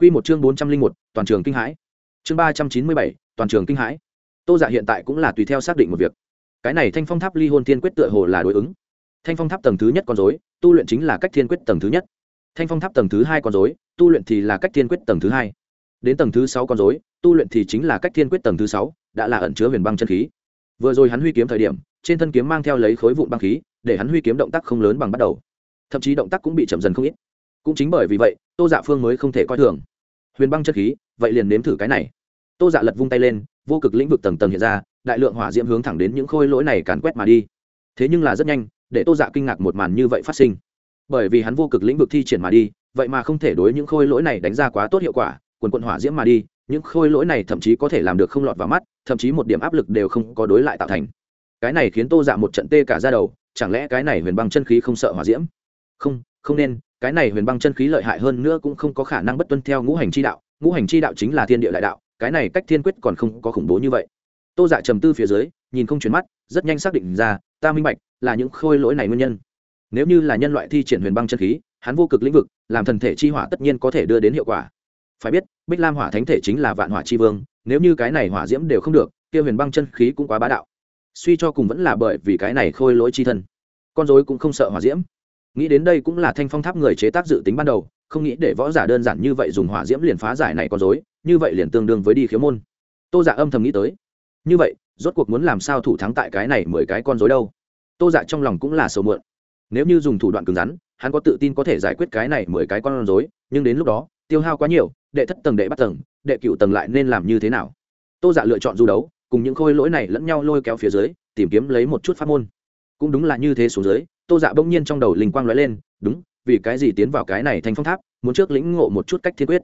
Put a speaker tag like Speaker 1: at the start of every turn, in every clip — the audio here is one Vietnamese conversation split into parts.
Speaker 1: Quy một chương bốn trăm linh một, toàn trường kinh hãi. Chương ba trăm chín mươi bảy, toàn trường kinh hãi. Tô dạ hiện tại cũng là tùy theo xác định một việc. Cái này thanh phong tháp ly hôn thiên quyết tựa hồ là đối ứng. Thanh phong tháp tầng thứ nhất con rối, tu luyện chính là cách thiên quyết tầng thứ nhất. Thanh phong tháp tầng thứ hai con rối, tu luyện thì là cách thiên quyết tầng thứ hai. Đến tầng thứ sáu con rối, tu luyện thì chính là cách thiên quyết tầng thứ sáu, đã là ẩn chứa huyền băng chân khí. Vừa rồi hắn huy kiếm thời điểm, trên thân kiếm mang theo lấy khối vụn băng khí, để hắn huy kiếm động tác không lớn bằng bắt đầu. Thậm chí động tác cũng bị chậm dần không ít. Cũng chính bởi vì vậy, tô dạ phương mới không thể coi thường huyền băng chân khí, vậy liền nếm thử cái này. Tô dạ lật vung tay lên, vô cực lĩnh vực tầng tầng hiện ra, đại lượng hỏa diễm hướng thẳng đến những khôi lỗi này càn quét mà đi. Thế nhưng là rất nhanh, để tô dạ kinh ngạc một màn như vậy phát sinh. Bởi vì hắn vô cực lĩnh vực thi triển mà đi, vậy mà không thể đối những khôi lỗi này đánh ra quá tốt hiệu quả, quần quận hỏa diễm mà đi, những khôi lỗi này thậm chí có thể làm được không lọt vào mắt, thậm chí một điểm áp lực đều không có đối lại tạo thành. Cái này khiến tô dạ một trận tê cả ra đầu, chẳng lẽ cái này huyền băng chân khí không sợ hỏa diễm? Không không nên cái này huyền băng chân khí lợi hại hơn nữa cũng không có khả năng bất tuân theo ngũ hành chi đạo, ngũ hành chi đạo chính là thiên địa đại đạo, cái này cách thiên quyết còn không có khủng bố như vậy. Tô dạ trầm tư phía dưới, nhìn không chuyển mắt, rất nhanh xác định ra, ta minh bạch, là những khôi lỗi này nguyên nhân. Nếu như là nhân loại thi triển huyền băng chân khí, hắn vô cực lĩnh vực, làm thần thể chi hỏa tất nhiên có thể đưa đến hiệu quả. Phải biết, bích lam hỏa thánh thể chính là vạn hỏa chi vương, nếu như cái này hỏa diễm đều không được, kia huyền băng chân khí cũng quá bá đạo. Suy cho cùng vẫn là bởi vì cái này khôi lỗi chi thân. Con dối cũng không sợ hỏa diễm nghĩ đến đây cũng là thanh phong tháp người chế tác dự tính ban đầu, không nghĩ để võ giả đơn giản như vậy dùng hỏa diễm liền phá giải này con dối như vậy liền tương đương với đi khiếu môn. Tô giả âm thầm nghĩ tới. Như vậy, rốt cuộc muốn làm sao thủ thắng tại cái này mười cái con dối đâu? Tô dạ trong lòng cũng là sầu mượn. Nếu như dùng thủ đoạn cứng rắn, hắn có tự tin có thể giải quyết cái này mười cái con dối nhưng đến lúc đó, tiêu hao quá nhiều, đệ thất tầng đệ bắt tầng, đệ cựu tầng lại nên làm như thế nào? Tô dạ lựa chọn du đấu, cùng những khôi lỗi này lẫn nhau lôi kéo phía dưới, tìm kiếm lấy một chút phát môn cũng đúng là như thế xuống dưới, tô dạ bỗng nhiên trong đầu linh quang lóe lên, đúng, vì cái gì tiến vào cái này thành phong tháp, muốn trước lĩnh ngộ một chút cách thiên quyết.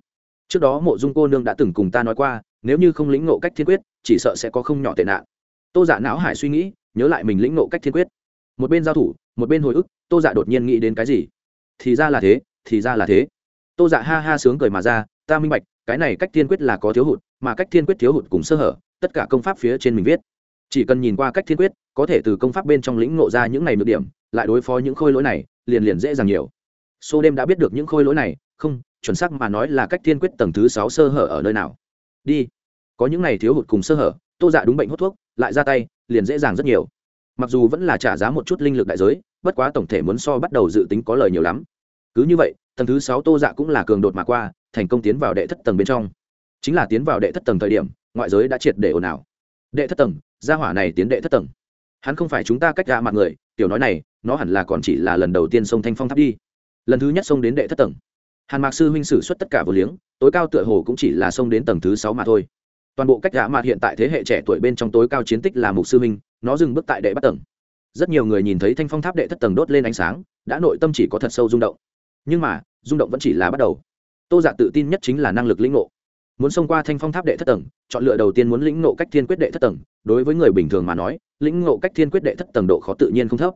Speaker 1: Trước đó mộ dung cô nương đã từng cùng ta nói qua, nếu như không lĩnh ngộ cách thiên quyết, chỉ sợ sẽ có không nhỏ tệ nạn. Tô dạ não hải suy nghĩ, nhớ lại mình lĩnh ngộ cách thiên quyết. Một bên giao thủ, một bên hồi ức, tô dạ đột nhiên nghĩ đến cái gì? Thì ra là thế, thì ra là thế. Tô dạ ha ha sướng cười mà ra, ta minh bạch, cái này cách thiên quyết là có thiếu hụt, mà cách thiên quyết thiếu hụt cùng sơ hở, tất cả công pháp phía trên mình viết chỉ cần nhìn qua cách thiên quyết, có thể từ công pháp bên trong lĩnh ngộ ra những này nhược điểm, lại đối phó những khôi lỗi này, liền liền dễ dàng nhiều. Sô đêm đã biết được những khôi lỗi này, không, chuẩn xác mà nói là cách thiên quyết tầng thứ sáu sơ hở ở nơi nào. Đi. Có những này thiếu hụt cùng sơ hở, tô dạ đúng bệnh hút thuốc, lại ra tay, liền dễ dàng rất nhiều. Mặc dù vẫn là trả giá một chút linh lực đại giới, bất quá tổng thể muốn so bắt đầu dự tính có lời nhiều lắm. Cứ như vậy, tầng thứ sáu tô dạ cũng là cường đột mà qua, thành công tiến vào đệ thất tầng bên trong. Chính là tiến vào đệ thất tầng thời điểm, ngoại giới đã triệt để ồn ào đệ thất tầng, gia hỏa này tiến đệ thất tầng. Hắn không phải chúng ta cách gạ mặt người, tiểu nói này, nó hẳn là còn chỉ là lần đầu tiên sông thanh phong tháp đi. Lần thứ nhất sông đến đệ thất tầng. Hàn mạc sư huynh sử xuất tất cả vô liếng, tối cao tựa hồ cũng chỉ là sông đến tầng thứ sáu mà thôi. Toàn bộ cách gạ mặt hiện tại thế hệ trẻ tuổi bên trong tối cao chiến tích là mục sư huynh, nó dừng bước tại đệ bắt tầng. Rất nhiều người nhìn thấy thanh phong tháp đệ thất tầng đốt lên ánh sáng, đã nội tâm chỉ có thật sâu rung động. Nhưng mà, rung động vẫn chỉ là bắt đầu. Tô giả dạ tự tin nhất chính là năng lực lĩnh ngộ muốn xông qua thanh phong tháp đệ thất tầng, chọn lựa đầu tiên muốn lĩnh ngộ cách thiên quyết đệ thất tầng. Đối với người bình thường mà nói, lĩnh ngộ cách thiên quyết đệ thất tầng độ khó tự nhiên không thấp.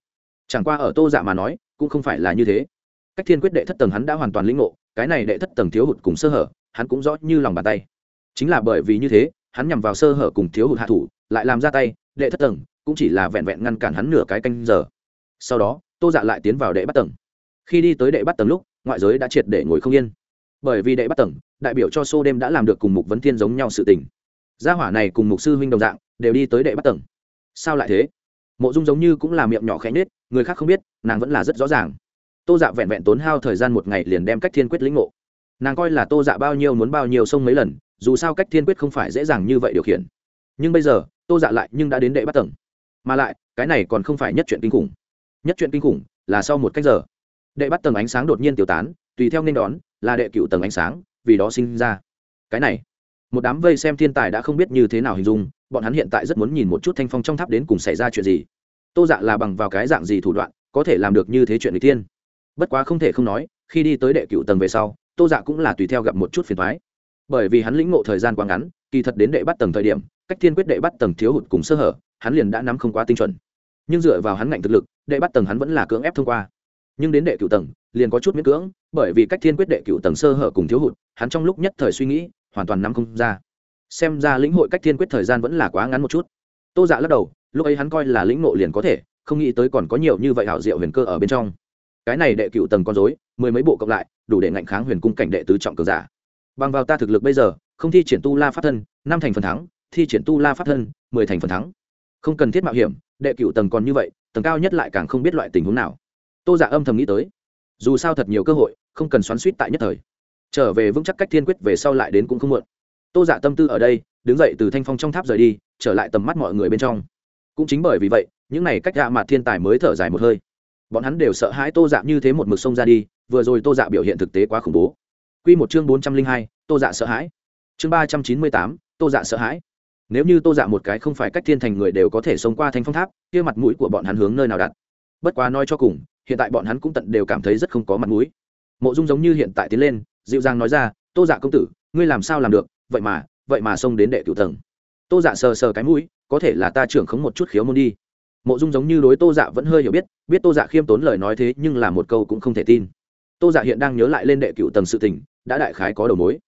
Speaker 1: Chẳng qua ở tô giả dạ mà nói, cũng không phải là như thế. Cách thiên quyết đệ thất tầng hắn đã hoàn toàn lĩnh ngộ, cái này đệ thất tầng thiếu hụt cùng sơ hở, hắn cũng rõ như lòng bàn tay. Chính là bởi vì như thế, hắn nhằm vào sơ hở cùng thiếu hụt hạ thủ, lại làm ra tay, đệ thất tầng cũng chỉ là vẹn vẹn ngăn cản hắn nửa cái canh giờ. Sau đó, tô dạ lại tiến vào đệ bắt tầng. Khi đi tới đệ bắt tầng lúc, ngoại giới đã triệt để ngồi không yên bởi vì đệ bắt tầng, đại biểu cho xô đêm đã làm được cùng mục vấn thiên giống nhau sự tình. Gia hỏa này cùng mục sư huynh đồng dạng, đều đi tới đệ bắt tầng. Sao lại thế? Mộ dung giống như cũng là miệng nhỏ khẽ nết người khác không biết, nàng vẫn là rất rõ ràng. Tô dạ vẹn vẹn tốn hao thời gian một ngày liền đem cách thiên quyết lĩnh ngộ. Nàng coi là tô dạ bao nhiêu muốn bao nhiêu sông mấy lần, dù sao cách thiên quyết không phải dễ dàng như vậy điều khiển. Nhưng bây giờ, tô dạ lại nhưng đã đến đệ bắt tầng. Mà lại, cái này còn không phải nhất chuyện kinh khủng. Nhất chuyện kinh khủng là sau một cách giờ, đệ bắt tầng ánh sáng đột nhiên tiêu tán, tùy theo nên đón là đệ cựu tầng ánh sáng, vì đó sinh ra. Cái này, một đám vây xem thiên tài đã không biết như thế nào hình dung, bọn hắn hiện tại rất muốn nhìn một chút thanh phong trong tháp đến cùng xảy ra chuyện gì. Tô dạ là bằng vào cái dạng gì thủ đoạn, có thể làm được như thế chuyện n g tiên? Bất quá không thể không nói, khi đi tới đệ cựu tầng về sau, tô dạ cũng là tùy theo gặp một chút phiền thoái bởi vì hắn lĩnh ngộ thời gian quá ngắn, kỳ thật đến đệ bắt tầng thời điểm, cách thiên quyết đệ bắt tầng thiếu hụt cùng sơ hở, hắn liền đã nắm không quá tinh chuẩn. Nhưng dựa vào hắn ngạnh thực lực, đệ bắt tầng hắn vẫn là cưỡng ép thông qua. Nhưng đến đệ cựu tầng liền có chút miễn cưỡng, bởi vì cách thiên quyết đệ cựu tầng sơ hở cùng thiếu hụt, hắn trong lúc nhất thời suy nghĩ, hoàn toàn nắm không ra. Xem ra lĩnh hội cách thiên quyết thời gian vẫn là quá ngắn một chút. Tô dạ lắc đầu, lúc ấy hắn coi là lĩnh ngộ liền có thể, không nghĩ tới còn có nhiều như vậy hảo diệu huyền cơ ở bên trong. Cái này đệ cựu tầng con dối mười mấy bộ cộng lại, đủ để ngạnh kháng huyền cung cảnh đệ tứ trọng cường giả. Bằng vào ta thực lực bây giờ, không thi triển tu la pháp thân, năm thành phần thắng, thi triển tu la pháp thân, mười thành phần thắng. Không cần thiết mạo hiểm, đệ cựu tầng còn như vậy, tầng cao nhất lại càng không biết loại tình huống nào. Tô giả dạ âm thầm nghĩ tới dù sao thật nhiều cơ hội, không cần xoắn suýt tại nhất thời. Trở về vững chắc cách thiên quyết về sau lại đến cũng không muộn. Tô dạ tâm tư ở đây, đứng dậy từ thanh phong trong tháp rời đi, trở lại tầm mắt mọi người bên trong. Cũng chính bởi vì vậy, những n à y cách dạ gạ mặt thiên tài mới thở dài một hơi. Bọn hắn đều sợ hãi tô dạ như thế một mực sông ra đi, vừa rồi tô dạ biểu hiện thực tế quá khủng bố. Q một chương bốn trăm linh hai, tô dạ sợ hãi. Chương ba trăm chín mươi tám, tô dạ sợ hãi. Nếu như tô dạ một cái không phải cách thiên thành người đều có thể sống qua thanh phong tháp, kia mặt mũi của bọn hắn hướng nơi nào đặt? Bất quá nói cho cùng hiện tại bọn hắn cũng tận đều cảm thấy rất không có mặt mũi. Mộ dung giống như hiện tại tiến lên, dịu dàng nói ra, tô dạ công tử, ngươi làm sao làm được? Vậy mà vậy mà xông đến đệ cửu tầng. Tô dạ sờ sờ cái mũi, có thể là ta trưởng khống một chút khiếu môn đi. Mộ dung giống như đối tô dạ vẫn hơi hiểu biết biết tô dạ khiêm tốn lời nói thế nhưng là một câu cũng không thể tin. Tô dạ hiện đang nhớ lại lên đệ cửu tầng sự tình, đã đại khái có đầu mối.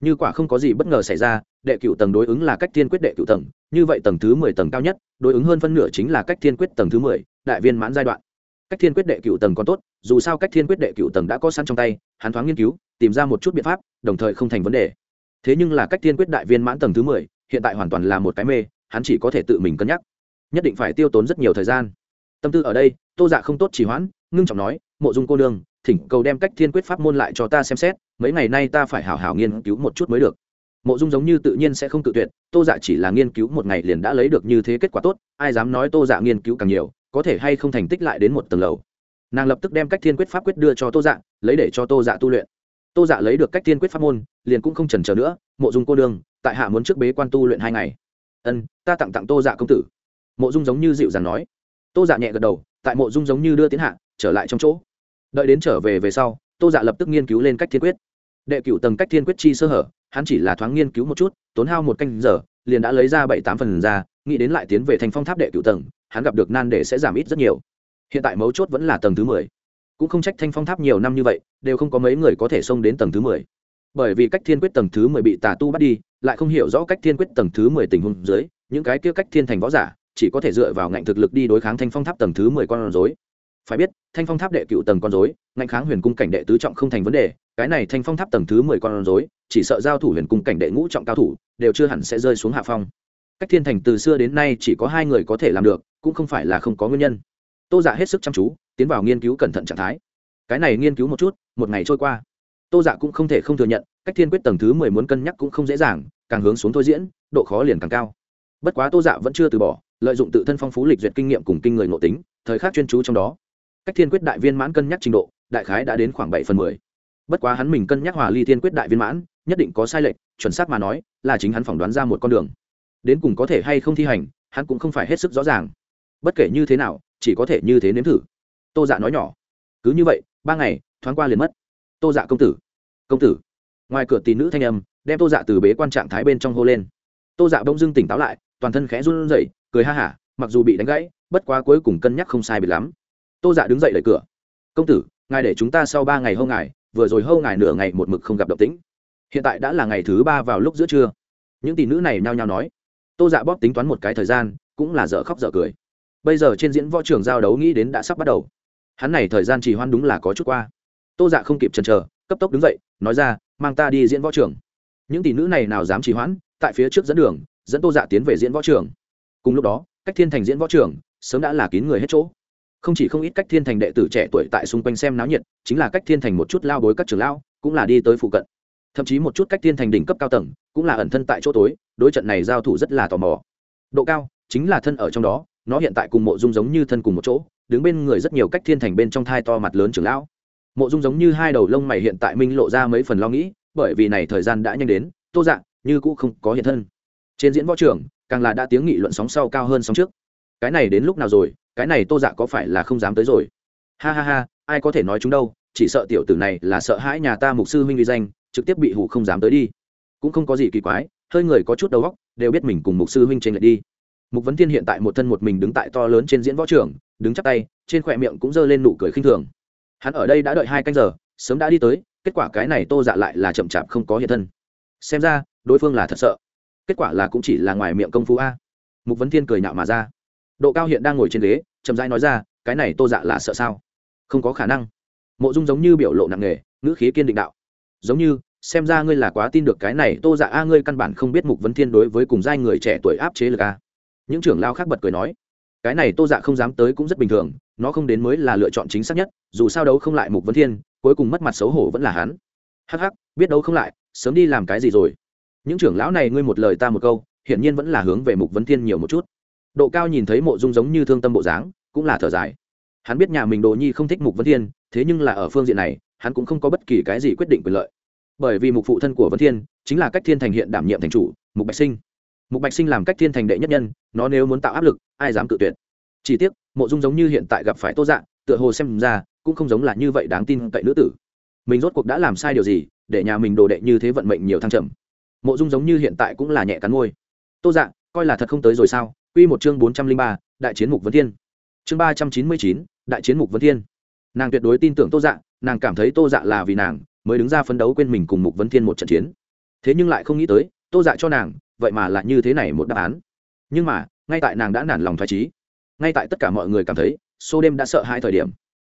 Speaker 1: Như quả không có gì bất ngờ xảy ra, đệ cửu tầng đối ứng là cách thiên quyết đệ cửu tầng, như vậy tầng thứ mười tầng cao nhất, đối ứng hơn phân nửa chính là cách thiên quyết tầng thứ mười, đại viên mãn giai đoạn cách thiên quyết đệ cựu tầng còn tốt, dù sao cách thiên quyết đệ cựu tầng đã có sẵn trong tay, hắn thoáng nghiên cứu, tìm ra một chút biện pháp, đồng thời không thành vấn đề. Thế nhưng là cách thiên quyết đại viên mãn tầng thứ mười, hiện tại hoàn toàn là một cái mê, hắn chỉ có thể tự mình cân nhắc. Nhất định phải tiêu tốn rất nhiều thời gian. Tâm tư ở đây, tô dạ không tốt chỉ hoãn, ngưng trọng nói, mộ dung cô nương, thỉnh cầu đem cách thiên quyết pháp môn lại cho ta xem xét, mấy ngày nay ta phải hảo hảo nghiên cứu một chút mới được. Mộ dung giống như tự nhiên sẽ không tự tuyệt, tô dạ chỉ là nghiên cứu một ngày liền đã lấy được như thế kết quả tốt, ai dám nói tô dạ nghiên cứu càng nhiều có thể hay không thành tích lại đến một tầng lầu. Nàng lập tức đem cách thiên quyết pháp quyết đưa cho tô dạ lấy để cho tô dạ tu luyện. Tô dạ lấy được cách thiên quyết pháp môn, liền cũng không trần trờ nữa, mộ dung cô đương, tại hạ muốn trước bế quan tu luyện hai ngày. Ân, ta tặng tặng tô dạ công tử. Mộ dung giống như dịu dàng nói. Tô dạ nhẹ gật đầu, tại mộ dung giống như đưa tiến hạ, trở lại trong chỗ. Đợi đến trở về về sau, tô dạ lập tức nghiên cứu lên cách thiên quyết. Đệ cựu tầng cách thiên quyết chi sơ hở, hắn chỉ là thoáng nghiên cứu một chút, tốn hao một canh giờ, liền đã lấy ra bảy tám phần ra, nghĩ đến lại tiến về thành phong tháp đệ cựu tầng hắn gặp được nan để sẽ giảm ít rất nhiều. Hiện tại mấu chốt vẫn là tầng thứ mười. Cũng không trách thanh phong tháp nhiều năm như vậy, đều không có mấy người có thể xông đến tầng thứ mười. Bởi vì cách thiên quyết tầng thứ mười bị tà tu bắt đi, lại không hiểu rõ cách thiên quyết tầng thứ mười tình huống dưới, những cái kia cách thiên thành võ giả, chỉ có thể dựa vào ngạnh thực lực đi đối kháng thanh phong tháp tầng thứ mười con rối. Phải biết, thanh phong tháp đệ cựu tầng con rối, ngạnh kháng huyền cung cảnh đệ tứ trọng không thành vấn đề, cái này thanh phong tháp tầng thứ mười con rối, chỉ sợ giao thủ huyền cung cảnh đệ ngũ trọng cao thủ, đều chưa hẳn sẽ rơi xuống hạ phong. Cách thiên thành từ xưa đến nay chỉ có hai người có thể làm được cũng không phải là không có nguyên nhân. Tô dạ hết sức chăm chú, tiến vào nghiên cứu cẩn thận trạng thái. Cái này nghiên cứu một chút, một ngày trôi qua. Tô dạ cũng không thể không thừa nhận, cách thiên quyết tầng thứ mười muốn cân nhắc cũng không dễ dàng, càng hướng xuống thôi diễn, độ khó liền càng cao. Bất quá tô dạ vẫn chưa từ bỏ, lợi dụng tự thân phong phú lịch duyệt kinh nghiệm cùng kinh người ngộ tính, thời khắc chuyên chú trong đó. Cách thiên quyết đại viên mãn cân nhắc trình độ, đại khái đã đến khoảng bảy phần mười. Bất quá hắn mình cân nhắc hòa ly thiên quyết đại viên mãn, nhất định có sai lệch, chuẩn xác mà nói, là chính hắn phỏng đoán ra một con đường. Đến cùng có thể hay không thi hành, hắn cũng không phải hết sức rõ ràng bất kể như thế nào, chỉ có thể như thế nếm thử. Tô dạ nói nhỏ. Cứ như vậy, ba ngày, thoáng qua liền mất. Tô dạ công tử. Công tử. Ngoài cửa tỷ nữ thanh âm, đem tô dạ từ bế quan trạng thái bên trong hô lên. Tô dạ bỗng dưng tỉnh táo lại, toàn thân khẽ run rẩy, cười ha hả, mặc dù bị đánh gãy, bất quá cuối cùng cân nhắc không sai bị lắm. Tô dạ đứng dậy đẩy cửa. Công tử, ngài để chúng ta sau ba ngày hâu ngài, vừa rồi hâu ngài nửa ngày một mực không gặp động tĩnh. Hiện tại đã là ngày thứ ba vào lúc giữa trưa. Những tỷ nữ này nhao nhao nói. Tô dạ bóp tính toán một cái thời gian, cũng là dở khóc dở cười bây giờ trên diễn võ trường giao đấu nghĩ đến đã sắp bắt đầu. Hắn này thời gian chỉ hoan đúng là có chút qua. Tô dạ không kịp chần chờ, cấp tốc đứng dậy, nói ra, mang ta đi diễn võ trường. Những tỷ nữ này nào dám trì hoãn, tại phía trước dẫn đường, dẫn tô dạ tiến về diễn võ trường. Cùng lúc đó, cách thiên thành diễn võ trường, sớm đã là kín người hết chỗ. Không chỉ không ít cách thiên thành đệ tử trẻ tuổi tại xung quanh xem náo nhiệt, chính là cách thiên thành một chút lao bối các trường lao cũng là đi tới phụ cận. Thậm chí một chút cách thiên thành đỉnh cấp cao tầng, cũng là ẩn thân tại chỗ tối, đối trận này giao thủ rất là tò mò. Độ cao chính là thân ở trong đó nó hiện tại cùng mộ dung giống như thân cùng một chỗ, đứng bên người rất nhiều cách thiên thành bên trong thai to mặt lớn trưởng lão. Mộ dung giống như hai đầu lông mày hiện tại minh lộ ra mấy phần lo nghĩ, bởi vì này thời gian đã nhanh đến, tô dạng, như cũ không có hiện thân. Trên diễn võ trường, càng là đã tiếng nghị luận sóng sau cao hơn sóng trước. Cái này đến lúc nào rồi, cái này tô dạ có phải là không dám tới rồi? Ha ha ha, ai có thể nói chúng đâu, chỉ sợ tiểu tử này là sợ hãi nhà ta mục sư huynh uy danh, trực tiếp bị hủ không dám tới đi. Cũng không có gì kỳ quái, hơi người có chút đầu óc, đều biết mình cùng mục sư huynh tranh lệch đi mục vấn thiên hiện tại một thân một mình đứng tại to lớn trên diễn võ trường, đứng chắp tay, trên khỏe miệng cũng giơ lên nụ cười khinh thường. Hắn ở đây đã đợi hai canh giờ, sớm đã đi tới, kết quả cái này tô dạ lại là chậm chạp không có hiện thân. Xem ra, đối phương là thật sợ. Kết quả là cũng chỉ là ngoài miệng công phu a. Mục vấn thiên cười nhạo mà ra. Độ cao hiện đang ngồi trên ghế, chậm rãi nói ra, cái này tô dạ là sợ sao? Không có khả năng. Mộ dung giống như biểu lộ nặng nề, ngữ khí kiên định đạo. Giống như, xem ra ngươi là quá tin được cái này tô dạ a, ngươi căn bản không biết mục vấn thiên đối với cùng giai người trẻ tuổi áp chế lực a những trưởng lao khác bật cười nói, cái này tô dạ không dám tới cũng rất bình thường, nó không đến mới là lựa chọn chính xác nhất, dù sao đấu không lại mục vấn thiên, cuối cùng mất mặt xấu hổ vẫn là hắn. Hắc hắc, biết đấu không lại, sớm đi làm cái gì rồi? Những trưởng lão này ngươi một lời ta một câu, hiển nhiên vẫn là hướng về mục vấn thiên nhiều một chút. Độ cao nhìn thấy mộ dung giống như thương tâm bộ dáng, cũng là thở dài. Hắn biết nhà mình đồ nhi không thích mục vấn thiên, thế nhưng là ở phương diện này, hắn cũng không có bất kỳ cái gì quyết định quyền lợi. Bởi vì mục phụ thân của vấn thiên chính là cách thiên thành hiện đảm nhiệm thành chủ, mục bạch sinh mục bạch sinh làm cách thiên thành đệ nhất nhân, nó nếu muốn tạo áp lực, ai dám cự tuyệt? Chỉ tiếc, mộ dung giống như hiện tại gặp phải tô dạng tựa hồ xem ra, cũng không giống là như vậy đáng tin cậy nữ tử. Mình rốt cuộc đã làm sai điều gì, để nhà mình đồ đệ như thế vận mệnh nhiều thăng trầm? Mộ dung giống như hiện tại cũng là nhẹ cắn môi. Tô dạng coi là thật không tới rồi sao? Quy một chương bốn trăm linh ba, đại chiến mục vấn thiên. Chương ba trăm chín mươi chín, đại chiến mục vấn thiên. Nàng tuyệt đối tin tưởng tô dạ nàng cảm thấy tô dạ là vì nàng, mới đứng ra phấn đấu quên mình cùng mục vấn thiên một trận chiến. Thế nhưng lại không nghĩ tới, tô dạ cho nàng vậy mà lại như thế này một đáp án. Nhưng mà, ngay tại nàng đã nản lòng thoải trí ngay tại tất cả mọi người cảm thấy số đêm đã sợ hai thời điểm.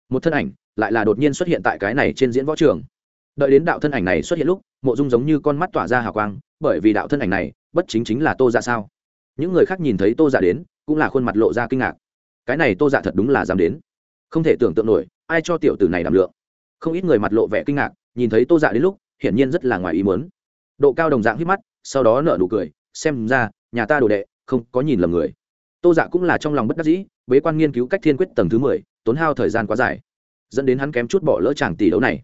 Speaker 1: Một thân ảnh lại là đột nhiên xuất hiện tại cái này trên diễn võ trường. Đợi đến đạo thân ảnh này xuất hiện lúc, mộ dung giống như con mắt tỏa ra hào quang, bởi vì đạo thân ảnh này, bất chính chính là tô dạ sao? Những người khác nhìn thấy tô dạ đến, cũng là khuôn mặt lộ ra kinh ngạc. Cái này tô dạ thật đúng là dám đến. Không thể tưởng tượng nổi, ai cho tiểu tử này đảm lượng. Không ít người mặt lộ vẻ kinh ngạc, nhìn thấy tô dạ đến lúc, hiển nhiên rất là ngoài ý muốn. Độ cao đồng dạng hít mắt sau đó nở nụ cười, xem ra, nhà ta đồ đệ, không có nhìn lầm người. Tô dạ cũng là trong lòng bất đắc dĩ, bế quan nghiên cứu cách thiên quyết tầng thứ mười, tốn hao thời gian quá dài, dẫn đến hắn kém chút bỏ lỡ chàng tỷ đấu này.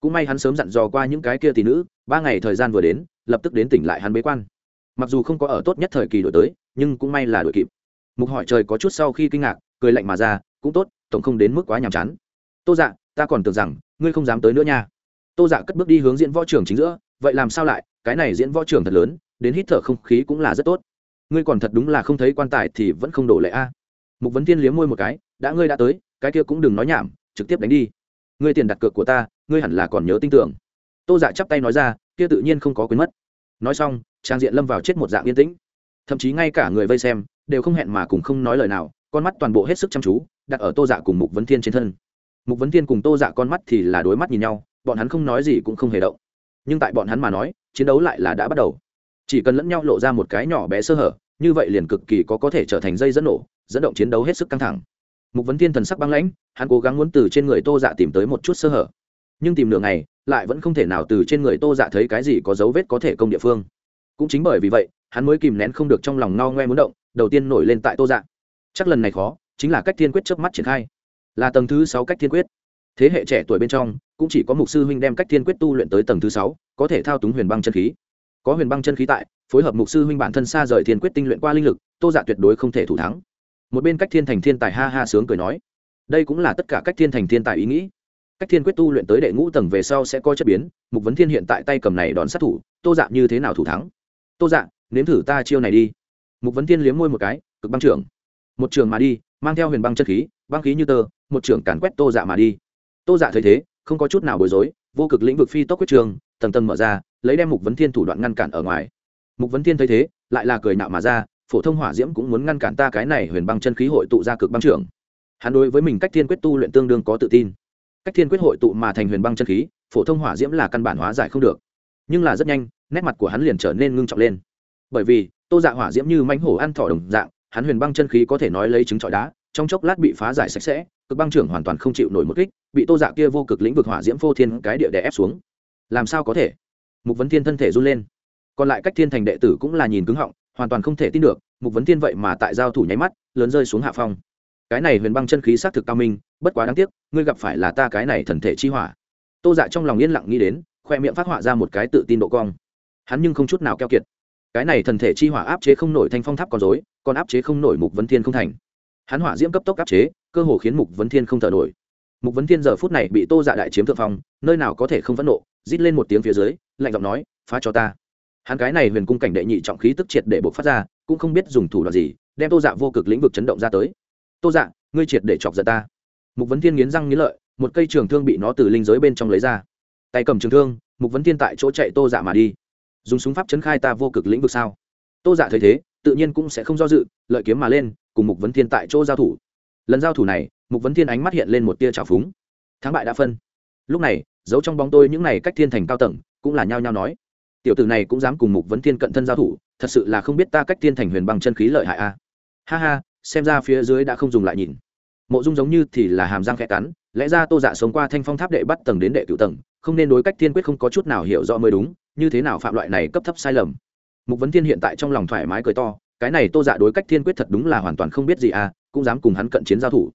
Speaker 1: Cũng may hắn sớm dặn dò qua những cái kia tỷ nữ, ba ngày thời gian vừa đến, lập tức đến tỉnh lại hắn bế quan. Mặc dù không có ở tốt nhất thời kỳ đổi tới, nhưng cũng may là đổi kịp. Mục hỏi trời có chút sau khi kinh ngạc, cười lạnh mà ra, cũng tốt, tổng không đến mức quá nhàm chán. Tô dạ ta còn tưởng rằng, ngươi không dám tới nữa nha. Tô dạ cất bước đi hướng diễn võ trường chính giữa vậy làm sao lại? Cái này diễn võ trường thật lớn, đến hít thở không khí cũng là rất tốt. Ngươi còn thật đúng là không thấy quan tài thì vẫn không đổ lệ a. Mục vấn thiên liếm môi một cái, đã ngươi đã tới, cái kia cũng đừng nói nhảm, trực tiếp đánh đi. Ngươi tiền đặt cược của ta, ngươi hẳn là còn nhớ tin tưởng. Tô dạ chắp tay nói ra, kia tự nhiên không có quyến mất. Nói xong, trang diện lâm vào chết một dạng yên tĩnh. Thậm chí ngay cả người vây xem, đều không hẹn mà cùng không nói lời nào, con mắt toàn bộ hết sức chăm chú, đặt ở tô dạ cùng mục vấn thiên trên thân. Mục vấn thiên cùng tô dạ con mắt thì là đối mắt nhìn nhau, bọn hắn không nói gì cũng không hề động nhưng tại bọn hắn mà nói, chiến đấu lại là đã bắt đầu. Chỉ cần lẫn nhau lộ ra một cái nhỏ bé sơ hở, như vậy liền cực kỳ có có thể trở thành dây dẫn nổ, dẫn động chiến đấu hết sức căng thẳng. Mục vấn thiên thần sắc băng lãnh, hắn cố gắng muốn từ trên người tô dạ tìm tới một chút sơ hở. Nhưng tìm nửa ngày, lại vẫn không thể nào từ trên người tô dạ thấy cái gì có dấu vết có thể công địa phương. Cũng chính bởi vì vậy, hắn mới kìm nén không được trong lòng no ngoe muốn động, đầu tiên nổi lên tại tô dạ. Chắc lần này khó, chính là cách thiên quyết chớp mắt triển khai. Là tầng thứ sáu cách thiên quyết. Thế hệ trẻ tuổi bên trong cũng chỉ có mục sư huynh đem cách thiên quyết tu luyện tới tầng thứ sáu, có thể thao túng huyền băng chân khí. Có huyền băng chân khí tại, phối hợp mục sư huynh bản thân xa rời thiên quyết tinh luyện qua linh lực, tô dạ tuyệt đối không thể thủ thắng. Một bên cách thiên thành thiên tài ha ha sướng cười nói, đây cũng là tất cả cách thiên thành thiên tài ý nghĩ. Cách thiên quyết tu luyện tới đệ ngũ tầng về sau sẽ có chất biến, mục vấn thiên hiện tại tay cầm này đón sát thủ, tô dạ như thế nào thủ thắng? Tô dạ nếm thử ta chiêu này đi. Mục vấn thiên liếm môi một cái, cực băng trưởng. Một trường mà đi, mang theo huyền băng chất khí, băng khí như tơ, một trường càn quét tô dạ mà đi. Tô dạ thấy thế không có chút nào bối rối, vô cực lĩnh vực phi tốc quyết trường, tầng tầng mở ra, lấy đem mục vấn thiên thủ đoạn ngăn cản ở ngoài. Mục vấn thiên thấy thế, lại là cười nạo mà ra, phổ thông hỏa diễm cũng muốn ngăn cản ta cái này huyền băng chân khí hội tụ ra cực băng trưởng. Hắn đối với mình cách thiên quyết tu luyện tương đương có tự tin. Cách thiên quyết hội tụ mà thành huyền băng chân khí, phổ thông hỏa diễm là căn bản hóa giải không được. Nhưng là rất nhanh, nét mặt của hắn liền trở nên ngưng trọng lên. Bởi vì, tô dạ hỏa diễm như mánh hổ ăn thỏ đồng dạng, hắn huyền băng chân khí có thể nói lấy trứng trọi đá, trong chốc lát bị phá giải sạch sẽ cực băng trưởng hoàn toàn không chịu nổi một kích, bị tô dạ kia vô cực lĩnh vực hỏa diễm phô thiên cái địa đè ép xuống. Làm sao có thể? Mục vấn thiên thân thể run lên. Còn lại cách thiên thành đệ tử cũng là nhìn cứng họng, hoàn toàn không thể tin được, mục vấn thiên vậy mà tại giao thủ nháy mắt, lớn rơi xuống hạ phong. Cái này huyền băng chân khí xác thực cao minh, bất quá đáng tiếc, ngươi gặp phải là ta cái này thần thể chi hỏa. Tô dạ trong lòng yên lặng nghĩ đến, khoe miệng phát họa ra một cái tự tin độ cong. Hắn nhưng không chút nào keo kiệt. Cái này thần thể chi hỏa áp chế không nổi thanh phong tháp còn dối còn áp chế không nổi mục vấn thiên không thành. Hắn hỏa diễm cấp tốc áp chế cơ hồ khiến mục vấn thiên không thở nổi. Mục vấn thiên giờ phút này bị tô dạ đại chiếm thượng phong, nơi nào có thể không phẫn nộ, rít lên một tiếng phía dưới, lạnh giọng nói, phá cho ta. Hắn cái này huyền cung cảnh đệ nhị trọng khí tức triệt để buộc phát ra, cũng không biết dùng thủ đoạn gì, đem tô dạ vô cực lĩnh vực chấn động ra tới. Tô dạ ngươi triệt để chọc giận ta. Mục vấn thiên nghiến răng nghiến lợi, một cây trường thương bị nó từ linh giới bên trong lấy ra. Tay cầm trường thương, mục vấn thiên tại chỗ chạy tô dạ mà đi. Dùng súng pháp chấn khai ta vô cực lĩnh vực sao? Tô dạ thấy thế, tự nhiên cũng sẽ không do dự, lợi kiếm mà lên, cùng mục vấn thiên tại chỗ giao thủ lần giao thủ này, mục vấn thiên ánh mắt hiện lên một tia trào phúng. Thắng bại đã phân. Lúc này, giấu trong bóng tôi những này cách thiên thành cao tầng, cũng là nhao nhao nói. Tiểu tử này cũng dám cùng mục vấn thiên cận thân giao thủ, thật sự là không biết ta cách thiên thành huyền băng chân khí lợi hại a. Ha ha, xem ra phía dưới đã không dùng lại nhìn. Mộ dung giống như thì là hàm răng khẽ cắn, lẽ ra tô dạ sống qua thanh phong tháp đệ bắt tầng đến đệ cựu tầng, không nên đối cách thiên quyết không có chút nào hiểu rõ mới đúng, như thế nào phạm loại này cấp thấp sai lầm. Mục vấn thiên hiện tại trong lòng thoải mái cười to, cái này tô dạ đối cách thiên quyết thật đúng là hoàn toàn không biết gì à cũng dám cùng hắn cận chiến giao thủ.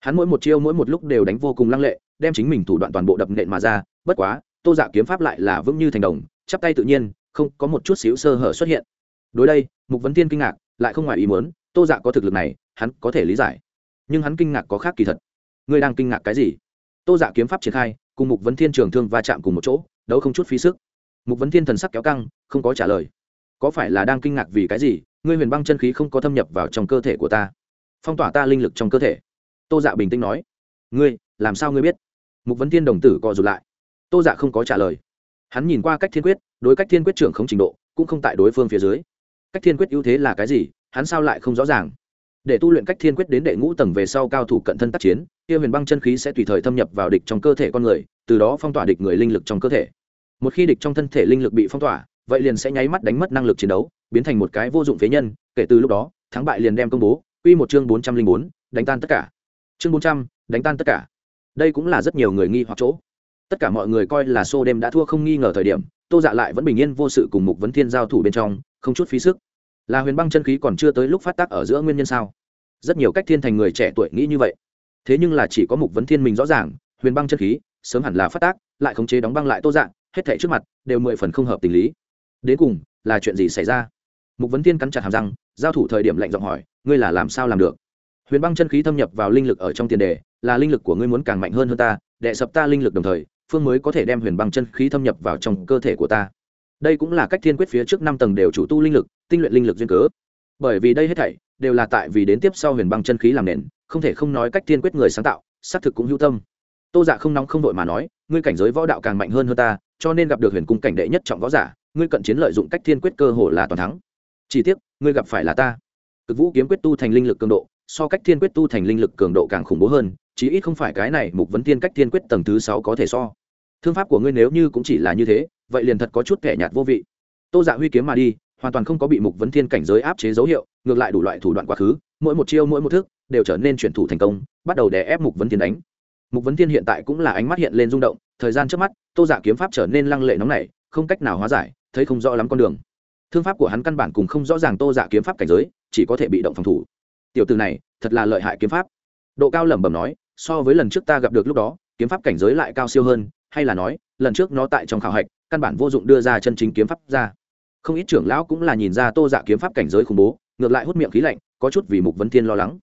Speaker 1: Hắn mỗi một chiêu, mỗi một lúc đều đánh vô cùng lăng lệ, đem chính mình thủ đoạn toàn bộ đập nện mà ra, bất quá, tô dạ kiếm pháp lại là vững như thành đồng, chắp tay tự nhiên, không có một chút xíu sơ hở xuất hiện. Đối đây, mục vấn thiên kinh ngạc, lại không ngoài ý muốn, tô dạ có thực lực này, hắn có thể lý giải. Nhưng hắn kinh ngạc có khác kỳ thật. Ngươi đang kinh ngạc cái gì? Tô dạ kiếm pháp triển khai, cùng mục vấn thiên trường thương va chạm cùng một chỗ, đấu không chút phí sức. Mục vấn thiên thần sắc kéo căng, không có trả lời. Có phải là đang kinh ngạc vì cái gì? Ngươi huyền băng chân khí không có thâm nhập vào trong cơ thể của ta phong tỏa ta linh lực trong cơ thể. Tô dạ bình tĩnh nói, ngươi, làm sao ngươi biết? Mục vấn thiên đồng tử co rụt lại. Tô dạ không có trả lời. Hắn nhìn qua cách thiên quyết, đối cách thiên quyết trưởng không trình độ, cũng không tại đối phương phía dưới. Cách thiên quyết ưu thế là cái gì, hắn sao lại không rõ ràng? Để tu luyện cách thiên quyết đến đệ ngũ tầng về sau cao thủ cận thân tác chiến, kia huyền băng chân khí sẽ tùy thời thâm nhập vào địch trong cơ thể con người, từ đó phong tỏa địch người linh lực trong cơ thể. Một khi địch trong thân thể linh lực bị phong tỏa, vậy liền sẽ nháy mắt đánh mất năng lực chiến đấu, biến thành một cái vô dụng phế nhân, kể từ lúc đó, thắng bại liền đem công bố quy một chương bốn trăm linh bốn, đánh tan tất cả. Chương bốn trăm, đánh tan tất cả. Đây cũng là rất nhiều người nghi hoặc chỗ. Tất cả mọi người coi là Sô đêm đã thua không nghi ngờ thời điểm, tô dạ lại vẫn bình yên vô sự cùng mục vấn thiên giao thủ bên trong, không chút phí sức. Là huyền băng chân khí còn chưa tới lúc phát tác ở giữa nguyên nhân sao? Rất nhiều cách thiên thành người trẻ tuổi nghĩ như vậy. Thế nhưng là chỉ có mục vấn thiên mình rõ ràng, huyền băng chân khí, sớm hẳn là phát tác, lại khống chế đóng băng lại tô dạng hết thảy trước mặt đều mười phần không hợp tình lý. Đến cùng là chuyện gì xảy ra? Mục vấn thiên cắn chặt hàm răng giao thủ thời điểm lạnh giọng hỏi, ngươi là làm sao làm được? Huyền băng chân khí thâm nhập vào linh lực ở trong tiền đề, là linh lực của ngươi muốn càng mạnh hơn hơn ta đệ sập ta linh lực đồng thời, phương mới có thể đem huyền băng chân khí thâm nhập vào trong cơ thể của ta. Đây cũng là cách thiên quyết phía trước năm tầng đều chủ tu linh lực, tinh luyện linh lực duyên cớ. Bởi vì đây hết thảy đều là tại vì đến tiếp sau huyền băng chân khí làm nền, không thể không nói cách thiên quyết người sáng tạo, xác thực cũng hữu tâm. Tô dạ không nóng không đội mà nói, ngươi cảnh giới võ đạo càng mạnh hơn hơn ta, cho nên gặp được huyền cung cảnh đệ nhất trọng võ giả, ngươi cận chiến lợi dụng cách thiên quyết cơ hồ là toàn thắng chỉ tiếc, ngươi gặp phải là ta. Cực vũ kiếm quyết tu thành linh lực cường độ, so cách thiên quyết tu thành linh lực cường độ càng khủng bố hơn, chí ít không phải cái này mục vấn tiên cách thiên quyết tầng thứ sáu có thể so. Thương pháp của ngươi nếu như cũng chỉ là như thế, vậy liền thật có chút kẻ nhạt vô vị. Tô dạ huy kiếm mà đi, hoàn toàn không có bị mục vấn thiên cảnh giới áp chế dấu hiệu, ngược lại đủ loại thủ đoạn quá khứ, mỗi một chiêu mỗi một thức, đều trở nên chuyển thủ thành công, bắt đầu đè ép mục vấn thiên đánh. Mục vấn thiên hiện tại cũng là ánh mắt hiện lên rung động, thời gian trước mắt, tô dạ kiếm pháp trở nên lăng lệ nóng nảy, không cách nào hóa giải, thấy không rõ lắm con đường thương pháp của hắn căn bản cùng không rõ ràng tô dạ kiếm pháp cảnh giới, chỉ có thể bị động phòng thủ. Tiểu từ này, thật là lợi hại kiếm pháp. Độ cao lẩm bẩm nói, so với lần trước ta gặp được lúc đó, kiếm pháp cảnh giới lại cao siêu hơn, hay là nói, lần trước nó tại trong khảo hạch, căn bản vô dụng đưa ra chân chính kiếm pháp ra. Không ít trưởng lão cũng là nhìn ra tô dạ kiếm pháp cảnh giới khủng bố, ngược lại hút miệng khí lạnh, có chút vì mục vấn thiên lo lắng.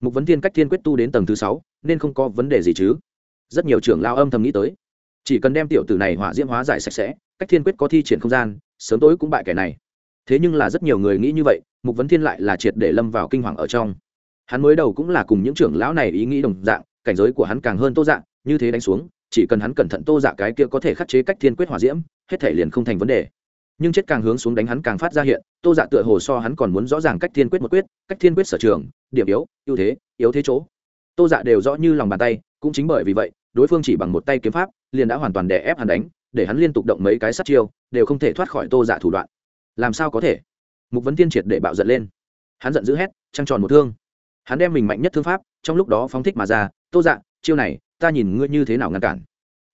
Speaker 1: Mục vấn thiên cách thiên quyết tu đến tầng thứ sáu, nên không có vấn đề gì chứ. Rất nhiều trưởng lão âm thầm nghĩ tới. Chỉ cần đem tiểu tử này hỏa diễm hóa giải sạch sẽ, cách thiên quyết có thi triển không gian, sớm tối cũng bại kẻ này thế nhưng là rất nhiều người nghĩ như vậy, mục vấn thiên lại là triệt để lâm vào kinh hoàng ở trong. Hắn mới đầu cũng là cùng những trưởng lão này ý nghĩ đồng dạng, cảnh giới của hắn càng hơn tô dạng như thế đánh xuống, chỉ cần hắn cẩn thận tô dạ cái kia có thể khắc chế cách thiên quyết hỏa diễm, hết thể liền không thành vấn đề. Nhưng chết càng hướng xuống đánh hắn càng phát ra hiện, tô dạ tựa hồ so hắn còn muốn rõ ràng cách thiên quyết một quyết, cách thiên quyết sở trường, điểm yếu, ưu thế, yếu thế chỗ. Tô dạ đều rõ như lòng bàn tay, cũng chính bởi vì vậy, đối phương chỉ bằng một tay kiếm pháp, liền đã hoàn toàn đè ép hắn đánh, để hắn liên tục động mấy cái sát chiêu, đều không thể thoát khỏi tô dạ thủ đoạn làm sao có thể? Mục vấn tiên triệt để bạo giận lên. Hắn giận dữ hét, trăng tròn một thương. Hắn đem mình mạnh nhất thương pháp trong lúc đó phóng thích mà ra. Tô dạ chiêu này, ta nhìn ngươi như thế nào ngăn cản?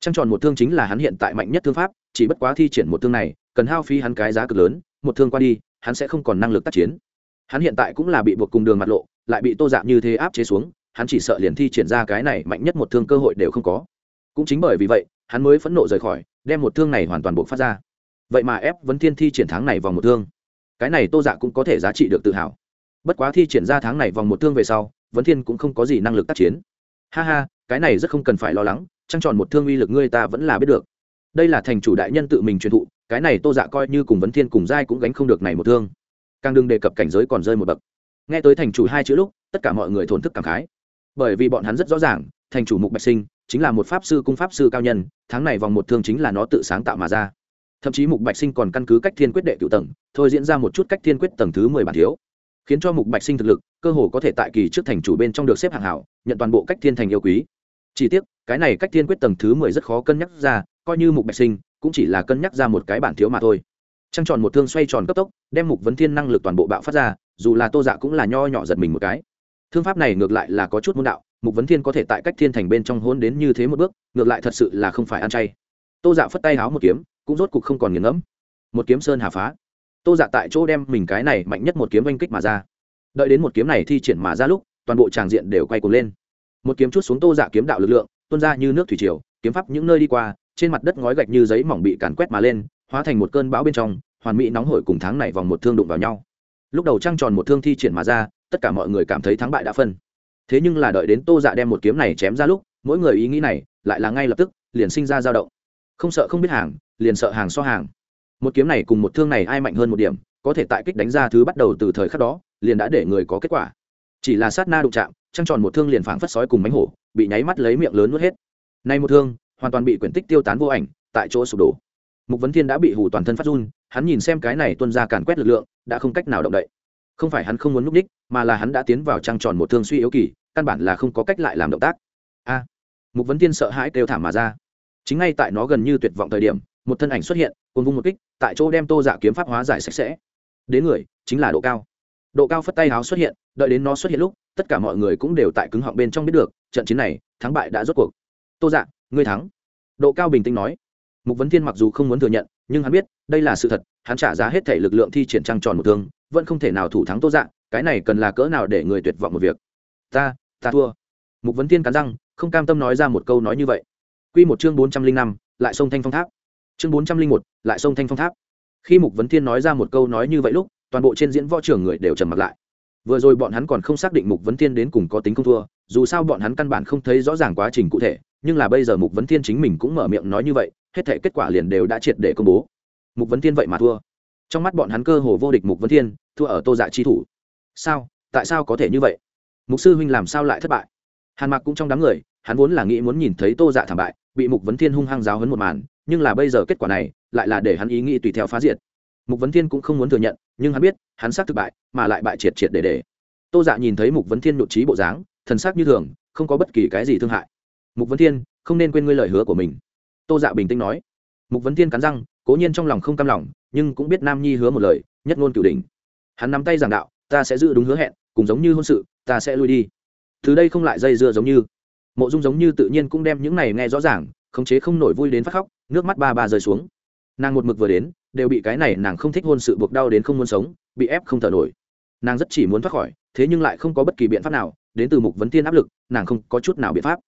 Speaker 1: Trăng tròn một thương chính là hắn hiện tại mạnh nhất thương pháp, chỉ bất quá thi triển một thương này, cần hao phí hắn cái giá cực lớn, một thương qua đi, hắn sẽ không còn năng lực tác chiến. Hắn hiện tại cũng là bị buộc cùng đường mặt lộ, lại bị tô dạ như thế áp chế xuống, hắn chỉ sợ liền thi triển ra cái này mạnh nhất một thương cơ hội đều không có. Cũng chính bởi vì vậy, hắn mới phẫn nộ rời khỏi, đem một thương này hoàn toàn buộc phát ra vậy mà ép vấn thiên thi triển tháng này vòng một thương. Cái này tô dạ cũng có thể giá trị được tự hào. Bất quá thi triển ra tháng này vòng một thương về sau, vấn thiên cũng không có gì năng lực tác chiến. Ha ha, cái này rất không cần phải lo lắng, trăng tròn một thương uy lực ngươi ta vẫn là biết được. Đây là thành chủ đại nhân tự mình truyền thụ, cái này tô dạ coi như cùng vấn thiên cùng giai cũng gánh không được này một thương. Càng đừng đề cập cảnh giới còn rơi một bậc. Nghe tới thành chủ hai chữ lúc, tất cả mọi người thổn thức cảm khái. Bởi vì bọn hắn rất rõ ràng, thành chủ mục bạch sinh chính là một pháp sư cung pháp sư cao nhân, tháng này vòng một thương chính là nó tự sáng tạo mà ra thậm chí mục bạch sinh còn căn cứ cách thiên quyết đệ cựu tầng, thôi diễn ra một chút cách thiên quyết tầng thứ mười bản thiếu. Khiến cho mục bạch sinh thực lực, cơ hồ có thể tại kỳ trước thành chủ bên trong được xếp hạng hảo, nhận toàn bộ cách thiên thành yêu quý. Chỉ tiếc, cái này cách thiên quyết tầng thứ mười rất khó cân nhắc ra, coi như mục bạch sinh, cũng chỉ là cân nhắc ra một cái bản thiếu mà thôi. Trăng tròn một thương xoay tròn cấp tốc, đem mục vấn thiên năng lực toàn bộ bạo phát ra, dù là tô dạ cũng là nho nhỏ giật mình một cái. Thương pháp này ngược lại là có chút môn đạo, mục vấn thiên có thể tại cách thiên thành bên trong hôn đến như thế một bước, ngược lại thật sự là không phải ăn chay. Tô dạ phất tay háo một kiếm cũng rốt cục không còn nghiền ngẫm. Một kiếm sơn hà phá. Tô dạ tại chỗ đem mình cái này mạnh nhất một kiếm oanh kích mà ra. Đợi đến một kiếm này thi triển mà ra lúc, toàn bộ tràng diện đều quay cuồng lên. Một kiếm chút xuống tô dạ kiếm đạo lực lượng, tuôn ra như nước thủy triều, kiếm pháp những nơi đi qua, trên mặt đất ngói gạch như giấy mỏng bị càn quét mà lên, hóa thành một cơn bão bên trong, hoàn mỹ nóng hổi cùng tháng này vòng một thương đụng vào nhau. Lúc đầu trăng tròn một thương thi triển mà ra, tất cả mọi người cảm thấy thắng bại đã phân. Thế nhưng là đợi đến tô dạ đem một kiếm này chém ra lúc, mỗi người ý nghĩ này lại là ngay lập tức liền sinh ra dao động. Không sợ không biết hàng liền sợ hàng so hàng. Một kiếm này cùng một thương này ai mạnh hơn một điểm, có thể tại kích đánh ra thứ bắt đầu từ thời khắc đó, liền đã để người có kết quả. Chỉ là sát na đụng chạm, trăng tròn một thương liền phảng phất sói cùng mánh hổ, bị nháy mắt lấy miệng lớn nuốt hết. Nay một thương, hoàn toàn bị quyển tích tiêu tán vô ảnh, tại chỗ sụp đổ. Mục vấn thiên đã bị hủ toàn thân phát run, hắn nhìn xem cái này tuân ra càn quét lực lượng, đã không cách nào động đậy. Không phải hắn không muốn núp đích, mà là hắn đã tiến vào trăng tròn một thương suy yếu kỳ, căn bản là không có cách lại làm động tác. A! Mục vấn thiên sợ hãi kêu thảm mà ra. Chính ngay tại nó gần như tuyệt vọng thời điểm một thân ảnh xuất hiện cùng vung một kích, tại chỗ đem tô dạ kiếm pháp hóa giải sạch sẽ. Đến người, chính là độ cao. Độ cao phất tay háo xuất hiện, đợi đến nó xuất hiện lúc, tất cả mọi người cũng đều tại cứng họng bên trong biết được, trận chiến này, thắng bại đã rốt cuộc. Tô dạ ngươi thắng. Độ cao bình tĩnh nói. Mục vấn thiên mặc dù không muốn thừa nhận, nhưng hắn biết, đây là sự thật, hắn trả giá hết thể lực lượng thi triển trăng tròn một thương, vẫn không thể nào thủ thắng tô dạ cái này cần là cỡ nào để người tuyệt vọng một việc. Ta ta thua. Mục vấn thiên cắn răng, không cam tâm nói ra một câu nói như vậy. Q một chương bốn trăm linh năm, lại sông thanh phong tháp chương bốn trăm linh một, lại sông thanh phong tháp. Khi mục vấn thiên nói ra một câu nói như vậy lúc, toàn bộ trên diễn võ trường người đều trầm mặt lại. Vừa rồi bọn hắn còn không xác định mục vấn thiên đến cùng có tính không thua, dù sao bọn hắn căn bản không thấy rõ ràng quá trình cụ thể, nhưng là bây giờ mục vấn thiên chính mình cũng mở miệng nói như vậy, hết thể kết quả liền đều đã triệt để công bố. Mục vấn thiên vậy mà thua. Trong mắt bọn hắn cơ hồ vô địch mục vấn thiên, thua ở tô dạ chi thủ. Sao? Tại sao có thể như vậy? Mục sư huynh làm sao lại thất bại? Hàn mạc cũng trong đám người, hắn vốn là nghĩ muốn nhìn thấy tô dạ thảm bại bị mục vấn thiên hung hăng giáo hấn một màn, nhưng là bây giờ kết quả này, lại là để hắn ý nghĩ tùy theo phá diệt. Mục vấn thiên cũng không muốn thừa nhận, nhưng hắn biết, hắn xác thực bại, mà lại bại triệt triệt để để. Tô dạ nhìn thấy mục vấn thiên nhụ trí bộ dáng, thần sắc như thường, không có bất kỳ cái gì thương hại. Mục vấn thiên, không nên quên ngươi lời hứa của mình. Tô dạ bình tĩnh nói. Mục vấn thiên cắn răng, cố nhiên trong lòng không cam lòng, nhưng cũng biết nam nhi hứa một lời, nhất ngôn cửu đình hắn nắm tay giảng đạo, ta sẽ giữ đúng hứa hẹn, cùng giống như hôn sự, ta sẽ lui đi. Từ đây không lại dây dưa giống như mộ dung giống như tự nhiên cũng đem những này nghe rõ ràng, khống chế không nổi vui đến phát khóc, nước mắt ba ba rơi xuống. Nàng một mực vừa đến, đều bị cái này nàng không thích hôn sự buộc đau đến không muốn sống, bị ép không thở nổi. Nàng rất chỉ muốn thoát khỏi, thế nhưng lại không có bất kỳ biện pháp nào, đến từ mục vấn thiên áp lực, nàng không có chút nào biện pháp.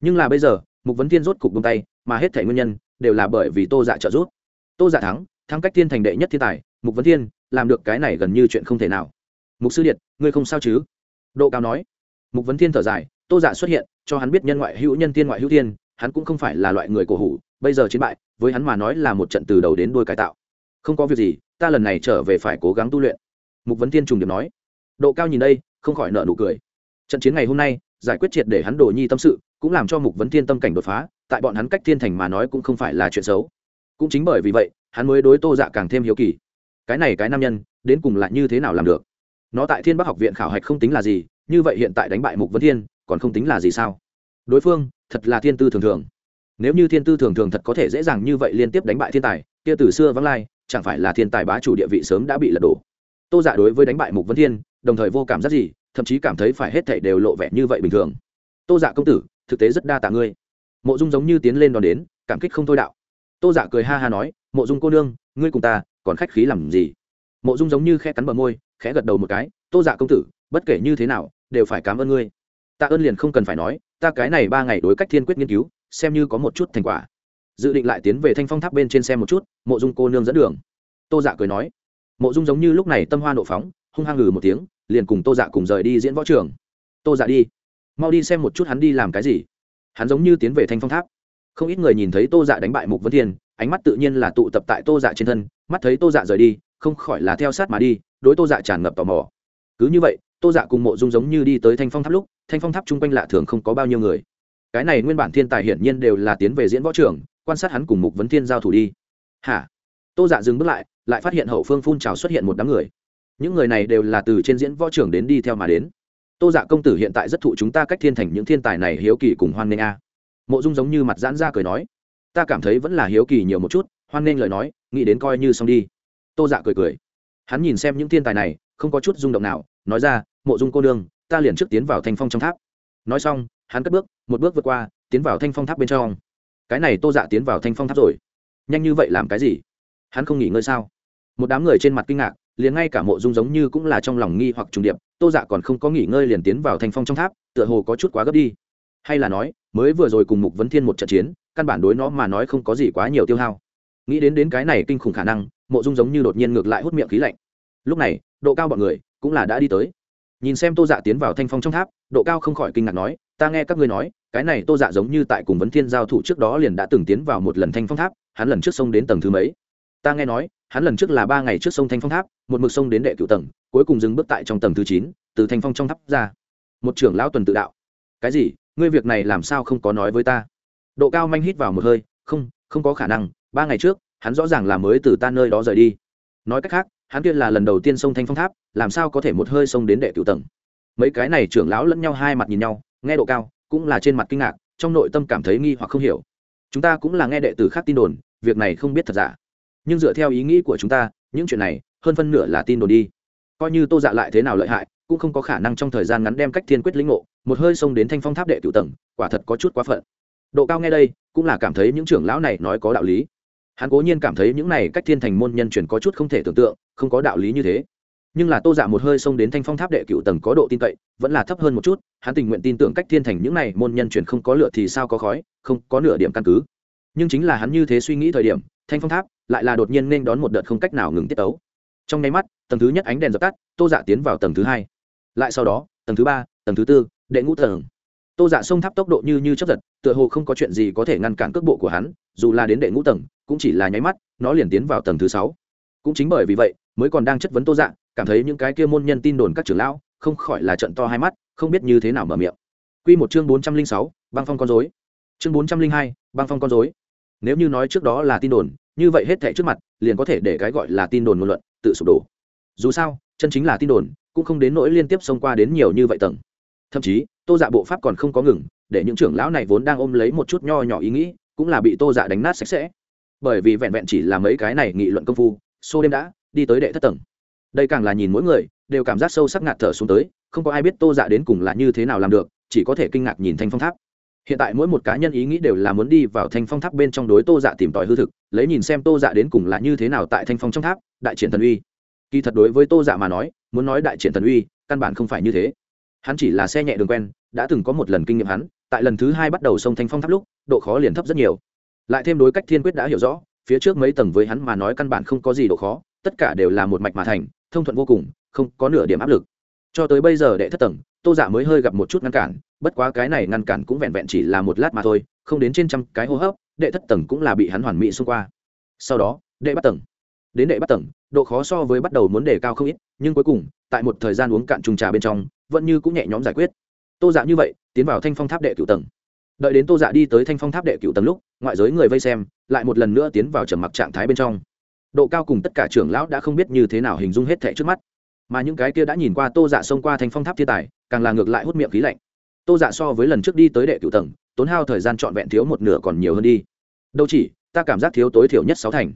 Speaker 1: Nhưng là bây giờ, mục vấn thiên rốt cục bông tay, mà hết thể nguyên nhân, đều là bởi vì tô dạ trợ giúp. Tô dạ thắng thắng cách thiên thành đệ nhất thiên tài, mục vấn thiên làm được cái này gần như chuyện không thể nào. Mục sư điện ngươi không sao chứ? Độ cao nói. Mục vấn thiên thở dài tô dạ xuất hiện, cho hắn biết nhân ngoại hữu nhân tiên ngoại hữu tiên, hắn cũng không phải là loại người cổ hủ, bây giờ chiến bại, với hắn mà nói là một trận từ đầu đến đuôi cải tạo. Không có việc gì, ta lần này trở về phải cố gắng tu luyện. Mục vấn thiên trùng điểm nói. Độ cao nhìn đây, không khỏi nợ nụ cười. Trận chiến ngày hôm nay, giải quyết triệt để hắn đồ nhi tâm sự, cũng làm cho mục vấn thiên tâm cảnh đột phá, tại bọn hắn cách thiên thành mà nói cũng không phải là chuyện xấu. Cũng chính bởi vì vậy, hắn mới đối tô dạ càng thêm hiếu kỳ. Cái này cái nam nhân, đến cùng lại như thế nào làm được? Nó tại thiên bắc học viện khảo hạch không tính là gì, như vậy hiện tại đánh bại mục vấn thiên còn không tính là gì sao? Đối phương, thật là thiên tư thường thường. Nếu như thiên tư thường thường thật có thể dễ dàng như vậy liên tiếp đánh bại thiên tài, kia từ xưa vắng lai, chẳng phải là thiên tài bá chủ địa vị sớm đã bị lật đổ. Tô dạ đối với đánh bại mục vấn thiên, đồng thời vô cảm giác gì, thậm chí cảm thấy phải hết thảy đều lộ vẻ như vậy bình thường. Tô dạ công tử, thực tế rất đa tạ ngươi. Mộ dung giống như tiến lên đón đến, cảm kích không thôi đạo. Tô dạ cười ha ha nói, mộ dung cô nương, ngươi cùng ta, còn khách khí làm gì? Mộ dung giống như khẽ cắn bờ môi, khẽ gật đầu một cái, tô dạ công tử, bất kể như thế nào, đều phải cảm ơn ngươi tạ ơn liền không cần phải nói, ta cái này ba ngày đối cách thiên quyết nghiên cứu, xem như có một chút thành quả. Dự định lại tiến về thanh phong tháp bên trên xem một chút, mộ dung cô nương dẫn đường. Tô dạ cười nói. Mộ dung giống như lúc này tâm hoa nộ phóng, hung hăng ngừ một tiếng, liền cùng tô dạ cùng rời đi diễn võ trường. Tô dạ đi. Mau đi xem một chút hắn đi làm cái gì. Hắn giống như tiến về thanh phong tháp. Không ít người nhìn thấy tô dạ đánh bại mục vân thiên, ánh mắt tự nhiên là tụ tập tại tô dạ trên thân, mắt thấy tô dạ rời đi, không khỏi là theo sát mà đi, đối tô dạ tràn ngập tò mò. Cứ như vậy, tô dạ cùng mộ dung giống như đi tới thanh phong tháp lúc thanh phong tháp chung quanh lạ thường không có bao nhiêu người. Cái này nguyên bản thiên tài hiển nhiên đều là tiến về diễn võ trường, quan sát hắn cùng mục vấn thiên giao thủ đi. Hả? Tô dạ dừng bước lại lại phát hiện hậu phương phun trào xuất hiện một đám người. Những người này đều là từ trên diễn võ trường đến đi theo mà đến. Tô dạ công tử hiện tại rất thụ chúng ta cách thiên thành những thiên tài này hiếu kỳ cùng hoan nghênh a. Mộ dung giống như mặt giãn ra cười nói, ta cảm thấy vẫn là hiếu kỳ nhiều một chút, hoan nghênh lời nói, nghĩ đến coi như xong đi. Tô dạ cười cười. Hắn nhìn xem những thiên tài này, không có chút rung động nào, nói ra, mộ dung cô nương ta liền trước tiến vào thanh phong trong tháp. Nói xong, hắn cất bước, một bước vượt qua, tiến vào thanh phong tháp bên trong. Cái này tô dạ tiến vào thanh phong tháp rồi. Nhanh như vậy làm cái gì? Hắn không nghỉ ngơi sao? Một đám người trên mặt kinh ngạc, liền ngay cả mộ dung giống như cũng là trong lòng nghi hoặc trùng điệp, tô dạ còn không có nghỉ ngơi liền tiến vào thanh phong trong tháp, tựa hồ có chút quá gấp đi. Hay là nói, mới vừa rồi cùng mục vấn thiên một trận chiến, căn bản đối nó mà nói không có gì quá nhiều tiêu hao. Nghĩ đến đến cái này kinh khủng khả năng, mộ dung giống như đột nhiên ngược lại hút miệng khí lạnh. Lúc này, độ cao bọn người cũng là đã đi tới nhìn xem tô dạ tiến vào thanh phong trong tháp, độ cao không khỏi kinh ngạc nói, ta nghe các ngươi nói, cái này tô dạ giống như tại cùng vấn thiên giao thủ trước đó liền đã từng tiến vào một lần thanh phong tháp, hắn lần trước sông đến tầng thứ mấy? Ta nghe nói, hắn lần trước là ba ngày trước sông thanh phong tháp, một mực sông đến đệ cựu tầng, cuối cùng dừng bước tại trong tầng thứ chín, từ thanh phong trong tháp ra. Một trưởng lão tuần tự đạo. Cái gì? Ngươi việc này làm sao không có nói với ta? Độ cao manh hít vào một hơi, không không có khả năng, ba ngày trước, hắn rõ ràng là mới từ ta nơi đó rời đi. Nói cách khác, hắn kia là lần đầu tiên sông thanh phong tháp làm sao có thể một hơi sông đến đệ cửu tầng? Mấy cái này trưởng lão lẫn nhau hai mặt nhìn nhau, nghe độ cao, cũng là trên mặt kinh ngạc, trong nội tâm cảm thấy nghi hoặc không hiểu. Chúng ta cũng là nghe đệ tử khác tin đồn, việc này không biết thật giả. Nhưng dựa theo ý nghĩ của chúng ta, những chuyện này, hơn phân nửa là tin đồn đi. Coi như tô dạ lại thế nào lợi hại, cũng không có khả năng trong thời gian ngắn đem cách thiên quyết lĩnh ngộ, một hơi xông đến thanh phong tháp đệ cửu tầng, quả thật có chút quá phận. Độ cao nghe đây, cũng là cảm thấy những trưởng lão này nói có đạo lý. Hắn cố nhiên cảm thấy những này cách thiên thành môn nhân truyền có chút không thể tưởng tượng, không có đạo lý như thế nhưng là tô dạ một hơi xông đến thanh phong tháp đệ cựu tầng có độ tin cậy, vẫn là thấp hơn một chút, hắn tình nguyện tin tưởng cách thiên thành những này môn nhân chuyển không có lựa thì sao có khói, không có nửa điểm căn cứ. Nhưng chính là hắn như thế suy nghĩ thời điểm, thanh phong tháp lại là đột nhiên nên đón một đợt không cách nào ngừng tiết tấu. Trong nháy mắt, tầng thứ nhất ánh đèn dập tắt, tô dạ tiến vào tầng thứ hai. Lại sau đó, tầng thứ ba, tầng thứ tư, đệ ngũ tầng. Tô dạ xông tháp tốc độ như như chấp giật, tựa hồ không có chuyện gì có thể ngăn cản cước bộ của hắn, dù là đến đệ ngũ tầng, cũng chỉ là nháy mắt, nó liền tiến vào tầng thứ sáu. Cũng chính bởi vì vậy, mới còn đang chất vấn tô dạ cảm thấy những cái kia môn nhân tin đồn các trưởng lão, không khỏi là trận to hai mắt, không biết như thế nào mở miệng. Q một chương bốn trăm linh sáu, băng phong con dối chương bốn trăm linh hai, băng phong con dối nếu như nói trước đó là tin đồn, như vậy hết thệ trước mặt, liền có thể để cái gọi là tin đồn ngôn luận, tự sụp đổ. Dù sao, chân chính là tin đồn, cũng không đến nỗi liên tiếp xông qua đến nhiều như vậy tầng. Thậm chí, tô dạ bộ pháp còn không có ngừng, để những trưởng lão này vốn đang ôm lấy một chút nho nhỏ ý nghĩ, cũng là bị tô dạ đánh nát sạch sẽ. Bởi vì vẹn vẹn chỉ là mấy cái này nghị luận công phu, xô đêm đã, đi tới đệ thất tầng đây càng là nhìn mỗi người, đều cảm giác sâu sắc ngạt thở xuống tới, không có ai biết tô dạ đến cùng là như thế nào làm được, chỉ có thể kinh ngạc nhìn thanh phong tháp. Hiện tại mỗi một cá nhân ý nghĩ đều là muốn đi vào thanh phong tháp bên trong đối tô dạ tìm tòi hư thực, lấy nhìn xem tô dạ đến cùng là như thế nào tại thanh phong trong tháp, đại triển thần uy. Kỳ thật đối với tô dạ mà nói, muốn nói đại triển thần uy, căn bản không phải như thế. Hắn chỉ là xe nhẹ đường quen, đã từng có một lần kinh nghiệm hắn, tại lần thứ hai bắt đầu sông thanh phong tháp lúc, độ khó liền thấp rất nhiều. Lại thêm đối cách thiên quyết đã hiểu rõ, phía trước mấy tầng với hắn mà nói căn bản không có gì độ khó, tất cả đều là một mạch mà thành thông thuận vô cùng, không có nửa điểm áp lực. Cho tới bây giờ đệ thất tầng, tô giả dạ mới hơi gặp một chút ngăn cản, bất quá cái này ngăn cản cũng vẹn vẹn chỉ là một lát mà thôi, không đến trên trăm cái hô hấp, đệ thất tầng cũng là bị hắn hoàn mỹ xung qua. Sau đó, đệ bắt tầng. Đến đệ bắt tầng, độ khó so với bắt đầu muốn đề cao không ít, nhưng cuối cùng, tại một thời gian uống cạn trùng trà bên trong, vẫn như cũng nhẹ nhõm giải quyết. Tô dạ như vậy, tiến vào thanh phong tháp đệ cựu tầng. Đợi đến tô dạ đi tới thanh phong tháp đệ cựu tầng lúc, ngoại giới người vây xem, lại một lần nữa tiến vào trầm mặc trạng thái bên trong độ cao cùng tất cả trưởng lão đã không biết như thế nào hình dung hết thẻ trước mắt. Mà những cái kia đã nhìn qua tô dạ xông qua thành phong tháp thiên tài, càng là ngược lại hút miệng khí lạnh. Tô dạ so với lần trước đi tới đệ cựu tầng, tốn hao thời gian trọn vẹn thiếu một nửa còn nhiều hơn đi. Đâu chỉ, ta cảm giác thiếu tối thiểu nhất sáu thành.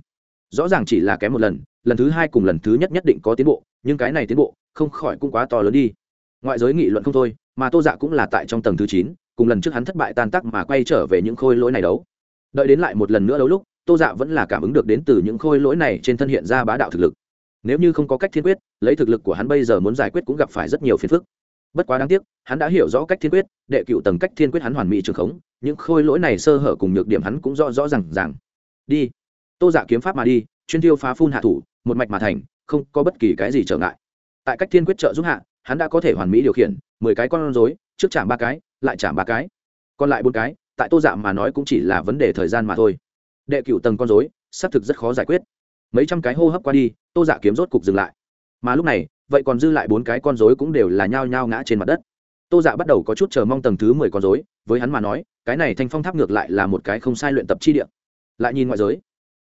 Speaker 1: Rõ ràng chỉ là kém một lần lần thứ hai cùng lần thứ nhất nhất định có tiến bộ, nhưng cái này tiến bộ không khỏi cũng quá to lớn đi. Ngoại giới nghị luận không thôi, mà tô dạ cũng là tại trong tầng thứ chín, cùng lần trước hắn thất bại tan tắc mà quay trở về những khôi lỗi này đấu. Đợi đến lại một lần nữa đấu lúc tô dạ vẫn là cảm ứng được đến từ những khôi lỗi này trên thân hiện ra bá đạo thực lực. Nếu như không có cách thiên quyết, lấy thực lực của hắn bây giờ muốn giải quyết cũng gặp phải rất nhiều phiền phức. Bất quá đáng tiếc, hắn đã hiểu rõ cách thiên quyết, đệ cựu tầng cách thiên quyết hắn hoàn mỹ trường khống, những khôi lỗi này sơ hở cùng nhược điểm hắn cũng rõ rõ r à n g rằng đi. Tô dạ kiếm pháp mà đi, chuyên tiêu phá phun hạ thủ, một mạch mà thành, không có bất kỳ cái gì trở ngại. Tại cách thiên quyết trợ giúp hạ, hắn đã có thể hoàn mỹ điều khiển, mười cái con rối, trước chạm ba cái, lại chạm ba cái. Còn lại bốn cái, tại tô dạ mà nói cũng chỉ là vấn đề thời gian mà thôi đệ cựu tầng con rối, xác thực rất khó giải quyết. Mấy trăm cái hô hấp qua đi, tô dạ kiếm rốt cục dừng lại. Mà lúc này, vậy còn dư lại bốn cái con rối cũng đều là nhao nhao ngã trên mặt đất. Tô dạ bắt đầu có chút chờ mong tầng thứ mười con rối, với hắn mà nói, cái này thanh phong tháp ngược lại là một cái không sai luyện tập chi địa. Lại nhìn ngoại giới,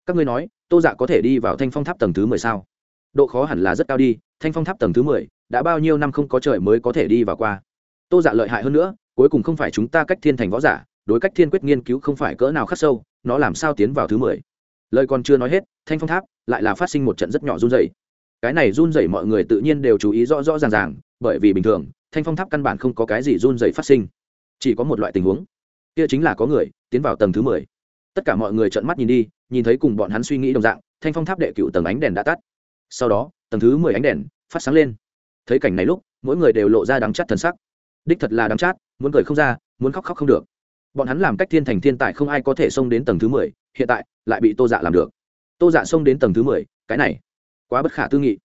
Speaker 1: các ngươi nói, tô dạ có thể đi vào thanh phong tháp tầng thứ mười sao? Độ khó hẳn là rất cao đi, thanh phong tháp tầng thứ mười, đã bao nhiêu năm không có trời mới có thể đi vào qua? Tô dạ lợi hại hơn nữa, cuối cùng không phải chúng ta cách thiên thành võ giả, đối cách thiên quyết nghiên cứu không phải cỡ nào khắc sâu nó làm sao tiến vào thứ mười? Lời còn chưa nói hết, thanh phong tháp lại là phát sinh một trận rất nhỏ run dày cái này run dày mọi người tự nhiên đều chú ý rõ rõ ràng ràng, bởi vì bình thường, thanh phong tháp căn bản không có cái gì run dày phát sinh. Chỉ có một loại tình huống. Kia chính là có người tiến vào tầng thứ mười. Tất cả mọi người trợn mắt nhìn đi, nhìn thấy cùng bọn hắn suy nghĩ đồng dạng, thanh phong tháp đệ cựu tầng ánh đèn đã tắt. Sau đó, tầng thứ mười ánh đèn phát sáng lên. Thấy cảnh này lúc, mỗi người đều lộ ra đắng chát thần sắc. Đích thật là đắng chát, muốn cười không ra, muốn khóc khóc không được bọn hắn làm cách thiên thành thiên tài không ai có thể xông đến tầng thứ mười, hiện tại lại bị tô dạ làm được. Tô dạ xông đến tầng thứ mười, cái này quá bất khả tư nghị.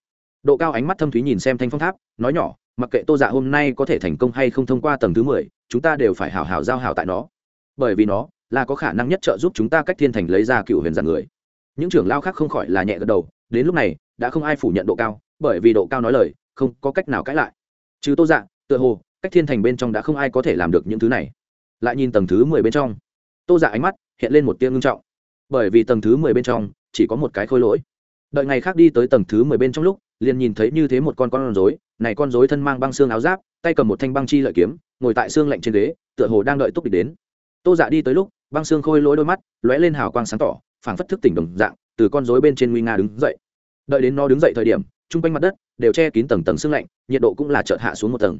Speaker 1: Độ cao ánh mắt thâm thúy nhìn xem thanh phong tháp, nói nhỏ, mặc kệ tô dạ hôm nay có thể thành công hay không thông qua tầng thứ mười, chúng ta đều phải hào hào giao hào tại nó. Bởi vì nó là có khả năng nhất trợ giúp chúng ta cách thiên thành lấy ra cựu huyền giản người. Những trưởng lao khác không khỏi là nhẹ gật đầu, đến lúc này, đã không ai phủ nhận độ cao, bởi vì độ cao nói lời, không có cách nào cãi lại. Trừ tô dạ tựa hồ, cách thiên thành bên trong đã không ai có thể làm được những thứ này lại nhìn tầng thứ mười bên trong. Tô giả ánh mắt hiện lên một tia ngưng trọng. Bởi vì tầng thứ mười bên trong chỉ có một cái khôi lỗi. Đợi ngày khác đi tới tầng thứ mười bên trong lúc, liền nhìn thấy như thế một con con rối, này con rối thân mang băng xương áo giáp, tay cầm một thanh băng chi lợi kiếm, ngồi tại xương lạnh trên ghế, tựa hồ đang đợi túc địch đến. Tô dạ đi tới lúc, băng xương khôi lỗi đôi mắt lóe lên hào quang sáng tỏ, phảng phất thức tỉnh đồng dạng, từ con rối bên trên nguy nga đứng dậy. Đợi đến nó đứng dậy thời điểm chung quanh mặt đất đều che kín tầng tầng xương lạnh, nhiệt độ cũng là chợt hạ xuống một tầng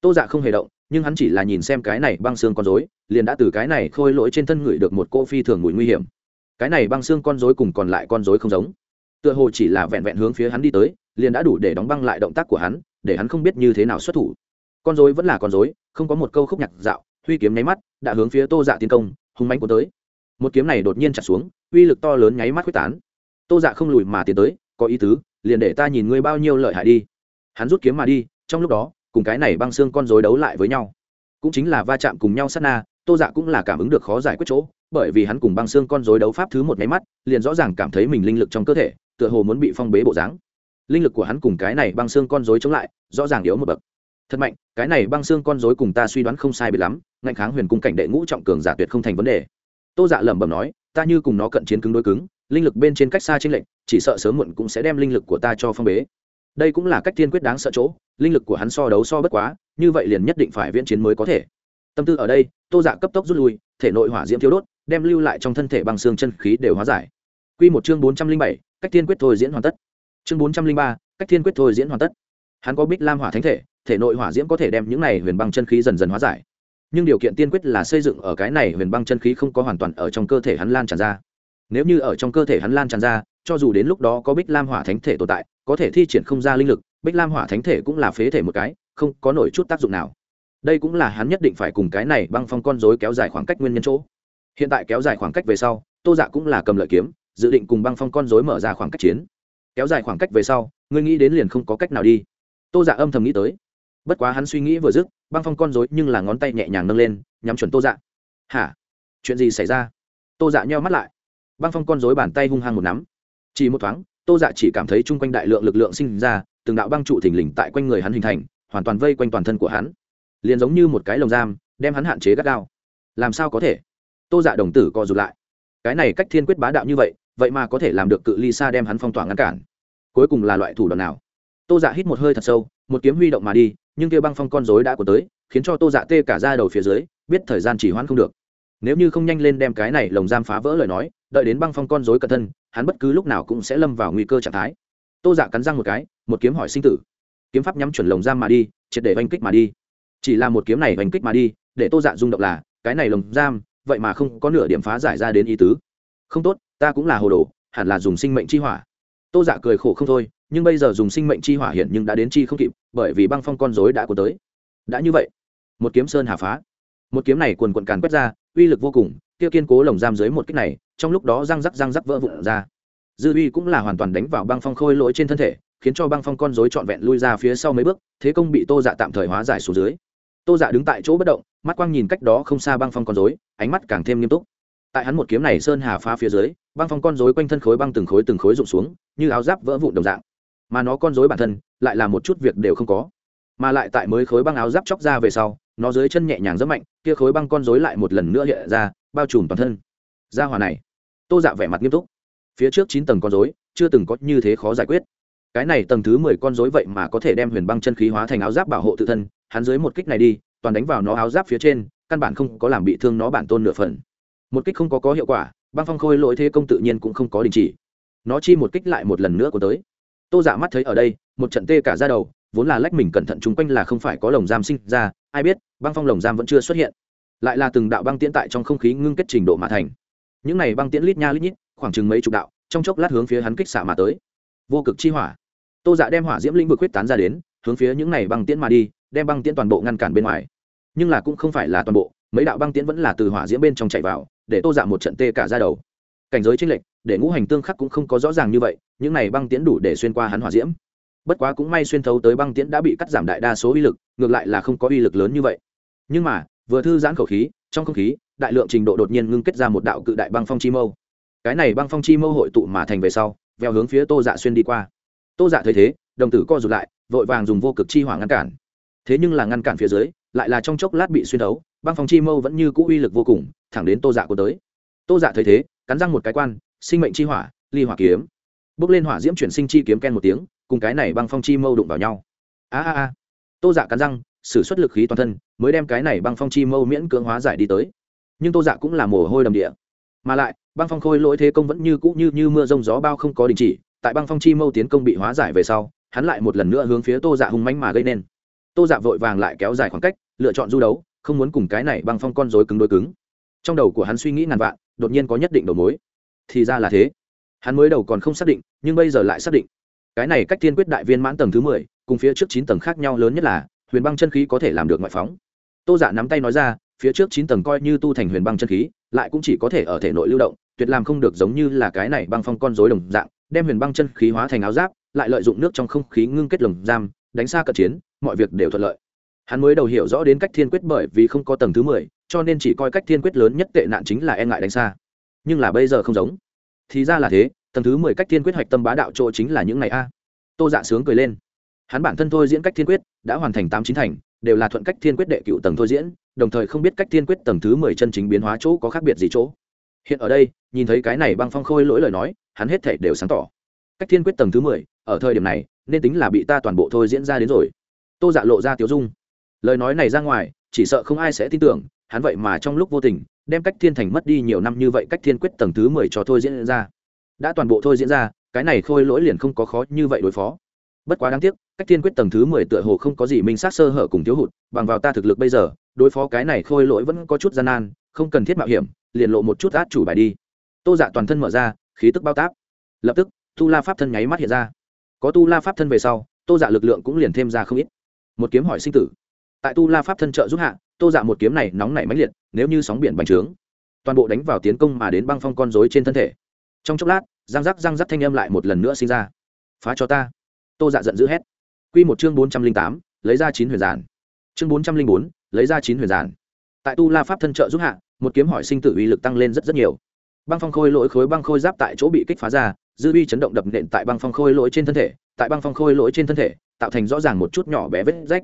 Speaker 1: tô dạ không hề động, nhưng hắn chỉ là nhìn xem cái này băng xương con rối, liền đã từ cái này khôi lỗi trên thân ngửi được một cô phi thường mùi nguy hiểm. Cái này băng xương con rối cùng còn lại con rối không giống. Tựa hồ chỉ là vẹn vẹn hướng phía hắn đi tới, liền đã đủ để đóng băng lại động tác của hắn, để hắn không biết như thế nào xuất thủ. Con rối vẫn là con rối, không có một câu khúc nhạc dạo, huy kiếm nháy mắt, đã hướng phía tô dạ tiến công, hung manh của tới. Một kiếm này đột nhiên chặt xuống, uy lực to lớn nháy mắt quyết tán. Tô dạ không lùi mà tiến tới, có ý tứ, liền để ta nhìn ngươi bao nhiêu lợi hại đi. Hắn rút kiếm mà đi, trong lúc đó cùng cái này băng xương con rối đấu lại với nhau. Cũng chính là va chạm cùng nhau sát na, tô dạ cũng là cảm ứng được khó giải quyết chỗ, bởi vì hắn cùng băng xương con rối đấu pháp thứ một máy mắt, liền rõ ràng cảm thấy mình linh lực trong cơ thể, tựa hồ muốn bị phong bế bộ dáng. Linh lực của hắn cùng cái này băng xương con rối chống lại, rõ ràng yếu một bậc. Thật mạnh, cái này băng xương con rối cùng ta suy đoán không sai bị lắm, ngạnh kháng huyền cung cảnh đệ ngũ trọng cường giả tuyệt không thành vấn đề. Tô dạ lẩm bẩm nói, ta như cùng nó cận chiến cứng đối cứng, linh lực bên trên cách xa trên lệnh chỉ sợ sớm muộn cũng sẽ đem linh lực của ta cho phong bế đây cũng là cách tiên quyết đáng sợ chỗ, linh lực của hắn so đấu so bất quá, như vậy liền nhất định phải viễn chiến mới có thể. Tâm tư ở đây, tô dạ cấp tốc rút lui, thể nội hỏa diễm thiếu đốt, đem lưu lại trong thân thể bằng xương chân khí đều hóa giải. Q một chương bốn trăm linh bảy, cách tiên quyết thôi diễn hoàn tất. Chương bốn trăm linh ba, cách tiên quyết thôi diễn hoàn tất. Hắn có bích lam hỏa thánh thể thể nội hỏa diễm có thể đem những này huyền băng chân khí dần dần hóa giải. Nhưng điều kiện tiên quyết là xây dựng ở cái này huyền băng chân khí không có hoàn toàn ở trong cơ thể hắn lan tràn ra. Nếu như ở trong cơ thể hắn lan tràn ra, cho dù đến lúc đó có bích lam hỏa thánh thể tồn tại có thể thi triển không ra linh lực, bích lam hỏa thánh thể cũng là phế thể một cái, không có nổi chút tác dụng nào. Đây cũng là hắn nhất định phải cùng cái này băng phong con dối kéo dài khoảng cách nguyên nhân chỗ. Hiện tại kéo dài khoảng cách về sau, tô dạ cũng là cầm lợi kiếm, dự định cùng băng phong con dối mở ra khoảng cách chiến. Kéo dài khoảng cách về sau, ngươi nghĩ đến liền không có cách nào đi. Tô dạ âm thầm nghĩ tới. Bất quá hắn suy nghĩ vừa dứt, băng phong con dối nhưng là ngón tay nhẹ nhàng nâng lên, nhắm chuẩn tô dạ. Hả? Chuyện gì xảy ra? Tô dạ nheo mắt lại. Băng phong con dối bàn tay hung hăng một nắm. Chỉ một thoáng tô dạ chỉ cảm thấy chung quanh đại lượng lực lượng sinh ra, từng đạo băng trụ thình lình tại quanh người hắn hình thành, hoàn toàn vây quanh toàn thân của hắn. Liền giống như một cái lồng giam, đem hắn hạn chế gắt gao. Làm sao có thể? Tô dạ đồng tử co rụt lại. Cái này cách thiên quyết bá đạo như vậy vậy mà có thể làm được cự ly xa đem hắn phong tỏa ngăn cản. Cuối cùng là loại thủ đoạn nào? Tô dạ hít một hơi thật sâu, một kiếm huy động mà đi, nhưng kia băng phong con dối đã của tới, khiến cho tô dạ tê cả ra đầu phía dưới, biết thời gian chỉ hoãn không được. Nếu như không nhanh lên đem cái này lồng giam phá vỡ lời nói đợi đến băng phong con dối cẩn thân, hắn bất cứ lúc nào cũng sẽ lâm vào nguy cơ trạng thái. Tô dạ cắn răng một cái, một kiếm hỏi sinh tử. Kiếm pháp nhắm chuẩn lồng giam mà đi, triệt để oanh kích mà đi. Chỉ là một kiếm này oanh kích mà đi, để tô dạ rung động là, cái này lồng giam, vậy mà không có nửa điểm phá giải ra đến ý tứ. Không tốt, ta cũng là hồ đồ, hẳn là dùng sinh mệnh chi hỏa. Tô dạ cười khổ không thôi, nhưng bây giờ dùng sinh mệnh chi hỏa hiện nhưng đã đến chi không kịp, bởi vì băng phong con dối đã của tới. Đã như vậy, một kiếm sơn hà phá. Một kiếm này quần quận càn quét ra, uy lực vô cùng kia kiên cố lồng giam dưới một kích này trong lúc đó răng rắc răng rắc vỡ vụn ra. Dư uy cũng là hoàn toàn đánh vào băng phong khôi lỗi trên thân thể khiến cho băng phong con rối trọn vẹn lui ra phía sau mấy bước thế công bị tô dạ tạm thời hóa giải xuống dưới. Tô dạ đứng tại chỗ bất động mắt quang nhìn cách đó không xa băng phong con rối, ánh mắt càng thêm nghiêm túc. Tại hắn một kiếm này sơn hà phá phía dưới băng phong con rối quanh thân khối băng từng khối từng khối rụng xuống như áo giáp vỡ vụn đồng dạng. Mà nó con rối bản thân lại là một chút việc đều không có. Mà lại tại mới khối băng áo giáp chóc ra về sau nó dưới chân nhẹ nhàng rất mạnh kia khối băng con rối lại một lần nữa hiện ra bao trùm toàn thân. Ra hòa này, tô dạ vẻ mặt nghiêm túc. Phía trước chín tầng con dối chưa từng có như thế khó giải quyết. Cái này tầng thứ mười con dối vậy mà có thể đem huyền băng chân khí hóa thành áo giáp bảo hộ tự thân, hắn dưới một kích này đi, toàn đánh vào nó áo giáp phía trên, căn bản không có làm bị thương nó bản tôn nửa phần. Một kích không có có hiệu quả, băng phong khôi lỗi thế công tự nhiên cũng không có đình chỉ. Nó chi một kích lại một lần nữa của tới. Tô dạ mắt thấy ở đây, một trận tê cả ra đầu, vốn là lách mình cẩn thận chung quanh là không phải có lồng giam sinh ra, ai biết, băng phong lồng giam vẫn chưa xuất hiện lại là từng đạo băng tiễn tại trong không khí ngưng kết trình độ mà thành. Những này băng tiễn lít nha lít nhít, khoảng chừng mấy chục đạo, trong chốc lát hướng phía hắn kích xạ mà tới. Vô cực chi hỏa. Tô dạ đem hỏa diễm lĩnh vực quyết tán ra đến, hướng phía những này băng tiễn mà đi, đem băng tiễn toàn bộ ngăn cản bên ngoài. Nhưng là cũng không phải là toàn bộ, mấy đạo băng tiễn vẫn là từ hỏa diễm bên trong chạy vào, để tô dạ một trận tê cả ra đầu. Cảnh giới chênh lệch, để ngũ hành tương khắc cũng không có rõ ràng như vậy, những này băng tiễn đủ để xuyên qua hắn hỏa diễm. Bất quá cũng may xuyên thấu tới băng tiễn đã bị cắt giảm đại đa số uy lực, ngược lại là không có uy lực lớn như vậy. Nhưng mà vừa thư giãn khẩu khí, trong không khí, đại lượng trình độ đột nhiên ngưng kết ra một đạo cự đại băng phong chi mâu. Cái này băng phong chi mâu hội tụ mà thành về sau, veo hướng phía tô dạ xuyên đi qua. Tô dạ thấy thế, đồng tử co rụt lại, vội vàng dùng vô cực chi hỏa ngăn cản. Thế nhưng là ngăn cản phía dưới, lại là trong chốc lát bị xuyên thấu băng phong chi mâu vẫn như cũ uy lực vô cùng, thẳng đến tô dạ của tới. Tô dạ thấy thế, cắn răng một cái quan, sinh mệnh chi hỏa, ly hỏa kiếm. Bước lên hỏa diễm chuyển sinh chi kiếm ken một tiếng, cùng cái này băng phong chi mâu đụng vào nhau. A a a. Tô dạ cắn răng sử xuất lực khí toàn thân, mới đem cái này băng phong chi mâu miễn cưỡng hóa giải đi tới. Nhưng tô dạ cũng là mồ hôi đầm địa. Mà lại, băng phong khôi lỗi thế công vẫn như cũ như như mưa rông gió bao không có đình chỉ, tại băng phong chi mâu tiến công bị hóa giải về sau, hắn lại một lần nữa hướng phía tô dạ hung mánh mà gây nên. Tô dạ vội vàng lại kéo dài khoảng cách, lựa chọn du đấu, không muốn cùng cái này băng phong con dối cứng đôi cứng. Trong đầu của hắn suy nghĩ ngàn vạn, đột nhiên có nhất định đầu mối. Thì ra là thế. Hắn mới đầu còn không xác định, nhưng bây giờ lại xác định. Cái này cách tiên quyết đại viên mãn tầng thứ mười, cùng phía trước chín tầng khác nhau lớn nhất là huyền băng chân khí có thể làm được ngoại phóng. Tô giả dạ nắm tay nói ra, phía trước chín tầng coi như tu thành huyền băng chân khí, lại cũng chỉ có thể ở thể nội lưu động, tuyệt làm không được giống như là cái này băng phong con dối đồng dạng, đem huyền băng chân khí hóa thành áo giáp, lại lợi dụng nước trong không khí ngưng kết lồng giam, đánh xa cận chiến, mọi việc đều thuận lợi. Hắn mới đầu hiểu rõ đến cách thiên quyết bởi vì không có tầng thứ mười, cho nên chỉ coi cách thiên quyết lớn nhất tệ nạn chính là e ngại đánh xa. Nhưng là bây giờ không giống. Thì ra là thế, tầng thứ mười cách thiên quyết hoạch tâm bá đạo chỗ chính là những ngày a. Tô dạ sướng cười lên hắn bản thân thôi diễn cách thiên quyết, đã hoàn thành tám chín thành, đều là thuận cách thiên quyết đệ cựu tầng thôi diễn, đồng thời không biết cách thiên quyết tầng thứ mười chân chính biến hóa chỗ có khác biệt gì chỗ. Hiện ở đây, nhìn thấy cái này băng phong khôi lỗi lời nói, hắn hết thể đều sáng tỏ. Cách thiên quyết tầng thứ mười, ở thời điểm này, nên tính là bị ta toàn bộ thôi diễn ra đến rồi. Tô dạ lộ ra tiếu dung. Lời nói này ra ngoài, chỉ sợ không ai sẽ tin tưởng, hắn vậy mà trong lúc vô tình, đem cách thiên thành mất đi nhiều năm như vậy cách thiên quyết tầng thứ mười cho thôi diễn ra. Đã toàn bộ thôi diễn ra, cái này khôi lỗi liền không có khó như vậy đối phó. Bất quá đáng tiếc cách thiên quyết tầng thứ mười tựa hồ không có gì minh sát sơ hở cùng thiếu hụt, bằng vào ta thực lực bây giờ, đối phó cái này khôi lỗi vẫn có chút gian nan, không cần thiết mạo hiểm, liền lộ một chút át chủ bài đi. Tô dạ toàn thân mở ra, khí tức bao táp. Lập tức, tu la pháp thân nháy mắt hiện ra. Có tu la pháp thân về sau, tô dạ lực lượng cũng liền thêm ra không ít. Một kiếm hỏi sinh tử. Tại tu la pháp thân trợ giúp hạ, tô dạ một kiếm này nóng nảy mãnh liệt, nếu như sóng biển bành trướng, toàn bộ đánh vào tiến công mà đến băng phong con dối trên thân thể. Trong chốc lát, răng rắc răng rắc thanh âm lại một lần nữa sinh ra. Phá cho ta. Tô dạ giận dữ hét. Quy một chương bốn trăm linh tám, lấy ra chín huyền giản. Chương bốn trăm linh bốn, lấy ra chín huyền giản. Tại tu la pháp thân trợ giúp hạ, một kiếm hỏi sinh tử uy lực tăng lên rất rất nhiều. Băng phong khôi lỗi khối băng khôi giáp tại chỗ bị kích phá ra, dư uy chấn động đập nện tại băng phong khôi lỗi trên thân thể, tại băng phong khôi lỗi trên thân thể, tạo thành rõ ràng một chút nhỏ bé vết rách.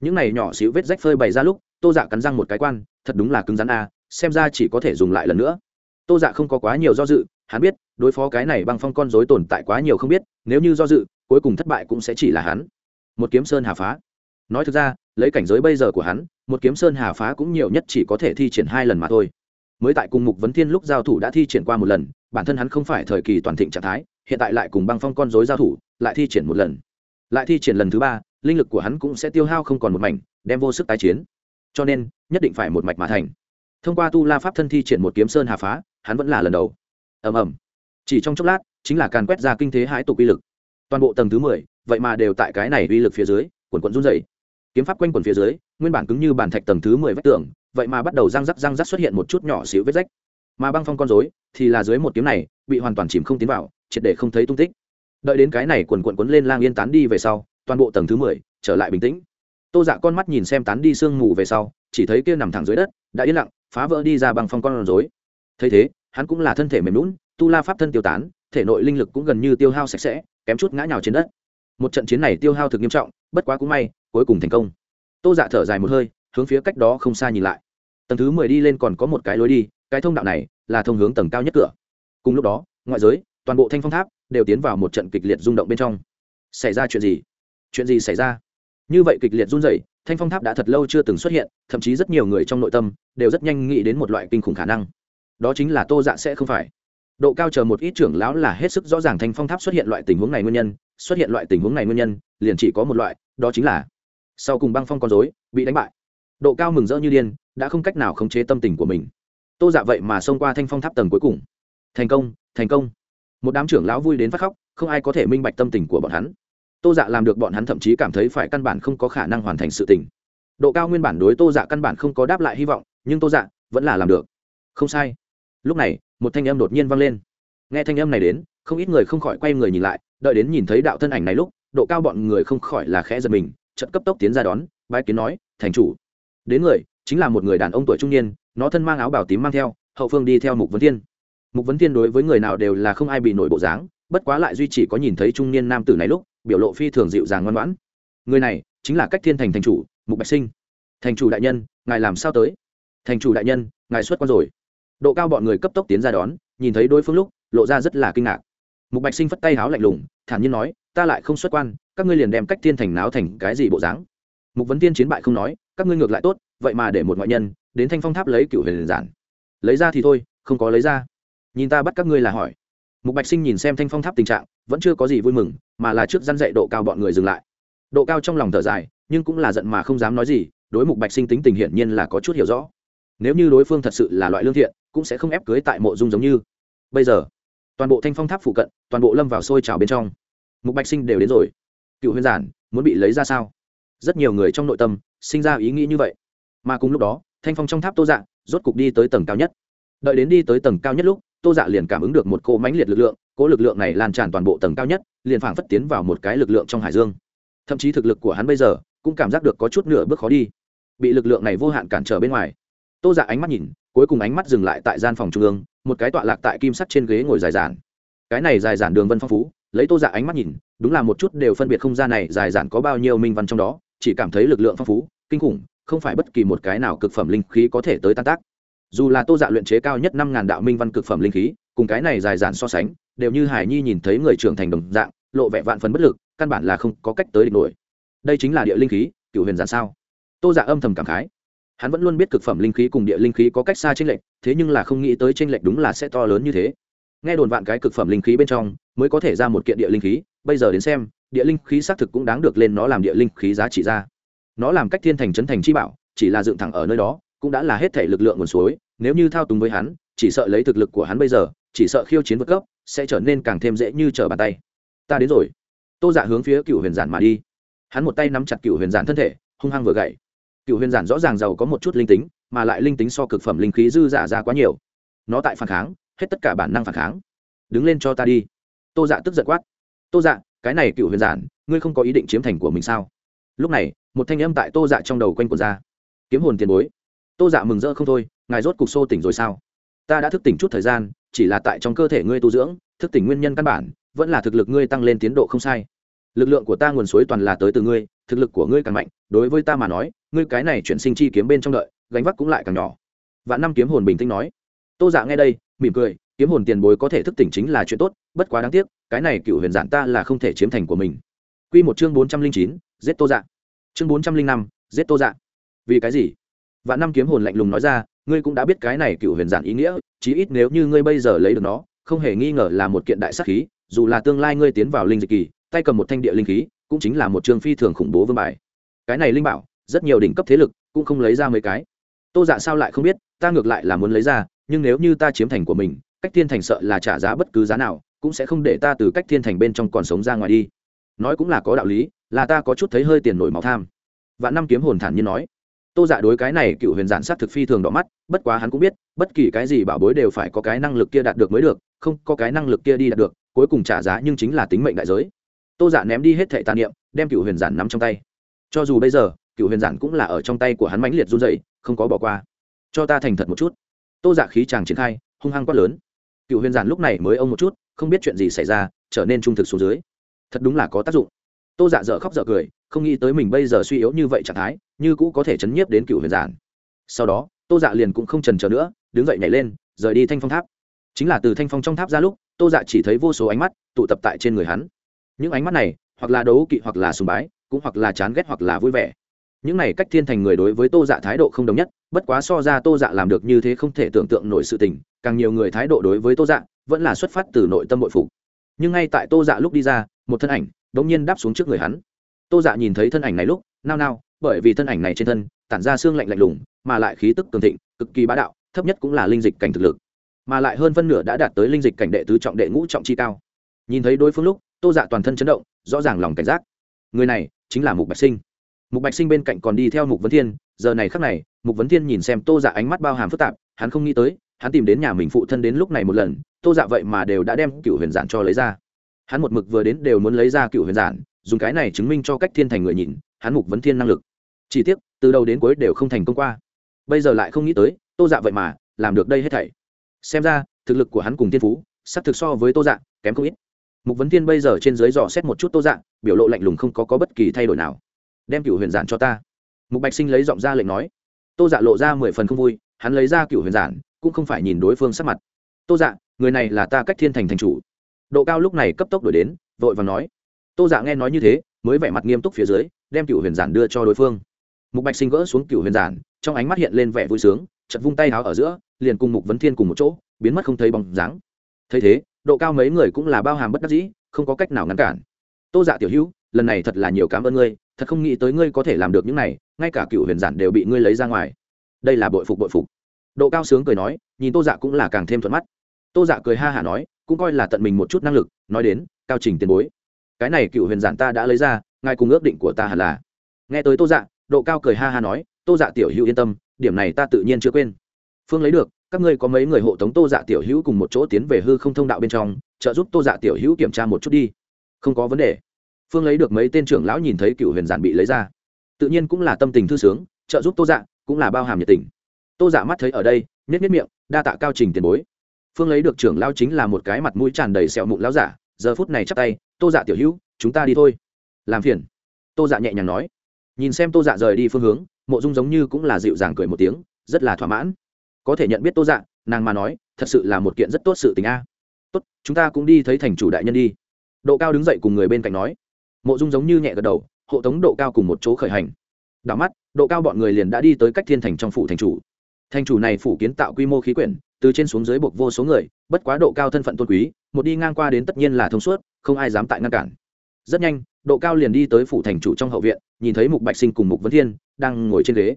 Speaker 1: Những này nhỏ xíu vết rách phơi bày ra lúc, tô dạ cắn răng một cái quan, thật đúng là cứng rắn a, xem ra chỉ có thể dùng lại lần nữa. Tô dạ không có quá nhiều do dự, hắn biết, đối phó cái này băng phong con rối tồn tại quá nhiều không biết, nếu như do dự, cuối cùng thất bại cũng sẽ chỉ là hắn một kiếm sơn hà phá. Nói thực ra, lấy cảnh giới bây giờ của hắn, một kiếm sơn hà phá cũng nhiều nhất chỉ có thể thi triển hai lần mà thôi. Mới tại cùng mục vấn thiên lúc giao thủ đã thi triển qua một lần, bản thân hắn không phải thời kỳ toàn thịnh trạng thái, hiện tại lại cùng băng phong con dối giao thủ, lại thi triển một lần. Lại thi triển lần thứ ba, linh lực của hắn cũng sẽ tiêu hao không còn một mảnh, đem vô sức tái chiến. Cho nên, nhất định phải một mạch mà thành. Thông qua tu la pháp thân thi triển một kiếm sơn hà phá, hắn vẫn là lần đầu. Ầm ầm. Chỉ trong chốc lát, chính là càn quét ra kinh thế hãi tục uy lực. Toàn bộ tầng thứ mười vậy mà đều tại cái này uy lực phía dưới, quần quần run dày kiếm pháp quanh quần phía dưới, nguyên bản cứng như bản thạch tầng thứ mười vách tường, vậy mà bắt đầu răng rắc răng rắc xuất hiện một chút nhỏ xíu vết rách. Mà băng phong con dối thì là dưới một kiếm này, bị hoàn toàn chìm không tiến vào, triệt để không thấy tung tích. Đợi đến cái này quần quần quấn lên lang yên tán đi về sau, toàn bộ tầng thứ mười trở lại bình tĩnh. Tô dạ con mắt nhìn xem tán đi sương mù về sau, chỉ thấy kia nằm thẳng dưới đất, đã yên lặng, phá vỡ đi ra bằng phong con rối. Thấy thế, hắn cũng là thân thể mềm lún tu la pháp thân tiêu tán, thể nội linh lực cũng gần như tiêu hao sạch sẽ, kém chút ngã nhào trên đất một trận chiến này tiêu hao thực nghiêm trọng, bất quá cũng may, cuối cùng thành công. Tô dạ thở dài một hơi, hướng phía cách đó không xa nhìn lại. Tầng thứ mười đi lên còn có một cái lối đi, cái thông đạo này là thông hướng tầng cao nhất cửa. Cùng lúc đó, ngoại giới, toàn bộ thanh phong tháp đều tiến vào một trận kịch liệt rung động bên trong. Xảy ra chuyện gì? Chuyện gì xảy ra? Như vậy kịch liệt run rẩy, thanh phong tháp đã thật lâu chưa từng xuất hiện, thậm chí rất nhiều người trong nội tâm đều rất nhanh nghĩ đến một loại kinh khủng khả năng. Đó chính là tô dạ sẽ không phải. Độ cao chờ một ít trưởng lão là hết sức rõ ràng thanh phong tháp xuất hiện loại tình huống này nguyên nhân xuất hiện loại tình huống này nguyên nhân, liền chỉ có một loại, đó chính là sau cùng băng phong con dối bị đánh bại. Độ cao mừng rỡ như điên, đã không cách nào khống chế tâm tình của mình. Tô dạ vậy mà xông qua thanh phong tháp tầng cuối cùng. Thành công thành công. Một đám trưởng lão vui đến phát khóc, không ai có thể minh bạch tâm tình của bọn hắn. Tô dạ làm được bọn hắn thậm chí cảm thấy phải căn bản không có khả năng hoàn thành sự tình. Độ cao nguyên bản đối tô dạ căn bản không có đáp lại hy vọng, nhưng tô dạ vẫn là làm được. Không sai. Lúc này, một thanh âm đột nhiên vang lên. Nghe thanh âm này đến, không ít người không khỏi quay người nhìn lại đợi đến nhìn thấy đạo thân ảnh này lúc, độ cao bọn người không khỏi là khẽ giật mình trận cấp tốc tiến ra đón, bái kiến nói, thành chủ. Đến người, chính là một người đàn ông tuổi trung niên, nó thân mang áo bảo tím mang theo, hậu phương đi theo mục vấn thiên. Mục vấn thiên đối với người nào đều là không ai bị nổi bộ dáng, bất quá lại duy chỉ có nhìn thấy trung niên nam tử này lúc, biểu lộ phi thường dịu dàng ngoan ngoãn. Người này chính là cách thiên thành thành chủ, mục bạch sinh. Thành chủ đại nhân, ngài làm sao tới? Thành chủ đại nhân, ngài xuất quan rồi. Độ cao bọn người cấp tốc tiến ra đón, nhìn thấy đối phương lúc, lộ ra rất là kinh ngạc mục bạch sinh phất tay háo lạnh lùng, thản nhiên nói, ta lại không xuất quan, các ngươi liền đem cách thiên thành náo thành cái gì bộ dáng? Mục vấn tiên chiến bại không nói, các ngươi ngược lại tốt, vậy mà để một ngoại nhân đến thanh phong tháp lấy cựu huyền giản. Lấy ra thì thôi, không có lấy ra. Nhìn ta bắt các ngươi là hỏi. Mục bạch sinh nhìn xem thanh phong tháp tình trạng, vẫn chưa có gì vui mừng, mà là trước răn dạy độ cao bọn người dừng lại. Độ cao trong lòng thở dài, nhưng cũng là giận mà không dám nói gì, đối mục bạch sinh tính tình hiển nhiên là có chút hiểu rõ. Nếu như đối phương thật sự là loại lương thiện, cũng sẽ không ép cưới tại mộ dung giống như. Bây giờ toàn bộ thanh phong tháp phụ cận, toàn bộ lâm vào sôi trào bên trong. Mục bạch sinh đều đến rồi. Cựu huyền giản, muốn bị lấy ra sao? Rất nhiều người trong nội tâm sinh ra ý nghĩ như vậy. Mà cùng lúc đó, thanh phong trong tháp tô dạ rốt cục đi tới tầng cao nhất. Đợi đến đi tới tầng cao nhất lúc, tô dạ liền cảm ứng được một cỗ mãnh liệt lực lượng, cỗ lực lượng này lan tràn toàn bộ tầng cao nhất, liền phảng phất tiến vào một cái lực lượng trong hải dương. Thậm chí thực lực của hắn bây giờ cũng cảm giác được có chút nửa bước khó đi. Bị lực lượng này vô hạn cản trở bên ngoài, tô dạ ánh mắt nhìn, cuối cùng ánh mắt dừng lại tại gian phòng trung ương một cái tọa lạc tại kim sắt trên ghế ngồi dài dàn cái này dài dàn đường vân phong phú, lấy tô dạ ánh mắt nhìn, đúng là một chút đều phân biệt không gian này dài dàn có bao nhiêu minh văn trong đó, chỉ cảm thấy lực lượng phong phú, kinh khủng, không phải bất kỳ một cái nào cực phẩm linh khí có thể tới tan tác. Dù là tô dạ luyện chế cao nhất năm ngàn đạo minh văn cực phẩm linh khí, cùng cái này dài dàn so sánh, đều như hải nhi nhìn thấy người trưởng thành đồng dạng, lộ vẻ vạn phần bất lực, căn bản là không có cách tới địch nổi. Đây chính là địa linh khí cựu huyền giản sao? Tô dạ âm thầm cảm khái hắn vẫn luôn biết cực phẩm linh khí cùng địa linh khí có cách xa t r ê n lệch, thế nhưng là không nghĩ tới t r ê n lệch đúng là sẽ to lớn như thế. Nghe đồn vạn cái cực phẩm linh khí bên trong, mới có thể ra một kiện địa linh khí, bây giờ đến xem, địa linh khí xác thực cũng đáng được lên nó làm địa linh khí giá trị ra. Nó làm cách thiên thành trấn thành chi bảo, chỉ là dựng thẳng ở nơi đó, cũng đã là hết thể lực lượng nguồn suối, nếu như thao túng với hắn, chỉ sợ lấy thực lực của hắn bây giờ, chỉ sợ khiêu chiến vượt cấp, sẽ trở nên càng thêm dễ như trở bàn tay. Ta đến rồi. Tô dạ hướng phía cựu huyền giản mà đi. Hắn một tay nắm chặt cựu huyền giản thân thể, hung hăng vừa gậy cựu huyền giản rõ ràng giàu có một chút linh tính, mà lại linh tính so cực phẩm linh khí dư giả ra quá nhiều. Nó tại phản kháng, hết tất cả bản năng phản kháng. Đứng lên cho ta đi. Tô dạ tức giận quát. Tô dạ cái này cựu huyền giản, ngươi không có ý định chiếm thành của mình sao? Lúc này, một thanh âm tại tô dạ trong đầu quanh quần ra. Kiếm hồn tiền bối. Tô dạ mừng rỡ không thôi, ngài rốt cục xô tỉnh rồi sao? Ta đã thức tỉnh chút thời gian, chỉ là tại trong cơ thể ngươi tu dưỡng, thức tỉnh nguyên nhân căn bản, vẫn là thực lực ngươi tăng lên tiến độ không sai. Lực lượng của ta nguồn suối toàn là tới từ ngươi, thực lực của ngươi càng mạnh, đối với ta mà nói ngươi cái này chuyển sinh chi kiếm bên trong đợi, gánh vác cũng lại càng nhỏ. Vạn năm kiếm hồn bình tĩnh nói. Tô dạ nghe đây, mỉm cười, kiếm hồn tiền bối có thể thức tỉnh chính là chuyện tốt, bất quá đáng tiếc, cái này cựu huyền giản ta là không thể chiếm thành của mình. Quy một chương bốn trăm linh chín, giết tô dạ. Chương bốn trăm linh năm, giết tô dạ. Vì cái gì? Vạn năm kiếm hồn lạnh lùng nói ra, ngươi cũng đã biết cái này cựu huyền giản ý nghĩa, chí ít nếu như ngươi bây giờ lấy được nó, không hề nghi ngờ là một kiện đại sắc khí, dù là tương lai ngươi tiến vào linh dịch kỳ, tay cầm một thanh địa linh khí, cũng chính là một chương phi thường khủng bố vương bài. Cái này linh bảo rất nhiều đỉnh cấp thế lực cũng không lấy ra mấy cái. Tô dạ sao lại không biết, ta ngược lại là muốn lấy ra, nhưng nếu như ta chiếm thành của mình, cách thiên thành sợ là trả giá bất cứ giá nào, cũng sẽ không để ta từ cách thiên thành bên trong còn sống ra ngoài đi. Nói cũng là có đạo lý, là ta có chút thấy hơi tiền nổi máu tham. Vạn năm kiếm hồn thản nhiên nói. Tô dạ đối cái này cựu huyền giản sát thực phi thường đỏ mắt, bất quá hắn cũng biết, bất kỳ cái gì bảo bối đều phải có cái năng lực kia đạt được mới được, không có cái năng lực kia đi đạt được, cuối cùng trả giá nhưng chính là tính mệnh đại giới. Tô dạ ném đi hết thệ tàn niệm, đem cựu huyền giản nắm trong tay. Cho dù bây giờ cựu huyền giản cũng là ở trong tay của hắn mãnh liệt run dậy không có bỏ qua. Cho ta thành thật một chút. Tô dạ khí chàng triển khai, hung hăng quát lớn. Cựu huyền giản lúc này mới ông một chút, không biết chuyện gì xảy ra, trở nên trung thực xuống dưới. Thật đúng là có tác dụng. Tô dạ dở khóc dở cười, không nghĩ tới mình bây giờ suy yếu như vậy trạng thái, như cũ có thể chấn nhiếp đến cựu huyền giản. Sau đó, tô dạ liền cũng không trần trờ nữa, đứng dậy nhảy lên, rời đi thanh phong tháp. Chính là từ thanh phong trong tháp ra lúc, tô dạ chỉ thấy vô số ánh mắt tụ tập tại trên người hắn. Những ánh mắt này, hoặc là đấu kỵ hoặc là sùng bái, cũng hoặc là chán ghét hoặc là vui vẻ những này cách thiên thành người đối với tô dạ thái độ không đồng nhất, bất quá so ra tô dạ làm được như thế không thể tưởng tượng nổi sự tình, càng nhiều người thái độ đối với tô dạ vẫn là xuất phát từ nội tâm bội phục. Nhưng ngay tại tô dạ lúc đi ra, một thân ảnh đ ỗ n g nhiên đáp xuống trước người hắn. Tô dạ nhìn thấy thân ảnh này lúc, nao nao, bởi vì thân ảnh này trên thân tản ra xương lạnh lạnh lùng, mà lại khí tức cường thịnh, cực kỳ bá đạo, thấp nhất cũng là linh dịch cảnh thực lực. Mà lại hơn phân nửa đã đạt tới linh dịch cảnh đệ tứ trọng đệ ngũ trọng chi cao. Nhìn thấy đối phương lúc, tô dạ toàn thân chấn động, rõ ràng lòng cảnh giác. Người này chính là mục bạch sinh mục bạch sinh bên cạnh còn đi theo mục vấn thiên giờ này khắc này mục vấn thiên nhìn xem tô dạ ánh mắt bao hàm phức tạp hắn không nghĩ tới hắn tìm đến nhà mình phụ thân đến lúc này một lần tô dạ vậy mà đều đã đem cựu huyền giản cho lấy ra. Hắn một mực vừa đến đều muốn lấy ra cựu huyền giản dùng cái này chứng minh cho cách thiên thành người nhìn hắn mục vấn thiên năng lực. Chỉ tiếc từ đầu đến cuối đều không thành công qua. Bây giờ lại không nghĩ tới tô dạ vậy mà làm được đây hết thảy. Xem ra thực lực của hắn cùng thiên phú sắp thực so với tô dạ kém không ít. Mục vấn thiên bây giờ trên dưới dò xét một chút tô dạ biểu lộ lạnh lùng không có, có bất kỳ thay đổi nào đem cựu huyền giản cho ta mục bạch sinh lấy giọng ra lệnh nói tô dạ lộ ra mười phần không vui hắn lấy ra cựu huyền giản cũng không phải nhìn đối phương sắc mặt tô dạ người này là ta cách thiên thành thành chủ độ cao lúc này cấp tốc đổi đến vội và nói tô dạ nghe nói như thế mới vẻ mặt nghiêm túc phía dưới đem cựu huyền giản đưa cho đối phương mục bạch sinh gỡ xuống cựu huyền giản trong ánh mắt hiện lên vẻ vui sướng chật vung tay háo ở giữa liền cùng mục vấn thiên cùng một chỗ biến mất không thấy bóng dáng thấy thế độ cao mấy người cũng là bao hàm bất đắc dĩ không có cách nào ngăn cản tô dạ tiểu hữu lần này thật là nhiều cảm ơn ngươi thật không nghĩ tới ngươi có thể làm được những này, ngay cả cựu huyền giản đều bị ngươi lấy ra ngoài. Đây là bội phục bội phục. Độ cao sướng cười nói, nhìn tô dạ cũng là càng thêm thuận mắt. Tô dạ cười ha hả nói, cũng coi là tận mình một chút năng lực, nói đến, cao trình tiền bối. Cái này cựu huyền giản ta đã lấy ra, ngài cùng ước định của ta hẳn là. Nghe tới tô dạ độ cao cười ha ha nói, tô dạ tiểu hữu yên tâm, điểm này ta tự nhiên chưa quên. Phương lấy được, các ngươi có mấy người hộ tống tô dạ tiểu hữu cùng một chỗ tiến về hư không thông đạo bên trong, trợ giúp tô dạ tiểu hữu kiểm tra một chút đi. Không có vấn đề phương lấy được mấy tên trưởng lão nhìn thấy cựu huyền giản bị lấy ra. Tự nhiên cũng là tâm tình thư sướng, trợ giúp tô dạ cũng là bao hàm nhiệt tình. Tô dạ mắt thấy ở đây nhét nhét miệng, đa tạ cao trình tiền bối. Phương lấy được trưởng lão chính là một cái mặt mũi tràn đầy sẹo mụn lão giả, giờ phút này chắp tay, tô dạ tiểu hữu, chúng ta đi thôi. Làm phiền. Tô dạ nhẹ nhàng nói. Nhìn xem tô dạ rời đi phương hướng, mộ dung giống như cũng là dịu dàng cười một tiếng, rất là thỏa mãn. Có thể nhận biết tô dạ nàng mà nói, thật sự là một kiện rất tốt sự tình a. Tốt, chúng ta cũng đi thấy thành chủ đại nhân đi. Độ cao đứng dậy cùng người bên cạnh nói mộ dung giống như nhẹ gật đầu, hộ tống độ cao cùng một chỗ khởi hành. Đảo mắt, độ cao bọn người liền đã đi tới cách thiên thành trong phủ thành chủ. Thành chủ này phủ kiến tạo quy mô khí quyển, từ trên xuống dưới buộc vô số người, bất quá độ cao thân phận tôn quý, một đi ngang qua đến tất nhiên là thông suốt, không ai dám tại ngăn cản. Rất nhanh, độ cao liền đi tới phủ thành chủ trong hậu viện, nhìn thấy mục bạch sinh cùng mục vấn thiên đang ngồi trên ghế.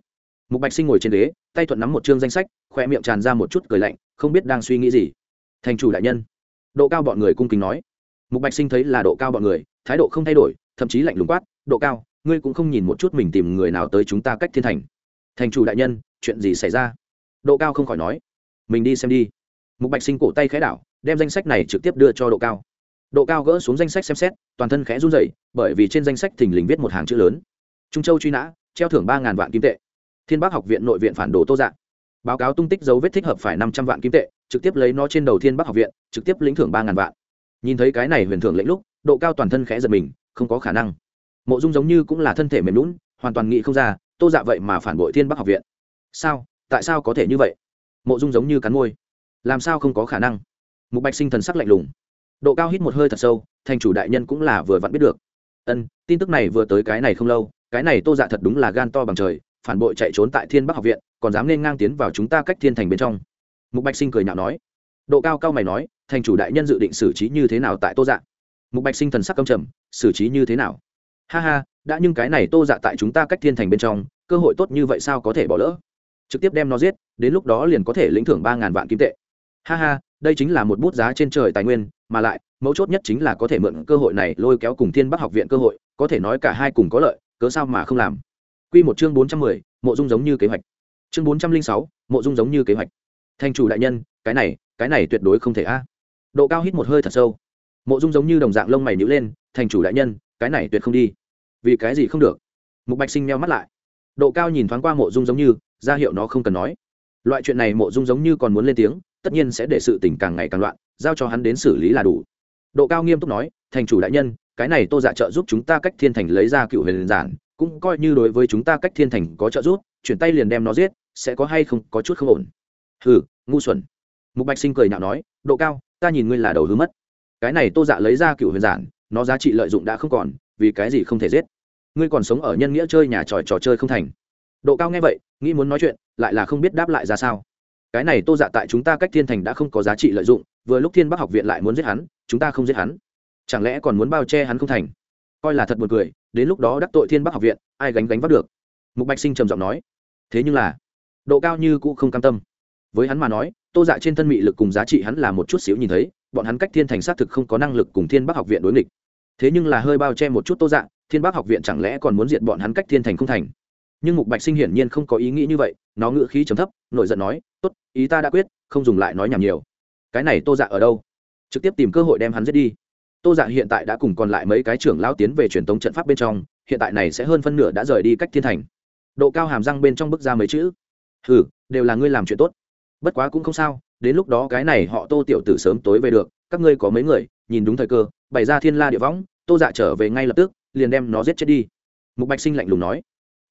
Speaker 1: Mục bạch sinh ngồi trên ghế, tay thuận nắm một chương danh sách khoe miệng tràn ra một chút cười lạnh, không biết đang suy nghĩ gì. Thành chủ đại nhân. Độ cao bọn người cung kính nói mục bạch sinh thấy là độ cao bọn người, thái độ không thay đổi, thậm chí lạnh lùng quát, độ cao, ngươi cũng không nhìn một chút mình tìm người nào tới chúng ta cách thiên thành. Thành chủ đại nhân, chuyện gì xảy ra? Độ cao không khỏi nói. Mình đi xem đi. Mục bạch sinh cổ tay khẽ đảo, đem danh sách này trực tiếp đưa cho độ cao. Độ cao gỡ xuống danh sách xem xét, toàn thân khẽ run rẩy, bởi vì trên danh sách thình lình viết một hàng chữ lớn. Trung châu truy nã, treo thưởng ba ngàn vạn kim tệ. Thiên bắc học viện nội viện phản đồ tô dạng báo cáo tung tích dấu vết thích hợp phải năm trăm vạn kim tệ, trực tiếp lấy nó trên đầu thiên bắc học viện, trực tiếp lĩnh thưởng ba ngàn vạn nhìn thấy cái này huyền thưởng lệnh lúc, độ cao toàn thân khẽ giật mình, không có khả năng. Mộ dung giống như cũng là thân thể mềm lún hoàn toàn nghĩ không ra, tô dạ vậy mà phản bội thiên bắc học viện. Sao? Tại sao có thể như vậy? Mộ dung giống như cắn môi. Làm sao không có khả năng? Mục bạch sinh thần sắc lạnh lùng. Độ cao hít một hơi thật sâu, thành chủ đại nhân cũng là vừa vặn biết được. Ân, tin tức này vừa tới cái này không lâu, cái này tô dạ thật đúng là gan to bằng trời, phản bội chạy trốn tại thiên bắc học viện, còn dám nên ngang tiến vào chúng ta cách thiên thành bên trong. Mục bạch sinh cười nhạo nói. Độ cao cao mày nói thành chủ đại nhân dự định xử trí như thế nào tại tô dạ? Mục bạch sinh thần sắc căm trầm, xử trí như thế nào? Ha ha, đã nhưng cái này tô dạ tại chúng ta cách thiên thành bên trong, cơ hội tốt như vậy sao có thể bỏ lỡ? Trực tiếp đem nó giết, đến lúc đó liền có thể lĩnh thưởng ba ngàn vạn kim tệ. Ha ha, đây chính là một bút giá trên trời tài nguyên, mà lại, mấu chốt nhất chính là có thể mượn cơ hội này lôi kéo cùng thiên bắc học viện cơ hội, có thể nói cả hai cùng có lợi, cớ sao mà không làm? Q một chương bốn trăm mười, mộ dung giống như kế hoạch. Chương bốn trăm linh sáu, mộ dung giống như kế hoạch. Thanh chủ đại nhân, cái này cái này tuyệt đối không thể a độ cao hít một hơi thật sâu. Mộ dung giống như đồng dạng lông mày nhữ lên, thành chủ đại nhân, cái này tuyệt không đi. Vì cái gì không được? Mục bạch sinh meo mắt lại. Độ cao nhìn thoáng qua mộ dung giống như, ra hiệu nó không cần nói. Loại chuyện này mộ dung giống như còn muốn lên tiếng, tất nhiên sẽ để sự tình càng ngày càng loạn, giao cho hắn đến xử lý là đủ. Độ cao nghiêm túc nói, thành chủ đại nhân, cái này tô dạ trợ giúp chúng ta cách thiên thành lấy ra cựu huyền giản, cũng coi như đối với chúng ta cách thiên thành có trợ giúp, chuyển tay liền đem nó giết, sẽ có hay không có chút không ổn? Hừ, ngu xuẩn. Mục bạch sinh cười nhạo nói, độ cao ta nhìn ngươi là đầu hứa mất. Cái này tô dạ lấy ra cựu huyền giản, nó giá trị lợi dụng đã không còn, vì cái gì không thể giết? Ngươi còn sống ở nhân nghĩa chơi nhà tròi trò chơi không thành. Độ cao nghe vậy, nghĩ muốn nói chuyện, lại là không biết đáp lại ra sao. Cái này tô dạ tại chúng ta cách thiên thành đã không có giá trị lợi dụng, vừa lúc thiên bắc học viện lại muốn giết hắn, chúng ta không giết hắn. Chẳng lẽ còn muốn bao che hắn không thành? Coi là thật buồn cười, đến lúc đó đắc tội thiên bắc học viện, ai gánh gánh vác được? Mục bạch sinh trầm giọng nói. Thế nhưng là, độ cao như cũ không cam tâm. Với hắn mà nói tô dạ trên thân mị lực cùng giá trị hắn là một chút xíu nhìn thấy, bọn hắn cách thiên thành xác thực không có năng lực cùng thiên bác học viện đối nghịch. Thế nhưng là hơi bao che một chút tô dạ thiên bác học viện chẳng lẽ còn muốn diệt bọn hắn cách thiên thành không thành? Nhưng mục bạch sinh hiển nhiên không có ý nghĩ như vậy, nó ngự khí trầm thấp, nổi giận nói, tốt, ý ta đã quyết, không dùng lại nói nhảm nhiều. Cái này tô dạ ở đâu? Trực tiếp tìm cơ hội đem hắn giết đi. Tô dạ hiện tại đã cùng còn lại mấy cái trưởng lão tiến về truyền thống trận pháp bên trong, hiện tại này sẽ hơn phân nửa đã rời đi cách thiên thành. Độ cao hàm răng bên trong bức ra mấy chữ. Ừ đều là ngươi làm chuyện tốt bất quá cũng không sao, đến lúc đó cái này họ tô tiểu tử sớm tối về được, các ngươi có mấy người, nhìn đúng thời cơ, bày ra thiên la địa võng, tô dạ trở về ngay lập tức, liền đem nó giết chết đi. Mục bạch sinh lạnh lùng nói.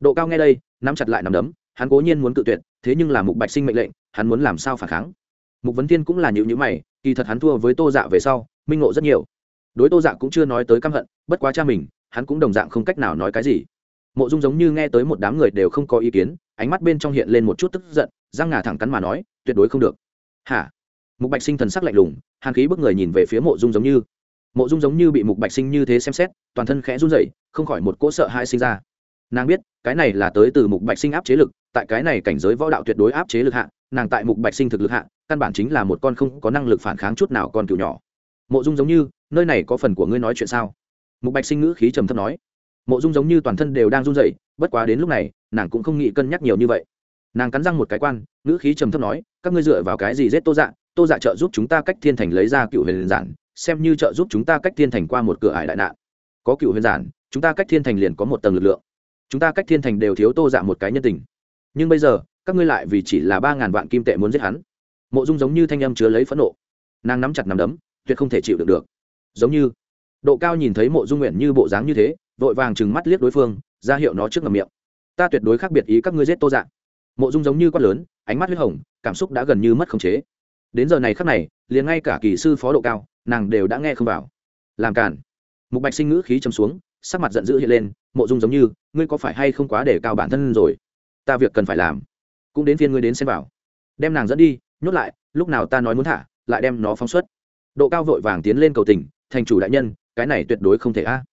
Speaker 1: Độ cao nghe đây, nắm chặt lại nắm đấm, hắn cố nhiên muốn cự tuyệt, thế nhưng là mục bạch sinh mệnh lệnh, hắn muốn làm sao phản kháng? Mục vấn thiên cũng là nhịu nhữ mày, kỳ thật hắn thua với tô dạ về sau, minh ngộ rất nhiều. Đối tô dạ cũng chưa nói tới căm hận, bất quá cha mình, hắn cũng đồng dạng không cách nào nói cái gì. Mộ dung giống như nghe tới một đám người đều không có ý kiến ánh mắt bên trong hiện lên một chút tức giận răng ngà thẳng cắn mà nói, tuyệt đối không được. Hả? Mục bạch sinh thần sắc lạnh lùng, hàn khí bức người nhìn về phía mộ dung giống như. Mộ dung giống như bị mục bạch sinh như thế xem xét, toàn thân khẽ run rẩy, không khỏi một cỗ sợ hai sinh ra. Nàng biết, cái này là tới từ mục bạch sinh áp chế lực, tại cái này cảnh giới võ đạo tuyệt đối áp chế lực hạ, nàng tại mục bạch sinh thực lực hạ, căn bản chính là một con không có năng lực phản kháng chút nào con cựu nhỏ. Mộ dung giống như, nơi này có phần của ngươi nói chuyện sao? Mục bạch sinh ngữ khí trầm thấp nói mộ dung giống như toàn thân đều đang run rẩy, bất quá đến lúc này, nàng cũng không nghĩ cân nhắc nhiều như vậy. Nàng cắn răng một cái quan, ngữ khí trầm thấp nói, các ngươi dựa vào cái gì giết tô dạ? Tô dạ trợ giúp chúng ta cách thiên thành lấy ra cựu huyền giản, xem như trợ giúp chúng ta cách thiên thành qua một cửa ải đại nạn. Có cựu huyền giản, chúng ta cách thiên thành liền có một tầng lực lượng. Chúng ta cách thiên thành đều thiếu tô dạ một cái nhân tình. Nhưng bây giờ, các ngươi lại vì chỉ là ba ngàn vạn kim tệ muốn giết hắn. Mộ dung giống như thanh âm chứa lấy phẫn nộ. Nàng nắm chặt nắm đấm, tuyệt không thể chịu được được. Giống như, độ cao nhìn thấy mộ dung nguyện như bộ dáng như thế vội vàng chừng mắt liếc đối phương, ra hiệu nó trước ngầm miệng. Ta tuyệt đối khác biệt ý các ngươi giết tô dạng. mộ dung giống như quát lớn, ánh mắt huyết hồng, cảm xúc đã gần như mất khống chế. Đến giờ này khắc này, liền ngay cả kỳ sư phó độ cao, nàng đều đã nghe không vào. Làm cản mục bạch sinh ngữ khí chấm xuống, sắc mặt giận dữ hiện lên, mộ dung giống như, ngươi có phải hay không quá để cao bản thân rồi? Ta việc cần phải làm. Cũng đến phiên ngươi đến xem vào. Đem nàng dẫn đi, nhốt lại, lúc nào ta nói muốn thả, lại đem nó phóng xuất. Độ cao vội vàng tiến lên cầu tình, thành chủ đại nhân, cái này tuyệt đối không thể a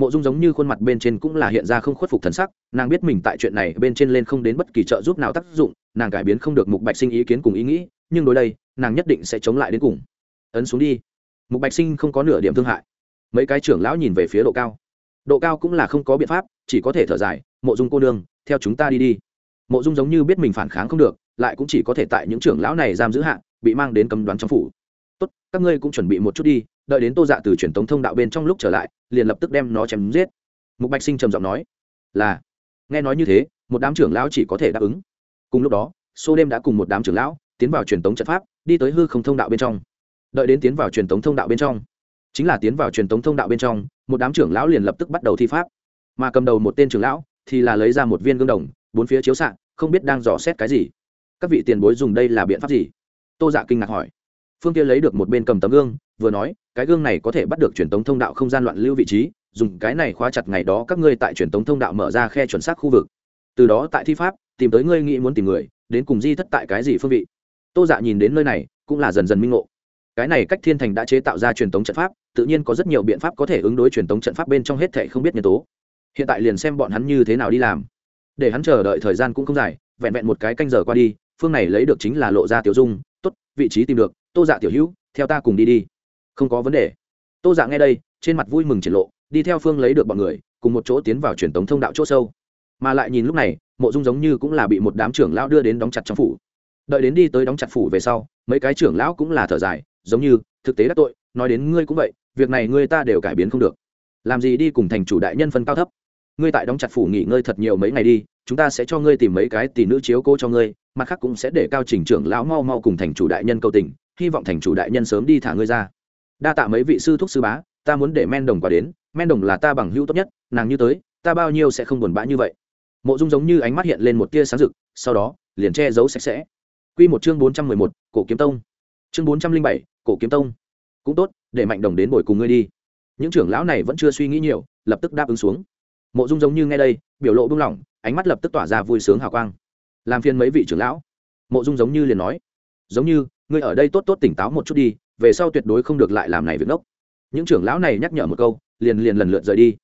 Speaker 1: mộ dung giống như khuôn mặt bên trên cũng là hiện ra không khuất phục thần sắc nàng biết mình tại chuyện này bên trên lên không đến bất kỳ trợ giúp nào tác dụng nàng cải biến không được mục bạch sinh ý kiến cùng ý nghĩ nhưng đối đây nàng nhất định sẽ chống lại đến cùng. Ấn xuống đi. Mục bạch sinh không có nửa điểm thương hại. Mấy cái trưởng lão nhìn về phía độ cao. Độ cao cũng là không có biện pháp chỉ có thể thở dài mộ dung cô nương theo chúng ta đi đi. Mộ dung giống như biết mình phản kháng không được lại cũng chỉ có thể tại những trưởng lão này giam giữ hạn, bị mang đến cấm đoán trong phủ. Tốt các ngươi cũng chuẩn bị một chút đi đợi đến tô dạ từ truyền tống thông đạo bên trong lúc trở lại, liền lập tức đem nó chém giết. Mục bạch sinh trầm giọng nói, là. Nghe nói như thế, một đám trưởng lão chỉ có thể đáp ứng. Cùng lúc đó xô đêm đã cùng một đám trưởng lão tiến vào truyền tống trận pháp, đi tới hư không thông đạo bên trong. Đợi đến tiến vào truyền tống thông đạo bên trong, chính là tiến vào truyền tống thông đạo bên trong, một đám trưởng lão liền lập tức bắt đầu thi pháp. Mà cầm đầu một tên trưởng lão thì là lấy ra một viên gương đồng, bốn phía chiếu xạ, không biết đang dò xét cái gì. Các vị tiền bối dùng đây là biện pháp gì? Tô dạ kinh ngạc hỏi phương kia lấy được một bên cầm tấm gương, vừa nói, cái gương này có thể bắt được truyền tống thông đạo không gian loạn lưu vị trí, dùng cái này khóa chặt ngày đó các ngươi tại truyền tống thông đạo mở ra khe chuẩn xác khu vực. Từ đó tại thi pháp, tìm tới ngươi nghĩ muốn tìm người, đến cùng di thất tại cái gì phương vị. Tô dạ nhìn đến nơi này, cũng là dần dần minh ngộ. Cái này cách thiên thành đã chế tạo ra truyền tống trận pháp, tự nhiên có rất nhiều biện pháp có thể ứng đối truyền tống trận pháp bên trong hết thệ không biết nhân tố. Hiện tại liền xem bọn hắn như thế nào đi làm. Để hắn chờ đợi thời gian cũng không dài, vẹn vẹn một cái canh giờ qua đi, phương này lấy được chính là lộ ra tiểu dung, tốt, vị trí tìm được tô dạ tiểu hữu, theo ta cùng đi đi. Không có vấn đề. Tô dạ nghe đây, trên mặt vui mừng triển lộ, đi theo phương lấy được bọn người, cùng một chỗ tiến vào truyền tống thông đạo chỗ sâu. Mà lại nhìn lúc này, mộ dung giống như cũng là bị một đám trưởng lão đưa đến đóng chặt trong phủ. Đợi đến đi tới đóng chặt phủ về sau, mấy cái trưởng lão cũng là thở dài, giống như, thực tế đã tội, nói đến ngươi cũng vậy, việc này ngươi ta đều cải biến không được. Làm gì đi cùng thành chủ đại nhân phân cao thấp. Ngươi tại đóng chặt phủ nghỉ ngơi thật nhiều mấy ngày đi, chúng ta sẽ cho ngươi tìm mấy cái tỷ nữ chiếu cô cho ngươi mặt khác cũng sẽ để cao trình trưởng lão mau mau cùng thành chủ đại nhân cầu tình, hy vọng thành chủ đại nhân sớm đi thả ngươi ra. Đa tạ mấy vị sư thúc sư bá, ta muốn để men đồng qua đến, men đồng là ta bằng hữu tốt nhất, nàng như tới, ta bao nhiêu sẽ không buồn bã như vậy. Mộ dung giống như ánh mắt hiện lên một tia sáng rực, sau đó, liền che giấu sạch sẽ. Quy một chương bốn trăm mười một, cổ kiếm tông. Chương bốn trăm linh bảy, cổ kiếm tông. Cũng tốt, để mạnh đồng đến bồi cùng ngươi đi. Những trưởng lão này vẫn chưa suy nghĩ nhiều, lập tức đáp ứng xuống. Mộ dung giống như nghe đây, biểu lộ buông lỏng, ánh mắt lập tức tỏa ra vui sướng hào quang làm phiền mấy vị trưởng lão. Mộ dung giống như liền nói, giống như, ngươi ở đây tốt tốt tỉnh táo một chút đi, về sau tuyệt đối không được lại làm này việc ngốc. Những trưởng lão này nhắc nhở một câu, liền liền lần lượt rời đi.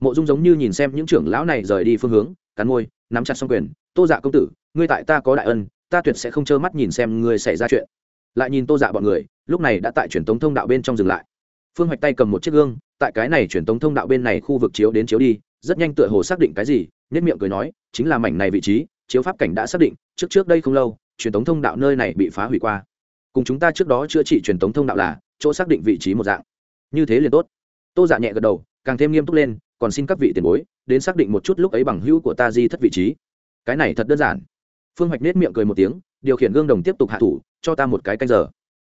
Speaker 1: Mộ dung giống như nhìn xem những trưởng lão này rời đi phương hướng, cắn môi, nắm chặt xong quyền, tô dạ công tử, ngươi tại ta có đại ân, ta tuyệt sẽ không trơ mắt nhìn xem ngươi xảy ra chuyện. Lại nhìn tô dạ bọn người, lúc này đã tại truyền tống thông đạo bên trong dừng lại. Phương hoạch tay cầm một chiếc gương, tại cái này truyền tống thông đạo bên này khu vực chiếu đến chiếu đi, rất nhanh tựa hồ xác định cái gì nhất miệng cười nói, chính là mảnh này vị trí chiếu pháp cảnh đã xác định, trước trước đây không lâu, truyền thống thông đạo nơi này bị phá hủy qua. Cùng chúng ta trước đó chữa trị truyền thống thông đạo là, chỗ xác định vị trí một dạng. Như thế liền tốt. Tô dạ nhẹ gật đầu, càng thêm nghiêm túc lên, còn xin các vị tiền bối, đến xác định một chút lúc ấy bằng hữu của ta di thất vị trí. Cái này thật đơn giản. Phương hoạch nết miệng cười một tiếng, điều khiển gương đồng tiếp tục hạ thủ, cho ta một cái canh giờ.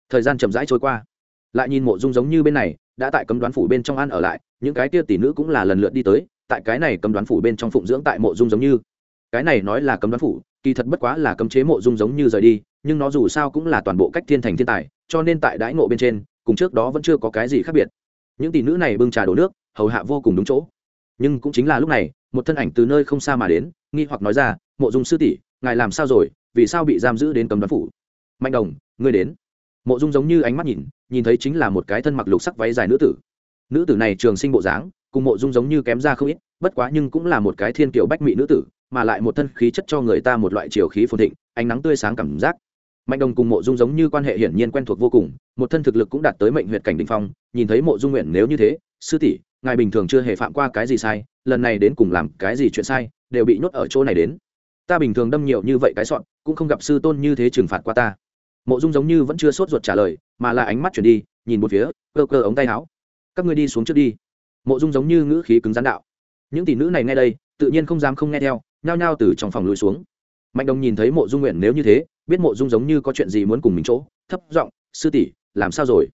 Speaker 1: Thời gian chậm rãi trôi qua. Lại nhìn mộ dung giống như bên này, đã tại cấm đoán phủ bên trong ăn ở lại, những cái kia tỷ nữ cũng là lần lượt đi tới, tại cái này cấm đoán phủ bên trong phụng dưỡng tại mộ dung giống như cái này nói là cấm đoán phủ, kỳ thật bất quá là cấm chế mộ dung giống như rời đi, nhưng nó dù sao cũng là toàn bộ cách thiên thành thiên tài, cho nên tại đãi ngộ bên trên, cùng trước đó vẫn chưa có cái gì khác biệt. Những tỷ nữ này bưng trà đổ nước, hầu hạ vô cùng đúng chỗ. Nhưng cũng chính là lúc này, một thân ảnh từ nơi không xa mà đến, nghi hoặc nói ra, mộ dung sư tỷ, ngài làm sao rồi? Vì sao bị giam giữ đến cấm đoán phủ? Mạnh đồng, ngươi đến. Mộ dung giống như ánh mắt nhìn nhìn thấy chính là một cái thân mặc lục sắc váy dài nữ tử. Nữ tử này trường sinh bộ dáng, cùng mộ dung giống như kém ra không ít, bất quá nhưng cũng là một cái thiên kiều bách mỹ nữ tử mà lại một thân khí chất cho người ta một loại chiều khí phồn thịnh, ánh nắng tươi sáng cảm giác. Mạnh đồng cùng mộ dung giống như quan hệ hiển nhiên quen thuộc vô cùng, một thân thực lực cũng đạt tới mệnh huyện cảnh đình phong, nhìn thấy mộ dung nguyện nếu như thế, sư tỷ, ngài bình thường chưa hề phạm qua cái gì sai, lần này đến cùng làm cái gì chuyện sai, đều bị nhốt ở chỗ này đến. Ta bình thường đâm nhiều như vậy cái sọn, cũng không gặp sư tôn như thế trừng phạt qua ta. Mộ dung giống như vẫn chưa sốt ruột trả lời, mà là ánh mắt chuyển đi, nhìn một phía, cơ cơ ống tay áo. Các ngươi đi xuống trước đi. Mộ dung giống như ngữ khí cứng rắn đạo. Những tỷ nữ này nghe đây, tự nhiên không dám không nghe theo nhao nhao từ trong phòng lùi xuống. Mạnh đồng nhìn thấy mộ dung nguyện nếu như thế, biết mộ dung giống như có chuyện gì muốn cùng mình chỗ, thấp giọng, sư tỷ, làm sao rồi?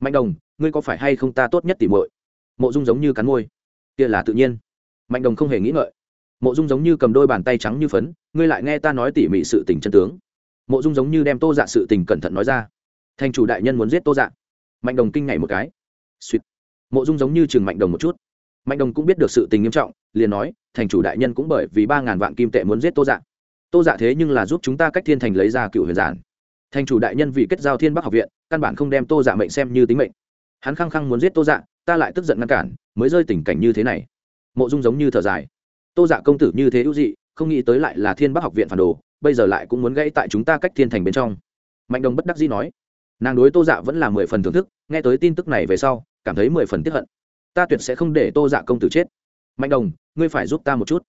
Speaker 1: Mạnh đồng, ngươi có phải hay không ta tốt nhất tỷ muội? Mộ dung giống như cắn môi. Kia là tự nhiên. Mạnh đồng không hề nghĩ ngợi. Mộ dung giống như cầm đôi bàn tay trắng như phấn, ngươi lại nghe ta nói tỉ mỉ sự tình chân tướng. Mộ dung giống như đem tô dạ sự tình cẩn thận nói ra. Thành chủ đại nhân muốn giết tô dạ. Mạnh đồng kinh ngạc một cái. Suýt mộ dung giống như chừng mạnh đồng một chút. Mạnh đồng cũng biết được sự tình nghiêm trọng, liền nói thành chủ đại nhân cũng bởi vì ba ngàn vạn kim tệ muốn giết tô dạ. Tô dạ thế nhưng là giúp chúng ta cách thiên thành lấy ra cựu huyền giản. Thành chủ đại nhân vì kết giao thiên bắc học viện, căn bản không đem tô dạ mệnh xem như tính mệnh. Hắn khăng khăng muốn giết tô dạ ta lại tức giận ngăn cản, mới rơi tình cảnh như thế này. Mộ dung giống như thở dài. Tô dạ công tử như thế ưu dị, không nghĩ tới lại là thiên bắc học viện phản đồ, bây giờ lại cũng muốn gãy tại chúng ta cách thiên thành bên trong. Mạnh đồng bất đắc dĩ nói. Nàng đối tô dạ vẫn là mười phần thưởng thức, nghe tới tin tức này về sau, cảm thấy mười phần tiếp hận. Ta tuyệt sẽ không để tô dạ công tử chết mạnh đồng, ngươi phải giúp ta một chút.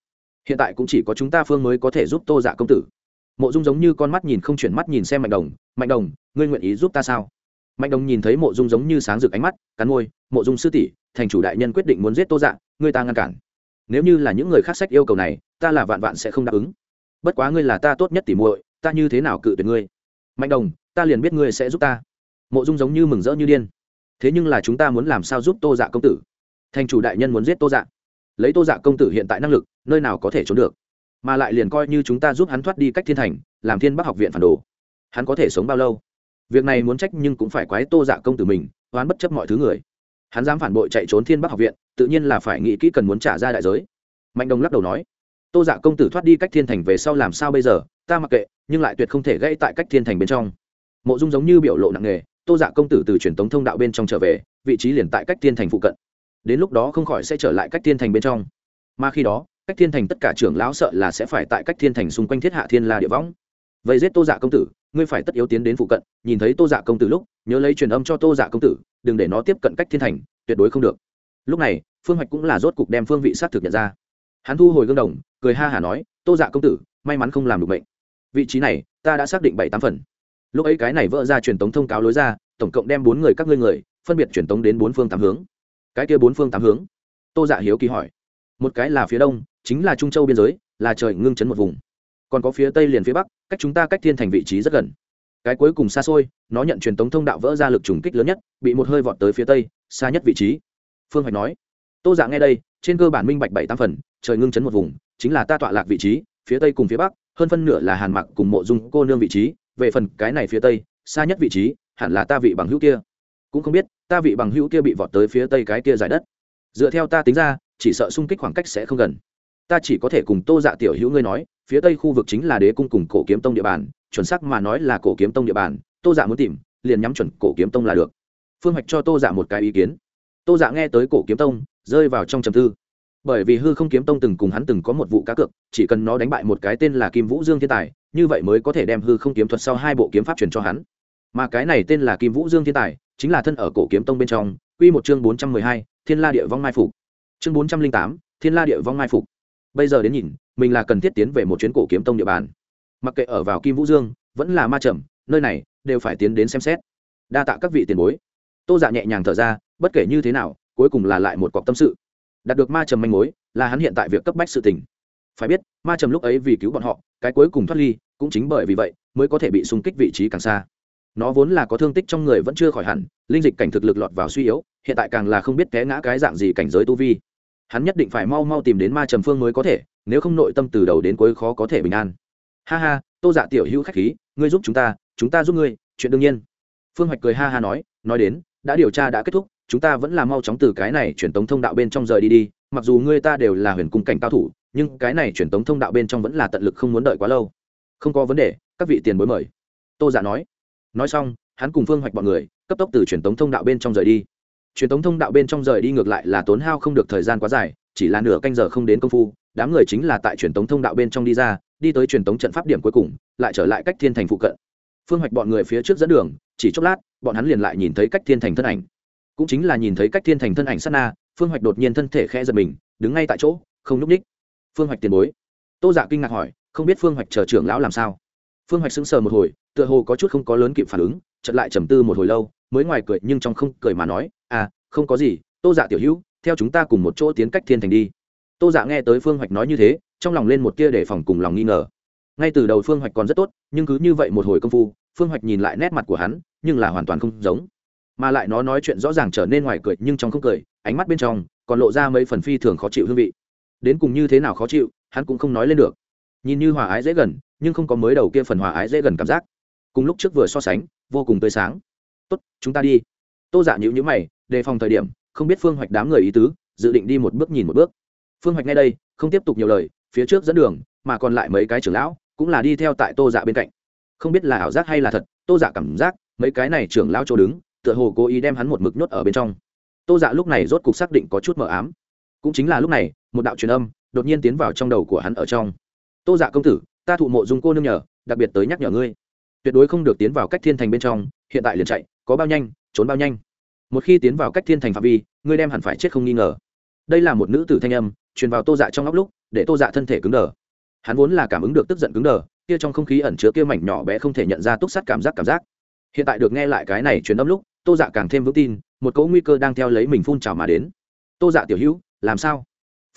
Speaker 1: Hiện tại cũng chỉ có chúng ta phương mới có thể giúp tô dạ công tử. Mộ dung giống như con mắt nhìn không chuyển mắt nhìn xem mạnh đồng mạnh đồng, ngươi nguyện ý giúp ta sao? Mạnh đồng nhìn thấy mộ dung giống như sáng rực ánh mắt, cắn môi, mộ dung sư tỷ, thành chủ đại nhân quyết định muốn giết tô dạ ngươi ta ngăn cản. Nếu như là những người khác sách yêu cầu này, ta là vạn vạn sẽ không đáp ứng. Bất quá ngươi là ta tốt nhất tỉ muội, ta như thế nào cự tuyệt ngươi? Mạnh đồng, ta liền biết ngươi sẽ giúp ta. Mộ dung giống như mừng rỡ như điên. Thế nhưng là chúng ta muốn làm sao giúp tô dạ công tử? Thành chủ đại nhân muốn giết tô dạ lấy tô dạ công tử hiện tại năng lực, nơi nào có thể trốn được. Mà lại liền coi như chúng ta giúp hắn thoát đi cách thiên thành, làm thiên bắc học viện phản đồ, hắn có thể sống bao lâu? Việc này muốn trách nhưng cũng phải quái tô dạ công tử mình, oán bất chấp mọi thứ người. Hắn dám phản bội chạy trốn thiên bắc học viện, tự nhiên là phải nghĩ kỹ cần muốn trả ra đại giới. Mạnh đồng lắc đầu nói, tô dạ công tử thoát đi cách thiên thành về sau làm sao bây giờ? Ta mặc kệ, nhưng lại tuyệt không thể gây tại cách thiên thành bên trong. Mộ dung giống như biểu lộ nặng nề, tô dạ công tử từ truyền tống thông đạo bên trong trở về, vị trí liền tại cách thiên thành phụ cận đến lúc đó không khỏi sẽ trở lại cách thiên thành bên trong. Mà khi đó, cách thiên thành tất cả trưởng lão sợ là sẽ phải tại cách thiên thành xung quanh thiết hạ thiên la địa võng. Vậy giết tô dạ công tử, ngươi phải tất yếu tiến đến phụ cận, nhìn thấy tô dạ công tử lúc, nhớ lấy truyền âm cho tô dạ công tử, đừng để nó tiếp cận cách thiên thành, tuyệt đối không được. Lúc này, phương hoạch cũng là rốt cục đem phương vị sát thực nhận ra. Hắn thu hồi gương đồng, cười ha hả nói, tô dạ công tử, may mắn không làm được bệnh vị trí này, ta đã xác định bảy tám phần. Lúc ấy cái này vỡ ra truyền tống thông cáo lối ra, tổng cộng đem bốn người các ngươi người, phân biệt truyền tống đến bốn phương tám hướng cái kia bốn phương tám hướng. Tô dạ hiếu kỳ hỏi, một cái là phía đông, chính là trung châu biên giới, là trời ngưng chấn một vùng. Còn có phía tây liền phía bắc, cách chúng ta cách thiên thành vị trí rất gần. Cái cuối cùng xa xôi, nó nhận truyền tống thông đạo vỡ ra lực trùng kích lớn nhất, bị một hơi vọt tới phía tây, xa nhất vị trí. Phương hoạch nói. Tô dạ nghe đây, trên cơ bản minh bạch bảy tam phần, trời ngưng chấn một vùng, chính là ta tọa lạc vị trí, phía tây cùng phía bắc, hơn phân nửa là hàn mặc cùng mộ dung cô nương vị trí, về phần cái này phía tây, xa nhất vị trí, hẳn là ta vị bằng hữu kia cũng không biết, ta vị bằng hữu kia bị vọt tới phía tây cái kia giải đất. Dựa theo ta tính ra, chỉ sợ xung kích khoảng cách sẽ không gần. Ta chỉ có thể cùng tô dạ tiểu hữu ngươi nói, phía tây khu vực chính là đế cung cùng cổ kiếm tông địa bàn, chuẩn xác mà nói là cổ kiếm tông địa bàn, tô dạ muốn tìm, liền nhắm chuẩn cổ kiếm tông là được. Phương hoạch cho tô dạ một cái ý kiến. Tô dạ nghe tới cổ kiếm tông, rơi vào trong trầm tư. Bởi vì hư không kiếm tông từng cùng hắn từng có một vụ cá cược, chỉ cần nó đánh bại một cái tên là kim vũ dương thiên tài, như vậy mới có thể đem hư không kiếm thuật sau hai bộ kiếm pháp truyền cho hắn. Mà cái này tên là kim vũ dương thiên tài chính là thân ở cổ kiếm tông bên trong, quy một chương bốn trăm mười hai, thiên la địa vong mai phục. Chương bốn trăm linh tám, thiên la địa vong mai phục. Bây giờ đến nhìn, mình là cần thiết tiến về một chuyến cổ kiếm tông địa bàn. Mặc kệ ở vào kim vũ dương, vẫn là ma trầm, nơi này đều phải tiến đến xem xét. Đa tạ các vị tiền bối. Tô dạ nhẹ nhàng thở ra, bất kể như thế nào, cuối cùng là lại một cọc tâm sự. Đạt được ma trầm manh mối, là hắn hiện tại việc cấp bách sự tình. Phải biết, ma trầm lúc ấy vì cứu bọn họ, cái cuối cùng thoát ly, cũng chính bởi vì vậy, mới có thể bị xung kích vị trí càng xa nó vốn là có thương tích trong người vẫn chưa khỏi hẳn, linh dịch cảnh thực lực lọt vào suy yếu, hiện tại càng là không biết té ngã cái dạng gì cảnh giới tu vi. Hắn nhất định phải mau mau tìm đến ma trầm phương mới có thể, nếu không nội tâm từ đầu đến cuối khó có thể bình an. Ha ha, tô dạ tiểu hữu khách khí, ngươi giúp chúng ta chúng ta giúp ngươi, chuyện đương nhiên. Phương hoạch cười ha ha nói nói đến, đã điều tra đã kết thúc, chúng ta vẫn là mau chóng từ cái này truyền tống thông đạo bên trong rời đi đi, mặc dù ngươi ta đều là huyền cung cảnh cao thủ, nhưng cái này truyền tống thông đạo bên trong vẫn là tận lực không muốn đợi quá lâu. Không có vấn đề, các vị tiền bối mời. Tô giả dạ nói nói xong, hắn cùng phương hoạch bọn người, cấp tốc từ truyền tống thông đạo bên trong rời đi. Truyền tống thông đạo bên trong rời đi ngược lại là tốn hao không được thời gian quá dài, chỉ là nửa canh giờ không đến công phu, đám người chính là tại truyền tống thông đạo bên trong đi ra, đi tới truyền tống trận pháp điểm cuối cùng, lại trở lại cách thiên thành phụ cận. Phương hoạch bọn người phía trước dẫn đường, chỉ chốc lát, bọn hắn liền lại nhìn thấy cách thiên thành thân ảnh. Cũng chính là nhìn thấy cách thiên thành thân ảnh sát na, phương hoạch đột nhiên thân thể khẽ giật mình, đứng ngay tại chỗ, không núp ních. Phương hoạch tiền bối. Tô giả kinh ngạc hỏi, không biết phương hoạch chờ trưởng lão làm sao? Phương hoạch sững sờ một hồi, tựa hồ có chút không có lớn kịp phản ứng chật lại trầm tư một hồi lâu, mới ngoài cười nhưng trong không cười mà nói à không có gì, tô dạ tiểu hữu, theo chúng ta cùng một chỗ tiến cách thiên thành đi. Tô dạ nghe tới phương hoạch nói như thế, trong lòng lên một tia để phòng cùng lòng nghi ngờ. Ngay từ đầu phương hoạch còn rất tốt, nhưng cứ như vậy một hồi công phu, phương hoạch nhìn lại nét mặt của hắn, nhưng là hoàn toàn không giống. Mà lại nó nói chuyện rõ ràng trở nên ngoài cười nhưng trong không cười, ánh mắt bên trong còn lộ ra mấy phần phi thường khó chịu hương vị. Đến cùng như thế nào khó chịu, hắn cũng không nói lên được. Nhìn như hòa ái dễ gần nhưng không có mới đầu kia phần hòa ái dễ gần cảm giác. Cùng lúc trước vừa so sánh, vô cùng tươi sáng. Tốt, chúng ta đi. Tô giả dạ nhữ nhữ mày, đề phòng thời điểm, không biết phương hoạch đám người ý tứ, dự định đi một bước nhìn một bước. Phương hoạch ngay đây, không tiếp tục nhiều lời, phía trước dẫn đường, mà còn lại mấy cái trưởng lão, cũng là đi theo tại tô dạ bên cạnh. Không biết là ảo giác hay là thật, tô dạ cảm giác, mấy cái này trưởng lão chỗ đứng, tựa hồ cố ý đem hắn một mực nhốt ở bên trong. Tô dạ lúc này rốt cục xác định có chút mờ ám. Cũng chính là lúc này, một đạo truyền âm, đột nhiên tiến vào trong đầu của hắn ở trong. Tô dạ công tử ta thụ mộ dung cô nương nhờ, đặc biệt tới nhắc nhở ngươi. Tuyệt đối không được tiến vào cách thiên thành bên trong, hiện tại liền chạy, có bao nhanh, trốn bao nhanh. Một khi tiến vào cách thiên thành phạm vi, ngươi đem hẳn phải chết không nghi ngờ. Đây là một nữ tử thanh âm, truyền vào tô dạ trong óc lúc, để tô dạ thân thể cứng đờ. Hắn vốn là cảm ứng được tức giận cứng đờ, kia trong không khí ẩn chứa kia mảnh nhỏ bé không thể nhận ra túc sát cảm giác cảm giác. Hiện tại được nghe lại cái này truyền âm lúc, tô dạ càng thêm vững tin, một cỗ nguy cơ đang theo lấy mình phun trào mà đến. Tô dạ tiểu hữu, làm sao?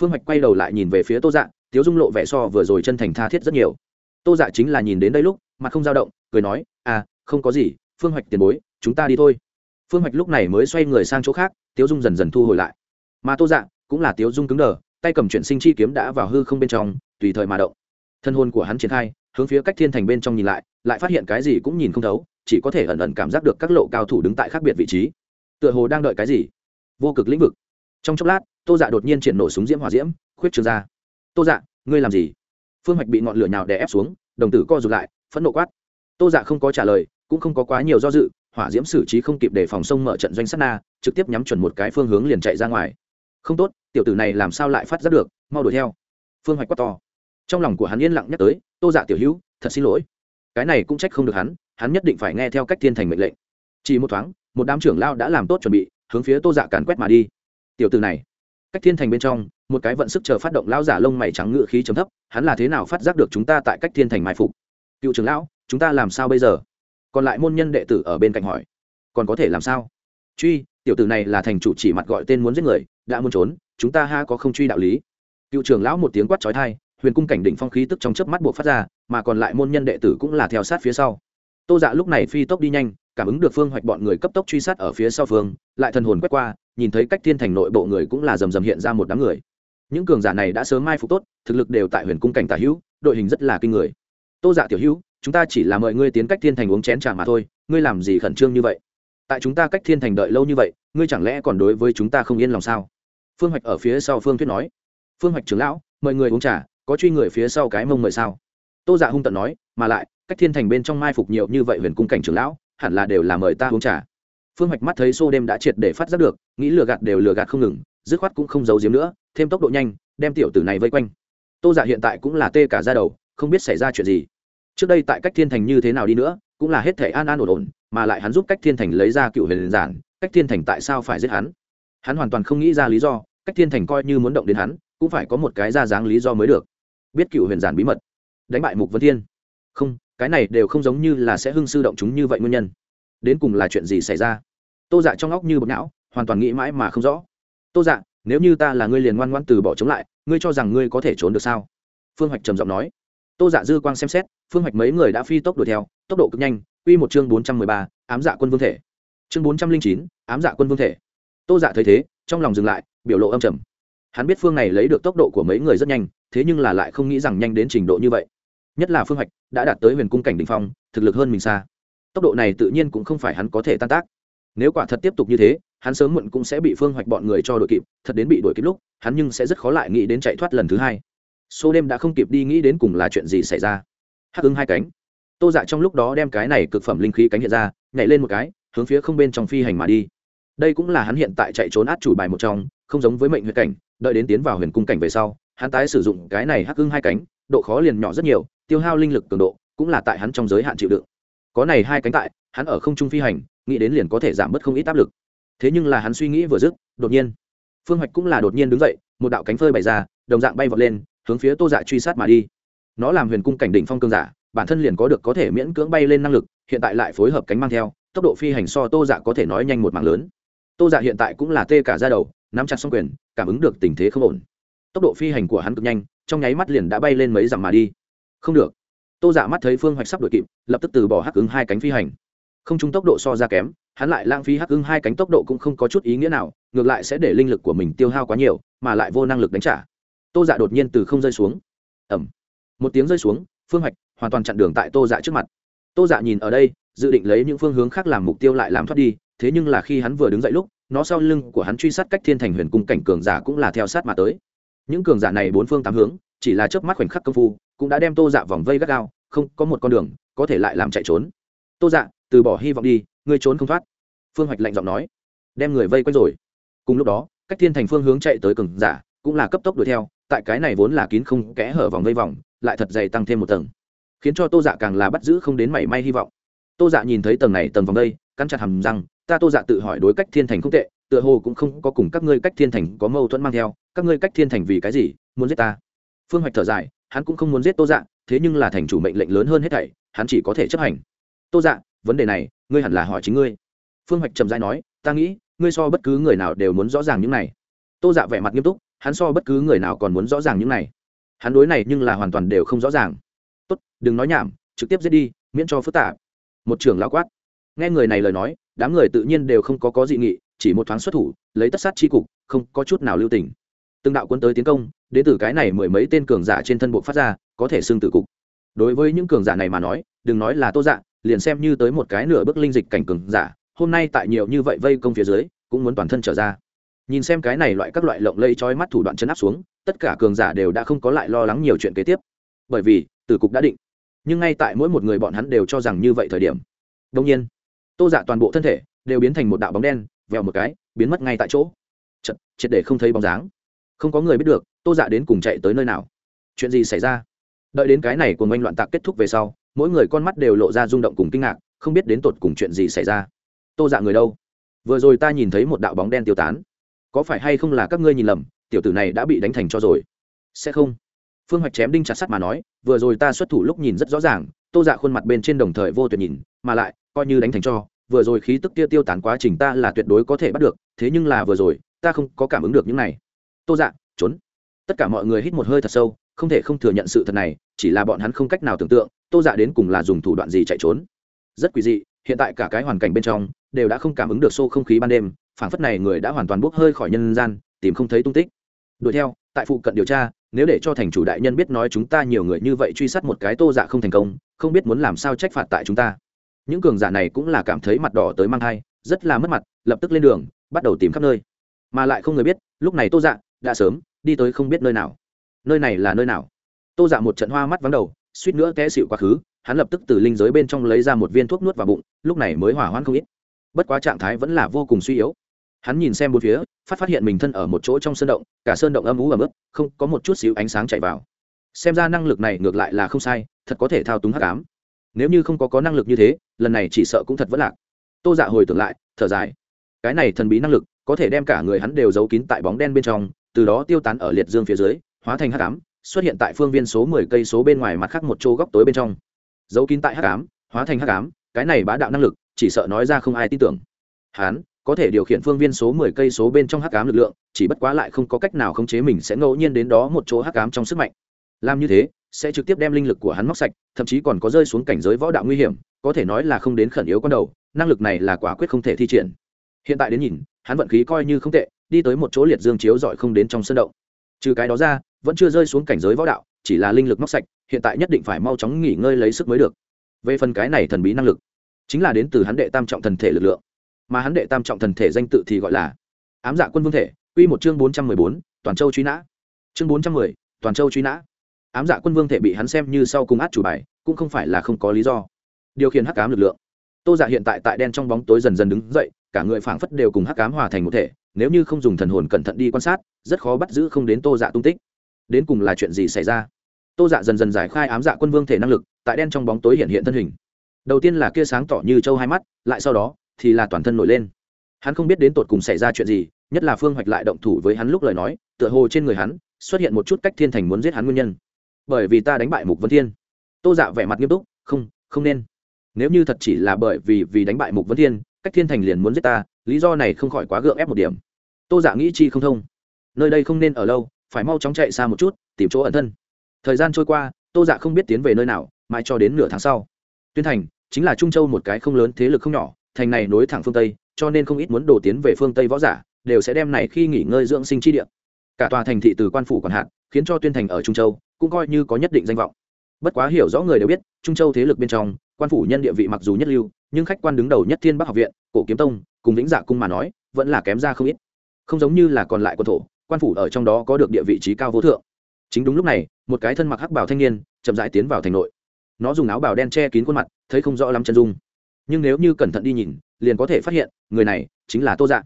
Speaker 1: Phương hoạch quay đầu lại nhìn về phía tô dạ tiếu dung lộ vẻ so vừa rồi chân thành tha thiết rất nhiều. Tô dạ chính là nhìn đến đây lúc mà không dao động, cười nói à không có gì, phương hoạch tiền bối, chúng ta đi thôi. Phương hoạch lúc này mới xoay người sang chỗ khác, tiếu dung dần dần thu hồi lại. Mà tô dạ cũng là tiếu dung cứng đờ, tay cầm chuyện sinh chi kiếm đã vào hư không bên trong, tùy thời mà động. Thân hôn của hắn triển khai, hướng phía cách thiên thành bên trong nhìn lại lại phát hiện cái gì cũng nhìn không thấu, chỉ có thể ẩn ẩn cảm giác được các lộ cao thủ đứng tại khác biệt vị trí. Tựa hồ đang đợi cái gì? Vô cực lĩnh vực. Trong chốc lát, tô dạ đột nhiên triển nổ súng diễm hỏa diễm, khuyết trường ra tô dạ ngươi làm gì? Phương hoạch bị ngọn lửa nào đè ép xuống, đồng tử co rụt lại, phẫn nộ quát. Tô dạ không có trả lời, cũng không có quá nhiều do dự, hỏa diễm xử trí không kịp để phòng sông mở trận doanh sát na, trực tiếp nhắm chuẩn một cái phương hướng liền chạy ra ngoài. Không tốt, tiểu tử này làm sao lại phát giác được, mau đuổi theo. Phương hoạch quát to. Trong lòng của hắn yên lặng nhắc tới, tô dạ tiểu hữu, thật xin lỗi. Cái này cũng trách không được hắn hắn nhất định phải nghe theo cách thiên thành mệnh lệnh. Chỉ một thoáng, một đám trưởng lao đã làm tốt chuẩn bị, hướng phía tô dạ càn quét mà đi. Tiểu từ này, cách thiên thành bên trong một cái vận sức chờ phát động lão giả lông mày trắng ngựa khí chấm thấp, hắn là thế nào phát giác được chúng ta tại cách thiên thành mai phục? Cựu trưởng lão, chúng ta làm sao bây giờ? Còn lại môn nhân đệ tử ở bên cạnh hỏi. Còn có thể làm sao? Truy, tiểu tử này là thành chủ chỉ mặt gọi tên muốn giết người, đã muốn trốn, chúng ta ha có không truy đạo lý. Cựu trưởng lão một tiếng quát trói thai huyền cung cảnh đỉnh phong khí tức trong chớp mắt buộc phát ra, mà còn lại môn nhân đệ tử cũng là theo sát phía sau. Tô dạ lúc này phi tốc đi nhanh, cảm ứng được phương hoạch bọn người cấp tốc truy sát ở phía sau phương, lại thần hồn quét qua, nhìn thấy cách thiên thành nội bộ người cũng là rầm rầm hiện ra một đám người những cường giả này đã sớm mai phục tốt, thực lực đều tại huyền cung cảnh tả hữu, đội hình rất là kinh người. Tô dạ tiểu hữu, chúng ta chỉ là mời ngươi tiến cách thiên thành uống chén trà mà thôi, ngươi làm gì khẩn trương như vậy? Tại chúng ta cách thiên thành đợi lâu như vậy, ngươi chẳng lẽ còn đối với chúng ta không yên lòng sao? Phương hoạch ở phía sau phương thuyết nói. Phương hoạch trưởng lão, mời người uống trà, có truy người phía sau cái mông mời sao? Tô dạ hung tận nói, mà lại, cách thiên thành bên trong mai phục nhiều như vậy huyền cung cảnh trưởng lão, hẳn là đều là mời ta uống trà. Phương hoạch mắt thấy xô đêm đã triệt để phát giác được, nghĩ lừa gạt đều lừa gạt không ngừng, dứt khoát cũng không giấu giếm nữa thêm tốc độ nhanh, đem tiểu tử này vây quanh. Tô giả dạ hiện tại cũng là tê cả ra đầu, không biết xảy ra chuyện gì. Trước đây tại cách thiên thành như thế nào đi nữa, cũng là hết thể an an ổn ổn, mà lại hắn giúp cách thiên thành lấy ra cựu huyền giản, cách thiên thành tại sao phải giết hắn? Hắn hoàn toàn không nghĩ ra lý do, cách thiên thành coi như muốn động đến hắn, cũng phải có một cái ra dáng lý do mới được. Biết cựu huyền giản bí mật. Đánh bại mục vân thiên. Không, cái này đều không giống như là sẽ hưng sư động chúng như vậy nguyên nhân. Đến cùng là chuyện gì xảy ra? Tô dạ trong óc như bột não, hoàn toàn nghĩ mãi mà không rõ. Tô dạ nếu như ta là ngươi liền ngoan ngoan từ bỏ chống lại, ngươi cho rằng ngươi có thể trốn được sao? Phương hoạch trầm giọng nói. Tô dạ dư quang xem xét, phương hoạch mấy người đã phi tốc đuổi theo, tốc độ cực nhanh, quy một chương bốn trăm mười ba, ám dạ quân vương thể. Chương bốn trăm linh chín, ám dạ quân vương thể. Tô dạ thấy thế, trong lòng dừng lại, biểu lộ âm trầm. Hắn biết phương này lấy được tốc độ của mấy người rất nhanh, thế nhưng là lại không nghĩ rằng nhanh đến trình độ như vậy. Nhất là phương hoạch, đã đạt tới huyền cung cảnh đ ỉ n h phong, thực lực hơn mình xa. Tốc độ này tự nhiên cũng không phải hắn có thể tan tác. Nếu quả thật tiếp tục như thế hắn sớm muộn cũng sẽ bị phương hoạch bọn người cho đội kịp, thật đến bị đuổi kịp lúc, hắn nhưng sẽ rất khó lại nghĩ đến chạy thoát lần thứ hai. Số đêm đã không kịp đi nghĩ đến cùng là chuyện gì xảy ra. Hắc ứng hai cánh. Tô dạ trong lúc đó đem cái này cực phẩm linh khí cánh hiện ra, nhảy lên một cái, hướng phía không bên trong phi hành mà đi. Đây cũng là hắn hiện tại chạy trốn át chủ bài một trong, không giống với mệnh huyết cảnh, đợi đến tiến vào huyền cung cảnh về sau, hắn tái sử dụng cái này hắc hưng hai cánh, độ khó liền nhỏ rất nhiều, tiêu hao linh lực cường độ cũng là tại hắn trong giới hạn chịu đựng. Có này hai cánh tại, hắn ở không trung phi hành, nghĩ đến liền có thể giảm bớt không ít áp lực thế nhưng là hắn suy nghĩ vừa dứt, đột nhiên, phương hoạch cũng là đột nhiên đứng dậy, một đạo cánh phơi bày ra, đồng dạng bay vọt lên, hướng phía tô dạ truy sát mà đi. Nó làm huyền cung cảnh đỉnh phong cương giả, bản thân liền có được có thể miễn cưỡng bay lên năng lực, hiện tại lại phối hợp cánh mang theo, tốc độ phi hành so tô dạ có thể nói nhanh một mạng lớn. Tô dạ hiện tại cũng là tê cả ra đầu, nắm chặt xong quyền, cảm ứng được tình thế không ổn. Tốc độ phi hành của hắn cực nhanh, trong nháy mắt liền đã bay lên mấy dặm mà đi. Không được. Tô dạ mắt thấy phương hoạch sắp đuổi kịp, lập tức từ bỏ hắc ứng hai cánh phi hành. Không chung tốc độ so ra kém hắn lại lãng phí hắc ưng hai cánh tốc độ cũng không có chút ý nghĩa nào, ngược lại sẽ để linh lực của mình tiêu hao quá nhiều, mà lại vô năng lực đánh trả. Tô dạ đột nhiên từ không rơi xuống. Ẩm một tiếng rơi xuống, phương hoạch hoàn toàn chặn đường tại tô dạ trước mặt. Tô dạ nhìn ở đây, dự định lấy những phương hướng khác làm mục tiêu lại làm thoát đi, thế nhưng là khi hắn vừa đứng dậy lúc, nó sau lưng của hắn truy sát cách thiên thành huyền cung cảnh cường giả cũng là theo sát mà tới. Những cường giả này bốn phương tám hướng, chỉ là chớp mắt khoảnh khắc công phu, cũng đã đem tô dạ vòng vây gắt gao, không có một con đường có thể lại làm chạy trốn. Tô dạ từ bỏ hy vọng đi, ngươi trốn không thoát phương hoạch lạnh giọng nói, đem người vây quanh rồi. Cùng lúc đó, cách thiên thành phương hướng chạy tới cường giả, cũng là cấp tốc đuổi theo, tại cái này vốn là kín không kẽ hở vòng vây vòng, lại thật dày tăng thêm một tầng, khiến cho tô dạ càng là bắt giữ không đến mảy may hy vọng. Tô dạ nhìn thấy tầng này tầng vòng vây cắn chặt hầm răng, ta tô dạ tự hỏi đối cách thiên thành không tệ, tựa hồ cũng không có cùng các ngươi cách thiên thành có mâu thuẫn mang theo, các ngươi cách thiên thành vì cái gì muốn giết ta? Phương hoạch thở dài, hắn cũng không muốn giết tô dạ thế nhưng là thành chủ mệnh lệnh lớn hơn hết thảy, hắn chỉ có thể chấp hành. Tô dạ vấn đề này, ngươi hẳn là hỏi chính ngươi phương hoạch trầm dai nói, ta nghĩ, ngươi so bất cứ người nào đều muốn rõ ràng những này. Tô dạ vẻ mặt nghiêm túc, hắn so bất cứ người nào còn muốn rõ ràng những này. Hắn đối này nhưng là hoàn toàn đều không rõ ràng. Tốt, đừng nói nhảm, trực tiếp giết đi, miễn cho phức tạp. Một trưởng lao quát. Nghe người này lời nói, đám người tự nhiên đều không có có dị nghị, chỉ một thoáng xuất thủ, lấy tất sát chi cục, không có chút nào lưu tình. Từng đạo quân tới tiến công, đến từ cái này mười mấy tên cường giả trên thân bộ phát ra, có thể xưng tử cục. Đối với những cường giả này mà nói, đừng nói là tô dạ liền xem như tới một cái nửa bước linh dịch cảnh cường giả hôm nay tại nhiều như vậy vây công phía dưới cũng muốn toàn thân trở ra. Nhìn xem cái này loại các loại lộng lây trói mắt thủ đoạn chân áp xuống tất cả cường giả đều đã không có lại lo lắng nhiều chuyện kế tiếp. Bởi vì từ cục đã định. Nhưng ngay tại mỗi một người bọn hắn đều cho rằng như vậy thời điểm đông nhiên tô dạ toàn bộ thân thể đều biến thành một đạo bóng đen vèo một cái biến mất ngay tại chỗ. Chật, triệt để không thấy bóng dáng. Không có người biết được tô dạ đến cùng chạy tới nơi nào. Chuyện gì xảy ra? Đợi đến cái này của ngoanh loạn tạc kết thúc về sau mỗi người con mắt đều lộ ra rung động cùng kinh ngạc không biết đến tột cùng chuyện gì xảy ra tô dạ người đâu? Vừa rồi ta nhìn thấy một đạo bóng đen tiêu tán. Có phải hay không là các ngươi nhìn lầm, tiểu tử này đã bị đánh thành cho rồi? Sẽ không. Phương hoạch chém đinh chặt sắt mà nói, vừa rồi ta xuất thủ lúc nhìn rất rõ ràng, tô dạ khuôn mặt bên trên đồng thời vô tuyệt nhìn, mà lại, coi như đánh thành cho, vừa rồi khí tức kia tiêu tán quá trình ta là tuyệt đối có thể bắt được, thế nhưng là vừa rồi, ta không có cảm ứng được những này. Tô dạ trốn. Tất cả mọi người hít một hơi thật sâu, không thể không thừa nhận sự thật này, chỉ là bọn hắn không cách nào tưởng tượng, tô dạ đến cùng là dùng thủ đoạn gì chạy trốn. Rất quỷ dị, hiện tại cả cái hoàn cảnh bên trong đều đã không cảm ứng được xô không khí ban đêm, phảng phất này người đã hoàn toàn bốc hơi khỏi nhân gian, tìm không thấy tung tích. Đuổi theo, tại phụ cận điều tra, nếu để cho thành chủ đại nhân biết nói chúng ta nhiều người như vậy truy sát một cái tô dạ không thành công, không biết muốn làm sao trách phạt tại chúng ta. Những cường giả này cũng là cảm thấy mặt đỏ tới mang thai, rất là mất mặt, lập tức lên đường, bắt đầu tìm khắp nơi. Mà lại không người biết, lúc này tô dạ đã sớm đi tới không biết nơi nào. Nơi này là nơi nào? Tô dạ một trận hoa mắt vắng đầu, suýt nữa té xịu quá khứ, hắn lập tức từ linh giới bên trong lấy ra một viên thuốc nuốt vào bụng, lúc này mới hỏa hoãn không ít bất quá trạng thái vẫn là vô cùng suy yếu. Hắn nhìn xem bốn phía, phát phát hiện mình thân ở một chỗ trong sơn động, cả sơn động âm ú ấm ức không, có một chút xíu ánh sáng chạy vào. Xem ra năng lực này ngược lại là không sai, thật có thể thao túng hắc ám. Nếu như không có có năng lực như thế, lần này chỉ sợ cũng thật vất lạc. Tô dạ hồi tưởng lại, thở dài. Cái này thần bí năng lực, có thể đem cả người hắn đều giấu kín tại bóng đen bên trong, từ đó tiêu tán ở liệt dương phía dưới, hóa thành hắc ám, xuất hiện tại phương viên số mười cây số bên ngoài mặt khác một chỗ góc tối bên trong. Giấu kín tại hắc ám, hóa thành hắc ám, cái này bá đạo năng lực chỉ sợ nói ra không ai tin tưởng. Hắn có thể điều khiển phương viên số mười cây số bên trong hắc ám lực lượng, chỉ bất quá lại không có cách nào khống chế mình sẽ ngẫu nhiên đến đó một chỗ hắc ám trong sức mạnh. Làm như thế, sẽ trực tiếp đem linh lực của hắn móc sạch, thậm chí còn có rơi xuống cảnh giới võ đạo nguy hiểm, có thể nói là không đến khẩn yếu con đầu, năng lực này là quả quyết không thể thi triển. Hiện tại đến nhìn, hắn vận khí coi như không tệ, đi tới một chỗ liệt dương chiếu giỏi không đến trong sân động. Trừ cái đó ra, vẫn chưa rơi xuống cảnh giới võ đạo, chỉ là linh lực móc sạch, hiện tại nhất định phải mau chóng nghỉ ngơi lấy sức mới được. Về phần cái này thần bí năng lực chính là đến từ hắn đệ tam trọng thần thể lực lượng. Mà hắn đệ tam trọng thần thể danh tự thì gọi là ám dạ quân vương thể, quy một chương bốn trăm mười bốn, toàn châu truy nã. Chương bốn trăm mười, toàn châu truy nã. Ám dạ quân vương thể bị hắn xem như sau cùng át chủ bài, cũng không phải là không có lý do. Điều khiển hắc ám lực lượng. Tô dạ hiện tại tại đen trong bóng tối dần dần đứng dậy, cả người phảng phất đều cùng hắc ám hòa thành một thể, nếu như không dùng thần hồn cẩn thận đi quan sát, rất khó bắt giữ không đến tô dạ tung tích. Đến cùng là chuyện gì xảy ra? Tô dạ dần dần giải khai ám dạ quân vương thể năng lực, tại đen trong bóng tối hiện hiện thân hình đầu tiên là kia sáng tỏ như châu hai mắt, lại sau đó thì là toàn thân nổi lên. Hắn không biết đến tột cùng xảy ra chuyện gì, nhất là phương hoạch lại động thủ với hắn lúc lời nói, tựa hồ trên người hắn xuất hiện một chút cách thiên thành muốn giết hắn nguyên nhân. Bởi vì ta đánh bại mục vân thiên. Tô dạ vẻ mặt nghiêm túc, không không nên. Nếu như thật chỉ là bởi vì vì đánh bại mục vân thiên, cách thiên thành liền muốn giết ta, lý do này không khỏi quá gượng ép một điểm. Tô dạ nghĩ chi không thông. Nơi đây không nên ở lâu, phải mau chóng chạy xa một chút, tìm chỗ ẩn thân. Thời gian trôi qua, tô dạ không biết tiến về nơi nào, mãi cho đến nửa tháng sau tuyên thành chính là trung châu một cái không lớn thế lực không nhỏ, thành này nối thẳng phương tây, cho nên không ít muốn đổ tiến về phương tây võ giả đều sẽ đem này khi nghỉ ngơi dưỡng sinh chi địa. Cả tòa thành thị từ quan phủ còn hạn khiến cho tuyên thành ở trung châu cũng coi như có nhất định danh vọng. Bất quá hiểu rõ người đều biết, trung châu thế lực bên trong, quan phủ nhân địa vị mặc dù nhất lưu, nhưng khách quan đứng đầu nhất thiên bắc học viện, cổ kiếm tông, cùng vĩnh dạ cung mà nói, vẫn là kém ra không ít. Không giống như là còn lại quân thổ, quan phủ ở trong đó có được địa vị trí cao vô thượng. Chính đúng lúc này, một cái thân mặc hắc bảo thanh niên chậm rãi tiến vào thành nội nó dùng áo bào đen che kín khuôn mặt, thấy không rõ lắm chân dung. Nhưng nếu như cẩn thận đi nhìn, liền có thể phát hiện, người này chính là tô dạ.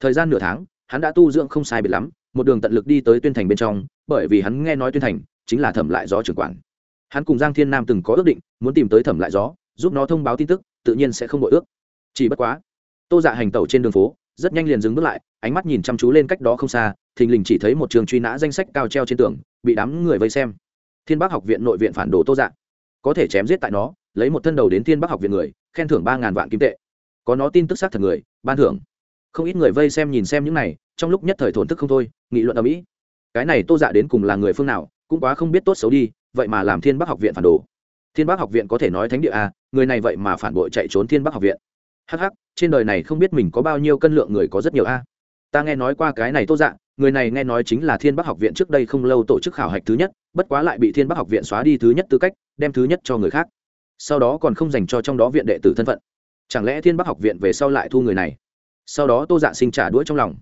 Speaker 1: Thời gian nửa tháng, hắn đã tu dưỡng không sai biệt lắm, một đường tận lực đi tới tuyên thành bên trong, bởi vì hắn nghe nói tuyên thành chính là thẩm lại gió trưởng quản. Hắn cùng giang thiên nam từng có ước định, muốn tìm tới thẩm lại gió, giúp nó thông báo tin tức, tự nhiên sẽ không đội ước. Chỉ bất quá, tô dạ hành tẩu trên đường phố, rất nhanh liền dừng bước lại, ánh mắt nhìn chăm chú lên cách đó không xa, thình lình chỉ thấy một trường truy nã danh sách cao treo trên tường, bị đám người vây xem. Thiên bắc học viện nội viện phản đồ tô dạ có thể chém giết tại nó, lấy một thân đầu đến thiên bắc học viện người, khen thưởng ba ngàn vạn kim tệ. Có nó tin tức xác thật người, ban thưởng. Không ít người vây xem nhìn xem những này, trong lúc nhất thời thổn thức không thôi, nghị luận ở mỹ cái này tô dạ đến cùng là người phương nào, cũng quá không biết tốt xấu đi, vậy mà làm thiên bắc học viện phản đồ. Thiên bắc học viện có thể nói thánh địa à người này vậy mà phản bội chạy trốn thiên bắc học viện. Hh trên đời này không biết mình có bao nhiêu cân lượng người có rất nhiều a. Ta nghe nói qua cái này tô dạ người này nghe nói chính là thiên bắc học viện trước đây không lâu tổ chức khảo hạch thứ nhất, bất quá lại bị thiên bắc học viện xóa đi thứ nhất tư cách, đem thứ nhất cho người khác. Sau đó còn không dành cho trong đó viện đệ tử thân phận. Chẳng lẽ thiên bắc học viện về sau lại thu người này? Sau đó tô dạ sinh trả đuổi trong lòng.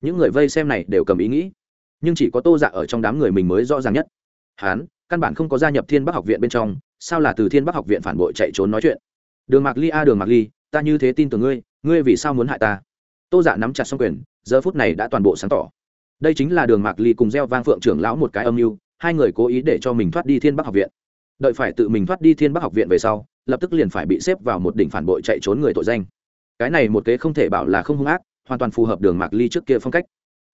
Speaker 1: Những người vây xem này đều cầm ý nghĩ. Nhưng chỉ có tô dạ ở trong đám người mình mới rõ ràng nhất. Hán, căn bản không có gia nhập thiên bắc học viện bên trong, sao là từ thiên bắc học viện phản bội chạy trốn nói chuyện? Đường mạc ly a, đường mạc ly, ta như thế tin tưởng ngươi ngươi vì sao muốn hại ta? Tô dạ nắm chặt xong quyền, giờ phút này đã toàn bộ sáng tỏ đây chính là đường mạc ly cùng gieo vang phượng trưởng lão một cái âm mưu, hai người cố ý để cho mình thoát đi thiên bắc học viện. Đợi phải tự mình thoát đi thiên bắc học viện về sau, lập tức liền phải bị xếp vào một đỉnh phản bội chạy trốn người tội danh. Cái này một kế không thể bảo là không hung ác, hoàn toàn phù hợp đường mạc ly trước kia phong cách.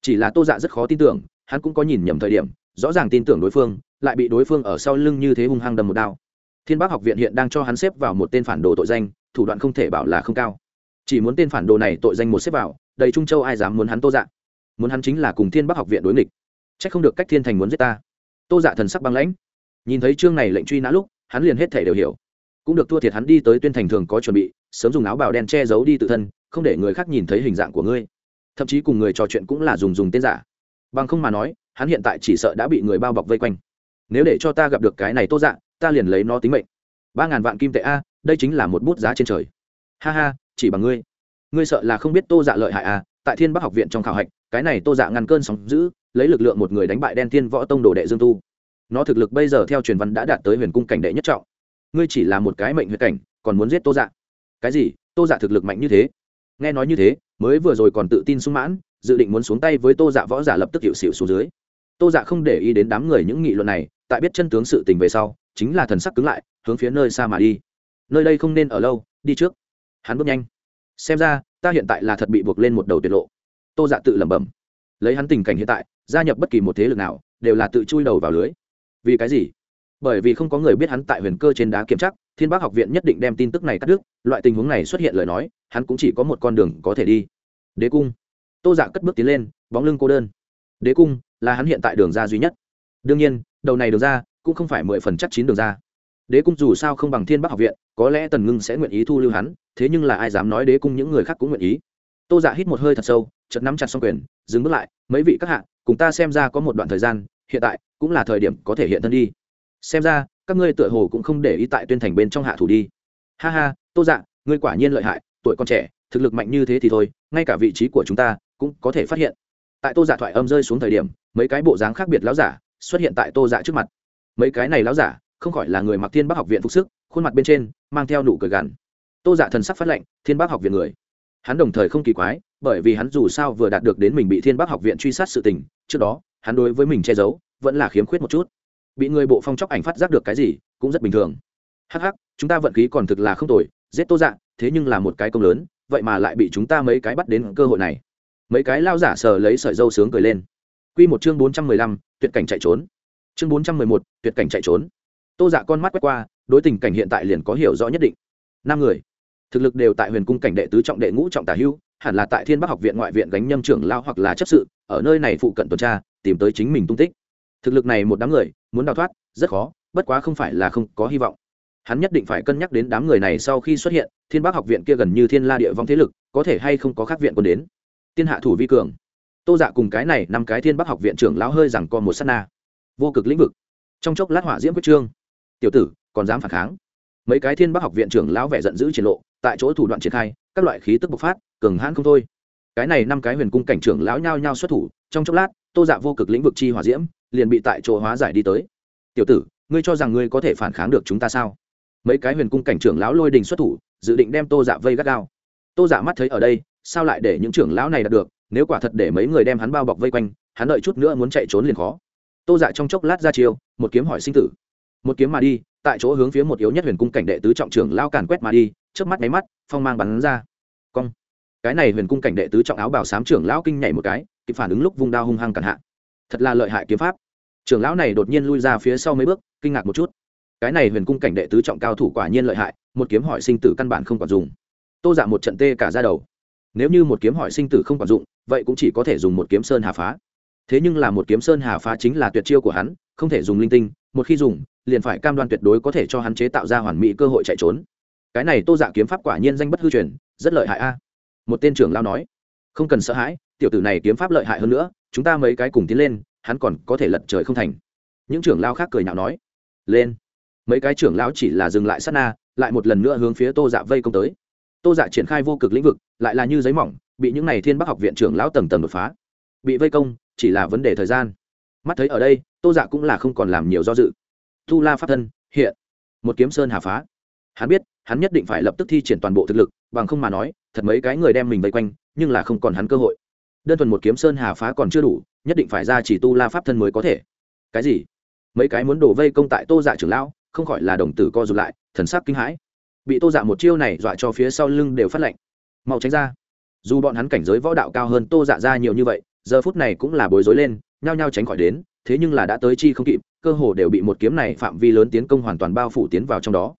Speaker 1: Chỉ là tô dạ rất khó tin tưởng, hắn cũng có nhìn nhầm thời điểm, rõ ràng tin tưởng đối phương, lại bị đối phương ở sau lưng như thế hung hăng đầm một đao. Thiên bắc học viện hiện đang cho hắn xếp vào một tên phản đồ tội danh, thủ đoạn không thể bảo là không cao. Chỉ muốn tên phản đồ này tội danh một xếp vào, đầy trung châu ai dám muốn hắn tô dạ? Muốn hắn chính là cùng thiên bắc học viện đối nghịch c h ắ c không được cách thiên thành muốn giết ta tô dạ thần sắc băng lãnh nhìn thấy chương này lệnh truy nã lúc hắn liền hết thể đều hiểu cũng được thua thiệt hắn đi tới tuyên thành thường có chuẩn bị sớm dùng áo bào đen che giấu đi tự thân không để người khác nhìn thấy hình dạng của ngươi thậm chí cùng người trò chuyện cũng là dùng dùng tên giả bằng không mà nói hắn hiện tại chỉ sợ đã bị người bao bọc vây quanh nếu để cho ta gặp được cái này tô dạ ta liền lấy nó tính mệnh ba ngàn vạn kim tệ a đây chính là một bút giá trên trời ha ha chỉ bằng ngươi ngươi sợ là không biết tô dạ lợi hại à tại thiên bắc học viện trong khảo hạch cái này tô dạ ngăn cơn sóng giữ, lấy lực lượng một người đánh bại đen thiên võ tông đồ đệ dương tu. Nó thực lực bây giờ theo truyền văn đã đạt tới huyền cung cảnh đệ nhất trọng. Ngươi chỉ là một cái mệnh huyết cảnh, còn muốn giết tô dạ. Cái gì? Tô dạ thực lực mạnh như thế? Nghe nói như thế, mới vừa rồi còn tự tin sung mãn, dự định muốn xuống tay với tô dạ võ giả lập tức hiệu xịu xuống dưới. Tô dạ không để ý đến đám người những nghị luận này, tại biết chân tướng sự tình về sau, chính là thần sắc cứng lại, hướng phía nơi xa mà đi. Nơi đây không nên ở lâu, đi trước. Hắn bước nhanh. Xem ra, ta hiện tại là thật bị buộc lên một đầu tuyệt lộ tô dạ tự lẩm bẩm. Lấy hắn tình cảnh hiện tại, gia nhập bất kỳ một thế lực nào, đều là tự chui đầu vào lưới. Vì cái gì? Bởi vì không có người biết hắn tại huyền cơ trên đá kiểm chắc thiên bác học viện nhất định đem tin tức này cắt đứt, loại tình huống này xuất hiện lời nói, hắn cũng chỉ có một con đường có thể đi. Đế cung. Tô dạ cất bước tiến lên, bóng lưng cô đơn. Đế cung là hắn hiện tại đường ra duy nhất. Đương nhiên, đầu này đường ra cũng không phải mười phần chắc chín đường ra. Đế cung dù sao không bằng thiên bắc học viện, có lẽ tần ngưng sẽ nguyện ý thu lưu hắn, thế nhưng là ai dám nói đế cung những người khác cũng nguyện ý tô dạ hít một hơi thật sâu chật nắm chặt xong quyền, dừng bước lại, mấy vị các hạ, cùng ta xem ra có một đoạn thời gian, hiện tại cũng là thời điểm có thể hiện thân đi. Xem ra, các ngươi tựa hồ cũng không để ý tại tuyên thành bên trong hạ thủ đi. Ha ha, tô dạ ngươi quả nhiên lợi hại, tuổi còn trẻ, thực lực mạnh như thế thì thôi, ngay cả vị trí của chúng ta cũng có thể phát hiện. Tại tô dạ thoại âm rơi xuống thời điểm, mấy cái bộ dáng khác biệt láo giả xuất hiện tại tô dạ trước mặt. Mấy cái này láo giả không khỏi là người mặc thiên bắc học viện phục sức, khuôn mặt bên trên mang theo nụ cười gằn. Tô dạ thần sắc phát lệnh, thiên bắc học viện người hắn đồng thời không kỳ quái, bởi vì hắn dù sao vừa đạt được đến mình bị thiên bắc học viện truy sát sự tình, trước đó, hắn đối với mình che giấu, vẫn là khiếm khuyết một chút. Bị người bộ phong chóc ảnh phát giác được cái gì, cũng rất bình thường. Hh chúng ta vận khí còn thực là không tồi, giết tô dạ thế nhưng là một cái công lớn, vậy mà lại bị chúng ta mấy cái bắt đến cơ hội này. Mấy cái lao giả sờ lấy sợi dâu sướng cười lên. Q một chương bốn trăm mười lăm, tuyệt cảnh chạy trốn. Chương bốn trăm mười một, tuyệt cảnh chạy trốn. Tô dạ con mắt quét qua, đối tình cảnh hiện tại liền có hiểu rõ nhất định. Năm người thực lực đều tại huyền cung cảnh đệ tứ trọng đệ ngũ trọng tả hưu, hẳn là tại thiên bắc học viện ngoại viện gánh nhâm trưởng lao hoặc là chấp sự, ở nơi này phụ cận tuần tra, tìm tới chính mình tung tích. Thực lực này một đám người, muốn đào thoát, rất khó, bất quá không phải là không có hy vọng. Hắn nhất định phải cân nhắc đến đám người này sau khi xuất hiện, thiên bắc học viện kia gần như thiên la địa vong thế lực, có thể hay không có khác viện còn đến. Tiên hạ thủ vi cường. Tô dạ cùng cái này năm cái thiên bắc học viện trưởng lão hơi rằng co một s á t na. Vô cực lĩnh vực. Trong chốc lát hỏa diễm quyết trương. Tiểu tử, còn dám phản kháng? Mấy cái thiên bắc học viện trưởng lão vẻ giận dữ triển lộ, tại chỗ thủ đoạn triển khai, các loại khí tức bộc phát, cường hãn không thôi. Cái này năm cái huyền cung cảnh trưởng lão nhao nhao xuất thủ, trong chốc lát, tô dạ vô cực lĩnh vực chi hòa diễm, liền bị tại chỗ hóa giải đi tới. Tiểu tử, ngươi cho rằng ngươi có thể phản kháng được chúng ta sao? Mấy cái huyền cung cảnh trưởng lão lôi đình xuất thủ, dự định đem tô dạ vây gắt gao. Tô dạ mắt thấy ở đây, sao lại để những trưởng lão này đạt được, nếu quả thật để mấy người đem hắn bao bọc vây quanh, hắn đợi chút nữa muốn chạy trốn liền khó. Tô dạ trong chốc lát ra chiêu, một kiếm hỏi sinh tử. Một kiếm mà đi tại chỗ hướng phía một yếu nhất huyền cung cảnh đệ tứ trọng trưởng lao càn quét mà đi trước mắt máy mắt, phong mang bắn ra. Cong. Cái này huyền cung cảnh đệ tứ trọng áo bảo sám trưởng lão kinh nhảy một cái, kịp phản ứng lúc vung đao hung hăng cản hạ. Thật là lợi hại kiếm pháp. Trưởng lão này đột nhiên lui ra phía sau mấy bước, kinh ngạc một chút. Cái này huyền cung cảnh đệ tứ trọng cao thủ quả nhiên lợi hại, một kiếm hỏi sinh tử căn bản không còn dùng. Tô dạ một trận tê cả ra đầu. Nếu như một kiếm hỏi sinh tử không còn dụng, vậy cũng chỉ có thể dùng một kiếm sơn hà phá. Thế nhưng là một kiếm sơn hà phá chính là tuyệt chiêu của hắn, không thể dùng linh tinh, một khi dùng liền phải cam đoan tuyệt đối có thể cho hắn chế tạo ra hoàn mỹ cơ hội chạy trốn. Cái này tô dạ kiếm pháp quả nhiên danh bất hư truyền, rất lợi hại a. Một tên trưởng lao nói, không cần sợ hãi, tiểu tử này kiếm pháp lợi hại hơn nữa, chúng ta mấy cái cùng tiến lên, hắn còn có thể lật trời không thành. Những trưởng lao khác cười nhạo nói, lên. Mấy cái trưởng lao chỉ là dừng lại sát na, lại một lần nữa hướng phía tô dạ vây công tới. Tô dạ triển khai vô cực lĩnh vực, lại là như giấy mỏng, bị những n à y thiên bắc học viện trưởng lão tầng tầng đột phá. Bị vây công, chỉ là vấn đề thời gian. Mắt thấy ở đây, tô dạ cũng là không còn làm nhiều do dự tu la pháp thân, hiện. Một kiếm sơn hà phá. Hắn biết, hắn nhất định phải lập tức thi triển toàn bộ thực lực, bằng không mà nói, thật mấy cái người đem mình vây quanh, nhưng là không còn hắn cơ hội. Đơn thuần một kiếm sơn hà phá còn chưa đủ, nhất định phải ra chỉ tu la pháp thân mới có thể. Cái gì? Mấy cái muốn đổ vây công tại tô dạ trưởng lão, không khỏi là đồng tử co rụt lại, thần sắc kinh hãi. Bị tô dạ một chiêu này dọa cho phía sau lưng đều phát lạnh. Mau tránh ra. Dù bọn hắn cảnh giới võ đạo cao hơn tô dạ ra nhiều như vậy, giờ phút này cũng là bối rối lên, nhao nhao tránh khỏi đến thế nhưng là đã tới chi không kịp, cơ hồ đều bị một kiếm này phạm vi lớn tiến công hoàn toàn bao phủ tiến vào trong đó.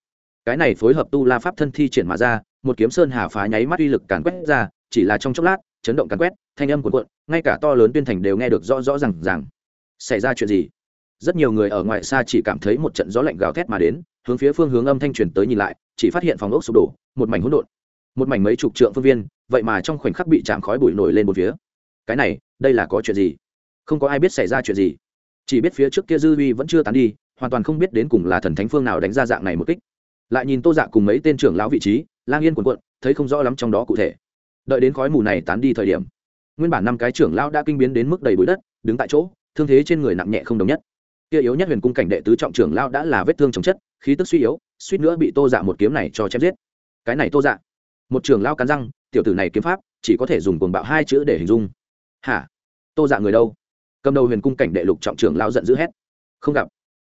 Speaker 1: Cái này phối hợp tu la pháp thân thi triển mà ra, một kiếm sơn hà phá nháy mắt uy lực càn quét ra, chỉ là trong chốc lát, chấn động càn quét, thanh âm cuộn cuộn, ngay cả to lớn tuyên thành đều nghe được rõ rõ rằng rằng xảy ra chuyện gì? Rất nhiều người ở ngoài xa chỉ cảm thấy một trận gió lạnh gào thét mà đến, hướng phía phương hướng âm thanh truyền tới nhìn lại, chỉ phát hiện phòng ốc sụp đổ, một mảnh hỗn độn, một mảnh mấy chục trượng phương viên, vậy mà trong khoảnh khắc bị chạm khói bụi nổi lên một phía. Cái này, đây là có chuyện gì? Không có ai biết xảy ra chuyện gì chỉ biết phía trước kia dư vi vẫn chưa tán đi, hoàn toàn không biết đến cùng là thần thánh phương nào đánh ra dạng này một kích. Lại nhìn tô dạ cùng mấy tên trưởng lão vị trí, lang yên quần quận, thấy không rõ lắm trong đó cụ thể. Đợi đến khói mù này tán đi thời điểm, nguyên bản năm cái trưởng lão đã kinh biến đến mức đầy bụi đất, đứng tại chỗ, thương thế trên người nặng nhẹ không đồng nhất. Kia yếu nhất huyền cung cảnh đệ tứ trọng trưởng lão đã là vết thương chồng chất, khí tức suy yếu, suýt nữa bị tô dạ một kiếm này cho chém giết. Cái này tô dạ một trưởng lão cắn răng, tiểu tử này kiếm pháp, chỉ có thể dùng cuồng bạo hai chữ để hình dung. Hả? Tô dạ người đâu? Cầm đầu huyền cung cảnh đệ lục trọng trưởng lao giận dữ hét. Không gặp.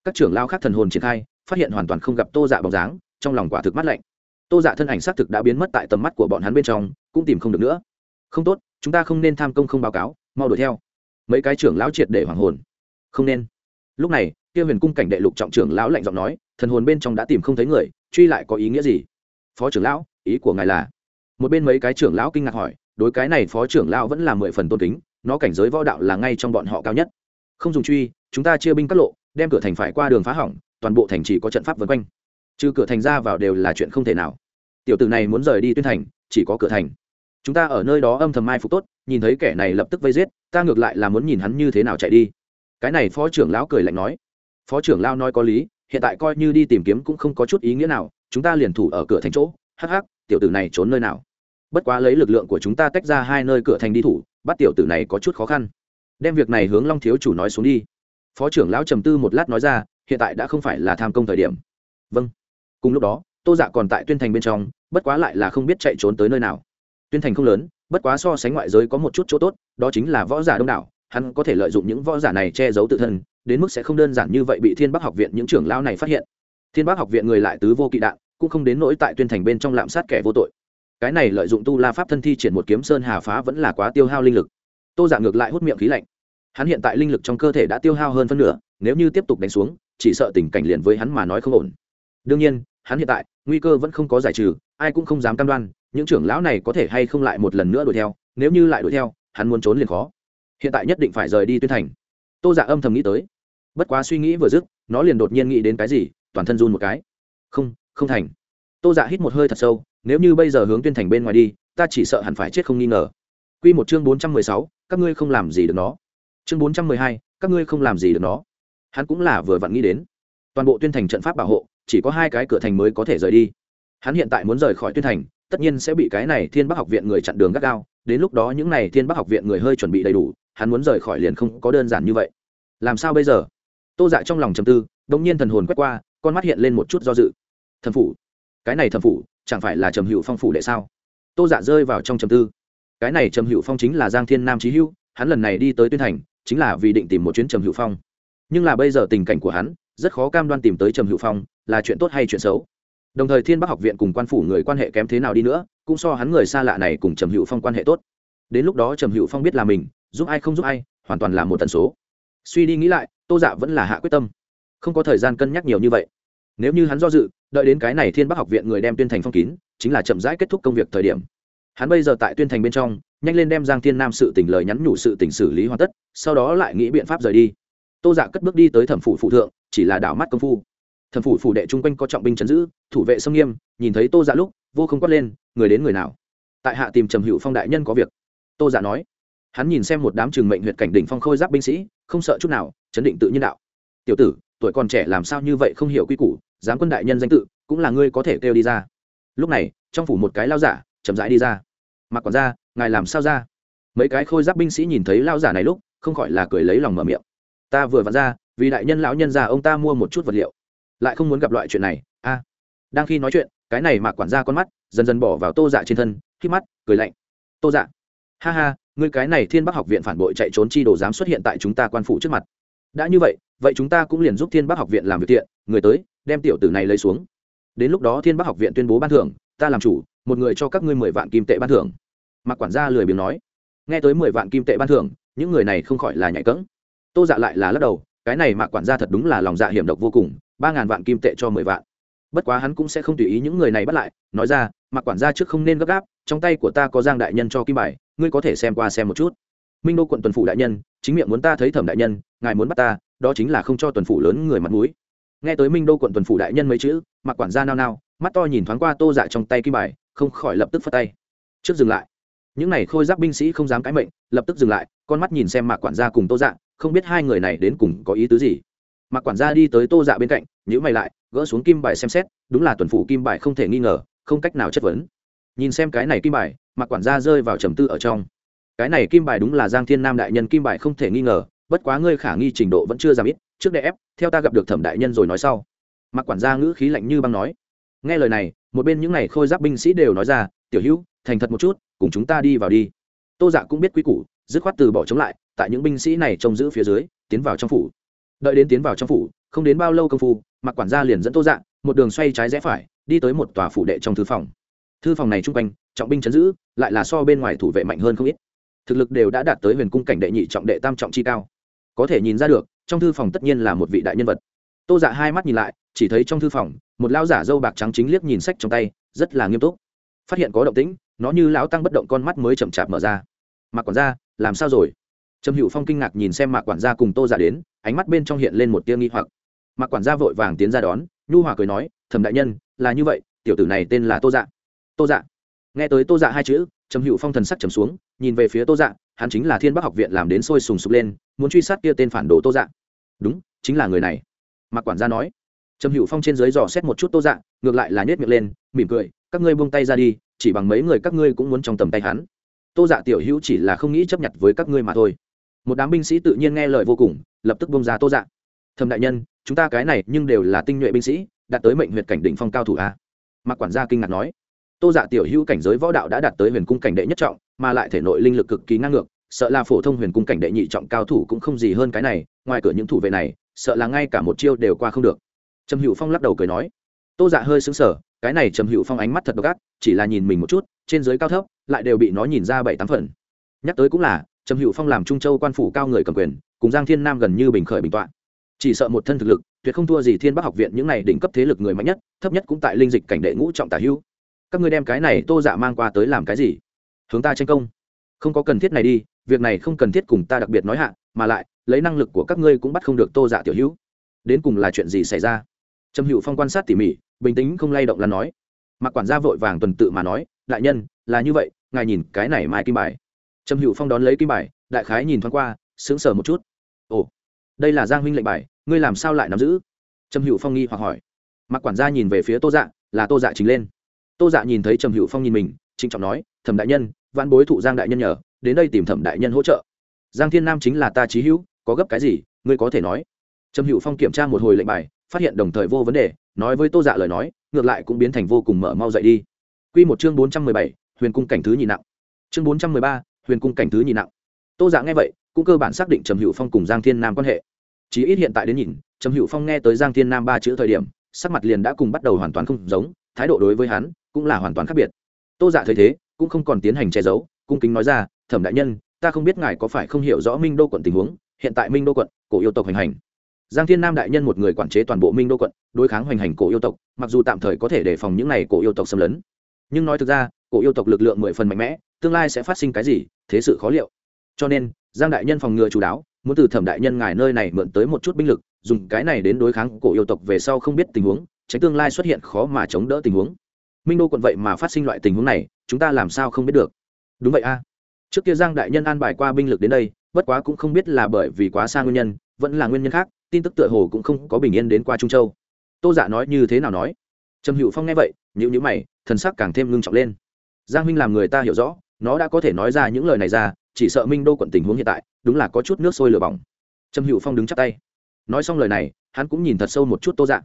Speaker 1: Các trưởng lao khác thần hồn triển khai, phát hiện hoàn toàn không gặp tô dạ bóng dáng, trong lòng quả thực mắt lạnh. Tô dạ thân ảnh xác thực đã biến mất tại tầm mắt của bọn hắn bên trong, cũng tìm không được nữa. Không tốt, chúng ta không nên tham công không báo cáo, mau đuổi theo. Mấy cái trưởng lão triệt để hoàng hồn. Không nên. Lúc này, kia huyền cung cảnh đệ lục trọng trưởng lão lạnh giọng nói, thần hồn bên trong đã tìm không thấy người, truy lại có ý nghĩa gì? Phó trưởng lão, ý của ngài là? Một bên mấy cái trưởng lão kinh ngạc hỏi, đối cái này phó trưởng lão vẫn là mười phần tôn kính nó cảnh giới võ đạo là ngay trong bọn họ cao nhất. Không dùng truy, chúng ta chia binh cắt lộ, đem cửa thành phải qua đường phá hỏng, toàn bộ thành chỉ có trận pháp vân quanh. Trừ cửa thành ra vào đều là chuyện không thể nào. Tiểu tử này muốn rời đi tuyên thành, chỉ có cửa thành. Chúng ta ở nơi đó âm thầm mai phục tốt, nhìn thấy kẻ này lập tức vây giết, ta ngược lại là muốn nhìn hắn như thế nào chạy đi. Cái này phó trưởng lão cười lạnh nói. Phó trưởng lão nói có lý, hiện tại coi như đi tìm kiếm cũng không có chút ý nghĩa nào, chúng ta liền thủ ở cửa thành chỗ, hắc hắc, tiểu tử này trốn nơi nào? Bất quá lấy lực lượng của chúng ta tách ra hai nơi cửa thành đi thủ bắt tiểu tử này có chút khó khăn. Đem việc này hướng long thiếu chủ nói xuống đi. Phó trưởng lão trầm tư một lát nói ra, hiện tại đã không phải là tham công thời điểm. Vâng. Cùng lúc đó, tô dạ còn tại tuyên thành bên trong, bất quá lại là không biết chạy trốn tới nơi nào. Tuyên thành không lớn, bất quá so sánh ngoại giới có một chút chỗ tốt, đó chính là võ giả đông đảo, hắn có thể lợi dụng những võ giả này che giấu tự thân, đến mức sẽ không đơn giản như vậy bị thiên bắc học viện những trưởng lao này phát hiện. Thiên bắc học viện người lại tứ vô kỵ đạn, cũng không đến nỗi tại tuyên thành bên trong lạm sát kẻ vô tội cái này lợi dụng tu la pháp thân thi triển một kiếm sơn hà phá vẫn là quá tiêu hao linh lực. Tô giả ngược lại hút miệng khí lạnh. Hắn hiện tại linh lực trong cơ thể đã tiêu hao hơn phân nửa, nếu như tiếp tục đánh xuống, chỉ sợ tình cảnh liền với hắn mà nói không ổn. Đương nhiên, hắn hiện tại, nguy cơ vẫn không có giải trừ, ai cũng không dám cam đoan, những trưởng lão này có thể hay không lại một lần nữa đuổi theo, nếu như lại đuổi theo, hắn muốn trốn liền khó. Hiện tại nhất định phải rời đi tuyên thành. Tô giả âm thầm nghĩ tới. Bất quá suy nghĩ vừa dứt, nó liền đột nhiên nghĩ đến cái gì, toàn thân run một cái. Không không thành. Tô giả hít một hơi thật sâu nếu như bây giờ hướng tuyên thành bên ngoài đi ta chỉ sợ hẳn phải chết không nghi ngờ Quy một chương bốn trăm mười sáu, các ngươi không làm gì được nó. Chương bốn trăm mười hai, các ngươi không làm gì được nó. Hắn cũng là vừa vặn nghĩ đến. Toàn bộ tuyên thành trận pháp bảo hộ, chỉ có hai cái cửa thành mới có thể rời đi. Hắn hiện tại muốn rời khỏi tuyên thành, tất nhiên sẽ bị cái này Thiên Bắc học viện người chặn đường gắt gao, đến lúc đó những này Thiên Bắc học viện người hơi chuẩn bị đầy đủ, hắn muốn rời khỏi liền không có đơn giản như vậy. Làm sao bây giờ? Tô Dạ trong lòng trầm tư, đột nhiên thần hồn quét qua, con mắt hiện lên một chút do dự. thần phủ, cái này thần phủ, chẳng phải là Trầm Hữu Phong phủ đệ sao? Tô Dạ rơi vào trong trầm tư. Cái này trầm hữu phong chính là giang thiên nam trí hữu, hắn lần này đi tới tuyên thành, chính là vì định tìm một chuyến trầm hữu phong. Nhưng là bây giờ tình cảnh của hắn, rất khó cam đoan tìm tới trầm hữu phong, là chuyện tốt hay chuyện xấu. Đồng thời thiên bắc học viện cùng quan phủ người quan hệ kém thế nào đi nữa, cũng so hắn người xa lạ này cùng trầm hữu phong quan hệ tốt. Đến lúc đó trầm hữu phong biết là mình, giúp ai không giúp ai, hoàn toàn là một tần số. Suy đi nghĩ lại, tô dạ vẫn là hạ quyết tâm. Không có thời gian cân nhắc nhiều như vậy nếu như hắn do dự, đợi đến cái này thiên bắc học viện người đem tuyên thành phong kín, chính là chậm rãi kết thúc công việc thời điểm. Hắn bây giờ tại tuyên thành bên trong, nhanh lên đem giang thiên nam sự tỉnh lời nhắn nhủ sự tỉnh xử lý hoàn tất, sau đó lại nghĩ biện pháp rời đi. Tô dạ cất bước đi tới thẩm phủ phụ thượng, chỉ là đảo mắt công phu. Thẩm phủ phủ đệ chung quanh có trọng binh chấn giữ, thủ vệ sông nghiêm, nhìn thấy tô dạ lúc, vô không quát lên, người đến người nào? Tại hạ tìm trầm hữu phong đại nhân có việc. Tô dạ nói. Hắn nhìn xem một đám trường mệnh huyện cảnh đỉnh phong khôi giáp binh sĩ, không sợ chút nào, chấn định tự nhiên đạo. Tiểu tử, tuổi còn trẻ làm sao như vậy không hiểu quy củ giám quân đại nhân danh tự, cũng là ngươi có thể kêu đi ra. Lúc này, trong phủ một cái lao giả chậm rãi đi ra. Mặc còn ra ngài làm sao ra? Mấy cái khôi giáp binh sĩ nhìn thấy lao giả này lúc, không khỏi là cười lấy lòng mở miệng. Ta vừa vặn ra, vì đại nhân lão nhân già ông ta mua một chút vật liệu. Lại không muốn gặp loại chuyện này, a. Đang khi nói chuyện, cái này mạc quản gia con mắt dần dần bỏ vào tô dạ trên thân, khi mắt cười lạnh. Tô dạ ha ha, ngươi cái này thiên bắc học viện phản bội chạy trốn chi đồ dám xuất hiện tại chúng ta quan phủ trước mặt. Đã như vậy vậy chúng ta cũng liền giúp thiên bắc học viện làm việc tiện, người tới đem tiểu tử này lấy xuống. Đến lúc đó thiên bắc học viện tuyên bố ban thưởng, ta làm chủ, một người cho các ngươi mười vạn kim tệ ban thưởng. Mặc quản gia lười biếng nói. Nghe tới mười vạn kim tệ ban thưởng, những người này không khỏi là nhạy cẫng. Tô dạ lại là lắc đầu, cái này mặc quản gia thật đúng là lòng dạ hiểm độc vô cùng, ba ngàn vạn kim tệ cho mười vạn. Bất quá hắn cũng sẽ không tùy ý những người này bắt lại, nói ra mặc quản gia trước không nên gấp gáp, trong tay của ta có giang đại nhân cho kim bài, ngươi có thể xem qua xem một chút. Minh đô quận tuần phủ đại nhân, chính miệng muốn ta thấy thẩm đại nhân, ngài muốn bắt ta, đó chính là không cho tuần phủ lớn người mặt mũi nghe tới minh đô quận tuần phủ đại nhân mấy chữ mặc quản gia nao nao, mắt to nhìn thoáng qua tô dạ trong tay kim bài, không khỏi lập tức phất tay. Trước dừng lại. Những n à y khôi giáp binh sĩ không dám cãi mệnh, lập tức dừng lại, con mắt nhìn xem mạc quản gia cùng tô dạ không biết hai người này đến cùng có ý tứ gì. Mạc quản gia đi tới tô dạ bên cạnh nhữ mày lại, gỡ xuống kim bài xem xét, đúng là tuần phủ kim bài không thể nghi ngờ, không cách nào chất vấn. Nhìn xem cái này kim bài, mạc quản gia rơi vào trầm tư ở trong. Cái này kim bài đúng là giang thiên nam đại nhân kim bài không thể nghi ngờ, bất quá ngươi khả nghi trình độ vẫn chưa giảm ít trước đè ép, theo ta gặp được thẩm đại nhân rồi nói sau. Mặc quản gia ngữ khí lạnh như băng nói. Nghe lời này, một bên những n à y khôi giáp binh sĩ đều nói ra, tiểu hữu, thành thật một chút, cùng chúng ta đi vào đi. Tô dạ cũng biết quy củ, dứt khoát từ bỏ chống lại, tại những binh sĩ này trông giữ phía dưới, tiến vào trong phủ. Đợi đến tiến vào trong phủ, không đến bao lâu công phu mặc quản gia liền dẫn tô dạ một đường xoay trái rẽ phải, đi tới một tòa phủ đệ trong thư phòng. Thư phòng này chung quanh, trọng binh chấn giữ, lại là so bên ngoài thủ vệ mạnh hơn không ít. Thực lực đều đã đạt tới huyền cung cảnh đệ nhị trọng đệ tam trọng chi cao. Có thể nhìn ra được trong thư phòng tất nhiên là một vị đại nhân vật. Tô dạ hai mắt nhìn lại, chỉ thấy trong thư phòng, một lão giả dâu bạc trắng chính liếc nhìn sách trong tay, rất là nghiêm túc. Phát hiện có động tĩnh, nó như lão tăng bất động con mắt mới chậm chạp mở ra. Mạc quản gia, làm sao rồi? Trầm hữu phong kinh ngạc nhìn xem mạc quản gia cùng tô dạ đến, ánh mắt bên trong hiện lên một tia nghi hoặc. Mạc quản gia vội vàng tiến ra đón, nhu hòa cười nói, thẩm đại nhân, là như vậy, tiểu tử này tên là tô dạ. Tô dạ? Nghe tới tô dạ hai chữ, trầm hữu phong thần sắc trầm xuống, nhìn về phía tô dạ hắn chính là thiên bắc học viện làm đến sôi sùng sục lên, muốn truy sát kia tên phản đồ tô dạ đúng, chính là người này. Mạc quản gia nói. Trầm hữu phong trên dưới dò xét một chút tô dạ ngược lại là nhét miệng lên, mỉm cười, các ngươi buông tay ra đi, chỉ bằng mấy người các ngươi cũng muốn trong tầm tay hắn. Tô dạ tiểu hữu chỉ là không nghĩ chấp nhận với các ngươi mà thôi. Một đám binh sĩ tự nhiên nghe lời vô cùng, lập tức bông ra tô dạ. Thầm đại nhân, chúng ta cái này nhưng đều là tinh nhuệ binh sĩ, đạt tới mệnh huyện cảnh định phong cao thủ a. Mạc quản gia kinh ngạc nói. Tô dạ tiểu hữu cảnh giới võ đạo đã đạt tới huyền cung cảnh đệ nhất trọng, mà lại thể nội linh lực cực kỳ ngang ngược sợ là phổ thông huyền cung cảnh đệ nhị trọng cao thủ cũng không gì hơn cái này, ngoài cửa những thủ vệ này, sợ là ngay cả một chiêu đều qua không được. Trầm hữu phong lắc đầu cười nói, tô dạ hơi xứng sở cái này trầm hữu phong ánh mắt thật độc ác, chỉ là nhìn mình một chút, trên giới cao thấp, lại đều bị nó nhìn ra bảy tám phần. Nhắc tới cũng là, trầm hữu phong làm trung châu quan phủ cao người cầm quyền, cùng giang thiên nam gần như bình khởi bình tọa. Chỉ sợ một thân thực lực, tuyệt không thua gì thiên bắc học viện những này đỉnh cấp thế lực người mạnh nhất, thấp nhất cũng tại linh dịch cảnh đệ ngũ trọng tả hữu. Các ngươi đem cái này tô dạ mang qua tới làm cái gì? Hướng ta tranh công. Không có cần thiết này đi việc này không cần thiết cùng ta đặc biệt nói hạ, mà lại, lấy năng lực của các ngươi cũng bắt không được tô dạ tiểu hữu. Đến cùng là chuyện gì xảy ra? Trầm hữu phong quan sát tỉ mỉ, bình tĩnh không lay động là nói. Mặc quản gia vội vàng tuần tự mà nói, đại nhân, là như vậy, ngài nhìn cái này mai kim bài. Trầm hữu phong đón lấy kim bài, đại khái nhìn thoáng qua, sững sờ một chút. Ồ, đây là giang huynh lệnh bài, ngươi làm sao lại nắm giữ? Trầm hữu phong nghi hoặc hỏi. Mặc quản gia nhìn về phía tô dạ là tô dạ chính lên. Tô dạ nhìn thấy trầm hữu phong nhìn mình, trịnh trọng nói, thẩm đại nhân văn bối thụ giang đại nhân nhờ đến đây tìm thẩm đại nhân hỗ trợ. Giang thiên nam chính là ta trí hữu, có gấp cái gì, ngươi có thể nói. Trầm hữu phong kiểm tra một hồi lệnh bài, phát hiện đồng thời vô vấn đề, nói với tô dạ lời nói, ngược lại cũng biến thành vô cùng mở mau dậy đi. Q một chương bốn trăm mười bảy, huyền cung cảnh thứ nhị nặng. Chương bốn trăm mười ba, huyền cung cảnh thứ nhị nặng. Tô dạ nghe vậy, cũng cơ bản xác định trầm hữu phong cùng giang thiên nam quan hệ. Chí ít hiện tại đến nhìn, trầm hữu phong nghe tới giang thiên nam ba chữ thời điểm, sắc mặt liền đã cùng bắt đầu hoàn toàn không giống, thái độ đối với hắn cũng là hoàn toàn khác biệt. Tô dạ thấy thế, cũng không còn tiến hành che giấu, cung kính nói ra thẩm đại nhân, ta không biết ngài có phải không hiểu rõ minh đô quận tình huống, hiện tại minh đô quận, cổ yêu tộc hoành hành. Giang thiên nam đại nhân một người quản chế toàn bộ minh đô quận, đối kháng hoành hành cổ yêu tộc, mặc dù tạm thời có thể đề phòng những n à y cổ yêu tộc xâm lấn. Nhưng nói thực ra, cổ yêu tộc lực lượng mười phần mạnh mẽ, tương lai sẽ phát sinh cái gì, thế sự khó liệu. Cho nên, giang đại nhân phòng ngừa chú đáo, muốn từ thẩm đại nhân ngài nơi này mượn tới một chút binh lực, dùng cái này đến đối kháng cổ yêu tộc về sau không biết tình huống, tránh tương lai xuất hiện khó mà chống đỡ tình huống. Minh đô quận vậy mà phát sinh loại tình huống này, chúng ta làm sao không biết được? Đúng vậy a trước kia giang đại nhân an bài qua binh lực đến đây, bất quá cũng không biết là bởi vì quá xa nguyên nhân, vẫn là nguyên nhân khác, tin tức tựa hồ cũng không có bình yên đến qua trung châu. Tô giả dạ nói như thế nào nói? Trầm hữu phong nghe vậy nhữ nhữ mày, thần sắc càng thêm ngưng trọng lên. Giang Minh làm người ta hiểu rõ, nó đã có thể nói ra những lời này ra, chỉ sợ minh đô quận tình huống hiện tại, đúng là có chút nước sôi lửa bỏng. Trầm hữu phong đứng chắp tay. Nói xong lời này, hắn cũng nhìn thật sâu một chút tô dạ.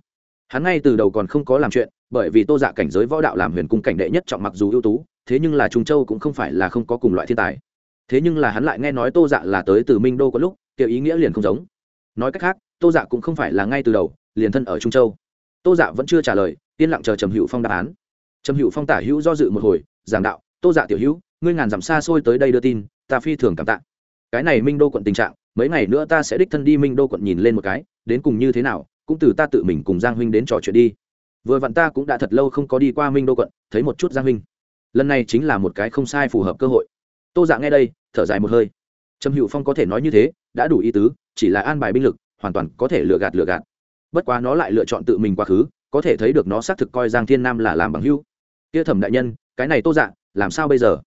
Speaker 1: Hắn ngay từ đầu còn không có làm chuyện, bởi vì tô dạ cảnh giới võ đạo làm huyền cung cảnh đệ nhất trọng mặc dù ưu tú thế nhưng là trung châu cũng không phải là không có cùng loại thiên tài. Thế nhưng là hắn lại nghe nói tô dạ là tới từ minh đô có lúc kiểu ý nghĩa liền không giống. Nói cách khác, tô dạ cũng không phải là ngay từ đầu, liền thân ở trung châu. Tô dạ vẫn chưa trả lời, yên lặng chờ trầm hữu phong đáp án. Trầm hữu phong tả hữu do dự một hồi, giảng đạo, tô dạ tiểu hữu, ngươi ngàn dặm xa xôi tới đây đưa tin, ta phi thường cảm tạ. Cái này minh đô quận tình trạng, mấy ngày nữa ta sẽ đích thân đi minh đô quận nhìn lên một cái, đến cùng như thế nào, cũng từ ta tự mình cùng giang huynh đến trò chuyện đi. Vừa vặn ta cũng đã thật lâu không có đi qua minh đô quận, thấy một chút giang huynh lần này chính là một cái không sai phù hợp cơ hội. Tô dạ nghe đây, thở dài một hơi. Trầm hữu phong có thể nói như thế, đã đủ ý tứ, chỉ là an bài binh lực, hoàn toàn có thể lừa gạt lừa gạt. Bất quá nó lại lựa chọn tự mình quá khứ, có thể thấy được nó xác thực coi giang thiên nam là làm bằng hữu. Kia thẩm đại nhân, cái này tô dạ làm sao bây giờ?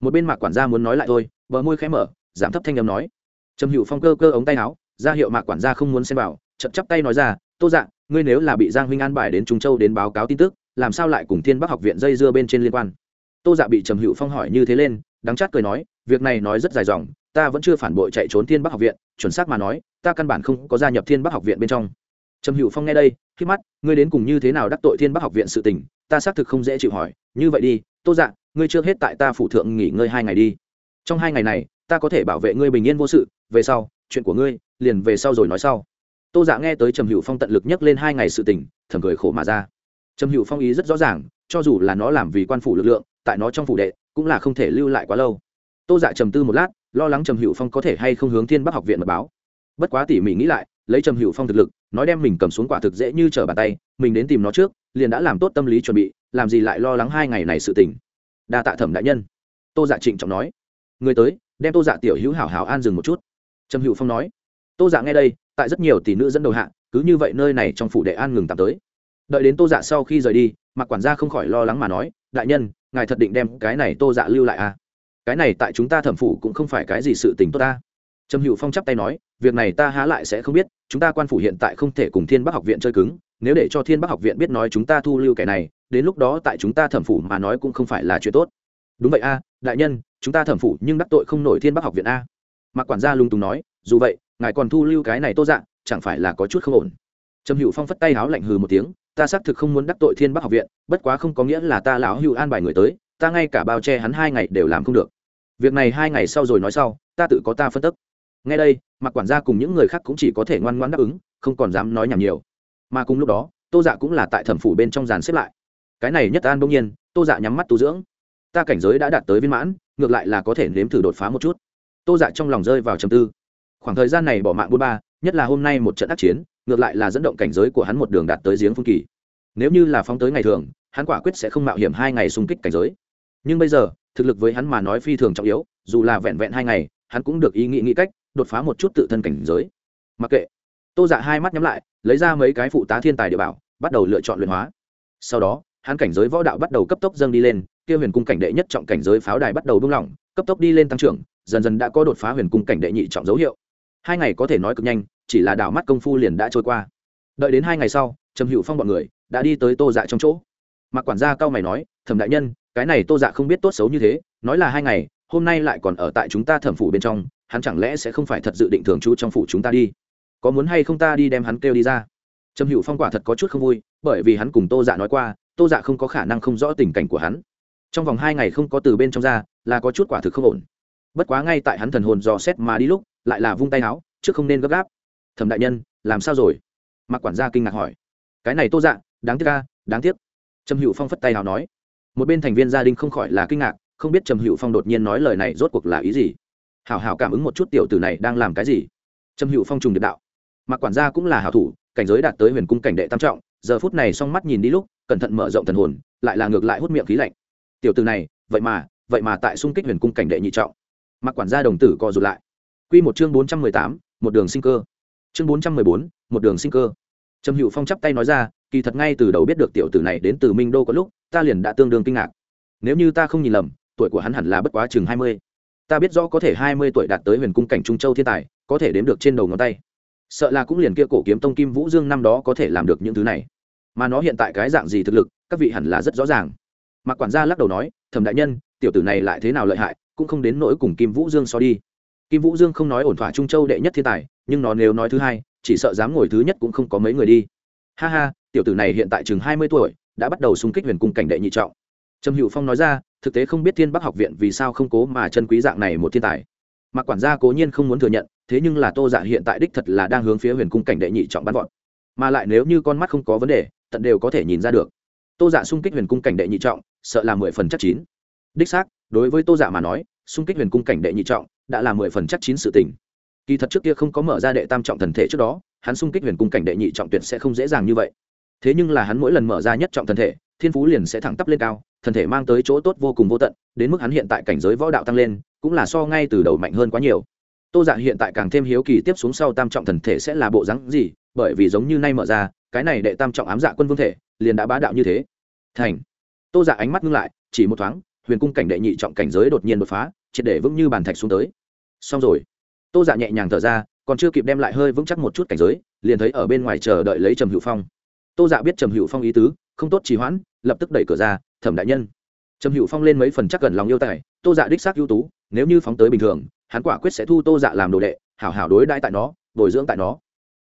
Speaker 1: Một bên mạc quản gia muốn nói lại thôi, bờ môi khẽ mở, giảm thấp thanh âm nói. Trầm hữu phong cơ cơ ống tay áo, ra hiệu mạc quản gia không muốn xem vào chậm chắp tay nói ra, tô dạ ngươi nếu là bị giang huynh an bài đến trung châu đến báo cáo tin tức, làm sao lại cùng thiên bắc học viện dây dưa bên trên liên quan? Tô dạ bị trầm hữu phong hỏi như thế lên, đắng chát cười nói, việc này nói rất dài dòng, ta vẫn chưa phản bội chạy trốn thiên bắc học viện, chuẩn xác mà nói, ta căn bản không có gia nhập thiên bắc học viện bên trong. Trầm hữu phong nghe đây khi mắt, ngươi đến cùng như thế nào đắc tội thiên bắc học viện sự tình, ta xác thực không dễ chịu hỏi, như vậy đi, tô dạ ngươi chưa hết tại ta phủ thượng nghỉ ngơi hai ngày đi. Trong hai ngày này, ta có thể bảo vệ ngươi bình yên vô sự, về sau, chuyện của ngươi, liền về sau rồi nói sau. Tô dạ nghe tới trầm hữu phong tận lực nhắc lên hai ngày sự tình, thầm cười khổ mà ra. Trầm hữu phong ý rất rõ ràng, cho dù là nó làm vì quan phủ lực lượng tại nó trong phủ đệ, cũng là không thể lưu lại quá lâu. Tô dạ trầm tư một lát, lo lắng trầm hữu phong có thể hay không hướng thiên bắc học viện mật báo. Bất quá tỉ mỉ nghĩ lại, lấy trầm hữu phong thực lực, nói đem mình cầm xuống quả thực dễ như trở bàn tay, mình đến tìm nó trước, liền đã làm tốt tâm lý chuẩn bị, làm gì lại lo lắng hai ngày này sự tình. Đa tạ thẩm đại nhân. Tô dạ trịnh trọng nói. Người tới, đem tô dạ tiểu hữu hảo hảo an dừng một chút. Trầm hữu phong nói. Tô dạ nghe đây, tại rất nhiều tỷ nữ dẫn đầu hạ, cứ như vậy nơi này trong phủ đệ an ngừng tạm tới. Đợi đến tô dạ sau khi rời đi mặc quản gia không khỏi lo lắng mà nói, đại nhân ngài thật định đem cái này tô dạ lưu lại à? Cái này tại chúng ta thẩm phủ cũng không phải cái gì sự tình tốt ta. Trâm hữu phong chắp tay nói, việc này ta há lại sẽ không biết, chúng ta quan phủ hiện tại không thể cùng thiên bắc học viện chơi cứng, nếu để cho thiên bắc học viện biết nói chúng ta thu lưu kẻ này, đến lúc đó tại chúng ta thẩm phủ mà nói cũng không phải là chuyện tốt. Đúng vậy a, đại nhân, chúng ta thẩm phủ nhưng đắc tội không nổi thiên bắc học viện a. Mặc quản gia lung tùng nói, dù vậy, ngài còn thu lưu cái này tô dạng chẳng phải là có chút không ổn. Trầm hữu phong phất tay háo lạnh hừ một tiếng ta xác thực không muốn đắc tội thiên bắc học viện, bất quá không có nghĩa là ta lão Hưu an bài người tới, ta ngay cả bao che hắn hai ngày đều làm không được. Việc này hai ngày sau rồi nói sau, ta tự có ta phân tức. Ngay đây mặc quản gia cùng những người khác cũng chỉ có thể ngoan ngoan đáp ứng, không còn dám nói nhảm nhiều. Mà cùng lúc đó, tô dạ cũng là tại thẩm phủ bên trong dàn xếp lại. Cái này nhất an bỗng nhiên, tô dạ nhắm mắt tu dưỡng. Ta cảnh giới đã đạt tới viên mãn, ngược lại là có thể nếm thử đột phá một chút. Tô dạ trong lòng rơi vào trầm tư. Khoảng thời gian này bỏ mạng bôn ba, nhất là hôm nay một trận ác chiến ngược lại là dẫn động cảnh giới của hắn một đường đạt tới giếng phong kỳ. Nếu như là phóng tới ngày thường, hắn quả quyết sẽ không mạo hiểm hai ngày xung kích cảnh giới. Nhưng bây giờ, thực lực với hắn mà nói phi thường trọng yếu, dù là vẹn vẹn hai ngày, hắn cũng được ý nghĩ nghĩ cách, đột phá một chút tự thân cảnh giới. Mặc kệ. Tô dạ hai mắt nhắm lại, lấy ra mấy cái phụ tá thiên tài địa bảo, bắt đầu lựa chọn luyện hóa. Sau đó, hắn cảnh giới võ đạo bắt đầu cấp tốc dâng đi lên, kia huyền cung cảnh đệ nhất trọng cảnh giới pháo đài bắt đầu buông lỏng, cấp tốc đi lên tăng trưởng, dần dần đã có đột phá huyền cung cảnh đệ nhị trọng dấu hiệu hai ngày có thể nói cực nhanh, chỉ là đảo mắt công phu liền đã trôi qua. Đợi đến hai ngày sau, trầm hữu phong b ọ n người đã đi tới tô dạ trong chỗ. Mặc quản gia cao mày nói, thẩm đại nhân, cái này tô dạ không biết tốt xấu như thế, nói là hai ngày, hôm nay lại còn ở tại chúng ta thẩm phủ bên trong, hắn chẳng lẽ sẽ không phải thật dự định thường trú trong phủ chúng ta đi? Có muốn hay không ta đi đem hắn kêu đi ra? Trầm hữu phong quả thật có chút không vui, bởi vì hắn cùng tô dạ nói qua, tô dạ không có khả năng không rõ tình cảnh của hắn. Trong vòng hai ngày không có từ bên trong ra, là có chút quả thực không ổn. Bất quá ngay tại hắn thần hồn dò xét mà đi lúc lại là vung tay áo trước không nên gấp gáp. Thẩm đại nhân, làm sao rồi? Mặc quản gia kinh ngạc hỏi. Cái này tô dạ đáng tiếc ca đáng tiếc. Trầm hữu phong phất tay áo nói. Một bên thành viên gia đình không khỏi là kinh ngạc, không biết trầm hữu phong đột nhiên nói lời này rốt cuộc là ý gì. Hảo hảo cảm ứng một chút tiểu tử này đang làm cái gì. Trầm hữu phong trùng điệp đạo. Mặc quản gia cũng là hảo thủ, cảnh giới đạt tới huyền cung cảnh đệ tam trọng, giờ phút này song mắt nhìn đi lúc, cẩn thận mở rộng thần hồn, lại là ngược lại hút miệng khí lạnh. Tiểu tử này, vậy mà vậy mà tại xung kích huyền cung cảnh đệ nhị trọng. Mặc quản gia đồng tử co rụt lại quy một chương bốn trăm mười tám, một đường sinh cơ. Chương bốn trăm mười bốn, một đường sinh cơ. Trầm hữu phong chắp tay nói ra, kỳ thật ngay từ đầu biết được tiểu tử này đến từ minh đô có lúc, ta liền đã tương đương kinh ngạc. Nếu như ta không nhìn lầm, tuổi của hắn hẳn là bất quá chừng hai mươi. Ta biết rõ có thể hai mươi tuổi đạt tới huyền cung cảnh trung châu thiên tài, có thể đếm được trên đầu ngón tay. Sợ là cũng liền kia cổ kiếm tông kim vũ dương năm đó có thể làm được những thứ này. Mà nó hiện tại cái dạng gì thực lực, các vị hẳn là rất rõ ràng. Mạc quản gia lắc đầu nói, thẩm đại nhân, tiểu tử này lại thế nào lợi hại, cũng không đến nỗi cùng kim vũ dương so đi kim vũ dương không nói ổn thỏa trung châu đệ nhất thiên tài, nhưng nó nếu nói thứ hai, chỉ sợ dám ngồi thứ nhất cũng không có mấy người đi. Ha ha, tiểu tử này hiện tại chừng hai mươi tuổi, đã bắt đầu xung kích huyền cung cảnh đệ nhị trọng. Trầm hữu phong nói ra, thực tế không biết thiên bắc học viện vì sao không cố mà chân quý dạng này một thiên tài. Mà quản gia cố nhiên không muốn thừa nhận, thế nhưng là tô dạ hiện tại đích thật là đang hướng phía huyền cung cảnh đệ nhị trọng bắn vọt. Mà lại nếu như con mắt không có vấn đề, tận đều có thể nhìn ra được. Tô dạ xung kích huyền cung cảnh đệ nhị trọng, sợ là mười phần chắc chín. Đích xác, đối với tô dạ mà nói, xung kích huyền cung cảnh đệ nhị trọng đã là mười phần chắc chín sự tình. Kỳ thật trước kia không có mở ra đệ tam trọng thần thể trước đó, hắn xung kích huyền cung cảnh đệ nhị trọng tuyệt sẽ không dễ dàng như vậy. Thế nhưng là hắn mỗi lần mở ra nhất trọng thần thể, thiên phú liền sẽ thẳng tắp lên cao, thần thể mang tới chỗ tốt vô cùng vô tận, đến mức hắn hiện tại cảnh giới võ đạo tăng lên, cũng là so ngay từ đầu mạnh hơn quá nhiều. Tô dạ hiện tại càng thêm hiếu kỳ tiếp xuống sau tam trọng thần thể sẽ là bộ rắn gì, bởi vì giống như nay mở ra, cái này đệ tam trọng ám dạ quân vương thể, liền đã bá đạo như thế. Thành. Tô dạ ánh mắt ngưng lại, chỉ một thoáng, huyền cung cảnh đệ nhị trọng cảnh giới đột nhiên đột phá triệt để vững như bàn thạch xuống tới. Xong rồi. Tô dạ nhẹ nhàng thở ra, còn chưa kịp đem lại hơi vững chắc một chút cảnh giới, liền thấy ở bên ngoài chờ đợi lấy trầm hữu phong. Tô dạ biết trầm hữu phong ý tứ, không tốt trì hoãn, lập tức đẩy cửa ra, thẩm đại nhân. Trầm hữu phong lên mấy phần chắc gần lòng yêu tài, tô dạ đích xác ưu tú, nếu như phóng tới bình thường, hắn quả quyết sẽ thu tô dạ làm đồ đệ, hảo hảo đối đãi tại nó, bồi dưỡng tại nó.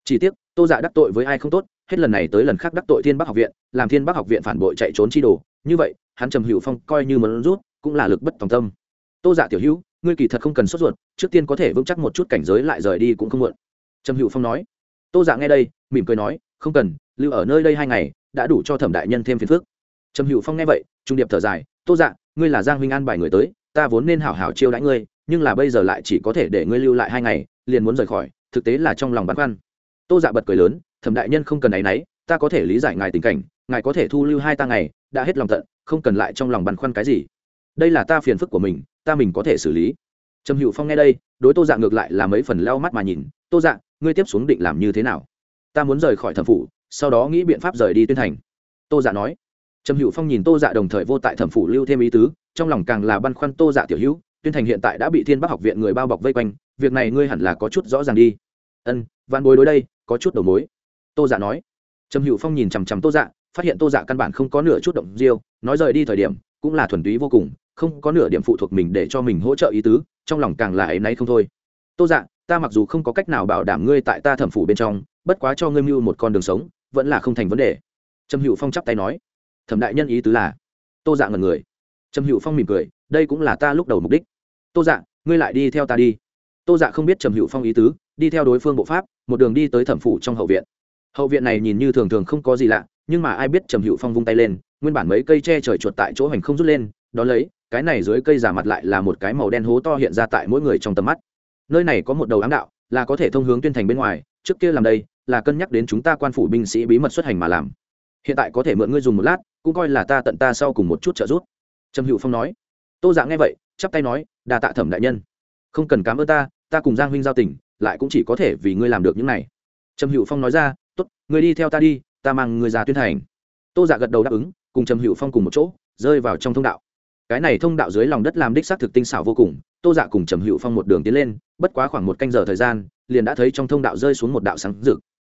Speaker 1: Chỉ tiếc, tô dạ đắc tội với ai không tốt, hết lần này tới lần khác đắc tội thiên bắc học viện, làm thiên bắc học viện phản bội chạy trốn chi đồ. Như vậy, hắn trầm hữu phong coi như muốn rút, cũng là lực bất tòng tâm tô dạ tiểu hữu, ngươi kỳ thật không cần sốt ruột, trước tiên có thể vững chắc một chút cảnh giới lại rời đi cũng không muộn. Trầm hữu phong nói. Tô dạ nghe đây, mỉm cười nói, không cần, lưu ở nơi đây hai ngày, đã đủ cho thẩm đại nhân thêm phiền phức. Trầm hữu phong nghe vậy, trung điệp thở dài, tô dạ ngươi là giang huynh an bài người tới, ta vốn nên hảo hảo chiêu đãi ngươi, nhưng là bây giờ lại chỉ có thể để ngươi lưu lại hai ngày, liền muốn rời khỏi, thực tế là trong lòng băn khoăn. Tô dạ bật cười lớn, thẩm đại nhân không cần áy náy, ta có thể lý giải ngài tình cảnh, ngài có thể thu lưu hai ta ngày, đã hết lòng tận, không cần lại trong lòng băn khoăn cái gì. Đây là ta phiền phức của mình ta mình có thể xử lý. Trầm hữu phong nghe đây, đối tô dạ ngược lại là mấy phần leo mắt mà nhìn, tô dạ ngươi tiếp xuống định làm như thế nào? Ta muốn rời khỏi thẩm phủ, sau đó nghĩ biện pháp rời đi tuyên thành. Tô dạ nói. Trầm hữu phong nhìn tô dạ đồng thời vô tại thẩm phủ lưu thêm ý tứ, trong lòng càng là băn khoăn tô dạ tiểu hữu, tuyên thành hiện tại đã bị thiên bắc học viện người bao bọc vây quanh, việc này ngươi hẳn là có chút rõ ràng đi. Ân văn bối đối đây, có chút đầu mối. Tô dạ nói. Trầm hữu phong nhìn chằm chằm tô dạ phát hiện tô dạ căn bản không có nửa chút động riêu, nói rời đi thời điểm, cũng là thuần túy vô cùng không có nửa điểm phụ thuộc mình để cho mình hỗ trợ ý tứ, trong lòng càng là ấy nay không thôi. Tô dạ ta mặc dù không có cách nào bảo đảm ngươi tại ta thẩm phủ bên trong, bất quá cho ngươi mưu một con đường sống, vẫn là không thành vấn đề. Trầm hữu phong chắp tay nói. Thẩm đại nhân ý tứ là? Tô dạ ngần người. Trầm hữu phong mỉm cười, đây cũng là ta lúc đầu mục đích. Tô dạ ngươi lại đi theo ta đi. Tô dạ không biết trầm hữu phong ý tứ, đi theo đối phương bộ pháp, một đường đi tới thẩm phủ trong hậu viện. Hậu viện này nhìn như thường thường không có gì lạ, nhưng mà ai biết trầm hữu phong vung tay lên, nguyên bản mấy cây tre trời chuột tại chỗ hành không rút lên đó lấy cái này dưới cây giả mặt lại là một cái màu đen hố to hiện ra tại mỗi người trong tầm mắt. Nơi này có một đầu ám đạo, là có thể thông hướng tuyên thành bên ngoài, trước kia làm đây, là cân nhắc đến chúng ta quan phủ binh sĩ bí mật xuất hành mà làm. Hiện tại có thể mượn ngươi dùng một lát, cũng coi là ta tận ta sau cùng một chút trợ giúp. Trầm hữu phong nói. Tô dạng nghe vậy, chắp tay nói, đa tạ thẩm đại nhân. Không cần cám ơn ta ta cùng giang huynh giao tình, lại cũng chỉ có thể vì ngươi làm được những này. Trầm hữu phong nói ra, tốt, ngươi đi theo ta đi, ta mang ngươi ra tuyên thành. Tô dạ gật đầu đáp ứng, cùng trầm hữu phong cùng một chỗ, rơi vào trong thông đạo cái này thông đạo dưới lòng đất làm đích xác thực tinh xảo vô cùng, tô dạ cùng trầm hữu phong một đường tiến lên, bất quá khoảng một canh giờ thời gian, liền đã thấy trong thông đạo rơi xuống một đạo sáng rực.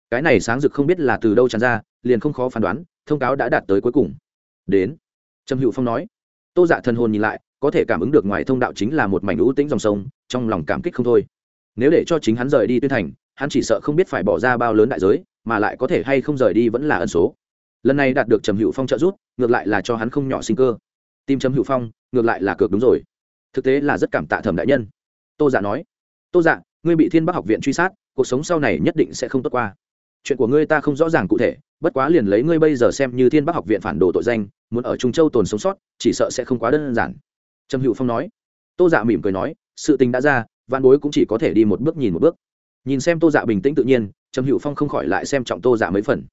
Speaker 1: Cái này sáng rực không biết là từ đâu tràn ra, liền không khó phán đoán, thông cáo đã đạt tới cuối cùng. Đến, trầm hữu phong nói. Tô dạ thần hồn nhìn lại, có thể cảm ứng được ngoài thông đạo chính là một mảnh lũ tĩnh dòng sông, trong lòng cảm kích không thôi. Nếu để cho chính hắn rời đi tuyên thành, hắn chỉ sợ không biết phải bỏ ra bao lớn đại giới, mà lại có thể hay không rời đi vẫn là ẩn số. Lần này đạt được trầm hữu phong trợ giúp, ngược lại là cho hắn không nhỏ sinh cơ tim chấm hữu phong ngược lại là cược đúng rồi. Thực tế là rất cảm tạ thẩm đại nhân. Tô giả nói tô giả, ngươi bị thiên bắc học viện truy sát cuộc sống sau này nhất định sẽ không tốt qua. Chuyện của ngươi ta không rõ ràng cụ thể bất quá liền lấy ngươi bây giờ xem như thiên bắc học viện phản đồ tội danh muốn ở trung châu tồn sống sót chỉ sợ sẽ không quá đơn giản. Trầm hữu phong nói. Tô dạ mỉm cười nói sự tình đã ra văn bối cũng chỉ có thể đi một bước nhìn một bước. Nhìn xem tô dạ bình tĩnh tự nhiên trầm hữu phong không khỏi lại xem trọng tô dạ mấy phần.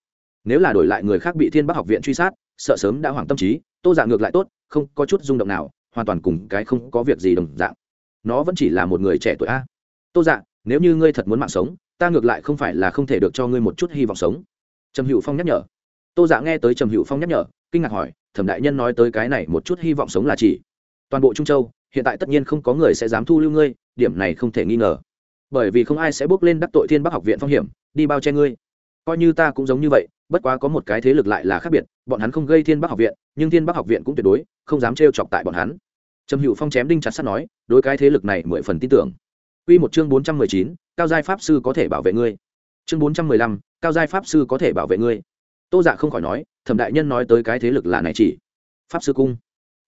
Speaker 1: Nếu là đổi lại người khác bị thiên bắc học viện truy sát sợ sớm đã hoảng tâm trí, tô dạ ngược lại tốt, không có chút rung động nào, hoàn toàn cùng cái không có việc gì đồng dạng. Nó vẫn chỉ là một người trẻ tuổi a. Tô dạ nếu như ngươi thật muốn mạng sống, ta ngược lại không phải là không thể được cho ngươi một chút hy vọng sống. Trầm hữu phong nhắc nhở. Tô dạ nghe tới trầm hữu phong nhắc nhở, kinh ngạc hỏi, thẩm đại nhân nói tới cái này một chút hy vọng sống là chỉ toàn bộ trung châu, hiện tại tất nhiên không có người sẽ dám thu lưu ngươi, điểm này không thể nghi ngờ. Bởi vì không ai sẽ bước lên đắc tội thiên bắc học viện phong hiểm, đi bao che ngươi. Coi như ta cũng giống như vậy bất quá có một cái thế lực lại là khác biệt bọn hắn không gây thiên bắc học viện nhưng thiên bắc học viện cũng tuyệt đối không dám trêu chọc tại bọn hắn trầm hữu phong chém đinh chặt sắt nói đối cái thế lực này mười phần tin tưởng Quy một chương bốn trăm mười chín, cao giai pháp sư có thể bảo vệ ngươi. Chương bốn trăm mười lăm, cao giai pháp sư có thể bảo vệ ngươi. Tô Dạ không khỏi nói, Thẩm đại nhân nói tới cái thế lực là này chỉ. Pháp sư cung.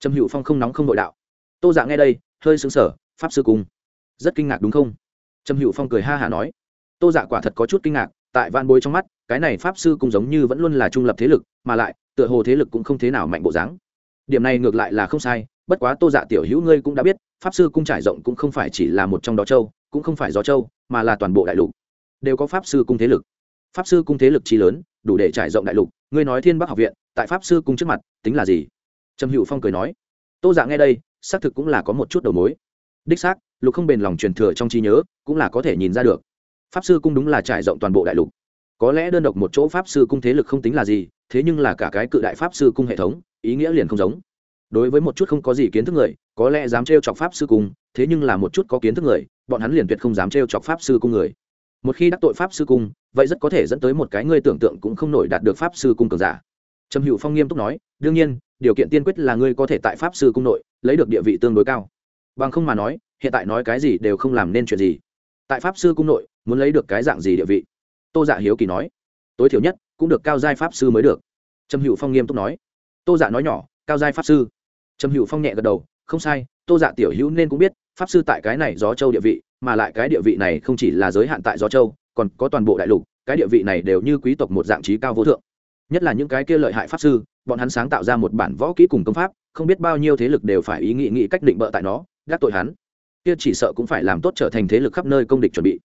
Speaker 1: Trầm Hữu Phong không nóng không nội đạo. Tô Dạ nghe đây, hơi xứng sở pháp sư cung. Rất kinh ngạc đúng không? Trầm Hữu Phong cười ha hả nói. Tô Dạ quả thật có chút kinh ngạc, tại Van Bối trong mắt, cái này pháp sư cung giống như vẫn luôn là trung lập thế lực, mà lại, tựa hồ thế lực cũng không thế nào mạnh bộ dáng. Điểm này ngược lại là không sai, bất quá Tô Dạ tiểu hữu ngươi cũng đã biết, pháp sư cung trải rộng cũng không phải chỉ là một trong đó châu cũng không phải gió châu mà là toàn bộ đại lục. Đều có pháp sư cung thế lực. Pháp sư cung thế lực chi lớn đủ để trải rộng đại lục ngươi nói thiên bắc học viện tại pháp sư cung trước mặt tính là gì? Trầm hữu phong cười nói. Tô dạ nghe đây xác thực cũng là có một chút đầu mối. Đích xác lục không bền lòng truyền thừa trong trí nhớ cũng là có thể nhìn ra được pháp sư cung đúng là trải rộng toàn bộ đại lục. Có lẽ đơn độc một chỗ pháp sư cung thế lực không tính là gì, thế nhưng là cả cái cự đại pháp sư cung hệ thống, ý nghĩa liền không giống. Đối với một chút không có gì kiến thức người, có lẽ dám trêu chọc pháp sư cung, thế nhưng là một chút có kiến thức người, bọn hắn liền tuyệt không dám trêu chọc pháp sư cung người. Một khi đắc tội pháp sư cung, vậy rất có thể dẫn tới một cái ngươi tưởng tượng cũng không nổi đạt được pháp sư cung cường giả. Trầm hữu phong nghiêm túc nói, đương nhiên, điều kiện tiên quyết là ngươi có thể tại pháp sư cung nội lấy được địa vị tương đối cao. Bằng không mà nói, hiện tại nói cái gì đều không làm nên chuyện gì. Tại pháp sư cung nội muốn lấy được cái dạng gì địa vị? Tô dạ hiếu kỳ nói. Tối thiểu nhất, cũng được cao giai pháp sư mới được. Trâm hữu phong nghiêm túc nói. Tô dạ nói nhỏ, cao giai pháp sư. Trâm hữu phong nhẹ gật đầu, không sai, tô dạ tiểu hữu nên cũng biết, pháp sư tại cái này gió châu địa vị, mà lại cái địa vị này không chỉ là giới hạn tại gió châu, còn có toàn bộ đại lục, cái địa vị này đều như quý tộc một dạng trí cao vô thượng. Nhất là những cái kia lợi hại pháp sư, bọn hắn sáng tạo ra một bản võ kỹ cùng công pháp, không biết bao nhiêu thế lực đều phải ý nghị nghĩ cách định bợ tại nó, gác tội hắn. Kia chỉ sợ cũng phải làm tốt trở thành thế lực khắp nơi công địch chuẩn bị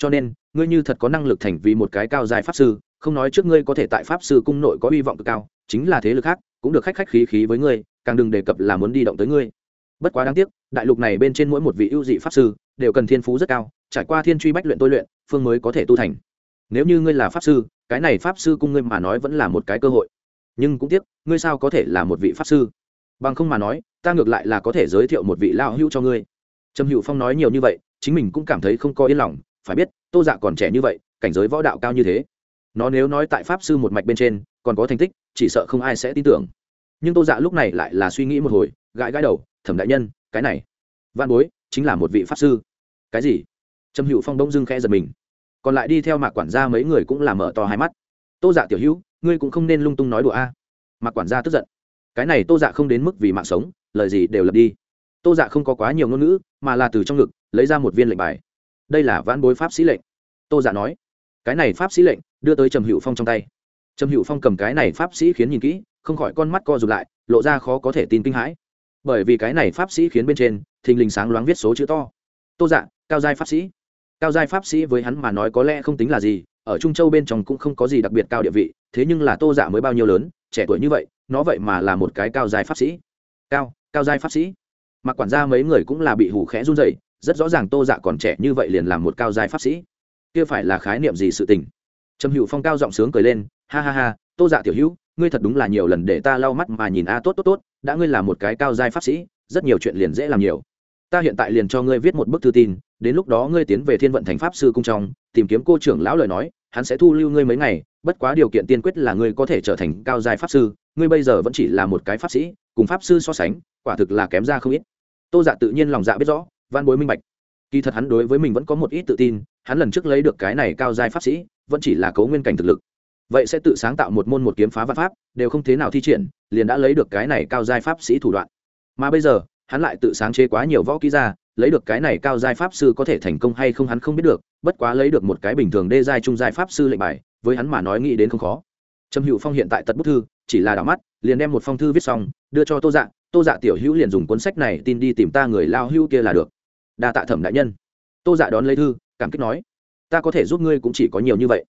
Speaker 1: cho nên, ngươi như thật có năng lực thành vì một cái cao dài pháp sư, không nói trước ngươi có thể tại pháp sư cung nội có hy vọng cực cao, chính là thế lực khác cũng được khách khách khí khí với ngươi, càng đừng đề cập là muốn đi động tới ngươi. Bất quá đáng tiếc, đại lục này bên trên mỗi một vị ưu dị pháp sư đều cần thiên phú rất cao, trải qua thiên truy bách luyện tôi luyện, phương mới có thể tu thành. Nếu như ngươi là pháp sư, cái này pháp sư cung ngươi mà nói vẫn là một cái cơ hội. Nhưng cũng tiếc, ngươi sao có thể là một vị pháp sư? Bằng không mà nói, ta ngược lại là có thể giới thiệu một vị lao hữu cho ngươi. Trầm hữu phong nói nhiều như vậy, chính mình cũng cảm thấy không có yên lòng phải biết, tô dạ còn trẻ như vậy, cảnh giới võ đạo cao như thế. Nó nếu nói tại pháp sư một mạch bên trên, còn có thành tích, chỉ sợ không ai sẽ tin tưởng. Nhưng tô dạ lúc này lại là suy nghĩ một hồi, gãi gãi đầu, thẩm đại nhân, cái này văn bối, chính là một vị pháp sư. Cái gì? Trâm hữu phong đông dưng khẽ giật mình. Còn lại đi theo mạc quản gia mấy người cũng là mở to hai mắt. Tô dạ tiểu hữu, ngươi cũng không nên lung tung nói đùa a. Mạc quản gia tức giận. Cái này tô dạ không đến mức vì mạng sống, lời gì đều lập đi. Tô dạ không có quá nhiều ngôn ngữ, mà là từ trong ngực, lấy ra một viên lệnh bài đây là vãn bối pháp sĩ lệnh. Tô dạ nói, cái này pháp sĩ lệnh đưa tới trầm hữu phong trong tay. Trầm hữu phong cầm cái này pháp sĩ khiến nhìn kỹ, không khỏi con mắt co rụt lại, lộ ra khó có thể tin kinh hãi. Bởi vì cái này pháp sĩ khiến bên trên, thình lình sáng loáng viết số chữ to. Tô dạ cao giai pháp sĩ. Cao giai pháp sĩ với hắn mà nói có lẽ không tính là gì, ở trung châu bên trong cũng không có gì đặc biệt cao địa vị, thế nhưng là tô dạ mới bao nhiêu lớn, trẻ tuổi như vậy, nó vậy mà là một cái cao giai pháp sĩ. Cao cao giai pháp sĩ. Mặc quản gia mấy người cũng là bị hủ khẽ run dậy rất rõ ràng tô dạ còn trẻ như vậy liền làm một cao giai pháp sĩ. Kia phải là khái niệm gì sự tình? Trầm hữu phong cao giọng sướng cười lên, ha ha ha, tô dạ tiểu hữu, ngươi thật đúng là nhiều lần để ta lau mắt mà nhìn a, tốt tốt tốt, đã ngươi là một cái cao giai pháp sĩ, rất nhiều chuyện liền dễ làm nhiều. Ta hiện tại liền cho ngươi viết một bức thư tin, đến lúc đó ngươi tiến về thiên vận thành pháp sư cung trong, tìm kiếm cô trưởng lão lời nói, hắn sẽ thu lưu ngươi mấy ngày, bất quá điều kiện tiên quyết là ngươi có thể trở thành cao giai pháp sư, ngươi bây giờ vẫn chỉ là một cái pháp sĩ, cùng pháp sư so sánh, quả thực là kém ra không ít. Tô dạ tự nhiên lòng dạ biết rõ văn bối minh bạch. Kỳ thật hắn đối với mình vẫn có một ít tự tin, hắn lần trước lấy được cái này cao giai pháp sĩ, vẫn chỉ là cấu nguyên cảnh thực lực. Vậy sẽ tự sáng tạo một môn một kiếm phá văn pháp, đều không thế nào thi triển, liền đã lấy được cái này cao giai pháp sĩ thủ đoạn. Mà bây giờ, hắn lại tự sáng chế quá nhiều võ kỹ ra, lấy được cái này cao giai pháp sư có thể thành công hay không hắn không biết được, bất quá lấy được một cái bình thường đê giai trung giai pháp sư lệnh bài, với hắn mà nói nghĩ đến không khó. Trâm hữu phong hiện tại tật bút thư, chỉ là đảo mắt, liền đem một phong thư viết xong, đưa cho tô dạ. Tô dạ tiểu hữu liền dùng cuốn sách này tin đi tìm ta người lao hữu kia là được đa tạ thẩm đại nhân. Tô dạ đón lấy thư, cảm kích nói, ta có thể giúp ngươi cũng chỉ có nhiều như vậy.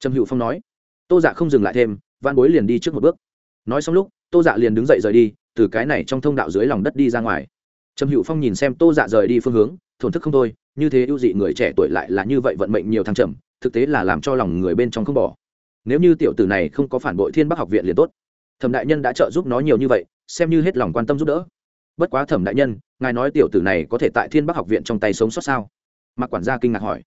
Speaker 1: Trầm hữu phong nói, tô dạ không dừng lại thêm văn bối liền đi trước một bước. Nói xong lúc, tô dạ liền đứng dậy rời đi, từ cái này trong thông đạo dưới lòng đất đi ra ngoài. Trầm hữu phong nhìn xem tô dạ rời đi phương hướng, thổn thức không thôi, như thế ưu dị người trẻ tuổi lại là như vậy vận mệnh nhiều thăng trầm, thực tế là làm cho lòng người bên trong không bỏ. Nếu như tiểu tử này không có phản bội thiên bắc học viện liền tốt. Thẩm đại nhân đã trợ giúp nó nhiều như vậy, xem như hết lòng quan tâm giúp đỡ. Bất quá thẩm đại nhân ngài nói tiểu tử này có thể tại thiên bắc học viện trong tay sống sót sao? Mặc quản gia kinh ngạc hỏi.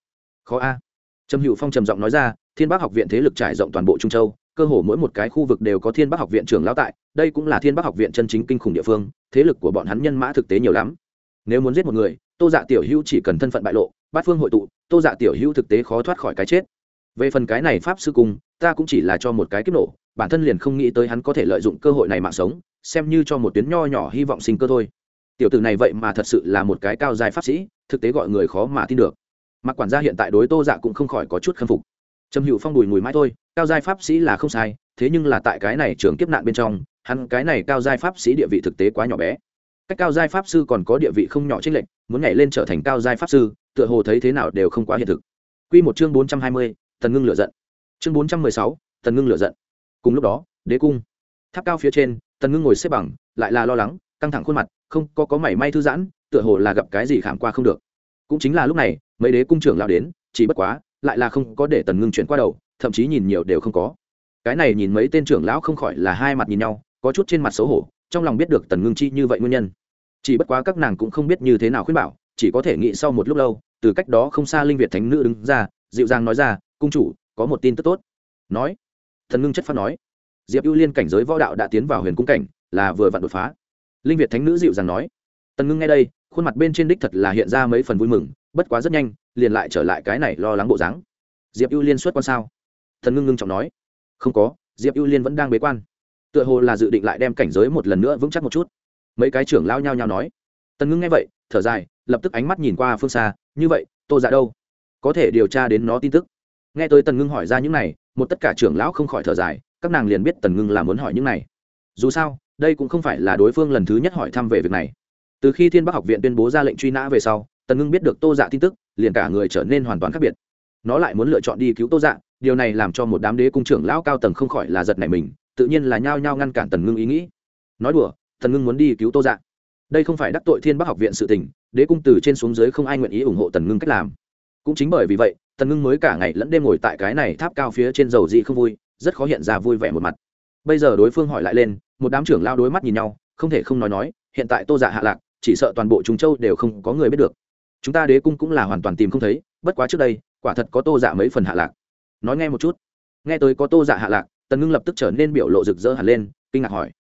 Speaker 1: Khó a. Trầm hữu phong trầm giọng nói ra, thiên bắc học viện thế lực trải rộng toàn bộ trung châu, cơ hồ mỗi một cái khu vực đều có thiên bắc học viện trưởng lão tại, đây cũng là thiên bắc học viện chân chính kinh khủng địa phương, thế lực của bọn hắn nhân mã thực tế nhiều lắm. Nếu muốn giết một người, tô dạ tiểu hữu chỉ cần thân phận bại lộ bát phương hội tụ, tô dạ tiểu hữu thực tế khó thoát khỏi cái chết. Về phần cái này pháp sư cung ta cũng chỉ là cho một cái kích nổ, bản thân liền không nghĩ tới hắn có thể lợi dụng cơ hội này mạng sống, xem như cho một tuyến nho nhỏ hy vọng sinh cơ thôi tiểu tử này vậy mà thật sự là một cái cao dài pháp sĩ thực tế gọi người khó mà tin được. Mặc quản gia hiện tại đối tô dạ cũng không khỏi có chút khâm phục. Trầm hữu phong đùi mùi mãi thôi cao giai pháp sĩ là không sai thế nhưng là tại cái này trường kiếp nạn bên trong hắn cái này cao giai pháp sĩ địa vị thực tế quá nhỏ bé. Cách cao giai pháp sư còn có địa vị không nhỏ trên lệnh muốn nhảy lên trở thành cao giai pháp sư tựa hồ thấy thế nào đều không quá hiện thực. Quy một chương bốn trăm hai mươi, tần ngưng lửa giận. Chương bốn trăm mười sáu, tần ngưng lửa giận. Cùng lúc đó đế cung. Tháp cao phía trên tần ngưng ngồi xếp bằng lại là lo lắng căng thẳng khuôn mặt không có có mảy may thư giãn, tựa hồ là gặp cái gì khảm qua không được. Cũng chính là lúc này, mấy đế cung trưởng lao đến, chỉ bất quá, lại là không có để tần ngưng chuyển qua đầu, thậm chí nhìn nhiều đều không có. Cái này nhìn mấy tên trưởng lão không khỏi là hai mặt nhìn nhau, có chút trên mặt xấu hổ, trong lòng biết được tần ngưng chi như vậy nguyên nhân. Chỉ bất quá các nàng cũng không biết như thế nào khuyên bảo, chỉ có thể nghĩ sau một lúc lâu, từ cách đó không xa linh việt thánh nữ đứng ra, dịu dàng nói ra, cung chủ, có một tin tức tốt. Nói thần ngưng chất phát nói, diệp ưu liên cảnh giới võ đạo đã tiến vào huyền cung cảnh, là vừa vặn đột phá linh việt thánh nữ dịu dàng nói, tần ngưng nghe đây, khuôn mặt bên trên đích thật là hiện ra mấy phần vui mừng, bất quá rất nhanh, liền lại trở lại cái này lo lắng bộ dáng. Diệp ưu liên xuất quan sao? Thần ngưng ngưng trọng nói, không có, diệp ưu liên vẫn đang bế quan. Tựa hồ là dự định lại đem cảnh giới một lần nữa vững chắc một chút. Mấy cái trưởng lao nhao nhao nói. Tần ngưng nghe vậy, thở dài, lập tức ánh mắt nhìn qua phương xa, như vậy, tô dạ đâu? Có thể điều tra đến nó tin tức. Nghe tới tần ngưng hỏi ra những này, một tất cả trưởng lão không khỏi thở dài, các nàng liền biết tần ngưng là muốn hỏi những này. Dù sao đây cũng không phải là đối phương lần thứ nhất hỏi thăm về việc này. Từ khi thiên bắc học viện tuyên bố ra lệnh truy nã về sau, tần ngưng biết được tô dạ tin tức, liền cả người trở nên hoàn toàn khác biệt. Nó lại muốn lựa chọn đi cứu tô dạ điều này làm cho một đám đế cung trưởng lão cao tầng không khỏi là giật này mình, tự nhiên là nhao nhao ngăn cản tần ngưng ý nghĩ. Nói đùa, tần ngưng muốn đi cứu tô dạ. Đây không phải đắc tội thiên bắc học viện sự tình, đế cung từ trên xuống dưới không ai nguyện ý ủng hộ tần ngưng cách làm. Cũng chính bởi vì vậy, tần ngưng mới cả ngày lẫn đêm ngồi tại cái này tháp cao phía trên dầu dị không vui, rất khó hiện ra vui vẻ một mặt bây giờ đối phương hỏi lại lên, một đám trưởng lao đối mắt nhìn nhau, không thể không nói nói, hiện tại tô dạ hạ lạc, chỉ sợ toàn bộ chúng châu đều không có người biết được. Chúng ta đế cung cũng là hoàn toàn tìm không thấy, bất quá trước đây, quả thật có tô dạ mấy phần hạ lạc. Nói nghe một chút. Nghe tới có tô dạ hạ lạc, tần ngưng lập tức trở nên biểu lộ rực rỡ hẳn lên, kinh ngạc hỏi.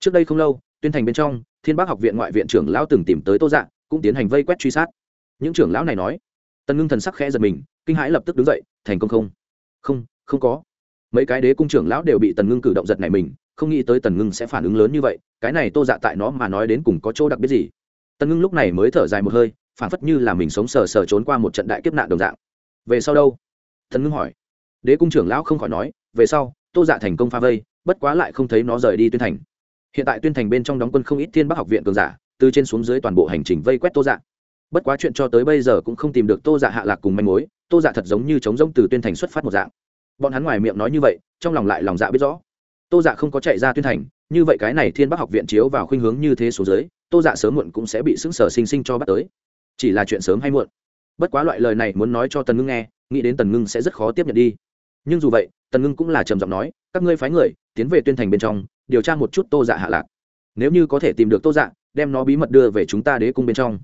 Speaker 1: Trước đây không lâu, tuyên thành bên trong, thiên bác học viện ngoại viện trưởng lão từng tìm tới tô dạ cũng tiến hành vây quét truy sát. Những trưởng lão này nói. Tần ngưng thần sắc khẽ giật mình, kinh hãi lập tức đứng dậy, thành công không? Không không có mấy cái đế cung trưởng lão đều bị tần ngưng cử động giật này mình, không nghĩ tới tần ngưng sẽ phản ứng lớn như vậy, cái này tô dạ tại nó mà nói đến cùng có chỗ đặc biệt gì? Tần ngưng lúc này mới thở dài một hơi, phản phất như là mình sống sờ sờ trốn qua một trận đại kiếp nạn đồng dạng. Về sau đâu? Tần ngưng hỏi. Đế cung trưởng lão không khỏi nói, về sau, tô dạ thành công pha vây, bất quá lại không thấy nó rời đi tuyên thành. Hiện tại tuyên thành bên trong đóng quân không ít thiên bắc học viện cường giả, từ trên xuống dưới toàn bộ hành trình vây quét tô dạ. Bất quá chuyện cho tới bây giờ cũng không tìm được tô dạ hạ lạc cùng manh mối, tô dạ thật giống như trống rông từ tuyên thành xuất phát một dạng bọn hắn ngoài miệng nói như vậy, trong lòng lại lòng dạ biết rõ. Tô dạ không có chạy ra tuyên thành, như vậy cái này thiên bắc học viện chiếu vào khuynh hướng như thế số dưới, tô dạ sớm muộn cũng sẽ bị xứng sở sinh sinh cho bắt tới. Chỉ là chuyện sớm hay muộn. Bất quá loại lời này muốn nói cho tần ngưng nghe, nghĩ đến tần ngưng sẽ rất khó tiếp nhận đi. Nhưng dù vậy, tần ngưng cũng là trầm giọng nói, các ngươi phái người, tiến về tuyên thành bên trong, điều tra một chút tô dạ hạ lạc. Nếu như có thể tìm được tô dạ đem nó bí mật đưa về chúng ta đế cung bên trong.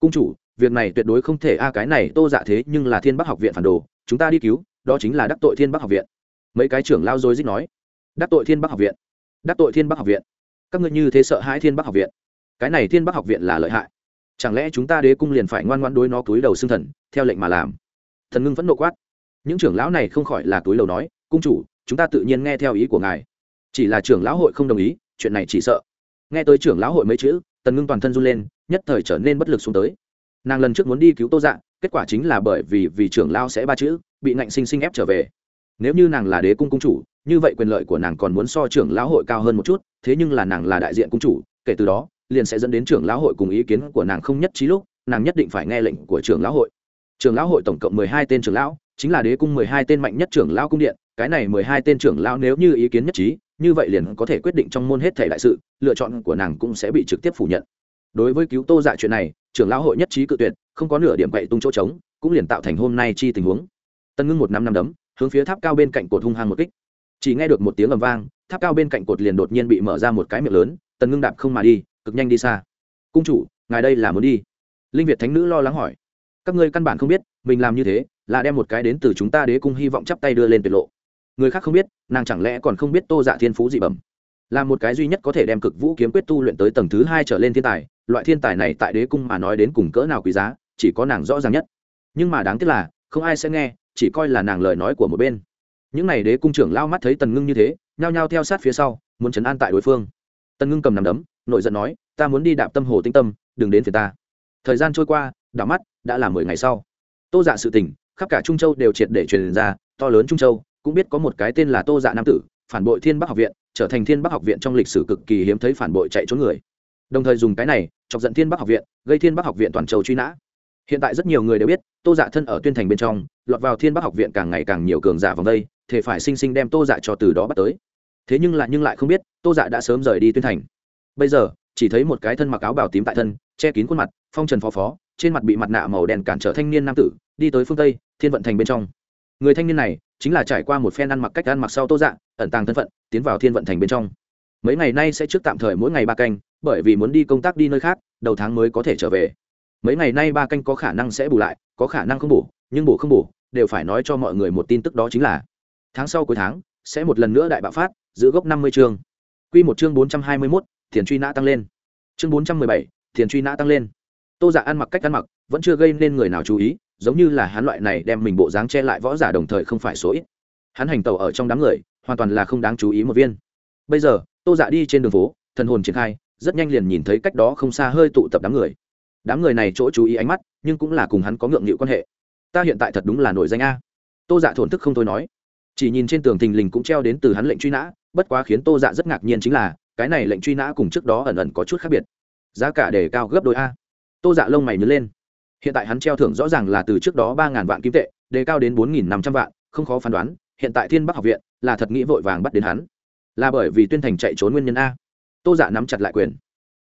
Speaker 1: Cung chủ, việc này tuyệt đối không thể a, cái này tô dạ thế nhưng là thiên bắc học viện phản đồ, chúng ta đi cứu đó chính là đắc tội thiên bắc học viện mấy cái trưởng lao dối dích nói đắc tội thiên bắc học viện đắc tội thiên bắc học viện các ngươi như thế sợ hãi thiên bắc học viện cái này thiên bắc học viện là lợi hại chẳng lẽ chúng ta đế cung liền phải ngoan ngoan đối nó túi đầu xương thần theo lệnh mà làm thần ngưng vẫn nộ quát những trưởng lão này không khỏi là túi đầu nói cung chủ chúng ta tự nhiên nghe theo ý của ngài chỉ là trưởng lão hội không đồng ý chuyện này chỉ sợ nghe tới trưởng lão hội mấy chữ tần ngưng toàn thân run lên nhất thời trở nên bất lực xuống tới nàng lần trước muốn đi cứu tô dạ kết quả chính là bởi vì vì trưởng lao sẽ ba chữ, bị ngạnh sinh sinh ép trở về. Nếu như nàng là đế cung cung chủ, như vậy quyền lợi của nàng còn muốn so trưởng lão hội cao hơn một chút, thế nhưng là nàng là đại diện cung chủ, kể từ đó, liền sẽ dẫn đến trưởng lão hội cùng ý kiến của nàng không nhất trí lúc, nàng nhất định phải nghe lệnh của trưởng lão hội. Trưởng lão hội tổng cộng mười hai tên trưởng lão, chính là đế cung mười hai tên mạnh nhất trưởng lão cung điện, cái này mười hai tên trưởng lão nếu như ý kiến nhất trí, như vậy liền có thể quyết định trong môn hết thể đại sự, lựa chọn của nàng cũng sẽ bị trực tiếp phủ nhận. Đối với cứu tô dạ chuyện này, trưởng lão hội nhất trí cự tuyệt không có nửa điểm quậy tung chỗ trống, cũng liền tạo thành hôm nay chi tình huống. Tân ngưng một năm năm đấm, hướng phía tháp cao bên cạnh cột hung hăng một kích. Chỉ nghe được một tiếng ầm vang, tháp cao bên cạnh cột liền đột nhiên bị mở ra một cái miệng lớn tần ngưng đạp không mà đi, cực nhanh đi xa. Cung chủ, ngài đây là muốn đi? Linh việt thánh nữ lo lắng hỏi. Các ngươi căn bản không biết, mình làm như thế, là đem một cái đến từ chúng ta đế cung hy vọng chắp tay đưa lên tuyệt lộ. Người khác không biết, nàng chẳng lẽ còn không biết tô dạ thiên phú dị bẩm. Là một cái duy nhất có thể đem cực vũ kiếm quyết tu luyện tới tầng thứ hai trở lên thiên tài, loại thiên tài này tại đế cung mà nói đến cùng cỡ nào quý giá chỉ có nàng rõ ràng nhất. Nhưng mà đáng tiếc là, không ai sẽ nghe, chỉ coi là nàng lời nói của một bên. Những n à y đế cung trưởng lao mắt thấy tần ngưng như thế, nhao nhao theo sát phía sau, muốn chấn an tại đối phương. Tần ngưng cầm nằm đấm nội giận nói, ta muốn đi đạp tâm hồ tinh tâm, đừng đến phía ta. Thời gian trôi qua, đảo mắt, đã là mười ngày sau. Tô dạ sự tình, khắp cả trung châu đều triệt để truyền ra, to lớn trung châu, cũng biết có một cái tên là tô dạ nam tử, phản bội thiên bắc học viện, trở thành thiên bắc học viện trong lịch sử cực kỳ hiếm thấy phản bội chạy trốn người. Đồng thời dùng cái này, chọc giận thiên bắc học viện, gây thiên bắc học viện toàn châu truy nã hiện tại rất nhiều người đều biết, tô dạ thân ở tuyên thành bên trong, lọt vào thiên bắc học viện càng ngày càng nhiều cường giả vòng đây thể phải sinh sinh đem tô dạ cho từ đó bắt tới. Thế nhưng lại nhưng lại không biết, tô dạ đã sớm rời đi tuyên thành. Bây giờ, chỉ thấy một cái thân mặc áo bào tím tại thân, che kín khuôn mặt, phong trần phó phó, trên mặt bị mặt nạ màu đen cản trở thanh niên nam tử, đi tới phương tây, thiên vận thành bên trong. Người thanh niên này, chính là trải qua một phen ăn mặc cách ăn mặc sau tô dạ ẩn tàng thân phận, tiến vào thiên vận thành bên trong. Mấy ngày nay sẽ trước tạm thời mỗi ngày ba canh, bởi vì muốn đi công tác đi nơi khác, đầu tháng mới có thể trở về mấy ngày nay ba canh có khả năng sẽ bù lại, có khả năng không bổ nhưng bổ không bổ đều phải nói cho mọi người một tin tức đó chính là, tháng sau cuối tháng, sẽ một lần nữa đại bạo phát, giữ gốc năm mươi chương. Q một chương bốn trăm hai mươi mốt tiền truy nã tăng lên. Chương bốn trăm mười bảy tiền truy nã tăng lên. Tô dạ ăn mặc cách ăn mặc, vẫn chưa gây nên người nào chú ý, giống như là hắn loại này đem mình bộ dáng che lại võ giả đồng thời không phải số ít. Hắn hành tẩu ở trong đám người, hoàn toàn là không đáng chú ý một viên. Bây giờ, tô dạ đi trên đường phố, thần hồn triển khai, rất nhanh liền nhìn thấy cách đó không xa hơi tụ tập đám người đám người này chỗ chú ý ánh mắt, nhưng cũng là cùng hắn có ngượng nghịu quan hệ. Ta hiện tại thật đúng là nổi danh a. Tô dạ thổn thức không thôi nói. Chỉ nhìn trên tường thình lình cũng treo đến từ hắn lệnh truy nã, bất quá khiến tô dạ rất ngạc nhiên chính là, cái này lệnh truy nã cùng trước đó ẩn ẩn có chút khác biệt. Giá cả để cao gấp đôi a. Tô dạ lông mày nhớ lên. Hiện tại hắn treo thưởng rõ ràng là từ trước đó ba ngàn vạn kim tệ, đề cao đến bốn nghìn năm trăm vạn, không khó phán đoán, hiện tại thiên bắc học viện là thật nghĩ vội vàng bắt đến hắn. Là bởi vì tuyên thành chạy trốn nguyên nhân a. Tô dạ nắm chặt lại quyền.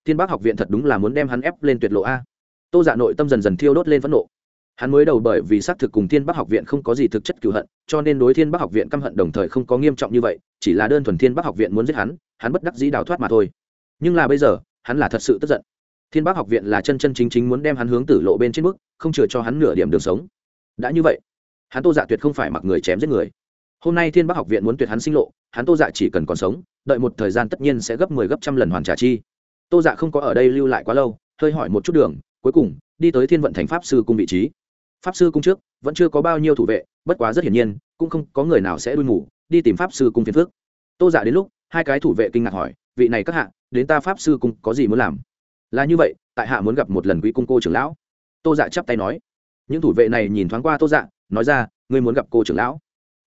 Speaker 1: Thiên bắc học viện thật đúng là muốn đem hắn ép lên tuyệt lộ a tô dạ nội tâm dần dần thiêu đốt lên phẫn nộ. Hắn mới đầu bởi vì xác thực cùng thiên bắc học viện không có gì thực chất cựu hận, cho nên đối thiên bắc học viện căm hận đồng thời không có nghiêm trọng như vậy, chỉ là đơn thuần thiên bắc học viện muốn giết hắn hắn bất đắc dĩ đào thoát mà thôi. Nhưng là bây giờ, hắn là thật sự tức giận. Thiên bắc học viện là chân chân chính chính muốn đem hắn hướng tử lộ bên trên mức không chừa cho hắn nửa điểm đường sống. Đã như vậy, hắn tô dạ tuyệt không phải mặc người chém giết người. Hôm nay thiên bắc học viện muốn tuyệt hắn sinh lộ, hắn tô dạ chỉ cần còn sống, đợi một thời gian tất nhiên sẽ gấp mười 10 gấp trăm lần hoàn trả chi. Tô dạ không có ở đây lưu lại quá lâu, hơi hỏi một chút đường cuối cùng, đi tới thiên vận thành pháp sư cung vị trí. Pháp sư cung trước, vẫn chưa có bao nhiêu thủ vệ, bất quá rất hiển nhiên, cũng không có người nào sẽ đuôi ngủ đi tìm pháp sư cung phiền phước tô giả đến lúc, hai cái thủ vệ kinh ngạc hỏi, vị này các hạ, đến ta pháp sư cung có gì muốn làm? Là như vậy, tại hạ muốn gặp một lần quý cung cô trưởng lão. Tô dạ chắp tay nói. Những thủ vệ này nhìn thoáng qua tô dạ nói ra, ngươi muốn gặp cô trưởng lão?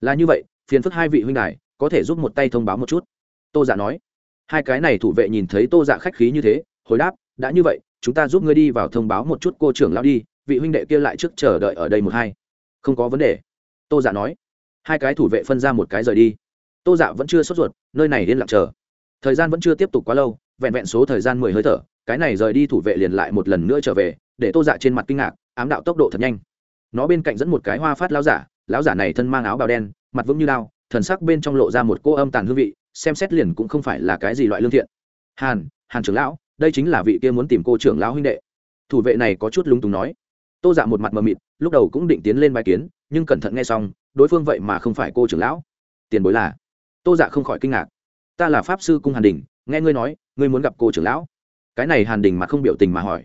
Speaker 1: Là như vậy, phiền phức hai vị huynh đài, có thể giúp một tay thông báo một chút. Tô dạ nói. Hai cái này thủ vệ nhìn thấy tô dạ khách khí như thế, hồi đáp, đã như vậy chúng ta giúp ngươi đi vào thông báo một chút cô trưởng lão đi, vị huynh đệ kia lại trước chờ đợi ở đây một hai. Không có vấn đề. Tô dạ nói. Hai cái thủ vệ phân ra một cái rời đi. Tô dạ vẫn chưa sốt ruột, nơi này yên lặng chờ. Thời gian vẫn chưa tiếp tục quá lâu, vẹn vẹn số thời gian mười hơi thở, cái này rời đi thủ vệ liền lại một lần nữa trở về, để tô dạ trên mặt kinh ngạc, ám đạo tốc độ thật nhanh. Nó bên cạnh dẫn một cái hoa phát láo giả láo giả này thân mang áo bào đen, mặt vững như lao thần sắc bên trong lộ ra một cô âm tàn hương vị, xem xét liền cũng không phải là cái gì loại lương thiện. Hàn hàn trưởng lão đây chính là vị kia muốn tìm cô trưởng lão huynh đệ. Thủ vệ này có chút lúng túng nói. Tô dạ một mặt mờ mịt, lúc đầu cũng định tiến lên bài kiến, nhưng cẩn thận nghe xong, đối phương vậy mà không phải cô trưởng lão. Tiền bối là? Tô dạ không khỏi kinh ngạc. Ta là pháp sư cung hàn đình, nghe ngươi nói, ngươi muốn gặp cô trưởng lão. Cái này hàn đình mà không biểu tình mà hỏi.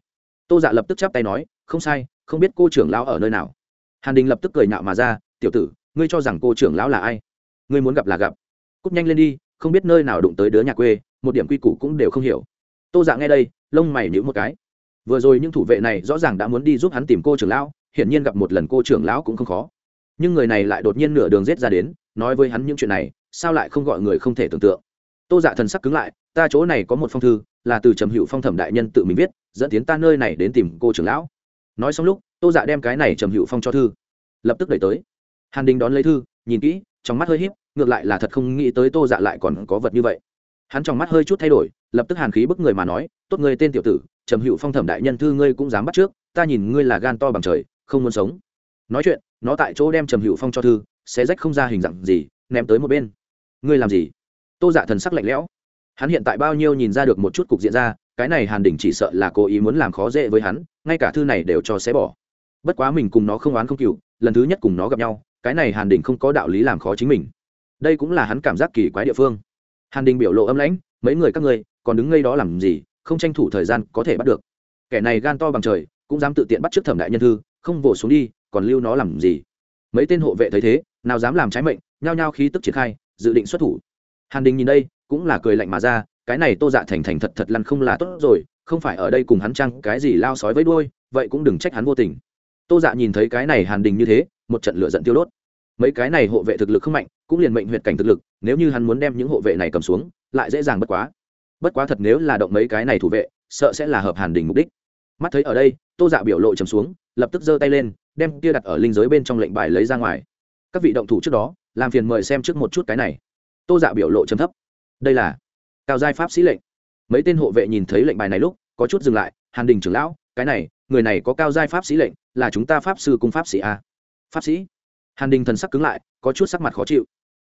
Speaker 1: Tô dạ lập tức chắp tay nói, không sai, không biết cô trưởng lão ở nơi nào. Hàn đình lập tức cười nhạo mà ra, tiểu tử, ngươi cho rằng cô trưởng lão là ai? Ngươi muốn gặp là gặp. Cúp nhanh lên đi, không biết nơi nào đụng tới đứa nhà quê, một điểm quy củ cũng đều không hiểu tô dạ nghe đây, lông mày nhữ một cái. Vừa rồi những thủ vệ này rõ ràng đã muốn đi giúp hắn tìm cô trưởng lão, hiển nhiên gặp một lần cô trưởng lão cũng không khó. Nhưng người này lại đột nhiên nửa đường rết ra đến, nói với hắn những chuyện này, sao lại không gọi người không thể tưởng tượng? Tô dạ thần sắc cứng lại, ta chỗ này có một phong thư, là từ trầm hữu phong thẩm đại nhân tự mình viết, dẫn tiến ta nơi này đến tìm cô trưởng lão. Nói xong lúc, tô dạ đem cái này trầm hữu phong cho thư, lập tức đẩy tới. Hàn đình đón lấy thư, nhìn kỹ, trong mắt hơi h í p ngược lại là thật không nghĩ tới tô dạ lại còn có vật như vậy hắn trong mắt hơi chút thay đổi, lập tức hàn khí bức người mà nói, tốt người tên tiểu tử, trầm hữu phong thẩm đại nhân thư ngươi cũng dám bắt trước, ta nhìn ngươi là gan to bằng trời, không muốn sống. Nói chuyện, nó tại chỗ đem trầm hữu phong cho thư sẽ rách không ra hình dạng gì, ném tới một bên. Ngươi làm gì? Tô dạ thần sắc lạnh lẽo. Hắn hiện tại bao nhiêu nhìn ra được một chút cục diện ra, cái này hàn đình chỉ sợ là cố ý muốn làm khó dễ với hắn, ngay cả thư này đều cho xé bỏ. Bất quá mình cùng nó không oán không cựu lần thứ nhất cùng nó gặp nhau, cái này hàn đình không có đạo lý làm khó chính mình. Đây cũng là hắn cảm giác kỳ quái địa phương hàn đình biểu lộ âm lãnh, mấy người các ngươi, còn đứng ngây đó làm gì, không tranh thủ thời gian có thể bắt được. Kẻ này gan to bằng trời, cũng dám tự tiện bắt trước thẩm đại nhân thư, không vồ xuống đi, còn lưu nó làm gì? Mấy tên hộ vệ thấy thế, nào dám làm trái mệnh, nhao nhao khí tức triển khai, dự định xuất thủ. Hàn đình nhìn đây, cũng là cười lạnh mà ra, cái này tô dạ thành thành thật thật lăn không là tốt rồi, không phải ở đây cùng hắn chăng cái gì lao sói với đuôi, vậy cũng đừng trách hắn vô tình. Tô dạ nhìn thấy cái này hàn đình như thế, một trận lửa giận tiêu đốt. Mấy cái này hộ vệ thực lực không mạnh cũng liền mệnh huyệt cảnh thực lực, nếu như hắn muốn đem những hộ vệ này cầm xuống, lại dễ dàng bất quá. Bất quá thật nếu là động mấy cái này thủ vệ, sợ sẽ là hợp hàn đình mục đích. Mắt thấy ở đây, tô dạ biểu lộ trầm xuống, lập tức giơ tay lên, đem kia đặt ở linh giới bên trong lệnh bài lấy ra ngoài. Các vị động thủ trước đó, làm phiền mời xem trước một chút cái này. Tô dạ biểu lộ trầm thấp. Đây là cao giai pháp sĩ lệnh. Mấy tên hộ vệ nhìn thấy lệnh bài này lúc, có chút dừng lại, hàn đình trưởng lão, cái này, người này có cao giai pháp sĩ lệnh, là chúng ta pháp sư cung pháp sĩ a. Pháp sĩ? Hàn đình thần sắc cứng lại, có chút sắc mặt khó chịu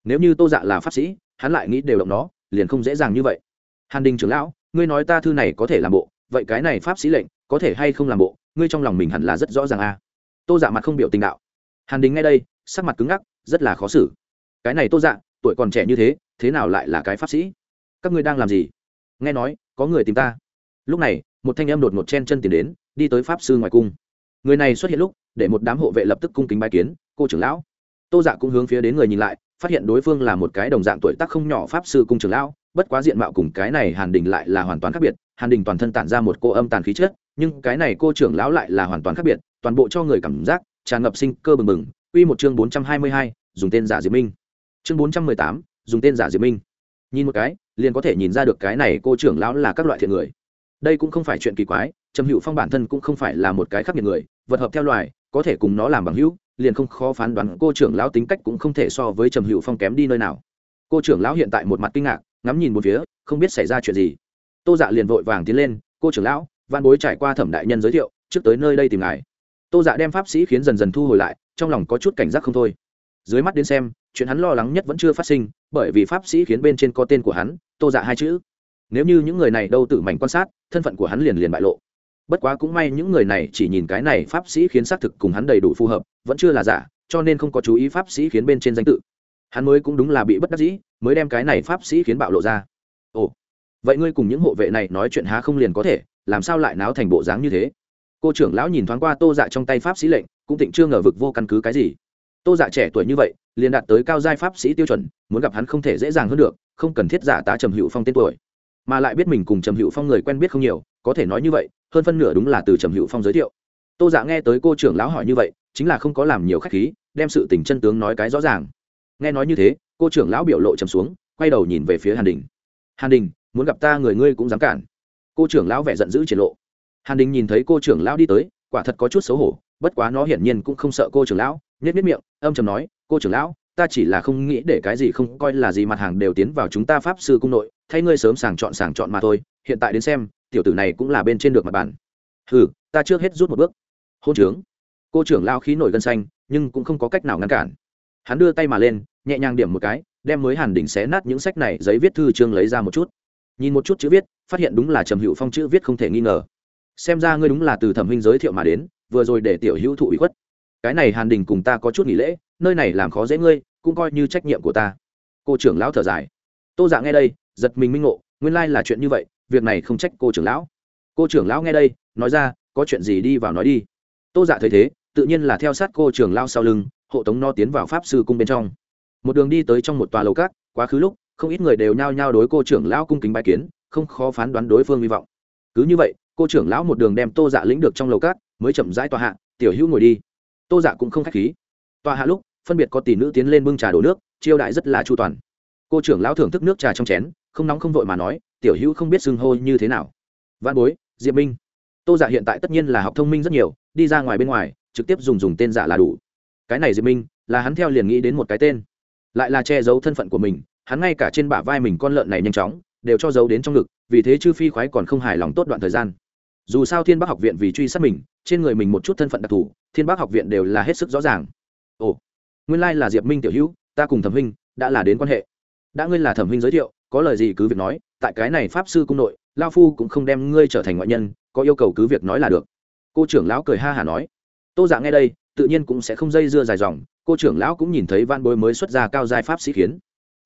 Speaker 1: nếu như tô dạ là pháp sĩ, hắn lại nghĩ đều động nó, liền không dễ dàng như vậy. Hàn đình trưởng lão, ngươi nói ta thư này có thể làm bộ, vậy cái này pháp sĩ lệnh có thể hay không làm bộ, ngươi trong lòng mình hẳn là rất rõ ràng a. Tô dạ mặt không biểu tình đạo. Hàn đình ngay đây, sắc mặt cứng ngắc, rất là khó xử. Cái này tô dạ tuổi còn trẻ như thế thế nào lại là cái pháp sĩ? Các ngươi đang làm gì? Nghe nói, có người tìm ta. Lúc này, một thanh em đột một chen chân tìm đến, đi tới pháp sư ngoài cung. Người này xuất hiện lúc, để một đám hộ vệ lập tức cung kính bái kiến, cô trưởng lão. Tô dạ cũng hướng phía đến người nhìn lại phát hiện đối phương là một cái đồng dạng tuổi tác không nhỏ pháp sư cung trưởng lão bất quá diện mạo cùng cái này hàn đình lại là hoàn toàn khác biệt hàn đình toàn thân tản ra một cô âm tàn khí chất nhưng cái này cô trưởng lão lại là hoàn toàn khác biệt toàn bộ cho người cảm giác tràn ngập sinh cơ bừng bừng Quy một chương bốn trăm hai mươi hai, dùng tên giả Diệp Minh. Chương bốn trăm mười tám, dùng tên giả Diệp Minh. Nhìn một cái, liền có thể nhìn ra được cái này cô trưởng lão là các loại thiện người. Đây cũng không phải chuyện kỳ quái, Trầm Hữu Phong bản thân cũng không phải là một cái khác biệt người, vật hợp theo loài, có thể cùng nó làm bằng hữu, liền không khó phán đoán cô trưởng lão tính cách cũng không thể so với Trầm Hữu Phong kém đi nơi nào. Cô trưởng lão hiện tại một mặt kinh ngạc, ngắm nhìn một phía, không biết xảy ra chuyện gì. Tô Dạ liền vội vàng tiến lên, "Cô trưởng lão, Văn Bối trải qua Thẩm đại nhân giới thiệu, trước tới nơi đây tìm ngài." Tô Dạ đem pháp sĩ khiến dần dần thu hồi lại, trong lòng có chút cảnh giác không thôi dưới mắt đến xem chuyện hắn lo lắng nhất vẫn chưa phát sinh bởi vì pháp sĩ khiến bên trên có tên của hắn tô dạ hai chữ nếu như những người này đâu tự mảnh quan sát thân phận của hắn liền liền bại lộ bất quá cũng may những người này chỉ nhìn cái này pháp sĩ khiến xác thực cùng hắn đầy đủ phù hợp, vẫn chưa là giả, cho nên không có chú ý pháp sĩ khiến bên trên danh tự. Hắn mới cũng đúng là bị bất đắc dĩ, mới đem cái này pháp sĩ khiến bạo lộ ra. Ồ, vậy ngươi cùng những hộ vệ này nói chuyện há không liền có thể, làm sao lại náo thành bộ dáng như thế? Cô trưởng lão nhìn thoáng qua tô dạ trong tay pháp sĩ lệnh, cũng tịnh chưa ngờ vực vô căn cứ cái gì. Tô dạ trẻ tuổi như vậy, liền đạt tới cao giai pháp sĩ tiêu chuẩn, muốn gặp hắn không thể dễ dàng hơn được, không cần thiết giả tá trầm hữu phong tên tuổi. Mà lại biết mình cùng trầm hữu phong người quen biết không nhiều, có thể nói như vậy hơn phân nửa đúng là từ trầm hữu phong giới thiệu tô dạ nghe tới cô trưởng lão hỏi như vậy chính là không có làm nhiều khách khí đem sự tình chân tướng nói cái rõ ràng nghe nói như thế cô trưởng lão biểu lộ trầm xuống quay đầu nhìn về phía hàn đình hàn đình muốn gặp ta người ngươi cũng dám cản cô trưởng lão vẻ giận dữ triển lộ hàn đình nhìn thấy cô trưởng lão đi tới quả thật có chút xấu hổ bất quá nó hiển nhiên cũng không sợ cô trưởng lão nhất nhất miệng âm trầm nói cô trưởng lão ta chỉ là không nghĩ để cái gì không coi là gì mặt hàng đều tiến vào chúng ta pháp sư cung nội thay ngươi sớm sàng chọn sàng chọn mà thôi hiện tại đến xem tiểu tử này cũng là bên trên được mặt bàn. Hừ, ta trước hết rút một bước. Hôn trướng. Cô trưởng lao khí nổi gân xanh nhưng cũng không có cách nào ngăn cản. Hắn đưa tay mà lên nhẹ nhàng điểm một cái đem mới hàn đỉnh xé nát những sách này giấy viết thư chương lấy ra một chút. Nhìn một chút chữ viết phát hiện đúng là trầm hữu phong chữ viết không thể nghi ngờ. Xem ra ngươi đúng là từ thẩm huynh giới thiệu mà đến vừa rồi để tiểu hữu thụ ủy khuất. Cái này hàn đình cùng ta có chút nghỉ lễ nơi này làm khó dễ ngươi cũng coi như trách nhiệm của ta. Cô trưởng lão thở dài. Tô dạ nghe đây giật mình minh ngộ nguyên lai là chuyện như vậy việc này không trách cô trưởng lão. Cô trưởng lão nghe đây, nói ra, có chuyện gì đi vào nói đi. Tô dạ thấy thế, tự nhiên là theo sát cô trưởng lao sau lưng, hộ tống no tiến vào pháp sư cung bên trong. Một đường đi tới trong một tòa lầu cát quá khứ lúc, không ít người đều nhao nhao đối cô trưởng lão cung kính bài kiến, không khó phán đoán đối phương hy vọng. Cứ như vậy, cô trưởng lão một đường đem tô dạ lĩnh được trong lầu cát mới chậm rãi tòa hạ, tiểu hữu ngồi đi. Tô dạ cũng không k h á c h khí. Tòa hạ lúc, phân biệt có tỷ nữ tiến lên bưng trà đổ nước, chiêu đại rất là chu toàn. Cô trưởng lão thưởng thức nước trà trong chén, không nóng không vội mà nói tiểu hữu không biết xưng hô như thế nào. Văn bối, diệp minh. Tô dạ hiện tại tất nhiên là học thông minh rất nhiều, đi ra ngoài bên ngoài, trực tiếp dùng dùng tên giả là đủ. Cái này diệp minh, là hắn theo liền nghĩ đến một cái tên. Lại là che giấu thân phận của mình, hắn ngay cả trên bả vai mình con lợn này nhanh chóng, đều cho giấu đến trong ngực, vì thế chư phi khoái còn không hài lòng tốt đoạn thời gian. Dù sao thiên bắc học viện vì truy sát mình, trên người mình một chút thân phận đặc thù, thiên bắc học viện đều là hết sức rõ ràng. Ồ, nguyên lai là diệp minh tiểu hữu, ta cùng thẩm huynh, đã là đến quan hệ. Đã ngươi là thẩm huynh giới thiệu có lời gì cứ việc nói, tại cái này pháp sư cung nội, lao phu cũng không đem ngươi trở thành ngoại nhân, có yêu cầu cứ việc nói là được. Cô trưởng lão cười ha hả nói. Tô dạ nghe đây, tự nhiên cũng sẽ không dây dưa dài dòng, cô trưởng lão cũng nhìn thấy văn bối mới xuất ra cao giai pháp sĩ khiến.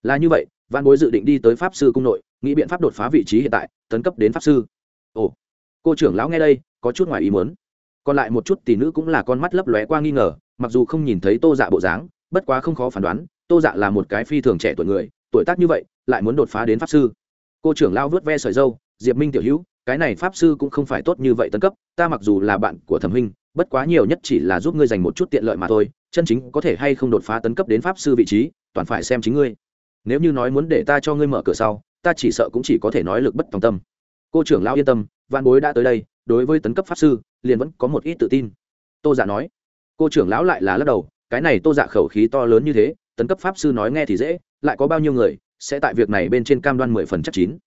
Speaker 1: Là như vậy văn bối dự định đi tới pháp sư cung nội, nghĩ biện pháp đột phá vị trí hiện tại, tấn cấp đến pháp sư. Ồ. Cô trưởng lão nghe đây, có chút ngoài ý muốn. Còn lại một chút tỷ nữ cũng là con mắt lấp lóe qua nghi ngờ, mặc dù không nhìn thấy tô dạ bộ dáng, bất quá không khó phán đoán, tô dạ là một cái phi thường trẻ tuổi người tuổi tác như vậy, lại muốn đột phá đến pháp sư. Cô trưởng lão vớt ve sợi dâu, diệp minh tiểu hữu, cái này pháp sư cũng không phải tốt như vậy tân cấp, ta mặc dù là bạn của thẩm huynh, bất quá nhiều nhất chỉ là giúp ngươi dành một chút tiện lợi mà thôi, chân chính có thể hay không đột phá tấn cấp đến pháp sư vị trí, toàn phải xem chính ngươi. Nếu như nói muốn để ta cho ngươi mở cửa sau, ta chỉ sợ cũng chỉ có thể nói lực bất tòng tâm. Cô trưởng lão yên tâm văn bối đã tới đây, đối với tấn cấp pháp sư, liền vẫn có một ít tự tin. Tô giả nói. Cô trưởng lão lại là lắc đầu, cái này tô giả khẩu khí to lớn như thế tấn cấp pháp sư nói nghe thì dễ, lại có bao nhiêu người, sẽ tại việc này bên trên cam đoan mười phần chắc chín.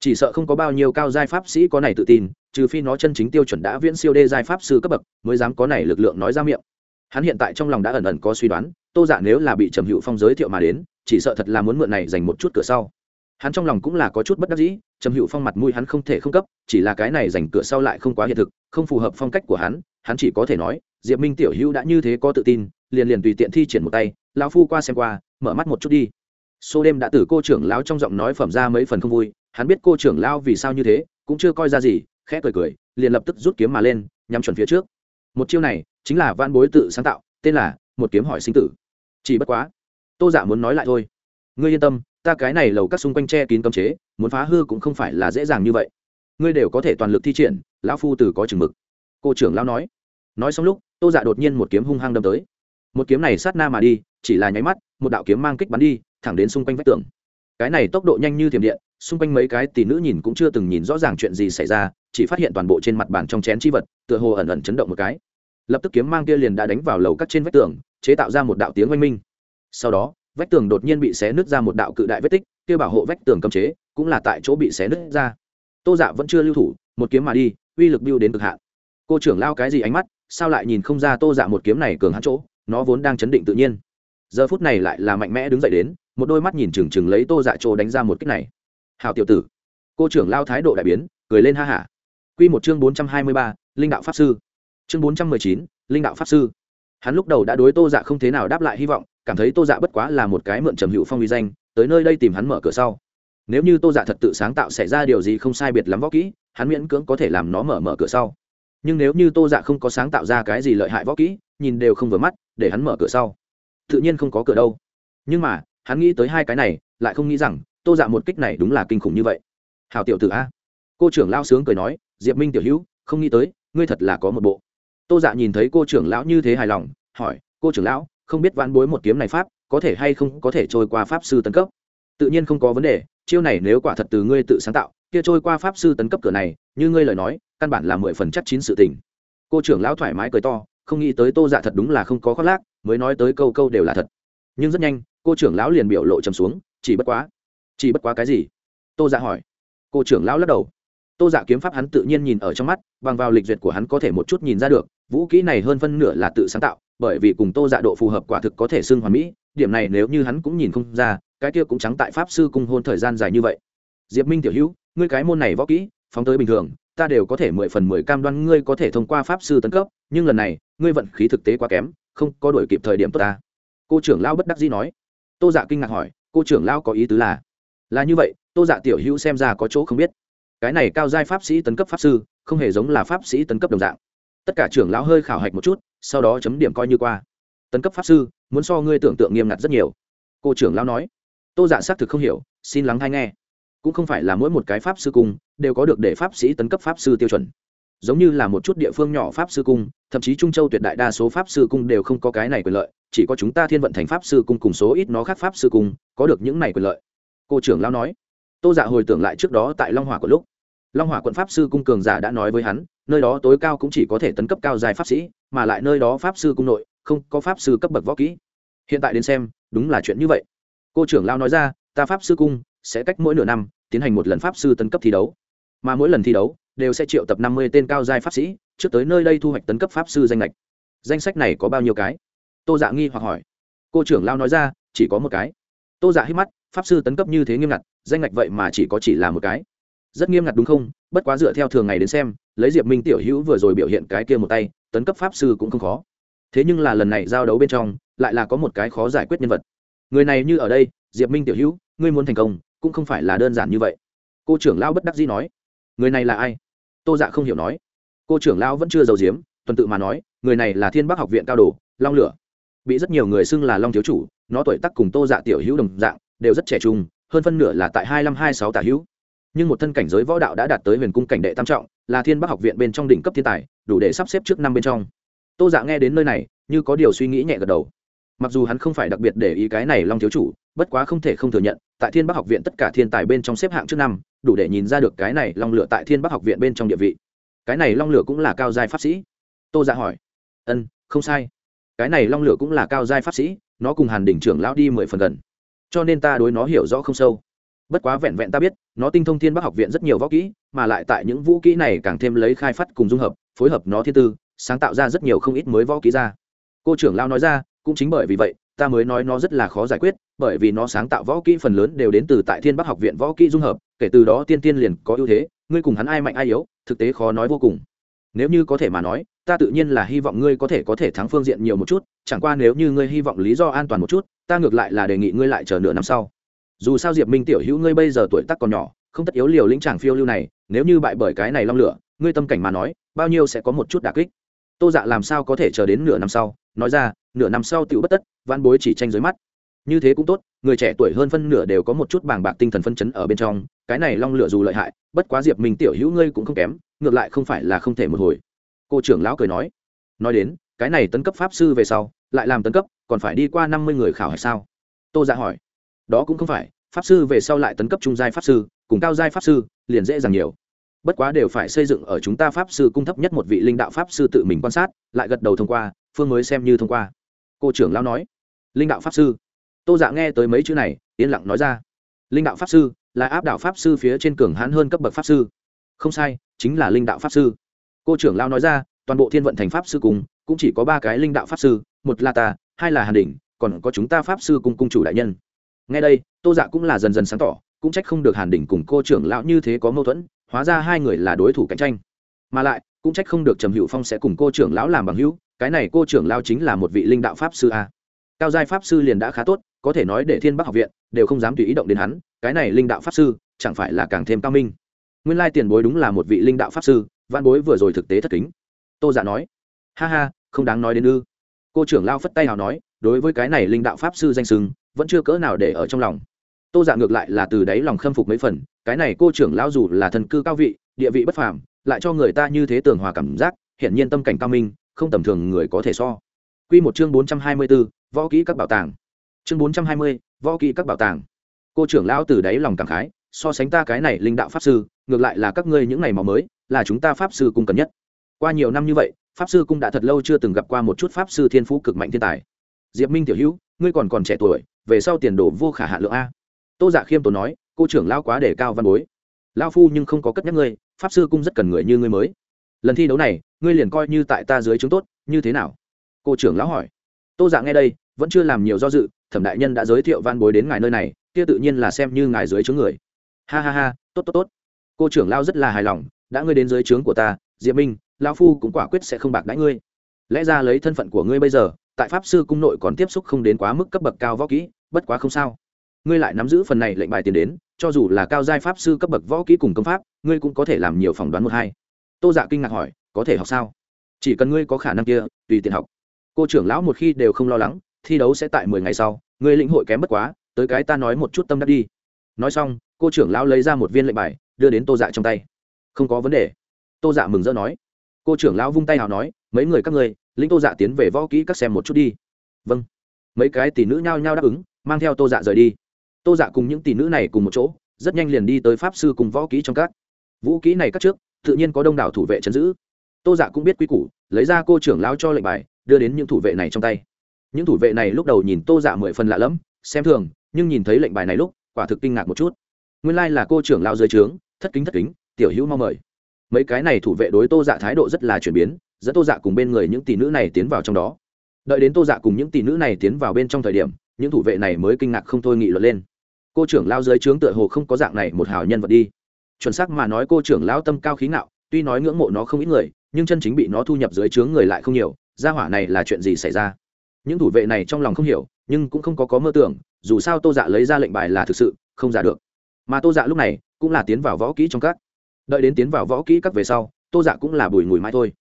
Speaker 1: Chỉ sợ không có bao nhiêu cao giai pháp sĩ có này tự tin, trừ phi nó chân chính tiêu chuẩn đã viễn siêu đê giai pháp sư cấp bậc, mới dám có này lực lượng nói ra miệng. Hắn hiện tại trong lòng đã ẩn ẩn có suy đoán, tô dạ nếu là bị trầm hữu phong giới thiệu mà đến, chỉ sợ thật là muốn mượn này dành một chút cửa sau. Hắn trong lòng cũng là có chút bất đắc dĩ, trầm hữu phong mặt mũi hắn không thể không cấp, chỉ là cái này dành cửa sau lại không quá hiện thực, không phù hợp phong cách của hắn hắn chỉ có thể nói, diệp minh tiểu hữu đã như thế có tự tin liền liền tùy tiện thi triển một tay, lão phu qua xem qua, mở mắt một chút đi. Số đêm đã từ cô trưởng lão trong giọng nói phẩm ra mấy phần không vui, hắn biết cô trưởng lão vì sao như thế, cũng chưa coi ra gì, khẽ cười cười, liền lập tức rút kiếm mà lên, nhắm chuẩn phía trước. Một chiêu này, chính là van bối tự sáng tạo, tên là một kiếm hỏi sinh tử. Chỉ bất quá, tô giả muốn nói lại thôi. Ngươi yên tâm, ta cái này lầu các xung quanh che kín cấm chế, muốn phá hư cũng không phải là dễ dàng như vậy. Ngươi đều có thể toàn lực thi triển, lão phu từ có chừng mực. Cô trưởng lão nói. Nói xong lúc, tô giả đột nhiên một kiếm hung hăng đâm tới một kiếm này sát na mà đi, chỉ là nháy mắt, một đạo kiếm mang kích bắn đi, thẳng đến xung quanh vách tường. Cái này tốc độ nhanh như thiểm điện, xung quanh mấy cái tỷ nữ nhìn cũng chưa từng nhìn rõ ràng chuyện gì xảy ra, chỉ phát hiện toàn bộ trên mặt bàn trong chén chi vật, tựa hồ ẩn ẩn chấn động một cái. Lập tức kiếm mang kia liền đã đánh vào lầu cắt trên vách tường, chế tạo ra một đạo tiếng oanh minh. Sau đó, vách tường đột nhiên bị xé nứt ra một đạo cự đại vết tích, kia bảo hộ vách tường cấm chế cũng là tại chỗ bị xé nứt ra. Tô dạ vẫn chưa lưu thủ, một kiếm mà đi, uy lực biêu đến cực hạn. Cô trưởng lao cái gì ánh mắt, sao lại nhìn không ra tô dạ một kiếm này cường hãn chỗ? Nó vốn đang chấn định tự nhiên. Giờ phút này lại là mạnh mẽ đứng dậy đến, một đôi mắt nhìn chừng chừng lấy tô dạ chỗ đánh ra một kích này. Hào tiểu tử. Cô trưởng lao thái độ đại biến, cười lên ha hả. Q một chương bốn trăm hai mươi ba, linh đạo pháp sư. Chương bốn trăm mười chín, linh đạo pháp sư. Hắn lúc đầu đã đối tô dạ không thế nào đáp lại hy vọng, cảm thấy tô dạ bất quá là một cái mượn trầm hữu phong uy danh, tới nơi đây tìm hắn mở cửa sau. Nếu như tô dạ thật tự sáng tạo xảy ra điều gì không sai biệt lắm võ kỹ, hắn miễn cưỡng có thể làm nó mở mở cửa sau. Nhưng nếu như tô dạ không có sáng tạo ra cái gì lợi hại võ kỹ nhìn đều không vừa mắt, để hắn mở cửa sau. Tự nhiên không có cửa đâu. Nhưng mà, hắn nghĩ tới hai cái này, lại không nghĩ rằng, tô dạ một kích này đúng là kinh khủng như vậy. Hào tiểu tử a. Cô trưởng lao sướng cười nói, diệp minh tiểu hữu, không nghĩ tới, ngươi thật là có một bộ. Tô dạ nhìn thấy cô trưởng lão như thế hài lòng, hỏi, cô trưởng lão, không biết vãn bối một kiếm này pháp, có thể hay không có thể trôi qua pháp sư tấn cấp? Tự nhiên không có vấn đề, chiêu này nếu quả thật từ ngươi tự sáng tạo, kia trôi qua pháp sư tấn cấp cửa này, như ngươi lời nói, căn bản là mười phần chắc chín sự tình. Cô trưởng lão thoải mái cười to không nghĩ tới tô dạ thật đúng là không có khoác lác, mới nói tới câu câu đều là thật. Nhưng rất nhanh, cô trưởng lão liền biểu lộ trầm xuống, chỉ bất quá, chỉ bất quá cái gì? Tô dạ hỏi. Cô trưởng lão lắc đầu. Tô dạ kiếm pháp hắn tự nhiên nhìn ở trong mắt, bằng vào lịch duyệt của hắn có thể một chút nhìn ra được, vũ kỹ này hơn phân nửa là tự sáng tạo, bởi vì cùng tô dạ độ phù hợp quả thực có thể xưng hoàn mỹ, điểm này nếu như hắn cũng nhìn không ra, cái kia cũng trắng tại pháp sư cung hôn thời gian dài như vậy. Diệp minh tiểu hữu, ngươi cái môn này võ kỹ, phóng tới bình thường, ta đều có thể mười phần mười cam đoan ngươi có thể thông qua pháp sư tấn cấp, nhưng lần này ngươi vận khí thực tế quá kém, không có đổi kịp thời điểm tốt ta. Cô trưởng lao bất đắc dĩ nói. Tô dạ kinh ngạc hỏi, cô trưởng lao có ý tứ là? Là như vậy, tô dạ tiểu hữu xem ra có chỗ không biết. Cái này cao giai pháp sĩ tấn cấp pháp sư, không hề giống là pháp sĩ tấn cấp đồng dạng. Tất cả trưởng lão hơi khảo hạch một chút, sau đó chấm điểm coi như qua. Tấn cấp pháp sư, muốn so ngươi tưởng tượng nghiêm ngặt rất nhiều. Cô trưởng lão nói. Tô dạ xác thực không hiểu, xin lắng hay nghe. Cũng không phải là mỗi một cái pháp sư cung đều có được để pháp sĩ tấn cấp pháp sư tiêu chuẩn giống như là một chút địa phương nhỏ pháp sư cung, thậm chí trung châu tuyệt đại đa số pháp sư cung đều không có cái này quyền lợi, chỉ có chúng ta thiên vận thành pháp sư cung cùng số ít nó khác pháp sư cung có được những này quyền lợi. Cô trưởng lão nói. Tô dạ hồi tưởng lại trước đó tại long hòa của lúc. Long hòa quận pháp sư cung cường giả đã nói với hắn, nơi đó tối cao cũng chỉ có thể tấn cấp cao dài pháp sĩ, mà lại nơi đó pháp sư cung nội không có pháp sư cấp bậc võ kỹ. Hiện tại đến xem, đúng là chuyện như vậy. Cô trưởng lao nói ra, ta pháp sư cung sẽ cách mỗi nửa năm tiến hành một lần pháp sư tấn cấp thi đấu, mà mỗi lần thi đấu đều sẽ triệu tập năm mươi tên cao giai pháp sĩ, trước tới nơi đây thu hoạch tấn cấp pháp sư danh nghịch danh sách này có bao nhiêu cái? Tô dạ nghi hoặc hỏi. Cô trưởng lao nói ra, chỉ có một cái. Tô dạ hít mắt, pháp sư tấn cấp như thế nghiêm ngặt, danh nghịch vậy mà chỉ có chỉ là một cái. Rất nghiêm ngặt đúng không? Bất quá dựa theo thường ngày đến xem, lấy diệp minh tiểu hữu vừa rồi biểu hiện cái kia một tay, tấn cấp pháp sư cũng không khó. Thế nhưng là lần này giao đấu bên trong, lại là có một cái khó giải quyết nhân vật. Người này như ở đây, diệp minh tiểu hữu, ngươi muốn thành công, cũng không phải là đơn giản như vậy. Cô trưởng lão bất đắc dĩ nói. Người này là ai? Tô dạ không hiểu nói. Cô trưởng lão vẫn chưa giàu giếm, tuần tự mà nói, người này là thiên bắc học viện cao đồ, long lửa. Bị rất nhiều người xưng là long thiếu chủ, nó tuổi tác cùng tô dạ tiểu hữu đồng dạng, đều rất trẻ trung, hơn phân nửa là tại hai năm hai sáu tả hữu. Nhưng một thân cảnh giới võ đạo đã đạt tới huyền cung cảnh đệ tam trọng, là thiên bắc học viện bên trong đỉnh cấp thiên tài, đủ để sắp xếp trước năm bên trong. Tô dạ nghe đến nơi này, như có điều suy nghĩ nhẹ gật đầu. Mặc dù hắn không phải đặc biệt để ý cái này long thiếu chủ, bất quá không thể không thừa nhận, tại thiên bắc học viện tất cả thiên tài bên trong xếp hạng trước năm đủ để nhìn ra được cái này long lửa tại thiên bắc học viện bên trong địa vị. Cái này long lửa cũng là cao giai pháp sĩ. Tô dạ hỏi. Ân, không sai. Cái này long lửa cũng là cao giai pháp sĩ, nó cùng hàn đỉnh trưởng lão đi mười phần gần. Cho nên ta đối nó hiểu rõ không sâu. Bất quá vẹn vẹn ta biết, nó tinh thông thiên bắc học viện rất nhiều võ kỹ, mà lại tại những vũ kỹ này càng thêm lấy khai phát cùng dung hợp, phối hợp nó thiên tư, sáng tạo ra rất nhiều không ít mới võ kỹ ra. Cô trưởng lao nói ra, cũng chính bởi vì vậy, ta mới nói nó rất là khó giải quyết, bởi vì nó sáng tạo võ kỹ phần lớn đều đến từ tại thiên bắc học viện võ kỹ dung hợp kể từ đó tiên tiên liền có ưu thế, ngươi cùng hắn ai mạnh ai yếu, thực tế khó nói vô cùng. Nếu như có thể mà nói, ta tự nhiên là hy vọng ngươi có thể có thể thắng phương diện nhiều một chút, chẳng qua nếu như ngươi hy vọng lý do an toàn một chút, ta ngược lại là đề nghị ngươi lại chờ nửa năm sau. Dù sao diệp minh tiểu hữu ngươi bây giờ tuổi tác còn nhỏ, không tất yếu liều lĩnh tràng phiêu lưu này, nếu như bại bởi cái này long lửa, ngươi tâm cảnh mà nói, bao nhiêu sẽ có một chút đà kích. Tô dạ làm sao có thể chờ đến nửa năm sau? Nói ra, nửa năm sau tựu bất tất văn bối chỉ tranh dưới mắt như thế cũng tốt, người trẻ tuổi hơn phân nửa đều có một chút bàng bạc tinh thần phân chấn ở bên trong, cái này long lửa dù lợi hại, bất quá diệp mình tiểu hữu ngươi cũng không kém, ngược lại không phải là không thể một hồi. Cô trưởng lão cười nói. Nói đến, cái này tấn cấp pháp sư về sau, lại làm tấn cấp, còn phải đi qua năm mươi người khảo hay sao? Tô dạ hỏi. Đó cũng không phải, pháp sư về sau lại tấn cấp trung giai pháp sư, cùng cao giai pháp sư, liền dễ dàng nhiều. Bất quá đều phải xây dựng ở chúng ta pháp sư cung thấp nhất một vị linh đạo pháp sư tự mình quan sát, lại gật đầu thông qua, phương mới xem như thông qua. Cô trưởng lão nói. Linh đạo pháp sư? Tô dạ nghe tới mấy chữ này, yên lặng nói ra. Linh đạo pháp sư, là áp đạo pháp sư phía trên cường hãn hơn cấp bậc pháp sư. Không sai, chính là linh đạo pháp sư. Cô trưởng lao nói ra, toàn bộ thiên vận thành pháp sư cùng, cũng chỉ có ba cái linh đạo pháp sư, một là ta, hai là hàn đỉnh, còn có chúng ta pháp sư cùng cung chủ đại nhân. Ngay đây, tô dạ cũng là dần dần sáng tỏ, cũng trách không được hàn đỉnh cùng cô trưởng lão như thế có mâu thuẫn, hóa ra hai người là đối thủ cạnh tranh. Mà lại, cũng trách không được trầm hữu phong sẽ cùng cô trưởng lão làm bằng hữu, cái này cô trưởng lão chính là một vị linh đạo pháp sư a cao giai pháp sư liền đã khá tốt có thể nói để thiên bắc học viện đều không dám tùy ý động đến hắn cái này linh đạo pháp sư chẳng phải là càng thêm cao minh. Nguyên lai tiền bối đúng là một vị linh đạo pháp sư văn bối vừa rồi thực tế thất kính. Tô giả dạ nói ha ha không đáng nói đến ư. Cô trưởng lao phất tay nào nói đối với cái này linh đạo pháp sư danh sừng vẫn chưa cỡ nào để ở trong lòng. Tô giả dạ ngược lại là từ đáy lòng khâm phục mấy phần cái này cô trưởng lao dù là thần cư cao vị địa vị bất phàm lại cho người ta như thế tường hòa cảm giác hiển nhiên tâm cảnh cao minh không tầm thường người có thể so. Quy một chương 424, võ kỹ các bảo tàng. Chương 420, võ kỹ các bảo tàng. Cô trưởng lão từ đáy lòng cảm khái, so sánh ta cái này linh đạo pháp sư, ngược lại là các ngươi những ngày màu mới, là chúng ta pháp sư cung cần nhất. Qua nhiều năm như vậy, pháp sư cung đã thật lâu chưa từng gặp qua một chút pháp sư thiên phú cực mạnh thiên tài. Diệp Minh tiểu hữu, ngươi còn còn trẻ tuổi, về sau tiền đồ vô khả hạ lượng a. Tô Dạ Khiêm tốn nói, cô trưởng lão quá để cao văn bối. lao phu nhưng không có cất nhắc ngươi, pháp sư cung rất cần người như ngươi mới. Lần thi đấu này, ngươi liền coi như tại ta dưới chứng tốt, như thế nào? cô trưởng lão hỏi tô dạ nghe đây, vẫn chưa làm nhiều do dự, thẩm đại nhân đã giới thiệu van bối đến ngài nơi này, kia tự nhiên là xem như ngài dưới trướng người. Ha ha ha, tốt tốt tốt. Cô trưởng lao rất là hài lòng, đã ngươi đến dưới trướng của ta, diệp minh lao phu cũng quả quyết sẽ không bạc đãi ngươi. Lẽ ra lấy thân phận của ngươi bây giờ, tại pháp sư cung nội còn tiếp xúc không đến quá mức cấp bậc cao võ kỹ, bất quá không sao. Ngươi lại nắm giữ phần này lệnh bài tiền đến, cho dù là cao giai pháp sư cấp bậc võ kỹ cùng công pháp, ngươi cũng có thể làm nhiều phỏng đoán một hai. Tô dạ kinh ngạc hỏi, có thể học sao? Chỉ cần ngươi có khả năng kia, tùy tiện học cô trưởng lão một khi đều không lo lắng, thi đấu sẽ tại mười ngày sau. Người lĩnh hội kém bất quá, tới cái ta nói một chút tâm đắc đi. Nói xong, cô trưởng lão lấy ra một viên lệnh bài, đưa đến tô dạ trong tay. Không có vấn đề. Tô dạ mừng rỡ nói. Cô trưởng lão vung tay nào nói, mấy người các ngươi, lĩnh tô dạ tiến về võ kỹ các xem một chút đi. Vâng. Mấy cái tỷ nữ nhao nhao đáp ứng, mang theo tô dạ rời đi. Tô dạ cùng những tỷ nữ này cùng một chỗ, rất nhanh liền đi tới pháp sư cùng võ kỹ trong các. Vũ kỹ này cắt trước, tự nhiên có đông đảo thủ vệ chấn giữ. Tô dạ cũng biết quy củ, lấy ra cô trưởng lão cho lệnh bài đưa đến những thủ vệ này trong tay. Những thủ vệ này lúc đầu nhìn tô dạ mười phần lạ lẫm, xem thường, nhưng nhìn thấy lệnh bài này lúc, quả thực kinh ngạc một chút. Nguyên lai là cô trưởng lao dưới trướng, thất kính thất kính, tiểu hữu mong mời. Mấy cái này thủ vệ đối tô dạ thái độ rất là chuyển biến, dẫn tô dạ cùng bên người những tỷ nữ này tiến vào trong đó. Đợi đến tô dạ cùng những tỷ nữ này tiến vào bên trong thời điểm, những thủ vệ này mới kinh ngạc không thôi nghị luận lên. Cô trưởng lao dưới trướng tựa hồ không có dạng này một hào nhân vật đi. Chuẩn xác mà nói cô trưởng lao tâm cao khí ngạo, tuy nói ngưỡng mộ nó không ít người, nhưng chân chính bị nó thu nhập dưới trướng người lại không nhiều gia hỏa này là chuyện gì xảy ra? Những thủ vệ này trong lòng không hiểu, nhưng cũng không có có mơ tưởng, dù sao tô dạ lấy ra lệnh bài là thực sự, không giả được. Mà tô dạ lúc này, cũng là tiến vào võ kỹ trong các. Đợi đến tiến vào võ kỹ các về sau, tô dạ cũng là bùi ngùi mãi thôi.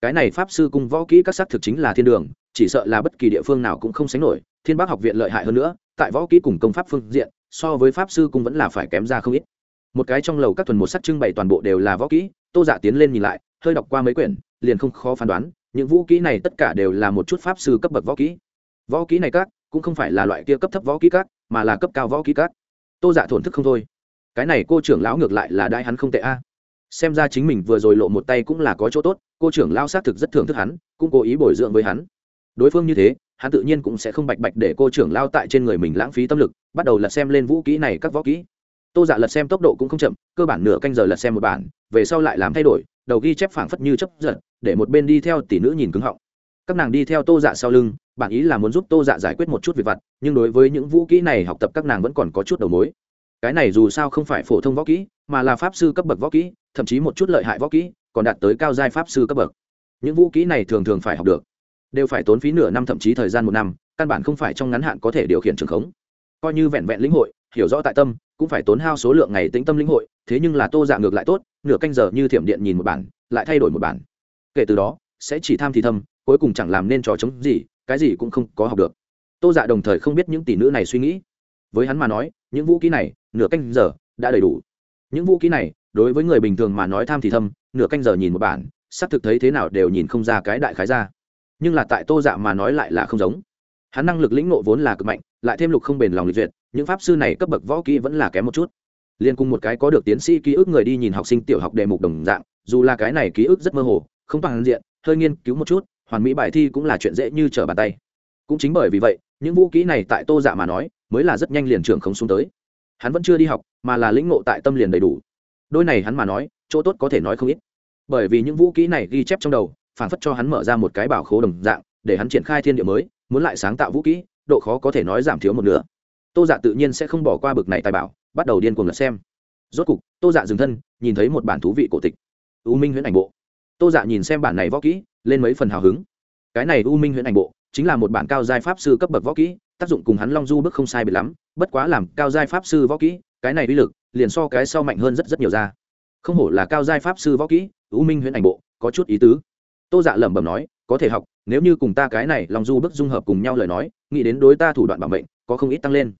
Speaker 1: Cái này pháp sư cung võ kỹ các xác thực chính là thiên đường, chỉ sợ là bất kỳ địa phương nào cũng không sánh nổi, thiên bác học viện lợi hại hơn nữa, tại võ kỹ cùng công pháp phương diện, so với pháp sư cung vẫn là phải kém ra không ít. Một cái trong lầu các thuần một sắc trưng bày toàn bộ đều là võ kỹ, tô dạ tiến lên nhìn lại, hơi đọc qua mấy quyển, liền không khó phán đoán những vũ kỹ này tất cả đều là một chút pháp sư cấp bậc võ kỹ. Võ kỹ này các, cũng không phải là loại kia cấp thấp võ kỹ các, mà là cấp cao võ kỹ các. Tô dạ thổn thức không thôi. Cái này cô trưởng lão ngược lại là đai hắn không tệ a. Xem ra chính mình vừa rồi lộ một tay cũng là có chỗ tốt, cô trưởng lão xác thực rất thưởng thức hắn, cũng cố ý bồi dưỡng với hắn. Đối phương như thế, hắn tự nhiên cũng sẽ không bạch bạch để cô trưởng lao tại trên người mình lãng phí tâm lực, bắt đầu lật xem lên vũ kỹ này các võ kỹ. Tô giả lật xem tốc độ cũng không chậm, cơ bản nửa canh giờ lật xem một bản, về sau lại làm thay đổi đầu ghi chép phảng phất như chấp giật, để một bên đi theo tỷ nữ nhìn cứng họng. Các nàng đi theo tô dạ sau lưng bản ý là muốn giúp tô dạ giải quyết một chút việc vặt, nhưng đối với những vũ kỹ này học tập các nàng vẫn còn có chút đầu mối. Cái này dù sao không phải phổ thông võ kỹ, mà là pháp sư cấp bậc võ kỹ, thậm chí một chút lợi hại võ kỹ, còn đạt tới cao giai pháp sư cấp bậc. Những vũ kỹ này thường thường phải học được, đều phải tốn phí nửa năm thậm chí thời gian một năm, căn bản không phải trong ngắn hạn có thể điều khiển trường khống. Coi như vẹn vẹn lĩnh hội hiểu rõ tại tâm, cũng phải tốn hao số lượng ngày tĩnh tâm lĩnh hội, thế nhưng là tô dạ ngược lại tốt, nửa canh giờ như thiểm điện nhìn một bản, lại thay đổi một bản. Kể từ đó, sẽ chỉ tham thì thâm, cuối cùng chẳng làm nên trò chống gì, cái gì cũng không có học được. Tô dạ đồng thời không biết những tỷ nữ này suy nghĩ. Với hắn mà nói, những vũ kỹ này, nửa canh giờ, đã đầy đủ. Những vũ kỹ này, đối với người bình thường mà nói tham thì thâm, nửa canh giờ nhìn một bản, xác thực thấy thế nào đều nhìn không ra cái đại khái ra. Nhưng là tại tô dạ mà nói lại là không giống. Hắn năng lực lĩnh nộ vốn là cực mạnh lại thêm lục không bền lòng lịch duyệt, những pháp sư này cấp bậc võ kỹ vẫn là kém một chút. Liên cùng một cái có được tiến sĩ ký ức người đi nhìn học sinh tiểu học đề mục đồng dạng, dù là cái này ký ức rất mơ hồ, không toàn diện, hơi nghiên cứu một chút, hoàn mỹ bài thi cũng là chuyện dễ như trở bàn tay. Cũng chính bởi vì vậy, những vũ kỹ này tại tô dạ mà nói, mới là rất nhanh liền trưởng không xuống tới. Hắn vẫn chưa đi học, mà là lĩnh ngộ tại tâm liền đầy đủ. Đôi này hắn mà nói, chỗ tốt có thể nói không ít. Bởi vì những vũ kỹ này ghi chép trong đầu, phản phất cho hắn mở ra một cái bảo khố đồng dạng, để hắn triển khai thiên địa mới, muốn lại sáng tạo vũ kỹ độ khó có thể nói giảm thiếu một nửa. Tô dạ tự nhiên sẽ không bỏ qua bực này tài bảo, bắt đầu điên cuồng lật xem. Rốt cục, tô dạ dừng thân, nhìn thấy một bản thú vị cổ tịch. U minh huyễn ảnh bộ. Tô dạ nhìn xem bản này võ kỹ, lên mấy phần hào hứng. Cái này u minh huyễn ảnh bộ chính là một bản cao giai pháp sư cấp bậc võ kỹ, tác dụng cùng hắn long du bước không sai biệt lắm, bất quá làm cao giai pháp sư võ kỹ, cái này uy lực liền so cái sau mạnh hơn rất rất nhiều ra. Không hổ là cao giai pháp sư võ kỹ, u minh huyễn ảnh bộ có chút ý tứ. Tô dạ lẩm bẩm nói, có thể học, nếu như cùng ta cái này long du bước dung hợp cùng nhau lời nói nghĩ đến đối ta thủ đoạn bảo mệnh, có không ít tăng lên.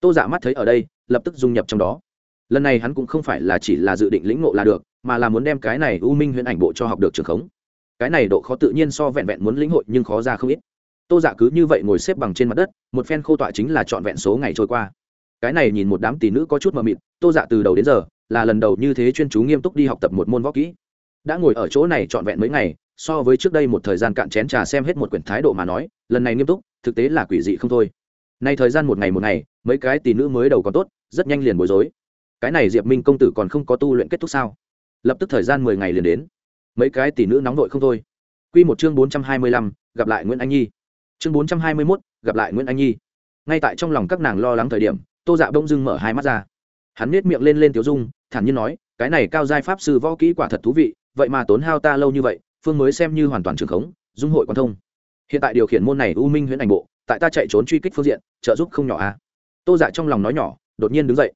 Speaker 1: Tô dạ mắt thấy ở đây, lập tức dung nhập trong đó. Lần này hắn cũng không phải là chỉ là dự định lĩnh ngộ là được, mà là muốn đem cái này u minh huyễn ảnh bộ cho học được trường khống. Cái này độ khó tự nhiên so vẹn vẹn muốn lĩnh hội nhưng khó ra không ít. Tô dạ cứ như vậy ngồi xếp bằng trên mặt đất, một phen khô tọa chính là trọn vẹn số ngày trôi qua. Cái này nhìn một đám tỷ nữ có chút mờ mịt, tô dạ từ đầu đến giờ, là lần đầu như thế chuyên chú nghiêm túc đi học tập một môn võ kỹ. Đã ngồi ở chỗ này trọn vẹn mấy ngày, so với trước đây một thời gian cạn chén trà xem hết một quyển thái độ mà nói, lần này nghiêm túc thực tế là quỷ dị không thôi. Nay thời gian một ngày một ngày, mấy cái tỷ nữ mới đầu còn tốt, rất nhanh liền bối rối. Cái này diệp minh công tử còn không có tu luyện kết thúc sao? Lập tức thời gian mười ngày liền đến. Mấy cái tỷ nữ nóng vội không thôi. Q một chương bốn trăm hai mươi lăm, gặp lại nguyễn anh nhi. Chương bốn trăm hai mươi mốt, gặp lại nguyễn anh nhi. Ngay tại trong lòng các nàng lo lắng thời điểm, tô dạ bông dưng mở hai mắt ra. Hắn nết miệng lên lên tiểu dung, thản nhiên nói, cái này cao giai pháp sư võ kỹ quả thật thú vị, vậy mà tốn hao ta lâu như vậy, phương mới xem như hoàn toàn trường khống, dung hội quan thông hiện tại điều khiển môn này u minh huyễn ảnh bộ, tại ta chạy trốn truy kích phương diện, trợ giúp không nhỏ à? Tô dạ trong lòng nói nhỏ, đột nhiên đứng dậy.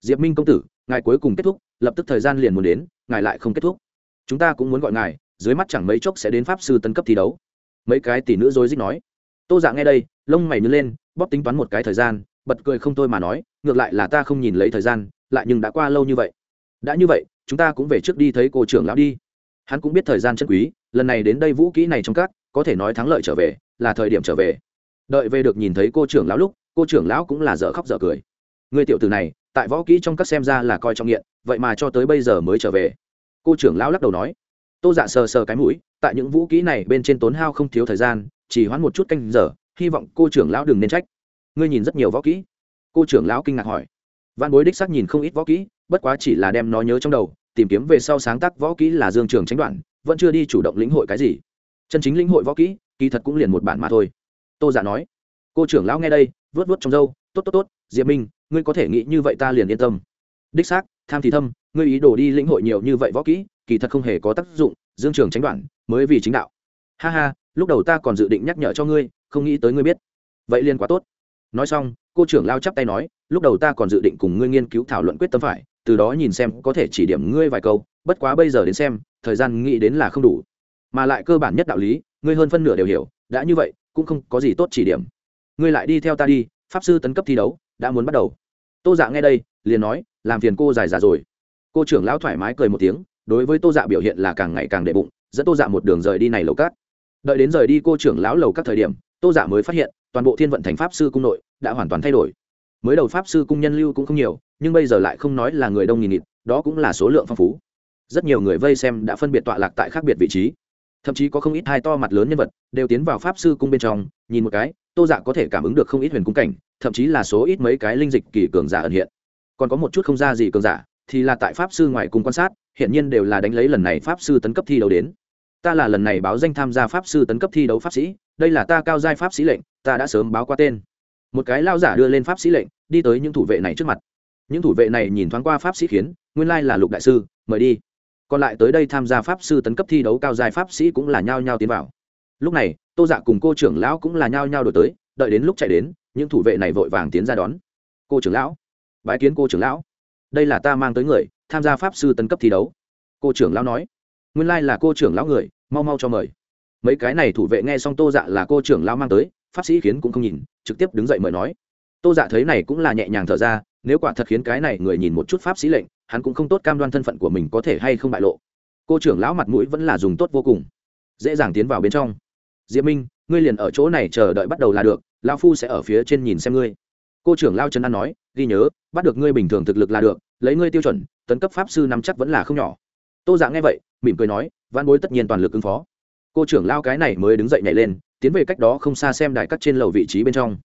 Speaker 1: Diệp minh công tử, ngài cuối cùng kết thúc, lập tức thời gian liền muốn đến, ngài lại không kết thúc. Chúng ta cũng muốn gọi ngài, dưới mắt chẳng mấy chốc sẽ đến pháp sư tân cấp thi đấu. Mấy cái tỷ nữ dối dích nói. Tô dạ nghe đây, lông mày nhớ lên, bóp tính toán một cái thời gian, bật cười không thôi mà nói, ngược lại là ta không nhìn lấy thời gian, lại nhưng đã qua lâu như vậy. Đã như vậy, chúng ta cũng về trước đi thấy cô trưởng lão đi. Hắn cũng biết thời gian chân quý, lần này đến đây vũ kỹ này trong các có thể nói thắng lợi trở về, là thời điểm trở về. Đợi về được nhìn thấy cô trưởng lão lúc, cô trưởng lão cũng là dở khóc dở cười. Người tiểu tử này, tại võ kỹ trong các xem ra là coi trọng nghiện, vậy mà cho tới bây giờ mới trở về. Cô trưởng lão lắc đầu nói. Tô dạ sờ sờ cái mũi, tại những vũ kỹ này bên trên tốn hao không thiếu thời gian, chỉ hoãn một chút canh giờ, hy vọng cô trưởng lão đừng nên trách. Ngươi nhìn rất nhiều võ kỹ. Cô trưởng lão kinh ngạc hỏi. Văn bối đích xác nhìn không ít võ kỹ, bất quá chỉ là đem nó nhớ trong đầu, tìm kiếm về sau sáng tác võ kỹ là dương trường tránh đoạn, vẫn chưa đi chủ động lĩnh hội cái gì chân chính lĩnh hội võ kỹ, kỳ thật cũng liền một bản mà thôi. Tô giả nói, cô trưởng lão nghe đây, vớt vớt trong dâu tốt tốt tốt, diệp minh, ngươi có thể nghĩ như vậy ta liền yên tâm. Đích xác, tham thì thâm, ngươi ý đồ đi lĩnh hội nhiều như vậy võ kỹ, kỳ thật không hề có tác dụng, dương trường tránh đoạn, mới vì chính đạo. Ha ha, lúc đầu ta còn dự định nhắc nhở cho ngươi, không nghĩ tới ngươi biết. Vậy liền quá tốt. Nói xong, cô trưởng lao chắp tay nói, lúc đầu ta còn dự định cùng ngươi nghiên cứu thảo luận quyết tâm phải, từ đó nhìn xem có thể chỉ điểm ngươi vài câu, bất quá bây giờ đến xem, thời gian nghĩ đến là không đủ mà lại cơ bản nhất đạo lý, ngươi hơn phân nửa đều hiểu, đã như vậy, cũng không có gì tốt chỉ điểm. Ngươi lại đi theo ta đi, pháp sư tấn cấp thi đấu, đã muốn bắt đầu. Tô dạ nghe đây, liền nói, làm phiền cô dài già rồi. Cô trưởng lão thoải mái cười một tiếng, đối với tô dạ biểu hiện là càng ngày càng đệ bụng, dẫn tô dạ một đường rời đi này lầu cát. Đợi đến rời đi cô trưởng lão lầu các thời điểm, tô dạ mới phát hiện, toàn bộ thiên vận thành pháp sư cung nội, đã hoàn toàn thay đổi. Mới đầu pháp sư cung nhân lưu cũng không nhiều, nhưng bây giờ lại không nói là người đông nghìn nghịt, đó cũng là số lượng phong phú. Rất nhiều người vây xem đã phân biệt tọa lạc tại khác biệt vị trí thậm chí có không ít hai to mặt lớn nhân vật đều tiến vào pháp sư cung bên trong, nhìn một cái, tô dạ có thể cảm ứng được không ít huyền cung cảnh, thậm chí là số ít mấy cái linh dịch kỳ cường giả ẩn hiện. Còn có một chút không ra gì cường giả, thì là tại pháp sư ngoài cùng quan sát hiện nhiên đều là đánh lấy lần này pháp sư tấn cấp thi đấu đến. Ta là lần này báo danh tham gia pháp sư tấn cấp thi đấu pháp sĩ, đây là ta cao giai pháp sĩ lệnh, ta đã sớm báo qua tên. Một cái lao giả đưa lên pháp sĩ lệnh, đi tới những thủ vệ này trước mặt. Những thủ vệ này nhìn thoáng qua pháp sĩ khiến, nguyên lai là lục đại sư, mời đi còn lại tới đây tham gia pháp sư tấn cấp thi đấu cao dài pháp sĩ cũng là nhao nhao tiến vào. Lúc này, tô dạ cùng cô trưởng lão cũng là nhao nhao đổi tới, đợi đến lúc chạy đến, những thủ vệ này vội vàng tiến ra đón. Cô trưởng lão, bái kiến cô trưởng lão. Đây là ta mang tới người, tham gia pháp sư tấn cấp thi đấu. Cô trưởng lão nói. Nguyên lai là cô trưởng lão người, mau mau cho mời. Mấy cái này thủ vệ nghe xong tô dạ là cô trưởng lão mang tới, pháp sĩ khiến cũng không nhìn, trực tiếp đứng dậy mời nói. Tô dạ thấy này cũng là nhẹ nhàng thở ra, nếu quả thật khiến cái này người nhìn một chút pháp sĩ lệnh hắn cũng không tốt cam đoan thân phận của mình có thể hay không bại lộ. Cô trưởng lão mặt mũi vẫn là dùng tốt vô cùng. Dễ dàng tiến vào bên trong. Diệp minh, ngươi liền ở chỗ này chờ đợi bắt đầu là được lao phu sẽ ở phía trên nhìn xem ngươi. Cô trưởng lao trần an nói, ghi nhớ, bắt được ngươi bình thường thực lực là được, lấy ngươi tiêu chuẩn, tấn cấp pháp sư năm chắc vẫn là không nhỏ. Tô giả nghe vậy, mỉm cười nói, văn bối tất nhiên toàn lực ứng phó. Cô trưởng lao cái này mới đứng dậy nhảy lên, tiến về cách đó không xa xem đài cắt trên lầu vị trí bên trong.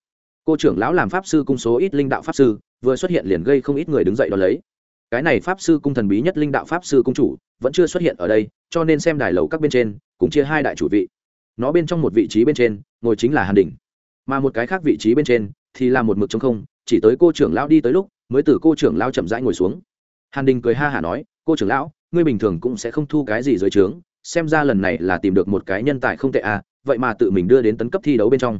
Speaker 1: Cô trưởng lão làm pháp sư cung số ít linh đạo pháp sư, vừa xuất hiện liền gây không ít người đứng dậy đón lấy cái này pháp sư cung thần bí nhất linh đạo pháp sư cung chủ, vẫn chưa xuất hiện ở đây, cho nên xem đài lầu các bên trên cũng chia hai đại chủ vị. Nó bên trong một vị trí bên trên, ngồi chính là hàn đình mà một cái khác vị trí bên trên, thì là một mực trong không, chỉ tới cô trưởng lão đi tới lúc, mới từ cô trưởng lão chậm rãi ngồi xuống. Hàn đình cười ha hả nói, cô trưởng lão, ngươi bình thường cũng sẽ không thu cái gì dưới trướng, xem ra lần này là tìm được một cái nhân tài không tệ à vậy mà tự mình đưa đến tấn cấp thi đấu bên trong.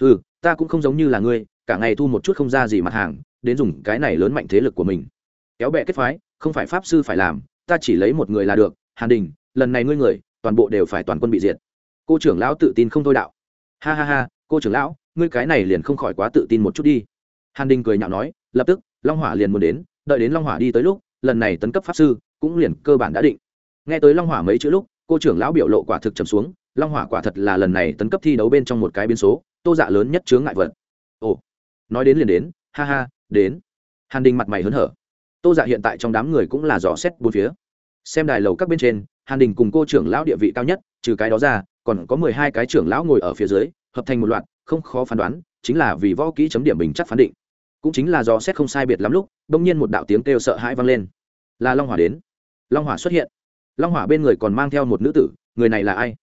Speaker 1: Ừ ta cũng không giống như là ngươi, cả ngày thu một chút không ra gì mặt hàng, đến dùng cái này lớn mạnh thế lực của mình kéo bẹ kết phái, không phải pháp sư phải làm, ta chỉ lấy một người là được, hàn đình, lần này ngươi người, toàn bộ đều phải toàn quân bị diệt. Cô trưởng lão tự tin không thôi đạo. Ha ha ha, cô trưởng lão, ngươi cái này liền không khỏi quá tự tin một chút đi. Hàn đình cười nhạo nói, lập tức, long hỏa liền muốn đến, đợi đến long hỏa đi tới lúc, lần này tấn cấp pháp sư, cũng liền cơ bản đã định. Nghe tới long hỏa mấy chữ lúc, cô trưởng lão biểu lộ quả thực trầm xuống, long hỏa quả thật là lần này tấn cấp thi đấu bên trong một cái biến số, tô dạ lớn nhất chướng ngại vật. Ồ, nói đến liền đến, ha ha, đến. Hàn đình mặt mày hớn hở tô dạ hiện tại trong đám người cũng là dò xét bốn phía. Xem đài lầu các bên trên, hàn đình cùng cô trưởng lão địa vị cao nhất, trừ cái đó ra, còn có mười hai cái trưởng lão ngồi ở phía dưới, hợp thành một loạt, không khó phán đoán, chính là vì võ kỹ chấm điểm bình chắc phán định. Cũng chính là do xét không sai biệt lắm lúc, đông nhiên một đạo tiếng kêu sợ hãi vang lên. Là long hỏa đến. Long hỏa xuất hiện. Long hỏa bên người còn mang theo một nữ tử, người này là ai?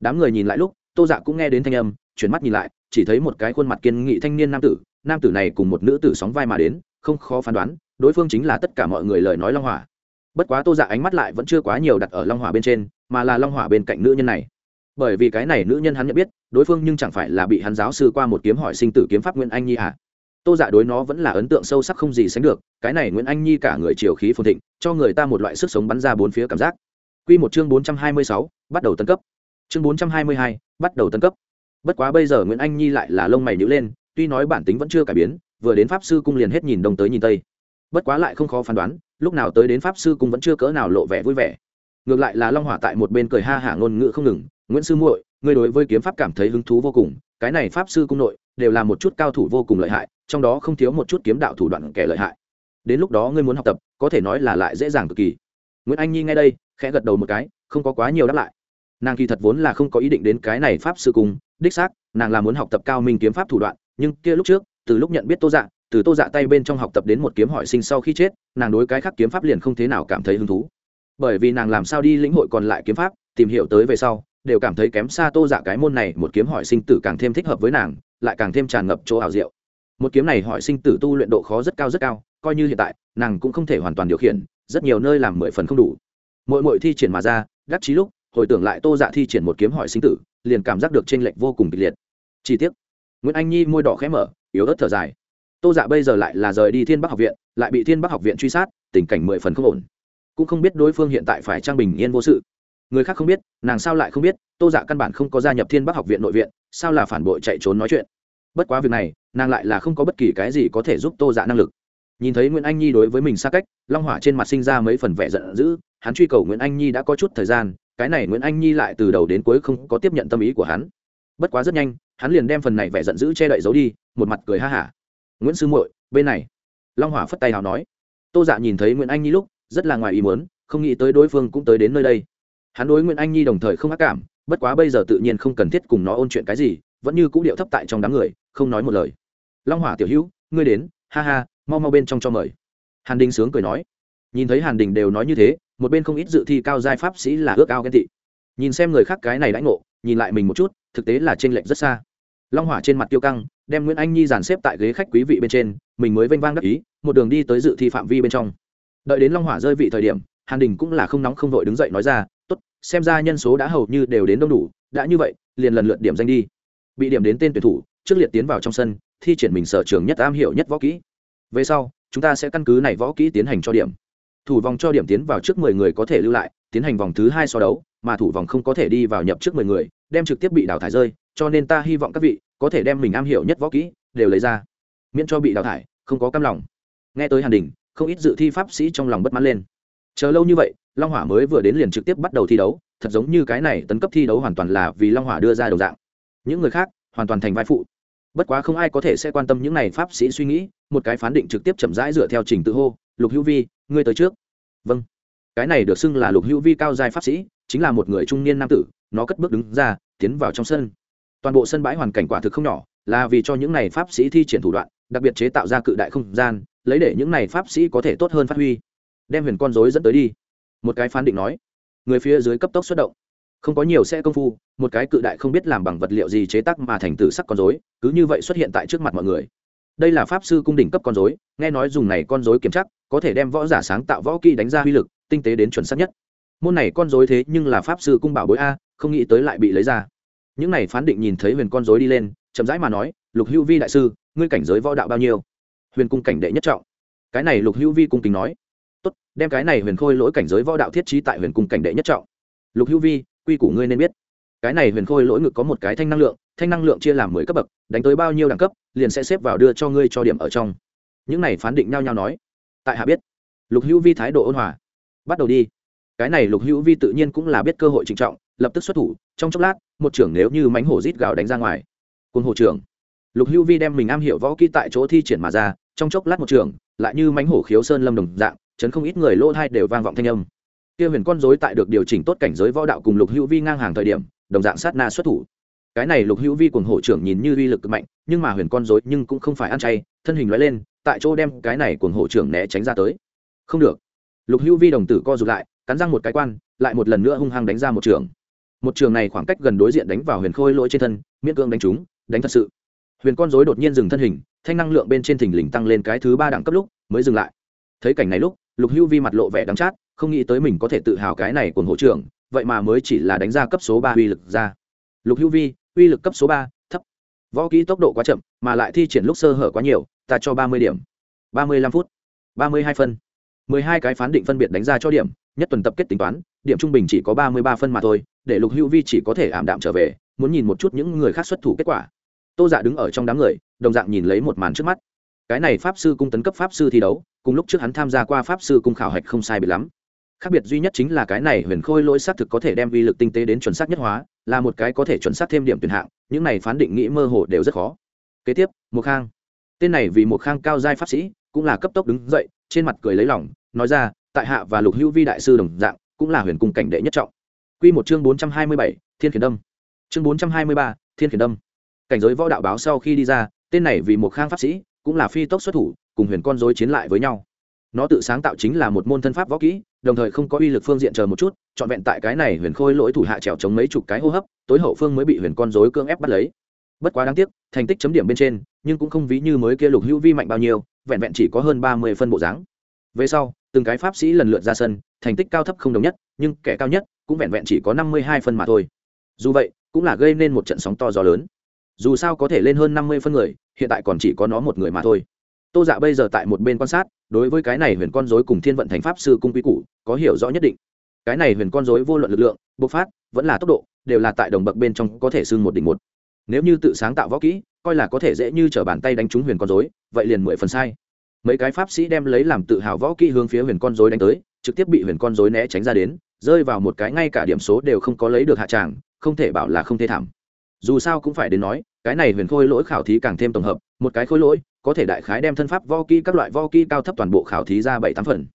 Speaker 1: Đám người nhìn lại lúc, tô dạ cũng nghe đến thanh âm, chuyển mắt nhìn lại, chỉ thấy một cái khuôn mặt kiên nghị thanh niên nam tử nam tử này cùng một nữ tử sóng vai mà đến, không khó phán đoán đối phương chính là tất cả mọi người lời nói long hỏa. Bất quá tô dạ ánh mắt lại vẫn chưa quá nhiều đặt ở long hỏa bên trên, mà là long hỏa bên cạnh nữ nhân này. Bởi vì cái này nữ nhân hắn nhận biết, đối phương nhưng chẳng phải là bị hắn giáo sư qua một kiếm hỏi sinh tử kiếm pháp nguyễn anh nhi à? Tô dạ đối nó vẫn là ấn tượng sâu sắc không gì sánh được, cái này nguyễn anh nhi cả người chiều khí phồn thịnh, cho người ta một loại sức sống bắn ra bốn phía cảm giác. Q một chương bốn trăm hai mươi sáu, bắt đầu tân cấp. Chương bốn trăm hai mươi hai, bắt đầu tân cấp. Bất quá bây giờ nguyễn anh nhi lại là lông mày nhữ lên, tuy nói bản tính vẫn chưa cải biến, vừa đến pháp sư cung liền hết nhìn đông tới nhìn tây bất quá lại không khó phán đoán, lúc nào tới đến pháp sư cũng vẫn chưa cỡ nào lộ vẻ vui vẻ. Ngược lại là long hỏa tại một bên cười ha hả ngôn ngữ không ngừng, nguyễn sư muội, ngươi đối với kiếm pháp cảm thấy hứng thú vô cùng, cái này pháp sư cung nội đều là một chút cao thủ vô cùng lợi hại, trong đó không thiếu một chút kiếm đạo thủ đoạn kẻ lợi hại. Đến lúc đó ngươi muốn học tập, có thể nói là lại dễ dàng cực kỳ. Nguyễn anh nhi ngay đây, khẽ gật đầu một cái, không có quá nhiều đáp lại. Nàng kỳ thật vốn là không có ý định đến cái này pháp sư cung, đích xác, nàng là muốn học tập cao minh kiếm pháp thủ đoạn, nhưng kia lúc trước, từ lúc nhận biết tô dạ từ tô dạ tay bên trong học tập đến một kiếm hỏi sinh sau khi chết, nàng đối cái khác kiếm pháp liền không thế nào cảm thấy hứng thú. Bởi vì nàng làm sao đi lĩnh hội còn lại kiếm pháp, tìm hiểu tới về sau, đều cảm thấy kém xa tô dạ cái môn này, một kiếm hỏi sinh tử càng thêm thích hợp với nàng, lại càng thêm tràn ngập chỗ ảo diệu. Một kiếm này hỏi sinh tử tu luyện độ khó rất cao rất cao, coi như hiện tại, nàng cũng không thể hoàn toàn điều khiển, rất nhiều nơi làm mười phần không đủ. Mỗi mỗi thi triển mà ra, đắc chí lúc, hồi tưởng lại tô dạ thi triển một kiếm hỏi sinh tử, liền cảm giác được tranh lệch vô cùng kịch liệt. Chi tiết. Nguyễn anh nhi môi đỏ khẽ mở, yếu ớt thở dài tô dạ bây giờ lại là rời đi thiên bắc học viện, lại bị thiên bắc học viện truy sát, tình cảnh mười phần không ổn. Cũng không biết đối phương hiện tại phải trang bình yên vô sự. Người khác không biết, nàng sao lại không biết, tô dạ căn bản không có gia nhập thiên bắc học viện nội viện, sao là phản bội chạy trốn nói chuyện. Bất quá việc này, nàng lại là không có bất kỳ cái gì có thể giúp tô dạ năng lực. Nhìn thấy nguyễn anh nhi đối với mình xa cách, long hỏa trên mặt sinh ra mấy phần vẻ giận dữ, hắn truy cầu nguyễn anh nhi đã có chút thời gian, cái này nguyễn anh nhi lại từ đầu đến cuối không có tiếp nhận tâm ý của hắn. Bất quá rất nhanh, hắn liền đem phần này vẻ giận dữ che đậy giấu đi, một mặt cười ha hả nguyễn sư muội, bên này. Long hỏa phất tay nào nói. Tô dạ nhìn thấy nguyễn anh nhi lúc, rất là ngoài ý muốn, không nghĩ tới đối phương cũng tới đến nơi đây. Hắn đối nguyễn anh nhi đồng thời không ác cảm, bất quá bây giờ tự nhiên không cần thiết cùng nó ôn chuyện cái gì, vẫn như c ũ điệu thấp tại trong đám người, không nói một lời. Long hỏa tiểu hữu, ngươi đến, ha ha, mau mau bên trong cho mời. Hàn đình sướng cười nói. Nhìn thấy hàn đình đều nói như thế, một bên không ít dự thi cao giai pháp sĩ là ước ao ghen tị. Nhìn xem người khác cái này đãi ngộ, nhìn lại mình một chút, thực tế là t r ê n lệch rất xa. Long hỏa trên mặt tiêu căng đem nguyễn anh nhi dàn xếp tại ghế khách quý vị bên trên mình mới vênh vang đắc ý một đường đi tới dự thi phạm vi bên trong đợi đến long hỏa rơi vị thời điểm hàn đình cũng là không nóng không vội đứng dậy nói ra tốt xem ra nhân số đã hầu như đều đến đông đủ đã như vậy liền lần lượt điểm danh đi bị điểm đến tên tuyển thủ trước liệt tiến vào trong sân thi triển mình sở trường nhất am hiểu nhất võ kỹ về sau chúng ta sẽ căn cứ này võ kỹ tiến hành cho điểm thủ vòng cho điểm tiến vào trước mười người có thể lưu lại tiến hành vòng thứ hai so đấu mà thủ vòng không có thể đi vào nhập trước mười người đem trực tiếp bị đào thải rơi cho nên ta hy vọng các vị có thể đem mình am hiểu nhất võ kỹ đều lấy ra, miễn cho bị đào thải, không có cam lòng. Nghe tới hàn đình, không ít dự thi pháp sĩ trong lòng bất mãn lên. Chờ lâu như vậy, long hỏa mới vừa đến liền trực tiếp bắt đầu thi đấu, thật giống như cái này tấn cấp thi đấu hoàn toàn là vì long hỏa đưa ra đầu dạng. Những người khác, hoàn toàn thành vai phụ. Bất quá không ai có thể sẽ quan tâm những này pháp sĩ suy nghĩ, một cái phán định trực tiếp chậm rãi dựa theo trình tự hô, lục hữu vi, ngươi tới trước. Vâng. Cái này được xưng là lục hữu vi cao giai pháp sĩ, chính là một người trung niên nam tử, nó cất bước đứng ra, tiến vào trong sân toàn bộ sân bãi hoàn cảnh quả thực không nhỏ, là vì cho những này pháp sĩ thi triển thủ đoạn, đặc biệt chế tạo ra cự đại không gian, lấy để những này pháp sĩ có thể tốt hơn phát huy. Đem huyền con dối dẫn tới đi. Một cái phán định nói. Người phía dưới cấp tốc xuất động. Không có nhiều xe công phu, một cái cự đại không biết làm bằng vật liệu gì chế tác mà thành tử sắc con dối cứ như vậy xuất hiện tại trước mặt mọi người. Đây là pháp sư cung đỉnh cấp con dối nghe nói dùng này con dối kiểm chắc, có thể đem võ giả sáng tạo võ kỹ đánh ra uy lực, tinh tế đến chuẩn xác nhất. Môn này con dối thế nhưng là pháp sư cung bảo bối a, không nghĩ tới lại bị lấy ra những này phán định nhìn thấy huyền con dối đi lên, chậm rãi mà nói, lục hữu vi đại sư, ngươi cảnh giới võ đạo bao nhiêu? Huyền cung cảnh đệ nhất trọng. Cái này lục hữu vi cung kính nói. Tốt, đem cái này huyền khôi lỗi cảnh giới võ đạo thiết trí tại huyền cung cảnh đệ nhất trọng. Lục hữu vi, quy củ ngươi nên biết. Cái này huyền khôi lỗi ngực có một cái thanh năng lượng, thanh năng lượng chia làm mười cấp bậc, đánh tới bao nhiêu đẳng cấp, liền sẽ xếp vào đưa cho ngươi cho điểm ở trong. Những này phán định nhau nhau nói. Tại hạ biết, lục hữu vi thái độ ôn hòa. Bắt đầu đi. Cái này lục hữu vi tự nhiên cũng là biết cơ hội trịnh trọng lập tức xuất thủ, trong chốc lát, một trưởng nếu như mánh hổ rít gào đánh ra ngoài. Quân hồ trưởng. Lục hữu vi đem mình am hiểu võ kỹ tại chỗ thi triển mà ra, trong chốc lát một trường lại như mánh hổ khiếu sơn lâm đồng dạng, chấn không ít người lỗ thai đều vang vọng thanh âm. Kia huyền con dối tại được điều chỉnh tốt cảnh giới võ đạo cùng lục hữu vi ngang hàng thời điểm, đồng dạng sát na xuất thủ. Cái này lục hữu vi cùng hổ trưởng nhìn như uy lực cực mạnh, nhưng mà huyền con dối nhưng cũng không phải ăn chay, thân hình loại lên, tại chỗ đem cái này cùng hổ trưởng né tránh ra tới. Không được. Lục hữu vi đồng tử co rụt lại, cắn răng một cái quan, lại một lần nữa hung hăng đánh ra một trường một trường này khoảng cách gần đối diện đánh vào huyền khôi lỗi trên thân, miễn cưỡng đánh trúng, đánh thật sự. Huyền con dối đột nhiên dừng thân hình, thanh năng lượng bên trên thình lình tăng lên cái thứ ba đẳng cấp lúc, mới dừng lại. Thấy cảnh này lúc, lục Hưu vi mặt lộ vẻ đắng chát, không nghĩ tới mình có thể tự hào cái này của Hộ trưởng, vậy mà mới chỉ là đánh ra cấp số ba uy lực ra. Lục Hưu vi, uy lực cấp số ba, thấp. Võ kỹ tốc độ quá chậm, mà lại thi triển lúc sơ hở quá nhiều, ta cho ba mươi điểm. ba mươi lăm phút, ba mươi hai phân. mười hai cái phán định phân biệt đánh ra cho điểm nhất tuần tập kết tính toán, điểm trung bình chỉ có ba mươi ba phân mà thôi, để lục hữu vi chỉ có thể ảm đạm trở về, muốn nhìn một chút những người khác xuất thủ kết quả. Tô dạ đứng ở trong đám người, đồng dạng nhìn lấy một màn trước mắt. Cái này pháp sư cung tấn cấp pháp sư thi đấu, cùng lúc trước hắn tham gia qua pháp sư cung khảo hạch không sai biệt lắm. Khác biệt duy nhất chính là cái này huyền khôi lỗi xác thực có thể đem vi lực tinh tế đến chuẩn xác nhất hóa, là một cái có thể chuẩn xác thêm điểm tuyển hạng, những này phán định nghĩ mơ hồ đều rất khó. Kế tiếp một khang. Tên này vì một khang cao giai pháp sĩ, cũng là cấp tốc đứng dậy, trên mặt cười lấy lòng, nói ra tại hạ và lục hữu vi đại sư đồng dạng, cũng là huyền cung cảnh đệ nhất trọng. Q một chương bốn trăm hai mươi bảy, thiên khiển đâm. Chương bốn trăm hai mươi ba, thiên khiển đâm. Cảnh giới võ đạo báo sau khi đi ra, tên này vì một khang pháp sĩ, cũng là phi tốc xuất thủ, cùng huyền con dối chiến lại với nhau. Nó tự sáng tạo chính là một môn thân pháp võ kỹ, đồng thời không có uy lực phương diện chờ một chút, trọn vẹn tại cái này huyền khôi lỗi thủ hạ trèo chống mấy chục cái hô hấp, tối hậu phương mới bị huyền con dối cưỡng ép bắt lấy. Bất quá đáng tiếc, thành tích chấm điểm bên trên, nhưng cũng không ví như mới kia lục hữu vi mạnh bao nhiêu, vẹn vẹn chỉ có hơn ba mươi phân bộ dáng. Về sau từng cái pháp sĩ lần lượt ra sân, thành tích cao thấp không đồng nhất, nhưng kẻ cao nhất cũng vẹn vẹn chỉ có năm mươi hai phân mà thôi. Dù vậy, cũng là gây nên một trận sóng to gió lớn. Dù sao có thể lên hơn năm mươi phân người, hiện tại còn chỉ có nó một người mà thôi. Tô dạ bây giờ tại một bên quan sát, đối với cái này huyền con dối cùng thiên vận thành pháp sư cung quý củ, có hiểu rõ nhất định. Cái này huyền con dối vô luận lực lượng, bộc phát, vẫn là tốc độ, đều là tại đồng bậc bên trong có thể xưng một đỉnh một. Nếu như tự sáng tạo võ kỹ, coi là có thể dễ như t r ở bàn tay đánh trúng huyền con dối vậy liền mười phần sai mấy cái pháp sĩ đem lấy làm tự hào võ kỹ hướng phía huyền con dối đánh tới, trực tiếp bị huyền con dối né tránh ra đến, rơi vào một cái ngay cả điểm số đều không có lấy được hạ tràng, không thể bảo là không thể thảm. Dù sao cũng phải đến nói, cái này huyền khôi lỗi khảo thí càng thêm tổng hợp, một cái khôi lỗi, có thể đại khái đem thân pháp vo kỹ các loại vo kỹ cao thấp toàn bộ khảo thí ra bảy tám phần.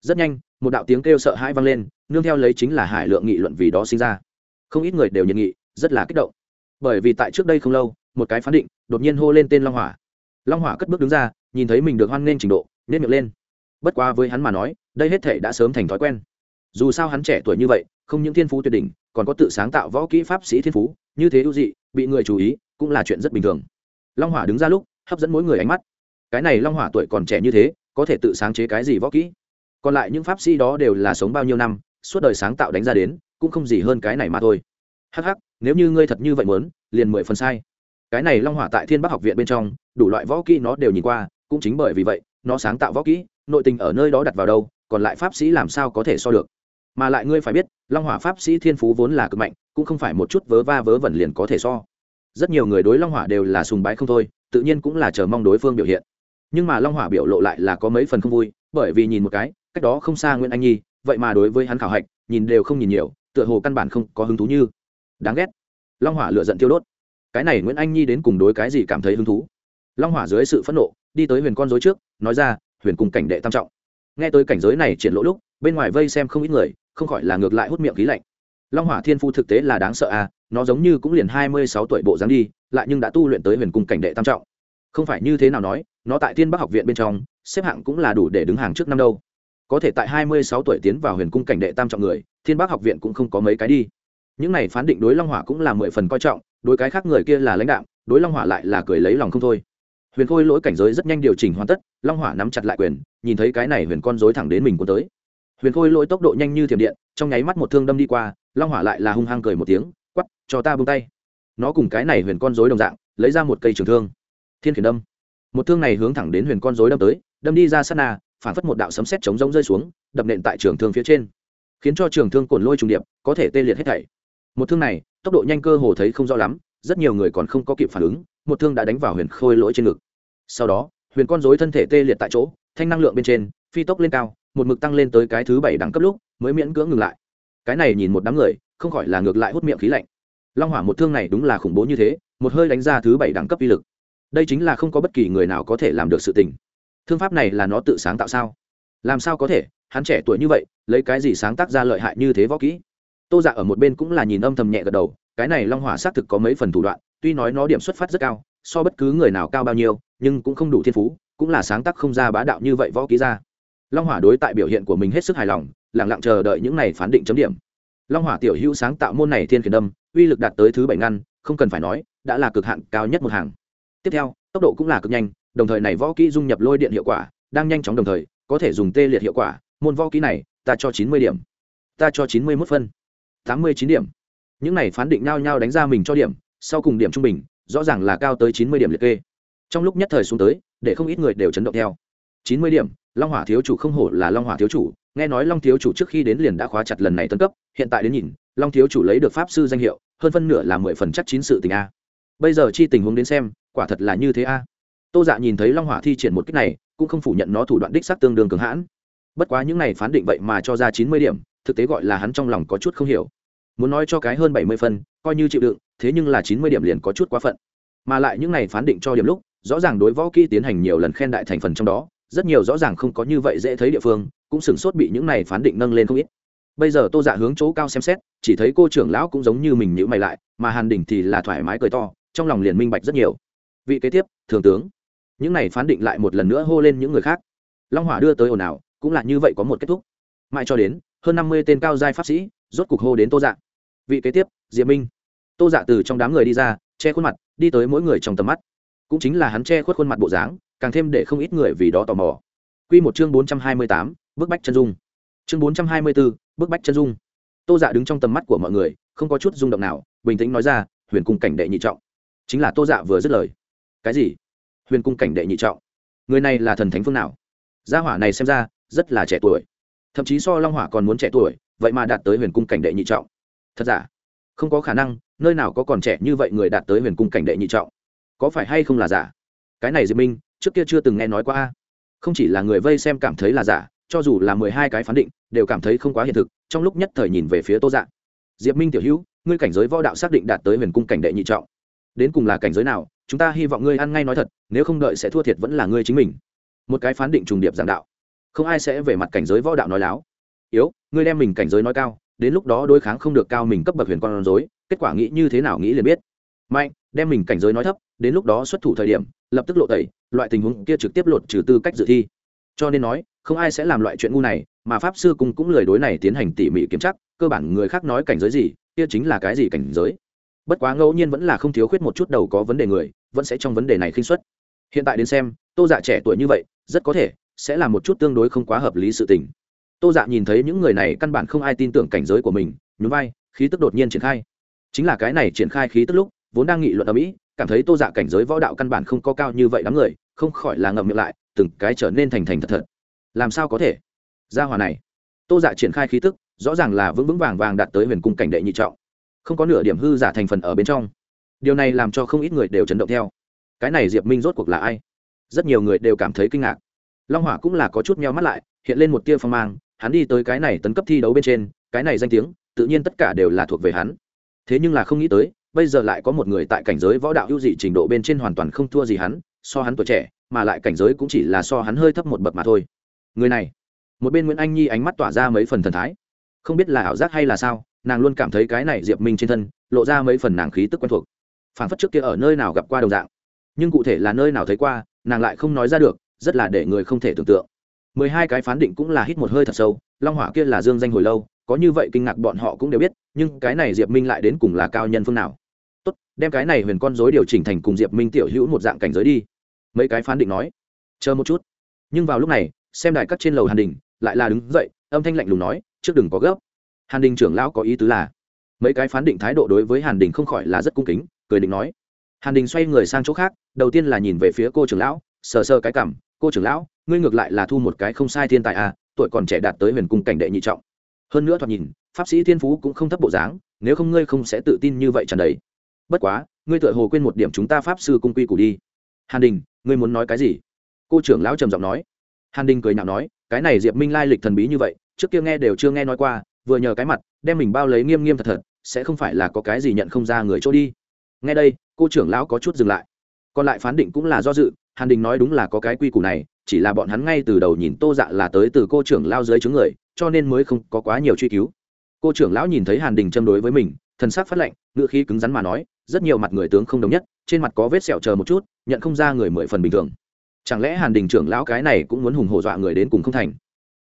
Speaker 1: Rất nhanh, một đạo tiếng kêu sợ hãi vang lên, nương theo lấy chính là hải lượng nghị luận vì đó sinh ra. Không ít người đều nhận nghị, rất là kích động. Bởi vì tại trước đây không lâu, một cái phán định, đột nhiên hô lên tên long hỏa. Long hỏa cất bước đứng ra nhìn thấy mình được hoan nghênh trình độ nên miệng lên. Bất quá với hắn mà nói đây hết thể đã sớm thành thói quen. Dù sao hắn trẻ tuổi như vậy không những thiên phú tuyệt đỉnh còn có tự sáng tạo võ kỹ pháp sĩ thiên phú như thế ưu dị bị người chú ý cũng là chuyện rất bình thường. Long hỏa đứng ra lúc hấp dẫn mỗi người ánh mắt. Cái này long hỏa tuổi còn trẻ như thế có thể tự sáng chế cái gì võ kỹ? Còn lại những pháp sĩ đó đều là sống bao nhiêu năm suốt đời sáng tạo đánh ra đến cũng không gì hơn cái này mà thôi. Hắc hắc, nếu như ngươi thật như vậy muốn liền mười phần sai. Cái này long hỏa tại thiên bắc học viện bên trong đủ loại võ kỹ nó đều nhìn qua cũng chính bởi vì vậy, nó sáng tạo võ kỹ, nội tình ở nơi đó đặt vào đâu, còn lại pháp sĩ làm sao có thể so được? Mà lại ngươi phải biết, long hỏa pháp sĩ thiên phú vốn là cực mạnh, cũng không phải một chút vớ va vớ vẩn liền có thể so. Rất nhiều người đối long hỏa đều là sùng bái không thôi, tự nhiên cũng là chờ mong đối phương biểu hiện. Nhưng mà long hỏa biểu lộ lại là có mấy phần không vui, bởi vì nhìn một cái, cách đó không xa nguyễn anh nhi, vậy mà đối với hắn khảo hạch, nhìn đều không nhìn nhiều, tựa hồ căn bản không có hứng thú như. Đáng ghét. Long hỏa lựa giận tiêu đốt. Cái này nguyễn anh nhi đến cùng đối cái gì cảm thấy hứng thú? Long hỏa dưới sự phẫn nộ đi tới huyền con dối trước, nói ra, huyền cùng cảnh đệ tam trọng. Nghe tới cảnh giới này triển lỗ lúc, bên ngoài vây xem không ít người, không khỏi là ngược lại hút miệng khí lạnh. Long hỏa thiên phu thực tế là đáng sợ à nó giống như cũng liền hai mươi sáu tuổi bộ dáng đi, lại nhưng đã tu luyện tới huyền cung cảnh đệ tam trọng. Không phải như thế nào nói, nó tại thiên bắc học viện bên trong, xếp hạng cũng là đủ để đứng hàng trước năm đâu. Có thể tại hai mươi sáu tuổi tiến vào huyền cung cảnh đệ tam trọng người, thiên bắc học viện cũng không có mấy cái đi. Những này phán định đối long hỏa cũng là mười phần coi trọng, đối cái khác người kia là lãnh đạo đối long hỏa lại là cười lấy lòng không thôi huyền khôi lỗi cảnh giới rất nhanh điều chỉnh hoàn tất, long hỏa nắm chặt lại quyền, nhìn thấy cái này huyền con dối thẳng đến mình cuốn tới. Huyền khôi lỗi tốc độ nhanh như thiểm điện, trong nháy mắt một thương đâm đi qua, long hỏa lại là hung hăng cười một tiếng quắp cho ta bông tay. Nó cùng cái này huyền con dối đồng dạng, lấy ra một cây trường thương. Thiên khiển đâm. Một thương này hướng thẳng đến huyền con dối đâm tới, đâm đi ra sát na, phản phất một đạo sấm xét chống rông rơi xuống, đập nện tại trường thương phía trên. Khiến cho trường thương cồn lôi trùng điệp, có thể tê liệt hết thảy. Một thương này, tốc độ nhanh cơ hồ thấy không rõ lắm, rất nhiều người còn không có kịp phản ứng một thương đã đánh vào huyền khôi lỗi trên ngực. Sau đó, huyền con dối thân thể tê liệt tại chỗ, thanh năng lượng bên trên, phi tốc lên cao, một mực tăng lên tới cái thứ bảy đẳng cấp lúc, mới miễn cưỡng ngừng lại. Cái này nhìn một đám người, không khỏi là ngược lại hút miệng khí lạnh. Long hỏa một thương này đúng là khủng bố như thế, một hơi đánh ra thứ bảy đẳng cấp uy lực. Đây chính là không có bất kỳ người nào có thể làm được sự tình. Thương pháp này là nó tự sáng tạo sao? Làm sao có thể? Hắn trẻ tuổi như vậy, lấy cái gì sáng tác ra lợi hại như thế võ kỹ? Tô dạ ở một bên cũng là nhìn âm thầm nhẹ gật đầu, cái này long hỏa xác thực có mấy phần thủ đoạn tuy nói nó điểm xuất phát rất cao, so bất cứ người nào cao bao nhiêu, nhưng cũng không đủ thiên phú, cũng là sáng tác không ra bá đạo như vậy võ ký ra. Long hỏa đối tại biểu hiện của mình hết sức hài lòng lẳng lặng chờ đợi những này phán định chấm điểm. Long hỏa tiểu hữu sáng tạo môn này thiên khiển đâm, uy lực đạt tới thứ bảy ngăn, không cần phải nói, đã là cực hạn cao nhất một hàng. Tiếp theo, tốc độ cũng là cực nhanh, đồng thời này võ kỹ dung nhập lôi điện hiệu quả, đang nhanh chóng đồng thời, có thể dùng tê liệt hiệu quả, môn võ kỹ này, ta cho chín mươi điểm. Ta cho chín mươi mốt phân. Tám mươi chín điểm. Những này phán định nhau nhau đánh ra mình cho điểm sau cùng điểm trung bình, rõ ràng là cao tới chín mươi điểm liệt kê. Trong lúc nhất thời xuống tới, để không ít người đều chấn động theo. Chín mươi điểm, long hỏa thiếu chủ không hổ là long hỏa thiếu chủ, nghe nói long thiếu chủ trước khi đến liền đã khóa chặt lần này tân cấp, hiện tại đến nhìn, long thiếu chủ lấy được pháp sư danh hiệu, hơn phân nửa là mười phần chắc chín sự tình a. Bây giờ chi tình huống đến xem, quả thật là như thế a. Tô dạ nhìn thấy long hỏa thi triển một cách này, cũng không phủ nhận nó thủ đoạn đích sắc tương đương cường hãn. Bất quá những này phán định vậy mà cho ra chín mươi điểm, thực tế gọi là hắn trong lòng có chút không hiểu muốn nói cho cái hơn bảy mươi phân, coi như chịu đựng, thế nhưng là chín mươi điểm liền có chút quá phận. Mà lại những này phán định cho điểm lúc, rõ ràng đối võ kỹ tiến hành nhiều lần khen đại thành phần trong đó, rất nhiều rõ ràng không có như vậy dễ thấy địa phương, cũng sửng sốt bị những này phán định nâng lên không ít. Bây giờ tô dạ hướng chỗ cao xem xét, chỉ thấy cô trưởng lão cũng giống như mình nhữ mày lại, mà hàn đình thì là thoải mái cười to, trong lòng liền minh bạch rất nhiều. Vị kế tiếp, thường tướng. Những này phán định lại một lần nữa hô lên những người khác. Long hỏa đưa tới ồn ào, cũng là như vậy có một kết thúc. Mãi cho đến, hơn năm mươi tên cao giai pháp sĩ rốt cục hô đến tô dạ. Vị kế tiếp, diệp minh. Tô dạ từ trong đám người đi ra, che khuôn mặt, đi tới mỗi người trong tầm mắt. Cũng chính là hắn che khuất khuôn mặt bộ dáng, càng thêm để không ít người vì đó tò mò. Q một chương bốn trăm hai mươi tám, bức bách chân dung. Chương bốn trăm hai mươi bốn bức bách chân dung. Tô dạ đứng trong tầm mắt của mọi người, không có chút rung động nào, bình tĩnh nói ra, huyền cung cảnh đệ nhị trọng. Chính là tô dạ vừa dứt lời. Cái gì? Huyền cung cảnh đệ nhị trọng. Người này là thần thánh phương nào? Gia hỏa này xem ra, rất là trẻ tuổi. Thậm chí so long hỏa còn muốn trẻ tuổi vậy mà đạt tới huyền cung cảnh đệ nhị trọng. Thật giả? Không có khả năng, nơi nào có còn trẻ như vậy người đạt tới huyền cung cảnh đệ nhị trọng? Có phải hay không là giả? Cái này diệp minh, trước kia chưa từng nghe nói qua không chỉ là người vây xem cảm thấy là giả, cho dù là mười hai cái phán định, đều cảm thấy không quá hiện thực, trong lúc nhất thời nhìn về phía tô dạng diệp minh tiểu hữu, ngươi cảnh giới võ đạo xác định đạt tới huyền cung cảnh đệ nhị trọng. Đến cùng là cảnh giới nào, chúng ta hy vọng ngươi ăn ngay nói thật, nếu không đợi sẽ thua thiệt vẫn là ngươi chính mình. Một cái phán định trùng điệp giảng đạo. Không ai sẽ về mặt cảnh giới võ đạo nói láo. Yếu ngươi đem mình cảnh giới nói cao, đến lúc đó đối kháng không được cao mình cấp bậc huyền con rối, kết quả nghĩ như thế nào nghĩ liền biết. Mạnh, đem mình cảnh giới nói thấp, đến lúc đó xuất thủ thời điểm, lập tức lộ tẩy, loại tình huống kia trực tiếp lột trừ tư cách dự thi. Cho nên nói, không ai sẽ làm loại chuyện ngu này, mà pháp sư cung cũng lời đối này tiến hành tỉ mỉ kiểm tra, cơ bản người khác nói cảnh giới gì, kia chính là cái gì cảnh giới. Bất quá ngẫu nhiên vẫn là không thiếu khuyết một chút đầu có vấn đề người, vẫn sẽ trong vấn đề này khinh xuất hiện tại đến xem, tô dạ trẻ tuổi như vậy, rất có thể sẽ là một chút tương đối không quá hợp lý sự tình tô dạ nhìn thấy những người này căn bản không ai tin tưởng cảnh giới của mình, nhún vai, khí tức đột nhiên triển khai. Chính là cái này triển khai khí tức lúc, vốn đang nghị luận ở mỹ cảm thấy tô dạ cảnh giới võ đạo căn bản không có cao như vậy đám người, không khỏi là ngậm miệng lại, từng cái trở nên thành thành thật thật. Làm sao có thể? Ra hòa này. Tô dạ triển khai khí tức, rõ ràng là vững vững vàng vàng đạt tới huyền cung cảnh đệ nhị trọng. Không có nửa điểm hư giả thành phần ở bên trong. Điều này làm cho không ít người đều chấn động theo. Cái này diệp minh rốt cuộc là ai? Rất nhiều người đều cảm thấy kinh ngạc. Long hỏa cũng là có chút meo mắt lại, hiện lên một tia phong mang hắn đi tới cái này tấn cấp thi đấu bên trên, cái này danh tiếng, tự nhiên tất cả đều là thuộc về hắn. Thế nhưng là không nghĩ tới, bây giờ lại có một người tại cảnh giới võ đạo ưu dị trình độ bên trên hoàn toàn không thua gì hắn, so hắn tuổi trẻ, mà lại cảnh giới cũng chỉ là so hắn hơi thấp một bậc mà thôi. Người này, một bên nguyễn anh nhi ánh mắt tỏa ra mấy phần thần thái. Không biết là ảo giác hay là sao, nàng luôn cảm thấy cái này diệp minh trên thân, lộ ra mấy phần nàng khí tức quen thuộc. Phản phất trước kia ở nơi nào gặp qua đồng dạng. Nhưng cụ thể là nơi nào thấy qua, nàng lại không nói ra được, rất là để người không thể tưởng tượng mười hai cái phán định cũng là hít một hơi thật sâu, long hỏa kia là dương danh hồi lâu, có như vậy kinh ngạc bọn họ cũng đều biết, nhưng cái này diệp minh lại đến cùng là cao nhân phương nào? Tốt, đem cái này huyền con dối điều chỉnh thành cùng diệp minh tiểu hữu một dạng cảnh giới đi. Mấy cái phán định nói. Chờ một chút. Nhưng vào lúc này, xem đại các trên lầu hàn đình, lại là đứng dậy, âm thanh lạnh lùng nói, trước đừng có gấp. Hàn đình trưởng lão có ý tứ là, mấy cái phán định thái độ đối với hàn đình không khỏi là rất cung kính, cười định nói. Hàn đình xoay người sang chỗ khác, đầu tiên là nhìn về phía cô trưởng lão, sờ sờ cái cảm cô trưởng lão ngươi ngược lại là thu một cái không sai thiên tài à tuổi còn trẻ đạt tới huyền cung cảnh đệ nhị trọng. Hơn nữa thoạt nhìn, pháp sĩ thiên phú cũng không thấp bộ dáng, nếu không ngươi không sẽ tự tin như vậy tràn đấy. bất quá, ngươi tựa hồ quên một điểm chúng ta pháp sư cung quy củ đi. Hàn đình, ngươi muốn nói cái gì? Cô trưởng lão trầm giọng nói. Hàn đình cười nhạo nói, cái này diệp minh lai lịch thần bí như vậy, trước kia nghe đều chưa nghe nói qua, vừa nhờ cái mặt, đem mình bao lấy nghiêm nghiêm thật thật, sẽ không phải là có cái gì nhận không ra người chỗ đi. Nghe đây, cô trưởng lão có chút dừng lại. Còn lại phán định cũng là do dự, hàn đình nói đúng là có cái quy củ này chỉ là bọn hắn ngay từ đầu nhìn tô dạ là tới từ cô trưởng lao dưới chứng người, cho nên mới không có quá nhiều truy cứu. Cô trưởng lão nhìn thấy hàn đình châm đối với mình, thần sắc phát lệnh ngựa khí cứng rắn mà nói, rất nhiều mặt người tướng không đồng nhất, trên mặt có vết sẹo chờ một chút, nhận không ra người mười phần bình thường. Chẳng lẽ hàn đình trưởng lão cái này cũng muốn hùng hổ dọa người đến cùng không thành?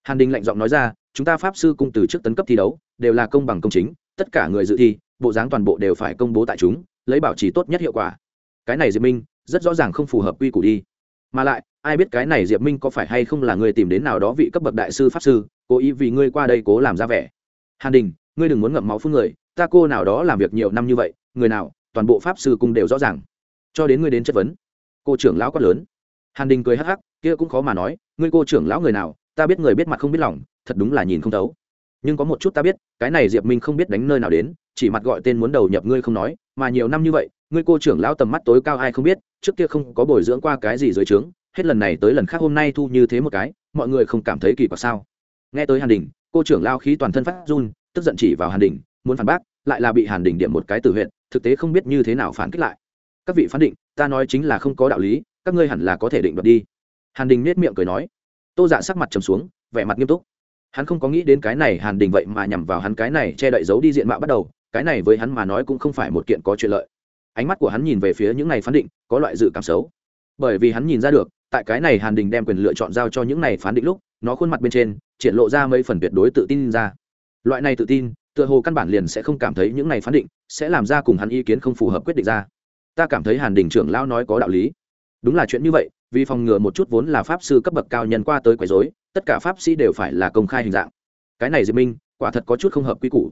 Speaker 1: Hàn đình lạnh giọng nói ra, chúng ta pháp sư cung từ trước tấn cấp thi đấu, đều là công bằng công chính, tất cả người dự thi, bộ dáng toàn bộ đều phải công bố tại chúng, lấy bảo trì tốt nhất hiệu quả. Cái này diệp minh, rất rõ ràng không phù hợp quy củ đi. Mà lại ai biết cái này diệp minh có phải hay không là người tìm đến nào đó vị cấp bậc đại sư pháp sư, cố ý vì ngươi qua đây cố làm ra vẻ. Hàn đình, ngươi đừng muốn ngậm máu phun người, ta cô nào đó làm việc nhiều năm như vậy, người nào, toàn bộ pháp sư cung đều rõ ràng. Cho đến ngươi đến chất vấn. Cô trưởng lão quát lớn. Hàn đình cười hắc hắc, kia cũng khó mà nói, ngươi cô trưởng lão người nào, ta biết người biết mặt không biết lòng, thật đúng là nhìn không thấu. Nhưng có một chút ta biết, cái này diệp minh không biết đánh nơi nào đến, chỉ mặt gọi tên muốn đầu nhập ngươi không nói, mà nhiều năm như vậy, ngươi cô trưởng lão tầm mắt tối cao ai không biết, trước kia không có bồi dưỡng qua cái gì dưới trướng hết lần này tới lần khác hôm nay thu như thế một cái, mọi người không cảm thấy kỳ quặc sao? Nghe tới hàn đình, cô trưởng lao khí toàn thân phát run, tức giận chỉ vào hàn đình, muốn phản bác, lại là bị hàn đình điểm một cái từ huyện thực tế không biết như thế nào phản kích lại. Các vị phán định, ta nói chính là không có đạo lý, các ngươi hẳn là có thể định đoạt đi. Hàn đình nết miệng cười nói. Tô dạ sắc mặt trầm xuống, vẻ mặt nghiêm túc. Hắn không có nghĩ đến cái này hàn đình vậy mà nhằm vào hắn cái này che đậy giấu đi diện mạo bắt đầu, cái này với hắn mà nói cũng không phải một kiện có chuyện lợi. Ánh mắt của hắn nhìn về phía những này phán định, có loại dự cảm xấu. Bởi vì hắn nhìn ra được tại cái này hàn đình đem quyền lựa chọn giao cho những này phán định lúc, nó khuôn mặt bên trên triển lộ ra mấy phần tuyệt đối tự tin ra. Loại này tự tin, tựa hồ căn bản liền sẽ không cảm thấy những này phán định sẽ làm ra cùng hắn ý kiến không phù hợp quyết định ra. Ta cảm thấy hàn đình trưởng lão nói có đạo lý. Đúng là chuyện như vậy, vì phòng ngừa một chút vốn là pháp sư cấp bậc cao nhân qua tới quấy rối, tất cả pháp sĩ đều phải là công khai hình dạng. Cái này diệp minh, quả thật có chút không hợp quy củ.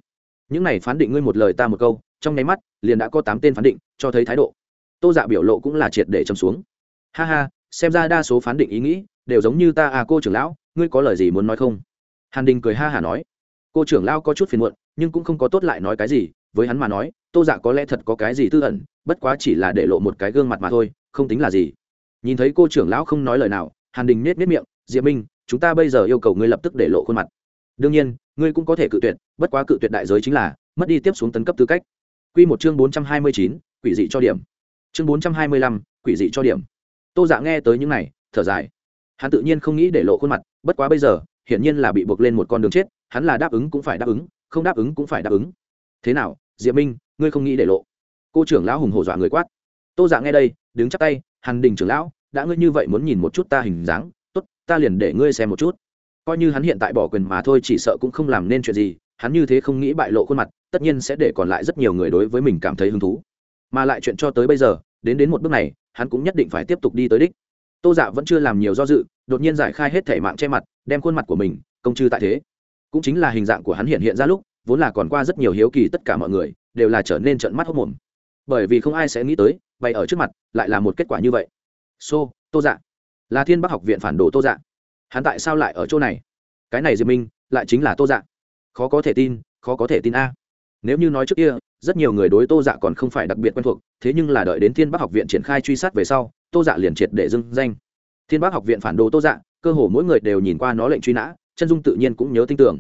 Speaker 1: Những này phán định ngươi một lời ta một câu, trong nháy mắt liền đã có tám tên phán định, cho thấy thái độ. Tô dạ biểu lộ cũng là triệt để châm xuống. Ha ha xem ra đa số phán định ý nghĩ đều giống như ta à cô trưởng lão, ngươi có lời gì muốn nói không? Hàn đình cười ha hả nói. Cô trưởng lão có chút phiền muộn, nhưng cũng không có tốt lại nói cái gì, với hắn mà nói, tô dạ có lẽ thật có cái gì tư ẩn, bất quá chỉ là để lộ một cái gương mặt mà thôi, không tính là gì. Nhìn thấy cô trưởng lão không nói lời nào, hàn đình nết nết miệng, diệp minh, chúng ta bây giờ yêu cầu ngươi lập tức để lộ khuôn mặt. Đương nhiên, ngươi cũng có thể cự tuyệt, bất quá cự tuyệt đại giới chính là, mất đi tiếp xuống tấn cấp tư cách. Q một chương bốn trăm hai mươi chín, quỷ dị cho điểm. Chương bốn trăm hai mươi lăm, quỷ dị cho điểm tô dạ nghe tới những này, thở dài. Hắn tự nhiên không nghĩ để lộ khuôn mặt, bất quá bây giờ, hiển nhiên là bị buộc lên một con đường chết, hắn là đáp ứng cũng phải đáp ứng, không đáp ứng cũng phải đáp ứng. Thế nào, diệp minh, ngươi không nghĩ để lộ? Cô trưởng lão hùng hổ dọa người quát. Tô dạ nghe đây, đứng chắc tay, hàn đình trưởng lão, đã ngươi như vậy muốn nhìn một chút ta hình dáng, tốt, ta liền để ngươi xem một chút. Coi như hắn hiện tại bỏ quyền mà thôi chỉ sợ cũng không làm nên chuyện gì, hắn như thế không nghĩ bại lộ khuôn mặt, tất nhiên sẽ để còn lại rất nhiều người đối với mình cảm thấy hứng thú. Mà lại chuyện cho tới bây giờ, đến đến một bước này hắn cũng nhất định phải tiếp tục đi tới đích. Tô dạ vẫn chưa làm nhiều do dự đột nhiên giải khai hết thể mạng che mặt đem khuôn mặt của mình công chư tại thế. Cũng chính là hình dạng của hắn hiện hiện ra lúc vốn là còn qua rất nhiều hiếu kỳ tất cả mọi người đều là trở nên trận mắt hốc mồm bởi vì không ai sẽ nghĩ tới bày ở trước mặt lại là một kết quả như vậy. Xô、so, tô dạ. Là thiên bắc học viện phản đồ tô dạ. Hắn tại sao lại ở chỗ này? Cái này diệp minh lại chính là tô dạ. Khó có thể tin khó có thể tin a. Nếu như nói trước kia rất nhiều người đối tô dạ còn không phải đặc biệt quen thuộc, thế nhưng là đợi đến thiên bắc học viện triển khai truy sát về sau, tô dạ liền triệt để dưng danh. Thiên bắc học viện phản đồ tô dạ cơ hồ mỗi người đều nhìn qua nó lệnh truy nã, chân dung tự nhiên cũng nhớ tin tưởng.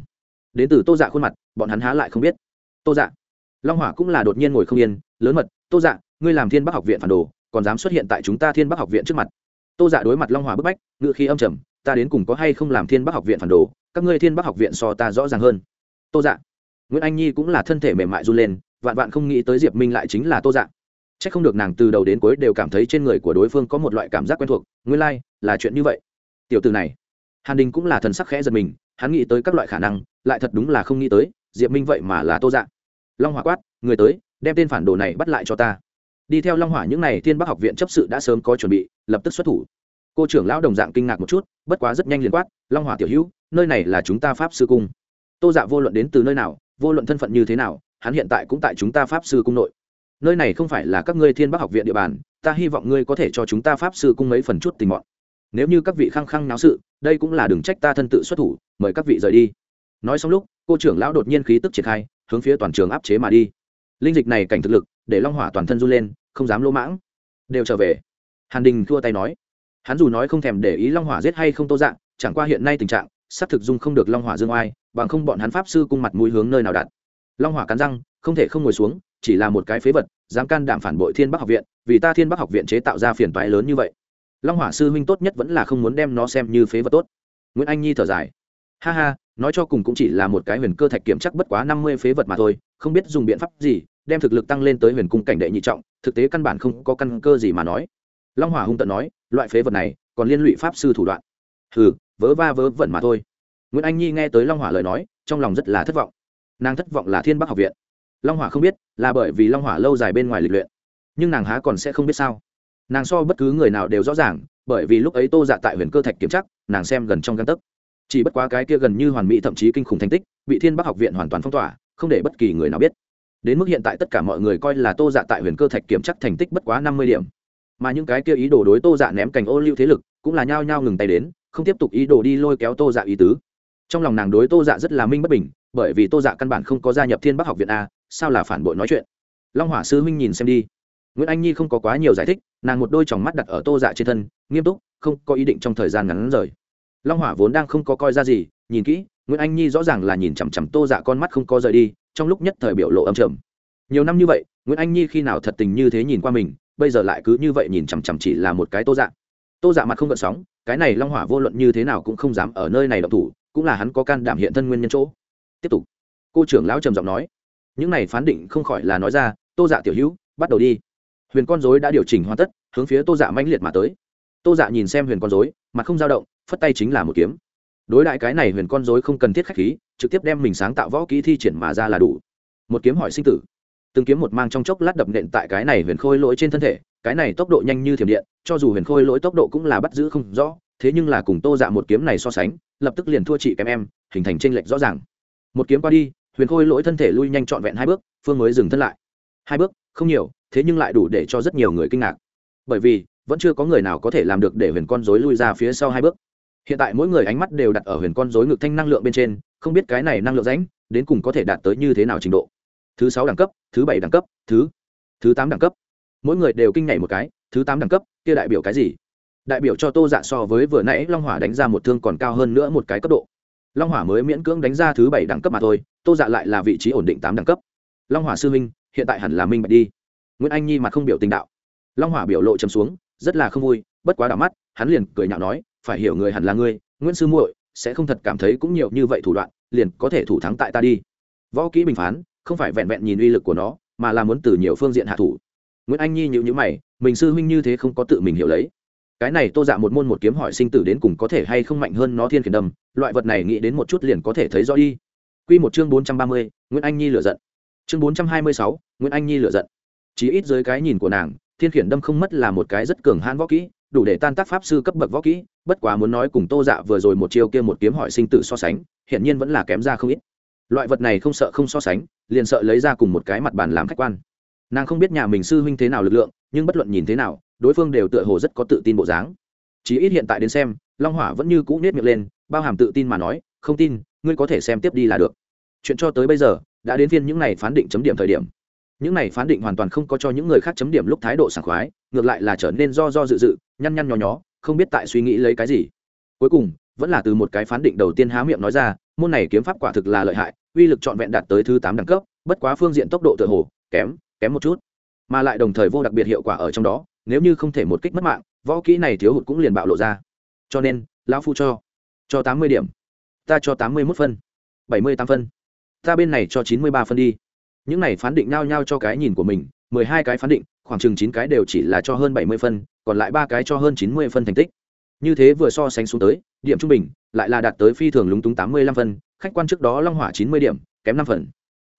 Speaker 1: Đến từ tô dạ khuôn mặt, bọn hắn há lại không biết. Tô dạ long hỏa cũng là đột nhiên ngồi không yên, lớn mật, tô dạ ngươi làm thiên bắc học viện phản đồ, còn dám xuất hiện tại chúng ta thiên bắc học viện trước mặt? Tô dạ đối mặt long hỏa bức bách ngự khi âm trầm, ta đến cùng có hay không làm thiên bắc học viện phản đồ, các ngươi thiên bắc học viện so ta rõ ràng hơn. Tô dạ nguyễn anh nhi cũng là thân thể mềm mại run lên vạn vạn không nghĩ tới diệp minh lại chính là tô Dạng, c h ắ c không được nàng từ đầu đến cuối đều cảm thấy trên người của đối phương có một loại cảm giác quen thuộc nguyên lai、like, là chuyện như vậy. Tiểu từ này hàn đình cũng là thần sắc khẽ giật mình hắn nghĩ tới các loại khả năng lại thật đúng là không nghĩ tới diệp minh vậy mà là tô Dạng. long hỏa quát người tới đem tên phản đồ này bắt lại cho ta. Đi theo long hỏa những n à y thiên bắc học viện chấp sự đã sớm có chuẩn bị lập tức xuất thủ. Cô trưởng lão đồng dạng kinh ngạc một chút bất quá rất nhanh liền quát long hỏa tiểu hữu nơi này là chúng ta pháp sư cung. Tô dạ vô luận đến từ nơi nào vô luận thân phận như thế nào, hắn hiện tại cũng tại chúng ta pháp sư cung nội. Nơi này không phải là các ngươi thiên bắc học viện địa bàn, ta hy vọng ngươi có thể cho chúng ta pháp sư cung mấy phần chút tình mọn. Nếu như các vị khăng khăng náo sự, đây cũng là đừng trách ta thân tự xuất thủ, mời các vị rời đi. Nói xong lúc, cô trưởng lão đột nhiên khí tức triển khai, hướng phía toàn trường áp chế mà đi. Linh dịch này cảnh thực lực, để long hỏa toàn thân run lên, không dám lỗ mãng. Đều trở về. Hàn đình thua tay nói. Hắn dù nói không thèm để ý long hỏa giết hay không tô dạng chẳng qua hiện nay tình trạng sắp thực dung không được long hỏa dương oai, bằng không bọn hắn pháp sư cung mặt mũi hướng nơi nào đặt. Long hỏa cắn răng, không thể không ngồi xuống, chỉ là một cái phế vật, dám can đảm phản bội thiên bắc học viện, vì ta thiên bắc học viện chế tạo ra phiền toái lớn như vậy. Long hỏa sư huynh tốt nhất vẫn là không muốn đem nó xem như phế vật tốt. Nguyễn anh nhi thở dài. Ha ha, nói cho cùng cũng chỉ là một cái huyền cơ thạch kiểm chắc bất quá năm mươi phế vật mà thôi, không biết dùng biện pháp gì, đem thực lực tăng lên tới huyền cung cảnh đệ nhị trọng, thực tế căn bản không có căn cơ gì mà nói. Long hỏa hung tận nói, loại phế vật này, còn liên lụy pháp sư thủ đoạn. Hừ vớ va vớ vẩn mà thôi. Nguyễn anh nhi nghe tới long hỏa lời nói, trong lòng rất là thất vọng. Nàng thất vọng là thiên bắc học viện. Long hỏa không biết là bởi vì long hỏa lâu dài bên ngoài lịch luyện, nhưng nàng há còn sẽ không biết sao. Nàng so bất cứ người nào đều rõ ràng, bởi vì lúc ấy tô dạ tại huyền cơ thạch kiểm chắc nàng xem gần trong găng tấc. Chỉ bất quá cái kia gần như hoàn mỹ thậm chí kinh khủng thành tích, bị thiên bắc học viện hoàn toàn phong tỏa, không để bất kỳ người nào biết. Đến mức hiện tại tất cả mọi người coi là tô dạ tại huyền cơ thạch kiểm chắc thành tích bất quá năm mươi điểm. Mà những cái kia ý đồ đối tô dạ ném cành ô lưu thế lực, cũng là nhao nhao ngừng tay đến không tiếp tục ý đồ đi lôi kéo tô dạ ý tứ. Trong lòng nàng đối tô dạ rất là minh bất bình, bởi vì tô dạ căn bản không có gia nhập thiên bắc học viện a, sao là phản bội nói chuyện? Long hỏa sư huynh nhìn xem đi. Nguyễn anh nhi không có quá nhiều giải thích, nàng một đôi tròng mắt đặt ở tô dạ trên thân, nghiêm túc, không có ý định trong thời gian ngắn rời. Long hỏa vốn đang không có coi ra gì, nhìn kỹ, nguyễn anh nhi rõ ràng là nhìn chằm chằm tô dạ con mắt không có rời đi, trong lúc nhất thời biểu lộ âm trầm. Nhiều năm như vậy, nguyễn anh nhi khi nào thật tình như thế nhìn qua mình, bây giờ lại cứ như vậy nhìn chằm chằm chỉ là một cái tô dạ tô dạ mặt không gợn sóng, cái này long hỏa vô luận như thế nào cũng không dám ở nơi này độc thủ, cũng là hắn có can đảm hiện thân nguyên nhân chỗ. Tiếp tục. Cô trưởng lão trầm giọng nói. Những này phán định không khỏi là nói ra, tô dạ tiểu hữu, bắt đầu đi. Huyền con dối đã điều chỉnh hoàn tất, hướng phía tô dạ mãnh liệt mà tới. Tô dạ nhìn xem huyền con dối mặt không dao động, phất tay chính là một kiếm. Đối đại cái này huyền con dối không cần thiết khách khí, trực tiếp đem mình sáng tạo võ kỹ thi triển mà ra là đủ. Một kiếm hỏi sinh tử. Từng kiếm một mang trong chốc lát đập nện tại cái này huyền khôi lỗi trên thân thể cái này tốc độ nhanh như thiểm điện, cho dù huyền khôi lỗi tốc độ cũng là bắt giữ không rõ, thế nhưng là cùng tô dạ một kiếm này so sánh, lập tức liền thua chị kém em, hình thành tranh lệch rõ ràng. Một kiếm qua đi, huyền khôi lỗi thân thể lui nhanh trọn vẹn hai bước, phương mới dừng thân lại. Hai bước, không nhiều, thế nhưng lại đủ để cho rất nhiều người kinh ngạc. Bởi vì, vẫn chưa có người nào có thể làm được để huyền con dối lui ra phía sau hai bước. Hiện tại mỗi người ánh mắt đều đặt ở huyền con dối ngực thanh năng lượng bên trên, không biết cái này năng lượng rãnh, đến cùng có thể đạt tới như thế nào trình độ. Thứ sáu đẳng cấp, thứ bảy đẳng cấp, thứ thứ tám đẳng cấp mỗi người đều kinh nhảy một cái, thứ tám đẳng cấp, kia đại biểu cái gì? Đại biểu cho tô dạ so với vừa nãy long hỏa đánh ra một thương còn cao hơn nữa một cái cấp độ. Long hỏa mới miễn cưỡng đánh ra thứ bảy đẳng cấp mà thôi, tô dạ lại là vị trí ổn định tám đẳng cấp. Long hỏa sư minh hiện tại hẳn là minh bạch đi. Nguyễn anh nhi mặt không biểu tình đạo. Long hỏa biểu lộ chấm xuống, rất là không vui, bất quá đỏ mắt, hắn liền cười nhạo nói, phải hiểu người hẳn là ngươi, nguyễn sư muội, sẽ không thật cảm thấy cũng nhiều như vậy thủ đoạn, liền có thể thủ thắng tại ta đi. Võ kỹ bình phán, không phải vẹn vẹn nhìn uy lực của nó, mà là muốn từ nhiều phương diện hạ thủ nguyễn anh nhi nhịu nhữ mày, mình sư huynh như thế không có tự mình hiểu lấy. Cái này tô dạ một môn một kiếm hỏi sinh tử đến cùng có thể hay không mạnh hơn nó thiên khiển đâm, loại vật này nghĩ đến một chút liền có thể thấy rõ đi. Q một chương bốn trăm ba mươi, nguyễn anh nhi lựa giận. Chương bốn trăm hai mươi sáu, nguyễn anh nhi lựa giận. Chỉ ít dưới cái nhìn của nàng, thiên khiển đâm không mất là một cái rất cường hãn võ kỹ, đủ để tan tác pháp sư cấp bậc võ kỹ, bất quá muốn nói cùng tô dạ vừa rồi một chiêu kia một kiếm hỏi sinh tử so sánh, hiển nhiên vẫn là kém ra không ít. Loại vật này không sợ không so sánh, liền sợ lấy ra cùng một cái mặt bàn làm khách quan nàng không biết nhà mình sư huynh thế nào lực lượng, nhưng bất luận nhìn thế nào, đối phương đều tựa hồ rất có tự tin bộ dáng. Chí ít hiện tại đến xem, long hỏa vẫn như cũ nết miệng lên, bao hàm tự tin mà nói, không tin, ngươi có thể xem tiếp đi là được. Chuyện cho tới bây giờ, đã đến phiên những này phán định chấm điểm thời điểm. Những này phán định hoàn toàn không có cho những người khác chấm điểm lúc thái độ sảng khoái, ngược lại là trở nên do do dự dự, nhăn nhăn nhó nhó, không biết tại suy nghĩ lấy cái gì. Cuối cùng, vẫn là từ một cái phán định đầu tiên há miệng nói ra, môn này kiếm pháp quả thực là lợi hại, uy lực trọn vẹn đạt tới thứ tám đẳng cấp, bất quá phương diện tốc độ tựa hồ kém kém một chút. Mà lại đồng thời vô đặc biệt hiệu quả ở trong đó, nếu như không thể một kích mất mạng, võ kỹ này thiếu hụt cũng liền bạo lộ ra. Cho nên, lão phu cho cho tám mươi điểm. Ta cho tám mươi mốt phân, bảy mươi tám phân. Ta bên này cho chín mươi ba phân đi. Những này phán định nao nhao cho cái nhìn của mình, mười hai cái phán định, khoảng chừng chín cái đều chỉ là cho hơn bảy mươi phân, còn lại ba cái cho hơn chín mươi phân thành tích. Như thế vừa so sánh xuống tới, điểm trung bình lại là đạt tới phi thường lúng túng tám mươi lăm phân, khách quan trước đó long hỏa chín mươi điểm, kém năm phần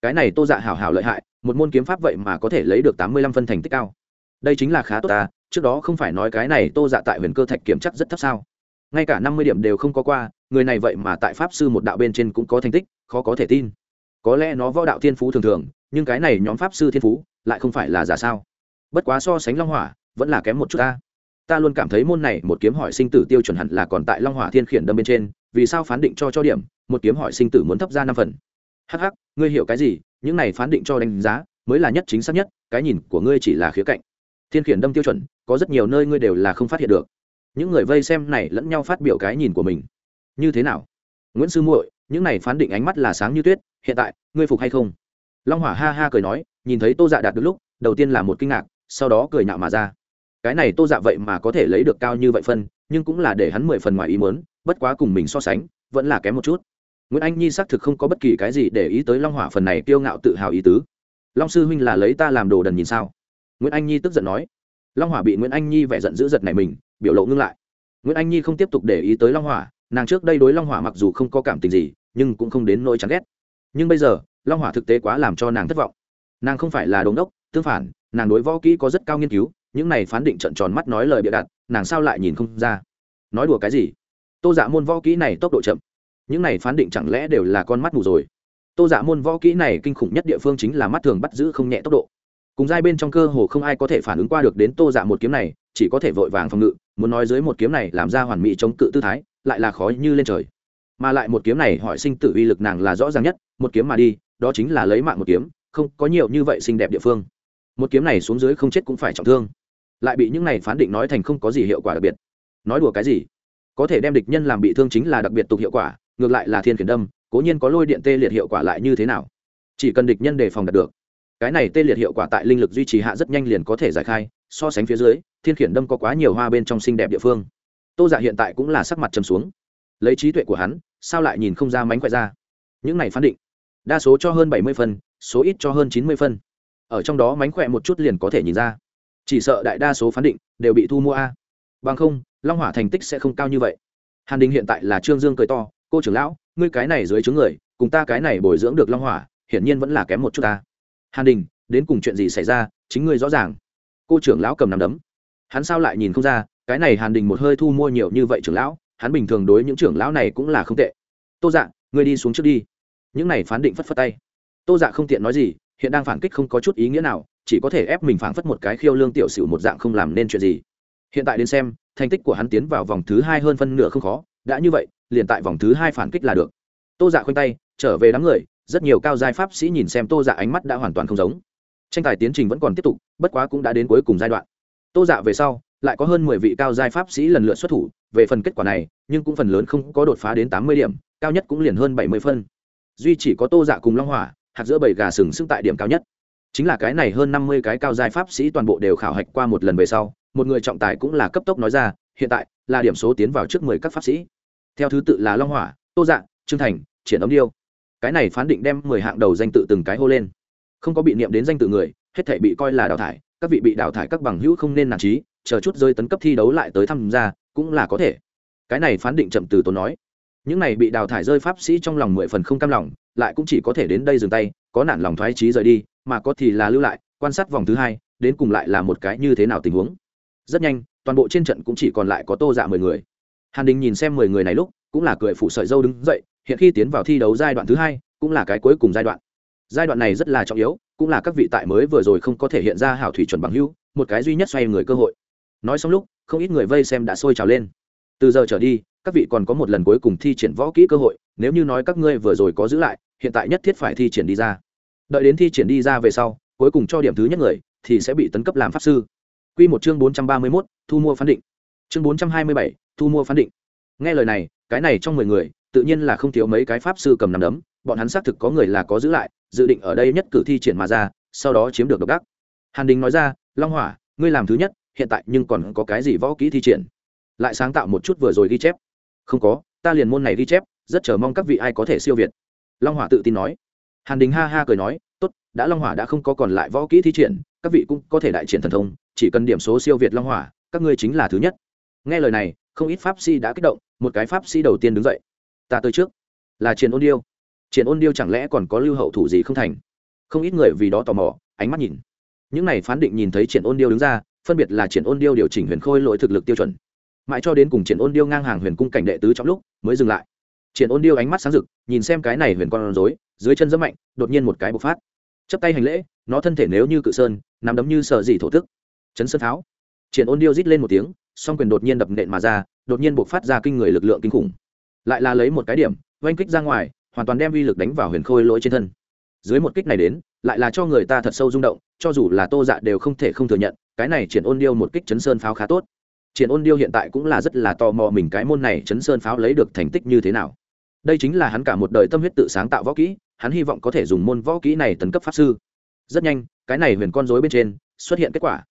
Speaker 1: cái này tô dạ hảo hảo lợi hại, một môn kiếm pháp vậy mà có thể lấy được tám mươi lăm phân thành tích cao. Đây chính là khá tốt ta, trước đó không phải nói cái này tô dạ tại huyền cơ thạch kiểm chắc rất thấp sao? Ngay cả năm mươi điểm đều không có qua, người này vậy mà tại pháp sư một đạo bên trên cũng có thành tích, khó có thể tin. Có lẽ nó võ đạo thiên phú thường thường, nhưng cái này nhóm pháp sư thiên phú lại không phải là giả sao? Bất quá so sánh long hỏa, vẫn là kém một chút ta. Ta luôn cảm thấy môn này một kiếm hỏi sinh tử tiêu chuẩn hẳn là còn tại long hỏa thiên khiển đâm bên trên, vì sao phán định cho cho điểm, một kiếm hỏi sinh tử muốn thấp ra năm phần? Hh ngươi hiểu cái gì? Những này phán định cho đánh giá mới là nhất chính xác nhất, cái nhìn của ngươi chỉ là khía cạnh. Thiên khiển đâm tiêu chuẩn, có rất nhiều nơi ngươi đều là không phát hiện được. Những người vây xem này lẫn nhau phát biểu cái nhìn của mình. Như thế nào? Nguyễn sư muội, những này phán định ánh mắt là sáng như tuyết, hiện tại, ngươi phục hay không? Long hỏa ha ha cười nói, nhìn thấy tô dạ đạt được lúc, đầu tiên là một kinh ngạc, sau đó cười nhạo mà ra. Cái này tô dạ vậy mà có thể lấy được cao như vậy phân, nhưng cũng là để hắn mười phần ngoài ý mớn bất quá cùng mình so sánh, vẫn là kém một chút nguyễn anh nhi xác thực không có bất kỳ cái gì để ý tới long hỏa phần này kiêu ngạo tự hào ý tứ. Long sư huynh là lấy ta làm đồ đần nhìn sao? Nguyễn anh nhi tức giận nói. Long hỏa bị nguyễn anh nhi vẻ giận dữ giật này mình, biểu lộ ngưng lại. Nguyễn anh nhi không tiếp tục để ý tới long hỏa, nàng trước đây đối long hỏa mặc dù không có cảm tình gì, nhưng cũng không đến nỗi chán ghét. Nhưng bây giờ, long hỏa thực tế quá làm cho nàng thất vọng. Nàng không phải là đống đốc, tương phản, nàng đối võ kỹ có rất cao nghiên cứu, những này phán định trận tròn mắt nói lời bịa đặt, nàng sao lại nhìn không ra? Nói đùa cái gì? Tô dạ môn võ kỹ này tốc độ chậm những này phán định chẳng lẽ đều là con mắt mù rồi? Tô dạ môn võ kỹ này kinh khủng nhất địa phương chính là mắt thường bắt giữ không nhẹ tốc độ. Cùng giai bên trong cơ hồ không ai có thể phản ứng qua được đến tô giả một kiếm này, chỉ có thể vội vàng phòng ngự, muốn nói dưới một kiếm này làm ra hoàn mỹ chống cự tư thái, lại là khó như lên trời. Mà lại một kiếm này hỏi sinh tử uy lực nàng là rõ ràng nhất, một kiếm mà đi, đó chính là lấy mạng một kiếm, không có nhiều như vậy xinh đẹp địa phương. Một kiếm này xuống dưới không chết cũng phải trọng thương. Lại bị những này phán định nói thành không có gì hiệu quả đặc biệt. Nói đùa cái gì? Có thể đem địch nhân làm bị thương chính là đặc biệt tục hiệu quả ngược lại là thiên khiển đâm, cố nhiên có lôi điện tê liệt hiệu quả lại như thế nào? Chỉ cần địch nhân đề phòng đạt được. Cái này tê liệt hiệu quả tại linh lực duy trì hạ rất nhanh liền có thể giải khai, so sánh phía dưới, thiên khiển đâm có quá nhiều hoa bên trong xinh đẹp địa phương. Tô giả dạ hiện tại cũng là sắc mặt trầm xuống. Lấy trí tuệ của hắn, sao lại nhìn không ra mánh khỏe ra? Những này phán định, đa số cho hơn bảy mươi phân, số ít cho hơn chín mươi phân. Ở trong đó mánh khỏe một chút liền có thể nhìn ra. Chỉ sợ đại đa số phán định đều bị thu mua a. Bằng không, long hỏa thành tích sẽ không cao như vậy. Hàn đình hiện tại là trương dương cười to cô trưởng lão, ngươi cái này dưới chướng người, cùng ta cái này bồi dưỡng được long hỏa, hiển nhiên vẫn là kém một chút ta. Hàn đình, đến cùng chuyện gì xảy ra, chính ngươi rõ ràng. Cô trưởng lão cầm nắm đấm. Hắn sao lại nhìn không ra, cái này hàn đình một hơi thu mua nhiều như vậy trưởng lão, hắn bình thường đối những trưởng lão này cũng là không tệ. Tô dạ ngươi đi xuống trước đi. Những này phán định phất phất tay. Tô dạ không tiện nói gì, hiện đang phản kích không có chút ý nghĩa nào, chỉ có thể ép mình phản phất một cái khiêu lương tiểu sửu một dạng không làm nên chuyện gì. Hiện tại đến xem, thành tích của hắn tiến vào vòng thứ hai hơn phân nửa không khó, đã như vậy liền tại vòng thứ hai phản kích là được. Tô dạ khoanh tay, trở về đám người, rất nhiều cao giai pháp sĩ nhìn xem tô dạ ánh mắt đã hoàn toàn không giống. Tranh tài tiến trình vẫn còn tiếp tục, bất quá cũng đã đến cuối cùng giai đoạn. Tô dạ về sau, lại có hơn mười vị cao giai pháp sĩ lần lượt xuất thủ, về phần kết quả này, nhưng cũng phần lớn không có đột phá đến tám mươi điểm, cao nhất cũng liền hơn bảy mươi phân. Duy chỉ có tô dạ cùng long hỏa, hạt giữa bảy gà sừng sững tại điểm cao nhất. Chính là cái này hơn năm mươi cái cao giai pháp sĩ toàn bộ đều khảo hạch qua một lần về sau, một người trọng tài cũng là cấp tốc nói ra, hiện tại là điểm số tiến vào trước mười các pháp sĩ theo thứ tự là long hỏa tô Dạng, trương thành triển ống điêu. Cái này phán định đem mười hạng đầu danh tự từng cái hô lên. Không có bị niệm đến danh tự người hết thể bị coi là đào thải các vị bị đào thải các bằng hữu không nên nản trí chờ chút rơi tấn cấp thi đấu lại tới tham gia cũng là có thể. Cái này phán định chậm từ tốn nói. Những này bị đào thải rơi pháp sĩ trong lòng mười phần không cam lòng lại cũng chỉ có thể đến đây dừng tay có nản lòng thoái trí rời đi mà có thì là lưu lại quan sát vòng thứ hai đến cùng lại là một cái như thế nào tình huống. Rất nhanh toàn bộ trên trận cũng chỉ còn lại có tô dạ mười người hàn đình nhìn xem mười người này lúc cũng là cười phủ sợi dâu đứng dậy hiện khi tiến vào thi đấu giai đoạn thứ hai cũng là cái cuối cùng giai đoạn. Giai đoạn này rất là trọng yếu cũng là các vị tại mới vừa rồi không có thể hiện ra hảo thủy chuẩn bằng hưu một cái duy nhất xoay người cơ hội. Nói xong lúc không ít người vây xem đã sôi trào lên. Từ giờ trở đi các vị còn có một lần cuối cùng thi triển võ kỹ cơ hội nếu như nói các ngươi vừa rồi có giữ lại hiện tại nhất thiết phải thi triển đi ra. Đợi đến thi triển đi ra về sau cuối cùng cho điểm thứ nhất người thì sẽ bị tấn cấp làm pháp sư. Quy một chương 431, thu mua phán định. Chương 427, thu mua phán định. Nghe lời này, cái này trong mười người, tự nhiên là không thiếu mấy cái pháp sư cầm nắm đấm, bọn hắn xác thực có người là có giữ lại, dự định ở đây nhất cử thi triển mà ra, sau đó chiếm được độc đắc. Hàn Đình nói ra, Long Hỏa, ngươi làm thứ nhất, hiện tại nhưng còn có cái gì võ kỹ thi triển? Lại sáng tạo một chút vừa rồi ghi chép. Không có, ta liền môn này ghi chép, rất chờ mong các vị ai có thể siêu việt. Long Hỏa tự tin nói. Hàn Đình ha ha cười nói, tốt, đã Long Hỏa đã không có còn lại võ kỹ thi triển, các vị cũng có thể đại triển thần thông, chỉ cần điểm số siêu việt long hỏa các ngươi chính là thứ nhất nghe lời này không ít pháp sĩ đã kích động, một cái pháp sĩ đầu tiên đứng dậy. Ta tới trước. Là triển ôn điêu. Triển ôn điêu chẳng lẽ còn có lưu hậu thủ gì không thành? Không ít người vì đó tò mò, ánh mắt nhìn. Những này phán định nhìn thấy triển ôn điêu đứng ra, phân biệt là triển ôn điêu điều chỉnh huyền khôi lỗi thực lực tiêu chuẩn. Mãi cho đến cùng triển ôn điêu ngang hàng huyền cung cảnh đệ tứ trong lúc, mới dừng lại. Triển ôn điêu ánh mắt sáng rực, nhìn xem cái này huyền con rối, dưới chân rất mạnh, đột nhiên một cái bộc phát. Chấp tay hành lễ, nó thân thể nếu như cự sơn nằm đấm như sợ gì thổ tức chấn sơn tháo. Triển ôn điêu rít lên một tiếng song quyền đột nhiên đập nện mà ra, đột nhiên buộc phát ra kinh người lực lượng kinh khủng. Lại là lấy một cái điểm, oanh kích ra ngoài, hoàn toàn đem uy lực đánh vào huyền khôi lỗi trên thân. Dưới một kích này đến, lại là cho người ta thật sâu rung động, cho dù là tô dạ đều không thể không thừa nhận, cái này triển ôn điêu một kích chấn sơn pháo khá tốt. Triển ôn điêu hiện tại cũng là rất là tò mò mình cái môn này chấn sơn pháo lấy được thành tích như thế nào. Đây chính là hắn cả một đời tâm huyết tự sáng tạo võ kỹ, hắn hy vọng có thể dùng môn võ kỹ này tấn cấp pháp sư. Rất nhanh, cái này huyền con dối bên trên xuất hiện kết quả.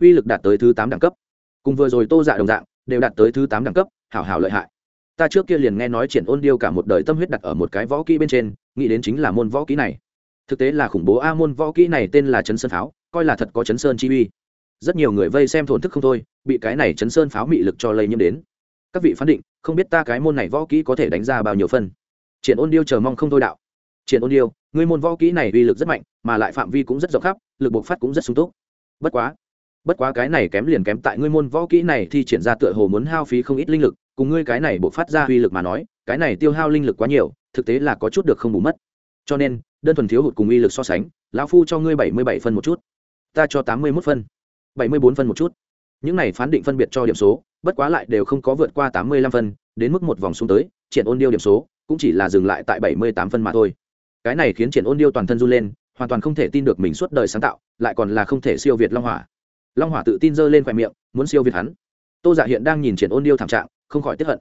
Speaker 1: Uy lực đạt tới thứ tám đẳng cấp cùng vừa rồi tô dạ đồng dạng, đều đạt tới thứ tám đẳng cấp, hảo hảo lợi hại. Ta trước kia liền nghe nói triển ôn điêu cả một đời tâm huyết đặt ở một cái võ kỹ bên trên, nghĩ đến chính là môn võ kỹ này. Thực tế là khủng bố a, môn võ kỹ này tên là chấn sơn pháo, coi là thật có chấn sơn chi uy. Rất nhiều người vây xem thổn thức không thôi, bị cái này chấn sơn pháo mị lực cho lây nhiễm đến. Các vị phán định, không biết ta cái môn này võ kỹ có thể đánh ra bao nhiêu phân? Triển ôn điêu chờ mong không thôi đạo. Triển ôn điêu, ngươi môn võ kỹ này uy lực rất mạnh, mà lại phạm vi cũng rất rộng khắp, lực bộc phát cũng rất sung túc. Bất quá bất quá cái này kém liền kém tại ngươi môn võ kỹ này thì triển ra tựa hồ muốn hao phí không ít linh lực, cùng ngươi cái này bộ phát ra uy lực mà nói, cái này tiêu hao linh lực quá nhiều, thực tế là có chút được không bù mất. Cho nên, đơn thuần thiếu hụt cùng uy lực so sánh, lão phu cho ngươi bảy mươi bảy phân một chút, ta cho tám mươi mốt phân, bảy mươi bốn phân một chút. Những này phán định phân biệt cho điểm số, bất quá lại đều không có vượt qua tám mươi lăm phân, đến mức một vòng xuống tới, triển ôn điêu điểm số, cũng chỉ là dừng lại tại bảy mươi tám phân mà thôi. Cái này khiến triển ôn điêu toàn thân run lên, hoàn toàn không thể tin được mình suốt đời sáng tạo, lại còn là không thể siêu việt long hỏa long hỏa tự tin giơ lên khoe miệng, muốn siêu việt hắn. Tô dạ hiện đang nhìn triển ôn điêu thảm trạng, không khỏi tiếp hận.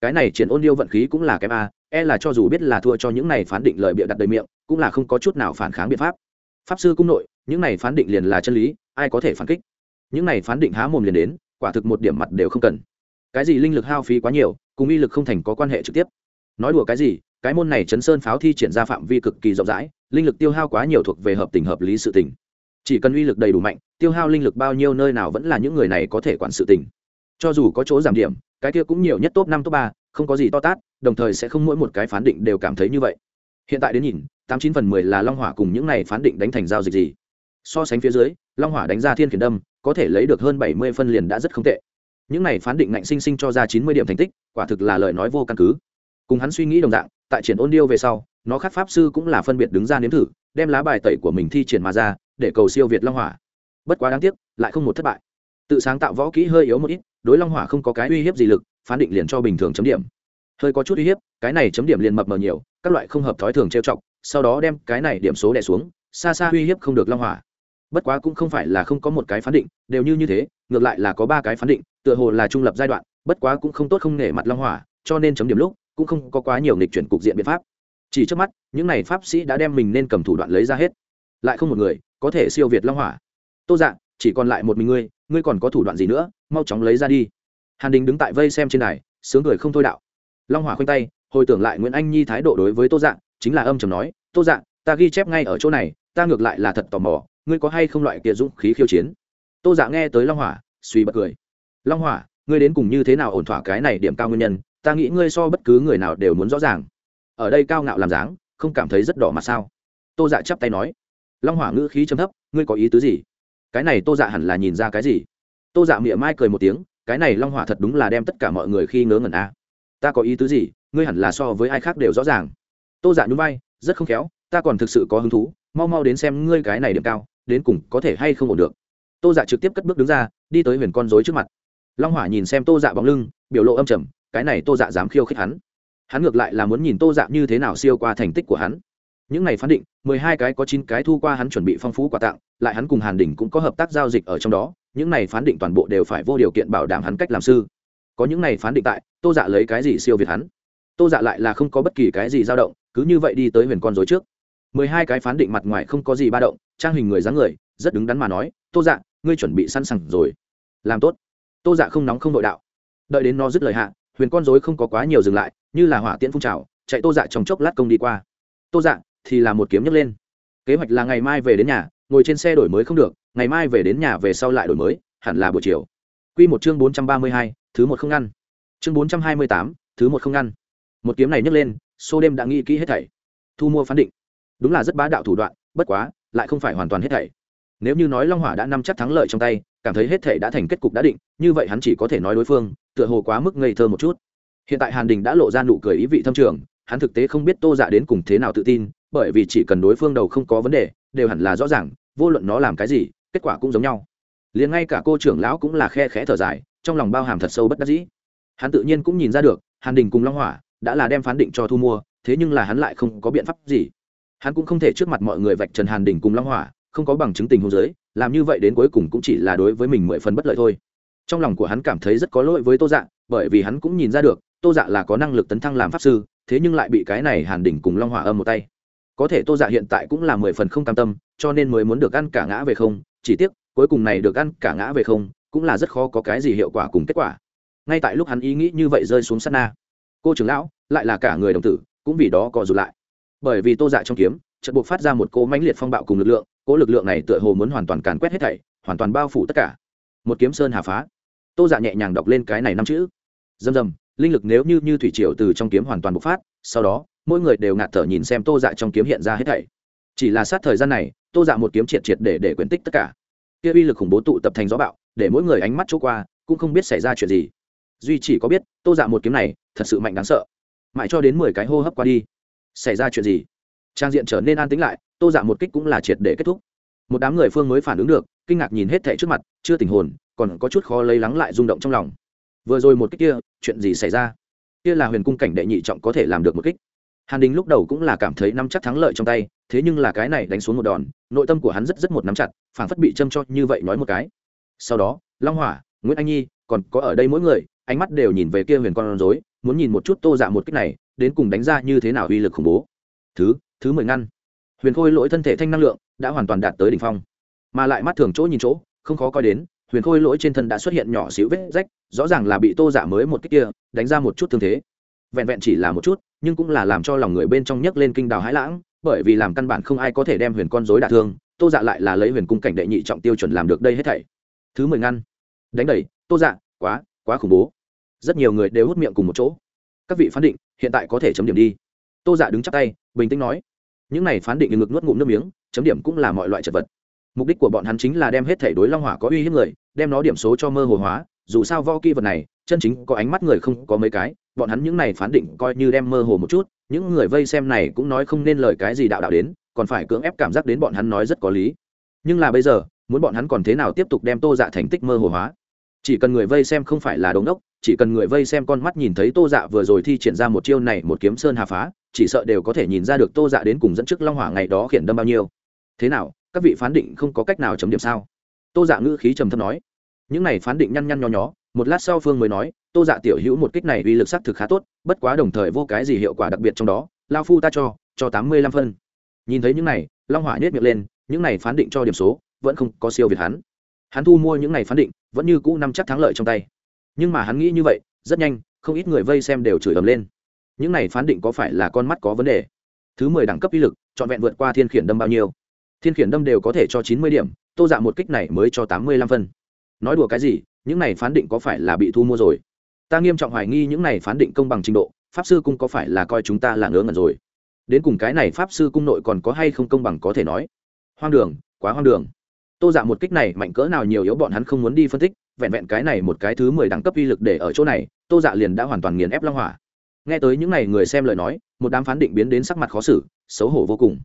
Speaker 1: Cái này triển ôn điêu vận khí cũng là kém a e là cho dù biết là thua cho những này phán định lời bịa đặt đầy miệng, cũng là không có chút nào phản kháng biện pháp. Pháp sư cung nội, những này phán định liền là chân lý, ai có thể phản kích? Những này phán định há mồm liền đến, quả thực một điểm mặt đều không cần. Cái gì linh lực hao phí quá nhiều, cùng y lực không thành có quan hệ trực tiếp. Nói đùa cái gì, cái môn này chấn sơn pháo thi triển ra phạm vi cực kỳ rộng rãi, linh lực tiêu hao quá nhiều thuộc về hợp tình hợp lý sự tình chỉ cần uy lực đầy đủ mạnh, tiêu hao linh lực bao nhiêu nơi nào vẫn là những người này có thể quản sự tình. Cho dù có chỗ giảm điểm, cái kia cũng nhiều nhất top năm, top ba, không có gì to tát, đồng thời sẽ không mỗi một cái phán định đều cảm thấy như vậy. Hiện tại đến nhìn, tám chín phần mười là long hỏa cùng những này phán định đánh thành giao dịch gì. So sánh phía dưới, long hỏa đánh ra thiên khiển đâm, có thể lấy được hơn bảy mươi phân liền đã rất không tệ. Những này phán định ngạnh sinh sinh cho ra chín mươi điểm thành tích, quả thực là lời nói vô căn cứ. Cùng hắn suy nghĩ đồng dạng, tại triển ôn điêu về sau, nó khát pháp sư cũng là phân biệt đứng ra nếm thử, đem lá bài tẩy của mình thi triển mà ra để cầu siêu việt long hỏa. Bất quá đáng tiếc, lại không một thất bại. Tự sáng tạo võ kỹ hơi yếu một ít, đối long hỏa không có cái uy hiếp gì lực, phán định liền cho bình thường chấm điểm. Hơi có chút uy hiếp, cái này chấm điểm liền mập mờ nhiều, các loại không hợp thói thường trêu chọc, sau đó đem cái này điểm số đẻ xuống, xa xa uy hiếp không được long hỏa. Bất quá cũng không phải là không có một cái phán định, đều như như thế, ngược lại là có ba cái phán định, tựa hồ là trung lập giai đoạn, bất quá cũng không tốt không nể mặt long hỏa, cho nên chấm điểm lúc, cũng không có quá nhiều nghịch chuyển cục diện biện pháp. Chỉ trước mắt, những n à y pháp sĩ đã đem mình nên cầm thủ đoạn lấy ra hết. Lại không một người có thể siêu việt long hỏa. Tô dạ chỉ còn lại một mình ngươi ngươi còn có thủ đoạn gì nữa mau chóng lấy ra đi. Hàn đình đứng tại vây xem trên này, sướng cười không thôi đạo. Long hỏa khoanh tay hồi tưởng lại nguyễn anh nhi thái độ đối với tô dạ chính là âm chầm nói tô dạ ta ghi chép ngay ở chỗ này ta ngược lại là thật tò mò ngươi có hay không loại kia dũng khí khiêu chiến? Tô dạ nghe tới long hỏa suy bật cười. Long hỏa ngươi đến cùng như thế nào ổn thỏa cái này điểm cao nguyên nhân ta nghĩ ngươi so bất cứ người nào đều muốn rõ ràng. Ở đây cao ngạo làm dáng không cảm thấy rất đỏ mặt sao? Tô dạ chắp tay nói long hỏa ngữ khí chấm thấp, ngươi có ý tứ gì? Cái này tô dạ hẳn là nhìn ra cái gì? Tô dạ miệng mai cười một tiếng, cái này long hỏa thật đúng là đem tất cả mọi người khi ngớ ngẩn a ta có ý tứ gì? Ngươi hẳn là so với ai khác đều rõ ràng. Tô dạ nhún vai, rất không khéo, ta còn thực sự có hứng thú, mau mau đến xem ngươi cái này điểm cao, đến cùng có thể hay không ổn được. Tô dạ trực tiếp cất bước đứng ra, đi tới huyền con dối trước mặt. Long hỏa nhìn xem tô dạ bóng lưng, biểu lộ âm trầm, cái này tô dạ dám khiêu khích hắn. Hắn ngược lại là muốn nhìn tô dạ như thế nào siêu qua thành tích của hắn những này phán định, mười hai cái có chín cái thu qua hắn chuẩn bị phong phú quà tặng, lại hắn cùng hàn đình cũng có hợp tác giao dịch ở trong đó, những này phán định toàn bộ đều phải vô điều kiện bảo đảm hắn cách làm sư. Có những này phán định tại, tô dạ lấy cái gì siêu việt hắn? Tô dạ lại là không có bất kỳ cái gì dao động, cứ như vậy đi tới huyền con dối trước. mười hai cái phán định mặt ngoài không có gì ba động, trang hình người dáng người, rất đứng đắn mà nói, tô dạ ngươi chuẩn bị sẵn sàng rồi. Làm tốt. Tô dạ không nóng không nội đạo. Đợi đến nó dứt lời hạ, huyền con dối không có quá nhiều dừng lại, như là hỏa tiễn phun trào, chạy tô dạ trong chốc lát công đi qua. Tô dạ thì là một kiếm nhấc lên. Kế hoạch là ngày mai về đến nhà, ngồi trên xe đổi mới không được, ngày mai về đến nhà về sau lại đổi mới, hẳn là buổi chiều. Quy một chương bốn trăm ba mươi hai, thứ một không ngăn. Chương bốn trăm hai mươi tám, thứ một không ngăn. Một kiếm này nhấc lên xô đêm đã nghĩ kỹ hết thảy. Thu mua phán định. Đúng là rất bá đạo thủ đoạn, bất quá, lại không phải hoàn toàn hết thảy. Nếu như nói long hỏa đã nắm chắc thắng lợi trong tay, cảm thấy hết thảy đã thành kết cục đã định, như vậy hắn chỉ có thể nói đối phương, tựa hồ quá mức ngây thơ một chút. Hiện tại hàn đình đã lộ ra nụ cười ý vị thâm trường, hắn thực tế không biết tô dạ đến cùng thế nào tự tin bởi vì chỉ cần đối phương đầu không có vấn đề, đều hẳn là rõ ràng, vô luận nó làm cái gì, kết quả cũng giống nhau. Liền ngay cả cô trưởng lão cũng là khe khẽ thở dài, trong lòng bao hàm thật sâu bất đắc dĩ. Hắn tự nhiên cũng nhìn ra được, hàn đình cùng long hỏa đã là đem phán định cho thu mua, thế nhưng là hắn lại không có biện pháp gì. Hắn cũng không thể trước mặt mọi người vạch trần hàn đình cùng long hỏa, không có bằng chứng tình hôn giới làm như vậy đến cuối cùng cũng chỉ là đối với mình mười phần bất lợi thôi. Trong lòng của hắn cảm thấy rất có lỗi với tô dạ bởi vì hắn cũng nhìn ra được, tô dạ là có năng lực tấn thăng làm pháp sư, thế nhưng lại bị cái này hàn đỉnh cùng long hỏa âm một tay có thể tô dạ hiện tại cũng là mười phần không cam tâm, cho nên mới muốn được ăn cả ngã về không, chỉ tiếc, cuối cùng này được ăn cả ngã về không, cũng là rất khó có cái gì hiệu quả cùng kết quả. Ngay tại lúc hắn ý nghĩ như vậy rơi xuống sát na, cô trưởng lão, lại là cả người đồng tử, cũng vì đó co rụt lại. Bởi vì tô dạ trong kiếm, chợt buộc phát ra một cỗ mãnh liệt phong bạo cùng lực lượng, cỗ lực lượng này tựa hồ muốn hoàn toàn càn quét hết thảy, hoàn toàn bao phủ tất cả. Một kiếm sơn hà phá. Tô dạ nhẹ nhàng đọc lên cái này năm chữ. Dầm dầm linh lực nếu như như thủy triều từ trong kiếm hoàn toàn bộc phát, sau đó mỗi người đều ngạt thở nhìn xem tô dạ trong kiếm hiện ra hết thảy. Chỉ là sát thời gian này, tô dạ một kiếm triệt triệt để để quyển tích tất cả. Kia uy lực khủng bố tụ tập thành gió bạo, để mỗi người ánh mắt chỗ qua, cũng không biết xảy ra chuyện gì. Duy chỉ có biết, tô dạ một kiếm này, thật sự mạnh đáng sợ. Mãi cho đến mười cái hô hấp qua đi, xảy ra chuyện gì? Trang diện trở nên an tĩnh lại, tô dạ một kích cũng là triệt để kết thúc. Một đám người phương mới phản ứng được, kinh ngạc nhìn hết thẻ trước mặt, chưa tình hồn, còn có chút khó lấy lắng lại rung động trong lòng. Vừa rồi một kích kia, chuyện gì xảy ra? Kia là huyền cung cảnh đệ nhị trọng có thể làm được một kích hàn đình lúc đầu cũng là cảm thấy nắm chắc thắng lợi trong tay, thế nhưng là cái này đánh xuống một đòn, nội tâm của hắn rất rất một nắm chặt, phảng phất bị châm cho như vậy nói một cái. Sau đó, long hỏa, nguyễn anh nhi còn có ở đây mỗi người, ánh mắt đều nhìn về kia huyền con rối, muốn nhìn một chút tô dạ một kích này, đến cùng đánh ra như thế nào uy lực khủng bố. Thứ thứ mười ngăn. Huyền khôi lỗi thân thể thanh năng lượng, đã hoàn toàn đạt tới đỉnh phong. Mà lại mắt thường chỗ nhìn chỗ, không khó coi đến, huyền khôi lỗi trên thân đã xuất hiện nhỏ xíu vết rách, rõ ràng là bị tô dạ mới một cách kia, đánh ra một chút thương thế vẹn vẹn chỉ là một chút, nhưng cũng là làm cho lòng người bên trong nhấc lên kinh đào hãi lãng, bởi vì làm căn bản không ai có thể đem huyền con dối đả thương, tô dạ lại là lấy huyền cung cảnh đệ nhị trọng tiêu chuẩn làm được đây hết thảy. Thứ mười ngăn. Đánh đẩy, tô dạ quá quá khủng bố. Rất nhiều người đều hút miệng cùng một chỗ. Các vị phán định, hiện tại có thể chấm điểm đi. Tô dạ đứng chắc tay, bình tĩnh nói. Những này phán định ngực nuốt ngụm nước miếng, chấm điểm cũng là mọi loại chật vật. Mục đích của bọn hắn chính là đem hết thể đối long hỏa có uy hiếp người, đem nó điểm số cho mơ hồ hóa, dù sao vo kỳ vật này, chân chính có ánh mắt người không có mấy cái bọn hắn những này phán định coi như đem mơ hồ một chút, những người vây xem này cũng nói không nên lời cái gì đạo đạo đến, còn phải cưỡng ép cảm giác đến bọn hắn nói rất có lý. Nhưng là bây giờ, muốn bọn hắn còn thế nào tiếp tục đem tô dạ thành tích mơ hồ hóa? Chỉ cần người vây xem không phải là đống đốc, chỉ cần người vây xem con mắt nhìn thấy tô dạ vừa rồi thi triển ra một chiêu này một kiếm sơn hà phá, chỉ sợ đều có thể nhìn ra được tô dạ đến cùng dẫn trước long hỏa ngày đó khiển đâm bao nhiêu. Thế nào, các vị phán định không có cách nào chấm điểm sao? Tô dạ ngữ khí trầm thấp nói. Những này phán định nhăn nhăn nho nhó một lát sau phương mới nói, tô dạ tiểu hữu một kích này uy lực s ắ c thực khá tốt, bất quá đồng thời vô cái gì hiệu quả đặc biệt trong đó lao phu ta cho cho tám mươi lăm phân. Nhìn thấy những này, long hỏa nhét miệng lên, những này phán định cho điểm số, vẫn không có siêu việt hắn. Hắn thu mua những này phán định, vẫn như cũ năm chắc thắng lợi trong tay. Nhưng mà hắn nghĩ như vậy, rất nhanh, không ít người vây xem đều chửi ầm lên. Những này phán định có phải là con mắt có vấn đề? Thứ mười đẳng cấp uy lực, trọn vẹn vượt qua thiên khiển đâm bao nhiêu? Thiên khiển đâm đều có thể cho chín mươi điểm, tô dạ một kích này mới cho tám mươi lăm phân. Nói đùa cái gì những này phán định có phải là bị thu mua rồi? Ta nghiêm trọng hoài nghi những này phán định công bằng trình độ, pháp sư cung có phải là coi chúng ta là ngớ ngẩn rồi? Đến cùng cái này pháp sư cung nội còn có hay không công bằng có thể nói? Hoang đường, quá hoang đường. Tô dạ một kích này mạnh cỡ nào nhiều yếu bọn hắn không muốn đi phân tích, vẹn vẹn cái này một cái thứ mười đẳng cấp uy lực để ở chỗ này, tô dạ liền đã hoàn toàn nghiền ép long hỏa. Nghe tới những n à y người xem lời nói, một đám phán định biến đến sắc mặt khó xử, xấu hổ vô cùng.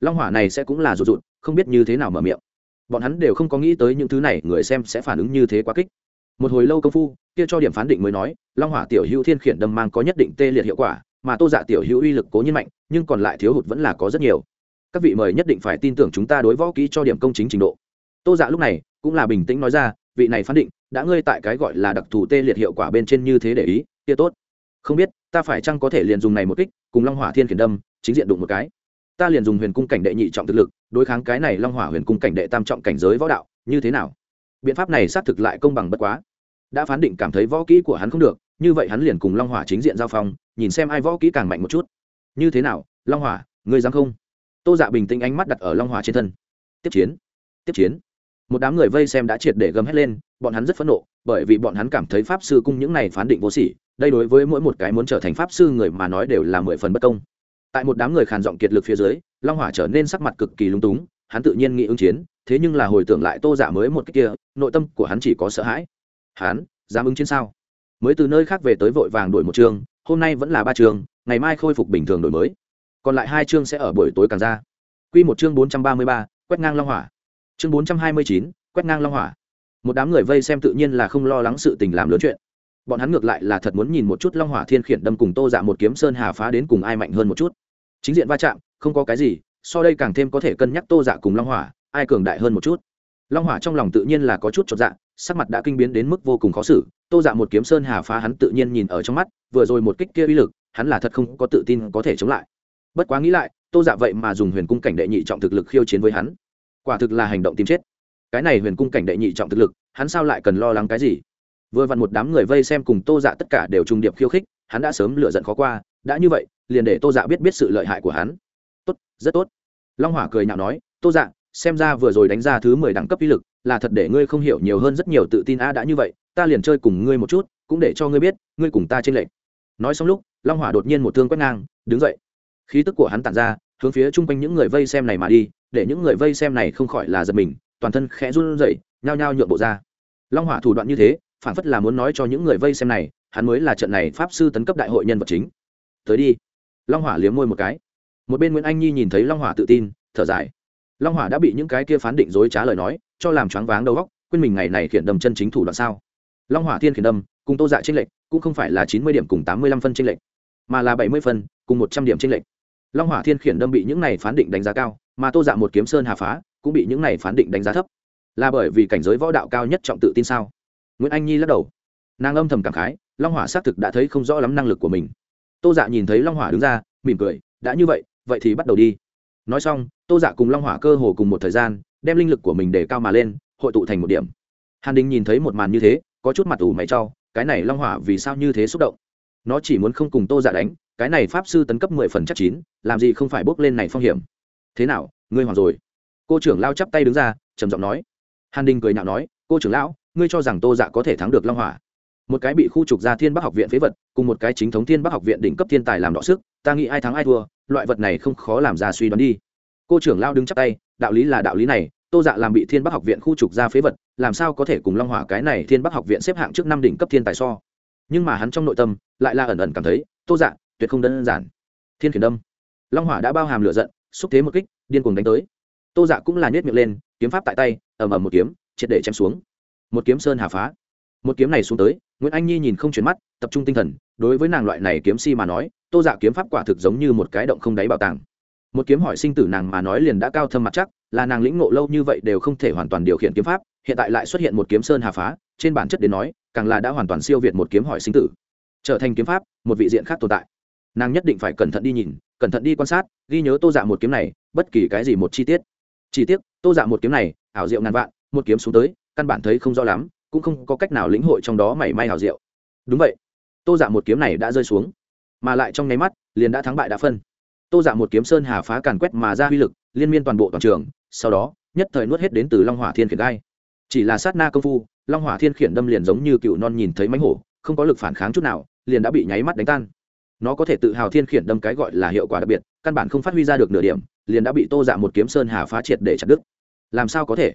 Speaker 1: Long hỏa này sẽ cũng là rụt rụt, không biết như thế nào mở miệng. Bọn hắn đều không có nghĩ tới những thứ này, người xem sẽ phản ứng như thế quá kích một hồi lâu công phu, kia cho điểm phán định mới nói, long hỏa tiểu hữu thiên khiển đâm mang có nhất định tê liệt hiệu quả, mà tô dạ tiểu hữu uy lực cố nhiên mạnh, nhưng còn lại thiếu hụt vẫn là có rất nhiều. Các vị mời nhất định phải tin tưởng chúng ta đối võ kỹ cho điểm công chính trình độ. Tô dạ lúc này cũng là bình tĩnh nói ra, vị này phán định, đã ngươi tại cái gọi là đặc thù tê liệt hiệu quả bên trên như thế để ý, kia tốt. Không biết, ta phải chăng có thể liền dùng này một kích, cùng long hỏa thiên khiển đâm, chính diện đụng một cái. Ta liền dùng huyền cung cảnh đệ nhị trọng thực lực, đối kháng cái này long hỏa huyền cung cảnh đệ tam trọng cảnh giới võ đạo, như thế nào? Biện pháp này xác thực lại công bằng bất quá. Đã phán định cảm thấy võ kỹ của hắn không được, như vậy hắn liền cùng long hỏa chính diện giao phong, nhìn xem ai võ kỹ càng mạnh một chút. Như thế nào, long hỏa, ngươi dám không? Tô dạ bình tĩnh ánh mắt đặt ở long hỏa trên thân. Tiếp chiến tiếp chiến. Một đám người vây xem đã triệt để gầm hét lên, bọn hắn rất phẫn nộ, bởi vì bọn hắn cảm thấy pháp sư cung những này phán định vô sỉ, đây đối với mỗi một cái muốn trở thành pháp sư người mà nói đều là mười phần bất công. Tại một đám người khàn giọng kiệt lực phía dưới, long hỏa trở nên sắc mặt cực kỳ lung túng, hắn tự nhiên nghĩ ứng chiến thế nhưng là hồi tưởng lại tô giả dạ mới một cái kia, nội tâm của hắn chỉ có sợ hãi. Hắn, dám ứng chiến sao? Mới từ nơi khác về tới vội vàng đổi một chương hôm nay vẫn là ba chương ngày mai khôi phục bình thường đổi mới. Còn lại hai chương sẽ ở buổi tối càng ra. Q một chương bốn trăm ba mươi ba, quét ngang long hỏa. Chương bốn trăm hai mươi chín, quét ngang long hỏa. Một đám người vây xem tự nhiên là không lo lắng sự tình làm lớn chuyện. Bọn hắn ngược lại là thật muốn nhìn một chút long hỏa thiên khiển đâm cùng tô dạ một kiếm sơn hà phá đến cùng ai mạnh hơn một chút. Chính diện va chạm, không có cái gì, so đây càng thêm có thể cân nhắc tô dạ cùng long hỏa ai cường đại hơn một chút. Long hỏa trong lòng tự nhiên là có chút chột dạ sắc mặt đã kinh biến đến mức vô cùng khó xử, tô dạ một kiếm sơn hà phá hắn tự nhiên nhìn ở trong mắt, vừa rồi một kích kia uy lực, hắn là thật không có tự tin có thể chống lại. Bất quá nghĩ lại, tô dạ vậy mà dùng huyền cung cảnh đệ nhị trọng thực lực khiêu chiến với hắn. Quả thực là hành động tìm chết. Cái này huyền cung cảnh đệ nhị trọng thực lực, hắn sao lại cần lo lắng cái gì? Vừa vặn một đám người vây xem cùng tô dạ tất cả đều trung điệp khiêu khích, hắn đã sớm lựa giận khó qua, đã như vậy, liền để tô dạ biết biết sự lợi hại của hắn. Tốt, rất tốt. Long hỏa cười nhạo nói, tô dạ xem ra vừa rồi đánh ra thứ mười đẳng cấp uy lực, là thật để ngươi không hiểu nhiều hơn rất nhiều tự tin a đã như vậy, ta liền chơi cùng ngươi một chút, cũng để cho ngươi biết, ngươi cùng ta trên lệnh nói xong lúc, long hỏa đột nhiên một thương quét ngang, đứng dậy. Khí tức của hắn tản ra, hướng phía chung quanh những người vây xem này mà đi, để những người vây xem này không khỏi là giật mình, toàn thân khẽ run rẩy, nhao nhao nhượng bộ ra. Long hỏa thủ đoạn như thế, phản phất là muốn nói cho những người vây xem này, hắn mới là trận này pháp sư tấn cấp đại hội nhân vật chính. Tới đi. Long hỏa liếm môi một cái. Một bên nguyễn anh nhi nhìn thấy long hỏa tự tin, thở dài long hỏa đã bị những cái kia phán định dối trá lời nói, cho làm choáng váng đầu góc quên mình ngày này khiển đầm chân chính thủ đoạn sao. Long hỏa thiên khiển đâm, cùng tô dạ tranh lệch, cũng không phải là chín mươi điểm cùng tám mươi lăm phân tranh lệch, mà là bảy mươi phân cùng một trăm điểm tranh lệch. Long hỏa thiên khiển đâm bị những này phán định đánh giá cao, mà tô dạ một kiếm sơn hà phá, cũng bị những này phán định đánh giá thấp. Là bởi vì cảnh giới võ đạo cao nhất trọng tự tin sao? Nguyễn anh nhi lắc đầu. Nàng âm thầm cảm khái, long hỏa xác thực đã thấy không rõ lắm năng lực của mình. Tô dạ nhìn thấy long hỏa đứng ra, mỉm cười, đã như vậy vậy thì bắt đầu đi nói xong, tô dạ cùng long hỏa cơ hồ cùng một thời gian, đem linh lực của mình để cao mà lên, hội tụ thành một điểm. Hàn đình nhìn thấy một màn như thế, có chút mặt ủ mày cho, cái này long hỏa vì sao như thế xúc động? Nó chỉ muốn không cùng tô dạ đánh, cái này pháp sư tấn cấp mười phần chắc chín, làm gì không phải bốc lên này phong hiểm. Thế nào, ngươi hoàng rồi? Cô trưởng lao chắp tay đứng ra, trầm giọng nói. Hàn đình cười nhạo nói, cô trưởng lão, ngươi cho rằng tô dạ có thể thắng được long hỏa? Một cái bị khu trục ra thiên bắc học viện phế vật, cùng một cái chính thống thiên bắc học viện đỉnh cấp thiên tài làm đọ sức, ta nghĩ ai thắng ai thua loại vật này không khó làm ra suy đoán đi. Cô trưởng lao đứng chắc tay, đạo lý là đạo lý này, tô dạ làm bị thiên bắc học viện khu trục ra phế vật, làm sao có thể cùng long hỏa cái này thiên bắc học viện xếp hạng trước năm đỉnh cấp thiên tài so? Nhưng mà hắn trong nội tâm, lại là ẩn ẩn cảm thấy, tô dạ tuyệt không đơn giản. Thiên khiển đâm. Long hỏa đã bao hàm lửa giận, xúc thế một kích, điên cuồng đánh tới. Tô dạ cũng là nhét miệng lên, kiếm pháp tại tay, ầm ầm một kiếm, triệt để chém xuống. Một kiếm sơn hà phá. Một kiếm này xuống tới nguyễn anh nhi nhìn không chuyển mắt, tập trung tinh thần, đối với nàng loại này kiếm si mà nói, tô dạ kiếm pháp quả thực giống như một cái động không đáy bảo tàng. Một kiếm hỏi sinh tử nàng mà nói liền đã cao thâm mặt chắc, là nàng lĩnh ngộ lâu như vậy đều không thể hoàn toàn điều khiển kiếm pháp, hiện tại lại xuất hiện một kiếm sơn hà phá, trên bản chất đến nói, càng là đã hoàn toàn siêu việt một kiếm hỏi sinh tử. Trở thành kiếm pháp, một vị diện khác tồn tại. Nàng nhất định phải cẩn thận đi nhìn, cẩn thận đi quan sát, ghi nhớ tô dạ một kiếm này, bất kỳ cái gì một chi tiết. Chi tiết tô dạ một kiếm này, ảo diệu ngàn vạn, một kiếm xuống tới, căn bản thấy không rõ lắm cũng không có cách nào lĩnh hội trong đó mảy may hào diệu. Đúng vậy. Tô dạ một kiếm này đã rơi xuống, mà lại trong nháy mắt, liền đã thắng bại đã phân. Tô dạ một kiếm sơn hà phá càn quét mà ra uy lực, liên miên toàn bộ toàn trường, sau đó, nhất thời nuốt hết đến từ long hỏa thiên khiển gai. Chỉ là sát na công phu, long hỏa thiên khiển đâm liền giống như cựu non nhìn thấy mánh hổ, không có lực phản kháng chút nào, liền đã bị nháy mắt đánh tan. Nó có thể tự hào thiên khiển đâm cái gọi là hiệu quả đặc biệt, căn bản không phát huy ra được nửa điểm, liền đã bị tô dạ một kiếm sơn hà phá triệt để chặt đứt. Làm sao có thể?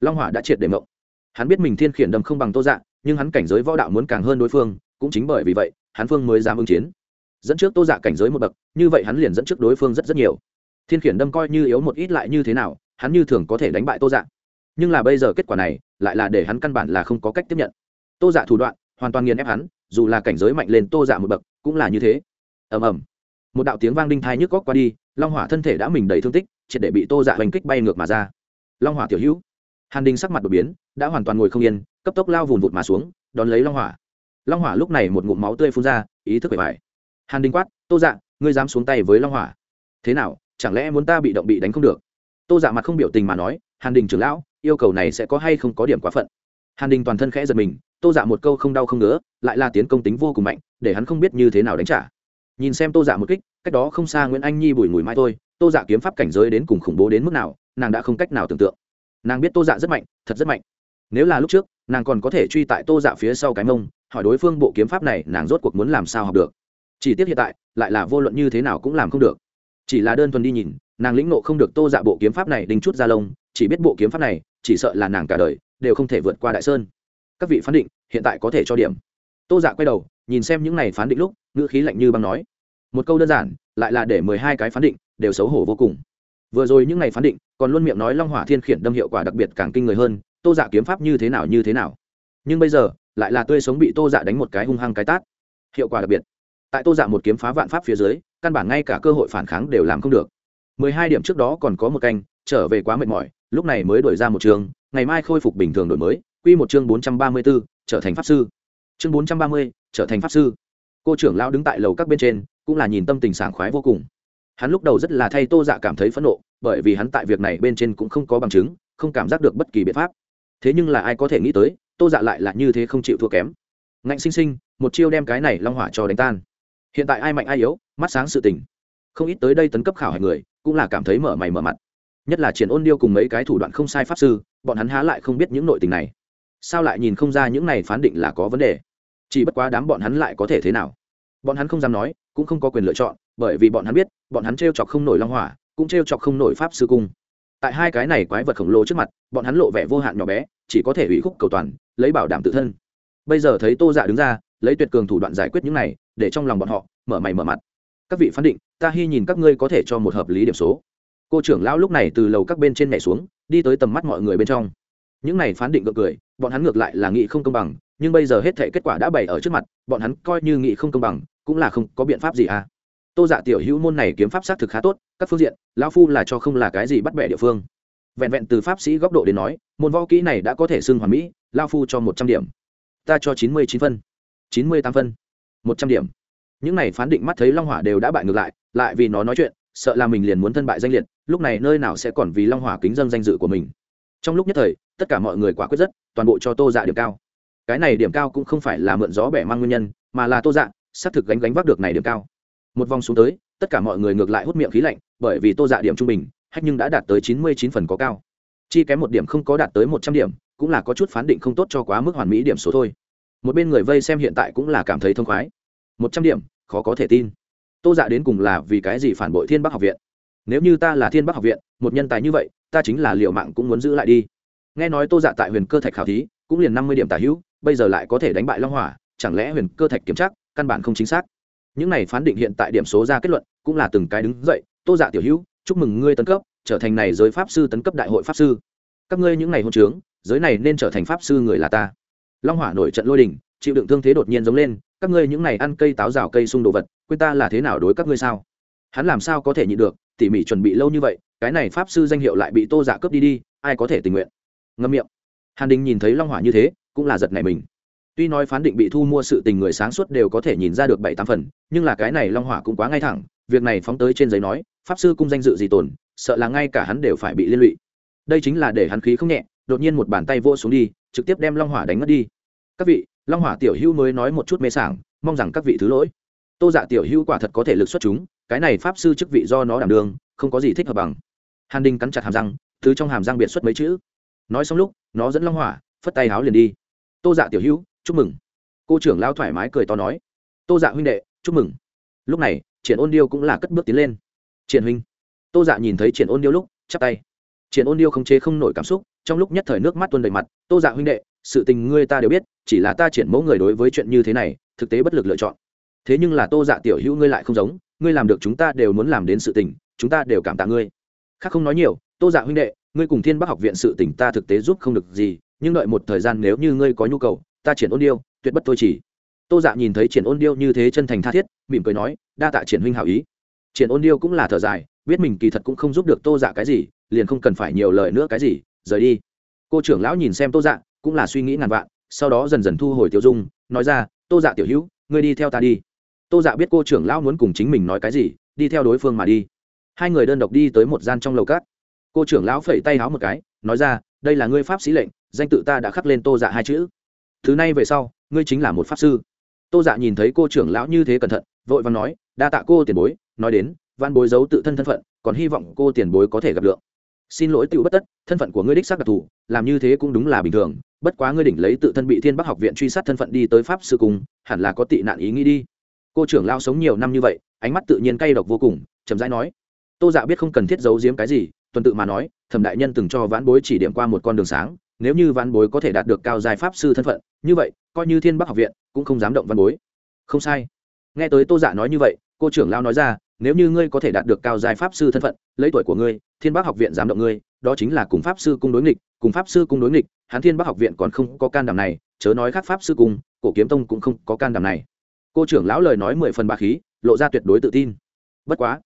Speaker 1: Long hỏa đã triệt để mộng hắn biết mình thiên khiển đâm không bằng tô dạ nhưng hắn cảnh giới võ đạo muốn càng hơn đối phương, cũng chính bởi vì vậy, hắn phương mới dám ứng chiến. Dẫn trước tô dạ cảnh giới một bậc, như vậy hắn liền dẫn trước đối phương rất rất nhiều. Thiên khiển đâm coi như yếu một ít lại như thế nào, hắn như thường có thể đánh bại tô dạ. Nhưng là bây giờ kết quả này, lại là để hắn căn bản là không có cách tiếp nhận. Tô dạ thủ đoạn, hoàn toàn nghiền ép hắn, dù là cảnh giới mạnh lên tô dạ một bậc, cũng là như thế. Ầm ầm. Một đạo tiếng vang đinh thai nhức góc qua đi, long hỏa thân thể đã mình đầy thương tích, triệt để bị tô dạ hành kích bay ngược mà ra. Long hỏa tiểu hữu hàn đình sắc mặt đột biến, đã hoàn toàn ngồi không yên, cấp tốc lao vùn vụt mà xuống, đón lấy long hỏa. Long hỏa lúc này một ngụm máu tươi phun ra, ý thức bề bài. Hàn đình quát, tô dạ ngươi dám xuống tay với long hỏa? Thế nào, chẳng lẽ muốn ta bị động bị đánh không được? Tô dạ mặt không biểu tình mà nói, hàn đình trưởng lão, yêu cầu này sẽ có hay không có điểm quá phận. Hàn đình toàn thân khẽ giật mình, tô dạ một câu không đau không ngứa, lại là tiến công tính vô cùng mạnh, để hắn không biết như thế nào đánh trả. Nhìn xem tô dạ một kích, cách đó không xa nguyễn anh nhi bùi mùi mai thôi, tô dạ kiếm pháp cảnh giới đến cùng khủng bố đến mức nào, nàng đã không cách nào tưởng tượng nàng biết tô dạ rất mạnh, thật rất mạnh. Nếu là lúc trước, nàng còn có thể truy tại tô dạ phía sau cái mông, hỏi đối phương bộ kiếm pháp này nàng rốt cuộc muốn làm sao học được. Chỉ tiếc hiện tại, lại là vô luận như thế nào cũng làm không được. Chỉ là đơn thuần đi nhìn, nàng lĩnh nộ không được tô dạ bộ kiếm pháp này đinh chút ra lông, chỉ biết bộ kiếm pháp này, chỉ sợ là nàng cả đời, đều không thể vượt qua đại sơn. Các vị phán định, hiện tại có thể cho điểm. Tô dạ quay đầu, nhìn xem những này phán định lúc, ngữ khí lạnh như băng nói. Một câu đơn giản, lại là để mười hai cái phán định, đều xấu hổ vô cùng. Vừa rồi những ngày phán định còn luôn miệng nói long hỏa thiên khiển đâm hiệu quả đặc biệt càng kinh người hơn tô dạ kiếm pháp như thế nào như thế nào. Nhưng bây giờ lại là tươi sống bị tô dạ đánh một cái hung hăng cái tát. Hiệu quả đặc biệt. Tại tô dạ một kiếm phá vạn pháp phía dưới căn bản ngay cả cơ hội phản kháng đều làm không được. Mười hai điểm trước đó còn có một canh trở về quá mệt mỏi lúc này mới đổi ra một trường ngày mai khôi phục bình thường đổi mới quy một chương bốn trăm ba mươi 434, trở thành pháp sư. Chương bốn trăm ba mươi trở thành pháp sư. Cô trưởng lão đứng tại lầu các bên trên cũng là nhìn tâm tình sảng khoái vô cùng. Hắn lúc đầu rất là thay tô dạ cảm thấy phẫn nộ bởi vì hắn tại việc này bên trên cũng không có bằng chứng, không cảm giác được bất kỳ biện pháp. Thế nhưng là ai có thể nghĩ tới, tô dạ lại là như thế không chịu thua kém. Ngạnh sinh sinh, một chiêu đem cái này long hỏa cho đánh tan. Hiện tại ai mạnh ai yếu, mắt sáng sự tình. Không ít tới đây tấn cấp khảo hạch người, cũng là cảm thấy mở mày mở mặt. Nhất là triển ôn điêu cùng mấy cái thủ đoạn không sai pháp sư, bọn hắn há lại không biết những nội tình này. Sao lại nhìn không ra những này phán định là có vấn đề? Chỉ bất quá đám bọn hắn lại có thể thế nào? Bọn hắn không dám nói, cũng không có quyền lựa chọn, bởi vì bọn hắn biết, bọn hắn t r e o chọc không nổi long hỏa cũng t r e o chọc không nổi pháp sư cung. Tại hai cái này quái vật khổng lồ trước mặt, bọn hắn lộ vẻ vô hạn nhỏ bé, chỉ có thể hủy khúc cầu toàn, lấy bảo đảm tự thân. Bây giờ thấy tô dạ đứng ra, lấy tuyệt cường thủ đoạn giải quyết những này, để trong lòng bọn họ, mở mày mở mặt. Các vị phán định, ta hy nhìn các ngươi có thể cho một hợp lý điểm số. Cô trưởng lão lúc này từ lầu các bên trên nhảy xuống, đi tới tầm mắt mọi người bên trong. Những này phán định gượng cười, bọn hắn ngược lại là nghị không công bằng, nhưng bây giờ hết thể kết quả đã bày ở trước mặt, bọn hắn coi như nghị không công bằng, cũng là không có biện pháp gì à tô dạ tiểu hữu môn này kiếm pháp xác thực khá tốt, các phương diện, lão phu là cho không là cái gì bắt bẻ địa phương. Vẹn vẹn từ pháp sĩ góc độ đến nói, môn võ kỹ này đã có thể xưng hoàn mỹ lao phu cho một trăm điểm. Ta cho chín mươi chín phân. chín mươi tám phân. một trăm điểm. Những này phán định mắt thấy long hỏa đều đã bại ngược lại lại vì nó nói chuyện, sợ là mình liền muốn thân bại danh liệt, lúc này nơi nào sẽ còn vì long hỏa kính dân danh dự của mình. Trong lúc nhất thời, tất cả mọi người quả quyết rất, toàn bộ cho tô dạ điểm cao. Cái này điểm cao cũng không phải là mượn gió bẻ mang nguyên nhân, mà là tô dạ xác thực gánh gánh vác được này điểm cao một vòng xuống tới, tất cả mọi người ngược lại hút miệng khí lạnh, bởi vì tô dạ điểm trung bình, hách nhưng đã đạt tới chín mươi chín phần có cao. Chi kém một điểm không có đạt tới một trăm điểm, cũng là có chút phán định không tốt cho quá mức hoàn mỹ điểm số thôi. Một bên người vây xem hiện tại cũng là cảm thấy thông khoái. Một trăm điểm, khó có thể tin. Tô dạ đến cùng là vì cái gì phản bội thiên bắc học viện? Nếu như ta là thiên bắc học viện, một nhân tài như vậy, ta chính là liệu mạng cũng muốn giữ lại đi. Nghe nói tô dạ tại huyền cơ thạch khảo thí, cũng liền năm mươi điểm tả hữu, bây giờ lại có thể đánh bại long hỏa, chẳng lẽ huyền cơ thạch kiểm tra, căn bản không chính xác những này phán định hiện tại điểm số ra kết luận, cũng là từng cái đứng dậy, tô dạ tiểu hữu, chúc mừng ngươi tấn cấp, trở thành này giới pháp sư tấn cấp đại hội pháp sư. Các ngươi những ngày hôn trướng, giới này nên trở thành pháp sư người là ta. Long hỏa nổi trận lôi đình, chịu đựng thương thế đột nhiên giống lên, các ngươi những ngày ăn cây táo rào cây sung đồ vật, quên ta là thế nào đối các ngươi sao? Hắn làm sao có thể nhịn được, tỉ mỉ chuẩn bị lâu như vậy, cái này pháp sư danh hiệu lại bị tô dạ cướp đi đi, ai có thể tình nguyện? Ngâm miệng. Hàn đình nhìn thấy long hỏa như thế, cũng là giật này mình tuy nói phán định bị thu mua sự tình người sáng suốt đều có thể nhìn ra được bảy tám phần, nhưng là cái này long hỏa cũng quá ngay thẳng, việc này phóng tới trên giấy nói, pháp sư cung danh dự gì tồn, sợ là ngay cả hắn đều phải bị liên lụy. Đây chính là để hắn khí không nhẹ, đột nhiên một bàn tay vô xuống đi, trực tiếp đem long hỏa đánh mất đi. Các vị, long hỏa tiểu hữu mới nói một chút mê sảng, mong rằng các vị thứ lỗi. Tô dạ tiểu hữu quả thật có thể lực xuất chúng, cái này pháp sư chức vị do nó đảm đương, không có gì thích hợp bằng. Hàn đinh cắn chặt hàm răng, thứ trong hàm răng biệt xuất mấy chữ. Nói xong lúc, nó dẫn long hỏa, phất tay háo liền đi. Tô dạ tiểu hữu chúc mừng. Cô trưởng lao thoải mái cười to nói, tô dạ huynh đệ, chúc mừng. Lúc này, triển ôn điêu cũng là cất bước tiến lên. Triển huynh. Tô dạ nhìn thấy triển ôn điêu lúc, chắp tay. Triển ôn điêu không chế không nổi cảm xúc, trong lúc nhất thời nước mắt tuôn đầy mặt, tô dạ huynh đệ, sự tình ngươi ta đều biết, chỉ là ta triển mẫu người đối với chuyện như thế này, thực tế bất lực lựa chọn. Thế nhưng là tô dạ tiểu hữu ngươi lại không giống, ngươi làm được chúng ta đều muốn làm đến sự tình, chúng ta đều cảm tạ ngươi. Khác không nói nhiều, tô dạ huynh đệ, ngươi cùng thiên bắc học viện sự tỉnh ta thực tế giúp không được gì, nhưng đợi một thời gian nếu như ngươi có nhu cầu ta triển ôn điêu, tuyệt bất thôi chỉ. Tô dạ nhìn thấy triển ôn điêu như thế chân thành tha thiết, mỉm cười nói, đa tạ triển huynh hảo ý. Triển ôn điêu cũng là thở dài, biết mình kỳ thật cũng không giúp được tô dạ cái gì, liền không cần phải nhiều lời nữa cái gì, rời đi. Cô trưởng lão nhìn xem tô dạ cũng là suy nghĩ ngàn vạn, sau đó dần dần thu hồi tiêu dung, nói ra, tô dạ tiểu hữu, ngươi đi theo ta đi. Tô dạ biết cô trưởng lão muốn cùng chính mình nói cái gì, đi theo đối phương mà đi. Hai người đơn độc đi tới một gian trong lầu cát. Cô trưởng lão phẩy tay háo một cái, nói ra, đây là ngươi pháp sĩ lệnh, danh tự ta đã khắc lên tô dạ hai chữ thứ này về sau, ngươi chính là một pháp sư. Tô dạ nhìn thấy cô trưởng lão như thế cẩn thận, vội vàng nói, đa tạ cô tiền bối, nói đến, văn bối giấu tự thân thân phận, còn hy vọng cô tiền bối có thể gặp lượng. Xin lỗi tựu bất tất, thân phận của ngươi đích xác đặc thù, làm như thế cũng đúng là bình thường, bất quá ngươi đỉnh lấy tự thân bị thiên bắc học viện truy sát thân phận đi tới pháp sư cùng, hẳn là có tị nạn ý nghĩ đi. Cô trưởng lao sống nhiều năm như vậy, ánh mắt tự nhiên cay độc vô cùng, chậm rãi nói. Tô dạ biết không cần thiết giấu giếm cái gì, tuần tự mà nói, thẩm đại nhân từng cho vãn bối chỉ điểm qua một con đường sáng nếu như văn bối có thể đạt được cao giai pháp sư thân phận, như vậy, coi như thiên bắc học viện cũng không dám động văn bối. Không sai. Nghe tới tô dạ nói như vậy, cô trưởng lao nói ra, nếu như ngươi có thể đạt được cao giai pháp sư thân phận, lấy tuổi của ngươi, thiên bắc học viện dám động ngươi, đó chính là cùng pháp sư cung đối nghịch, cùng pháp sư cung đối nghịch hán thiên bắc học viện còn không có can đảm này, chớ nói khác pháp sư cung, cổ kiếm tông cũng không có can đảm này. Cô trưởng lão lời nói mười phần ba khí, lộ ra tuyệt đối tự tin. Bất quá,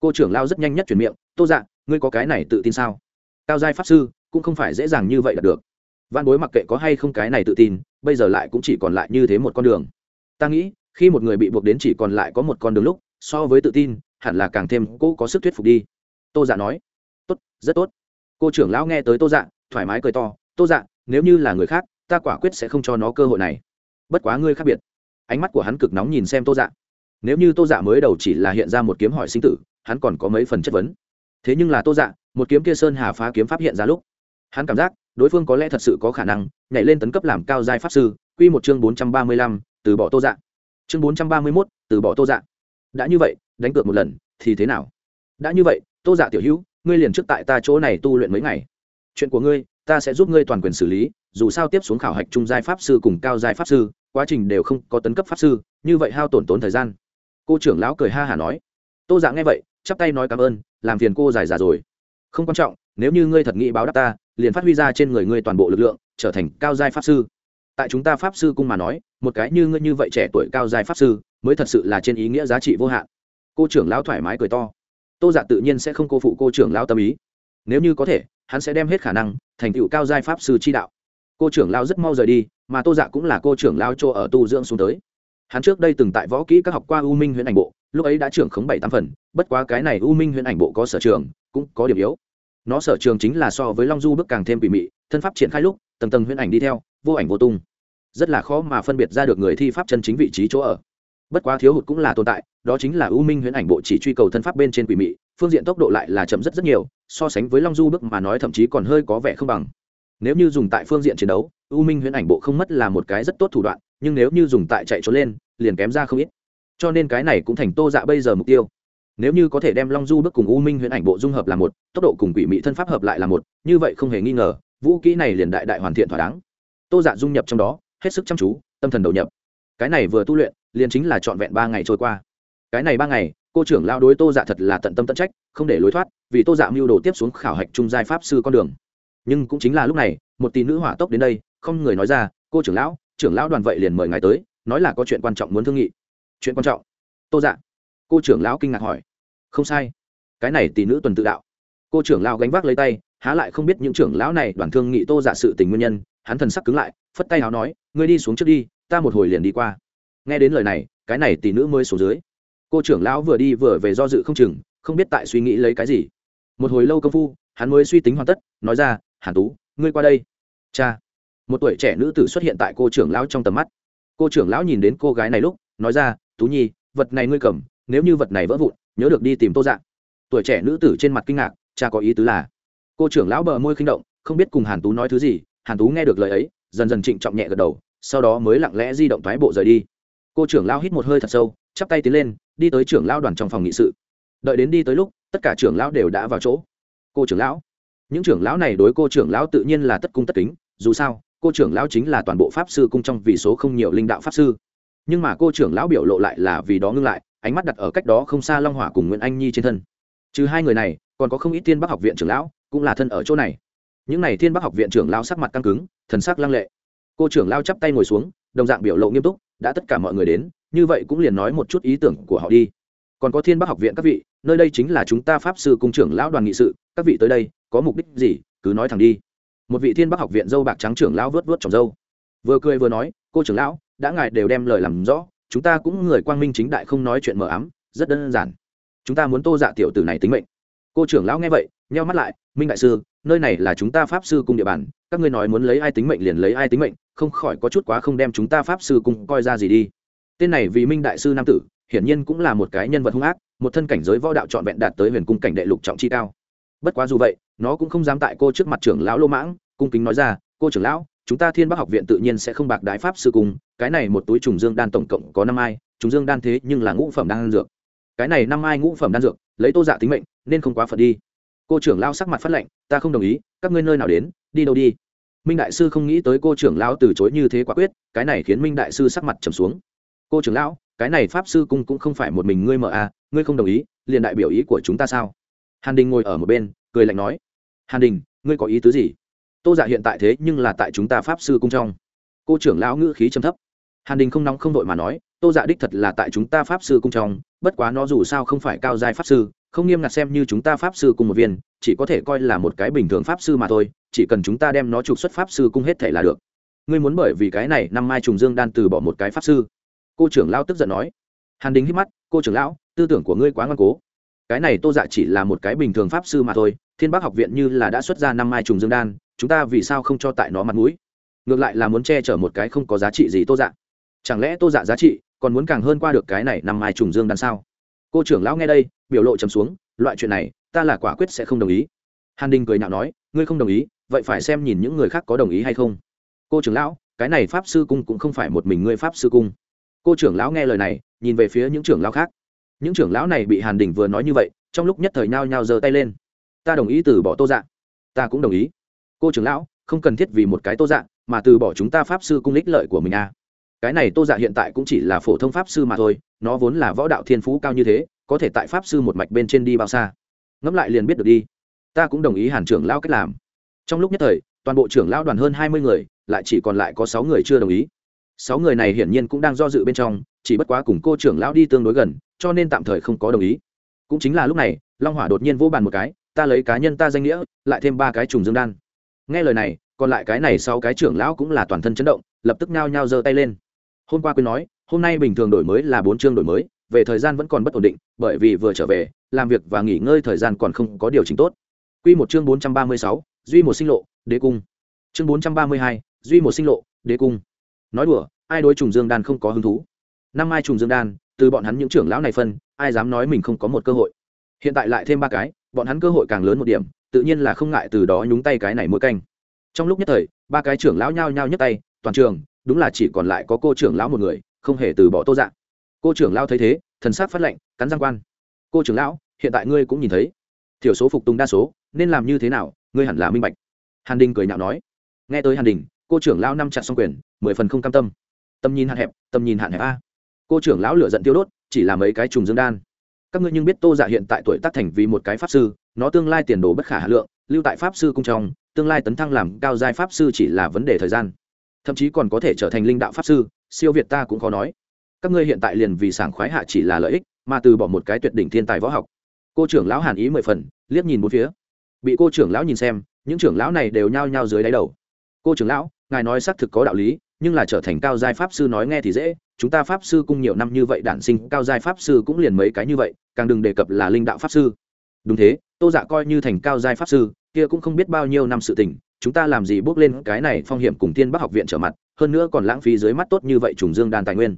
Speaker 1: cô trưởng lao rất nhanh nhất chuyển miệng, tô dạ ngươi có cái này tự tin sao? Cao giai pháp sư cũng không phải dễ dàng như vậy đạt được. Văn bối mặc kệ có hay không cái này tự tin, bây giờ lại cũng chỉ còn lại như thế một con đường. Ta nghĩ, khi một người bị buộc đến chỉ còn lại có một con đường lúc, so với tự tin, hẳn là càng thêm cô có sức thuyết phục đi. Tô dạ nói. Tốt, rất tốt. Cô trưởng lão nghe tới tô dạ thoải mái cười to. Tô dạ nếu như là người khác, ta quả quyết sẽ không cho nó cơ hội này. Bất quá ngươi khác biệt. Ánh mắt của hắn cực nóng nhìn xem tô dạ. Nếu như tô dạ mới đầu chỉ là hiện ra một kiếm hỏi sinh tử, hắn còn có mấy phần chất vấn. Thế nhưng là tô dạ một kiếm kia sơn hà phá kiếm pháp hiện ra lúc hắn cảm giác, đối phương có lẽ thật sự có khả năng nhảy lên tấn cấp làm cao giai pháp sư q một chương bốn trăm ba mươi lăm, từ bỏ tô dạ. Chương bốn trăm ba mươi mốt, từ bỏ tô dạ. Đã như vậy, đánh cược một lần, thì thế nào? Đã như vậy, tô dạ tiểu hữu, ngươi liền trước tại ta chỗ này tu luyện mấy ngày. Chuyện của ngươi, ta sẽ giúp ngươi toàn quyền xử lý, dù sao tiếp xuống khảo hạch trung giai pháp sư cùng cao giai pháp sư, quá trình đều không có tấn cấp pháp sư, như vậy hao tổn tốn thời gian. Cô trưởng lão cười ha hả nói. Tô dạ nghe vậy, chắp tay nói cảm ơn, làm phiền cô dài già rồi. Không quan trọng nếu như ngươi thật nghĩ báo đáp ta, liền phát huy ra trên người ngươi toàn bộ lực lượng, trở thành cao giai pháp sư. Tại chúng ta pháp sư cung mà nói, một cái như ngươi như vậy trẻ tuổi cao giai pháp sư, mới thật sự là trên ý nghĩa giá trị vô hạn. Cô trưởng lão thoải mái cười to. Tô dạ tự nhiên sẽ không cô phụ cô trưởng lão tâm ý. Nếu như có thể, hắn sẽ đem hết khả năng, thành tựu cao giai pháp sư chi đạo. Cô trưởng lão rất mau rời đi, mà tô dạ cũng là cô trưởng lão chỗ ở tu dưỡng xuống tới. Hắn trước đây từng tại võ kỹ các học qua u minh huyện ảnh bộ, lúc ấy đã trưởng khống bảy tám phần, bất quá cái này u minh huyện ảnh bộ có sở trường, cũng có điểm yếu nó sở trường chính là so với long du bước càng thêm bị mị, thân pháp triển khai lúc, tầng tầng huyễn ảnh đi theo, vô ảnh vô tung. Rất là khó mà phân biệt ra được người thi pháp chân chính vị trí chỗ ở. Bất quá thiếu hụt cũng là tồn tại, đó chính là u minh huyễn ảnh bộ chỉ truy cầu thân pháp bên trên quỷ mị, phương diện tốc độ lại là chậm rất rất nhiều, so sánh với long du bước mà nói thậm chí còn hơi có vẻ không bằng. Nếu như dùng tại phương diện chiến đấu, u minh huyễn ảnh bộ không mất là một cái rất tốt thủ đoạn, nhưng nếu như dùng tại chạy trốn lên, liền kém ra không ít. Cho nên cái này cũng thành tô dạ bây giờ mục tiêu nếu như có thể đem long du bước cùng u minh huyễn ảnh bộ dung hợp là một, tốc độ cùng quỷ mị thân pháp hợp lại là một, như vậy không hề nghi ngờ, vũ kỹ này liền đại đại hoàn thiện thỏa đáng. Tô dạ dung nhập trong đó, hết sức chăm chú, tâm thần đầu nhập. Cái này vừa tu luyện, liền chính là trọn vẹn ba ngày trôi qua. Cái này ba ngày, cô trưởng lao đối tô dạ thật là tận tâm tận trách, không để lối thoát, vì tô dạ mưu đồ tiếp xuống khảo hạch trung giai pháp sư con đường. Nhưng cũng chính là lúc này, một tỷ nữ hỏa tốc đến đây, không người nói ra, cô trưởng lão trưởng lão đoàn vậy liền mời ngài tới, nói là có chuyện quan trọng muốn thương nghị. Chuyện quan trọng? Tô dạ. Cô trưởng lão kinh ngạc hỏi không sai. Cái này tỷ nữ tuần tự đạo. Cô trưởng lão gánh vác lấy tay, há lại không biết những trưởng lão này đoàn thương nghị tô giả sự tình nguyên nhân, hắn thần sắc cứng lại, phất tay háo nói, ngươi đi xuống trước đi, ta một hồi liền đi qua. Nghe đến lời này, cái này tỷ nữ mới xuống dưới. Cô trưởng lão vừa đi vừa về do dự không chừng, không biết tại suy nghĩ lấy cái gì. Một hồi lâu công phu, hắn mới suy tính hoàn tất, nói ra, hàn tú, ngươi qua đây. Cha. Một tuổi trẻ nữ tử xuất hiện tại cô trưởng lão trong tầm mắt. Cô trưởng lão nhìn đến cô gái này lúc, nói ra, tú nhi, vật này ngươi cầm, nếu như vật này vỡ vụn nhớ được đi tìm tô dạng tuổi trẻ nữ tử trên mặt kinh ngạc, cha có ý tứ là, cô trưởng lão bờ môi khinh động, không biết cùng hàn tú nói thứ gì, hàn tú nghe được lời ấy, dần dần trịnh trọng nhẹ gật đầu, sau đó mới lặng lẽ di động thoái bộ rời đi. Cô trưởng lão hít một hơi thật sâu, chắp tay tiến lên, đi tới trưởng lão đoàn trong phòng nghị sự. Đợi đến đi tới lúc, tất cả trưởng lão đều đã vào chỗ. Cô trưởng lão, những trưởng lão này đối cô trưởng lão tự nhiên là tất cung tất kính, dù sao, cô trưởng lão chính là toàn bộ pháp sư cung trong vì số không nhiều linh đạo pháp sư. Nhưng mà cô trưởng lão biểu lộ lại là vì đó ngưng lại ánh mắt đặt ở cách đó không xa long hỏa cùng nguyễn anh nhi trên thân. Trừ hai người này, còn có không ít thiên bắc học viện trưởng lão cũng là thân ở chỗ này. Những n à y thiên bắc học viện trưởng lão sắc mặt căng cứng, thần sắc lăng lệ. Cô trưởng lao chắp tay ngồi xuống, đồng dạng biểu lộ nghiêm túc, đã tất cả mọi người đến, như vậy cũng liền nói một chút ý tưởng của họ đi. Còn có thiên bắc học viện các vị, nơi đây chính là chúng ta pháp sư cung trưởng lão đoàn nghị sự, các vị tới đây, có mục đích gì, cứ nói thẳng đi. Một vị thiên bắc học viện dâu bạc trắng trưởng lão vớt vớt trồng dâu. Vừa cười vừa nói, cô trưởng lão, đã ngài đều đem lời làm rõ chúng ta cũng người quang minh chính đại không nói chuyện mờ ám, rất đơn giản. Chúng ta muốn tô dạ tiểu tử này tính mệnh. Cô trưởng lão nghe vậy, nheo mắt lại, minh đại sư, nơi này là chúng ta pháp sư cung địa bàn, các ngươi nói muốn lấy ai tính mệnh liền lấy ai tính mệnh, không khỏi có chút quá không đem chúng ta pháp sư cung coi ra gì đi. Tên này vì minh đại sư nam tử, hiển nhiên cũng là một cái nhân vật hung ác, một thân cảnh giới võ đạo trọn vẹn đạt tới huyền cung cảnh đệ lục trọng chi cao. Bất quá dù vậy, nó cũng không dám tại cô trước mặt trưởng lão lô mãng, cung kính nói ra, cô trưởng lão chúng ta thiên bắc học viện tự nhiên sẽ không bạc đái pháp sư cung, cái này một túi trùng dương đan tổng cộng có năm ai, trùng dương đan thế nhưng là ngũ phẩm đan dược. Cái này năm ai ngũ phẩm đan dược, lấy tô dạ tính mệnh, nên không quá phật đi. Cô trưởng lao sắc mặt phát lệnh ta không đồng ý, các ngươi nơi nào đến, đi đâu đi? Minh đại sư không nghĩ tới cô trưởng lão từ chối như thế quả quyết, cái này khiến minh đại sư sắc mặt trầm xuống. Cô trưởng lão, cái này pháp sư cung cũng không phải một mình ngươi mở à ngươi không đồng ý, liền đại biểu ý của chúng ta sao? Hàn đình ngồi ở một bên, cười lạnh nói. Hàn đình, ngươi có ý tứ gì? Tô dạ hiện tại thế nhưng là tại chúng ta pháp sư cung trong. Cô trưởng lão ngữ khí trầm thấp. Hàn đình không nóng không đội mà nói, tô dạ đích thật là tại chúng ta pháp sư cung trong, bất quá nó dù sao không phải cao giai pháp sư, không nghiêm ngặt xem như chúng ta pháp sư cung một viên, chỉ có thể coi là một cái bình thường pháp sư mà thôi, chỉ cần chúng ta đem nó trục xuất pháp sư cung hết thể là được. Ngươi muốn bởi vì cái này năm mai trùng dương đan từ bỏ một cái pháp sư? Cô trưởng lão tức giận nói. Hàn đình hít mắt, cô trưởng lão, tư tưởng của ngươi quá ngoan cố cái này tô dạ chỉ là một cái bình thường pháp sư mà thôi, thiên bắc học viện như là đã xuất ra năm mai trùng dương đan, chúng ta vì sao không cho tại nó mặt mũi? Ngược lại là muốn che chở một cái không có giá trị gì tô dạ. Chẳng lẽ tô dạ giá trị còn muốn càng hơn qua được cái này năm mai trùng dương đan sao? Cô trưởng lão nghe đây, biểu lộ trầm xuống, loại chuyện này, ta là quả quyết sẽ không đồng ý. Hàn đình cười nhạo nói, ngươi không đồng ý, vậy phải xem nhìn những người khác có đồng ý hay không. Cô trưởng lão, cái này pháp sư cung cũng không phải một mình ngươi pháp sư cung. Cô trưởng lão nghe lời này, nhìn về phía những trưởng lão khác những trưởng lão này bị hàn đình vừa nói như vậy, trong lúc nhất thời nhao nhao giơ tay lên. Ta đồng ý từ bỏ tô dạng ta cũng đồng ý. Cô trưởng lão, không cần thiết vì một cái tô dạng mà từ bỏ chúng ta pháp sư cung ích lợi của mình à. cái này tô dạ hiện tại cũng chỉ là phổ thông pháp sư mà thôi, nó vốn là võ đạo thiên phú cao như thế, có thể tại pháp sư một mạch bên trên đi bao xa. Ngẫm lại liền biết được đi. Ta cũng đồng ý hàn trưởng lão cách làm. Trong lúc nhất thời, toàn bộ trưởng lão đoàn hơn hai mươi người, lại chỉ còn lại có sáu người chưa đồng ý sáu người này hiển nhiên cũng đang do dự bên trong, chỉ bất quá cùng cô trưởng lão đi tương đối gần, cho nên tạm thời không có đồng ý. Cũng chính là lúc này, long hỏa đột nhiên vỗ bàn một cái, ta lấy cá nhân ta danh nghĩa, lại thêm ba cái trùng dương đan. Nghe lời này, còn lại cái này sau cái trưởng lão cũng là toàn thân chấn động, lập tức nhao nhao giơ tay lên. Hôm qua quên nói, hôm nay bình thường đổi mới là bốn chương đổi mới, về thời gian vẫn còn bất ổn định, bởi vì vừa trở về, làm việc và nghỉ ngơi thời gian còn không có điều chỉnh tốt. Quy một chương bốn trăm ba mươi sáu, duy một sinh lộ, đế cung. Chương bốn trăm ba mươi hai, duy một sinh lộ, đế cung nói đùa, ai đối trùng dương đan không có hứng thú? Năm ai trùng dương đan, từ bọn hắn những trưởng lão này phân, ai dám nói mình không có một cơ hội? Hiện tại lại thêm ba cái, bọn hắn cơ hội càng lớn một điểm, tự nhiên là không ngại từ đó nhúng tay cái này mỗi canh. Trong lúc nhất thời, ba cái trưởng lão nhao nhao nhấc tay, toàn trường, đúng là chỉ còn lại có cô trưởng lão một người, không hề từ bỏ tô dạng. Cô trưởng lão thấy thế, thần sắc phát lệnh, cắn răng quan. Cô trưởng lão, hiện tại ngươi cũng nhìn thấy. Thiểu số phục tùng đa số, nên làm như thế nào, ngươi hẳn là minh bạch. Hàn đình cười nhạo nói. Nghe tới hàn đình cô trưởng lão năm chặt xong quyền, mười phần không cam tâm. Tầm nhìn hạn hẹp, tầm nhìn hạn hẹp a. Cô trưởng lão lửa giận tiêu đốt, chỉ là mấy cái trùng dương đan. Các ngươi nhưng biết tô giả hiện tại tuổi tác thành vì một cái pháp sư, nó tương lai tiền đồ bất khả hà lượng, lưu tại pháp sư cung trong, tương lai tấn thăng làm cao giai pháp sư chỉ là vấn đề thời gian. Thậm chí còn có thể trở thành linh đạo pháp sư, siêu việt ta cũng khó nói. Các ngươi hiện tại liền vì sảng khoái hạ chỉ là lợi ích, mà từ bỏ một cái tuyệt đỉnh thiên tài võ học. Cô trưởng lão hàn ý mười phần, liếc nhìn bốn phía. Bị cô trưởng lão nhìn xem, những trưởng lão này đều nhao nhao dưới đáy đầu. Cô trưởng lão ngài nói xác thực có đạo lý, nhưng là trở thành cao giai pháp sư nói nghe thì dễ, chúng ta pháp sư cung nhiều năm như vậy, đản sinh cao giai pháp sư cũng liền mấy cái như vậy, càng đừng đề cập là linh đạo pháp sư. Đúng thế, tô dạ coi như thành cao giai pháp sư, kia cũng không biết bao nhiêu năm sự tình, chúng ta làm gì bước lên cái này phong hiểm cùng tiên bắc học viện trở mặt, hơn nữa còn lãng phí dưới mắt tốt như vậy trùng dương đàn tài nguyên.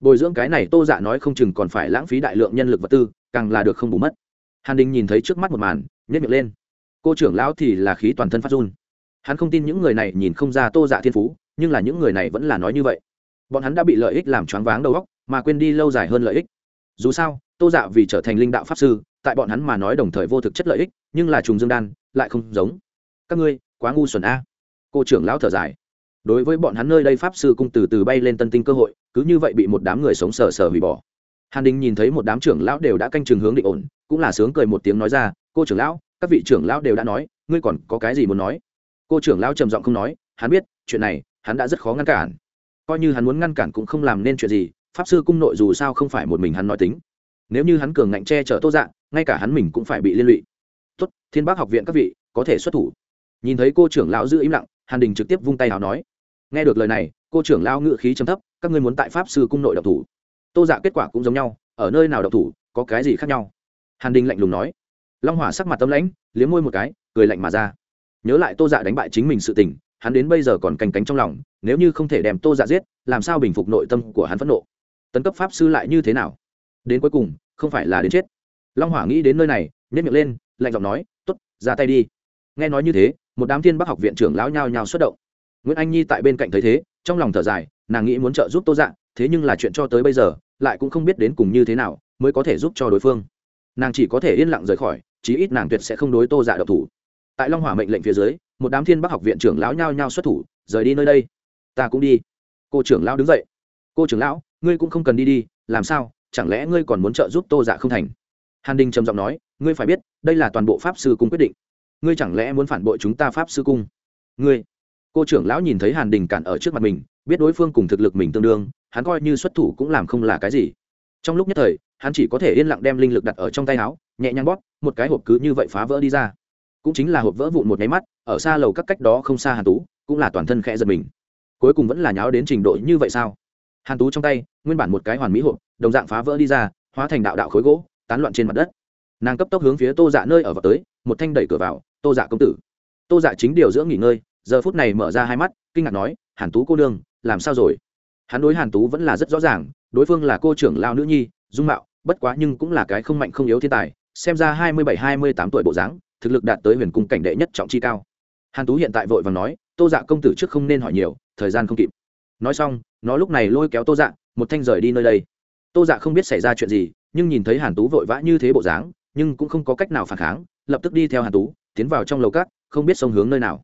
Speaker 1: Bồi dưỡng cái này tô dạ nói không chừng còn phải lãng phí đại lượng nhân lực vật tư, càng là được không bù mất. Hàn đình nhìn thấy trước mắt một màn nhét miệng lên. Cô trưởng lão thì là khí toàn thân phát run hắn không tin những người này nhìn không ra tô dạ thiên phú, nhưng là những người này vẫn là nói như vậy. Bọn hắn đã bị lợi ích làm choáng váng đầu óc, mà quên đi lâu dài hơn lợi ích. Dù sao, tô dạ vì trở thành linh đạo pháp sư, tại bọn hắn mà nói đồng thời vô thực chất lợi ích, nhưng là trùng dương đan, lại không giống. Các ngươi, quá ngu xuẩn a. Cô trưởng lão thở dài. Đối với bọn hắn nơi đây pháp sư cung từ từ bay lên tân tinh cơ hội, cứ như vậy bị một đám người sống sờ sờ hủy bỏ. Hàn đình nhìn thấy một đám trưởng lão đều đã canh chừng hướng định ổn, cũng là sướng cười một tiếng nói ra, cô trưởng lão, các vị trưởng lão đều đã nói, ngươi còn có cái gì muốn nói? Cô trưởng lão trầm giọng không nói, hắn biết, chuyện này, hắn đã rất khó ngăn cản. Coi như hắn muốn ngăn cản cũng không làm nên chuyện gì, pháp sư cung nội dù sao không phải một mình hắn nói tính. Nếu như hắn cường ngạnh che chở tô dạ ngay cả hắn mình cũng phải bị liên lụy. Tốt, thiên bác học viện các vị, có thể xuất thủ. Nhìn thấy cô trưởng lão giữ im lặng, hàn đình trực tiếp vung tay nào nói. Nghe được lời này, cô trưởng lão ngự khí chấm thấp, các ngươi muốn tại pháp sư cung nội độc thủ. Tô dạ kết quả cũng giống nhau, ở nơi nào độc thủ, có cái gì khác nhau? Hàn đình lạnh lùng nói. Long hỏa sắc mặt tâm lãnh, liếm môi một cái, cười lạnh mà ra nhớ lại tô dạ đánh bại chính mình sự tình, hắn đến bây giờ còn canh cánh trong lòng, nếu như không thể đem tô dạ giết, làm sao bình phục nội tâm của hắn phẫn nộ? Tấn cấp pháp sư lại như thế nào? Đến cuối cùng, không phải là đến chết. Long hỏa nghĩ đến nơi này nhét miệng lên, lạnh giọng nói t ố t ra tay đi. Nghe nói như thế, một đám thiên bắc học viện trưởng lão nhao nhao xuất động. Nguyễn anh nhi tại bên cạnh thấy thế, trong lòng thở dài, nàng nghĩ muốn trợ giúp tô dạ thế nhưng là chuyện cho tới bây giờ, lại cũng không biết đến cùng như thế nào mới có thể giúp cho đối phương. Nàng chỉ có thể yên lặng rời khỏi, chí ít nàng tuyệt sẽ không đối tô dạ độc thủ tại long hỏa mệnh lệnh phía dưới, một đám thiên bắc học viện trưởng lão nhao nhao xuất thủ, rời đi nơi đây, ta cũng đi. Cô trưởng lão đứng dậy. Cô trưởng lão, ngươi cũng không cần đi đi, làm sao? Chẳng lẽ ngươi còn muốn trợ giúp tô dạ không thành? Hàn đình trầm giọng nói, ngươi phải biết, đây là toàn bộ pháp sư cung quyết định. Ngươi chẳng lẽ muốn phản bội chúng ta pháp sư cung? Ngươi? Cô trưởng lão nhìn thấy hàn đình cản ở trước mặt mình, biết đối phương cùng thực lực mình tương đương, hắn coi như xuất thủ cũng làm không là cái gì. Trong lúc nhất thời, hắn chỉ có thể yên lặng đem linh lực đặt ở trong tay áo, nhẹ nhàng bóp, một cái hộp cứ như vậy phá vỡ đi ra cũng chính là hộp vỡ vụn một nháy mắt, ở xa lầu các cách đó không xa hàn tú, cũng là toàn thân khẽ giật mình. Cuối cùng vẫn là nháo đến trình độ như vậy sao? Hàn tú trong tay, nguyên bản một cái hoàn mỹ hộp, đồng dạng phá vỡ đi ra, hóa thành đạo đạo khối gỗ, tán loạn trên mặt đất. Nàng cấp tốc hướng phía tô dạ nơi ở vào tới, một thanh đẩy cửa vào, tô dạ công tử. Tô dạ chính điều dưỡng nghỉ ngơi, giờ phút này mở ra hai mắt, kinh ngạc nói, hàn tú cô đương làm sao rồi? Hắn đối hàn tú vẫn là rất rõ ràng, đối phương là cô trưởng lao nữ nhi, dung mạo, bất quá nhưng cũng là cái không mạnh không yếu thiên tài, xem ra hai mươi bảy, hai mươi tám tuổi bộ dáng thực lực đạt tới huyền cung cảnh đệ nhất trọng chi cao. Hàn tú hiện tại vội và nói, tô dạ công tử trước không nên hỏi nhiều, thời gian không kịp. Nói xong, nó lúc này lôi kéo tô dạ một thanh rời đi nơi đây. Tô dạ không biết xảy ra chuyện gì, nhưng nhìn thấy hàn tú vội vã như thế bộ dáng, nhưng cũng không có cách nào phản kháng, lập tức đi theo hàn tú, tiến vào trong lầu cát không biết sông hướng nơi nào.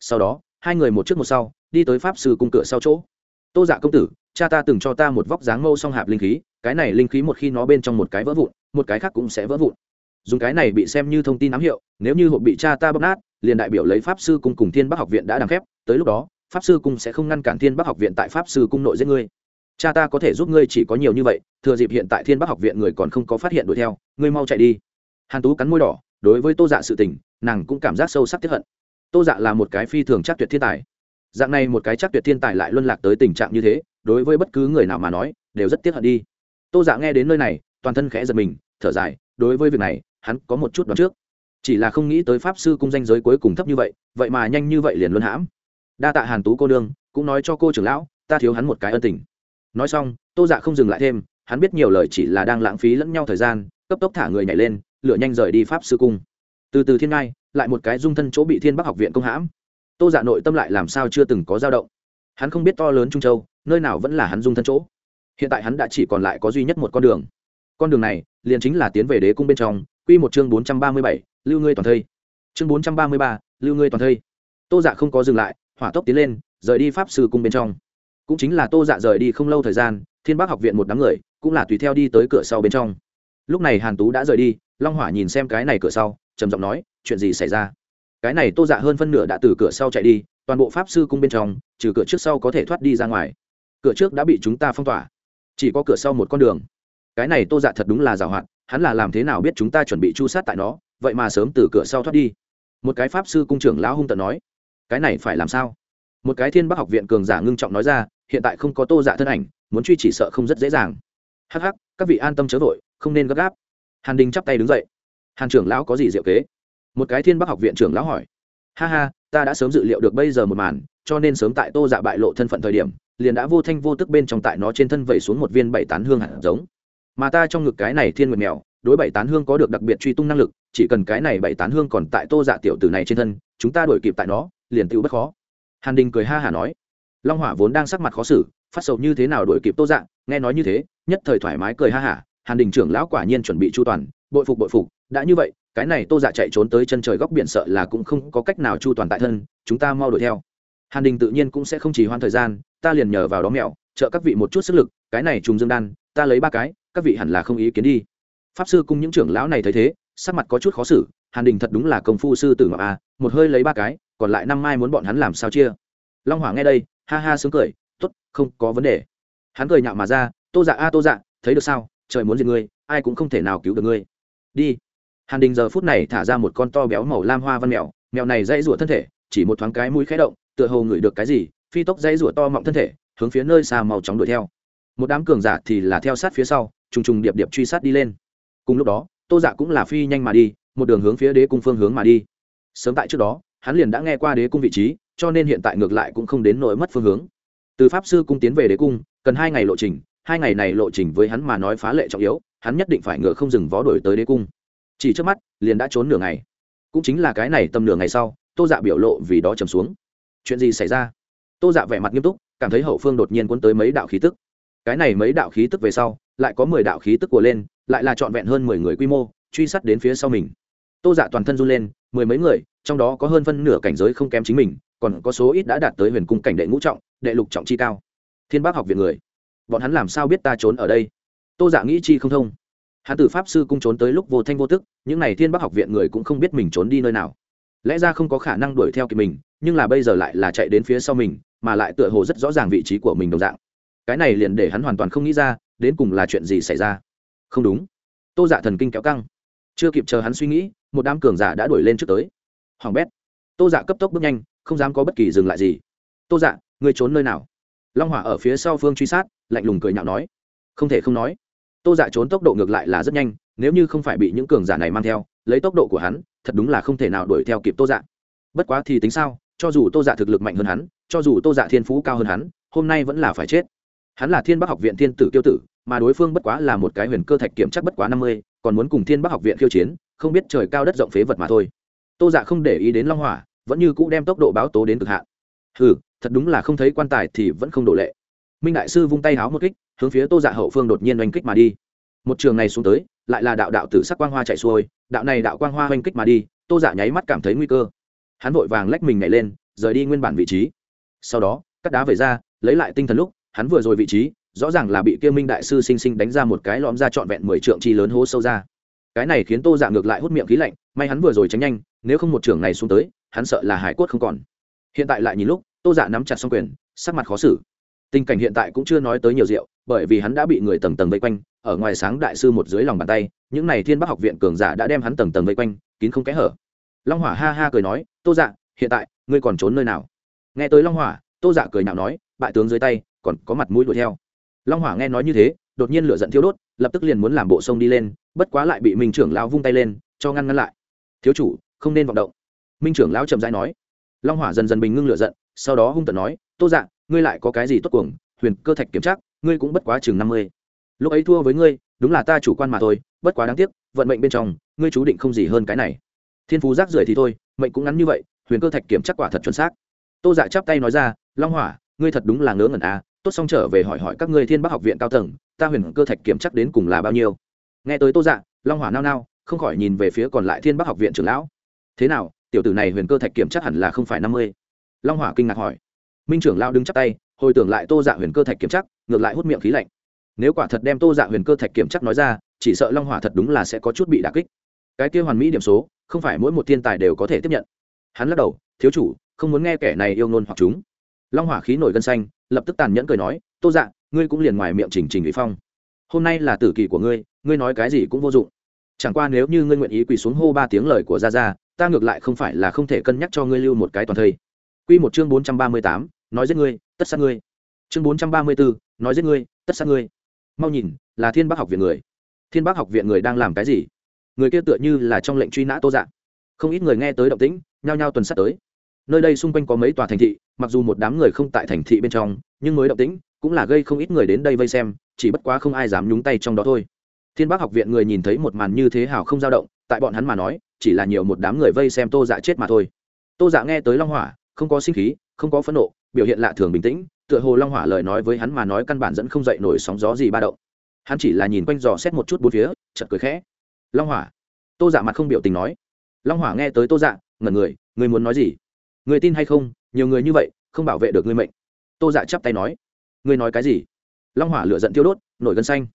Speaker 1: Sau đó, hai người một trước một sau, đi tới pháp sư cung cửa sau chỗ. Tô dạ công tử, cha ta từng cho ta một vóc dáng mâu song hạp linh khí, cái này linh khí một khi nó bên trong một cái vỡ vụn, một cái khác cũng sẽ vỡ vụn dùng cái này bị xem như thông tin ám hiệu, nếu như hộp bị cha ta bóp nát, liền đại biểu lấy pháp sư cung cùng thiên bắc học viện đã đằng phép, tới lúc đó, pháp sư cung sẽ không ngăn cản thiên bắc học viện tại pháp sư cung nội giết ngươi. Cha ta có thể giúp ngươi chỉ có nhiều như vậy, thừa dịp hiện tại thiên bắc học viện người còn không có phát hiện đuổi theo, ngươi mau chạy đi. Hàn tú cắn môi đỏ, đối với tô dạ sự tình, nàng cũng cảm giác sâu sắc tiếp hận. Tô dạ là một cái phi thường chắc tuyệt thiên tài. Dạng này một cái chắc tuyệt thiên tài lại luân lạc tới tình trạng như thế, đối với bất cứ người nào mà nói, đều rất tiếc hận đi. Tô dạ nghe đến nơi này, toàn thân khẽ giật mình, thở dài, đối với việc này hắn có một chút đoán trước. Chỉ là không nghĩ tới pháp sư cung danh giới cuối cùng thấp như vậy vậy mà nhanh như vậy liền luân hãm. Đa tạ hàn tú cô nương, cũng nói cho cô trưởng lão, ta thiếu hắn một cái ân tình. Nói xong, tô dạ không dừng lại thêm, hắn biết nhiều lời chỉ là đang lãng phí lẫn nhau thời gian, cấp tốc thả người nhảy lên lựa nhanh rời đi pháp sư cung. Từ từ thiên ngai, lại một cái dung thân chỗ bị thiên bắc học viện công hãm. Tô dạ nội tâm lại làm sao chưa từng có dao động. Hắn không biết to lớn trung châu, nơi nào vẫn là hắn dung thân chỗ. Hiện tại hắn đã chỉ còn lại có duy nhất một con đường. Con đường này, liền chính là tiến về đế cung bên trong quy một chương bốn trăm ba mươi bảy, lưu ngươi toàn thây. Chương bốn trăm ba mươi ba, lưu ngươi toàn thây. Tô dạ không có dừng lại, hỏa tốc tiến lên, rời đi pháp sư cung bên trong. Cũng chính là tô dạ rời đi không lâu thời gian, thiên bác học viện một đám người, cũng là tùy theo đi tới cửa sau bên trong. Lúc này hàn tú đã rời đi, long hỏa nhìn xem cái này cửa sau, trầm giọng nói, chuyện gì xảy ra? Cái này tô dạ hơn phân nửa đã từ cửa sau chạy đi, toàn bộ pháp sư cung bên trong, trừ cửa trước sau có thể thoát đi ra ngoài. Cửa trước đã bị chúng ta phong tỏa, chỉ có cửa sau một con đường. Cái này tô dạ thật đúng là giàu hạn hắn là làm thế nào biết chúng ta chuẩn bị chu sát tại nó, vậy mà sớm từ cửa sau thoát đi. Một cái pháp sư cung trưởng lão hung tận nói, cái này phải làm sao? Một cái thiên bắc học viện cường giả ngưng trọng nói ra, hiện tại không có tô dạ thân ảnh, muốn truy chỉ sợ không rất dễ dàng. Hh các vị an tâm chớ vội, không nên gấp gáp. Hàn đình chắp tay đứng dậy. Hàn trưởng lão có gì diệu kế? Một cái thiên bắc học viện trưởng lão hỏi. Ha ha, ta đã sớm dự liệu được bây giờ một màn, cho nên sớm tại tô dạ bại lộ thân phận thời điểm, liền đã vô thanh vô tức bên trong tại nó trên thân vẩy xuống một viên bảy tán hương hạt giống mà ta trong ngực cái này thiên nguyệt mèo, đối bảy tán hương có được đặc biệt truy tung năng lực, chỉ cần cái này bảy tán hương còn tại tô dạ tiểu tử này trên thân, chúng ta đổi kịp tại nó, liền tựu bất khó. Hàn đình cười ha hả nói. Long hỏa vốn đang sắc mặt khó xử, phát sầu như thế nào đổi kịp tô dạ nghe nói như thế, nhất thời thoải mái cười ha hả hàn đình trưởng lão quả nhiên chuẩn bị chu toàn, bội phục bội phục, đã như vậy, cái này tô dạ chạy trốn tới chân trời góc biển sợ là cũng không có cách nào chu toàn tại thân, chúng ta mau đuổi theo. Hàn đình tự nhiên cũng sẽ không chỉ hoãn thời gian, ta liền nhờ vào đó mẹo trợ các vị một chút sức lực, cái này trùng dương đan, ta lấy ba cái các vị hẳn là không ý kiến đi. Pháp sư cung những trưởng lão này thấy thế, sắc mặt có chút khó xử, hàn đình thật đúng là công phu sư tử ngọc a à, một hơi lấy ba cái, còn lại năm mai muốn bọn hắn làm sao chia. Long hỏa nghe đây, ha ha sướng cười t ố t không có vấn đề. Hắn cười nhạo mà ra, tô dạ a, tô dạ thấy được sao? Trời muốn diệt ngươi, ai cũng không thể nào cứu được ngươi. Đi. Hàn đình giờ phút này thả ra một con to béo màu lam hoa văn mèo mèo này dãy rủa thân thể, chỉ một thoáng cái mũi khẽ động, tựa hồ ngửi được cái gì, phi tốc dãy rủa to mọng thân thể, hướng phía nơi xa màu chóng đuổi theo. Một đám cường giả thì là theo sát phía sau trùng trùng điệp điệp truy sát đi lên. Cùng lúc đó, tô dạ cũng là phi nhanh mà đi, một đường hướng phía đế cung phương hướng mà đi. Sớm tại trước đó, hắn liền đã nghe qua đế cung vị trí, cho nên hiện tại ngược lại cũng không đến nỗi mất phương hướng. Từ pháp sư cung tiến về đế cung, cần hai ngày lộ trình, hai ngày này lộ trình với hắn mà nói phá lệ trọng yếu, hắn nhất định phải ngựa không dừng vó đổi tới đế cung. Chỉ trước mắt, liền đã trốn nửa ngày. Cũng chính là cái này tầm nửa ngày sau, tô dạ biểu lộ vì đó trầm xuống. Chuyện gì xảy ra? Tô dạ vẻ mặt nghiêm túc, cảm thấy hậu phương đột nhiên cuốn tới mấy đạo khí tức. Cái này mấy đạo khí tức về sau lại có mười đạo khí tức của lên, lại là trọn vẹn hơn mười người quy mô, truy sát đến phía sau mình. Tô dạ toàn thân run lên, mười mấy người, trong đó có hơn phân nửa cảnh giới không kém chính mình, còn có số ít đã đạt tới huyền cung cảnh đệ ngũ trọng, đệ lục trọng chi cao. Thiên bác học viện người, bọn hắn làm sao biết ta trốn ở đây? Tô dạ nghĩ chi không thông. Hắn từ pháp sư cung trốn tới lúc vô thanh vô tức, những n à y thiên bác học viện người cũng không biết mình trốn đi nơi nào. Lẽ ra không có khả năng đuổi theo kịp mình, nhưng là bây giờ lại là chạy đến phía sau mình, mà lại tựa hồ rất rõ ràng vị trí của mình đồng dạng. Cái này liền để hắn hoàn toàn không nghĩ ra đến cùng là chuyện gì xảy ra? Không đúng. Tô dạ thần kinh kéo căng. Chưa kịp chờ hắn suy nghĩ, một đám cường giả đã đuổi lên trước tới. Hoàng bét. Tô dạ cấp tốc bước nhanh, không dám có bất kỳ dừng lại gì. Tô dạ người trốn nơi nào? Long hỏa ở phía sau phương truy sát, lạnh lùng cười nhạo nói. Không thể không nói. Tô dạ trốn tốc độ ngược lại là rất nhanh, nếu như không phải bị những cường giả này mang theo, lấy tốc độ của hắn, thật đúng là không thể nào đuổi theo kịp tô dạ. Bất quá thì tính sao, cho dù tô dạ thực lực mạnh hơn hắn, cho dù tô dạ thiên phú cao hơn hắn, hôm nay vẫn là phải chết hắn là thiên bắc học viện thiên tử Tiêu tử, mà đối phương bất quá là một cái huyền cơ thạch kiểm chắc bất quá năm mươi, còn muốn cùng thiên bắc học viện khiêu chiến, không biết trời cao đất rộng phế vật mà thôi. Tô dạ không để ý đến long hỏa, vẫn như cũ đem tốc độ báo tố đến cực hạn. Ừ thật đúng là không thấy quan tài thì vẫn không đổ lệ. Minh đại sư vung tay háo một kích, hướng phía tô dạ hậu phương đột nhiên oanh kích mà đi. Một trường này xuống tới, lại là đạo đạo tử sắc quang hoa chạy xuôi, đạo này đạo quang hoa oanh kích mà đi, tô dạ nháy mắt cảm thấy nguy cơ. Hắn vội vàng lách mình nhảy lên, rời đi nguyên bản vị trí. Sau đó, cắt đá về ra, lấy lại tinh thần lúc hắn vừa rồi vị trí, rõ ràng là bị kia minh đại sư sinh sinh đánh ra một cái lõm ra trọn vẹn mười trượng chi lớn hố sâu ra. Cái này khiến tô dạ ngược lại hút miệng khí lạnh, may hắn vừa rồi tránh nhanh, nếu không một trưởng này xuống tới, hắn sợ là hải cốt không còn. Hiện tại lại nhìn lúc, tô dạ nắm chặt xong quyền, sắc mặt khó xử. Tình cảnh hiện tại cũng chưa nói tới nhiều rượu, bởi vì hắn đã bị người tầng tầng vây quanh, ở ngoài sáng đại sư một dưới lòng bàn tay, những n à y thiên bắc học viện cường giả đã đem hắn tầng tầng vây quanh, kín không kẽ hở. Long hỏa ha ha cười nói, tô dạ hiện tại ngươi còn trốn nơi nào? Nghe tới long hỏa, tô dạ cười nào nói, bại tướng dưới tay còn có mặt mũi đuổi theo. Long hỏa nghe nói như thế đột nhiên lửa giận thiếu đốt lập tức liền muốn làm bộ sông đi lên bất quá lại bị minh trưởng lão vung tay lên cho ngăn ngăn lại. Thiếu chủ không nên vọng động. Minh trưởng lão chậm rãi nói. Long hỏa dần dần bình ngưng lửa giận sau đó hung tận nói tô Dạng, ngươi lại có cái gì tốt cuồng huyền cơ thạch kiểm tra ngươi cũng bất quá chừng năm mươi. Lúc ấy thua với ngươi đúng là ta chủ quan mà thôi bất quá đáng tiếc vận mệnh bên trong ngươi chú định không gì hơn cái này. Thiên phú rác rưởi thì thôi mệnh cũng ngắn như vậy huyền cơ thạch kiểm chắc quả thật chuẩn xác. Tô dạ chắp tay nói ra long hỏa ngươi thật đúng là ngớ ngẩn à tốt xong trở về hỏi hỏi các ngươi thiên bắc học viện cao tầng, ta huyền cơ thạch kiểm chắc đến cùng là bao nhiêu? Nghe tới tô dạ long hỏa nao nao, không khỏi nhìn về phía còn lại thiên bắc học viện trưởng lão. Thế nào, tiểu tử này huyền cơ thạch kiểm chắc hẳn là không phải năm mươi? Long hỏa kinh ngạc hỏi. Minh trưởng lão đứng chắp tay, hồi tưởng lại tô dạ huyền cơ thạch kiểm chắc, ngược lại hút miệng khí lạnh. Nếu quả thật đem tô dạ huyền cơ thạch kiểm chắc nói ra, chỉ sợ long hỏa thật đúng là sẽ có chút bị đà kích. Cái kia hoàn mỹ điểm số, không phải mỗi một thiên tài đều có thể tiếp nhận. Hắn lắc đầu, thiếu chủ, không muốn nghe kẻ này yêu ngôn hoặc chúng. Long hỏa khí nổi gân xanh lập tức tàn nhẫn cười nói, tô dạ ngươi cũng liền ngoài miệng trình trình ủy phong. Hôm nay là tử kỳ của ngươi ngươi nói cái gì cũng vô dụng. Chẳng qua nếu như ngươi nguyện ý quỳ xuống hô ba tiếng lời của gia gia, ta ngược lại không phải là không thể cân nhắc cho ngươi lưu một cái toàn thây. Quy một chương bốn trăm ba mươi tám, nói giết ngươi, tất sát ngươi. Chương bốn trăm ba mươi bốn, nói giết ngươi, tất sát ngươi. Mau nhìn, là thiên bắc học viện người. Thiên bắc học viện người đang làm cái gì? Người kia tựa như là trong lệnh truy nã tô dạng không ít người nghe tới động tĩnh, nhao nhao tuần sát tới nơi đây xung quanh có mấy tòa thành thị, mặc dù một đám người không tại thành thị bên trong, nhưng mới động tĩnh, cũng là gây không ít người đến đây vây xem, chỉ bất quá không ai dám nhúng tay trong đó thôi. Thiên bắc học viện người nhìn thấy một màn như thế hào không dao động, tại bọn hắn mà nói, chỉ là nhiều một đám người vây xem tô dạ chết mà thôi. Tô dạ nghe tới long hỏa, không có sinh khí, không có phẫn nộ, biểu hiện lạ thường bình tĩnh, tựa hồ long hỏa lời nói với hắn mà nói căn bản dẫn không dậy nổi sóng gió gì ba động. Hắn chỉ là nhìn quanh dò xét một chút bốn phía chật cười khẽ. Long hỏa. Tô dạ mặt không biểu tình nói. Long hỏa nghe tới tô dạ ngẩn người người muốn nói gì? Người tin hay không, nhiều người như vậy, không bảo vệ được ngươi mệnh. Tô dạ chắp tay nói. Ngươi nói cái gì? Long hỏa lửa giận tiêu đốt, nổi gân xanh.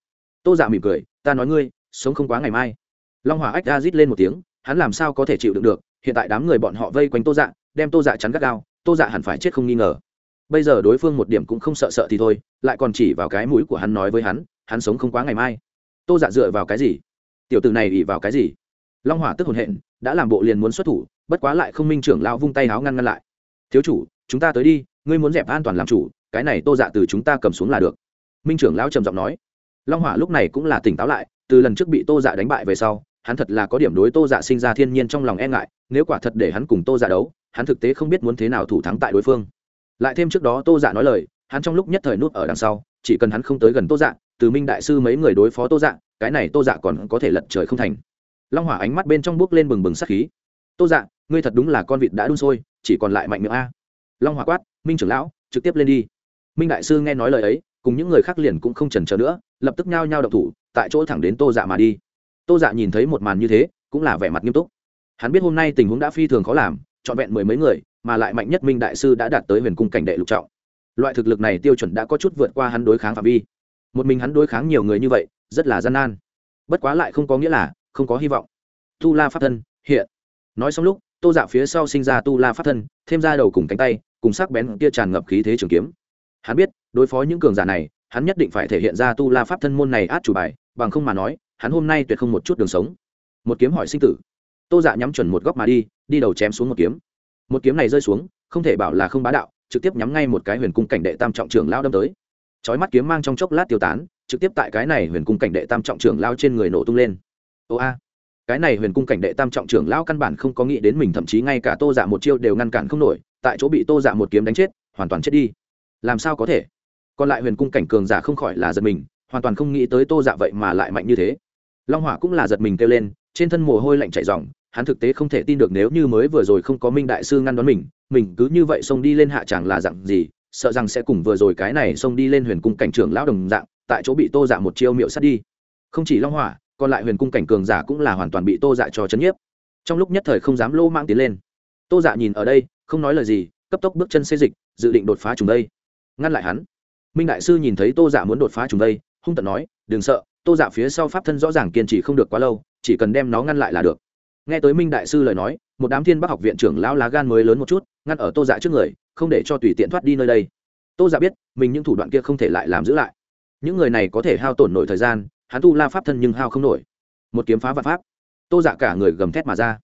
Speaker 1: Tô dạ mỉm cười, ta nói ngươi, sống không quá ngày mai. Long hỏa ách ra rít lên một tiếng, hắn làm sao có thể chịu đựng được? Hiện tại đám người bọn họ vây quanh tô dạ đem tô dạ chắn gắt gao, tô dạ hẳn phải chết không nghi ngờ. Bây giờ đối phương một điểm cũng không sợ sợ thì thôi, lại còn chỉ vào cái mũi của hắn nói với hắn hắn sống không quá ngày mai. Tô dạ dựa vào cái gì? Tiểu tử này ỉ vào cái gì? Long hỏa tức hồn hện, đã làm bộ liền muốn xuất thủ bất quá lại không minh trưởng lão vung tay háo ngăn ngăn lại. Thiếu chủ, chúng ta tới đi, ngươi muốn dẹp an toàn làm chủ, cái này tô dạ từ chúng ta cầm xuống là được. Minh trưởng lão trầm giọng nói. Long hỏa lúc này cũng là tỉnh táo lại, từ lần trước bị tô dạ đánh bại về sau, hắn thật là có điểm đối tô dạ sinh ra thiên nhiên trong lòng e ngại, nếu quả thật để hắn cùng tô dạ đấu, hắn thực tế không biết muốn thế nào thủ thắng tại đối phương. Lại thêm trước đó tô dạ nói lời, hắn trong lúc nhất thời nút ở đằng sau, chỉ cần hắn không tới gần tô dạ từ minh đại sư mấy người đối phó tô dạ cái này tô dạ còn có thể lật trời không thành. Long hỏa ánh mắt bên trong bước lên bừng bừng sắc khí tô dạ ngươi thật đúng là con vịt đã đun sôi, chỉ còn lại mạnh miệng a. Long hòa quát, minh trưởng lão, trực tiếp lên đi. Minh đại sư nghe nói lời ấy, cùng những người khác liền cũng không chần chờ nữa, lập tức nhao nhao động thủ, tại chỗ thẳng đến tô dạ mà đi. Tô dạ nhìn thấy một màn như thế, cũng là vẻ mặt nghiêm túc. Hắn biết hôm nay tình huống đã phi thường khó làm, trọn vẹn mười mấy người, mà lại mạnh nhất minh đại sư đã đạt tới huyền cung cảnh đệ lục trọng. Loại thực lực này tiêu chuẩn đã có chút vượt qua hắn đối kháng phạm vi. Một mình hắn đối kháng nhiều người như vậy, rất là gian nan. Bất quá lại không có nghĩa là không có hy vọng. Tu la pháp thân, hiện nói xong lúc, tô dạ phía sau sinh ra tu la pháp thân, thêm ra đầu cùng cánh tay, cùng sắc bén kia tràn ngập khí thế trường kiếm. Hắn biết, đối phó những cường giả này, hắn nhất định phải thể hiện ra tu la pháp thân môn này át chủ bài, bằng không mà nói, hắn hôm nay tuyệt không một chút đường sống. Một kiếm hỏi sinh tử. Tô dạ nhắm chuẩn một góc mà đi đi đầu chém xuống một kiếm. Một kiếm này rơi xuống, không thể bảo là không bá đạo, trực tiếp nhắm ngay một cái huyền cung cảnh đệ tam trọng trưởng lao đâm tới. Chói mắt kiếm mang trong chốc lát tiêu tán, trực tiếp tại cái này huyền cung cảnh đệ tam trọng trưởng lao trên người nổ tung lên. Ô a! Cái này huyền cung cảnh đệ tam trọng trưởng lão căn bản không có nghĩ đến mình thậm chí ngay cả tô dạ một chiêu đều ngăn cản không nổi, tại chỗ bị tô dạ một kiếm đánh chết, hoàn toàn chết đi. Làm sao có thể? Còn lại huyền cung cảnh cường giả không khỏi là giật mình, hoàn toàn không nghĩ tới tô dạ vậy mà lại mạnh như thế. Long hỏa cũng là giật mình kêu lên, trên thân mồ hôi lạnh chạy dòng hắn thực tế không thể tin được nếu như mới vừa rồi không có minh đại sư ngăn đón mình mình cứ như vậy xông đi lên hạ chẳng là dặn gì, sợ rằng sẽ cùng vừa rồi cái này xông đi lên huyền cung cảnh trưởng lão đồng dạng, tại chỗ bị tô dạ một chiêu miệu sát đi. Không chỉ long hỏa còn lại huyền cung cảnh cường giả cũng là hoàn toàn bị tô dạ cho chấn nhiếp. Trong lúc nhất thời không dám lô mang tiến lên. Tô dạ nhìn ở đây, không nói lời gì, cấp tốc bước chân xây dịch, dự định đột phá trùng đây. Ngăn lại hắn. Minh đại sư nhìn thấy tô dạ muốn đột phá trùng đây, hung tận nói, đừng sợ, tô dạ phía sau pháp thân rõ ràng kiên trì không được quá lâu, chỉ cần đem nó ngăn lại là được. Nghe tới minh đại sư lời nói, một đám thiên bắc học viện trưởng lão lá gan mới lớn một chút, ngăn ở tô dạ trước người, không để cho tùy tiện thoát đi nơi đây. Tô dạ biết, mình những thủ đoạn kia không thể lại làm giữ lại. Những người này có thể hao tổn nổi thời gian hắn tu la pháp thân nhưng hao không nổi. Một kiếm phá vạn pháp. Tô dạ cả người gầm thét mà ra.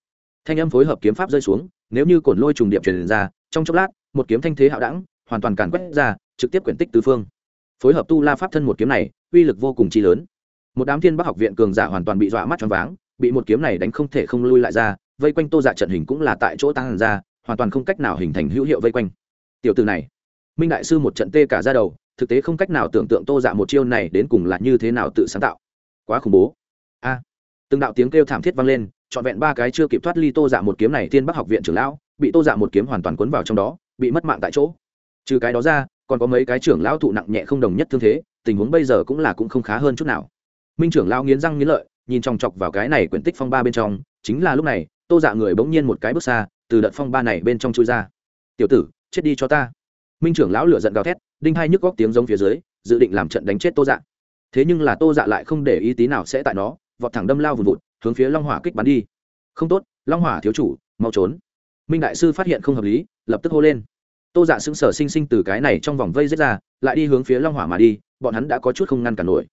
Speaker 1: Thanh âm phối hợp kiếm pháp rơi xuống, nếu như cổn lôi trùng điệp truyền ra, trong chốc lát, một kiếm thanh thế hạo đẳng, hoàn toàn càn quét ra, trực tiếp quyển tích tứ phương. Phối hợp tu la pháp thân một kiếm này, uy lực vô cùng chi lớn. Một đám thiên bắc học viện cường giả hoàn toàn bị dọa mắt choáng váng, bị một kiếm này đánh không thể không lui lại ra, vây quanh tô dạ trận hình cũng là tại chỗ tăng ra, hoàn toàn không cách nào hình thành hữu hiệu vây quanh. Tiểu từ này, minh đại sư một trận tê cả ra đầu thực tế không cách nào tưởng tượng tô dạ một chiêu này đến cùng là như thế nào tự sáng tạo. Quá khủng bố. A. Từng đạo tiếng kêu thảm thiết vang lên, trọn vẹn ba cái chưa kịp thoát ly tô dạ một kiếm này, thiên bắc học viện trưởng lão bị tô dạ một kiếm hoàn toàn cuốn vào trong đó, bị mất mạng tại chỗ. Trừ cái đó ra, còn có mấy cái trưởng lão thụ nặng nhẹ không đồng nhất thương thế, tình huống bây giờ cũng là cũng không khá hơn chút nào. Minh trưởng lão nghiến răng nghiến lợi, nhìn chòng chọc vào cái này quyển tích phong ba bên trong, chính là lúc này, tô dạ người bỗng nhiên một cái bước xa, từ đợt phong ba này bên trong chui ra. Tiểu tử, chết đi cho ta. Minh trưởng lão lửa giận gào thét đinh hai nhức góc tiếng giống phía dưới, dự định làm trận đánh chết tô dạ. Thế nhưng là tô dạ lại không để ý tí nào sẽ tại nó, vọt thẳng đâm lao vùn vụt, hướng phía long hỏa kích bắn đi. Không tốt, long hỏa thiếu chủ, mau trốn. Minh đại sư phát hiện không hợp lý, lập tức hô lên. Tô dạ sững sờ sinh sinh từ cái này trong vòng vây rết ra, lại đi hướng phía long hỏa mà đi, bọn hắn đã có chút không ngăn cản nổi.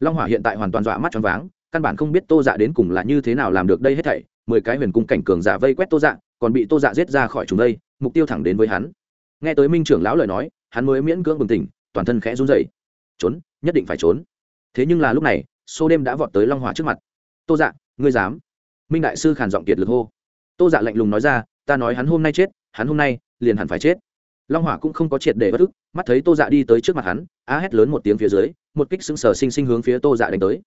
Speaker 1: Long hỏa hiện tại hoàn toàn dọa mắt choáng váng, căn bản không biết tô dạ đến cùng là như thế nào làm được đây hết thảy, mười cái huyền cung cảnh cường giả vây quét tô dạ còn bị tô dạ giết ra khỏi chúng đây, mục tiêu thẳng đến với hắn. Nghe tới minh trưởng lão lời nói hắn mới miễn cưỡng bừng tỉnh, toàn thân khẽ run dậy trốn, nhất định phải trốn. Thế nhưng là lúc này, xô đêm đã vọt tới long hỏa trước mặt. Tô dạ ngươi dám? Minh đại sư khàn giọng kiệt lực hô. Tô dạ lạnh lùng nói ra, ta nói hắn hôm nay chết, hắn hôm nay liền hẳn phải chết. Long hỏa cũng không có triệt để bất ức, mắt thấy tô dạ đi tới trước mặt hắn á hét lớn một tiếng phía dưới, một kích sững sờ sinh sinh hướng phía tô dạ đánh tới.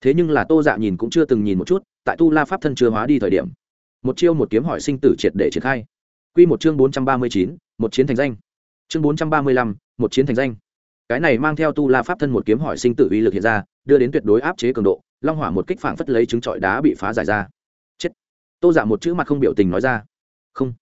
Speaker 1: Thế nhưng là tô dạ nhìn cũng chưa từng nhìn một chút, tại tu la pháp thân chưa hóa đi thời điểm. Một chiêu một kiếm hỏi sinh tử triệt để triển khai. Q một chương bốn trăm ba mươi chín, một chiến thành danh chương bốn trăm ba mươi lăm, một chiến thành danh. Cái này mang theo tu la pháp thân một kiếm hỏi sinh tử uy lực hiện ra, đưa đến tuyệt đối áp chế cường độ, long hỏa một kích phảng phất lấy trứng trọi đá bị phá giải ra. Chết. Tô giả một chữ mặt không biểu tình nói ra. Không.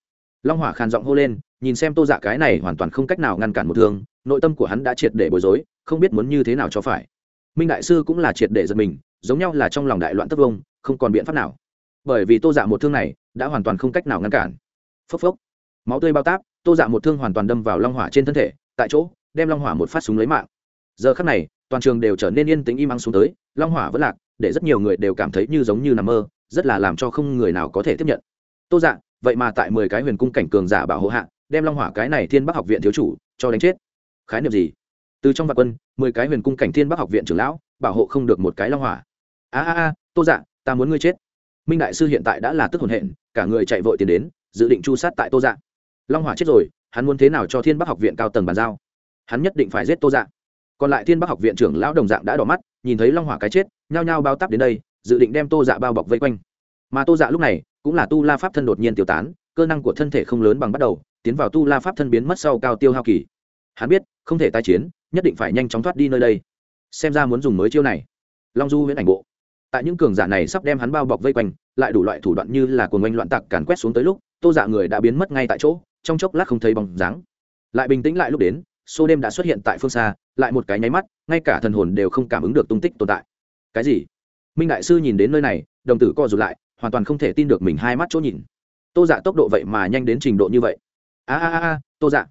Speaker 1: Long hỏa khàn giọng hô lên, nhìn xem tô giả cái này hoàn toàn không cách nào ngăn cản một thương, nội tâm của hắn đã triệt để bối rối, không biết muốn như thế nào cho phải. Minh đại sư cũng là triệt để giật mình, giống nhau là trong lòng đại loạn tất vông không còn biện pháp nào. Bởi vì tô dạ một thương này đã hoàn toàn không cách nào ngăn cản. Phốc phốc. Máu tươi bao táp tô dạ một thương hoàn toàn đâm vào long hỏa trên thân thể, tại chỗ, đem long hỏa một phát súng lấy mạng. Giờ khắc này, toàn trường đều trở nên yên tĩnh im ắng xuống tới, long hỏa vẫn lạc, để rất nhiều người đều cảm thấy như giống như nằm mơ, rất là làm cho không người nào có thể tiếp nhận. Tô dạ vậy mà tại mười cái huyền cung cảnh cường giả bảo hộ hạ, đem long hỏa cái này thiên bắc học viện thiếu chủ cho đánh chết. Khái niệm gì? Từ trong vạn quân, mười cái huyền cung cảnh thiên bắc học viện trưởng lão bảo hộ không được một cái long hỏa. A a a, tô dạ ta muốn ngươi chết. Minh đại sư hiện tại đã là tức hồn hện, cả người chạy vội tiền đến, dự định chu sát tại tô dạ long hỏa chết rồi, hắn muốn thế nào cho thiên bắc học viện cao tầng bàn giao? Hắn nhất định phải giết tô dạ. Còn lại thiên bắc học viện trưởng lão đồng dạng đã đỏ mắt, nhìn thấy long hỏa cái chết, nhao nhao bao tắp đến đây, dự định đem tô dạ bao bọc vây quanh. Mà tô dạ lúc này, cũng là tu la pháp thân đột nhiên tiêu tán, cơ năng của thân thể không lớn bằng bắt đầu, tiến vào tu la pháp thân biến mất sau cao tiêu hao kỳ. Hắn biết, không thể tái chiến, nhất định phải nhanh chóng thoát đi nơi đây. Xem ra muốn dùng mới chiêu này. Long du huyễn ảnh bộ. Tại những cường giả này sắp đem hắn bao bọc vây quanh, lại đủ loại thủ đoạn như là cuồng oanh loạn tặc càn quét xuống tới lúc, tô dạ người đã biến mất ngay tại chỗ trong chốc lát không thấy bóng dáng. Lại bình tĩnh lại lúc đến, xô đêm đã xuất hiện tại phương xa, lại một cái nháy mắt, ngay cả thần hồn đều không cảm ứng được tung tích tồn tại. Cái gì? Minh đại sư nhìn đến nơi này, đồng tử co rụt lại, hoàn toàn không thể tin được mình hai mắt chỗ nhìn. Tô dạ tốc độ vậy mà nhanh đến trình độ như vậy. A a a tô dạ.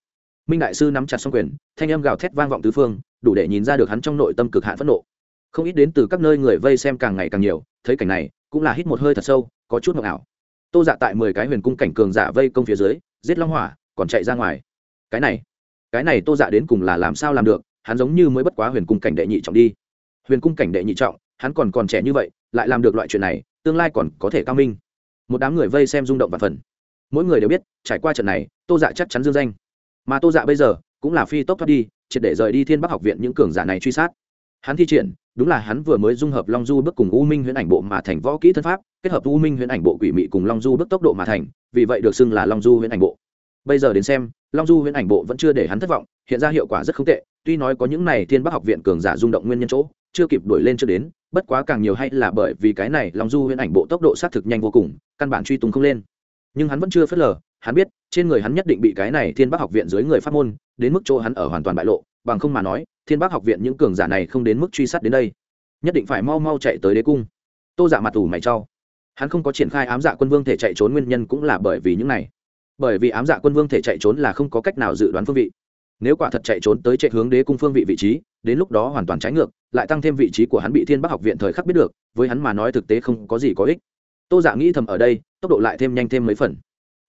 Speaker 1: Minh đại sư nắm chặt xong quyền, thanh âm gào thét vang vọng tứ phương, đủ để nhìn ra được hắn trong nội tâm cực hạn phẫn nộ. Không ít đến từ các nơi người vây xem càng ngày càng nhiều, thấy cảnh này, cũng là hít một hơi thật sâu, có chút mộng ảo tô dạ tại mười cái huyền cung cảnh cường giả vây công phía dưới giết long hỏa, còn chạy ra ngoài. Cái này cái này tô dạ đến cùng là làm sao làm được, hắn giống như mới bất quá huyền cung cảnh đệ nhị trọng đi. Huyền cung cảnh đệ nhị trọng, hắn còn còn trẻ như vậy, lại làm được loại chuyện này, tương lai còn có thể cao minh. Một đám người vây xem rung động và phần. Mỗi người đều biết, trải qua trận này, tô dạ chắc chắn dương danh. Mà tô dạ bây giờ, cũng là phi tốc thoát đi, triệt để rời đi thiên bắc học viện những cường giả này truy sát. Hắn thi triển, đúng là hắn vừa mới dung hợp long du bước cùng u minh huyễn ảnh bộ mà thành võ kỹ thân pháp, kết hợp u minh huyễn ảnh bộ quỷ mị cùng long du bước tốc độ mà thành vì vậy được xưng là long du huyễn ảnh bộ. Bây giờ đến xem, long du huyễn ảnh bộ vẫn chưa để hắn thất vọng, hiện ra hiệu quả rất không tệ, tuy nói có những này thiên bắc học viện cường giả rung động nguyên nhân chỗ, chưa kịp đuổi lên chưa đến, bất quá càng nhiều hay là bởi vì cái này long du huyễn ảnh bộ tốc độ xác thực nhanh vô cùng, căn bản truy tung không lên. Nhưng hắn vẫn chưa phớt lờ, hắn biết, trên người hắn nhất định bị cái này thiên bắc học viện dưới người phát môn, đến mức chỗ hắn ở hoàn toàn bại lộ, bằng không mà nói, thiên bắc học viện những cường giả này không đến mức truy sát đến đây. Nhất định phải mau mau chạy tới đế cung. Tô giả dạ mặt ủ mày trao hắn không có triển khai ám dạ quân vương thể chạy trốn nguyên nhân cũng là bởi vì những này. Bởi vì ám dạ quân vương thể chạy trốn là không có cách nào dự đoán phương vị. Nếu quả thật chạy trốn tới chạy hướng đế cung phương vị vị trí, đến lúc đó hoàn toàn trái ngược, lại tăng thêm vị trí của hắn bị thiên bắc học viện thời khắc biết được, với hắn mà nói thực tế không có gì có ích. Tô dạ nghĩ thầm ở đây, tốc độ lại thêm nhanh thêm mấy phần.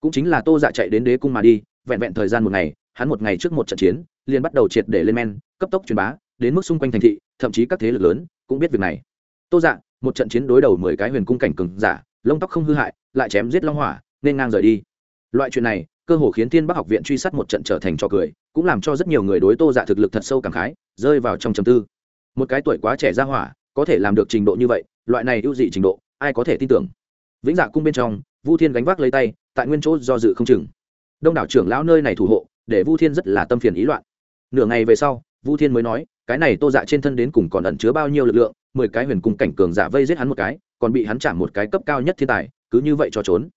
Speaker 1: Cũng chính là tô dạ chạy đến đế cung mà đi, vẹn vẹn thời gian một ngày, hắn một ngày trước một trận chiến, liền bắt đầu triệt để lên men, cấp tốc truyền bá, đến mức xung quanh thành thị, thậm chí các thế lực lớn cũng biết việc này. Tô dạ một trận chiến đối đầu mười cái huyền cung cảnh cường giả, lông tóc không hư hại, lại chém giết long hỏa, nên ngang rời đi. Loại chuyện này, cơ hồ khiến thiên bắc học viện truy sát một trận trở thành trò cười, cũng làm cho rất nhiều người đối tô dạ thực lực thật sâu cảm khái, rơi vào trong trầm tư. Một cái tuổi quá trẻ ra hỏa, có thể làm được trình độ như vậy, loại này ưu dị trình độ, ai có thể tin tưởng? Vĩnh dạ cung bên trong, vu thiên gánh vác lấy tay, tại nguyên chỗ do dự không chừng. Đông đảo trưởng lão nơi này thủ hộ, để vu thiên rất là tâm phiền ý loạn. Nửa ngày về sau, vu thiên mới nói, cái này tô dạ trên thân đến cùng còn ẩn chứa bao nhiêu lực lượng mười cái huyền cung cảnh cường giả vây giết hắn một cái, còn bị hắn chạm một cái cấp cao nhất thiên tài, cứ như vậy cho trốn.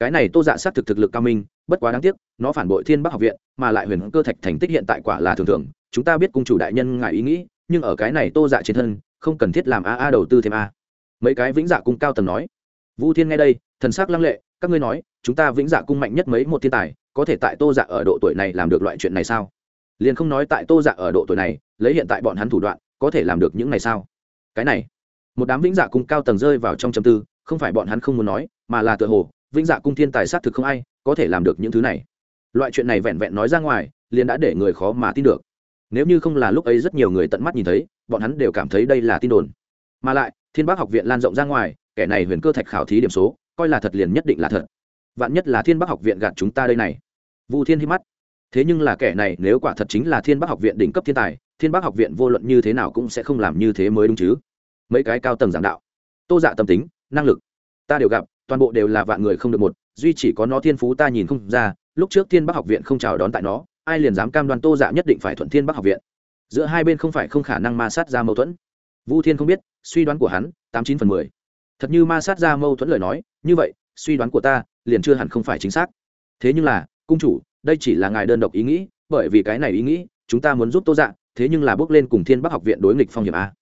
Speaker 1: Cái này tô dạ xác thực thực lực cao minh, bất quá đáng tiếc, nó phản bội thiên bắc học viện, mà lại huyền cơ thạch thành tích hiện tại quả là thường thường, chúng ta biết cung chủ đại nhân ngại ý nghĩ, nhưng ở cái này tô dạ trên thân, không cần thiết làm a a đầu tư thêm a. Mấy cái vĩnh dạ cung cao tầng nói. Vu thiên nghe đây, thần sắc lăng lệ, các ngươi nói, chúng ta vĩnh dạ cung mạnh nhất mấy một thiên tài, có thể tại tô dạ ở độ tuổi này làm được loại chuyện này sao? Liền không nói tại tô dạ ở độ tuổi này, lấy hiện tại bọn hắn thủ đoạn, có thể làm được những này sao? Cái này, một đám vĩnh dạ cung cao tầng rơi vào trong châm tư, không phải bọn hắn không muốn nói, mà là tựa hồ, vĩnh dạ cung thiên tài sát thực không ai có thể làm được những thứ này. Loại chuyện này vẹn vẹn nói ra ngoài, liền đã để người khó mà tin được. Nếu như không là lúc ấy rất nhiều người tận mắt nhìn thấy, bọn hắn đều cảm thấy đây là tin đồn. Mà lại, thiên bắc học viện lan rộng ra ngoài, kẻ này huyền cơ thạch khảo thí điểm số, coi là thật liền nhất định là thật. Vạn nhất là thiên bắc học viện gạt chúng ta đây này. Vu thiên hi mắt. Thế nhưng là kẻ này nếu quả thật chính là thiên bắc học viện đỉnh cấp thiên tài thiên bắc học viện vô luận như thế nào cũng sẽ không làm như thế mới đúng chứ. Mấy cái cao tầng giảng đạo, tô dạ tâm tính, năng lực, ta đều gặp, toàn bộ đều là vạn người không được một, duy chỉ có nó thiên phú ta nhìn không ra, lúc trước thiên bắc học viện không chào đón tại nó, ai liền dám cam đoan tô dạ nhất định phải thuận thiên bắc học viện. Giữa hai bên không phải không khả năng ma sát ra mâu thuẫn. Vu thiên không biết, suy đoán của hắn, tám chín phần mười. Thật như ma sát ra mâu thuẫn lời nói, như vậy, suy đoán của ta, liền chưa hẳn không phải chính xác. Thế nhưng là, cung chủ, đây chỉ là ngài đơn độc ý nghĩ, bởi vì cái này ý nghĩ, chúng ta muốn giúp tô dạ thế nhưng là bước lên cùng thiên bắc học viện đối nghịch phong hiểm a.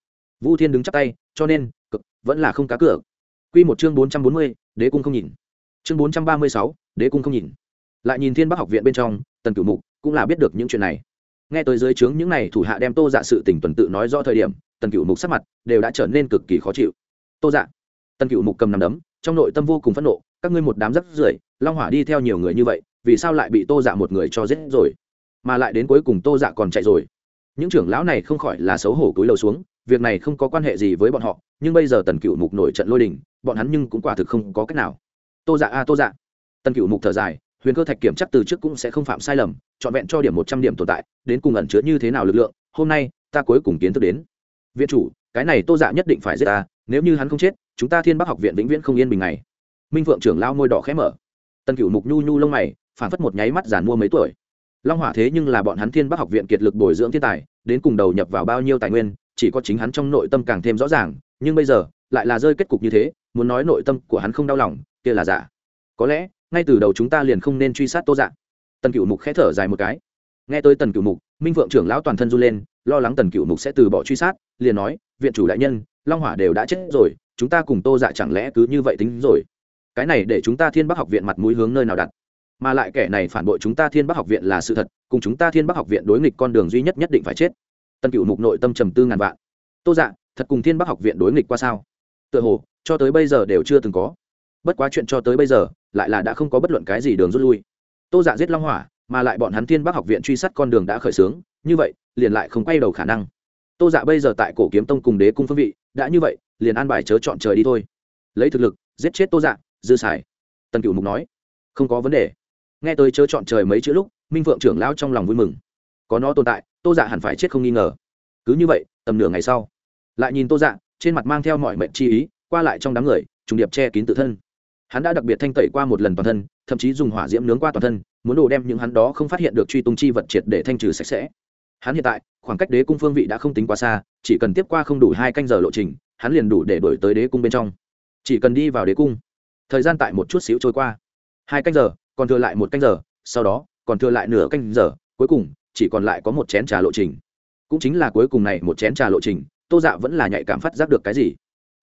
Speaker 1: Vu thiên đứng chắc tay, cho nên, cực, vẫn là không cá cửa q một chương bốn trăm bốn mươi, đế cung không nhìn. Chương bốn trăm ba mươi sáu, đế cung không nhìn. Lại nhìn thiên bắc học viện bên trong, tần cửu mục cũng là biết được những chuyện này. Nghe tới dưới trướng những này thủ hạ đem tô dạ sự tình tuần tự nói rõ thời điểm, tần cửu mục sắc mặt đều đã trở nên cực kỳ khó chịu. Tô dạ. Tần cửu mục cầm nằm đấm, trong nội tâm vô cùng phẫn nộ, các ngươi một đám rắc rưởi, long hỏa đi theo nhiều người như vậy, vì sao lại bị tô dạ một người cho giết rồi? Mà lại đến cuối cùng tô dạ còn chạy rồi những trưởng lão này không khỏi là xấu hổ cúi đầu xuống, việc này không có quan hệ gì với bọn họ, nhưng bây giờ tần cựu mục nổi trận lôi đình, bọn hắn nhưng cũng quả thực không có cách nào. Tô dạ a, tô dạ. Tần cựu mục thở dài, huyền cơ thạch kiểm chắc từ trước cũng sẽ không phạm sai lầm, trọn vẹn cho điểm một trăm điểm tồn tại, đến cùng ẩn chứa như thế nào lực lượng, hôm nay, ta cuối cùng kiến thức đến. Viện chủ, cái này tô dạ nhất định phải giết ta, nếu như hắn không chết, chúng ta thiên bắc học viện vĩnh viễn không yên bình ngày. Minh phượng trưởng lao môi đỏ khẽ mở. Tần cựu mục nhu nhu lông mày phản phất một nháy mắt giàn mua mấy tuổi long hỏa thế nhưng là bọn hắn thiên bắc học viện kiệt lực bồi dưỡng thiên tài, đến cùng đầu nhập vào bao nhiêu tài nguyên, chỉ có chính hắn trong nội tâm càng thêm rõ ràng, nhưng bây giờ, lại là rơi kết cục như thế, muốn nói nội tâm của hắn không đau lòng, kia là giả có lẽ, ngay từ đầu chúng ta liền không nên truy sát tô dạng tần cựu mục khẽ thở dài một cái. Nghe tới tần cựu mục, minh vượng trưởng lão toàn thân run lên, lo lắng tần cựu mục sẽ từ bỏ truy sát, liền nói, viện chủ đại nhân, long hỏa đều đã chết rồi, chúng ta cùng tô dạ chẳng lẽ cứ như vậy tính rồi? Cái này để chúng ta thiên bắc học viện mặt mũi hướng nơi nào đặt? Mà lại kẻ này phản bội chúng ta thiên bắc học viện là sự thật, cùng chúng ta thiên bắc học viện đối nghịch con đường duy nhất nhất định phải chết. Tân cựu mục nội tâm trầm tư ngàn vạn. Tô dạ thật cùng thiên bắc học viện đối nghịch qua sao? Tựa hồ, cho tới bây giờ đều chưa từng có. Bất quá chuyện cho tới bây giờ, lại là đã không có bất luận cái gì đường rút lui. Tô dạ giết long hỏa, mà lại bọn hắn thiên bắc học viện truy sát con đường đã khởi xướng, như vậy, liền lại không quay đầu khả năng. Tô dạ bây giờ tại cổ kiếm tông cùng đế cung phương vị, đã như vậy, liền an bài chớ chọn trời đi thôi. Lấy thực lực, giết chết tô dạ dư xài. Tần cựu mục nói, không có vấn đề nghe tới chớ chọn trời mấy chữ lúc, minh phượng trưởng lão trong lòng vui mừng. Có nó tồn tại, tô dạ hẳn phải chết không nghi ngờ. Cứ như vậy, tầm nửa ngày sau, lại nhìn tô dạ trên mặt mang theo mọi mệnh chi ý, qua lại trong đám người, trùng điệp che kín tự thân. Hắn đã đặc biệt thanh tẩy qua một lần toàn thân, thậm chí dùng hỏa diễm nướng qua toàn thân, muốn đồ đem những hắn đó không phát hiện được truy tung chi vật triệt để thanh trừ sạch sẽ. Hắn hiện tại, khoảng cách đế cung phương vị đã không tính quá xa, chỉ cần tiếp qua không đủ hai canh giờ lộ trình, hắn liền đủ để đổi tới đế cung bên trong. Chỉ cần đi vào đế cung, thời gian tại một chút xíu trôi qua. Hai canh giờ còn thừa lại một canh giờ, sau đó, còn thừa lại nửa canh giờ, cuối cùng, chỉ còn lại có một chén trà lộ trình. Cũng chính là cuối cùng này một chén trà lộ trình, tô dạ vẫn là nhạy cảm phát giác được cái gì.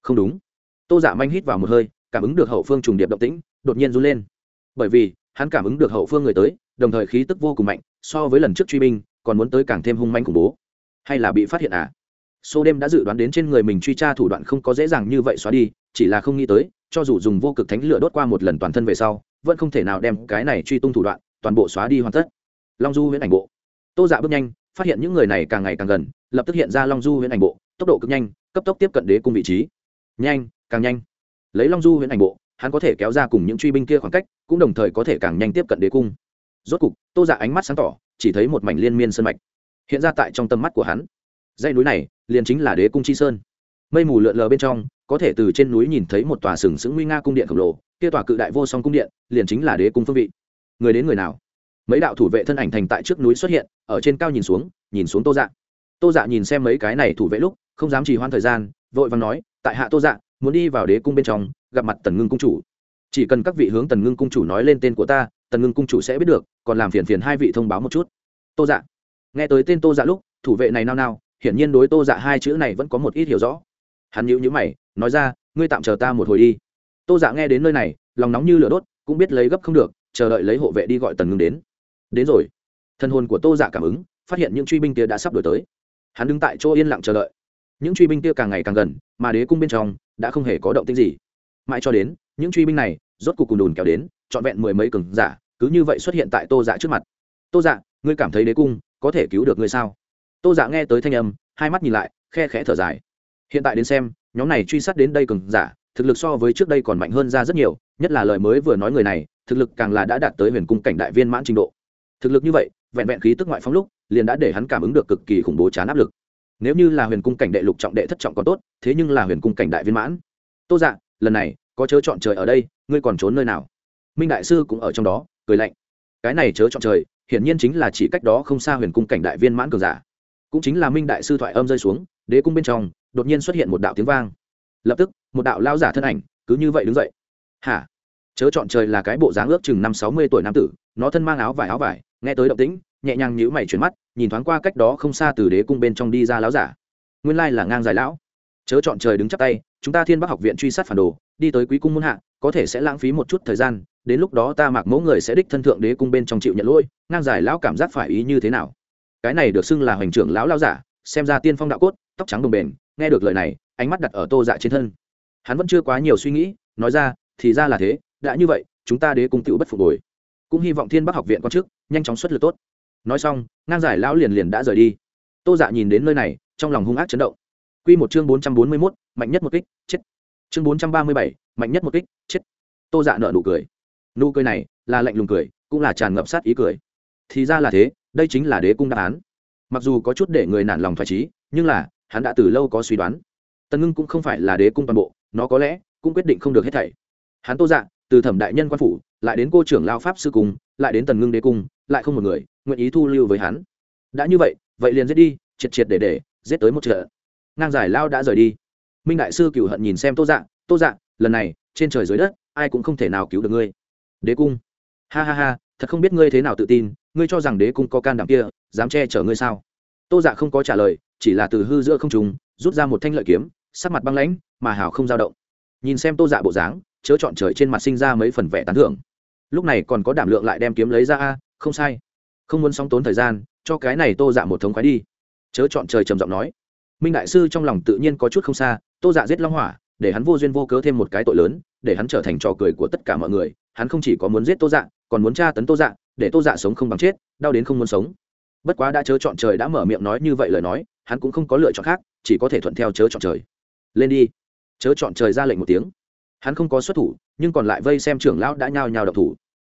Speaker 1: Không đúng. Tô dạ manh hít vào một hơi, cảm ứng được hậu phương trùng điệp động tĩnh, đột nhiên run lên. Bởi vì, hắn cảm ứng được hậu phương người tới, đồng thời khí tức vô cùng mạnh, so với lần trước truy binh, còn muốn tới càng thêm hung manh khủng bố. Hay là bị phát hiện à? Số đêm đã dự đoán đến trên người mình truy tra thủ đoạn không có dễ dàng như vậy xóa đi, chỉ là không nghĩ tới, cho dù dùng vô cực thánh lửa đốt qua một lần toàn thân về sau vẫn không thể nào đem cái này truy tung thủ đoạn toàn bộ xóa đi hoàn tất. Long du huyễn ảnh bộ. Tô dạ bước nhanh, phát hiện những người này càng ngày càng gần, lập tức hiện ra long du huyễn ảnh bộ, tốc độ cực nhanh, cấp tốc tiếp cận đế cung vị trí. Nhanh, càng nhanh. Lấy long du huyễn ảnh bộ, hắn có thể kéo ra cùng những truy binh kia khoảng cách, cũng đồng thời có thể càng nhanh tiếp cận đế cung. Rốt cục, tô dạ ánh mắt sáng tỏ, chỉ thấy một mảnh liên miên sơn mạch hiện ra tại trong tầm mắt của hắn. Dãy núi này liền chính là đế cung chi sơn mây mù lượn lờ bên trong, có thể từ trên núi nhìn thấy một tòa sừng sững nguy nga cung điện khổng lồ, kia tòa cự đại vô song cung điện, liền chính là đế cung phương vị. Người đến người nào? Mấy đạo thủ vệ thân ảnh thành tại trước núi xuất hiện, ở trên cao nhìn xuống nhìn xuống tô dạ. Tô dạ nhìn xem mấy cái này thủ vệ lúc, không dám trì hoãn thời gian, vội vàng nói, tại hạ tô dạ muốn đi vào đế cung bên trong, gặp mặt tần ngưng cung chủ. Chỉ cần các vị hướng tần ngưng cung chủ nói lên tên của ta, tần ngưng cung chủ sẽ biết được, còn làm phiền phiền hai vị thông báo một chút. Tô dạ. Nghe tới tên tô dạ lúc, thủ vệ này nao nao, hiển nhiên đối tô dạ hai chữ này vẫn có một ít hiểu rõ hắn nhữ nhữ mày, nói ra, ngươi tạm chờ ta một hồi đi. Tô dạ nghe đến nơi này, lòng nóng như lửa đốt, cũng biết lấy gấp không được, chờ đợi lấy hộ vệ đi gọi tần ngưng đến. Đến rồi. Thân hồn của tô dạ cảm ứng, phát hiện những truy binh kia đã sắp đổi tới. Hắn đứng tại chỗ yên lặng chờ đợi. Những truy binh kia càng ngày càng gần, mà đế cung bên trong đã không hề có động tĩnh gì. Mãi cho đến, những truy binh này rốt cục cùng đùn kéo đến, trọn vẹn mười mấy cường giả, cứ như vậy xuất hiện tại tô dạ trước mặt. Tô dạ ngươi cảm thấy đế cung có thể cứu được ngươi sao? Tô dạ nghe tới thanh âm, hai mắt nhìn lại, khe khẽ thở dài hiện tại đến xem, nhóm này truy sát đến đây cường giả, thực lực so với trước đây còn mạnh hơn ra rất nhiều, nhất là lời mới vừa nói người này, thực lực càng là đã đạt tới huyền cung cảnh đại viên mãn trình độ. Thực lực như vậy, vẹn vẹn khí tức ngoại phong lúc, liền đã để hắn cảm ứng được cực kỳ khủng bố chán áp lực. Nếu như là huyền cung cảnh đệ lục trọng đệ thất trọng còn tốt, thế nhưng là huyền cung cảnh đại viên mãn. Tô dạ lần này, có chớ chọn trời ở đây, ngươi còn trốn nơi nào? Minh đại sư cũng ở trong đó, cười lạnh. Cái này chớ chọn trời, hiển nhiên chính là chỉ cách đó không xa huyền cung cảnh đại viên mãn cường giả. Cũng chính là minh đại sư thoại âm rơi xuống, đế cung bên trong đột nhiên xuất hiện một đạo tiếng vang. Lập tức, một đạo lao giả thân ảnh cứ như vậy đứng dậy. Hả? Chớ chọn trời là cái bộ dáng ước chừng năm sáu mươi tuổi nam tử, nó thân mang áo vải áo vải, nghe tới động tĩnh, nhẹ nhàng nhữ mày chuyển mắt, nhìn thoáng qua cách đó không xa từ đế cung bên trong đi ra lão giả. Nguyên lai là ngang dài lão. Chớ chọn trời đứng chắp tay, chúng ta thiên bắc học viện truy sát phản đồ, đi tới quý cung muôn hạ, có thể sẽ lãng phí một chút thời gian, đến lúc đó ta mặc mẫu người sẽ đích thân thượng đế cung bên trong chịu nhận lỗi, ngang dài lão cảm giác phải ý như thế nào? Cái này được xưng là hoành trưởng lão lao giả, xem ra tiên phong đạo cốt, tóc trắng đồng bền nghe được lời này, ánh mắt đặt ở tô dạ trên thân. Hắn vẫn chưa quá nhiều suy nghĩ, nói ra, thì ra là thế, đã như vậy, chúng ta đế cung tựu bất phục hồi cũng hy vọng thiên bắc học viện quan chức nhanh chóng xuất lực tốt. Nói xong, ngang giải lão liền liền đã rời đi. Tô dạ nhìn đến nơi này, trong lòng hung ác chấn động. Quy một chương bốn trăm bốn mươi mốt, mạnh nhất một kích, chết. Chương bốn trăm ba mươi bảy, mạnh nhất một kích, chết. Tô dạ nợ nụ cười. Nụ cười này là lạnh lùng cười, cũng là tràn ngập sát ý cười. Thì ra là thế, đây chính là đế cung đáp án. Mặc dù có chút để người nản lòng thoải trí, nhưng là hắn đã từ lâu có suy đoán. Tần ngưng cũng không phải là đế cung toàn bộ, nó có lẽ cũng quyết định không được hết thảy. Hắn tô dạ từ thẩm đại nhân quan phủ, lại đến cô trưởng lao pháp sư cung, lại đến tần ngưng đế cung, lại không một người, nguyện ý thu lưu với hắn. Đã như vậy vậy liền giết đi, triệt triệt để để, giết tới một chợ. Ngang giải lao đã rời đi. Minh đại sư cựu hận nhìn xem tô dạ tô dạ lần này, trên trời dưới đất, ai cũng không thể nào cứu được ngươi. Đế cung? Ha ha ha, thật không biết ngươi thế nào tự tin, ngươi cho rằng đế cung có can đảm kia, dám che chở ngươi sao? Tô dạ không có trả lời chỉ là từ hư giữa không trùng rút ra một thanh lợi kiếm, sắc mặt băng lãnh, mà hào không dao động. Nhìn xem tô dạ bộ dáng, chớ chọn trời trên mặt sinh ra mấy phần vẻ tán thưởng. Lúc này còn có đảm lượng lại đem kiếm lấy ra a, không sai. Không muốn sóng tốn thời gian, cho cái này tô dạ một thống khoái đi. Chớ chọn trời trầm giọng nói. Minh đại sư trong lòng tự nhiên có chút không xa, tô dạ giết long hỏa, để hắn vô duyên vô cớ thêm một cái tội lớn, để hắn trở thành trò cười của tất cả mọi người. Hắn không chỉ có muốn giết tô dạ còn muốn tra tấn tô dạ để tô dạ sống không bằng chết, đau đến không muốn sống. Bất quá đã chớ chọn trời đã mở miệng nói như vậy lời nói hắn cũng không có lựa chọn khác, chỉ có thể thuận theo chớ chọn trời. Lên đi. Chớ chọn trời ra lệnh một tiếng. Hắn không có xuất thủ, nhưng còn lại vây xem trưởng lão đã nhao nhao độc thủ.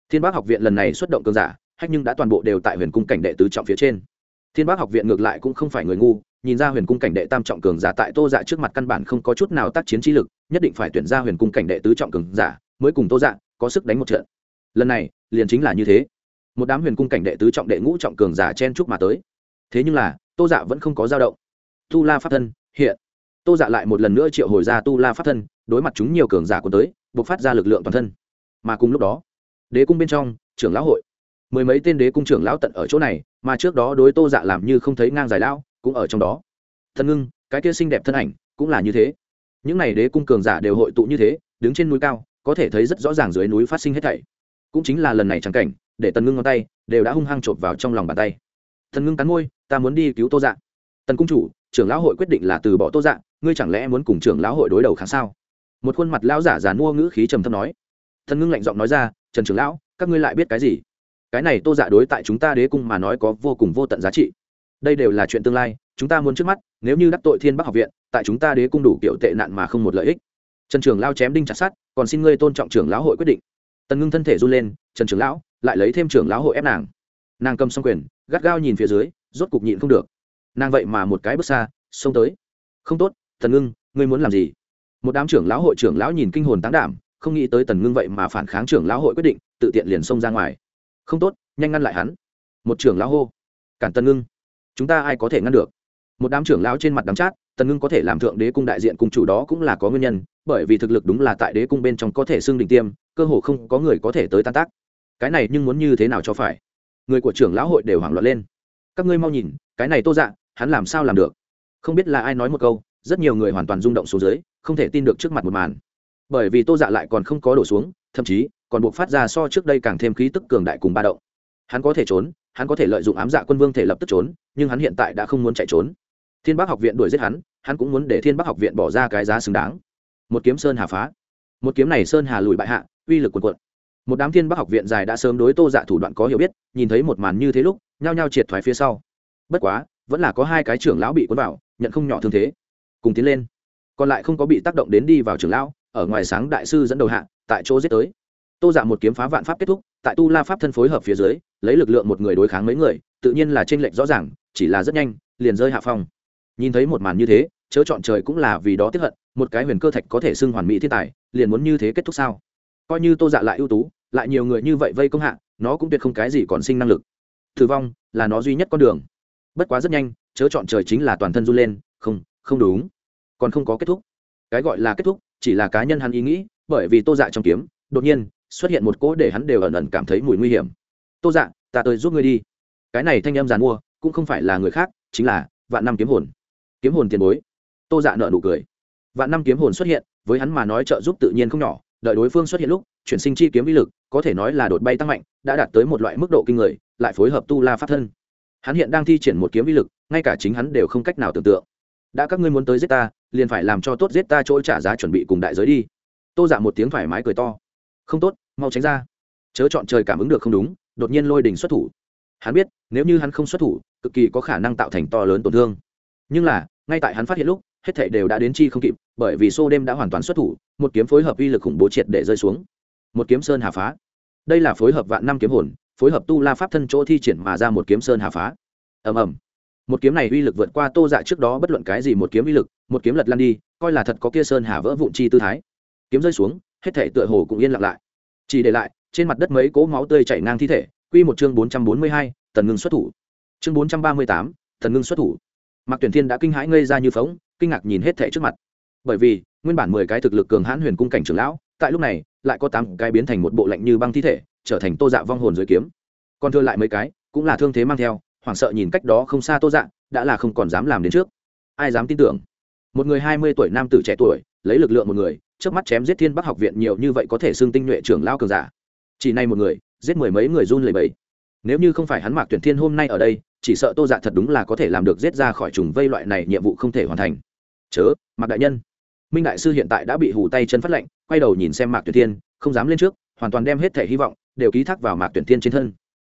Speaker 1: Thiên bác học viện lần này xuất động cơn giả, hách nhưng đã toàn bộ đều tại huyền cung cảnh đệ tứ trọng phía trên. Thiên bác học viện ngược lại cũng không phải người ngu, nhìn ra huyền cung cảnh đệ tam trọng cường giả tại tô dạ trước mặt căn bản không có chút nào tác chiến trí lực, nhất định phải tuyển ra huyền cung cảnh đệ tứ trọng cường giả mới cùng tô dạ có sức đánh một trận. Lần này, liền chính là như thế. Một đám huyền cung cảnh đệ tứ trọng đệ ngũ trọng cường giả chen chúc mà tới thế nhưng là, tô dạ vẫn không có dao động. Tu la pháp thân, hiện. Tô dạ lại một lần nữa triệu hồi ra tu la pháp thân, đối mặt chúng nhiều cường giả của tới, buộc phát ra lực lượng toàn thân. Mà cùng lúc đó, đế cung bên trong, trưởng lão hội. Mười mấy tên đế cung trưởng lão tận ở chỗ này, mà trước đó đối tô dạ làm như không thấy ngang dài lão cũng ở trong đó. Thân ngưng, cái kia xinh đẹp thân ảnh, cũng là như thế. Những n à y đế cung cường giả đều hội tụ như thế, đứng trên núi cao, có thể thấy rất rõ ràng dưới núi phát sinh hết thảy. Cũng chính là lần này trắng cảnh, để tần ngưng ngón tay, đều đã hung hăng chộp vào trong lòng bàn tay. Thần ngưng cắn môi ta muốn đi cứu tô dạ. Tần cung chủ, trưởng lão hội quyết định là từ bỏ tô dạ ngươi chẳng lẽ muốn cùng trưởng lão hội đối đầu kháng sao? Một khuôn mặt lão giả giàn mua ngữ khí trầm thấp nói. Thần ngưng lạnh giọng nói ra, trần trưởng lão, các ngươi lại biết cái gì? Cái này tô dạ đối tại chúng ta đế cung mà nói có vô cùng vô tận giá trị. Đây đều là chuyện tương lai, chúng ta muốn trước mắt, nếu như đắc tội thiên bắc học viện, tại chúng ta đế cung đủ kiểu tệ nạn mà không một lợi ích. Trần trưởng lao chém đinh chặt sát còn xin ngươi tôn trọng trưởng lão hội quyết định. Tần ngưng thân thể run lên, trần trưởng lão, lại lấy thêm trưởng lão hội ép nàng. Nàng cầm xong quyền, gắt gao nhìn phía dưới rốt cục nhịn không được. Nàng vậy mà một cái bước xa, xông tới. Không tốt, tần ngưng, ngươi muốn làm gì? Một đám trưởng lão hội trưởng lão nhìn kinh hồn tán đảm, không nghĩ tới tần ngưng vậy mà phản kháng trưởng lão hội quyết định, tự tiện liền xông ra ngoài. Không tốt, nhanh ngăn lại hắn. Một trưởng lão hô. Cản tần ngưng. Chúng ta ai có thể ngăn được? Một đám trưởng lão trên mặt đắng chát, tần ngưng có thể làm thượng đế cung đại diện cùng chủ đó cũng là có nguyên nhân, bởi vì thực lực đúng là tại đế cung bên trong có thể xưng đỉnh tiêm, cơ hồ không có người có thể tới tan tác. Cái này nhưng muốn như thế nào cho phải? Người của trưởng lão hội đều hoảng loạn lên các ngươi mau nhìn, cái này tô dạ hắn làm sao làm được? Không biết là ai nói một câu, rất nhiều người hoàn toàn rung động xuống dưới, không thể tin được trước mặt một màn. Bởi vì tô dạ lại còn không có đổ xuống, thậm chí, còn buộc phát ra so trước đây càng thêm khí tức cường đại cùng ba động. Hắn có thể trốn, hắn có thể lợi dụng ám dạ quân vương thể lập tức trốn, nhưng hắn hiện tại đã không muốn chạy trốn. Thiên bắc học viện đuổi giết hắn hắn cũng muốn để thiên bắc học viện bỏ ra cái giá xứng đáng. Một kiếm sơn hà phá. Một kiếm này sơn hà lùi bại hạ, uy lực quần quận một đám thiên bắc học viện dài đã sớm đối tô dạ thủ đoạn có hiểu biết, nhìn thấy một màn như thế lúc, nhao nhao triệt thoái phía sau. Bất quá, vẫn là có hai cái trưởng lão bị cuốn vào, nhận không nhỏ thương thế. Cùng tiến lên. Còn lại không có bị tác động đến đi vào trưởng lão, ở ngoài sáng đại sư dẫn đầu hạ, tại chỗ giết tới. Tô dạ một kiếm phá vạn pháp kết thúc, tại tu la pháp thân phối hợp phía dưới, lấy lực lượng một người đối kháng mấy người, tự nhiên là t r ê n lệch rõ ràng, chỉ là rất nhanh, liền rơi hạ phong. Nhìn thấy một màn như thế, chớ chọn trời cũng là vì đó tiếp hận, một cái huyền cơ thạch có thể xưng hoàn mỹ thiên tài, liền muốn như thế kết thúc sao? Coi như tô dạ lại ưu tú, lại nhiều người như vậy vây công hạ, nó cũng tuyệt không cái gì còn sinh năng lực. Thử vong là nó duy nhất con đường. Bất quá rất nhanh, chớ chọn trời chính là toàn thân run lên, không không đúng. Còn không có kết thúc. Cái gọi là kết thúc, chỉ là cá nhân hắn ý nghĩ, bởi vì tô dạ trong kiếm, đột nhiên, xuất hiện một cỗ để hắn đều ẩn ẩn cảm thấy mùi nguy hiểm. Tô dạ ta tới giúp ngươi đi. Cái này thanh âm giàn mua, cũng không phải là người khác, chính là vạn năm kiếm hồn. Kiếm hồn tiền bối. Tô dạ nợ nụ cười. Vạn năm kiếm hồn xuất hiện, với hắn mà nói trợ giúp tự nhiên không nhỏ đợi đối phương xuất hiện lúc, chuyển sinh chi kiếm vi lực, có thể nói là đột bay tăng mạnh, đã đạt tới một loại mức độ kinh người, lại phối hợp tu la pháp thân. Hắn hiện đang thi triển một kiếm vi lực, ngay cả chính hắn đều không cách nào tưởng tượng. Đã các ngươi muốn tới giết ta, liền phải làm cho tốt giết ta chỗ trả giá chuẩn bị cùng đại giới đi. Tô giả một tiếng thoải mái cười to. Không tốt, mau tránh ra. Chớ chọn trời cảm ứng được không đúng, đột nhiên lôi đình xuất thủ. Hắn biết, nếu như hắn không xuất thủ, cực kỳ có khả năng tạo thành to lớn tổn thương. Nhưng là ngay tại hắn phát hiện lúc, hết thảy đều đã đến chi không kịp, bởi vì xô đêm đã hoàn toàn xuất thủ, một kiếm phối hợp uy lực khủng bố triệt để rơi xuống. Một kiếm sơn hà phá. Đây là phối hợp vạn năm kiếm hồn, phối hợp tu la pháp thân chỗ thi triển mà ra một kiếm sơn hà phá. Ầm ầm. Một kiếm này uy lực vượt qua tô dạ trước đó bất luận cái gì một kiếm uy lực, một kiếm lật lan đi, coi là thật có kia sơn hà vỡ vụn chi tư thái. Kiếm rơi xuống, hết thể tựa hồ cũng yên lặng lại. Chỉ để lại, trên mặt đất mấy cỗ máu tươi chảy ngang thi thể, quy một chương bốn trăm bốn mươi hai tần ngưng xuất thủ. Chương bốn trăm ba mươi tám tần ngưng xuất thủ mạc tuyển thiên đã kinh hãi ngây ra như phóng, kinh ngạc nhìn hết thệ trước mặt. Bởi vì, nguyên bản mười cái thực lực cường hãn huyền cung cảnh trưởng lão, tại lúc này, lại có tám cái biến thành một bộ lạnh như băng thi thể, trở thành tô dạ vong hồn dưới kiếm. Còn thưa lại mấy cái, cũng là thương thế mang theo, hoảng sợ nhìn cách đó không xa tô dạ đã là không còn dám làm đến trước. Ai dám tin tưởng? Một người hai mươi tuổi nam tử trẻ tuổi, lấy lực lượng một người trước mắt chém giết thiên bắc học viện nhiều như vậy có thể xưng tinh nhuệ trưởng lao cường giả. Chỉ nay một người, giết mười mấy người run lầy bẫy nếu như không phải hắn mạc tuyển thiên hôm nay ở đây, chỉ sợ tô dạ thật đúng là có thể làm được giết ra khỏi trùng vây loại này nhiệm vụ không thể hoàn thành. Chớ, mạc đại nhân. Minh đại sư hiện tại đã bị hù tay chân phát lệnh, quay đầu nhìn xem mạc tuyển thiên, không dám lên trước, hoàn toàn đem hết thể hy vọng đều ký thác vào mạc tuyển thiên trên thân.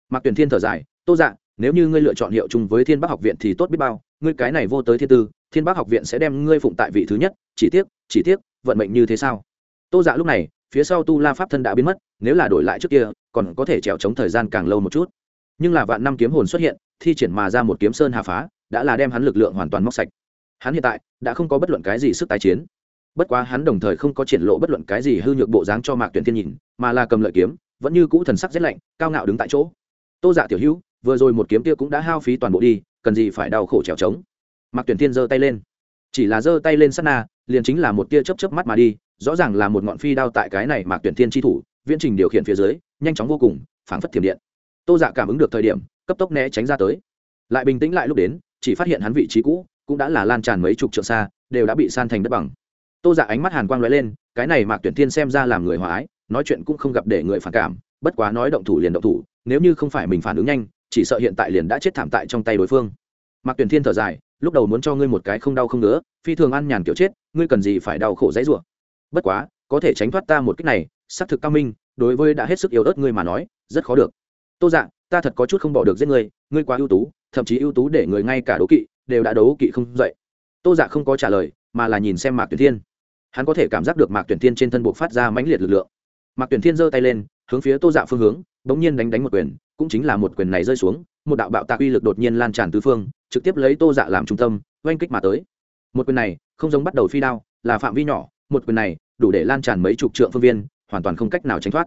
Speaker 1: Mạc tuyển thiên thở dài, tô dạ nếu như ngươi lựa chọn hiệu chung với thiên bắc học viện thì tốt biết bao, ngươi cái này vô tới thiên tư, thiên bắc học viện sẽ đem ngươi phụng tại vị thứ nhất, chỉ tiếc chỉ tiếc, vận mệnh như thế sao? Tô dạ lúc này, phía sau tu la pháp thân đã biến mất, nếu là đổi lại trước kia, còn có thể trèo chống thời gian càng lâu một chút nhưng là vạn năm kiếm hồn xuất hiện, thi triển mà ra một kiếm sơn hà phá, đã là đem hắn lực lượng hoàn toàn móc sạch. Hắn hiện tại đã không có bất luận cái gì sức tái chiến. Bất quá hắn đồng thời không có triển lộ bất luận cái gì hư nhược bộ dáng cho mạc tuyển thiên nhìn, mà là cầm lợi kiếm, vẫn như cũ thần sắc rét lạnh, cao ngạo đứng tại chỗ. Tô dạ tiểu hữu, vừa rồi một kiếm kia cũng đã hao phí toàn bộ đi, cần gì phải đau khổ trèo trống? Mạc tuyển thiên giơ tay lên. Chỉ là giơ tay lên sát na, liền chính là một tia chớp chấp mắt mà đi, rõ ràng là một ngọn phi đao tại cái này mạc tuyển thiên tri thủ, viễn trình điều khiển phía dưới, nhanh chóng vô cùng, phảng phất thiểm điện tô dạ cảm ứng được thời điểm, cấp tốc né tránh ra tới. Lại bình tĩnh lại lúc đến, chỉ phát hiện hắn vị trí cũ, cũng đã là lan tràn mấy chục trượng xa, đều đã bị san thành đất bằng. Tô dạ ánh mắt hàn quang lóe lên, cái này mạc tuyển thiên xem ra làm người hòa ái, nói chuyện cũng không gặp để người phản cảm, bất quá nói động thủ liền động thủ, nếu như không phải mình phản ứng nhanh, chỉ sợ hiện tại liền đã chết thảm tại trong tay đối phương. Mạc tuyển thiên thở dài, lúc đầu muốn cho ngươi một cái không đau không nữa phi thường ăn nhàn kiểu chết, ngươi cần gì phải đau khổ dãy rủa. Bất quá, có thể tránh thoát ta một cách này, xác thực cao minh, đối với đã hết sức yếu ớt ngươi mà nói, rất khó được tô dạ ta thật có chút không bỏ được giết ngươi ngươi quá ưu tú, thậm chí ưu tú để người ngay cả đấu kỵ đều đã đấu kỵ không dậy. Tô dạ không có trả lời, mà là nhìn xem mạc tuyển thiên. Hắn có thể cảm giác được mạc tuyển thiên trên thân buộc phát ra mãnh liệt lực lượng. Mạc tuyển thiên giơ tay lên, hướng phía tô dạ phương hướng đ ỗ n g nhiên đánh đánh một quyền, cũng chính là một quyền này rơi xuống, một đạo bạo tạc uy lực đột nhiên lan tràn tứ phương, trực tiếp lấy tô dạ làm trung tâm, oanh kích mà tới. Một quyền này, không giống bắt đầu phi đao, là phạm vi nhỏ, một quyền này, đủ để lan tràn mấy chục trượng phương viên, hoàn toàn không cách nào tránh thoát.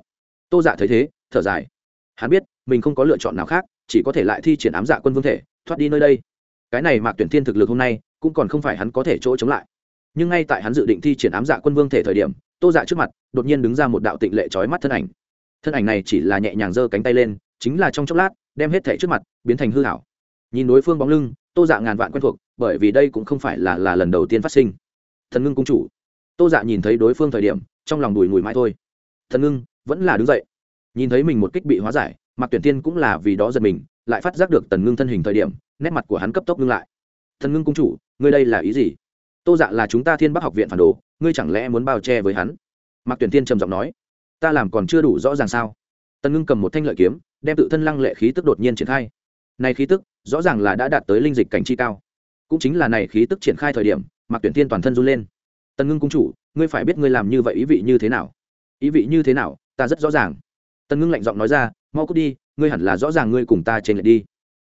Speaker 1: Tô dạ thấy thế, thở dài. Hắn biết mình không có lựa chọn nào khác, chỉ có thể lại thi triển ám dạ quân vương thể, thoát đi nơi đây. Cái này mạc tuyển thiên thực lực hôm nay, cũng còn không phải hắn có thể chỗ chống lại. Nhưng ngay tại hắn dự định thi triển ám dạ quân vương thể thời điểm, tô dạ trước mặt, đột nhiên đứng ra một đạo tịnh lệ trói mắt thân ảnh. Thân ảnh này chỉ là nhẹ nhàng giơ cánh tay lên, chính là trong chốc lát, đem hết thể trước mặt, biến thành hư hảo nhìn đối phương bóng lưng, tô dạ ngàn vạn quen thuộc, bởi vì đây cũng không phải là là lần đầu tiên phát sinh. Thần ngưng cung chủ. Tô dạ nhìn thấy đối phương thời điểm, trong lòng đùi ngùi mãi thôi. Thần ngưng, vẫn là đứng dậy. Nhìn thấy mình một kích bị hóa giải Mạc tuyển tiên cũng là vì đó giật mình, lại phát giác được tần ngưng thân hình thời điểm, nét mặt của hắn cấp tốc ngưng lại. Thần ngưng cung chủ, ngươi đây là ý gì? Tô dạ là chúng ta thiên bắc học viện phản đồ, ngươi chẳng lẽ muốn bao che với hắn? Mạc tuyển thiên trầm giọng nói. Ta làm còn chưa đủ rõ ràng sao? Tần ngưng cầm một thanh lợi kiếm, đem tự thân lăng lệ khí tức đột nhiên triển khai. Này khí tức, rõ ràng là đã đạt tới linh dịch cảnh chi cao. Cũng chính là này khí tức triển khai thời điểm, mạc tuyển thiên toàn thân run lên. Tần ngưng cung chủ, ngươi phải biết ngươi làm như vậy ý vị như thế nào. Ý vị như thế nào, ta rất rõ ràng. Tần ngưng lạnh giọng nói ra mau cút đi, ngươi hẳn là rõ ràng ngươi cùng ta trên lệ đi.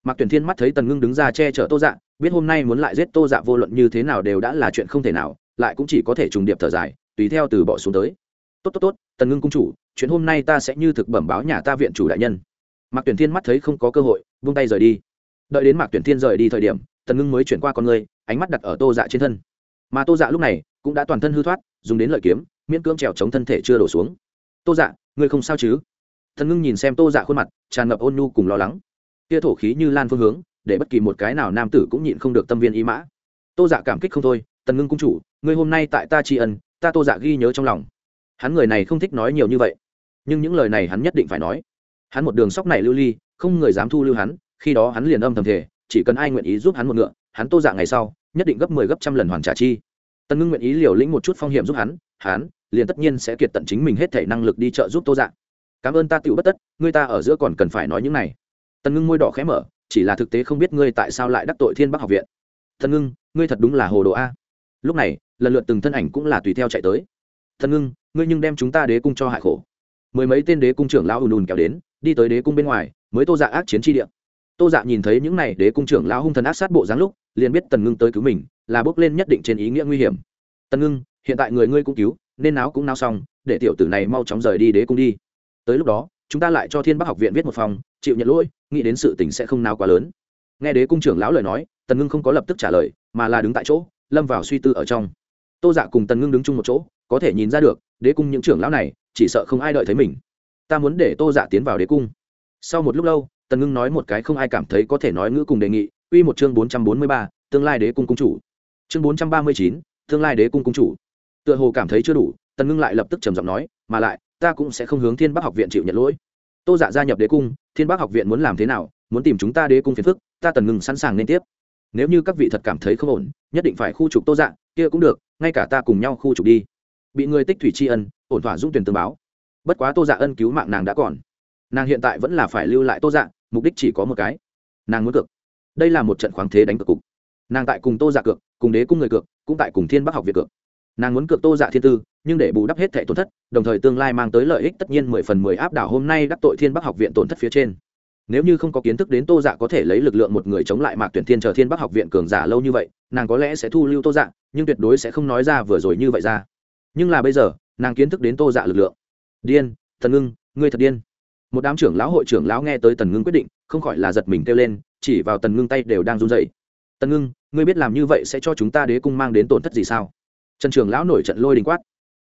Speaker 1: Mạc tuyển thiên mắt thấy tần ngưng đứng ra che chở tô dạ biết hôm nay muốn lại giết tô dạ vô luận như thế nào đều đã là chuyện không thể nào, lại cũng chỉ có thể trùng điệp thở dài, tùy theo từ bỏ xuống tới. Tốt tốt tốt, tần ngưng cung chủ, chuyện hôm nay ta sẽ như thực bẩm báo nhà ta viện chủ đại nhân. Mạc tuyển thiên mắt thấy không có cơ hội, vung tay rời đi. Đợi đến mạc tuyển thiên rời đi thời điểm, tần ngưng mới chuyển qua con người ánh mắt đặt ở tô dạ trên thân. Mà tô dạ lúc này cũng đã toàn thân hư thoát, dùng đến lợi kiếm, miễn cưỡng trèo chống thân thể chưa đổ xuống. Tô dạ ngươi không sao chứ? Thần ngưng nhìn xem tô dạ khuôn mặt, tràn ngập ôn nhu cùng lo lắng. Kia thổ khí như lan phương hướng, để bất kỳ một cái nào nam tử cũng nhịn không được tâm viên ý mã. Tô dạ cảm kích không thôi, tần ngưng cung chủ, ngươi hôm nay tại ta tri ân, ta tô dạ ghi nhớ trong lòng. Hắn người này không thích nói nhiều như vậy, nhưng những lời này hắn nhất định phải nói. Hắn một đường sóc này lưu ly, không người dám thu lưu hắn, khi đó hắn liền âm thầm thể chỉ cần ai nguyện ý giúp hắn một ngựa, hắn tô dạ ngày sau, nhất định gấp mười 10 gấp trăm lần hoàn trả chi. Tần ngưng nguyện ý liều lĩnh một chút phong hiểm giúp hắn hắn liền tất nhiên sẽ kiệt tận chính mình hết thể năng lực đi trợ giúp tô dạ cảm ơn ta tựu bất tất, ngươi ta ở giữa còn cần phải nói những này. Tần ngưng môi đỏ khẽ mở, chỉ là thực tế không biết ngươi tại sao lại đắc tội thiên bắc học viện. Thần ngưng, ngươi thật đúng là hồ đồ a. Lúc này, lần lượt từng thân ảnh cũng là tùy theo chạy tới. Thần ngưng, ngươi nhưng đem chúng ta đế cung cho hại khổ. Mười mấy tên đế cung trưởng lão ùn ùn kéo đến, đi tới đế cung bên ngoài, mới tô dạ ác chiến tri địa. Tô dạ nhìn thấy những này đế cung trưởng lão hung thần ác sát bộ dáng lúc, liền biết tần ngưng tới cứu mình, là bước lên nhất định trên ý nghĩa nguy hiểm. Tần ngưng, hiện tại người ngươi cũng cứu, nên náo cũng nao xong, để tiểu tử này mau chóng rời đi đế cung đi tới lúc đó, chúng ta lại cho thiên bắc học viện viết một phòng, chịu nhận lỗi, nghĩ đến sự tình sẽ không nào quá lớn. Nghe đế cung trưởng lão lời nói, tần ngưng không có lập tức trả lời, mà là đứng tại chỗ, lâm vào suy tư ở trong. Tô dạ cùng tần ngưng đứng chung một chỗ, có thể nhìn ra được, đế cung những trưởng lão này, chỉ sợ không ai đợi thấy mình. Ta muốn để tô dạ tiến vào đế cung. Sau một lúc lâu, tần ngưng nói một cái không ai cảm thấy có thể nói ngữ cùng đề nghị, Quy một chương bốn trăm bốn mươi ba, tương lai đế cung cung chủ. Chương bốn trăm ba mươi chín, tương lai đế cung cung chủ. Tựa hồ cảm thấy chưa đủ, tần ngưng lại lập tức trầm giọng nói, mà lại ta cũng sẽ không hướng thiên bắc học viện chịu nhận lỗi. Tô dạ gia nhập đế cung, thiên bắc học viện muốn làm thế nào, muốn tìm chúng ta đế cung phiền phức, ta tần ngừng sẵn sàng nên tiếp. Nếu như các vị thật cảm thấy không ổn, nhất định phải khu trục tô dạ kia cũng được, ngay cả ta cùng nhau khu trục đi. Bị người tích thủy tri ân, ổn thỏa dung tuyển tương báo. Bất quá tô dạ ân cứu mạng nàng đã còn. Nàng hiện tại vẫn là phải lưu lại tô dạ mục đích chỉ có một cái. Nàng muốn cược. Đây là một trận khoáng thế đánh cược cục. Nàng tại cùng tô dạ cược, cùng đế cung người cược, cũng tại cùng thiên bắc học việt cược nàng muốn cược tô dạ thiên tư, nhưng để bù đắp hết thẻ tổn thất, đồng thời tương lai mang tới lợi ích tất nhiên mười phần mười áp đảo hôm nay đắc tội thiên bắc học viện tổn thất phía trên. Nếu như không có kiến thức đến tô dạ có thể lấy lực lượng một người chống lại mạc tuyển thiên chờ thiên bắc học viện cường giả lâu như vậy, nàng có lẽ sẽ thu lưu tô dạ nhưng tuyệt đối sẽ không nói ra vừa rồi như vậy ra. Nhưng là bây giờ, nàng kiến thức đến tô dạ lực lượng. Điên, thần ngưng, ngươi thật điên. Một đám trưởng lão hội trưởng lão nghe tới tần ngưng quyết định, không khỏi là giật mình kêu lên, chỉ vào tần ngưng tay đều đang run dậy tần ngưng, ngươi biết làm như vậy sẽ cho chúng ta đế cung mang đến tổn thất gì sao? Trần Trường lão nổi trận lôi đình quát.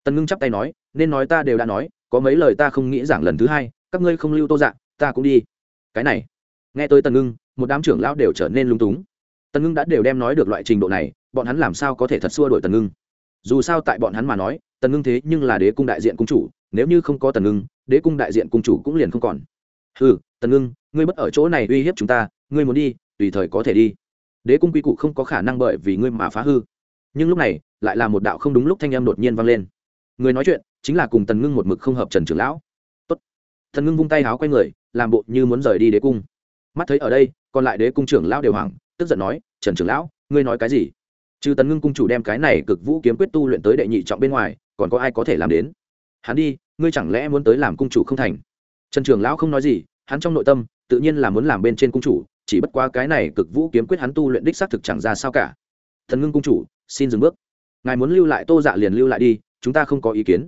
Speaker 1: Tần ngưng chắp tay nói, nên nói ta đều đã nói, có mấy lời ta không nghĩ giảng lần thứ hai, các ngươi không lưu tô dạ ta cũng đi. Cái này, nghe tới tần ngưng, một đám trưởng lão đều trở nên lung túng. Tần ngưng đã đều đem nói được loại trình độ này, bọn hắn làm sao có thể thật xua đổi tần ngưng? Dù sao tại bọn hắn mà nói, tần ngưng thế nhưng là đế cung đại diện cung chủ, nếu như không có tần ngưng, đế cung đại diện cung chủ cũng liền không còn. Ừ tần ngưng, ngươi bất ở chỗ này uy hiếp chúng ta, ngươi muốn đi, tùy thời có thể đi. Đế cung quy củ không có khả năng bởi vì ngươi mà phá hư. Nhưng lúc này lại là một đạo không đúng lúc thanh âm đột nhiên vang lên. Người nói chuyện chính là cùng tần ngưng một mực không hợp trần trưởng lão. Tốt. tần ngưng vung tay háo quay người, làm bộ như muốn rời đi đế cung. Mắt thấy ở đây, còn lại đế cung trưởng lão đều hoảng, tức giận nói, trần trưởng lão, ngươi nói cái gì? Trừ tần ngưng cung chủ đem cái này cực vũ kiếm quyết tu luyện tới đệ nhị trọng bên ngoài, còn có ai có thể làm đến? Hắn đi, ngươi chẳng lẽ muốn tới làm cung chủ không thành? Trần trưởng lão không nói gì, hắn trong nội tâm, tự nhiên là muốn làm bên trên cung chủ, chỉ bất qua cái này cực vũ kiếm quyết hắn tu luyện đích xác thực chẳng ra sao cả. Thần ngưng cung chủ, xin dừng bước ngài muốn lưu lại tô dạ liền lưu lại đi, chúng ta không có ý kiến.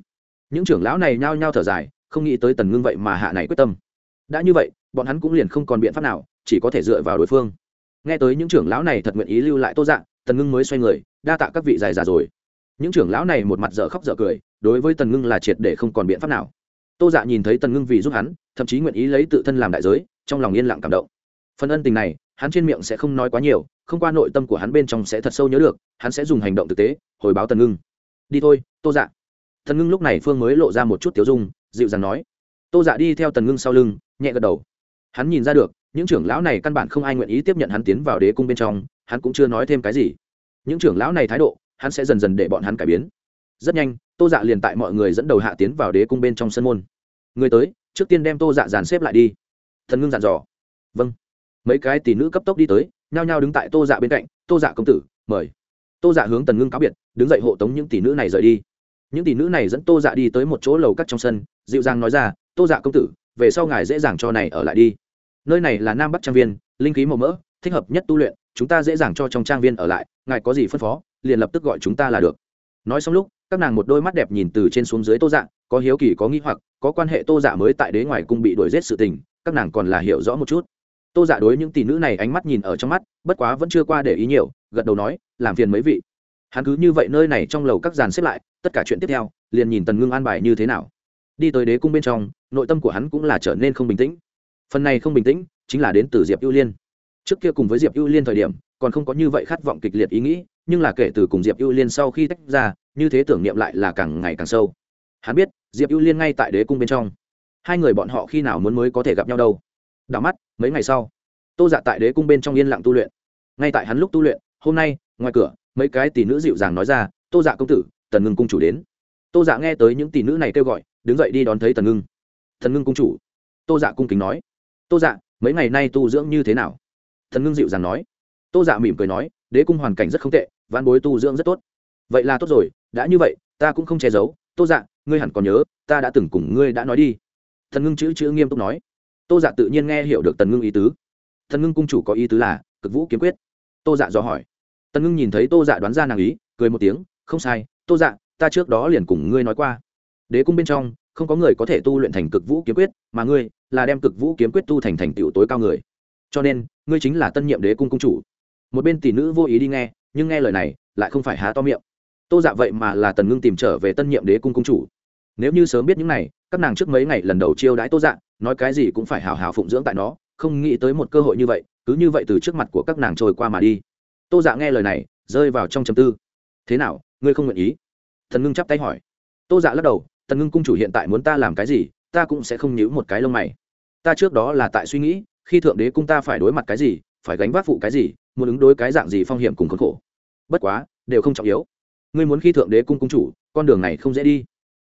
Speaker 1: Những trưởng lão này nhao nhao thở dài, không nghĩ tới tần ngưng vậy mà hạ này quyết tâm. Đã như vậy, bọn hắn cũng liền không còn biện pháp nào, chỉ có thể dựa vào đối phương. Nghe tới những trưởng lão này thật nguyện ý lưu lại tô dạ tần ngưng mới xoay người, đa tạ các vị dài già rồi. Những trưởng lão này một mặt dở khóc dở cười, đối với tần ngưng là triệt để không còn biện pháp nào. Tô dạ nhìn thấy tần ngưng vì giúp hắn, thậm chí nguyện ý lấy tự thân làm đại giới, trong lòng yên lặng cảm động. Phần ân tình này, hắn trên miệng sẽ không nói quá nhiều không qua nội tâm của hắn bên trong sẽ thật sâu nhớ được, hắn sẽ dùng hành động thực tế, hồi báo tần ngưng. Đi thôi, tô dạ. Tần ngưng lúc này phương mới lộ ra một chút tiếu dung, dịu dàng nói. Tô dạ đi theo tần ngưng sau lưng, nhẹ gật đầu. Hắn nhìn ra được, những trưởng lão này căn bản không ai nguyện ý tiếp nhận hắn tiến vào đế cung bên trong, hắn cũng chưa nói thêm cái gì. Những trưởng lão này thái độ, hắn sẽ dần dần để bọn hắn cải biến. Rất nhanh, tô dạ liền tại mọi người dẫn đầu hạ tiến vào đế cung bên trong sân môn. Người tới, trước tiên đem tô dạ dàn xếp lại đi. Thần ngưng dàn dò. Vâng. Mấy cái tỷ nữ cấp tốc đi tới nhao nhao đứng tại tô dạ bên cạnh, tô dạ công tử, mời. Tô dạ hướng tần ngưng cáo biệt, đứng dậy hộ tống những tỷ nữ này rời đi. Những tỷ nữ này dẫn tô dạ đi tới một chỗ lầu cắt trong sân, dịu dàng nói ra, tô dạ công tử, về sau ngài dễ dàng cho này ở lại đi. Nơi này là nam bắc trang viên, linh khí màu mỡ, thích hợp nhất tu luyện, chúng ta dễ dàng cho trong trang viên ở lại, ngài có gì phân phó, liền lập tức gọi chúng ta là được. Nói xong lúc, các nàng một đôi mắt đẹp nhìn từ trên xuống dưới tô dạ có hiếu kỳ, có nghĩ hoặc, có quan hệ tô dạ mới tại đế ngoài cung bị đuổi g i ế t sự tình, các nàng còn là hiểu rõ một chút tô giả đối những tỷ nữ này ánh mắt nhìn ở trong mắt, bất quá vẫn chưa qua để ý nhiều, gật đầu nói, làm phiền mấy vị. Hắn cứ như vậy nơi này trong lầu các dàn xếp lại, tất cả chuyện tiếp theo, liền nhìn tần ngưng an bài như thế nào. Đi tới đế cung bên trong, nội tâm của hắn cũng là trở nên không bình tĩnh. Phần này không bình tĩnh, chính là đến từ diệp ưu liên. Trước kia cùng với diệp ưu liên thời điểm, còn không có như vậy khát vọng kịch liệt ý nghĩ, nhưng là kể từ cùng diệp ưu liên sau khi tách ra, như thế tưởng niệm lại là càng ngày càng sâu. Hắn biết, diệp ưu liên ngay tại đế cung bên trong. Hai người bọn họ khi nào muốn mới có thể gặp nhau đâu? Đảo mắt, mấy ngày sau, tô dạ tại đế cung bên trong yên lặng tu luyện. Ngay tại hắn lúc tu luyện, hôm nay, ngoài cửa, mấy cái tỷ nữ dịu dàng nói ra, tô dạ công tử, tần ngưng cung chủ đến. Tô dạ nghe tới những tỷ nữ này kêu gọi, đứng dậy đi đón thấy tần ngưng. Thần ngưng cung chủ? Tô dạ cung kính nói. Tô dạ mấy ngày nay tu dưỡng như thế nào? Thần ngưng dịu dàng nói. Tô dạ mỉm cười nói, đế cung hoàn cảnh rất không tệ văn bối tu dưỡng rất tốt. Vậy là tốt rồi, đã như vậy, ta cũng không che giấu. Tô dạ ngươi hẳn còn nhớ, ta đã từng cùng ngươi đã nói đi. Thần ngưng chữ chữ nghiêm túc nói tô dạ tự nhiên nghe hiểu được tần ngưng ý tứ. Thần ngưng cung chủ có ý tứ là, cực vũ kiếm quyết. Tô dạ dò hỏi. Tần ngưng nhìn thấy tô dạ đoán ra nàng ý, cười một tiếng, không sai, tô dạ ta trước đó liền cùng ngươi nói qua. Đế cung bên trong, không có người có thể tu luyện thành cực vũ kiếm quyết, mà ngươi là đem cực vũ kiếm quyết tu thành thành tựu tối cao người. Cho nên, ngươi chính là tân nhiệm đế cung cung chủ. Một bên tỷ nữ vô ý đi nghe, nhưng nghe lời này, lại không phải há to miệng. Tô dạ vậy mà là tần ngưng tìm trở về tân nhiệm đế cung cung chủ. Nếu như sớm biết những này, các nàng trước mấy ngày lần đầu chiêu đãi tô dạ nói cái gì cũng phải hào hào phụng dưỡng tại nó, không nghĩ tới một cơ hội như vậy, cứ như vậy từ trước mặt của các nàng trôi qua mà đi. Tô dạ nghe lời này, rơi vào trong chầm tư. Thế nào, ngươi không nguyện ý? Thần ngưng chắp tay hỏi. Tô dạ lắc đầu tần ngưng cung chủ hiện tại muốn ta làm cái gì, ta cũng sẽ không nhíu một cái lông mày. Ta trước đó là tại suy nghĩ, khi thượng đế cung ta phải đối mặt cái gì, phải gánh vác phụ cái gì, muốn ứng đối cái dạng gì phong hiểm cùng khốn khổ. Bất quá, đều không trọng yếu. Ngươi muốn khi thượng đế cung cung chủ, con đường này không dễ đi.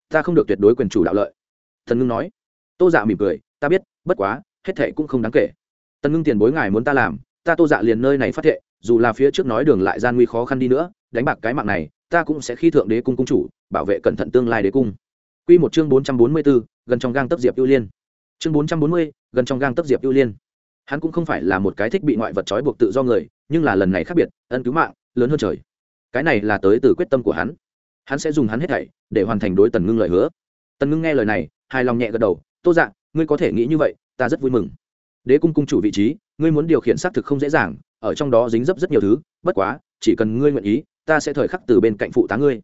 Speaker 1: Ta không được tuyệt đối quyền chủ đạo lợi. Thần ngưng nói tô dạ mỉm cười, ta biết, bất quá, hết thệ cũng không đáng kể. Tần ngưng tiền bối ngài muốn ta làm, ta tô dạ liền nơi này phát thệ, dù là phía trước nói đường lại gian nguy khó khăn đi nữa, đánh bạc cái mạng này, ta cũng sẽ khi thượng đế cung cung chủ, bảo vệ cẩn thận tương lai đế cung. Quy một chương bốn trăm bốn mươi bốn gần trong gang tấc diệp ưu liên. Chương bốn trăm bốn mươi, gần trong gang tấc diệp ưu liên. Hắn cũng không phải là một cái thích bị ngoại vật trói buộc tự do người, nhưng là lần này khác biệt, ân cứu mạng, lớn hơn trời. Cái này là tới từ quyết tâm của hắn. Hắn sẽ dùng hắn hết thảy để hoàn thành đối tần ngưng lời hứa. Tần ngưng nghe lời này, hài lòng nhẹ gật đầu tô dạ ngươi có thể nghĩ như vậy, ta rất vui mừng. Đế cung cung chủ vị trí, ngươi muốn điều khiển xác thực không dễ dàng, ở trong đó dính dấp rất nhiều thứ, bất quá, chỉ cần ngươi nguyện ý, ta sẽ thời khắc từ bên cạnh phụ tá ngươi.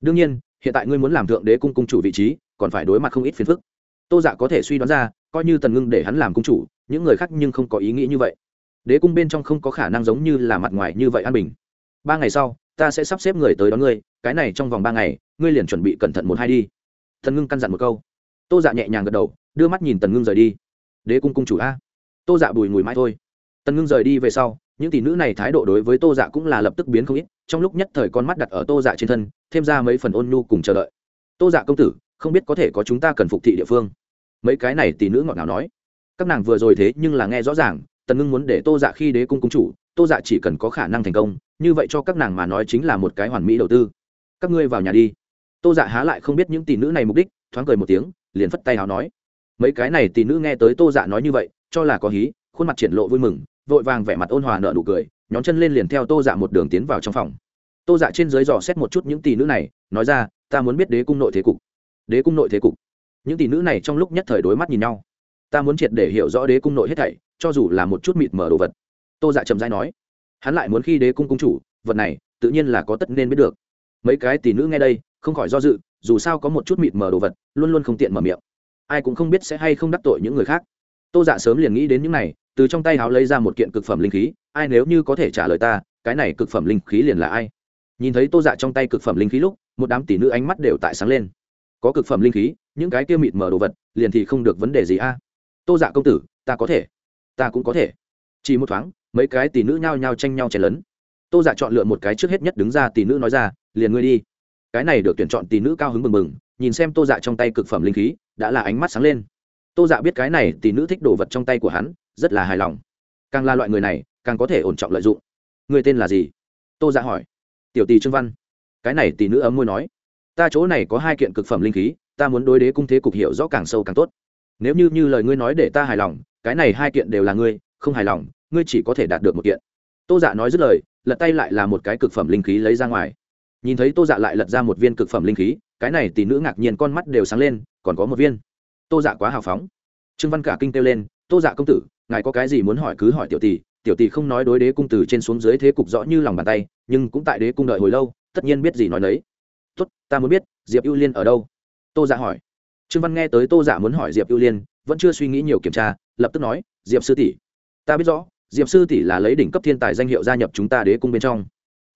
Speaker 1: Đương nhiên, hiện tại ngươi muốn làm thượng đế cung cung chủ vị trí, còn phải đối mặt không ít phiền phức. Tô dạ có thể suy đoán ra, coi như tần ngưng để hắn làm cung chủ, những người khác nhưng không có ý nghĩ như vậy. Đế cung bên trong không có khả năng giống như là mặt ngoài như vậy an bình. Ba ngày sau, ta sẽ sắp xếp người tới đón ngươi, cái này trong vòng ba ngày, ngươi liền chuẩn bị cẩn thận một hai đi. Tần ngưng căn dặn một câu. Tô dạ nhẹ nhàng gật đầu đưa mắt nhìn tần ngưng rời đi. Đế cung cung chủ a. Tô dạ bùi ngùi mãi thôi. Tần ngưng rời đi về sau, những tỷ nữ này thái độ đối với tô dạ cũng là lập tức biến không ít, trong lúc nhất thời con mắt đặt ở tô dạ trên thân, thêm ra mấy phần ôn nhu cùng chờ đợi. Tô dạ công tử, không biết có thể có chúng ta cần phục thị địa phương. Mấy cái này tỷ nữ ngọt ngào nói. Các nàng vừa rồi thế nhưng là nghe rõ ràng, tần ngưng muốn để tô dạ khi đế cung cung chủ, tô dạ chỉ cần có khả năng thành công, như vậy cho các nàng mà nói chính là một cái hoàn mỹ đầu tư. Các ngươi vào nhà đi. Tô dạ há lại không biết những tỷ nữ này mục đích, thoáng cười một tiếng, liền phất tay hào nói mấy cái này tỷ nữ nghe tới tô dạ nói như vậy, cho là có hí, khuôn mặt triển lộ vui mừng, vội vàng vẻ mặt ôn hòa nợ nụ cười nhóm chân lên liền theo tô dạ một đường tiến vào trong phòng. Tô dạ trên dưới dò xét một chút những tỷ nữ này, nói ra, ta muốn biết đế cung nội thế cục. Đế cung nội thế cục? Những tỷ nữ này trong lúc nhất thời đối mắt nhìn nhau. Ta muốn triệt để hiểu rõ đế cung nội hết thảy, cho dù là một chút mịt mở đồ vật. Tô dạ trầm dai nói. Hắn lại muốn khi đế cung cung chủ, vật này, tự nhiên là có tất nên biết được. Mấy cái tỷ nữ nghe đây, không khỏi do dự, dù sao có một chút mịt mở đồ vật, luôn luôn không tiện mở miệng ai cũng không biết sẽ hay không đắc tội những người khác. Tô dạ sớm liền nghĩ đến những này, từ trong tay háo lấy ra một kiện cực phẩm linh khí, ai nếu như có thể trả lời ta, cái này cực phẩm linh khí liền là ai? Nhìn thấy tô dạ trong tay cực phẩm linh khí lúc, một đám tỷ nữ ánh mắt đều tại sáng lên. Có cực phẩm linh khí, những cái kia mịt mờ đồ vật, liền thì không được vấn đề gì a. Tô dạ công tử, ta có thể. Ta cũng có thể. Chỉ một thoáng, mấy cái tỷ nữ nhao nhao tranh nhau chen lấn. Tô dạ chọn lựa một cái trước hết nhất đứng ra, tỷ nữ nói ra, liền ngươi đi. Cái này được tuyển chọn tỷ nữ cao hứng mừng mừng nhìn xem tô dạ trong tay cực phẩm linh khí, đã là ánh mắt sáng lên. Tô dạ biết cái này tỷ nữ thích đồ vật trong tay của hắn, rất là hài lòng. Càng là loại người này, càng có thể ổn trọng lợi dụng. Người tên là gì? Tô dạ hỏi. Tiểu tỷ trương văn. Cái này tỷ nữ ấm môi nói. Ta chỗ này có hai kiện cực phẩm linh khí, ta muốn đối đế cung thế cục hiểu rõ càng sâu càng tốt. Nếu như như lời ngươi nói để ta hài lòng, cái này hai kiện đều là ngươi, không hài lòng, ngươi chỉ có thể đạt được một kiện. Tô dạ nói dứt lời, lật tay lại là một cái cực phẩm linh khí lấy ra ngoài. Nhìn thấy tô dạ lại lật ra một viên cực phẩm linh khí cái này tỷ nữ ngạc nhiên con mắt đều sáng lên, còn có một viên. Tô dạ quá hào phóng. Trương văn cả kinh kêu lên, tô dạ công tử, ngài có cái gì muốn hỏi cứ hỏi tiểu tỷ tiểu tỷ không nói đối đế cung từ trên xuống dưới thế cục rõ như lòng bàn tay, nhưng cũng tại đế cung đợi hồi lâu, tất nhiên biết gì nói đấy tốt, ta muốn biết, diệp ưu liên ở đâu? Tô dạ hỏi. Trương văn nghe tới tô dạ muốn hỏi diệp ưu liên, vẫn chưa suy nghĩ nhiều kiểm tra, lập tức nói, diệp sư tỷ, ta biết rõ, diệp sư tỷ là lấy đỉnh cấp thiên tài danh hiệu gia nhập chúng ta đế cung bên trong.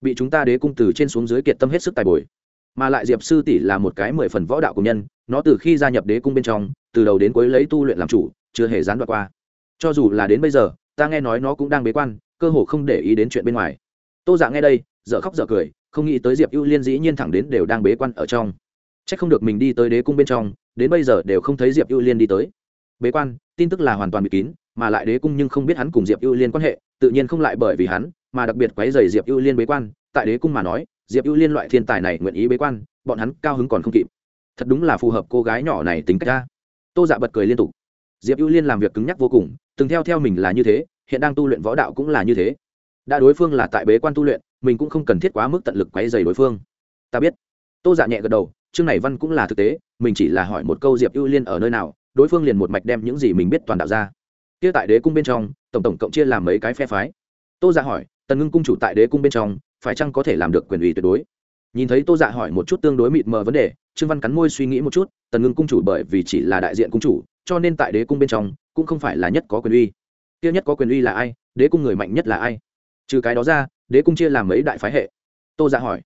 Speaker 1: Bị chúng ta đế cung từ trên xuống dưới kiệt tâm hết sức tài bồi mà lại diệp sư tỷ là một cái mười phần võ đạo của nhân, nó từ khi gia nhập đế cung bên trong, từ đầu đến cuối lấy tu luyện làm chủ, chưa hề gián đoạn qua. Cho dù là đến bây giờ, ta nghe nói nó cũng đang bế quan, cơ hồ không để ý đến chuyện bên ngoài. Tô dạ nghe đây dợ khóc dợ cười, không nghĩ tới diệp ưu liên dĩ nhiên thẳng đến đều đang bế quan ở trong. C h ắ c không được mình đi tới đế cung bên trong, đến bây giờ đều không thấy diệp ưu liên đi tới. Bế quan, tin tức là hoàn toàn bị kín, mà lại đế cung nhưng không biết hắn cùng diệp ưu liên quan hệ, tự nhiên không lại bởi vì hắn, mà đặc biệt quấy dày diệp ưu liên bế quan, tại đế cung mà nói diệp ưu liên loại thiên tài này nguyện ý bế quan, bọn hắn cao hứng còn không kịp. Thật đúng là phù hợp cô gái nhỏ này tính cách ra tô dạ bật cười liên tục. Diệp ưu liên làm việc cứng nhắc vô cùng, từng theo theo mình là như thế, hiện đang tu luyện võ đạo cũng là như thế. Đã đối phương là tại bế quan tu luyện, mình cũng không cần thiết quá mức tận lực quấy dày đối phương. Ta biết. Tô dạ nhẹ gật đầu, chương này văn cũng là thực tế, mình chỉ là hỏi một câu diệp ưu liên ở nơi nào, đối phương liền một mạch đem những gì mình biết toàn đạo ra. Kia tại đế cung bên trong, tổng tổng cộng chia làm mấy cái phe phái. Tô dạ hỏi, tần ngưng cung chủ tại đế cung bên trong phải chăng có thể làm được quyền ủy tuyệt đối? Nhìn thấy tô dạ hỏi một chút tương đối mịt mờ vấn đề, trương văn cắn môi suy nghĩ một chút, tần ngưng cung chủ bởi vì chỉ là đại diện cung chủ, cho nên tại đế cung bên trong, cũng không phải là nhất có quyền uy. Tiêu nhất có quyền uy là ai? Đế cung người mạnh nhất là ai? Trừ cái đó ra, đế cung chia làm mấy đại phái hệ? Tô dạ hỏi.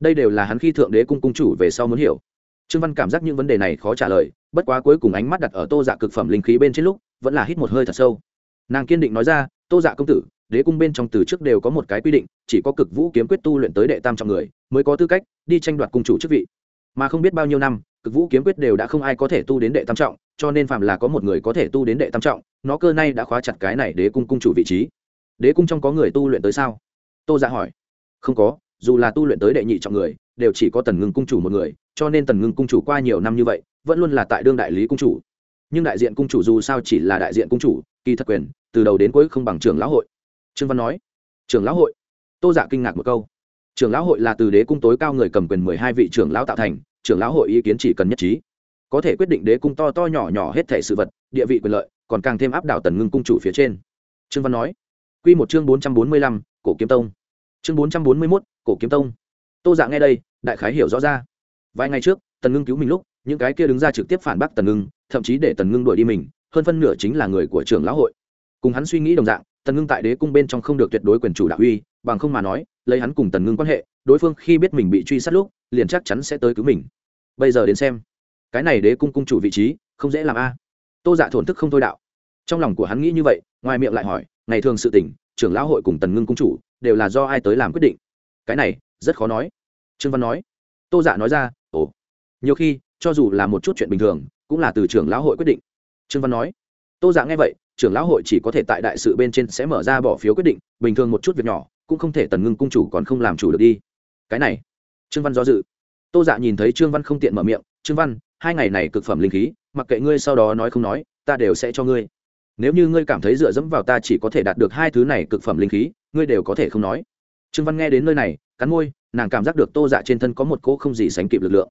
Speaker 1: Đây đều là hắn khi thượng đế cung cung chủ về sau muốn hiểu. Trương văn cảm giác những vấn đề này khó trả lời, bất quá cuối cùng ánh mắt đặt ở tô dạ cực phẩm linh khí bên trên lúc, vẫn là hít một hơi thật sâu nàng kiên định nói ra, tô dạ công tử, đế cung bên trong từ trước đều có một cái quy định, chỉ có cực vũ kiếm quyết tu luyện tới đệ tam trọng người, mới có tư cách đi tranh đoạt cung chủ chức vị. Mà không biết bao nhiêu năm, cực vũ kiếm quyết đều đã không ai có thể tu đến đệ tam trọng, cho nên phạm là có một người có thể tu đến đệ tam trọng, nó cơ nay đã khóa chặt cái này đế cung cung chủ vị trí. Đế cung trong có người tu luyện tới sao? Tô dạ hỏi. Không có, dù là tu luyện tới đệ nhị trọng người, đều chỉ có tần ngưng cung chủ một người, cho nên tần ngưng cung chủ qua nhiều năm như vậy, vẫn luôn là tại đương đại lý cung chủ. Nhưng đại diện cung chủ dù sao chỉ là đại diện cung chủ, kỳ thật quyền từ đầu đến cuối không bằng trưởng lão hội. Trương văn nói, trưởng lão hội? Tô giả kinh ngạc một câu, trưởng lão hội là từ đế cung tối cao người cầm quyền mười hai vị trưởng lão tạo thành, trưởng lão hội ý kiến chỉ cần nhất trí. Có thể quyết định đế cung to to nhỏ nhỏ hết thể sự vật, địa vị quyền lợi, còn càng thêm áp đảo tần ngưng cung chủ phía trên. Trương văn nói q một chương bốn trăm bốn mươi lăm, cổ kiếm tông. Chương bốn trăm bốn mươi mốt, cổ kiếm tông. Tô dạ nghe đây, đại khái hiểu rõ ra. Vài ngày trước, tần ngưng cứu mình lúc, những cái kia đứng ra trực tiếp phản bác tần ngưng, thậm chí để tần ngưng đuổi đi mình, hơn phân nửa chính là người của trưởng lão hội cùng hắn suy nghĩ đồng dạng, tần ngưng tại đế cung bên trong không được tuyệt đối quyền chủ đạo uy, bằng không mà nói, lấy hắn cùng tần ngưng quan hệ, đối phương khi biết mình bị truy sát lúc, liền chắc chắn sẽ tới cứu mình. Bây giờ đến xem, cái này đế cung cung chủ vị trí, không dễ làm a. Tô dạ thổn thức không thôi đạo. Trong lòng của hắn nghĩ như vậy, ngoài miệng lại hỏi, ngày thường sự tỉnh trưởng lão hội cùng tần ngưng cung chủ, đều là do ai tới làm quyết định? Cái này, rất khó nói. Trương văn nói. Tô dạ nói ra, ồ, nhiều khi, cho dù là một chút chuyện bình thường, cũng là từ trưởng lão hội quyết định. Trương văn nói. Tô dạ nghe vậy trưởng lão hội chỉ có thể tại đại sự bên trên sẽ mở ra bỏ phiếu quyết định, bình thường một chút việc nhỏ, cũng không thể tần ngưng cung chủ còn không làm chủ được đi. Cái này, trương văn do dự. Tô dạ nhìn thấy trương văn không tiện mở miệng, trương văn, hai ngày này cực phẩm linh khí, mặc kệ ngươi sau đó nói không nói, ta đều sẽ cho ngươi. Nếu như ngươi cảm thấy dựa dẫm vào ta chỉ có thể đạt được hai thứ này cực phẩm linh khí, ngươi đều có thể không nói. Trương văn nghe đến nơi này, cắn môi, nàng cảm giác được tô dạ trên thân có một cỗ không gì sánh kịp lực lượng.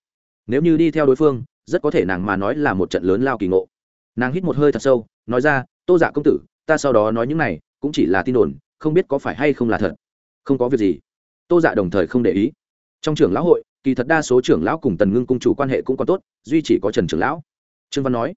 Speaker 1: Nếu như đi theo đối phương, rất có thể nàng mà nói là một trận lớn lao kỳ ngộ. Nàng hít một hơi thật sâu, nói ra tô dạ công tử, ta sau đó nói những này, cũng chỉ là tin đồn, không biết có phải hay không là thật. Không có việc gì. Tô dạ đồng thời không để ý. Trong trưởng lão hội, kỳ thật đa số trưởng lão cùng tần ngưng cung chủ quan hệ cũng còn tốt, duy chỉ có trần trưởng lão. Trương văn nói,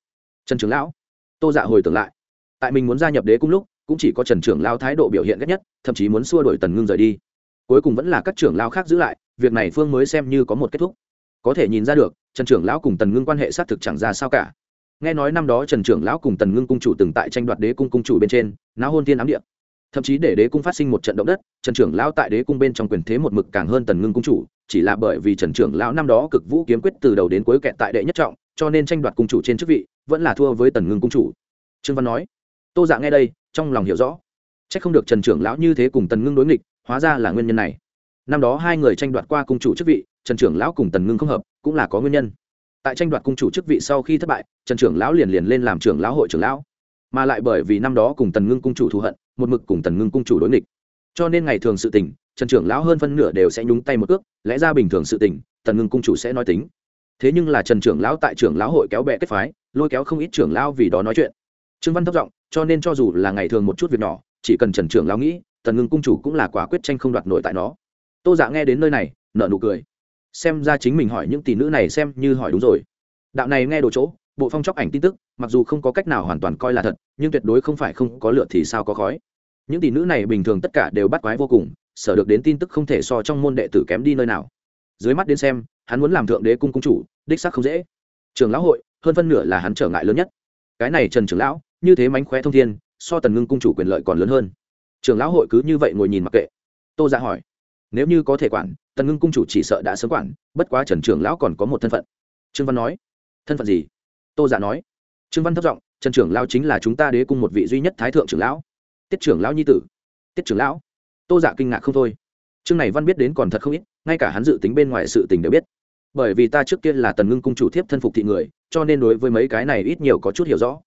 Speaker 1: trần trưởng lão? Tô dạ hồi tưởng lại, tại mình muốn gia nhập đế cung lúc, cũng chỉ có trần trưởng lão thái độ biểu hiện ghét nhất, thậm chí muốn xua đổi tần ngưng rời đi. Cuối cùng vẫn là các trưởng lão khác giữ lại, việc này phương mới xem như có một kết thúc. Có thể nhìn ra được, trần trưởng lão cùng tần ngưng quan hệ xác thực chẳng ra sao cả nghe nói năm đó trần trưởng lão cùng tần ngưng cung chủ từng tại tranh đoạt đế cung cung chủ bên trên, náo hôn thiên ám địa. Thậm chí để đế cung phát sinh một trận động đất, trần trưởng lão tại đế cung bên trong quyền thế một mực càng hơn tần ngưng cung chủ, chỉ là bởi vì trần trưởng lão năm đó cực vũ kiếm quyết từ đầu đến cuối kẹt tại đệ nhất trọng, cho nên tranh đoạt cung chủ trên chức vị, vẫn là thua với tần ngưng cung chủ. Trương văn nói, tô dạ nghe đây, trong lòng hiểu rõ. C h ắ c không được trần trưởng lão như thế cùng tần ngưng đối nghịch, hóa ra là nguyên nhân này. Năm đó hai người tranh đoạt qua cung chủ chức vị, trần trưởng lão cùng tần ngưng không hợp, cũng là có nguyên nhân tại tranh đoạt cung chủ chức vị sau khi thất bại, trần trưởng lão liền liền lên làm trưởng lão hội trưởng lão. Mà lại bởi vì năm đó cùng tần ngưng cung chủ thù hận, một mực cùng tần ngưng cung chủ đối nghịch. Cho nên ngày thường sự tình, trần trưởng lão hơn phân nửa đều sẽ nhúng tay một ước, lẽ ra bình thường sự tình, tần ngưng cung chủ sẽ nói tính. Thế nhưng là trần trưởng lão tại trưởng lão hội kéo bè kết phái, lôi kéo không ít trưởng lão vì đó nói chuyện. Trương văn thấp giọng, cho nên cho dù là ngày thường một chút việc nhỏ, chỉ cần trần trưởng lão nghĩ, tần ngưng cung chủ cũng là quả quyết tranh không đoạt nổi tại nó. Tô dạ nghe đến nơi này nợ nụ cười xem ra chính mình hỏi những tỷ nữ này xem như hỏi đúng rồi. Đạo này nghe đồ chỗ, bộ phong chóc ảnh tin tức, mặc dù không có cách nào hoàn toàn coi là thật, nhưng tuyệt đối không phải không có lựa thì sao có khói. Những tỷ nữ này bình thường tất cả đều bắt quái vô cùng, sở được đến tin tức không thể so trong môn đệ tử kém đi nơi nào. Dưới mắt đến xem, hắn muốn làm thượng đế cung cung chủ, đích xác không dễ. Trường lão hội, hơn phân nửa là hắn trở ngại lớn nhất. Cái này trần trưởng lão, như thế mánh khóe thông thiên, so tần ngưng cung chủ quyền lợi còn lớn hơn. Trường lão hội cứ như vậy ngồi nhìn mặc kệ. Tô ra hỏi nếu như có thể quản, tần ngưng cung chủ chỉ sợ đã sớm quản, bất quá trần trưởng lão còn có một thân phận. Trương văn nói, thân phận gì? Tô giả dạ nói, trương văn thất giọng, trần trưởng lão chính là chúng ta đế cung một vị duy nhất thái thượng trưởng lão. Tiết trưởng lão nhi tử. Tiết trưởng lão? Tô giả dạ kinh ngạc không thôi. Chương này văn biết đến còn thật không ít, ngay cả hắn dự tính bên ngoài sự tình đều biết. Bởi vì ta trước kia là tần ngưng cung chủ thiếp thân phục thị người, cho nên đối với mấy cái này ít nhiều có chút hiểu rõ.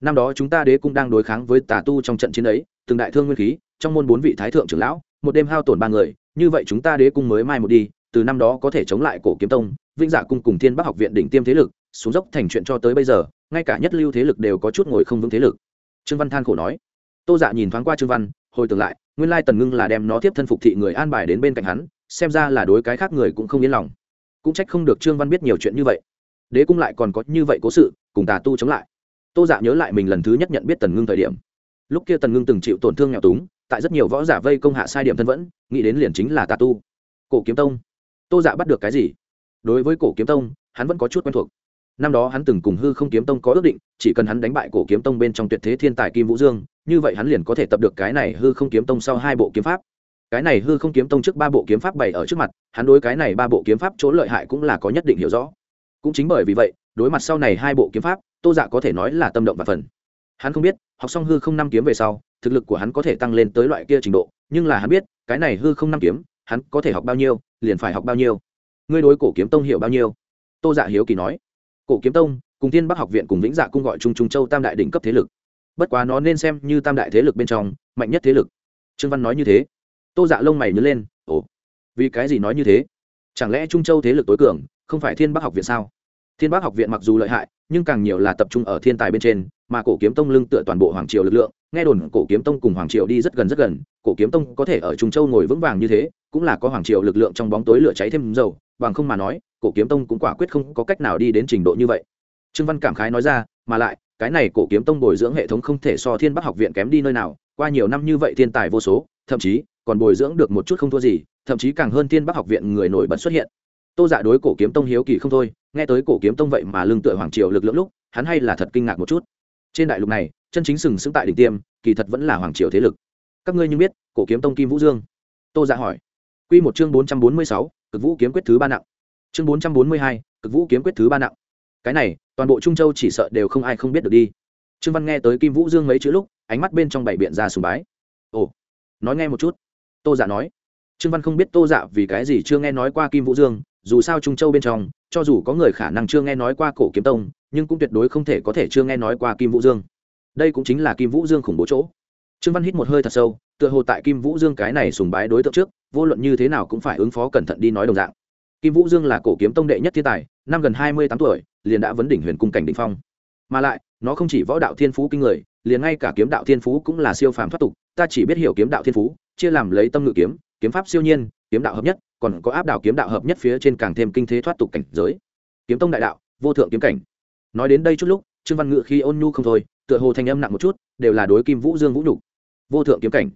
Speaker 1: Năm đó chúng ta đế cung đang đối kháng với tà tu trong trận chiến ấy, từng đại thương nguyên khí, trong môn bốn vị thái thượng trưởng lão, một đêm hao tổn ba người như vậy chúng ta đế cung mới mai một đi, từ năm đó có thể chống lại cổ kiếm tông, vĩnh giả cung cùng thiên bắc học viện đỉnh tiêm thế lực, xuống dốc thành chuyện cho tới bây giờ, ngay cả nhất lưu thế lực đều có chút ngồi không vững thế lực. Trương văn than khổ nói. Tô dạ nhìn thoáng qua trương văn, hồi tưởng lại, nguyên lai tần ngưng là đem nó tiếp thân phục thị người an bài đến bên cạnh hắn, xem ra là đối cái khác người cũng không yên lòng. Cũng trách không được trương văn biết nhiều chuyện như vậy. Đế cung lại còn có như vậy cố sự, cùng tà tu chống lại. Tô dạ nhớ lại mình lần thứ nhất nhận biết tần ngưng thời điểm. Lúc kia tần ngưng từng chịu tổn thương nghèo túng tại rất nhiều võ giả vây công hạ sai điểm thân vẫn, nghĩ đến liền chính là tà tu. Cổ kiếm tông. Tô dạ bắt được cái gì? Đối với cổ kiếm tông, hắn vẫn có chút quen thuộc. Năm đó hắn từng cùng hư không kiếm tông có ước định, chỉ cần hắn đánh bại cổ kiếm tông bên trong tuyệt thế thiên tài kim vũ dương, như vậy hắn liền có thể tập được cái này hư không kiếm tông sau hai bộ kiếm pháp. Cái này hư không kiếm tông trước ba bộ kiếm pháp bày ở trước mặt, hắn đối cái này ba bộ kiếm pháp chỗ lợi hại cũng là có nhất định hiểu rõ. Cũng chính bởi vì vậy, đối mặt sau này hai bộ kiếm pháp, tô dạ có thể nói là tâm động và phần hắn không biết, học xong hư không năm kiếm về sau thực lực của hắn có thể tăng lên tới loại kia trình độ, nhưng là hắn biết, cái này hư không năm kiếm, hắn có thể học bao nhiêu, liền phải học bao nhiêu. Ngươi đối cổ kiếm tông hiểu bao nhiêu? Tô dạ hiếu kỳ nói. Cổ kiếm tông, cùng Thiên bắc học viện cùng vĩnh dạ cung gọi trung trung châu tam đại đỉnh cấp thế lực. Bất quá nó nên xem như tam đại thế lực bên trong, mạnh nhất thế lực. Trương văn nói như thế. Tô dạ lông mày nhớ lên. Ồ, vì cái gì nói như thế? Chẳng lẽ trung châu thế lực tối cường, không phải thiên bắc học viện sao? Thiên bắc học viện mặc dù lợi hại, nhưng càng nhiều là tập trung ở thiên tài bên trên, mà cổ kiếm tông lưng tựa toàn bộ hoàng triều lực lượng nghe đồn cổ kiếm tông cùng hoàng triều đi rất gần rất gần, cổ kiếm tông có thể ở trung châu ngồi vững vàng như thế, cũng là có hoàng triều lực lượng trong bóng tối lửa cháy thêm dầu, bằng không mà nói, cổ kiếm tông cũng quả quyết không có cách nào đi đến trình độ như vậy. Trương văn cảm khái nói ra, mà lại, cái này cổ kiếm tông bồi dưỡng hệ thống không thể so thiên bắc học viện kém đi nơi nào, qua nhiều năm như vậy thiên tài vô số, thậm chí, còn bồi dưỡng được một chút không thua gì, thậm chí càng hơn thiên bắc học viện người nổi bật xuất hiện. Tô dạ đối cổ kiếm tông hiếu kỳ không thôi, nghe tới cổ kiếm tông vậy mà lương tựa hoàng triều lực lượng lúc, hắn hay là thật kinh ngạc một chút. Trên đại lục này chân chính sừng sững tại đỉnh tiêm, kỳ thật vẫn là hoàng triều thế lực. Các ngươi như biết, cổ kiếm tông kim vũ dương. Tô dạ hỏi. Q một chương bốn trăm bốn mươi sáu, cực vũ kiếm quyết thứ ba nặng. Chương bốn trăm bốn mươi hai, cực vũ kiếm quyết thứ ba nặng. Cái này, toàn bộ trung châu chỉ sợ đều không ai không biết được đi. Trương văn nghe tới kim vũ dương mấy chữ lúc, ánh mắt bên trong bảy biện ra sùng bái. Ồ, nói nghe một chút. Tô dạ nói. Trương văn không biết tô dạ vì cái gì chưa nghe nói qua kim vũ dương, dù sao trung châu bên trong, cho dù có người khả năng chưa nghe nói qua cổ kiếm tông, nhưng cũng tuyệt đối không thể có thể chưa nghe nói qua kim vũ dương đây cũng chính là kim vũ dương khủng bố chỗ. Trương văn hít một hơi thật sâu, tựa hồ tại kim vũ dương cái này sùng bái đối tượng trước, vô luận như thế nào cũng phải ứng phó cẩn thận đi nói đồng dạng. Kim vũ dương là cổ kiếm tông đệ nhất thiên tài, năm gần hai mươi tám tuổi, liền đã vấn đỉnh huyền cung cảnh đ phong. Mà lại, nó không chỉ võ đạo thiên phú kinh người, liền ngay cả kiếm đạo thiên phú cũng là siêu phàm thoát tục, ta chỉ biết hiểu kiếm đạo thiên phú, chia làm lấy tâm ngự kiếm kiếm pháp siêu nhiên, kiếm đạo hợp nhất, còn có áp đảo kiếm đạo hợp nhất phía trên càng thêm kinh thế thoát tục cảnh giới. Kiếm tông đại đạo, vô thượng kiếm cảnh. Nói đến đây chút lúc, trương văn ngự khi ôn nhu không thôi tựa hồ thanh âm nặng một chút, đều là đối kim vũ dương vũ nhục. Vô thượng kiếm cảnh.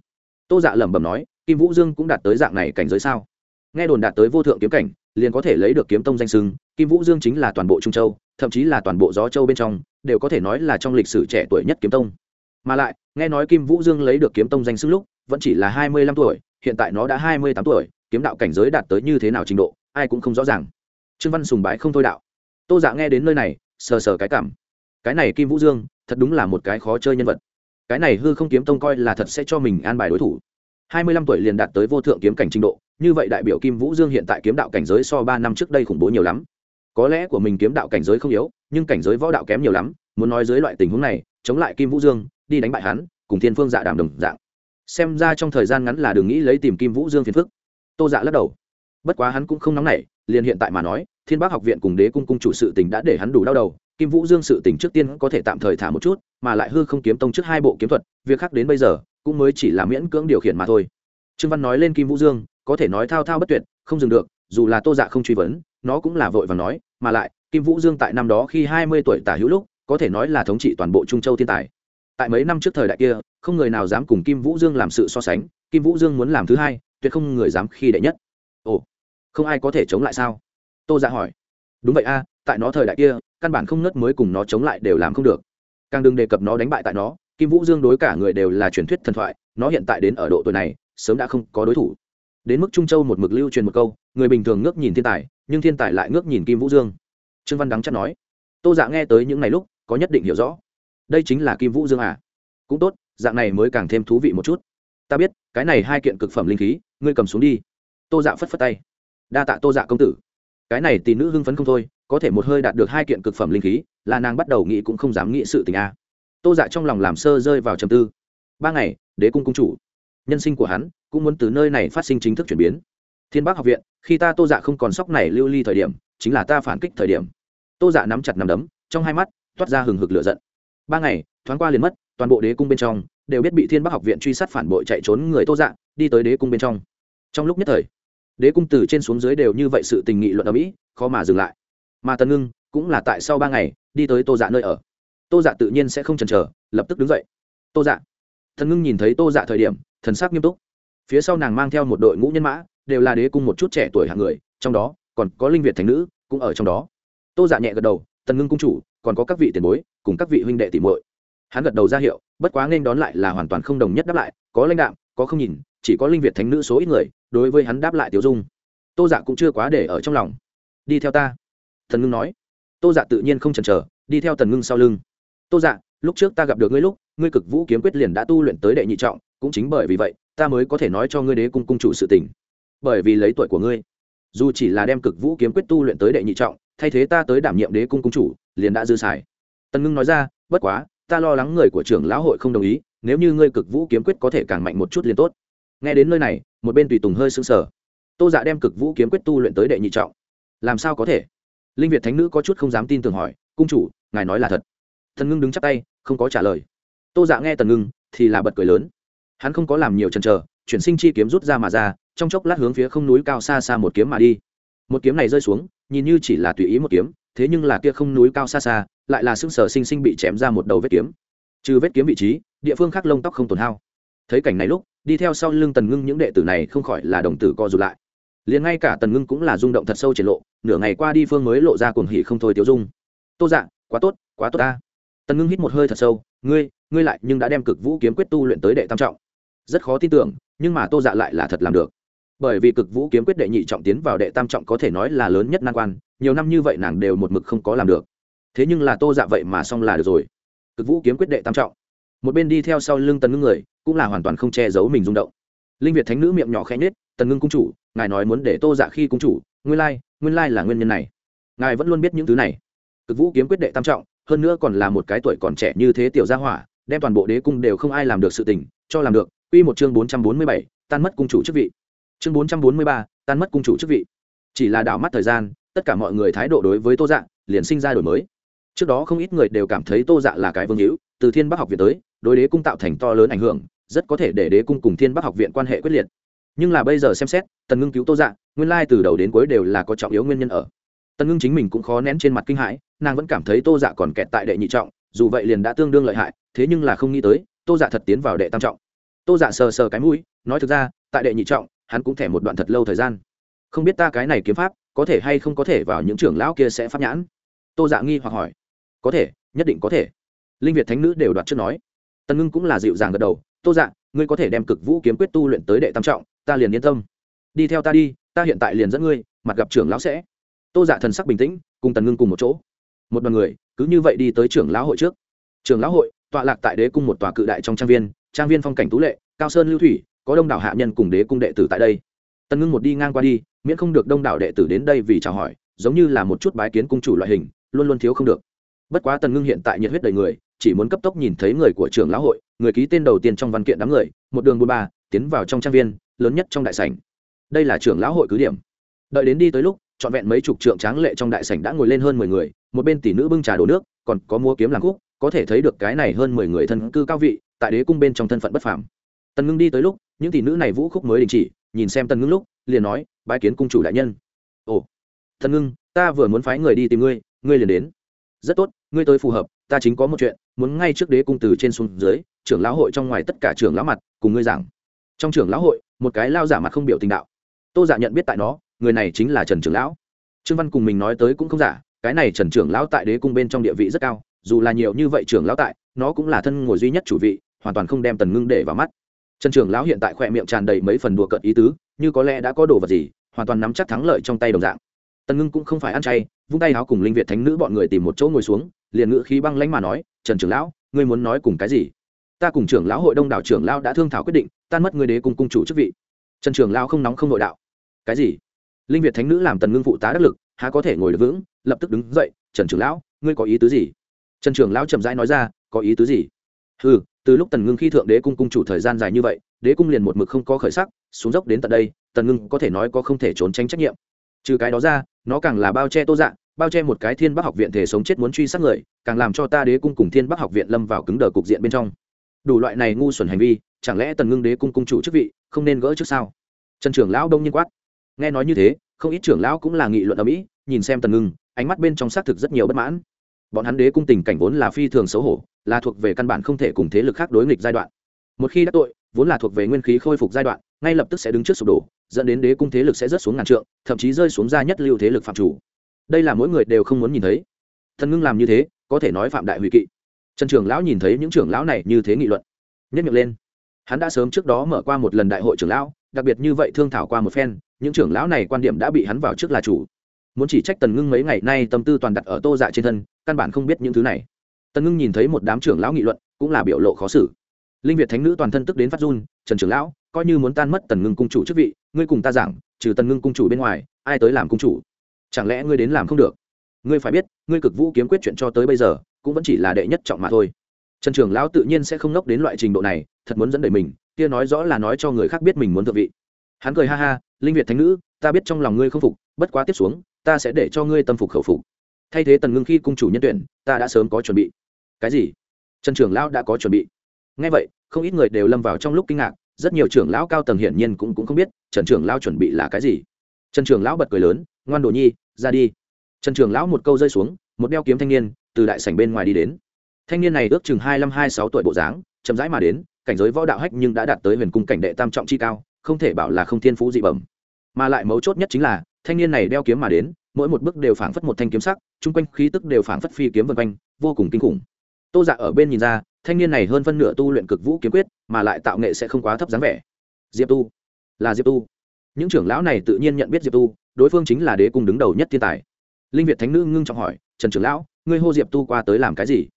Speaker 1: Tô dạ lẩm bẩm nói, kim vũ dương cũng đạt tới dạng này cảnh giới sao? Nghe đồn đạt tới vô thượng kiếm cảnh, liền có thể lấy được kiếm tông danh sưng kim vũ dương chính là toàn bộ trung châu, thậm chí là toàn bộ gió châu bên trong, đều có thể nói là trong lịch sử trẻ tuổi nhất kiếm tông. Mà lại, nghe nói kim vũ dương lấy được kiếm tông danh xưng lúc, vẫn chỉ là hai mươi lăm tuổi, hiện tại nó đã hai mươi tám tuổi, kiếm đạo cảnh giới đạt tới như thế nào trình độ, ai cũng không rõ ràng. Trương văn sùng bái không thôi đạo. Tô dạ nghe đến nơi này, sờ sờ cái cảm. Cái này kim vũ dương thật đúng là một cái khó chơi nhân vật. Cái này hư không kiếm tông coi là thật sẽ cho mình an bài đối thủ. Hai mươi lăm tuổi liền đạt tới vô thượng kiếm cảnh trình độ, như vậy đại biểu kim vũ dương hiện tại kiếm đạo cảnh giới so ba năm trước đây khủng bố nhiều lắm. Có lẽ của mình kiếm đạo cảnh giới không yếu, nhưng cảnh giới võ đạo kém nhiều lắm, muốn nói dưới loại tình huống này, chống lại kim vũ dương, đi đánh bại hắn, cùng thiên phương dạ đàm đồng dạng. Xem ra trong thời gian ngắn là đừng nghĩ lấy tìm kim vũ dương phiền phức. Tô dạ lắc đầu. Bất quá hắn cũng không nóng nảy, liền hiện tại mà nói, thiên bác học viện cùng đế cung cung chủ sự tình đã để hắn đủ đau đầu kim vũ dương sự tình trước tiên có thể tạm thời thả một chút, mà lại hư không kiếm tông trước hai bộ kiếm thuật, việc khác đến bây giờ, cũng mới chỉ là miễn cưỡng điều khiển mà thôi. Trương văn nói lên kim vũ dương, có thể nói thao thao bất tuyệt, không dừng được, dù là tô dạ không truy vấn, nó cũng là vội và nói, mà lại, kim vũ dương tại năm đó khi hai mươi tuổi tả hữu lúc, có thể nói là thống trị toàn bộ trung châu thiên tài. Tại mấy năm trước thời đại kia, không người nào dám cùng kim vũ dương làm sự so sánh, kim vũ dương muốn làm thứ hai, tuyệt không người dám khi đệ nhất. Ồ, không ai có thể chống lại sao? Tô dạ hỏi. Đúng vậy a, tại nó thời đại kia căn bản không nớt mới cùng nó chống lại đều làm không được. Càng đừng đề cập nó đánh bại tại nó, kim vũ dương đối cả người đều là truyền thuyết thần thoại, nó hiện tại đến ở độ tuổi này, sớm đã không có đối thủ. Đến mức trung châu một mực lưu truyền một câu, người bình thường ngước nhìn thiên tài, nhưng thiên tài lại ngước nhìn kim vũ dương. Trương văn đắng chắc nói, tô dạ nghe tới những ngày lúc, có nhất định hiểu rõ. Đây chính là kim vũ dương à? Cũng tốt, dạng này mới càng thêm thú vị một chút. Ta biết, cái này hai kiện cực phẩm linh khí, ngươi cầm xuống đi. Tô dạ phất phất tay. Đa tạ tô dạ công tử. Cái này tỷ nữ hưng phấn không thôi có thể một hơi đạt được hai kiện cực phẩm linh khí, là nàng bắt đầu nghĩ cũng không dám nghĩ sự tình a. Tô dạ trong lòng làm sơ rơi vào trầm tư. Ba ngày, đế cung cung chủ, nhân sinh của hắn cũng muốn từ nơi này phát sinh chính thức chuyển biến. Thiên bắc học viện, khi ta tô dạ không còn sóc này lưu ly thời điểm, chính là ta phản kích thời điểm. Tô dạ nắm chặt nắm đấm, trong hai mắt toát ra hừng hực lửa giận. Ba ngày, thoáng qua liền mất, toàn bộ đế cung bên trong đều biết bị thiên bắc học viện truy sát phản bội chạy trốn người tô dạ đi tới đế cung bên trong. Trong lúc nhất thời, đế cung từ trên xuống dưới đều như vậy sự tình nghị luận ở mỹ, khó mà dừng lại mà tần ngưng cũng là tại sau ba ngày đi tới tô dạ nơi ở. Tô dạ tự nhiên sẽ không chần chờ, lập tức đứng dậy. Tô dạ. Thần ngưng nhìn thấy tô dạ thời điểm, thần sắc nghiêm túc. Phía sau nàng mang theo một đội ngũ nhân mã, đều là đế cung một chút trẻ tuổi hạng người, trong đó còn có linh việt thành nữ cũng ở trong đó. Tô dạ nhẹ gật đầu, tần ngưng cung chủ, còn có các vị tiền bối, cùng các vị huynh đệ tỉ muội. Hắn gật đầu ra hiệu, bất quá nên đón lại là hoàn toàn không đồng nhất đáp lại, có lãnh đạm, có không nhìn, chỉ có linh việt thánh nữ số ít người, đối với hắn đáp lại tiểu dung. Tô dạ cũng chưa quá để ở trong lòng. Đi theo ta thần ngưng nói. Tô dạ tự nhiên không chần chờ, đi theo tần ngưng sau lưng. Tô dạ lúc trước ta gặp được ngươi lúc, ngươi cực vũ kiếm quyết liền đã tu luyện tới đệ nhị trọng, cũng chính bởi vì vậy, ta mới có thể nói cho ngươi đế cung cung chủ sự tình. Bởi vì lấy tuổi của ngươi, dù chỉ là đem cực vũ kiếm quyết tu luyện tới đệ nhị trọng, thay thế ta tới đảm nhiệm đế cung cung chủ, liền đã dư xài. Tần ngưng nói ra, bất quá, ta lo lắng người của trưởng lão hội không đồng ý, nếu như ngươi cực vũ kiếm quyết có thể càng mạnh một chút liền tốt. Nghe đến nơi này, một bên tùy tùng hơi sững sờ. Tô dạ đem cực vũ kiếm quyết tu luyện tới đệ nhị trọng. Làm sao có thể? Linh việt thánh nữ có chút không dám tin tưởng hỏi, cung chủ, ngài nói là thật. Thần ngưng đứng chắp tay, không có trả lời. Tô dạ nghe tần ngưng thì là bật cười lớn. Hắn không có làm nhiều chần chờ, chuyển sinh chi kiếm rút ra mà ra, trong chốc lát hướng phía không núi cao xa xa một kiếm mà đi. Một kiếm này rơi xuống, nhìn như chỉ là tùy ý một kiếm, thế nhưng là kia không núi cao xa xa, lại là xương sở sinh sinh bị chém ra một đầu vết kiếm. Trừ vết kiếm vị trí, địa phương khác lông tóc không tổn hao. Thấy cảnh này lúc, đi theo sau lưng tần ngưng những đệ tử này không khỏi là đồng tử co rụt lại liền ngay cả tần ngưng cũng là rung động thật sâu triển lộ, nửa ngày qua đi phương mới lộ ra cuồng hỉ không thôi tiêu dung. Tô dạ quá tốt quá tốt ta. Tần ngưng hít một hơi thật sâu, ngươi ngươi lại nhưng đã đem cực vũ kiếm quyết tu luyện tới đệ tam trọng. Rất khó tin tưởng, nhưng mà tô dạ lại là thật làm được. Bởi vì cực vũ kiếm quyết đệ nhị trọng tiến vào đệ tam trọng có thể nói là lớn nhất nan quan, nhiều năm như vậy nàng đều một mực không có làm được. Thế nhưng là tô dạ vậy mà xong là được rồi. Cực vũ kiếm quyết đệ tam trọng. Một bên đi theo sau lưng tần ngưng người, cũng là hoàn toàn không che giấu mình rung động. Linh việt thánh nữ miệng nhỏ khẽ nhết tần ngưng cung chủ ngài nói muốn để tô dạ khi cung chủ, nguyên lai nguyên lai là nguyên nhân này. Ngài vẫn luôn biết những thứ này. Cực vũ kiếm quyết đệ tam trọng, hơn nữa còn là một cái tuổi còn trẻ như thế tiểu gia hỏa, đem toàn bộ đế cung đều không ai làm được sự tình, cho làm được. Quy một chương bốn trăm bốn mươi bảy, tan mất cung chủ chức vị. Chương bốn trăm bốn mươi ba, tan mất cung chủ chức vị. Chỉ là đảo mắt thời gian, tất cả mọi người thái độ đối với tô dạ liền sinh ra đổi mới. Trước đó không ít người đều cảm thấy tô dạ là cái vương hữu, từ thiên bắc học viện tới, đối đế cung tạo thành to lớn ảnh hưởng, rất có thể để đế cung cùng thiên bắc học viện quan hệ quyết liệt nhưng là bây giờ xem xét, tần ngưng cứu tô dạ nguyên lai từ đầu đến cuối đều là có trọng yếu nguyên nhân ở. Tần ngưng chính mình cũng khó nén trên mặt kinh hãi, nàng vẫn cảm thấy tô dạ còn kẹt tại đệ nhị trọng, dù vậy liền đã tương đương lợi hại, thế nhưng là không nghĩ tới, tô dạ thật tiến vào đệ tam trọng. Tô dạ sờ sờ cái mũi, nói thực ra, tại đệ nhị trọng, hắn cũng thẻ một đoạn thật lâu thời gian. Không biết ta cái này kiếm pháp, có thể hay không có thể vào những trưởng lão kia sẽ pháp nhãn? Tô dạ nghi hoặc hỏi. Có thể, nhất định có thể. Linh việt thánh nữ đều đoạt trước nói. Tần ngưng cũng là dịu dàng gật đầu. Tô dạ ngươi có thể đem cực vũ kiếm quyết tu luyện tới đệ tam trọng ta liền yên tâm. Đi theo ta đi, ta hiện tại liền dẫn ngươi, mặt gặp trưởng lão sẽ. Tô giả thần sắc bình tĩnh, cùng tần ngưng cùng một chỗ. Một đoàn người, cứ như vậy đi tới trưởng lão hội trước. Trưởng lão hội, tọa lạc tại đế cung một tòa cự đại trong trang viên trang viên phong cảnh tú lệ, cao sơn lưu thủy, có đông đảo hạ nhân cùng đế cung đệ tử tại đây. Tần ngưng một đi ngang qua đi, miễn không được đông đảo đệ tử đến đây vì chào hỏi, giống như là một chút bái kiến cung chủ loại hình, luôn luôn thiếu không được. Bất quá tần ngưng hiện tại nhiệt huyết đầy người, chỉ muốn cấp tốc nhìn thấy người của trưởng lão hội, người ký tên đầu tiên trong văn kiện đám người, một đường buôn ba tiến vào trong trang viên, lớn nhất trong đại sảnh. Đây là trưởng lão hội cứ điểm. Đợi đến đi tới lúc, trọn vẹn mấy chục trượng tráng lệ trong đại sảnh đã ngồi lên hơn mười người, một bên tỷ nữ bưng trà đổ nước, còn có mua kiếm làm khúc, có thể thấy được cái này hơn mười người thân cư cao vị, tại đế cung bên trong thân phận bất phàm. Tần ngưng đi tới lúc, những tỷ nữ này vũ khúc mới đình chỉ, nhìn xem tần ngưng lúc, liền nói, bái kiến cung chủ đại nhân. Ồ, tần ngưng, ta vừa muốn phái người đi tìm ngươi ngươi liền đến. Rất tốt, ngươi tới phù hợp, ta chính có một chuyện, muốn ngay trước đế cung từ trên xuống dưới, trưởng lão hội trong ngoài tất cả trưởng lão mặt, cùng ngươi giảng trong trưởng lão hội, một cái lao giả mặt không biểu tình đạo. Tô giả dạ nhận biết tại nó, người này chính là trần trưởng lão. Trương văn cùng mình nói tới cũng không giả, cái này trần trưởng lão tại đế cung bên trong địa vị rất cao, dù là nhiều như vậy trưởng lão tại, nó cũng là thân ngồi duy nhất chủ vị, hoàn toàn không đem tần ngưng để vào mắt. Trần trưởng lão hiện tại khỏe miệng tràn đầy mấy phần đùa cợt ý tứ, như có lẽ đã có đồ vật gì, hoàn toàn nắm chắc thắng lợi trong tay đồng dạng. Tần ngưng cũng không phải ăn chay, vung tay áo cùng linh việt thánh nữ bọn người tìm một chỗ ngồi xuống, liền ngự khí băng lãnh mà nói, trần trưởng lão, ngươi muốn nói cùng cái gì? Ta cùng trưởng lão hội đông đảo trưởng lão đã thương thảo quyết định, tan mất người đế cùng cung chủ chức vị. Trần trưởng lão không nóng không nội đạo. Cái gì? Linh việt thánh nữ làm tần ngưng phụ tá đắc lực, há có thể ngồi được vững, lập tức đứng dậy, trần trưởng lão, ngươi có ý tứ gì? Trần trưởng lão chậm rãi nói ra, có ý tứ gì? Ừ từ lúc tần ngưng khi thượng đế cung cung chủ thời gian dài như vậy, đế cung liền một mực không có khởi sắc, xuống dốc đến tận đây, tần ngưng có thể nói có không thể trốn tránh trách nhiệm. Trừ cái đó ra, nó càng là bao che tô dạng, bao che một cái thiên bắc học viện thể sống chết muốn truy sát người, càng làm cho ta đế cung cùng thiên bắc học viện lâm vào cứng đờ cục diện bên trong đủ loại này ngu xuẩn hành vi, chẳng lẽ tần ngưng đế cung cung chủ chức vị, không nên gỡ trước sao? Trần trưởng lão đông nhiên quát. Nghe nói như thế, không ít trưởng lão cũng là nghị luận ở mỹ, nhìn xem tần ngưng, ánh mắt bên trong xác thực rất nhiều bất mãn. Bọn hắn đế cung tình cảnh vốn là phi thường xấu hổ, là thuộc về căn bản không thể cùng thế lực khác đối nghịch giai đoạn. Một khi đã tội, vốn là thuộc về nguyên khí khôi phục giai đoạn, ngay lập tức sẽ đứng trước sụp đổ, dẫn đến đế cung thế lực sẽ rớt xuống ngàn trượng, thậm chí rơi xuống ra nhất lưu thế lực phạm chủ. Đây là mỗi người đều không muốn nhìn thấy. Thần ngưng làm như thế, có thể nói phạm đại hủy kỵ trần trưởng lão nhìn thấy những trưởng lão này như thế nghị luận nhất miệng lên. Hắn đã sớm trước đó mở qua một lần đại hội trưởng lão, đặc biệt như vậy thương thảo qua một phen, những trưởng lão này quan điểm đã bị hắn vào trước là chủ. Muốn chỉ trách tần ngưng mấy ngày nay tâm tư toàn đặt ở tô dạ trên thân, căn bản không biết những thứ này. Tần ngưng nhìn thấy một đám trưởng lão nghị luận, cũng là biểu lộ khó xử. Linh việt thánh nữ toàn thân tức đến phát run, trần trưởng lão, coi như muốn tan mất tần ngưng cung chủ chức vị, ngươi cùng ta giảng, trừ tần ngưng cung chủ bên ngoài, ai tới làm cung chủ? Chẳng lẽ ngươi đến làm không được? Ngươi phải biết, ngươi cực vũ kiếm quyết chuyện cho tới bây giờ cũng vẫn chỉ là đệ nhất trọng mà thôi. Trần trưởng lão tự nhiên sẽ không nốc đến loại trình độ này thật muốn dẫn đẩy mình kia nói rõ là nói cho người khác biết mình muốn thượng vị. Hắn cười ha ha linh việt thánh nữ ta biết trong lòng ngươi không phục bất quá tiếp xuống ta sẽ để cho ngươi tâm phục khẩu phục. Thay thế tần ngưng khi cung chủ nhân tuyển ta đã sớm có chuẩn bị. Cái gì? Trần trưởng lão đã có chuẩn bị. Ngay vậy không ít người đều lâm vào trong lúc kinh ngạc rất nhiều trưởng lão cao tầng hiển nhiên cũng, cũng không biết trần trưởng lão chuẩn bị là cái gì. Trần trưởng lão bật cười lớn ngoan đồ nhi ra đi. Trần trưởng lão một câu rơi xuống một đeo kiếm thanh niên từ đại sảnh bên ngoài đi đến. Thanh niên này ước chừng hai mươi hai sáu tuổi bộ dáng, chậm rãi mà đến, cảnh giới võ đạo hách nhưng đã đạt tới huyền cung cảnh đệ tam trọng chi cao, không thể bảo là không thiên phú dị bẩm. Mà lại mấu chốt nhất chính là, thanh niên này đeo kiếm mà đến, mỗi một bước đều phảng phất một thanh kiếm sắc, chung quanh khí tức đều phảng phất phi kiếm vân quanh, vô cùng kinh khủng. Tô dạ ở bên nhìn ra, thanh niên này hơn phân nửa tu luyện cực vũ kiếm quyết, mà lại tạo nghệ sẽ không quá thấp dáng vẻ. Diệp tu, là diệp tu. Những trưởng lão này tự nhiên nhận biết diệp tu, đối phương chính là đế cung đứng đầu nhất thiên tài. Linh việt thánh nữ ngưng trọng hỏi, trần trưởng lão ngươi hô diệp tu qua tới làm cái gì?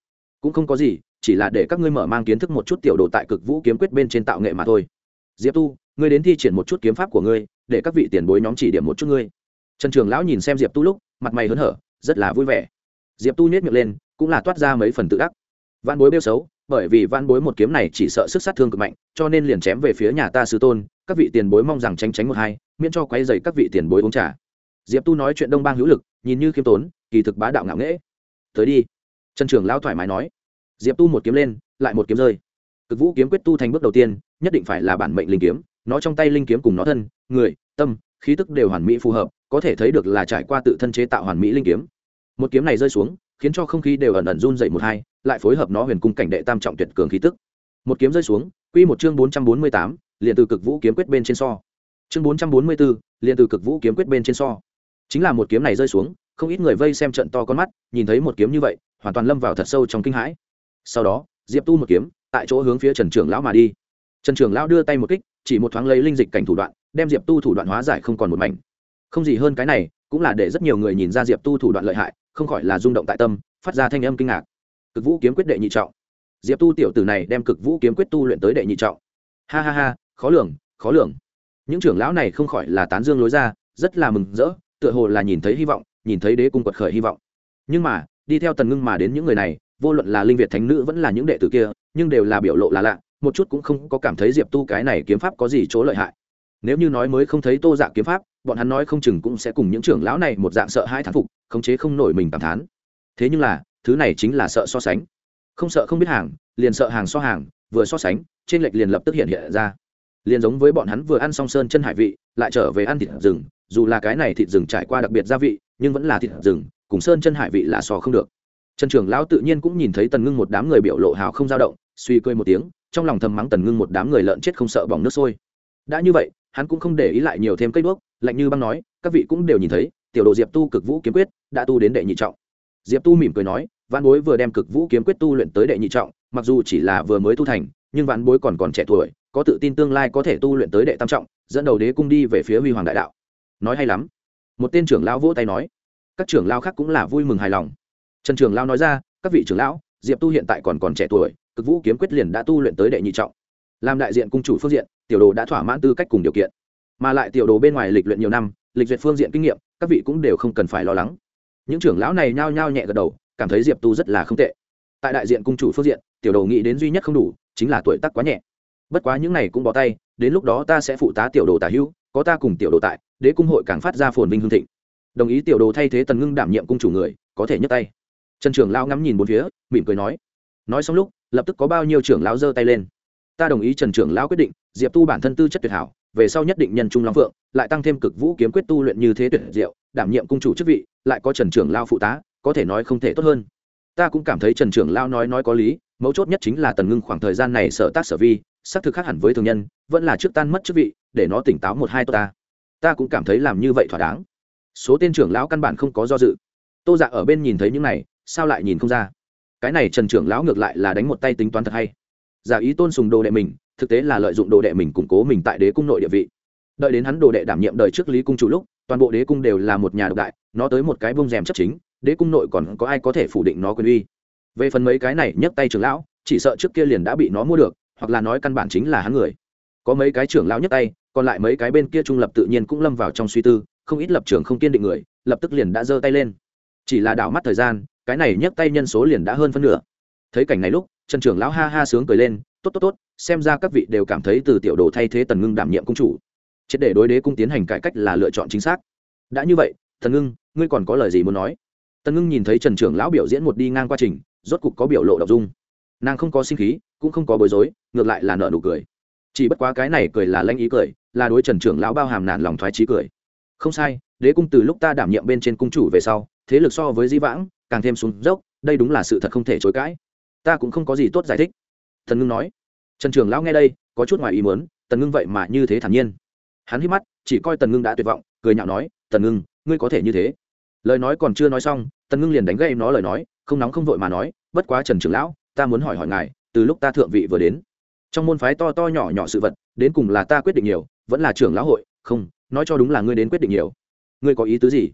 Speaker 1: Cũng không có gì, chỉ là để các ngươi mở mang kiến thức một chút tiểu đồ tại cực vũ kiếm quyết bên trên tạo nghệ mà thôi. Diệp tu, ngươi đến thi triển một chút kiếm pháp của ngươi, để các vị tiền bối nhóm chỉ điểm một chút ngươi. Trần trường lão nhìn xem diệp tu lúc, mặt mày hớn hở, rất là vui vẻ. Diệp tu nhét miệng lên, cũng là toát ra mấy phần tự ác văn bối bêu xấu, bởi vì văn bối một kiếm này chỉ sợ sức sát thương cực mạnh, cho nên liền chém về phía nhà ta sư tôn, các vị tiền bối mong rằng tránh tránh một hai, miễn cho quay dày các vị tiền bối uống trà. Diệp tu nói chuyện đông bang hữu lực, nhìn như khiêm tốn, kỳ thực bá đạo ngạo nghễ tới đi. Trần trường lão thoải mái nói. Diệp tu một kiếm lên, lại một kiếm rơi. Cực vũ kiếm quyết tu thành bước đầu tiên, nhất định phải là bản mệnh linh kiếm, nó trong tay linh kiếm cùng nó thân, người, tâm, khí tức đều hoàn mỹ phù hợp, có thể thấy được là trải qua tự thân chế tạo hoàn mỹ linh kiếm. Một kiếm này rơi xuống, khiến cho không khí đều ẩn ẩn run dậy một hai, lại phối hợp nó huyền cung cảnh đệ tam trọng tuyệt cường khí tức. Một kiếm rơi xuống, quy một chương bốn trăm bốn mươi tám, liền từ cực vũ kiếm quyết bên trên so. Chương bốn trăm bốn mươi bốn liền từ cực vũ kiếm quyết bên trên so. Chính là một kiếm này rơi xuống không ít người vây xem trận to con mắt, nhìn thấy một kiếm như vậy, hoàn toàn lâm vào thật sâu trong kinh hãi. Sau đó, diệp tu một kiếm, tại chỗ hướng phía trần trưởng lão mà đi. Trần trưởng lão đưa tay một kích, chỉ một thoáng lấy linh dịch cảnh thủ đoạn, đem diệp tu thủ đoạn hóa giải không còn một mảnh. Không gì hơn cái này, cũng là để rất nhiều người nhìn ra diệp tu thủ đoạn lợi hại, không khỏi là rung động tại tâm, phát ra thanh âm kinh ngạc. Cực vũ kiếm quyết đệ nhị trọng. Diệp tu tiểu tử này đem cực vũ kiếm quyết tu luyện tới đệ nhị trọng. Ha ha ha, khó lường khó lường. Những trưởng lão này không khỏi là tán dương lối ra, rất là mừng rỡ, tựa hồ là nhìn thấy hy vọng nhìn thấy đế cung quật khởi hy vọng. Nhưng mà, đi theo tần ngưng mà đến những người này, vô luận là linh việt thánh nữ vẫn là những đệ tử kia, nhưng đều là biểu lộ là lạ, một chút cũng không có cảm thấy diệp tu cái này kiếm pháp có gì chỗ lợi hại. Nếu như nói mới không thấy tô dạng kiếm pháp, bọn hắn nói không chừng cũng sẽ cùng những trưởng lão này một dạng sợ hai thán phục, khống chế không nổi mình cảm thán. Thế nhưng là, thứ này chính là sợ so sánh. Không sợ không biết hàng, liền sợ hàng so hàng, vừa so sánh, trên lệch liền lập tức hiện hiện ra. Liền giống với bọn hắn vừa ăn xong sơn chân hải vị, lại trở về ăn thịt rừng, dù là cái này thịt rừng trải qua đặc biệt gia vị nhưng vẫn là thịt rừng, cùng sơn chân hải vị là so không được. Trần trưởng lão tự nhiên cũng nhìn thấy tần ngưng một đám người biểu lộ hào không dao động, suy cười một tiếng, trong lòng thầm mắng tần ngưng một đám người lợn chết không sợ bỏng nước sôi. Đã như vậy, hắn cũng không để ý lại nhiều thêm cây bước lạnh như băng nói, các vị cũng đều nhìn thấy, tiểu đồ diệp tu cực vũ kiếm quyết, đã tu đến đệ nhị trọng. Diệp tu mỉm cười nói văn bối vừa đem cực vũ kiếm quyết tu luyện tới đệ nhị trọng, mặc dù chỉ là vừa mới tu thành, nhưng vạn bối còn còn trẻ tuổi, có tự tin tương lai có thể tu luyện tới đệ tam trọng, dẫn đầu đế cung đi về phía huy hoàng đại đạo. Nói hay lắm một tên trưởng lão vỗ tay nói, các trưởng lão khác cũng là vui mừng hài lòng. Trần trưởng lão nói ra, các vị trưởng lão, diệp tu hiện tại còn còn trẻ tuổi, cực vũ kiếm quyết liền đã tu luyện tới đệ nhị trọng. Làm đại diện cung chủ phương diện, tiểu đồ đã thỏa mãn tư cách cùng điều kiện. Mà lại tiểu đồ bên ngoài lịch luyện nhiều năm, lịch duyệt phương diện kinh nghiệm, các vị cũng đều không cần phải lo lắng. Những trưởng lão này nhao nhao nhẹ gật đầu, cảm thấy diệp tu rất là không tệ. Tại đại diện cung chủ phương diện, tiểu đồ nghĩ đến duy nhất không đủ, chính là tuổi tác quá nhẹ. Bất quá những này cũng bỏ tay, đến lúc đó ta sẽ phụ tá tiểu đồ tả hữu, có ta cùng tiểu đồ tại đế cung hội càng phát ra phồn vinh hương thịnh. Đồng ý tiểu đồ thay thế tần ngưng đảm nhiệm cung chủ người, có thể nhấc tay. Trần trưởng lão ngắm nhìn bốn phía, mỉm cười nói. Nói xong lúc, lập tức có bao nhiêu trưởng lão giơ tay lên. Ta đồng ý trần trưởng lão quyết định, diệp tu bản thân tư chất tuyệt hảo, về sau nhất định nhân trung long phượng, lại tăng thêm cực vũ kiếm quyết tu luyện như thế tuyệt diệu, đảm nhiệm cung chủ chức vị, lại có trần trưởng lao phụ tá, có thể nói không thể tốt hơn. Ta cũng cảm thấy trần trưởng lao nói nói có lý, mấu chốt nhất chính là tần ngưng khoảng thời gian này sở tác sở vi, xác thực khác hẳn với thường nhân, vẫn là trước tan mất chức vị, để nó tỉnh táo một hai tốt ta ta cũng cảm thấy làm như vậy thỏa đáng. Số tên trưởng lão căn bản không có do dự. Tô dạ ở bên nhìn thấy những này, sao lại nhìn không ra? Cái này trần trưởng lão ngược lại là đánh một tay tính toán thật hay. Giả ý tôn sùng đồ đệ mình, thực tế là lợi dụng đồ đệ mình củng cố mình tại đế cung nội địa vị. Đợi đến hắn đồ đệ đảm nhiệm đời trước lý cung chủ lúc, toàn bộ đế cung đều là một nhà độc đại, nó tới một cái bông rèm chấp chính, đế cung nội còn có ai có thể phủ định nó quyền uy. Về phần mấy cái này nhấc tay trưởng lão, chỉ sợ trước kia liền đã bị nó mua được, hoặc là nói căn bản chính là hắn người có mấy cái trưởng lão nhấc tay, còn lại mấy cái bên kia trung lập tự nhiên cũng lâm vào trong suy tư, không ít lập trường không kiên định người, lập tức liền đã giơ tay lên. Chỉ là đảo mắt thời gian, cái này nhấc tay nhân số liền đã hơn phân nửa. Thấy cảnh này lúc, trần trưởng lão ha ha sướng cười lên, tốt tốt tốt, xem ra các vị đều cảm thấy từ tiểu đồ thay thế tần ngưng đảm nhiệm công chủ. Triệt để đối đế cung tiến hành cải cách là lựa chọn chính xác. Đã như vậy, tần ngưng, ngươi còn có lời gì muốn nói? Tần ngưng nhìn thấy trần trưởng lão biểu diễn một đi ngang qua trình, rốt cục có biểu lộ đọc dung. Nàng không có sinh khí, cũng không có bối rối, ngược lại là nợ nụ cười chỉ bất quá cái này cười là lanh ý cười, là đối trần trưởng lão bao hàm nản lòng thoái trí cười. Không sai, đế cung từ lúc ta đảm nhiệm bên trên cung chủ về sau, thế lực so với di vãng, càng thêm xuống dốc, đây đúng là sự thật không thể chối cãi. Ta cũng không có gì tốt giải thích. Thần ngưng nói. Trần trưởng lão nghe đây, có chút ngoài ý muốn, tần ngưng vậy mà như thế thản nhiên. Hắn hít mắt, chỉ coi tần ngưng đã tuyệt vọng, cười nhạo nói, tần ngưng, ngươi có thể như thế. Lời nói còn chưa nói xong, tần ngưng liền đánh gây nó lời nói, không nóng không vội mà nói, bất quá trần trưởng lão, ta muốn hỏi hỏi ngài, từ lúc ta thượng vị vừa đến trong môn phái to to nhỏ nhỏ sự vật, đến cùng là ta quyết định nhiều, vẫn là trưởng lão hội, không, nói cho đúng là ngươi đến quyết định nhiều. Ngươi có ý tứ gì?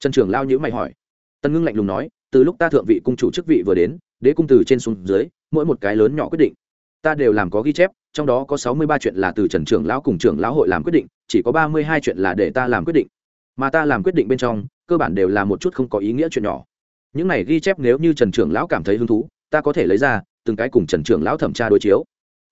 Speaker 1: Trần trưởng lao nhữ mày hỏi. Tân ngưng lạnh lùng nói, từ lúc ta thượng vị cung chủ chức vị vừa đến, đế cung từ trên xuống dưới, mỗi một cái lớn nhỏ quyết định. Ta đều làm có ghi chép, trong đó có sáu mươi ba chuyện là từ trần trưởng lão cùng trưởng lão hội làm quyết định, chỉ có ba mươi hai chuyện là để ta làm quyết định. Mà ta làm quyết định bên trong, cơ bản đều là một chút không có ý nghĩa chuyện nhỏ. Những này ghi chép nếu như trần trưởng lão cảm thấy hứng thú, ta có thể lấy ra, từng cái cùng trần trưởng lão thẩm tra đối chiếu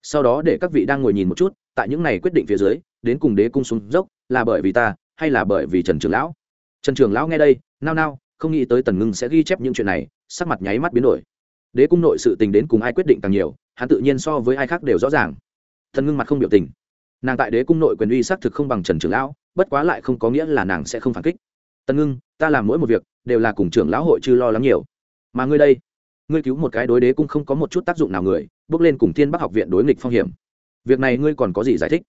Speaker 1: sau đó để các vị đang ngồi nhìn một chút, tại những này quyết định phía dưới, đến cùng đế cung xuống dốc là bởi vì ta, hay là bởi vì trần trường lão? Trần trường lão nghe đây, nao nao, không nghĩ tới tần ngưng sẽ ghi chép những chuyện này, sắc mặt nháy mắt biến đổi. Đế cung nội sự tình đến cùng ai quyết định càng nhiều, hắn tự nhiên so với ai khác đều rõ ràng. Thần ngưng mặt không biểu tình. Nàng tại đế cung nội quyền uy xác thực không bằng trần trường lão, bất quá lại không có nghĩa là nàng sẽ không phản kích. Tần ngưng, ta làm mỗi một việc, đều là cùng trưởng lão hội chư lo lắng nhiều. Mà ngươi đây ngươi cứu một cái đối đế cũng không có một chút tác dụng nào người, bước lên cùng thiên bắc học viện đối nghịch phong hiểm. Việc này ngươi còn có gì giải thích?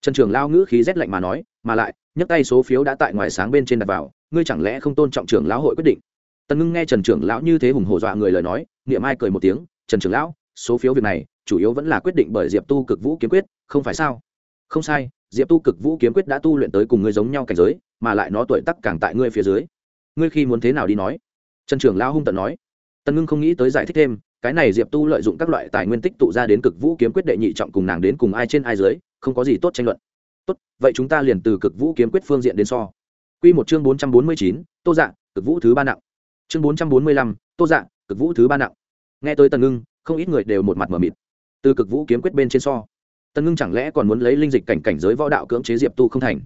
Speaker 1: Trần Trường lão ngữ khí rét lạnh mà nói, mà lại, nhấc tay số phiếu đã tại ngoài sáng bên trên đặt vào, ngươi chẳng lẽ không tôn trọng trưởng lão hội quyết định? Tần ngưng nghe trần trưởng lão như thế hùng hổ dọa người lời nói, niệm ai cười một tiếng, trần trưởng lão, số phiếu việc này, chủ yếu vẫn là quyết định bởi diệp tu cực vũ kiếm quyết, không phải sao? Không sai, diệp tu cực vũ kiếm quyết đã tu luyện tới cùng ngươi giống nhau cảnh giới, mà lại nó tuổi tắc càng tại ngươi phía dưới. Ngươi khi muốn thế nào đi nói? Trần trưởng lão hung tận nói tần ngưng không nghĩ tới giải thích thêm, cái này diệp tu lợi dụng các loại tài nguyên tích tụ ra đến cực vũ kiếm quyết đệ nhị trọng cùng nàng đến cùng ai trên ai dưới, không có gì tốt tranh luận. Tốt, vậy chúng ta liền từ cực vũ kiếm quyết phương diện đến so. Quy một chương bốn trăm bốn mươi chín, tô dạng cực vũ thứ ba nặng. Chương bốn trăm bốn mươi lăm, tô dạng cực vũ thứ ba nặng. Nghe tới tần ngưng, không ít người đều một mặt m ở mịt. Từ cực vũ kiếm quyết bên trên so, tần ngưng chẳng lẽ còn muốn lấy linh dịch cảnh cảnh giới võ đạo cưỡng chế diệp tu không thành?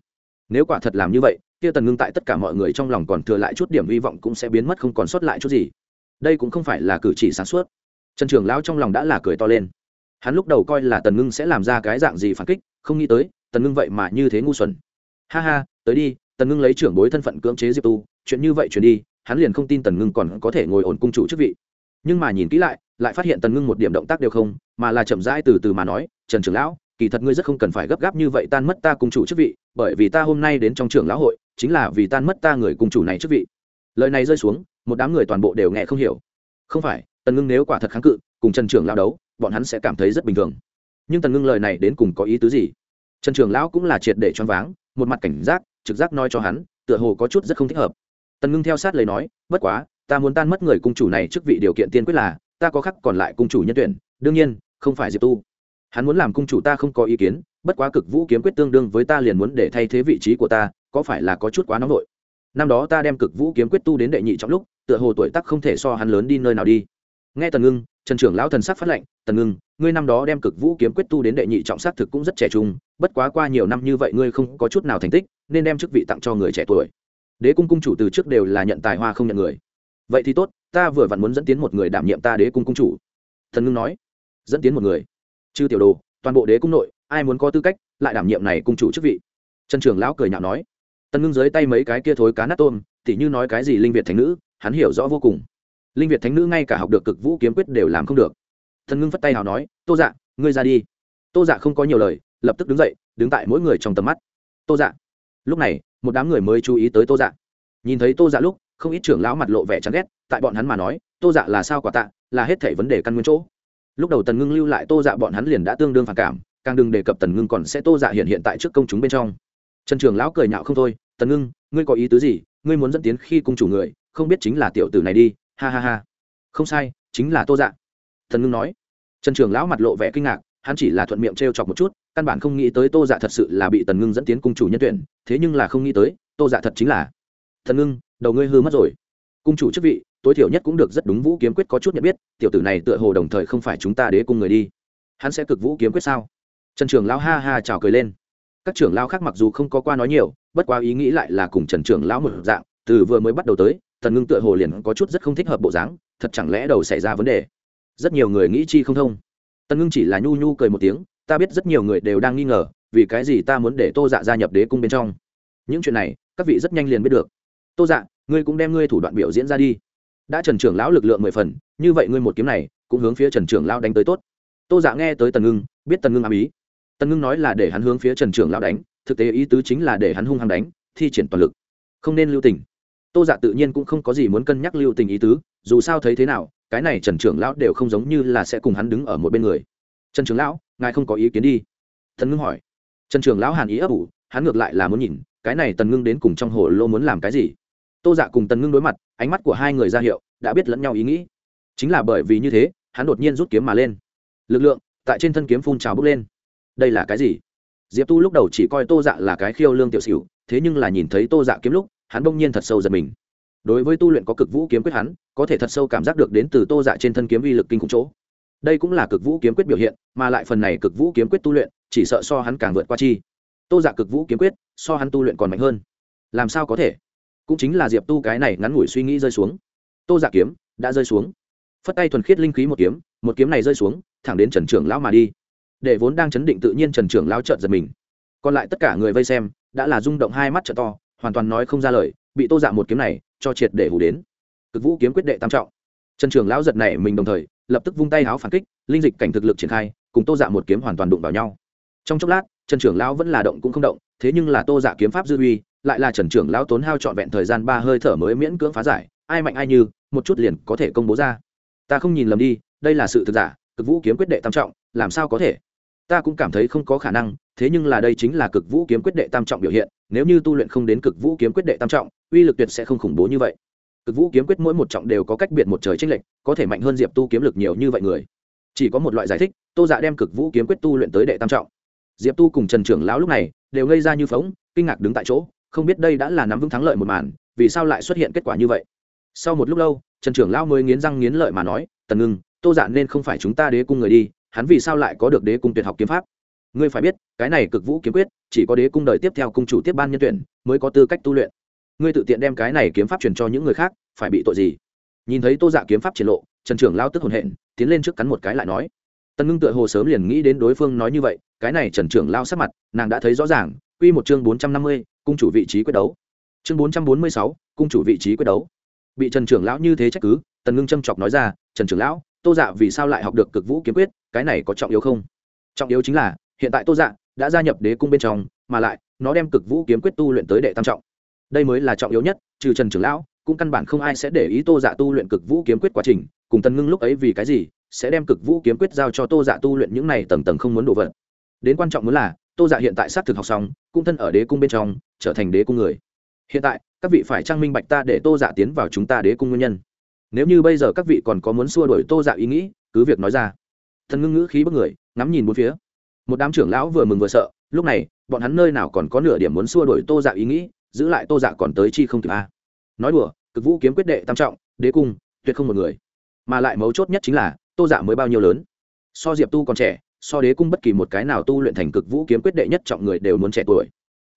Speaker 1: Nếu quả thật làm như vậy, kia tần ngưng tại tất cả mọi người trong lòng còn thừa lại chút điểm hy vọng cũng sẽ biến mất không còn sót lại chút gì đây cũng không phải là cử chỉ sáng suốt. Trần trường lão trong lòng đã là cười to lên. Hắn lúc đầu coi là tần ngưng sẽ làm ra cái dạng gì phản kích, không nghĩ tới, tần ngưng vậy mà như thế ngu xuẩn. Ha ha, tới đi, tần ngưng lấy trưởng bối thân phận cưỡng chế diệp tu, chuyện như vậy chuyển đi, hắn liền không tin tần ngưng còn có thể ngồi ổn cung chủ chức vị. Nhưng mà nhìn kỹ lại lại phát hiện tần ngưng một điểm động tác đều không, mà là chậm rãi từ từ mà nói, trần trưởng lão, kỳ thật ngươi rất không cần phải gấp gáp như vậy tan mất ta cung chủ chức vị, bởi vì ta hôm nay đến trong trường lão hội, chính là vì tan mất ta người cung chủ này chức vị. Lời này rơi xuống một đám người toàn bộ đều nghe không hiểu. Không phải, tần ngưng nếu quả thật kháng cự, cùng trần trưởng lao đấu, bọn hắn sẽ cảm thấy rất bình thường. Nhưng tần ngưng lời này đến cùng có ý tứ gì? Trần trường lão cũng là triệt để choáng váng, một mặt cảnh giác, trực giác nói cho hắn, tựa hồ có chút rất không thích hợp. Tần ngưng theo sát lời nói, bất quá, ta muốn tan mất người cung chủ này trước vị điều kiện tiên quyết là, ta có khắc còn lại cung chủ nhân tuyển, đương nhiên, không phải diệp tu. Hắn muốn làm cung chủ ta không có ý kiến, bất quá cực vũ kiếm quyết tương đương với ta liền muốn để thay thế vị trí của ta, có phải là có chút quá nóng vội? Năm đó ta đem cực vũ kiếm quyết tu đến đệ nhị trong lúc, tựa hồ tuổi tác không thể so hắn lớn đi nơi nào đi. Nghe tần ngưng, trần trưởng lão thần sắc phát lệnh, tần ngưng, ngươi năm đó đem cực vũ kiếm quyết tu đến đệ nhị trọng xác thực cũng rất trẻ trung, bất quá qua nhiều năm như vậy ngươi không có chút nào thành tích, nên đem chức vị tặng cho người trẻ tuổi. Đế cung cung chủ từ trước đều là nhận tài hoa không nhận người. Vậy thì tốt, ta vừa vặn muốn dẫn tiến một người đảm nhiệm ta đế cung cung chủ. Thần ngưng nói. Dẫn tiến một người? Chư tiểu đồ, toàn bộ đế cung nội, ai muốn có tư cách, lại đảm nhiệm này cung chủ chức vị? Trần trưởng lão cười nhạo nói tần ngưng dưới tay mấy cái kia thối cá nát tôm, tỉ như nói cái gì linh việt thánh nữ, hắn hiểu rõ vô cùng. Linh việt thánh nữ ngay cả học được cực vũ kiếm quyết đều làm không được. Tần ngưng phất tay hào nói, tô dạ ngươi ra đi. Tô dạ không có nhiều lời, lập tức đứng dậy, đứng tại mỗi người trong tầm mắt. Tô dạ. Lúc này, một đám người mới chú ý tới tô dạ. Nhìn thấy tô dạ lúc, không ít trưởng lão mặt lộ vẻ chán ghét, tại bọn hắn mà nói, tô dạ là sao quả tạ, là hết thể vấn đề căn nguyên chỗ. Lúc đầu tần ngưng lưu lại tô dạ bọn hắn liền đã tương đương phản cảm, càng đừng đề cập tần ngưng còn sẽ tô dạ hiện hiện tại trước công chúng bên trong trần trường lão cười nhạo không thôi, tần ngưng, ngươi có ý tứ gì? Ngươi muốn dẫn tiến khi cung chủ người, không biết chính là tiểu tử này đi. Ha ha ha. Không sai, chính là tô dạ. Thần ngưng nói. Trần trường lão mặt lộ vẻ kinh ngạc, hắn chỉ là thuận miệng t r e o chọc một chút, căn bản không nghĩ tới tô dạ thật sự là bị tần ngưng dẫn tiến cung chủ nhân tuyển, thế nhưng là không nghĩ tới, tô dạ thật chính là. Thần ngưng, đầu ngươi hư mất rồi. Cung chủ chức vị, tối thiểu nhất cũng được rất đúng vũ kiếm quyết có chút nhận biết, tiểu tử này tựa hồ đồng thời không phải chúng ta đế cung người đi. Hắn sẽ cực vũ kiếm quyết sao? Trần trường lão ha ha chào cười lên các trưởng lão khác mặc dù không có qua nói nhiều, bất quá ý nghĩ lại là cùng trần trưởng lão một dạng, từ vừa mới bắt đầu tới, tần ngưng tựa hồ liền có chút rất không thích hợp bộ dáng, thật chẳng lẽ đầu xảy ra vấn đề? Rất nhiều người nghĩ chi không thông. Tần ngưng chỉ là nhu nhu cười một tiếng, ta biết rất nhiều người đều đang nghi ngờ, vì cái gì ta muốn để tô dạ gia nhập đế cung bên trong? Những chuyện này, các vị rất nhanh liền biết được. Tô dạ ngươi cũng đem ngươi thủ đoạn biểu diễn ra đi. Đã trần trưởng lão lực lượng mười phần, như vậy ngươi một kiếm này, cũng hướng phía trần trưởng lão đánh tới tốt. Tô dạ nghe tới tần ngưng, biết tần ngưng ám ý tần ngưng nói là để hắn hướng phía trần trưởng lão đánh, thực tế ý tứ chính là để hắn hung hăng đánh, thi triển toàn lực. Không nên lưu tình. Tô dạ tự nhiên cũng không có gì muốn cân nhắc lưu tình ý tứ, dù sao thấy thế nào, cái này trần trưởng lão đều không giống như là sẽ cùng hắn đứng ở một bên người. Trần trưởng lão, ngài không có ý kiến đi. Tần ngưng hỏi. Trần trưởng lão hàn ý ấp ủ, hắn ngược lại là muốn nhìn, cái này tần ngưng đến cùng trong hồ lô muốn làm cái gì? Tô dạ cùng tần ngưng đối mặt, ánh mắt của hai người ra hiệu, đã biết lẫn nhau ý nghĩ. Chính là bởi vì như thế, hắn đột nhiên rút kiếm mà lên. Lực lượng tại trên thân kiếm phun trào bước lên đây là cái gì? Diệp tu lúc đầu chỉ coi tô dạ là cái khiêu lương tiểu xỉu, thế nhưng là nhìn thấy tô dạ kiếm lúc, hắn bỗng nhiên thật sâu giật mình. Đối với tu luyện có cực vũ kiếm quyết hắn, có thể thật sâu cảm giác được đến từ tô dạ trên thân kiếm uy lực kinh khủng chỗ. Đây cũng là cực vũ kiếm quyết biểu hiện, mà lại phần này cực vũ kiếm quyết tu luyện, chỉ sợ so hắn càng vượt qua chi. Tô dạ cực vũ kiếm quyết, so hắn tu luyện còn mạnh hơn. Làm sao có thể? Cũng chính là diệp tu cái này ngắn ngủi suy nghĩ rơi xuống. Tô dạ kiếm đã rơi xuống. Phất tay thuần khiết linh khí một kiếm một kiếm này rơi xuống, thẳng đến trần trưởng lão mà đi để vốn đang chấn định tự nhiên trần trưởng lão trợn giật mình. Còn lại tất cả người vây xem, đã là rung động hai mắt trợ to, hoàn toàn nói không ra lời, bị tô dạ một kiếm này cho triệt để hủ đến. Cực vũ kiếm quyết đệ tam trọng. Trần trưởng lão giật này mình đồng thời, lập tức vung tay háo phản kích, linh dịch cảnh thực lực triển khai, cùng tô dạ một kiếm hoàn toàn đụng vào nhau. Trong chốc lát, trần trưởng lão vẫn là động cũng không động, thế nhưng là tô dạ kiếm pháp dư uy, lại là trần trưởng lão tốn hao trọn vẹn thời gian ba hơi thở mới miễn cưỡng phá giải, ai mạnh ai như, một chút liền có thể công bố ra. Ta không nhìn lầm đi, đây là sự thực giả, cực vũ kiếm quyết đệ tam trọng, làm sao có thể? Ta cũng cảm thấy không có khả năng, thế nhưng là đây chính là cực vũ kiếm quyết đệ tam trọng biểu hiện, nếu như tu luyện không đến cực vũ kiếm quyết đệ tam trọng, uy lực tuyệt sẽ không khủng bố như vậy. Cực vũ kiếm quyết mỗi một trọng đều có cách biệt một trời tranh lệch, có thể mạnh hơn diệp tu kiếm lực nhiều như vậy người. Chỉ có một loại giải thích, tô dạ đem cực vũ kiếm quyết tu luyện tới đệ tam trọng. Diệp tu cùng trần trưởng lão lúc này đều ngây ra như phóng kinh ngạc đứng tại chỗ, không biết đây đã là nắm vững thắng lợi một màn, vì sao lại xuất hiện kết quả như vậy. Sau một lúc lâu, trần trưởng lão mới nghiến răng nghiến lợi mà nói, tần ngưng, tô dạ nên không phải chúng ta đế cung người đi hắn vì sao lại có được đế cung tuyệt học kiếm pháp? Ngươi phải biết, cái này cực vũ kiếm quyết, chỉ có đế cung đời tiếp theo cung chủ tiếp ban nhân tuyển mới có tư cách tu luyện. Ngươi tự tiện đem cái này kiếm pháp truyền cho những người khác, phải bị tội gì? Nhìn thấy tô dạ kiếm pháp triển lộ, trần trưởng lao tức hồn hện, tiến lên trước cắn một cái lại nói. Tân ngưng tựa hồ sớm liền nghĩ đến đối phương nói như vậy, cái này trần trưởng lao sắc mặt, nàng đã thấy rõ ràng, quy một chương bốn trăm năm mươi, cung chủ vị trí quyết đấu. Chương bốn trăm bốn mươi sáu, cung chủ vị trí quyết đấu. Bị trần trưởng lão như thế trách cứ, tần ngưng châm chọc nói ra, trần trưởng lão tô dạ vì sao lại học được cực vũ kiếm quyết, cái này có trọng yếu không? Trọng yếu chính là, hiện tại tô dạ đã gia nhập đế cung bên trong, mà lại, nó đem cực vũ kiếm quyết tu luyện tới đệ tam trọng. Đây mới là trọng yếu nhất, trừ trần trưởng lão, cũng căn bản không ai sẽ để ý tô dạ tu luyện cực vũ kiếm quyết quá trình, cùng tần ngưng lúc ấy vì cái gì, sẽ đem cực vũ kiếm quyết giao cho tô dạ tu luyện những này tầng tầng không muốn đổ vật. Đến quan trọng muốn là, tô dạ hiện tại xác thực học xong cung thân ở đế cung bên trong, trở thành đế cung người. Hiện tại, các vị phải trang minh bạch ta để tô dạ tiến vào chúng ta đế cung nguyên nhân nếu như bây giờ các vị còn có muốn xua đổi tô dạ ý nghĩ, cứ việc nói ra. Thần ngưng ngữ khí bất người, ngắm nhìn bốn phía. Một đám trưởng lão vừa mừng vừa sợ, lúc này, bọn hắn nơi nào còn có nửa điểm muốn xua đổi tô dạ ý nghĩ, giữ lại tô dạ còn tới chi không kịp a. Nói đùa, cực vũ kiếm quyết đệ tam trọng, đế cung, tuyệt không một người. Mà lại mấu chốt nhất chính là, tô dạ mới bao nhiêu lớn. So diệp tu còn trẻ, so đế cung bất kỳ một cái nào tu luyện thành cực vũ kiếm quyết đệ nhất trọng người đều muốn trẻ tuổi.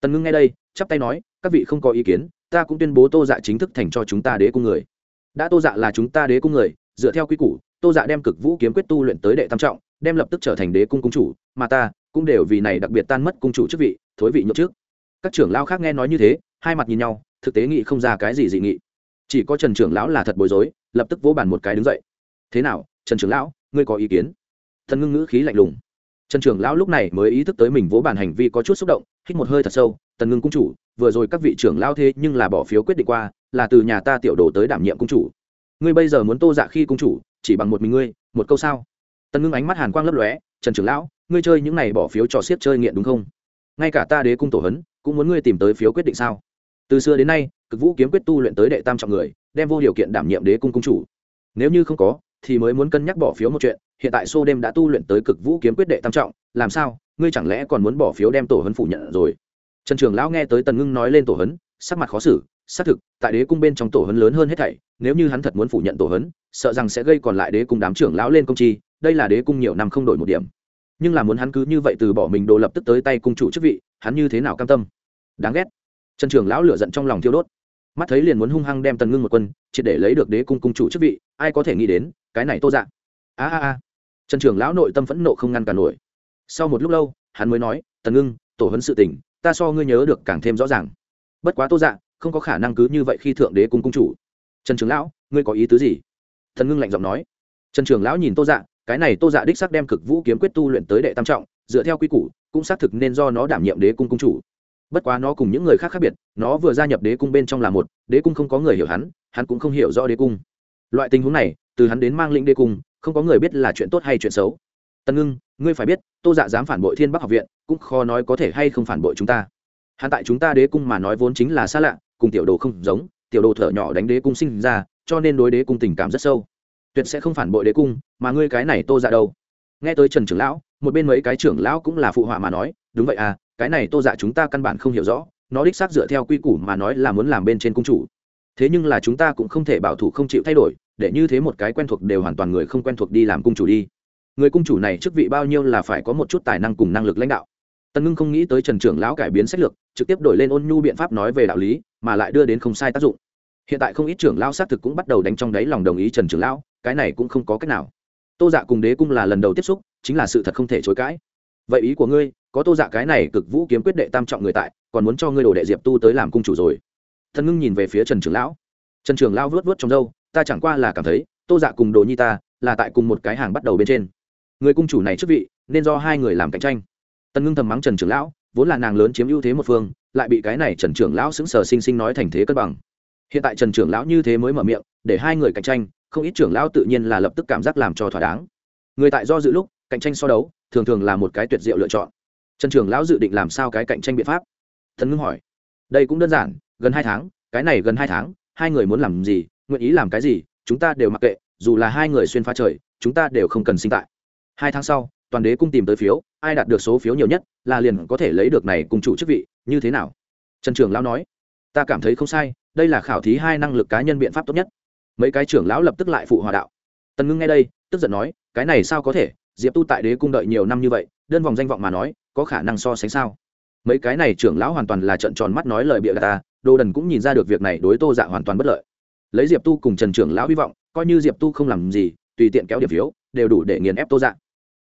Speaker 1: Tần ngưng nghe đây, chắp tay nói, các vị không có ý kiến, ta cũng tuyên bố tô dạ chính thức thành cho chúng ta đế cung người đã tô dạ là chúng ta đế cung người, dựa theo quy củ, tô dạ đem cực vũ kiếm quyết tu luyện tới đệ tam trọng, đem lập tức trở thành đế cung cung chủ, mà ta cũng đều vì này đặc biệt tan mất cung chủ chức vị, thối vị nhậu trước. Các trưởng lao khác nghe nói như thế, hai mặt nhìn nhau, thực tế nghị không ra cái gì dị nghị. Chỉ có trần trưởng lão là thật bối rối, lập tức vỗ bàn một cái đứng dậy. Thế nào, trần trưởng lão, ngươi có ý kiến? Thần ngưng ngữ khí lạnh lùng. Trần trưởng lão lúc này mới ý thức tới mình vỗ bàn hành vi có chút xúc động, hít một hơi thật sâu tần ngưng cung chủ, vừa rồi các vị trưởng lao thế nhưng là bỏ phiếu quyết định qua là từ nhà ta tiểu đồ tới đảm nhiệm cung chủ. Ngươi bây giờ muốn tô dạ khi cung chủ, chỉ bằng một mình ngươi, một câu sao? Tần ngưng ánh mắt hàn quang lấp lóe, trần trưởng lão, ngươi chơi những này bỏ phiếu trò xiết chơi nghiện đúng không? Ngay cả ta đế cung tổ hấn, cũng muốn ngươi tìm tới phiếu quyết định sao? Từ xưa đến nay, cực vũ kiếm quyết tu luyện tới đệ tam trọng người, đem vô điều kiện đảm nhiệm đế cung cung chủ. Nếu như không có, thì mới muốn cân nhắc bỏ phiếu một chuyện, hiện tại xô đêm đã tu luyện tới cực vũ kiếm quyết đệ tam trọng, làm sao? Ngươi chẳng lẽ còn muốn bỏ phiếu đem tổ hấn phủ nhận rồi? Trần trường lão nghe tới tần ngưng nói lên tổ hấn, sắc mặt khó xử xác thực, tại đế cung bên trong tổ hấn lớn hơn hết thảy, nếu như hắn thật muốn phủ nhận tổ hấn, sợ rằng sẽ gây còn lại đế cung đám trưởng lão lên công chi, đây là đế cung nhiều năm không đổi một điểm. Nhưng là muốn hắn cứ như vậy từ bỏ mình đồ lập tức tới tay cung chủ chức vị, hắn như thế nào cam tâm? Đáng ghét. Trần trưởng lão lửa giận trong lòng thiêu đốt. Mắt thấy liền muốn hung hăng đem tần ngưng một quân, triệt để lấy được đế cung cung chủ chức vị, ai có thể nghĩ đến, cái này tô dạng a a a. Trần trưởng lão nội tâm phẫn nộ không ngăn cản nổi. Sau một lúc lâu, hắn mới nói, tần ngưng, tổ hấn sự tình, ta so ngươi nhớ được càng thêm rõ ràng. Bất quá tô dạ không có khả năng cứ như vậy khi thượng đế cung cung chủ. Trần trưởng lão, ngươi có ý tứ gì? Thần ngưng lạnh giọng nói. Trần trưởng lão nhìn tô dạ cái này tô dạ đích sắc đem cực vũ kiếm quyết tu luyện tới đệ tam trọng, dựa theo quy củ, cũng xác thực nên do nó đảm nhiệm đế cung cung chủ. Bất quá nó cùng những người khác khác biệt, nó vừa gia nhập đế cung bên trong là một, đế cung không có người hiểu hắn hắn cũng không hiểu rõ đế cung. Loại tình huống này, từ hắn đến mang lĩnh đế cung, không có người biết là chuyện tốt hay chuyện xấu. Tân ngưng, ngươi phải biết, tô dạ dám phản bội thiên bắc học viện, cũng khó nói có thể hay không phản bội chúng ta. Hắn tại chúng ta đế cung mà nói vốn chính là xa lạ cùng tiểu đồ không giống, tiểu đồ thở nhỏ đánh đế cung sinh ra, cho nên đối đế cung tình cảm rất sâu. Tuyệt sẽ không phản bội đế cung, mà ngươi cái này tô dạ đâu? Nghe tới trần trưởng lão, một bên mấy cái trưởng lão cũng là phụ họa mà nói, đúng vậy à cái này tô dạ chúng ta căn bản không hiểu rõ, nó đích xác dựa theo quy củ mà nói là muốn làm bên trên cung chủ. Thế nhưng là chúng ta cũng không thể bảo thủ không chịu thay đổi, để như thế một cái quen thuộc đều hoàn toàn người không quen thuộc đi làm cung chủ đi. Người cung chủ này chức vị bao nhiêu là phải có một chút tài năng cùng năng lực lãnh đạo. Tần ngưng không nghĩ tới trần trưởng lão cải biến sách lược, trực tiếp đổi lên ôn nhu biện pháp nói về đạo lý mà lại đưa đến không sai tác dụng. Hiện tại không ít trưởng lão xác thực cũng bắt đầu đánh trong đáy lòng đồng ý trần trưởng lão, cái này cũng không có cách nào. Tô dạ cùng đế cung là lần đầu tiếp xúc, chính là sự thật không thể chối cãi. Vậy ý của ngươi, có tô dạ cái này cực vũ kiếm quyết đệ tam trọng người tại, còn muốn cho ngươi đồ đệ diệp tu tới làm cung chủ rồi. Thần ngưng nhìn về phía trần trưởng lão. Trần trưởng lão vớt vớt trong râu, ta chẳng qua là cảm thấy, tô dạ cùng đồ nhi ta, là tại cùng một cái hàng bắt đầu bên trên. Người cung chủ này chức vị, nên do hai người làm cạnh tranh. Tần ngưng thầm mắng trần trưởng lão vốn là nàng lớn chiếm ưu thế một phương, lại bị cái này trần trưởng lão xứng sờ sinh sinh nói thành thế cân bằng. Hiện tại trần trưởng lão như thế mới mở miệng, để hai người cạnh tranh, không ít trưởng lão tự nhiên là lập tức cảm giác làm cho thỏa đáng. Người tại do dự lúc, cạnh tranh so đấu, thường thường là một cái tuyệt diệu lựa chọn. Trần trưởng lão dự định làm sao cái cạnh tranh biện pháp? Thần ngưng hỏi. Đây cũng đơn giản, gần hai tháng, cái này gần hai tháng, hai người muốn làm gì, nguyện ý làm cái gì, chúng ta đều mặc kệ, dù là hai người xuyên phá trời, chúng ta đều không cần sinh tại. Hai tháng sau toàn đế cung tìm tới phiếu, ai đạt được số phiếu nhiều nhất là liền có thể lấy được này cùng chủ chức vị, như thế nào? Trần trưởng lão nói. Ta cảm thấy không sai, đây là khảo thí hai năng lực cá nhân biện pháp tốt nhất. Mấy cái trưởng lão lập tức lại phụ hòa đạo. Tần ngưng nghe đây, tức giận nói, cái này sao có thể? Diệp tu tại đế cung đợi nhiều năm như vậy, đơn vòng danh vọng mà nói, có khả năng so sánh sao? Mấy cái này trưởng lão hoàn toàn là trận tròn mắt nói lời bịa ta, đồ đần cũng nhìn ra được việc này đối tô dạ hoàn toàn bất lợi. Lấy diệp tu cùng trần trưởng lão hy vọng, coi như diệp tu không làm gì, tùy tiện kéo điểm phiếu, đều đủ để nghiền ép tô dạ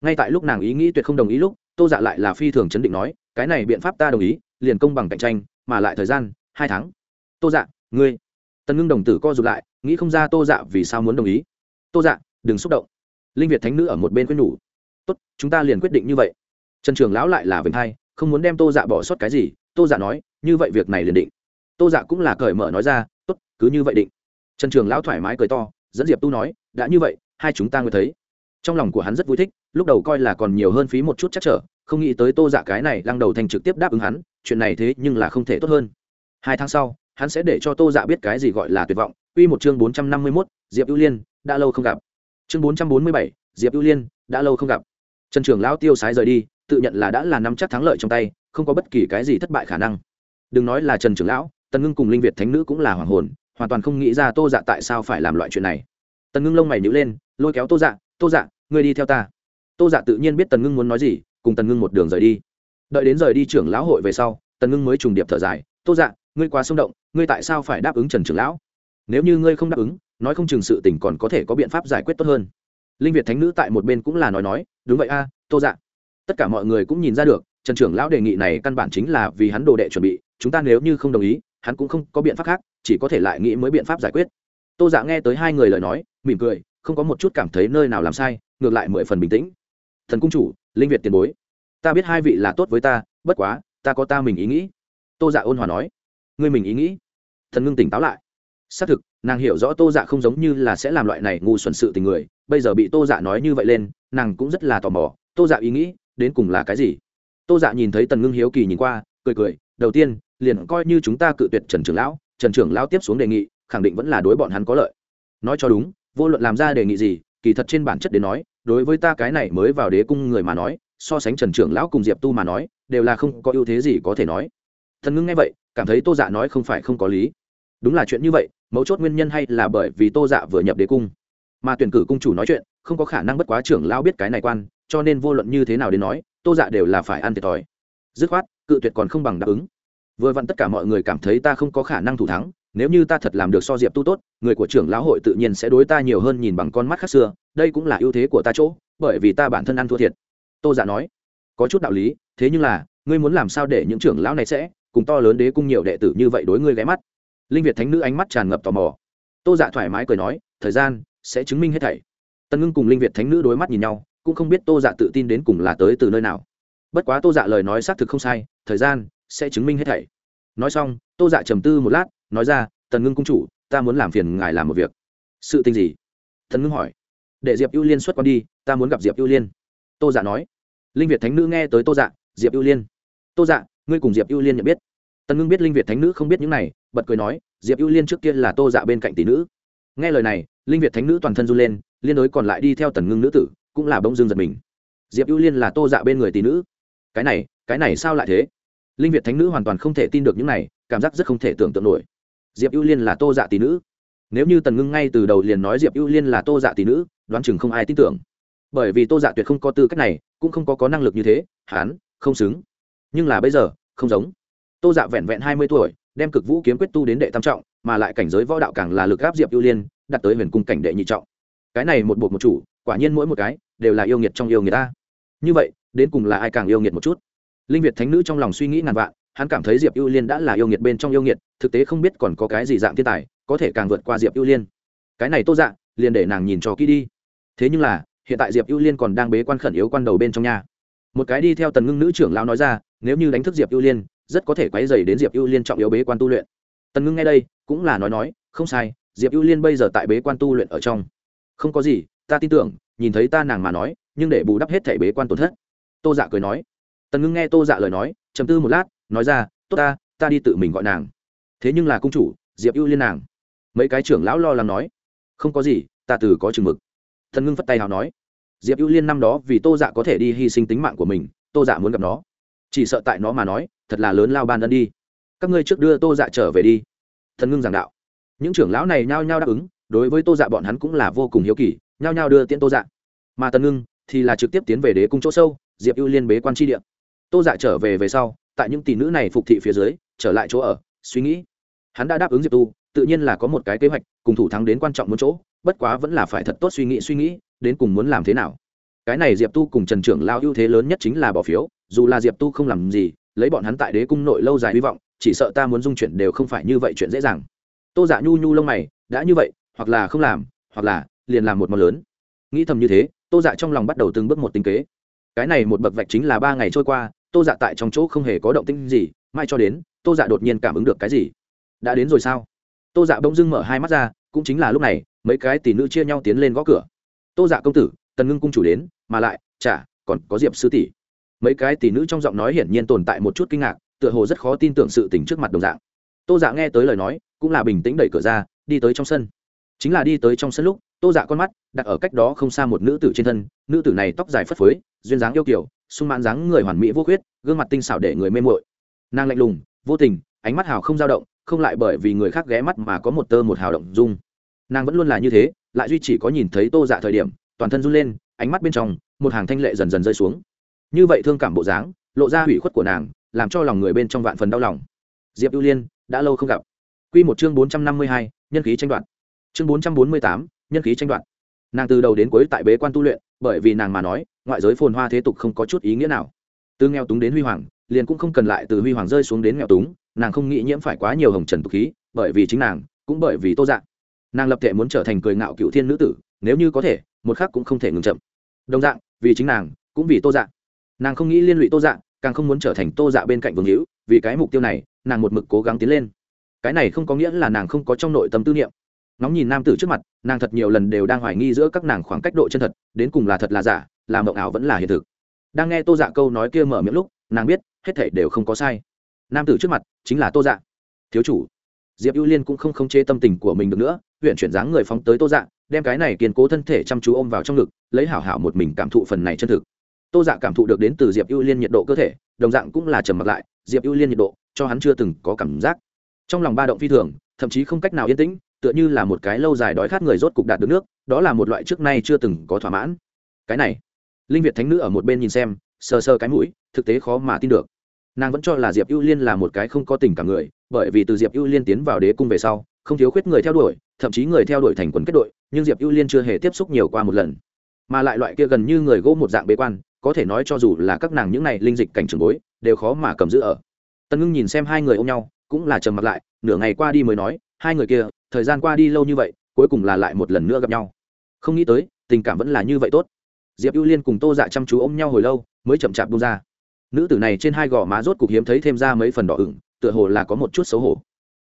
Speaker 1: ngay tại lúc nàng ý nghĩ tuyệt không đồng ý lúc, tô dạ lại là phi thường chấn định nói, cái này biện pháp ta đồng ý, liền công bằng cạnh tranh, mà lại thời gian, hai tháng. Tô dạ ngươi. Tần ngưng đồng tử co rụt lại, nghĩ không ra tô dạ vì sao muốn đồng ý. Tô dạ đừng xúc động. Linh việt thánh nữ ở một bên quyết nhủ. Tốt, chúng ta liền quyết định như vậy. Trần trường lão lại là vềnh hai, không muốn đem tô dạ bỏ sót cái gì, tô dạ nói, như vậy việc này liền định. Tô dạ cũng là cởi mở nói ra, tốt, cứ như vậy định. Trần trường lão thoải mái cười to, dẫn diệp tu nói, đã như vậy, hai chúng ta mới thấy trong lòng của hắn rất vui thích lúc đầu coi là còn nhiều hơn phí một chút chắc trở không nghĩ tới tô dạ cái này lăng đầu thành trực tiếp đáp ứng hắn chuyện này thế nhưng là không thể tốt hơn hai tháng sau hắn sẽ để cho tô dạ biết cái gì gọi là tuyệt vọng Quy một chương bốn trăm năm mươi mốt Diệp Ưu Liên, đã lâu không gặp. Chương bốn trăm bốn mươi bảy, Diệp Ưu Liên, đã lâu không gặp. Trần Trường lão tiêu sái rời đi, tự nhận là đã là năm chắc thắng lợi trong tay, không có bất kỳ cái gì thất bại khả năng. Đừng nói là Trần Trường lão, Tần Ngưng cùng Linh Việt Thánh nữ cũng là hoàng hồn, hoàn toàn không nghĩ ra Tô Dạ tại sao phải làm loại chuyện này. Tần Ngưng lông mày nhíu lên, lôi kéo Tô Dạ, "Tô Dạ, ngươi đi theo ta." Tô Dạ tự nhiên biết Tần Ngưng muốn nói gì, cùng Tần Ngưng một đường rời đi. Đợi đến rời đi trưởng lão hội về sau, Tần Ngưng mới trùng điệp thở dài, "Tô Dạ, ngươi quá xung động, ngươi tại sao phải đáp ứng Trần trưởng lão? Nếu như ngươi không đáp ứng, nói không chừng sự tình còn có thể có biện pháp giải quyết tốt hơn." Linh Việt Thánh nữ tại một bên cũng là nói nói, "Đúng vậy a, Tô Dạ." Tất cả mọi người cũng nhìn ra được, Trần trưởng lão đề nghị này căn bản chính là vì hắn đồ đệ chuẩn bị, chúng ta nếu như không đồng ý, hắn cũng không có biện pháp khác, chỉ có thể lại nghĩ mới biện pháp giải quyết. Tô Dạ nghe tới hai người lời nói, mỉm cười, không có một chút cảm thấy nơi nào làm sai, ngược lại mười phần bình tĩnh. Thần cung chủ, Linh Việt tiền bối, ta biết hai vị là tốt với ta, bất quá, ta có ta mình ý nghĩ. Tô Dạ ôn hòa nói, ngươi mình ý nghĩ. Thần ngưng tỉnh táo lại. Xác thực, nàng hiểu rõ Tô Dạ không giống như là sẽ làm loại này ngu xuẩn sự tình người, bây giờ bị Tô Dạ nói như vậy lên, nàng cũng rất là tò mò, Tô Dạ ý nghĩ, đến cùng là cái gì? Tô Dạ nhìn thấy Tần Ngưng hiếu kỳ nhìn qua, cười cười, đầu tiên, liền coi như chúng ta cự tuyệt Trần trưởng lão, Trần trưởng lão tiếp xuống đề nghị, khẳng định vẫn là đối bọn hắn có lợi. Nói cho đúng, vô luận làm ra đề nghị gì, kỳ thật trên bản chất đến nói, đối với ta cái này mới vào đế cung người mà nói, so sánh Trần trưởng lão cùng Diệp Tu mà nói, đều là không có ưu thế gì có thể nói. Thần Ngưng nghe vậy, cảm thấy Tô Dạ nói không phải không có lý. Đúng là chuyện như vậy, mấu chốt nguyên nhân hay là bởi vì Tô Dạ vừa nhập đế cung, mà tuyển cử cung chủ nói chuyện, không có khả năng bất quá trưởng lão biết cái này quan, cho nên vô luận như thế nào đến nói, Tô Dạ đều là phải ăn thiệt thòi. Dứt khoát, cự tuyệt còn không bằng đáp ứng vừa vặn tất cả mọi người cảm thấy ta không có khả năng thủ thắng nếu như ta thật làm được so diệp tu tốt, người của trưởng lão hội tự nhiên sẽ đối ta nhiều hơn nhìn bằng con mắt khác xưa, đây cũng là ưu thế của ta chỗ, bởi vì ta bản thân ăn thua thiệt. Tô giả dạ nói. Có chút đạo lý, thế nhưng là, ngươi muốn làm sao để những trưởng lão này sẽ cùng to lớn đế cung nhiều đệ tử như vậy đối ngươi ghé mắt? Linh việt thánh nữ ánh mắt tràn ngập tò mò. Tô dạ thoải mái cười nói, thời gian sẽ chứng minh hết thảy. Tân ngưng cùng linh việt thánh nữ đối mắt nhìn nhau, cũng không biết tô dạ tự tin đến cùng là tới từ nơi nào. Bất quá tô dạ lời nói xác thực không sai, thời gian sẽ chứng minh hết thảy. Nói xong, tô dạ trầm tư một lát nói ra, tần ngưng cung chủ, ta muốn làm phiền ngài làm một việc. Sự tình gì? Thần ngưng hỏi. Để diệp ưu liên xuất quan đi, ta muốn gặp diệp ưu liên. Tô dạ nói. Linh việt thánh nữ nghe tới tô dạ diệp ưu liên. Tô dạ ngươi cùng diệp ưu liên nhận biết. Tần ngưng biết linh việt thánh nữ không biết những này, bật cười nói, diệp ưu liên trước kia là tô dạ bên cạnh tỷ nữ. Nghe lời này, linh việt thánh nữ toàn thân run lên, liên đối còn lại đi theo tần ngưng nữ tử, cũng là bông dương giật mình. Diệp ưu liên là tô dạ bên người tỷ nữ. Cái này cái này sao lại thế? Linh việt thánh nữ hoàn toàn không thể tin được những này, cảm giác rất không thể tưởng tượng nổi diệp ưu liên là tô dạ tỷ nữ. Nếu như tần ngưng ngay từ đầu liền nói diệp ưu liên là tô dạ tỷ nữ, đoán chừng không ai tin tưởng. Bởi vì tô dạ tuyệt không có tư cách này, cũng không có có năng lực như thế hán không xứng. Nhưng là bây giờ, không giống. Tô dạ vẹn vẹn hai mươi tuổi, đem cực vũ kiếm quyết tu đến đệ tam trọng, mà lại cảnh giới võ đạo càng là lực gáp diệp ưu liên đặt tới huyền cung cảnh đệ nhị trọng. Cái này một buộc một chủ, quả nhiên mỗi một cái đều là yêu nghiệt trong yêu người ta. Như vậy, đến cùng là ai càng yêu nghiệt một chút? Linh việt thánh nữ trong lòng suy nghĩ ngàn vạn hắn cảm thấy diệp ưu liên đã là yêu nghiệt bên trong yêu nghiệt, thực tế không biết còn có cái gì dạng thiên tài có thể càng vượt qua diệp ưu liên. Cái này tô dạ liền để nàng nhìn cho kỹ đi. Thế nhưng là, hiện tại diệp ưu liên còn đang bế quan khẩn yếu quan đầu bên trong nhà. Một cái đi theo tần ngưng nữ trưởng lão nói ra, nếu như đánh thức diệp ưu liên, rất có thể quấy dày đến diệp ưu liên trọng yếu bế quan tu luyện. Tần ngưng nghe đây, cũng là nói nói, không sai, diệp ưu liên bây giờ tại bế quan tu luyện ở trong. Không có gì, ta tin tưởng, nhìn thấy ta nàng mà nói, nhưng để bù đắp hết thể bế quan tổn thất. Tô dạ cười nói. Tần ngưng nghe tô dạ lời nói chầm tư một lát nói ra, tốt ta ta đi tự mình gọi nàng. Thế nhưng là cung chủ, diệp ưu liên nàng. Mấy cái trưởng lão lo lắng nói, không có gì, ta từ có chừng mực. Thần ngưng phất tay nào nói, diệp ưu liên năm đó vì tô dạ có thể đi hy sinh tính mạng của mình, tô dạ muốn gặp nó. Chỉ sợ tại nó mà nói, thật là lớn lao ban ân đi. Các ngươi trước đưa tô dạ trở về đi. Thần ngưng giảng đạo. Những trưởng lão này nhao nhao đáp ứng, đối với tô dạ bọn hắn cũng là vô cùng hiếu kỳ, nhao nhao đưa tiễn tô dạ. Mà tần ngưng thì là trực tiếp tiến về đế cung chỗ sâu, diệp ưu liên bế quan tri địa. Tô dạ trở về về sau tại những tỷ nữ này phục thị phía dưới, trở lại chỗ ở, suy nghĩ. Hắn đã đáp ứng diệp tu, tự nhiên là có một cái kế hoạch, cùng thủ thắng đến quan trọng một chỗ, bất quá vẫn là phải thật tốt suy nghĩ suy nghĩ, đến cùng muốn làm thế nào. Cái này diệp tu cùng trần trưởng lao ưu thế lớn nhất chính là bỏ phiếu, dù là diệp tu không làm gì, lấy bọn hắn tại đế cung nội lâu dài hy vọng, chỉ sợ ta muốn dung chuyển đều không phải như vậy chuyện dễ dàng. Tô giả dạ nhu nhu lông mày, đã như vậy, hoặc là không làm, hoặc là liền làm một món lớn. Nghĩ thầm như thế, tô dạ trong lòng bắt đầu từng bước một tính kế. Cái này một bậc vạch chính là ba ngày trôi qua tô dạ tại trong chỗ không hề có động tinh gì, mai cho đến, tô dạ đột nhiên cảm ứng được cái gì? Đã đến rồi sao? Tô dạ bỗng dưng mở hai mắt ra, cũng chính là lúc này, mấy cái tỷ nữ chia nhau tiến lên gõ cửa. Tô dạ công tử, tần ngưng cung chủ đến, mà lại, chả, còn có diệp sư tỷ. Mấy cái tỷ nữ trong giọng nói hiển nhiên tồn tại một chút kinh ngạc, tựa hồ rất khó tin tưởng sự tình trước mặt đồng dạng. Tô dạ nghe tới lời nói, cũng là bình tĩnh đẩy cửa ra, đi tới trong sân. Chính là đi tới trong sân lúc, tô dạ con mắt đặt ở cách đó không xa một nữ tử trên thân, nữ tử này tóc dài phất phới, duyên dáng yêu kiểu sung mãn dáng người hoàn mỹ vô khuyết, gương mặt tinh xảo để người mê mội nàng lạnh lùng, vô tình, ánh mắt hào không dao động, không lại bởi vì người khác ghé mắt mà có một tơ một hào động dung. Nàng vẫn luôn là như thế, lại duy chỉ có nhìn thấy tô dạ thời điểm, toàn thân run lên, ánh mắt bên trong, một hàng thanh lệ dần dần rơi xuống. Như vậy thương cảm bộ dáng, lộ ra hủy khuất của nàng, làm cho lòng người bên trong vạn phần đau lòng. Diệp ưu liên, đã lâu không gặp. Q một chương bốn trăm năm mươi hai, nhân khí tranh đoạt. Chương bốn trăm bốn mươi tám, nhân khí tranh đoạt. Nàng từ đầu đến cuối tại bế quan tu luyện, bởi vì nàng mà nói ngoại giới phồn hoa thế tục không có chút ý nghĩa nào. Từ nghèo túng đến huy hoàng, liền cũng không cần lại từ huy hoàng rơi xuống đến nghèo túng, nàng không nghĩ nhiễm phải quá nhiều hồng trần tục khí, bởi vì chính nàng, cũng bởi vì tô dạng nàng lập thể muốn trở thành cười ngạo cựu thiên nữ tử, nếu như có thể, một khác cũng không thể ngừng chậm. Đồng dạng, vì chính nàng, cũng vì tô dạng nàng không nghĩ liên lụy tô dạng càng không muốn trở thành tô dạ bên cạnh vương hữu, vì cái mục tiêu này, nàng một mực cố gắng tiến lên. Cái này không có nghĩa là nàng không có trong nội tâm tư niệm. Nóng nhìn nam tử trước mặt, nàng thật nhiều lần đều đang hoài nghi giữa các nàng khoảng cách độ chân thật, đến cùng là thật là giả là mộng ảo vẫn là hiện thực. Đang nghe tô dạ câu nói kia mở miệng lúc, nàng biết, hết thể đều không có sai. Nam tử trước mặt, chính là tô dạ. Thiếu chủ. Diệp ưu liên cũng không khống chế tâm tình của mình được nữa, huyện chuyển dáng người phóng tới tô dạ đem cái này kiên cố thân thể chăm chú ôm vào trong ngực, lấy hảo hảo một mình cảm thụ phần này chân thực. Tô dạ cảm thụ được đến từ diệp ưu liên nhiệt độ cơ thể, đồng dạng cũng là trầm mặc lại, diệp ưu liên nhiệt độ, cho hắn chưa từng có cảm giác. Trong lòng ba động phi thường, thậm chí không cách nào yên tĩnh, tựa như là một cái lâu dài đói khát người rốt cục đạt được nước, đó là một loại trước nay chưa từng có thỏa mãn. Cái này linh việt thánh nữ ở một bên nhìn xem, sờ sờ cái mũi, thực tế khó mà tin được. Nàng vẫn cho là diệp ưu liên là một cái không có tình cảm người, bởi vì từ diệp ưu liên tiến vào đế cung về sau, không thiếu khuyết người theo đuổi, thậm chí người theo đuổi thành quần kết đội, nhưng diệp ưu liên chưa hề tiếp xúc nhiều qua một lần. Mà lại loại kia gần như người gỗ một dạng bế quan, có thể nói cho dù là các nàng những này linh dịch cảnh trường bối, đều khó mà cầm giữ ở. Tân ngưng nhìn xem hai người ôm nhau, cũng là trầm mặt lại, nửa ngày qua đi mới nói, hai người kia, thời gian qua đi lâu như vậy, cuối cùng là lại một lần nữa gặp nhau. Không nghĩ tới, tình cảm vẫn là như vậy tốt diệp ưu liên cùng tô dạ chăm chú ôm nhau hồi lâu, mới chậm chạp bung ra. Nữ tử này trên hai gò má rốt cục hiếm thấy thêm ra mấy phần đỏ ửng, tựa hồ là có một chút xấu hổ.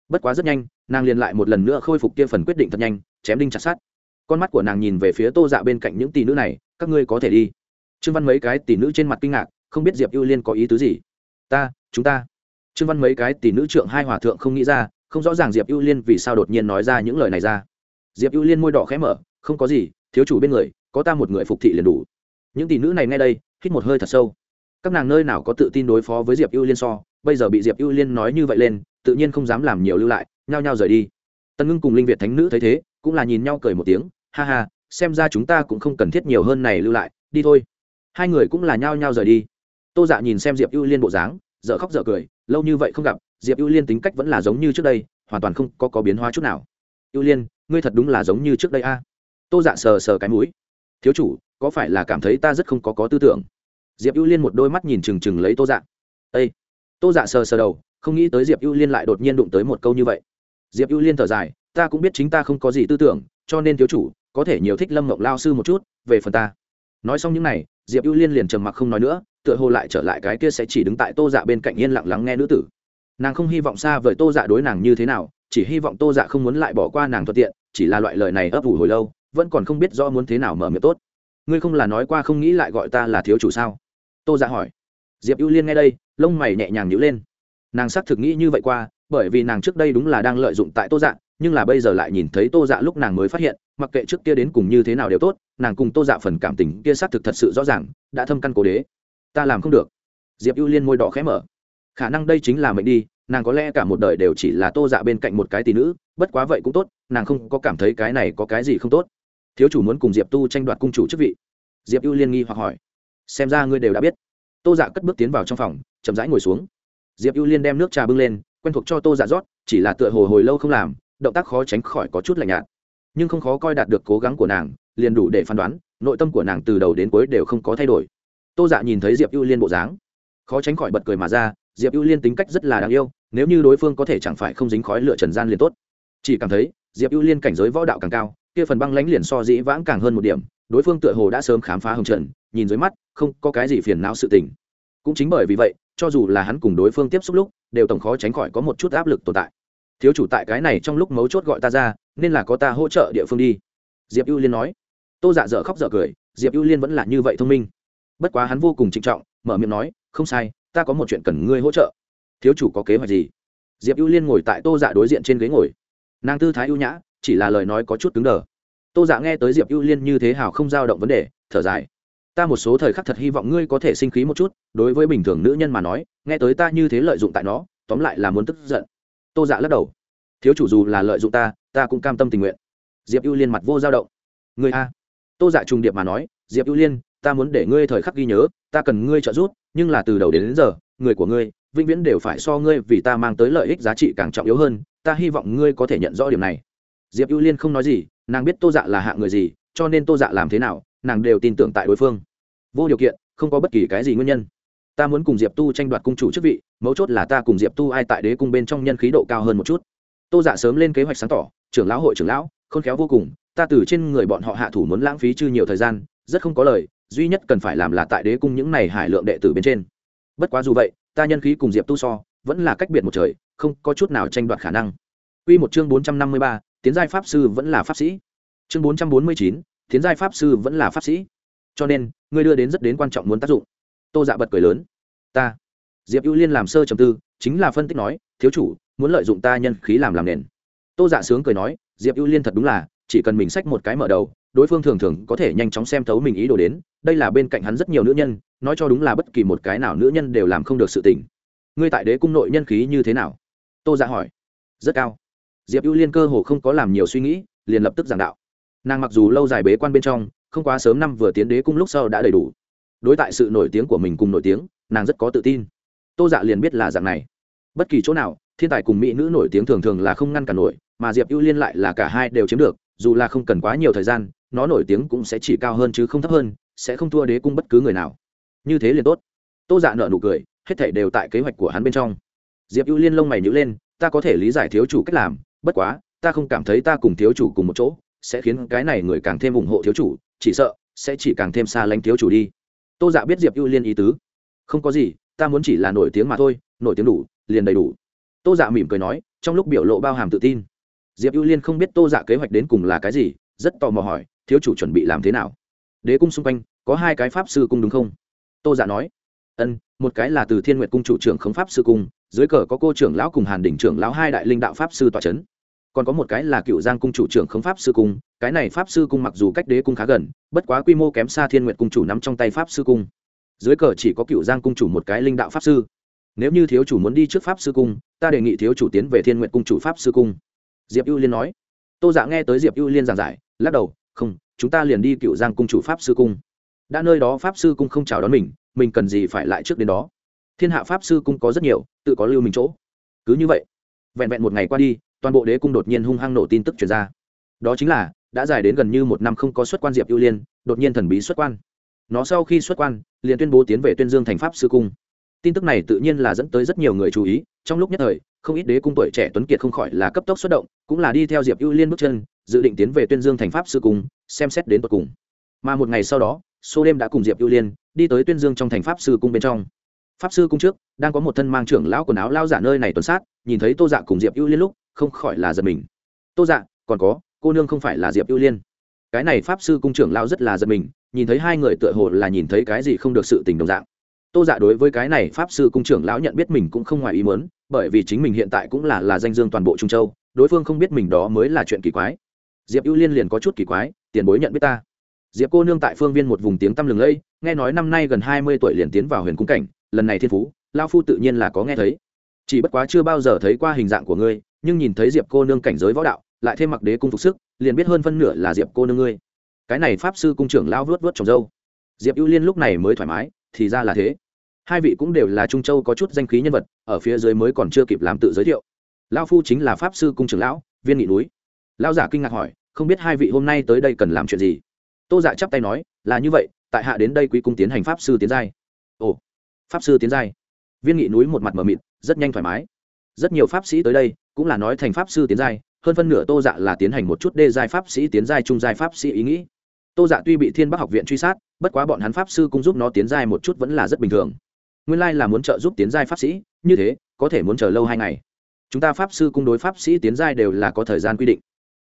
Speaker 1: Bất quá rất nhanh, nàng liền lại một lần nữa khôi phục kia phần quyết định thật nhanh, chém đinh chặt sát con mắt của nàng nhìn về phía tô dạ bên cạnh những tỷ nữ này, các ngươi có thể đi. Trương văn mấy cái tỷ nữ trên mặt kinh ngạc, không biết diệp ưu liên có ý tứ gì. Ta, chúng ta. Trương văn mấy cái tỷ nữ trượng hai hòa thượng không nghĩ ra, không rõ ràng diệp ưu liên vì sao đột nhiên nói ra những lời này ra. Diệp ưu liên môi đỏ khẽ mở, không có gì, thiếu chủ bên người có ta một người phục thị liền đủ. Những tỷ nữ này ngay đây hít một hơi thật sâu. Các nàng nơi nào có tự tin đối phó với diệp ưu liên so bây giờ bị diệp ưu liên nói như vậy lên tự nhiên không dám làm nhiều lưu lại nhao nhao rời đi. Tân ngưng cùng linh việt thánh nữ thấy thế cũng là nhìn nhau cười một tiếng ha ha xem ra chúng ta cũng không cần thiết nhiều hơn này lưu lại đi thôi. Hai người cũng là nhao nhao rời đi. Tô dạ nhìn xem diệp ưu liên bộ dáng dợ khóc dợ cười lâu như vậy không gặp diệp ưu liên tính cách vẫn là giống như trước đây hoàn toàn không có, có biến hóa chút nào. Ưu liên ngươi thật đúng là giống như trước đây a. Tô dạ sờ sờ cái mũi thiếu chủ, có phải là cảm thấy ta rất không có có tư tưởng? Diệp ưu liên một đôi mắt nhìn trừng trừng lấy tô dạ. Â tô dạ sờ sờ đầu, không nghĩ tới diệp ưu liên lại đột nhiên đụng tới một câu như vậy. Diệp ưu liên thở dài, ta cũng biết chính ta không có gì tư tưởng, cho nên thiếu chủ, có thể nhiều thích lâm mộng lao sư một chút, về phần ta. Nói xong những n à y diệp ưu liên liền trầm mặc không nói nữa, tựa hồ lại trở lại cái kia sẽ chỉ đứng tại tô dạ bên cạnh yên lặng lắng nghe nữ tử. Nàng không hy vọng xa vời tô dạ đối nàng như thế nào, chỉ hy vọng tô dạ không muốn lại bỏ qua nàng thuận tiện, chỉ là loại lời này ấp ủ hồi lâu vẫn còn không biết rõ muốn thế nào mở miệng tốt. Ngươi không là nói qua không nghĩ lại gọi ta là thiếu chủ sao? Tô dạ hỏi. Diệp ưu liên nghe đây, lông mày nhẹ nhàng nhữ lên. Nàng xác thực nghĩ như vậy qua, bởi vì nàng trước đây đúng là đang lợi dụng tại tô dạ nhưng là bây giờ lại nhìn thấy tô dạ lúc nàng mới phát hiện, mặc kệ trước kia đến cùng như thế nào đều tốt, nàng cùng tô dạ phần cảm tình kia xác thực thật sự rõ ràng, đã thâm căn cố đế. Ta làm không được. Diệp ưu liên môi đỏ khẽ mở. Khả năng đây chính là mệnh đi, nàng có lẽ cả một đời đều chỉ là tô dạ bên cạnh một cái tỷ nữ, bất quá vậy cũng tốt, nàng không có cảm thấy cái này có cái gì không tốt thiếu chủ muốn cùng diệp tu tranh đoạt cung chủ chức vị. Diệp ưu liên nghi hoặc hỏi. Xem ra ngươi đều đã biết. Tô dạ cất bước tiến vào trong phòng, chậm rãi ngồi xuống. Diệp ưu liên đem nước trà bưng lên, quen thuộc cho tô dạ rót, chỉ là tựa hồ hồi lâu không làm, động tác khó tránh khỏi có chút lạnh nhạt. Nhưng không khó coi đạt được cố gắng của nàng, liền đủ để phán đoán, nội tâm của nàng từ đầu đến cuối đều không có thay đổi. Tô dạ nhìn thấy diệp ưu liên bộ dáng, khó tránh khỏi bật cười mà ra, diệp ưu liên tính cách rất là đáng yêu, nếu như đối phương có thể chẳng phải không dính khói lửa trần gian liền tốt. Chỉ cảm thấy diệp ưu liên cảnh giới võ đạo càng cao, kia phần băng lãnh liền so dĩ vãng càng hơn một điểm, đối phương tựa hồ đã sớm khám phá hồng trần, nhìn dưới mắt, không có cái gì phiền não sự tình. Cũng chính bởi vì vậy, cho dù là hắn cùng đối phương tiếp xúc lúc, đều tổng khó tránh khỏi có một chút áp lực tồn tại. Thiếu chủ tại cái này trong lúc mấu chốt gọi ta ra, nên là có ta hỗ trợ địa phương đi. Diệp ưu liên nói. Tô dạ dở khóc dở cười, diệp ưu liên vẫn là như vậy thông minh. Bất quá hắn vô cùng trịnh trọng, mở miệng nói, không sai, ta có một chuyện cần ngươi hỗ trợ. Thiếu chủ có kế hoạch gì? Diệp ưu liên ngồi tại tô dạ đối diện trên ghế ngồi nàng tư thái ưu nhã chỉ là lời nói có chút cứng đờ. Tô giả nghe tới diệp ưu liên như thế hào không dao động vấn đề thở dài. Ta một số thời khắc thật hy vọng ngươi có thể sinh khí một chút đối với bình thường nữ nhân mà nói nghe tới ta như thế lợi dụng tại nó tóm lại là muốn tức giận. Tô dạ lắc đầu. Thiếu chủ dù là lợi dụng ta ta cũng cam tâm tình nguyện. Diệp ưu liên mặt vô dao động. Người a. Tô dạ trùng điệp mà nói diệp ưu liên ta muốn để ngươi thời khắc ghi nhớ ta cần ngươi trợ giúp nhưng là từ đầu đến, đến giờ người của ngươi vĩnh viễn đều phải so ngươi vì ta mang tới lợi ích giá trị càng trọng yếu hơn ta hy vọng ngươi có thể nhận rõ điểm này. Diệp ưu liên không nói gì, nàng biết tô dạ là hạ người gì, cho nên tô dạ làm thế nào, nàng đều tin tưởng tại đối phương. Vô điều kiện, không có bất kỳ cái gì nguyên nhân. Ta muốn cùng diệp tu tranh đoạt cung chủ chức vị, mấu chốt là ta cùng diệp tu ai tại đế cung bên trong nhân khí độ cao hơn một chút. Tô dạ sớm lên kế hoạch sáng tỏ, trưởng lão hội trưởng lão, khôn khéo vô cùng, ta từ trên người bọn họ hạ thủ muốn lãng phí chư nhiều thời gian, rất không có lời, duy nhất cần phải làm là tại đế cung những này hải lượng đệ tử bên trên. Bất quá dù vậy, ta nhân khí cùng diệp tu so, vẫn là cách biệt một trời không có chút nào tranh đoạt khả năng Quy một chương bốn trăm năm mươi ba, tiến giai pháp sư vẫn là pháp sĩ. Chương bốn trăm bốn mươi chín, tiến giai pháp sư vẫn là pháp sĩ. Cho nên, ngươi đưa đến rất đến quan trọng muốn tác dụng. Tô Dạ bật cười lớn. Ta. Diệp Ưu Liên làm sơ trầm tư, chính là phân tích nói, thiếu chủ, muốn lợi dụng ta nhân khí làm làm nền. Tô Dạ sướng cười nói, Diệp Ưu Liên thật đúng là, chỉ cần mình xách một cái mở đầu, đối phương thường thường có thể nhanh chóng xem thấu mình ý đồ đến, đây là bên cạnh hắn rất nhiều nữ nhân, nói cho đúng là bất kỳ một cái nào nữ nhân đều làm không được sự tình. Ngươi tại đế cung nội nhân khí như thế nào? Tô Dạ hỏi. Rất cao. Diệp ưu liên cơ hồ không có làm nhiều suy nghĩ, liền lập tức giảng đạo. Nàng mặc dù lâu dài bế quan bên trong, không quá sớm năm vừa tiến đế cung lúc sau đã đầy đủ. Đối tại sự nổi tiếng của mình cùng nổi tiếng, nàng rất có tự tin. Tô dạ liền biết là dạng này. Bất kỳ chỗ nào, thiên tài cùng mỹ nữ nổi tiếng thường thường là không ngăn cản nổi, mà diệp ưu liên lại là cả hai đều chiếm được, dù là không cần quá nhiều thời gian, nó nổi tiếng cũng sẽ chỉ cao hơn chứ không thấp hơn, sẽ không thua đế cung bất cứ người nào. Như thế liền tốt. Tô dạ nợ nụ cười, hết thể đều tại kế hoạch của hắn bên trong diệp ưu liên lông mày nhữ lên, ta có thể lý giải thiếu chủ cách làm, bất quá, ta không cảm thấy ta cùng thiếu chủ cùng một chỗ, sẽ khiến cái này người càng thêm ủng hộ thiếu chủ, chỉ sợ sẽ chỉ càng thêm xa lánh thiếu chủ đi. Tô dạ biết diệp ưu liên ý tứ. Không có gì, ta muốn chỉ là nổi tiếng mà thôi, nổi tiếng đủ, liền đầy đủ. Tô dạ mỉm cười nói, trong lúc biểu lộ bao hàm tự tin. Diệp ưu liên không biết tô dạ kế hoạch đến cùng là cái gì, rất tò mò hỏi, thiếu chủ chuẩn bị làm thế nào? Đế cung xung quanh, có hai cái pháp sư cung đúng không? Tô dạ nói, ân một cái là từ thiên Nguyệt cung chủ trưởng khống pháp sư cung, dưới cờ có cô trưởng lão cùng hàn đỉnh trưởng lão hai đại linh đạo pháp sư tòa c h ấ n còn có một cái là cựu giang cung chủ trưởng khống pháp sư cung, cái này pháp sư cung mặc dù cách đế cung khá gần, bất quá quy mô kém xa thiên Nguyệt cung chủ nắm trong tay pháp sư cung. Dưới cờ chỉ có cựu giang cung chủ một cái linh đạo pháp sư. Nếu như thiếu chủ muốn đi trước pháp sư cung, ta đề nghị thiếu chủ tiến về thiên nguyện cung chủ pháp sư cung. Diệp ưu liên nói. Tô dạ nghe tới diệp ưu liên giảng giải, lắc đầu, không, chúng ta liền đi cựu giang cung chủ pháp sư cung. Đã nơi đó pháp sư cung không chào đón mình mình cần gì phải lại trước đến đó. Thiên hạ pháp sư cung có rất nhiều, tự có lưu mình chỗ. Cứ như vậy, vẹn vẹn một ngày qua đi, toàn bộ đế cung đột nhiên hung hăng nổ tin tức truyền ra. Đó chính là, đã dài đến gần như một năm không có xuất quan diệp ưu liên, đột nhiên thần bí xuất quan. Nó sau khi xuất quan, liền tuyên bố tiến về tuyên dương thành pháp sư cung. Tin tức này tự nhiên là dẫn tới rất nhiều người chú ý, trong lúc nhất thời, không ít đế cung tuổi trẻ tuấn kiệt không khỏi là cấp tốc xuất động, cũng là đi theo diệp ưu liên bước chân, dự định tiến về tuyên dương thành pháp sư cung, xem xét đến tột cùng. Mà một ngày sau đó số đêm đã cùng diệp ưu liên đi tới tuyên dương trong thành pháp sư cung bên trong. Pháp sư cung trước, đang có một thân mang trưởng lão quần áo lao giả nơi này tuần sát, nhìn thấy tô dạ cùng diệp ưu liên lúc, không khỏi là giật mình. Tô dạ còn có, cô nương không phải là diệp ưu liên? Cái này pháp sư cung trưởng lao rất là giật mình, nhìn thấy hai người tựa hồ là nhìn thấy cái gì không được sự tình đồng dạng. Tô dạ đối với cái này pháp sư cung trưởng lão nhận biết mình cũng không ngoài ý mớn bởi vì chính mình hiện tại cũng là là danh dương toàn bộ trung châu, đối phương không biết mình đó mới là chuyện kỳ quái. Diệp ưu liên liền có chút kỳ quái, tiền bối nhận biết ta diệp cô nương tại phương viên một vùng tiếng tăm lừng lẫy, nghe nói năm nay gần hai mươi tuổi liền tiến vào huyền cung cảnh, lần này thiên phú lao phu tự nhiên là có nghe thấy. Chỉ bất quá chưa bao giờ thấy qua hình dạng của ngươi, nhưng nhìn thấy diệp cô nương cảnh giới võ đạo, lại thêm mặc đế cung phục sức, liền biết hơn phân nửa là diệp cô nương ngươi. Cái này pháp sư cung trưởng lao vớt vớt trồng dâu. Diệp ưu liên lúc này mới thoải mái, thì ra là thế. Hai vị cũng đều là trung châu có chút danh khí nhân vật, ở phía dưới mới còn chưa kịp làm tự giới thiệu. Lao phu chính là pháp sư cung trưởng lão, viên nghị núi. Lao giả kinh ngạc hỏi, không biết hai vị hôm nay tới đây cần làm chuyện gì? Tô dạ chắp tay nói, là như vậy, tại hạ đến đây quý cung tiến hành pháp sư tiến giai. Ồ, pháp sư tiến giai? Viên nghị núi một mặt mờ mịt, rất nhanh thoải mái. Rất nhiều pháp sĩ tới đây, cũng là nói thành pháp sư tiến giai, hơn phân nửa tô dạ là tiến hành một chút đê giai pháp sĩ tiến giai trung giai pháp sĩ ý nghĩ. Tô dạ tuy bị thiên bắc học viện truy sát, bất quá bọn hắn pháp sư cũng giúp nó tiến giai một chút vẫn là rất bình thường. Nguyên lai là muốn trợ giúp tiến giai pháp sĩ, như thế, có thể muốn chờ lâu hai ngày. Chúng ta pháp sư cung đối pháp sĩ tiến giai đều là có thời gian quy định.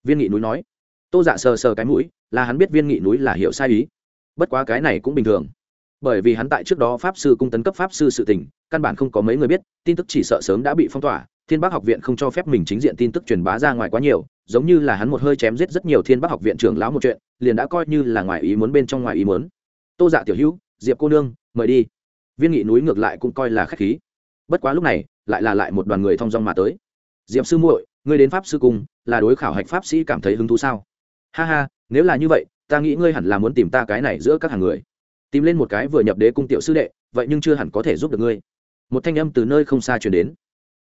Speaker 1: Viên nghị núi nói tô dạ sờ sờ cái mũi, là hắn biết viên nghị núi là hiểu sai ý. Bất quá cái này cũng bình thường. Bởi vì hắn tại trước đó pháp sư cung tấn cấp pháp sư sự tình, căn bản không có mấy người biết, tin tức chỉ sợ sớm đã bị phong tỏa, thiên bắc học viện không cho phép mình chính diện tin tức truyền bá ra ngoài quá nhiều, giống như là hắn một hơi chém giết rất nhiều thiên bắc học viện trưởng lão một chuyện, liền đã coi như là ngoài ý muốn bên trong ngoài ý muốn. Tô dạ tiểu hữu, diệp cô nương, mời đi. Viên nghị núi ngược lại cũng coi là khách khí. Bất quá lúc này, lại là lại một đoàn người thong dong mà tới. Diệp sư muội, ngươi đến pháp sư cung, là đối khảo hạch pháp sĩ cảm thấy hứng thú sao? Ha ha, nếu là như vậy, ta nghĩ ngươi hẳn là muốn tìm ta cái này giữa các hàng người. Tìm lên một cái vừa nhập đế cung tiểu sư đệ, vậy nhưng chưa hẳn có thể giúp được ngươi. Một thanh âm từ nơi không xa chuyển đến.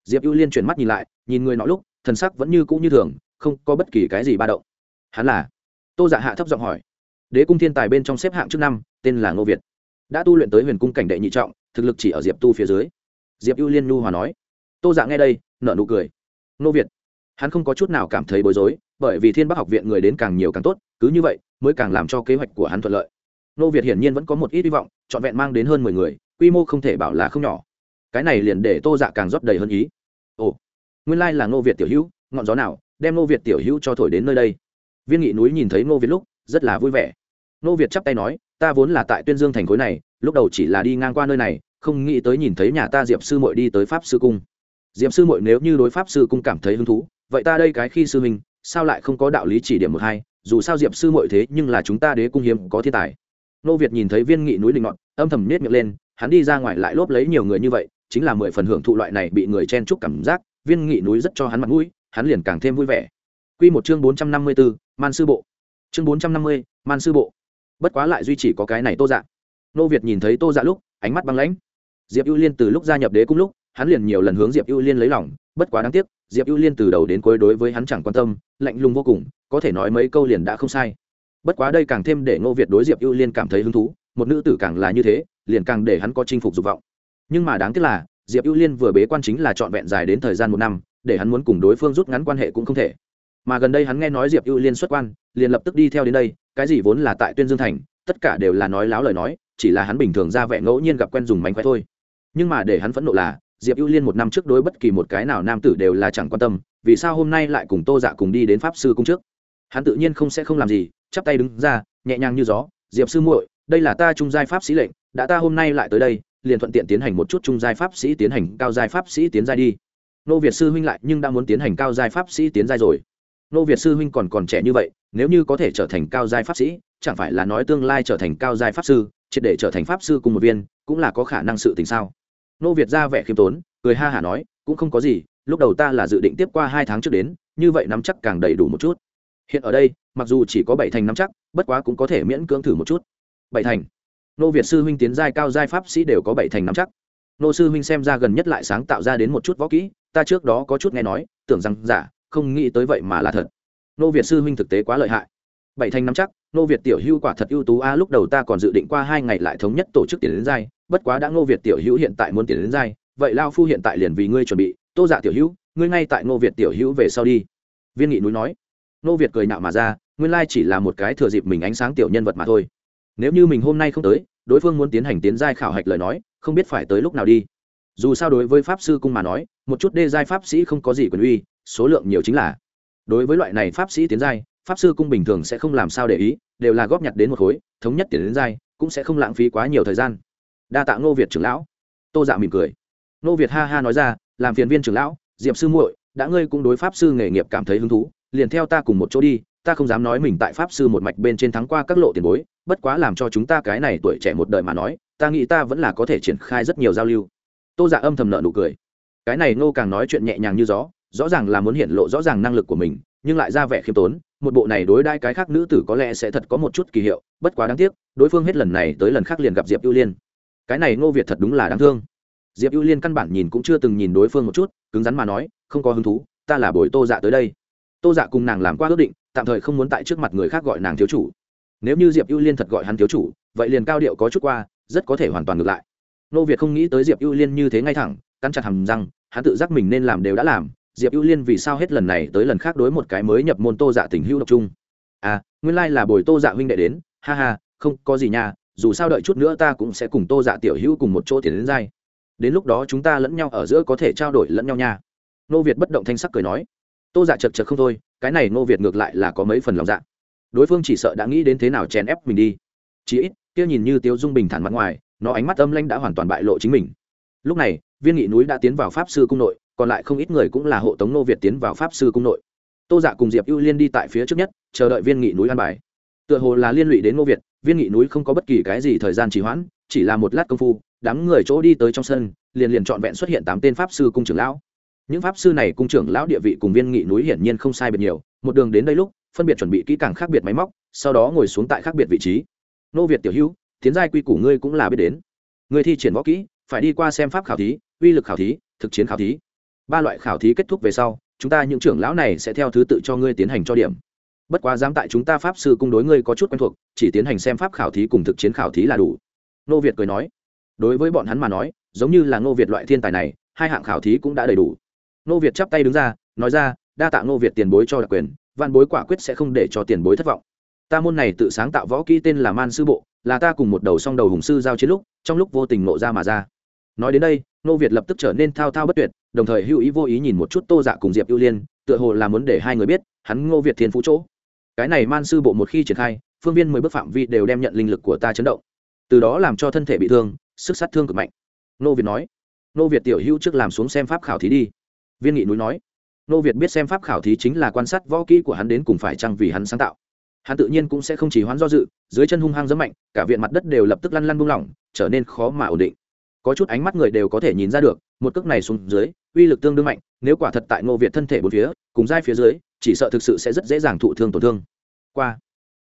Speaker 1: Diệp ưu liên chuyển mắt nhìn lại, nhìn người nọ lúc, thần sắc vẫn như cũ như thường, không có bất kỳ cái gì ba động. Hắn là? Tô dạ hạ thấp giọng hỏi. Đế cung thiên tài bên trong xếp hạng trước năm, tên là ngô việt. Đã tu luyện tới huyền cung cảnh đệ nhị trọng, thực lực chỉ ở diệp tu phía dưới. Diệp ưu liên nu hòa nói. Tô dạ nghe đây nợ nụ cười. Ngô việt. Hắn không có chút nào cảm thấy bối rối bởi vì thiên bắc học viện người đến càng nhiều càng tốt, cứ như vậy mới càng làm cho kế hoạch của hắn thuận lợi. Nô việt hiển nhiên vẫn có một ít hy vọng, trọn vẹn mang đến hơn mười người, quy mô không thể bảo là không nhỏ. Cái này liền để tô dạ càng rót đầy hơn ý. Ồ, nguyên lai là ngô việt tiểu hữu, ngọn gió nào, đem ngô việt tiểu hữu cho thổi đến nơi đây. Viên nghị núi nhìn thấy ngô việt lúc, rất là vui vẻ. Ngô việt chắp tay nói, ta vốn là tại tuyên dương thành khối này, lúc đầu chỉ là đi ngang qua nơi này, không nghĩ tới nhìn thấy nhà ta diệp sư mội đi tới pháp sư cung. Diệp sư mội nếu như đối pháp sư cung cảm thấy hứng thú, vậy ta đây cái khi sư mình sao lại không có đạo lý chỉ điểm một hai dù sao diệp sư mội thế nhưng là chúng ta đế cung hiếm có thiên tài nô việt nhìn thấy viên nghị núi linh ngọn âm thầm nết miệng lên hắn đi ra ngoài lại lốp lấy nhiều người như vậy chính là mười phần hưởng thụ loại này bị người chen chúc cảm giác viên nghị núi rất cho hắn mặt mũi hắn liền càng thêm vui vẻ Quy một chương bốn trăm năm mươi 454, Man sư bộ. Chương bốn trăm năm mươi, Man sư bộ. Bất quá lại duy chỉ có cái này Tô Dạ. Nô Việt nhìn thấy Tô Dạ lúc, ánh mắt băng lãnh. Diệp Ưu Liên từ lúc gia nhập đế cung lúc, hắn liền nhiều lần hướng Diệp Ưu Liên lấy lòng, bất quá đáng tiếc, Diệp Ưu Liên từ đầu đến cuối đối với hắn chẳng quan tâm, lạnh lùng vô cùng, có thể nói mấy câu liền đã không sai. Bất quá đây càng thêm để Ngô Việt đối Diệp Ưu Liên cảm thấy hứng thú, một nữ tử càng là như thế, liền càng để hắn có chinh phục dục vọng. Nhưng mà đáng tiếc là diệp ưu liên vừa bế quan chính là trọn vẹn dài đến thời gian một năm để hắn muốn cùng đối phương rút ngắn quan hệ cũng không thể. Mà gần đây hắn nghe nói diệp ưu liên xuất quan liền lập tức đi theo đến đây cái gì vốn là tại tuyên dương thành tất cả đều là nói láo lời nói chỉ là hắn bình thường ra vẻ ngẫu nhiên gặp quen dùng mánh khóe thôi. Nhưng mà để hắn phẫn nộ là diệp ưu liên một năm trước đối bất kỳ một cái nào nam tử đều là chẳng quan tâm, vì sao hôm nay lại cùng tô dạ cùng đi đến pháp sư cung trước? Hắn tự nhiên không sẽ không làm gì, chắp tay đứng ra, nhẹ nhàng như gió, diệp sư muội, đây là ta trung giai pháp sĩ lệnh, đã ta hôm nay lại tới đây, liền thuận tiện tiến hành một chút trung giai pháp sĩ tiến hành, cao giai pháp sĩ tiến giai đi. Nô việt sư huynh lại nhưng đã muốn tiến hành cao giai pháp sĩ tiến giai rồi. Nô việt sư huynh còn còn trẻ như vậy, nếu như có thể trở thành cao giai pháp sĩ, chẳng phải là nói tương lai trở thành cao giai pháp sư, triệt để trở thành pháp sư cùng một viên, cũng là có khả năng sự tình sao? Nô việt ra vẻ khiêm tốn, cười ha hả nói, cũng không có gì, lúc đầu ta là dự định tiếp qua hai tháng trước đến, như vậy nắm chắc càng đầy đủ một chút. Hiện ở đây, mặc dù chỉ có bảy thành nắm chắc, bất quá cũng có thể miễn cưỡng thử một chút. Bảy thành. Nô việt sư huynh tiến giai cao giai pháp sĩ đều có bảy thành nắm chắc. Nô sư huynh xem ra gần nhất lại sáng tạo ra đến một chút võ kỹ, ta trước đó có chút nghe nói, tưởng rằng giả, không nghĩ tới vậy mà là thật. Nô việt sư huynh thực tế quá lợi hại. Bảy thành nắm chắc nô việt tiểu hữu quả thật ưu tú a, lúc đầu ta còn dự định qua hai ngày lại thống nhất tổ chức tiền đến giai, bất quá đã nô việt tiểu hữu hiện tại muốn tiền đến giai, vậy lao phu hiện tại liền vì ngươi chuẩn bị. Tô dạ tiểu hữu, ngươi ngay tại nô việt tiểu hữu về sau đi. Viên nghị núi nói. Nô việt cười nạo mà ra, nguyên lai chỉ là một cái thừa dịp mình ánh sáng tiểu nhân vật mà thôi. Nếu như mình hôm nay không tới, đối phương muốn tiến hành tiến giai khảo hạch lời nói, không biết phải tới lúc nào đi. Dù sao đối với pháp sư cung mà nói, một chút đê giai pháp sĩ không có gì quyền uy, số lượng nhiều chính là. Đối với loại này pháp sĩ tiến giai pháp sư cung bình thường sẽ không làm sao để ý đều là góp nhặt đến một khối thống nhất tiền đến dai, cũng sẽ không lãng phí quá nhiều thời gian. Đa tạ ngô việt trưởng lão. Tô dạ mỉm cười. Ngô việt ha ha nói ra làm phiền viên trưởng lão diệp sư muội đã ngươi cũng đối pháp sư nghề nghiệp cảm thấy hứng thú liền theo ta cùng một chỗ đi ta không dám nói mình tại pháp sư một mạch bên trên thắng qua các lộ tiền bối bất quá làm cho chúng ta cái này tuổi trẻ một đời mà nói ta nghĩ ta vẫn là có thể triển khai rất nhiều giao lưu. Tô dạ âm thầm nợ nụ cười. Cái này ngô càng nói chuyện nhẹ nhàng như gió rõ ràng là muốn hiện lộ rõ ràng năng lực của mình nhưng lại ra vẻ khiêm tốn một bộ này đối đãi cái khác nữ tử có lẽ sẽ thật có một chút kỳ hiệu, bất quá đáng tiếc, đối phương hết lần này tới lần khác liền gặp diệp ưu liên. Cái này ngô việt thật đúng là đáng thương. Diệp ưu liên căn bản nhìn cũng chưa từng nhìn đối phương một chút, cứng rắn mà nói, không có hứng thú, ta là bồi tô dạ tới đây. Tô dạ cùng nàng làm qua ước định, tạm thời không muốn tại trước mặt người khác gọi nàng thiếu chủ. Nếu như diệp ưu liên thật gọi hắn thiếu chủ, vậy liền cao điệu có chút qua, rất có thể hoàn toàn ngược lại. Nô việt không nghĩ tới diệp ưu liên như thế ngay thẳng, cắn chặt hầm răng, hắn tự giác mình nên làm đều đã làm diệp ưu liên vì sao hết lần này tới lần khác đối một cái mới nhập môn tô dạ tình hữu độc trung à nguyên lai、like、là bồi tô dạ huynh đệ đến, ha ha, không, có gì nha, dù sao đợi chút nữa ta cũng sẽ cùng tô dạ tiểu hữu cùng một chỗ tiền đến dai đến lúc đó chúng ta lẫn nhau ở giữa có thể trao đổi lẫn nhau nha. Nô việt bất động thanh sắc cười nói. Tô dạ chật chật không thôi, cái này nô việt ngược lại là có mấy phần lòng dạ. Đối phương chỉ sợ đã nghĩ đến thế nào chèn ép mình đi. Chí ít, kia nhìn như tiêu dung bình thản mặt ngoài, nó ánh mắt âm lanh đã hoàn toàn bại lộ chính mình. Lúc này, viên nghị núi đã tiến vào pháp sư cung nội còn lại không ít người cũng là hộ tống nô việt tiến vào pháp sư cung nội. Tô dạ cùng diệp ưu liên đi tại phía trước nhất, chờ đợi viên nghị núi an bài. Tựa hồ là liên lụy đến nô việt, viên nghị núi không có bất kỳ cái gì thời gian trì hoãn, chỉ là một lát công phu, đám người chỗ đi tới trong sân, liền liền trọn vẹn xuất hiện tám tên pháp sư cung trưởng lão. Những pháp sư này cung trưởng lão địa vị cùng viên nghị núi hiển nhiên không sai biệt nhiều, một đường đến đây lúc, phân biệt chuẩn bị kỹ càng khác biệt máy móc, sau đó ngồi xuống tại khác biệt vị trí. Nô việt tiểu hữu, tiến giai quy củ ngươi cũng là biết đến. Người thi triển võ kỹ, phải đi qua xem pháp khảo thí, uy lực khảo thí, thực chiến khảo thí ba loại khảo thí kết thúc về sau, chúng ta những trưởng lão này sẽ theo thứ tự cho ngươi tiến hành cho điểm. Bất quá dám tại chúng ta pháp sư cung đối ngươi có chút quen thuộc, chỉ tiến hành xem pháp khảo thí cùng thực chiến khảo thí là đủ. Nô việt cười nói. Đối với bọn hắn mà nói, giống như là nô việt loại thiên tài này, hai hạng khảo thí cũng đã đầy đủ. Nô việt chắp tay đứng ra, nói ra, đa tạ nô việt tiền bối cho đặc quyền văn bối quả quyết sẽ không để cho tiền bối thất vọng. Ta môn này tự sáng tạo võ kỹ tên là man sư bộ, là ta cùng một đầu song đầu hùng sư giao chiến lúc, trong lúc vô tình nộ ra mà ra. Nói đến đây, nô việt lập tức trở nên thao thao bất tuyệt đồng thời hữu ý vô ý nhìn một chút tô dạ cùng diệp ưu liên, tựa hồ là muốn để hai người biết, hắn ngô việt thiên phú chỗ. Cái này man sư bộ một khi triển khai, phương viên mười bước phạm vi đều đem nhận linh lực của ta chấn động. Từ đó làm cho thân thể bị thương, sức sát thương cực mạnh. Nô việt nói. Nô việt tiểu hữu trước làm xuống xem pháp khảo thí đi. Viên nghị núi nói. Nô việt biết xem pháp khảo thí chính là quan sát võ kỹ của hắn đến cùng phải chăng vì hắn sáng tạo. Hắn tự nhiên cũng sẽ không chỉ hoán do dự, dưới chân hung hăng rất mạnh, cả viện mặt đất đều lập tức lăn lăn buông lỏng, trở nên khó mà ổn định có chút ánh mắt người đều có thể nhìn ra được, một cước này xuống dưới, uy lực tương đương mạnh, nếu quả thật tại ngô việt thân thể bốn phía, cùng dai phía dưới, chỉ sợ thực sự sẽ rất dễ dàng thụ thương tổn thương. Qua,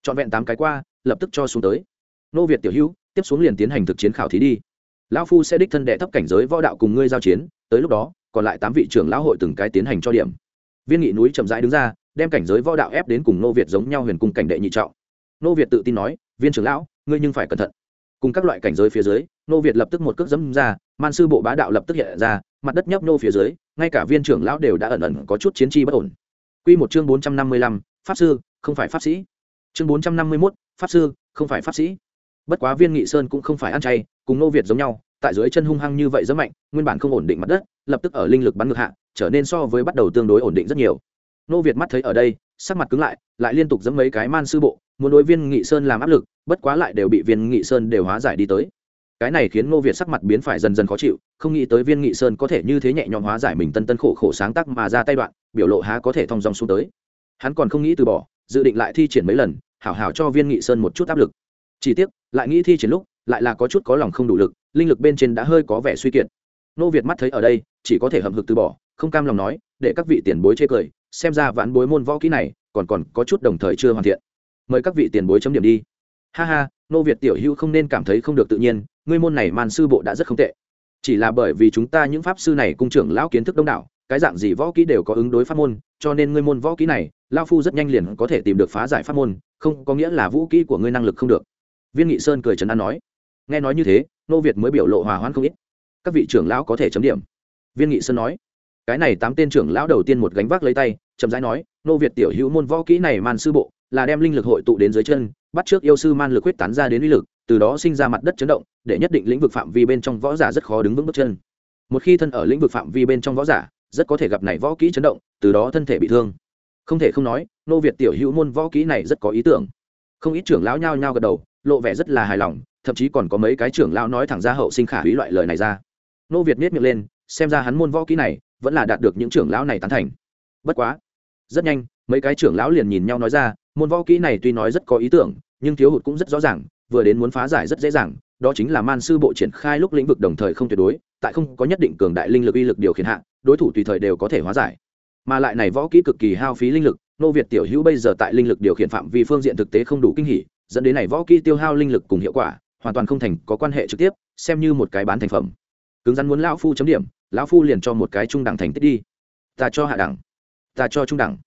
Speaker 1: trọn vẹn tám cái qua, lập tức cho xuống tới. Ngô việt tiểu hữu, tiếp xuống liền tiến hành thực chiến khảo thí đi. Lão phu sẽ đích thân đệ thấp cảnh giới võ đạo cùng ngươi giao chiến, tới lúc đó, còn lại tám vị trưởng lão hội từng cái tiến hành cho điểm. Viên nghị núi chậm rãi đứng ra, đem cảnh giới võ đạo ép đến cùng nô việt giống nhau huyền cung cảnh đệ nhị trọng. Nô việt tự tin nói, viên trưởng lão, ngươi nhưng phải cẩn thận cùng các loại cảnh giới phía dưới, nô việt lập tức một cước dẫm ra, man sư bộ bá đạo lập tức hiện ra, mặt đất nhấp nô phía dưới, ngay cả viên trưởng lão đều đã ẩn ẩn có chút chiến tri bất ổn. Q một chương bốn trăm năm mươi lăm, pháp sư, không phải pháp sĩ. Chương bốn trăm năm mươi mốt, pháp sư, không phải pháp sĩ. Bất quá viên nghị sơn cũng không phải ăn chay, cùng nô việt giống nhau, tại dưới chân hung hăng như vậy rất mạnh, nguyên bản không ổn định mặt đất, lập tức ở linh lực bắn ngược hạ, trở nên so với bắt đầu tương đối ổn định rất nhiều. Nô việt mắt thấy ở đây, sắc mặt cứng lại lại liên tục dẫm mấy cái man sư bộ, muốn đối viên nghị sơn làm áp lực bất quá lại đều bị viên nghị sơn đều hóa giải đi tới. Cái này khiến nô việt sắc mặt biến phải dần dần khó chịu, không nghĩ tới viên nghị sơn có thể như thế nhẹ nhõm hóa giải mình tân tân khổ khổ sáng tác mà ra tay đoạn, biểu lộ há có thể thong dong xuống tới. Hắn còn không nghĩ từ bỏ, dự định lại thi triển mấy lần, hảo hảo cho viên nghị sơn một chút áp lực. Chỉ tiếc, lại nghĩ thi triển lúc, lại là có chút có lòng không đủ lực, linh lực bên trên đã hơi có vẻ suy kiệt. Nô việt mắt thấy ở đây, chỉ có thể hậm hực từ bỏ, không cam lòng nói, để các vị tiền bối chê cười, xem ra vãn bối môn võ kỹ này, còn còn có chút đồng thời chưa hoàn thiện. Mời các vị tiền bối chấm điểm đi ha ha nô việt tiểu hữu không nên cảm thấy không được tự nhiên, ngươi môn này màn sư bộ đã rất không tệ. Chỉ là bởi vì chúng ta những pháp sư này cung trưởng lão kiến thức đông đảo, cái dạng gì võ kỹ đều có ứng đối pháp môn, cho nên ngươi môn võ kỹ này lao phu rất nhanh liền có thể tìm được phá giải pháp môn, không có nghĩa là vũ kỹ của ngươi năng lực không được. Viên nghị sơn cười trấn an nói. Nghe nói như thế nô việt mới biểu lộ hòa hoãn không ít. Các vị trưởng lão có thể chấm điểm. Viên nghị sơn nói. Cái này tám tên trưởng lão đầu tiên một gánh vác lấy tay, chậm rãi nói nô việt tiểu hữu môn võ kỹ này màn sư bộ, là đem linh lực hội tụ đến dưới chân bắt trước yêu sư man lực quyết tán ra đến uy lực, từ đó sinh ra mặt đất chấn động, để nhất định lĩnh vực phạm vi bên trong võ giả rất khó đứng vững bước chân. Một khi thân ở lĩnh vực phạm vi bên trong võ giả, rất có thể gặp này võ kỹ chấn động, từ đó thân thể bị thương. Không thể không nói, nô việt tiểu hữu môn võ kỹ này rất có ý tưởng. Không ít trưởng lão nhao nhao gật đầu, lộ vẻ rất là hài lòng, thậm chí còn có mấy cái trưởng lão nói thẳng ra hậu sinh khả hủy loại lời này ra. Nô việt miết miệng lên, xem ra hắn môn võ kỹ này vẫn là đạt được những trưởng lão này tán thành. Bất quá, rất nhanh, mấy cái trưởng lão liền nhìn nhau nói ra môn võ kỹ này tuy nói rất có ý tưởng, nhưng thiếu hụt cũng rất rõ ràng, vừa đến muốn phá giải rất dễ dàng, đó chính là man sư bộ triển khai lúc lĩnh vực đồng thời không tuyệt đối, tại không có nhất định cường đại linh lực uy lực điều khiển hạ, đối thủ tùy thời đều có thể hóa giải. Mà lại này võ kỹ cực kỳ hao phí linh lực, nô việt tiểu hữu bây giờ tại linh lực điều khiển phạm vi phương diện thực tế không đủ kinh hỉ, dẫn đến này võ kỹ tiêu hao linh lực cùng hiệu quả, hoàn toàn không thành có quan hệ trực tiếp, xem như một cái bán thành phẩm. Cứng rắn muốn lão phu chấm điểm, lão phu liền cho một cái trung đẳng thành tích đi. Ta cho hạ đẳng, ta cho trung đẳng.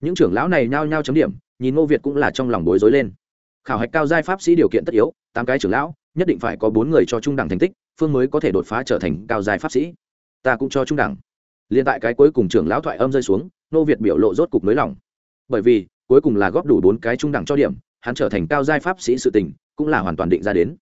Speaker 1: Những trưởng lão này nhao nhao chấm điểm nhìn ngô việt cũng là trong lòng bối rối lên. Khảo hạch cao giai pháp sĩ điều kiện tất yếu, tám cái trưởng lão, nhất định phải có bốn người cho trung đẳng thành tích, phương mới có thể đột phá trở thành cao giai pháp sĩ. Ta cũng cho trung đẳng. Liên tại cái cuối cùng trưởng lão thoại âm rơi xuống, ngô việt biểu lộ rốt cục nới lỏng. Bởi vì, cuối cùng là góp đủ bốn cái trung đẳng cho điểm, hắn trở thành cao giai pháp sĩ sự tình, cũng là hoàn toàn định ra đến.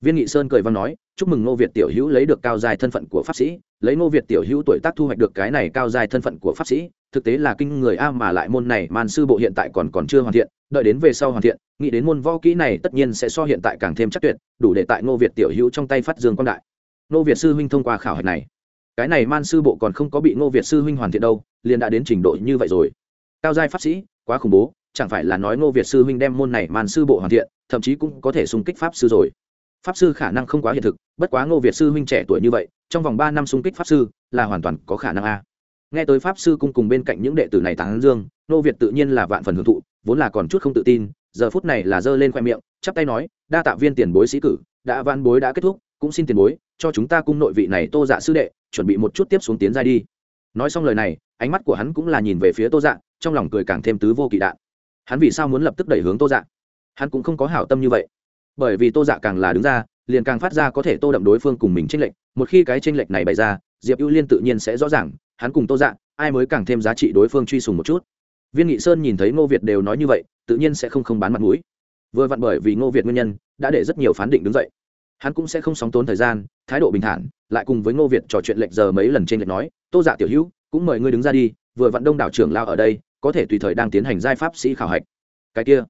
Speaker 1: Viên nghị sơn cười văn nói, chúc mừng ngô việt tiểu hữu lấy được cao giai thân phận của pháp sĩ, lấy ngô việt tiểu hữu tuổi tác thu hoạch được cái này cao giai thân phận của pháp sĩ thực tế là kinh người a mà lại môn này man sư bộ hiện tại còn còn chưa hoàn thiện, đợi đến về sau hoàn thiện, nghĩ đến môn võ kỹ này tất nhiên sẽ so hiện tại càng thêm chắc tuyệt, đủ để tại ngô việt tiểu hữu trong tay phát dương quang đại. Ngô việt sư huynh thông qua khảo hạch này, cái này man sư bộ còn không có bị ngô việt sư huynh hoàn thiện đâu, liền đã đến trình độ như vậy rồi. Cao giai pháp sĩ, quá khủng bố, chẳng phải là nói ngô việt sư huynh đem môn này man sư bộ hoàn thiện, thậm chí cũng có thể xung kích pháp sư rồi. Pháp sư khả năng không quá hiện thực, bất quá ngô việt sư huynh trẻ tuổi như vậy, trong vòng ba năm xung kích pháp sư là hoàn toàn có khả năng a nghe tới pháp sư cung cùng bên cạnh những đệ tử này tán dương, Nô việt tự nhiên là vạn phần hưởng thụ, vốn là còn chút không tự tin, giờ phút này là giơ lên khoe miệng, chắp tay nói, đa tạ viên tiền bối sĩ cử, đã van bối đã kết thúc, cũng xin tiền bối, cho chúng ta cung nội vị này tô dạ sư đệ, chuẩn bị một chút tiếp xuống tiến ra đi. Nói xong lời này, ánh mắt của hắn cũng là nhìn về phía tô dạ trong lòng cười càng thêm tứ vô kỵ đạn. Hắn vì sao muốn lập tức đẩy hướng tô dạ? Hắn cũng không có hảo tâm như vậy. Bởi vì tô dạ càng là đứng ra, liền càng phát ra có thể tô đậm đối phương cùng mình tranh lệch, một khi cái tranh lệch này bày ra, diệp ưu liên tự nhiên sẽ rõ ràng hắn cùng tô dạ ai mới càng thêm giá trị đối phương truy sùng một chút. Viên nghị sơn nhìn thấy ngô việt đều nói như vậy, tự nhiên sẽ không không bán mặt mũi. Vừa vặn bởi vì ngô việt nguyên nhân, đã để rất nhiều phán định đứng dậy. Hắn cũng sẽ không sóng tốn thời gian, thái độ bình thản, lại cùng với ngô việt trò chuyện lệch giờ mấy lần trên lệch nói, tô dạ tiểu hữu, cũng mời ngươi đứng ra đi, vừa vặn đông đảo trưởng lao ở đây, có thể tùy thời đang tiến hành giai pháp sĩ khảo hạch. Cái kia,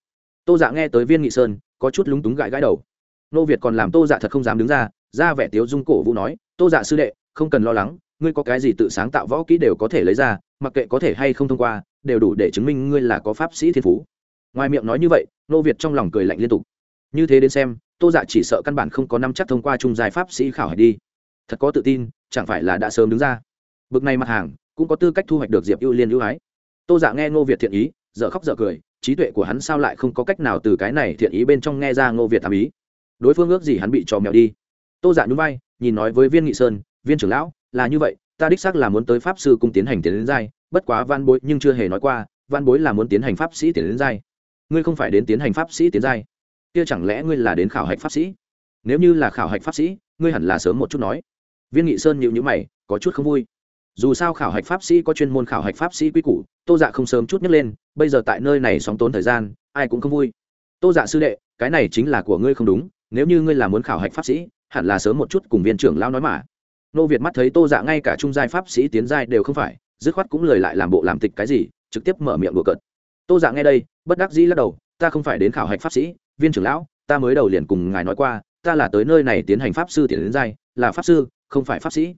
Speaker 1: tô dạ nghe tới viên nghị sơn, có chút lúng túng gãi gãi đầu. Ngô việt còn làm tô dạ thật không dám đứng ra ra vẻ tiếu dung cổ vũ nói, tô dạ sư đệ, không cần lo lắng ngươi có cái gì tự sáng tạo võ kỹ đều có thể lấy ra, mặc kệ có thể hay không thông qua, đều đủ để chứng minh ngươi là có pháp sĩ thiên phú. Ngoài miệng nói như vậy, nô việt trong lòng cười lạnh liên tục. Như thế đến xem, tô dạ chỉ sợ căn bản không có năm chắc thông qua trung giải pháp sĩ khảo hạch đi. Thật có tự tin, chẳng phải là đã sớm đứng ra. Bực này mặt hàng, cũng có tư cách thu hoạch được diệp ưu liên ưu ái. Tô dạ nghe ngô việt thiện ý dợ khóc dợ cười, trí tuệ của hắn sao lại không có cách nào từ cái này thiện ý bên trong nghe ra ngô việt thảm ý. Đối phương ước gì hắn bị trò mèo đi. Tô dạ nhún vai, nhìn nói với viên nghị sơn, viên trưởng lão là như vậy, ta đích xác là muốn tới pháp sư cung tiến hành tiến đến giai, bất quá van bối nhưng chưa hề nói qua van bối là muốn tiến hành pháp sĩ tiến đến giai. Ngươi không phải đến tiến hành pháp sĩ tiến giai. Kia chẳng lẽ ngươi là đến khảo hạch pháp sĩ? Nếu như là khảo hạch pháp sĩ, ngươi hẳn là sớm một chút nói. Viên nghị sơn nhịu nhữ mày, có chút không vui. Dù sao khảo hạch pháp sĩ có chuyên môn khảo hạch pháp sĩ quy củ, tô dạ không sớm chút nhấc lên, bây giờ tại nơi này sóng tốn thời gian, ai cũng không vui. Tô dạ sư đệ, cái này chính là của ngươi không đúng, nếu như ngươi là muốn khảo hạch pháp sĩ, hẳn là sớm một chút cùng viên trưởng lao nói mà nô việt mắt thấy tô dạ ngay cả trung giai pháp sĩ tiến giai đều không phải dứt khoát cũng lời lại làm bộ làm tịch cái gì trực tiếp mở miệng đùa cợt. Tô dạ nghe đây bất đắc dĩ lắc đầu ta không phải đến khảo hạch pháp sĩ viên trưởng lão ta mới đầu liền cùng ngài nói qua ta là tới nơi này tiến hành pháp sư tiến đến giai là pháp sư không phải pháp sĩ.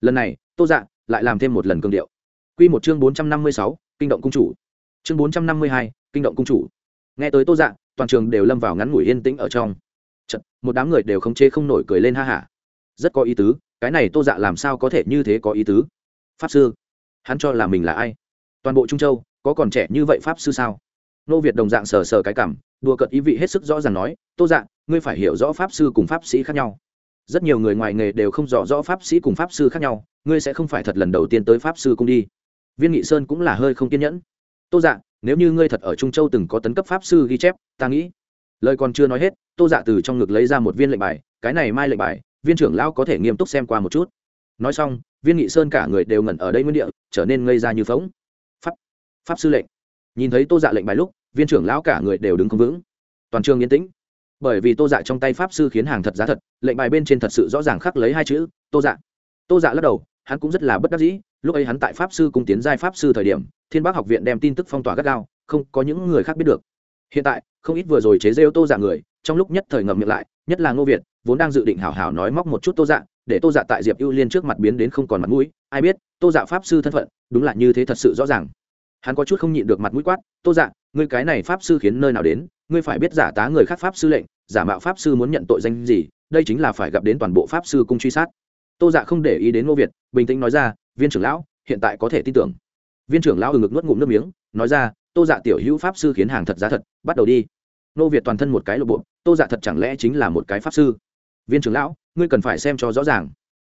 Speaker 1: Lần này tô dạ lại làm thêm một lần cương điệu. Q một chương bốn trăm năm mươi sáu kinh động cung chủ. Chương bốn trăm năm mươi hai kinh động cung chủ. Nghe tới tô dạ toàn trường đều lâm vào ngắn ngủi yên tĩnh ở trong. Chật, một đám người đều không chê không nổi cười lên ha hả rất có ý tứ, cái này tô dạ làm sao có thể như thế có ý tứ? Pháp sư, hắn cho là mình là ai? Toàn bộ trung châu, có còn trẻ như vậy pháp sư sao? Nô việt đồng dạng sờ sờ cái cảm, đùa cợt ý vị hết sức rõ ràng nói, tô dạ ngươi phải hiểu rõ pháp sư cùng pháp sĩ khác nhau. Rất nhiều người ngoài nghề đều không rõ rõ pháp sĩ cùng pháp sư khác nhau, ngươi sẽ không phải thật lần đầu tiên tới pháp sư cung đi. Viên nghị sơn cũng là hơi không kiên nhẫn. Tô dạ nếu như ngươi thật ở trung châu từng có tấn cấp pháp sư ghi chép, ta nghĩ lời còn chưa nói hết, tô dạ từ trong ngực lấy ra một viên lệnh bài, cái này mai lệnh bài viên trưởng lão có thể nghiêm túc xem qua một chút. Nói xong, viên nghị sơn cả người đều ngẩn ở đây nguyên địa, trở nên ngây ra như phóng pháp pháp sư lệnh. Nhìn thấy tô dạ lệnh bài lúc, viên trưởng lão cả người đều đứng không vững. Toàn trường yên tĩnh. Bởi vì tô dạ trong tay pháp sư khiến hàng thật giá thật, lệnh bài bên trên thật sự rõ ràng khắc lấy hai chữ, tô dạ. Tô dạ lắc đầu, hắn cũng rất là bất đắc dĩ, lúc ấy hắn tại pháp sư cung tiến giai pháp sư thời điểm, thiên bác học viện đem tin tức phong tỏa gắt gao, không có những người khác biết được. Hiện tại, không ít vừa rồi chế rêu tô dạ người, trong lúc nhất thời ngậm miệng lại nhất là ngô việt, vốn đang dự định hảo hảo nói móc một chút tô dạ để tô dạ tại diệp ưu liên trước mặt biến đến không còn mặt mũi. Ai biết, tô dạ pháp sư thân phận, đúng là như thế thật sự rõ ràng. Hắn có chút không nhịn được mặt mũi quát, tô dạ ngươi cái này pháp sư khiến nơi nào đến? Ngươi phải biết giả tá người khác pháp sư lệnh, giả mạo pháp sư muốn nhận tội danh gì, đây chính là phải gặp đến toàn bộ pháp sư cung truy sát. Tô dạ không để ý đến ngô việt, bình tĩnh nói ra, viên trưởng lão, hiện tại có thể tin tưởng. Viên trưởng lão ừ ngực nuốt ngụm nước miếng, nói ra, tô dạ tiểu hữu pháp sư khiến hàng thật giá thật, bắt đầu đi. Nô việt toàn thân một cái lộ bộ, tô dạ thật chẳng lẽ chính là một cái pháp sư? Viên trưởng lão, ngươi cần phải xem cho rõ ràng.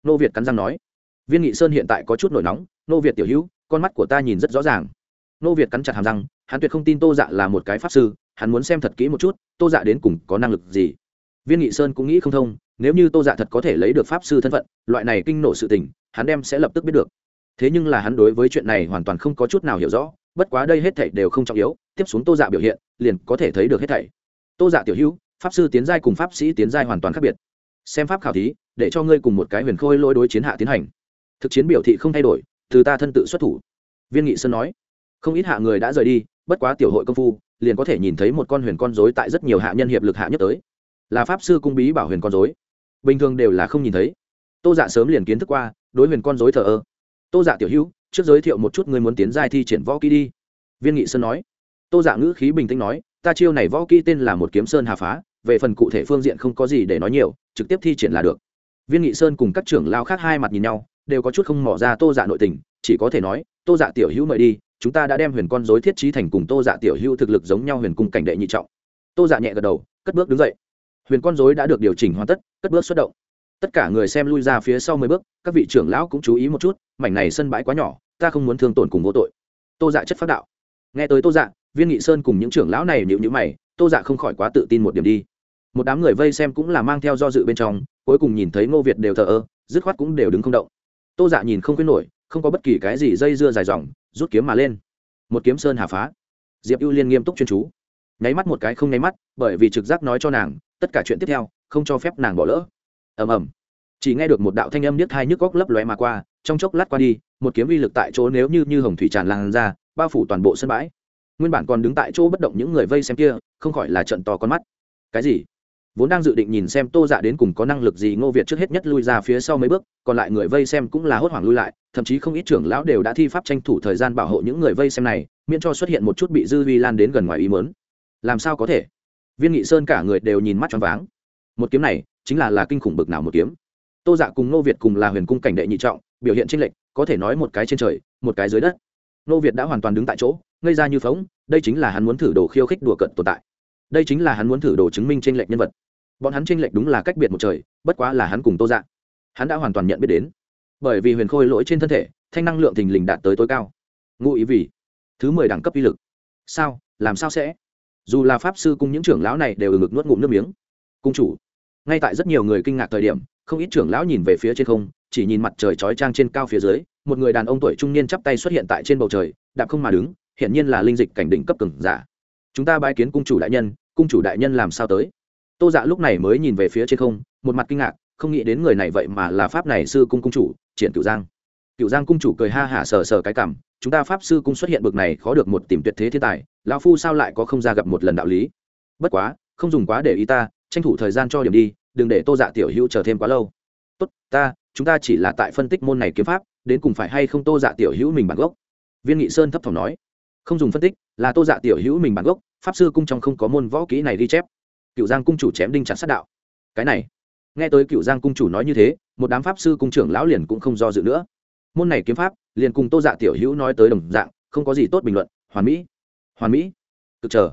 Speaker 1: Nô việt cắn răng nói. Viên nghị sơn hiện tại có chút nổi nóng, Nô việt tiểu hữu, con mắt của ta nhìn rất rõ ràng. Nô việt cắn chặt hàm răng, hắn tuyệt không tin tô dạ là một cái pháp sư, hắn muốn xem thật kỹ một chút, tô dạ đến cùng có năng lực gì? Viên nghị sơn cũng nghĩ không thông, nếu như tô dạ thật có thể lấy được pháp sư thân phận, loại này kinh nổ sự tình, hắn đem sẽ lập tức biết được. Thế nhưng là hắn đối với chuyện này hoàn toàn không có chút nào hiểu rõ bất quá đây hết thảy đều không trọng yếu, tiếp xuống tô dạ biểu hiện, liền có thể thấy được hết thảy. Tô dạ tiểu hữu, pháp sư tiến giai cùng pháp sĩ tiến giai hoàn toàn khác biệt. Xem pháp khảo thí, để cho ngươi cùng một cái huyền khôi lôi đối chiến hạ tiến hành. Thực chiến biểu thị không thay đổi, từ ta thân tự xuất thủ. Viên nghị sơn nói. Không ít hạ người đã rời đi, bất quá tiểu hội công phu, liền có thể nhìn thấy một con huyền con dối tại rất nhiều hạ nhân hiệp lực hạ nhất tới. Là pháp sư cung bí bảo huyền con dối bình thường đều là không nhìn thấy. Tô dạ sớm liền kiến thức qua, đối huyền con dối thờ ơ. Tô dạ tiểu hữu trước giới thiệu một chút người muốn tiến giai thi triển võ kỹ đi. Viên nghị sơn nói. Tô dạ ngữ khí bình tĩnh nói, ta chiêu này võ kỹ tên là một kiếm sơn hà phá, về phần cụ thể phương diện không có gì để nói nhiều, trực tiếp thi triển là được. Viên nghị sơn cùng các trưởng lao khác hai mặt nhìn nhau, đều có chút không mỏ ra tô dạ nội tình, chỉ có thể nói, tô dạ tiểu hữu mời đi, chúng ta đã đem huyền con dối thiết trí thành cùng tô dạ tiểu hữu thực lực giống nhau huyền cung cảnh đệ nhị trọng. Tô dạ nhẹ gật đầu, cất bước đứng dậy. Huyền con dối đã được điều chỉnh hoàn tất, cất bước xuất động tất cả người xem lui ra phía sau mười bước, các vị trưởng lão cũng chú ý một chút, mảnh này sân bãi quá nhỏ, ta không muốn thương tổn cùng vô tội. Tô dạ chất phát đạo. Nghe tới tô dạ viên nghị sơn cùng những trưởng lão này nhịu nhữ mày, tô dạ không khỏi quá tự tin một điểm đi. Một đám người vây xem cũng là mang theo do dự bên trong, cuối cùng nhìn thấy ngô việt đều thờ ơ, dứt khoát cũng đều đứng không động. Tô dạ nhìn không khuyên nổi, không có bất kỳ cái gì dây dưa dài dòng, rút kiếm mà lên. Một kiếm sơn hà phá. Diệp ưu liên nghiêm túc chuyên chú. Nháy mắt một cái không nháy mắt, bởi vì trực giác nói cho nàng, tất cả chuyện tiếp theo, không cho phép nàng bỏ lỡ ầm ầm. Chỉ nghe được một đạo thanh âm niết hai nhức góc lấp lóe mà qua, trong chốc lát qua đi, một kiếm uy lực tại chỗ nếu như như hồng thủy tràn lan ra, bao phủ toàn bộ sân bãi. Nguyên bản còn đứng tại chỗ bất động những người vây xem kia, không khỏi là trận to con mắt. Cái gì? Vốn đang dự định nhìn xem tô dạ đến cùng có năng lực gì ngô việt trước hết nhất lui ra phía sau mấy bước, còn lại người vây xem cũng là hốt hoảng lui lại, thậm chí không ít trưởng lão đều đã thi pháp tranh thủ thời gian bảo hộ những người vây xem này, miễn cho xuất hiện một chút bị dư vi lan đến gần ngoài ý mớn làm sao có thể? Viên nghị sơn cả người đều nhìn mắt choáng váng. Một kiếm này chính là là kinh khủng bực nào một kiếm. Tô dạ cùng Nô việt cùng là huyền cung cảnh đệ nhị trọng, biểu hiện tranh lệch, có thể nói một cái trên trời, một cái dưới đất. Nô việt đã hoàn toàn đứng tại chỗ, ngây ra như phóng, đây chính là hắn muốn thử đồ khiêu khích đùa cận tồn tại. Đây chính là hắn muốn thử đồ chứng minh tranh lệch nhân vật. Bọn hắn tranh lệch đúng là cách biệt một trời, bất quá là hắn cùng tô dạ. Hắn đã hoàn toàn nhận biết đến. Bởi vì huyền khôi lỗi trên thân thể, thanh năng lượng thình lình đạt tới tối cao. Ngụ ý vì thứ mười đẳng cấp uy lực. Sao? Làm sao sẽ? Dù là pháp sư cùng những trưởng lão này đều ngực nuốt ngụm nước miếng. Cung chủ ngay tại rất nhiều người kinh ngạc thời điểm, không ít trưởng lão nhìn về phía trên không, chỉ nhìn mặt trời chói trang trên cao phía dưới, một người đàn ông tuổi trung niên chắp tay xuất hiện tại trên bầu trời, đạp không mà đứng, hiển nhiên là linh dịch cảnh đỉnh cấp cường giả. Chúng ta bái kiến cung chủ đại nhân, cung chủ đại nhân làm sao tới? Tô dạ lúc này mới nhìn về phía trên không, một mặt kinh ngạc, không nghĩ đến người này vậy mà là pháp này sư cung cung chủ, triển cửu giang. Cửu giang cung chủ cười ha hả sờ sờ cái cảm, chúng ta pháp sư cung xuất hiện bực này khó được một tìm tuyệt thế thiên tài, lão phu sao lại có không ra gặp một lần đạo lý? Bất quá, không dùng quá để ý ta tranh thủ thời gian cho điểm đi, đừng để tô dạ tiểu hữu chờ thêm quá lâu. Tốt, ta, chúng ta chỉ là tại phân tích môn này kiếm pháp, đến cùng phải hay không tô dạ tiểu hữu mình bản gốc? Viên nghị sơn thấp thỏm nói. Không dùng phân tích, là tô dạ tiểu hữu mình bản gốc, pháp sư cung trong không có môn võ kỹ này ghi chép. Cựu giang cung chủ chém đinh chặt sát đạo. Cái này, nghe tới cựu giang cung chủ nói như thế, một đám pháp sư cung trưởng lão liền cũng không do dự nữa. Môn này kiếm pháp, liền cùng tô dạ tiểu hữu nói tới đồng dạng, không có gì tốt bình luận, hoàn mỹ. Hoàn mỹ. Cực chờ.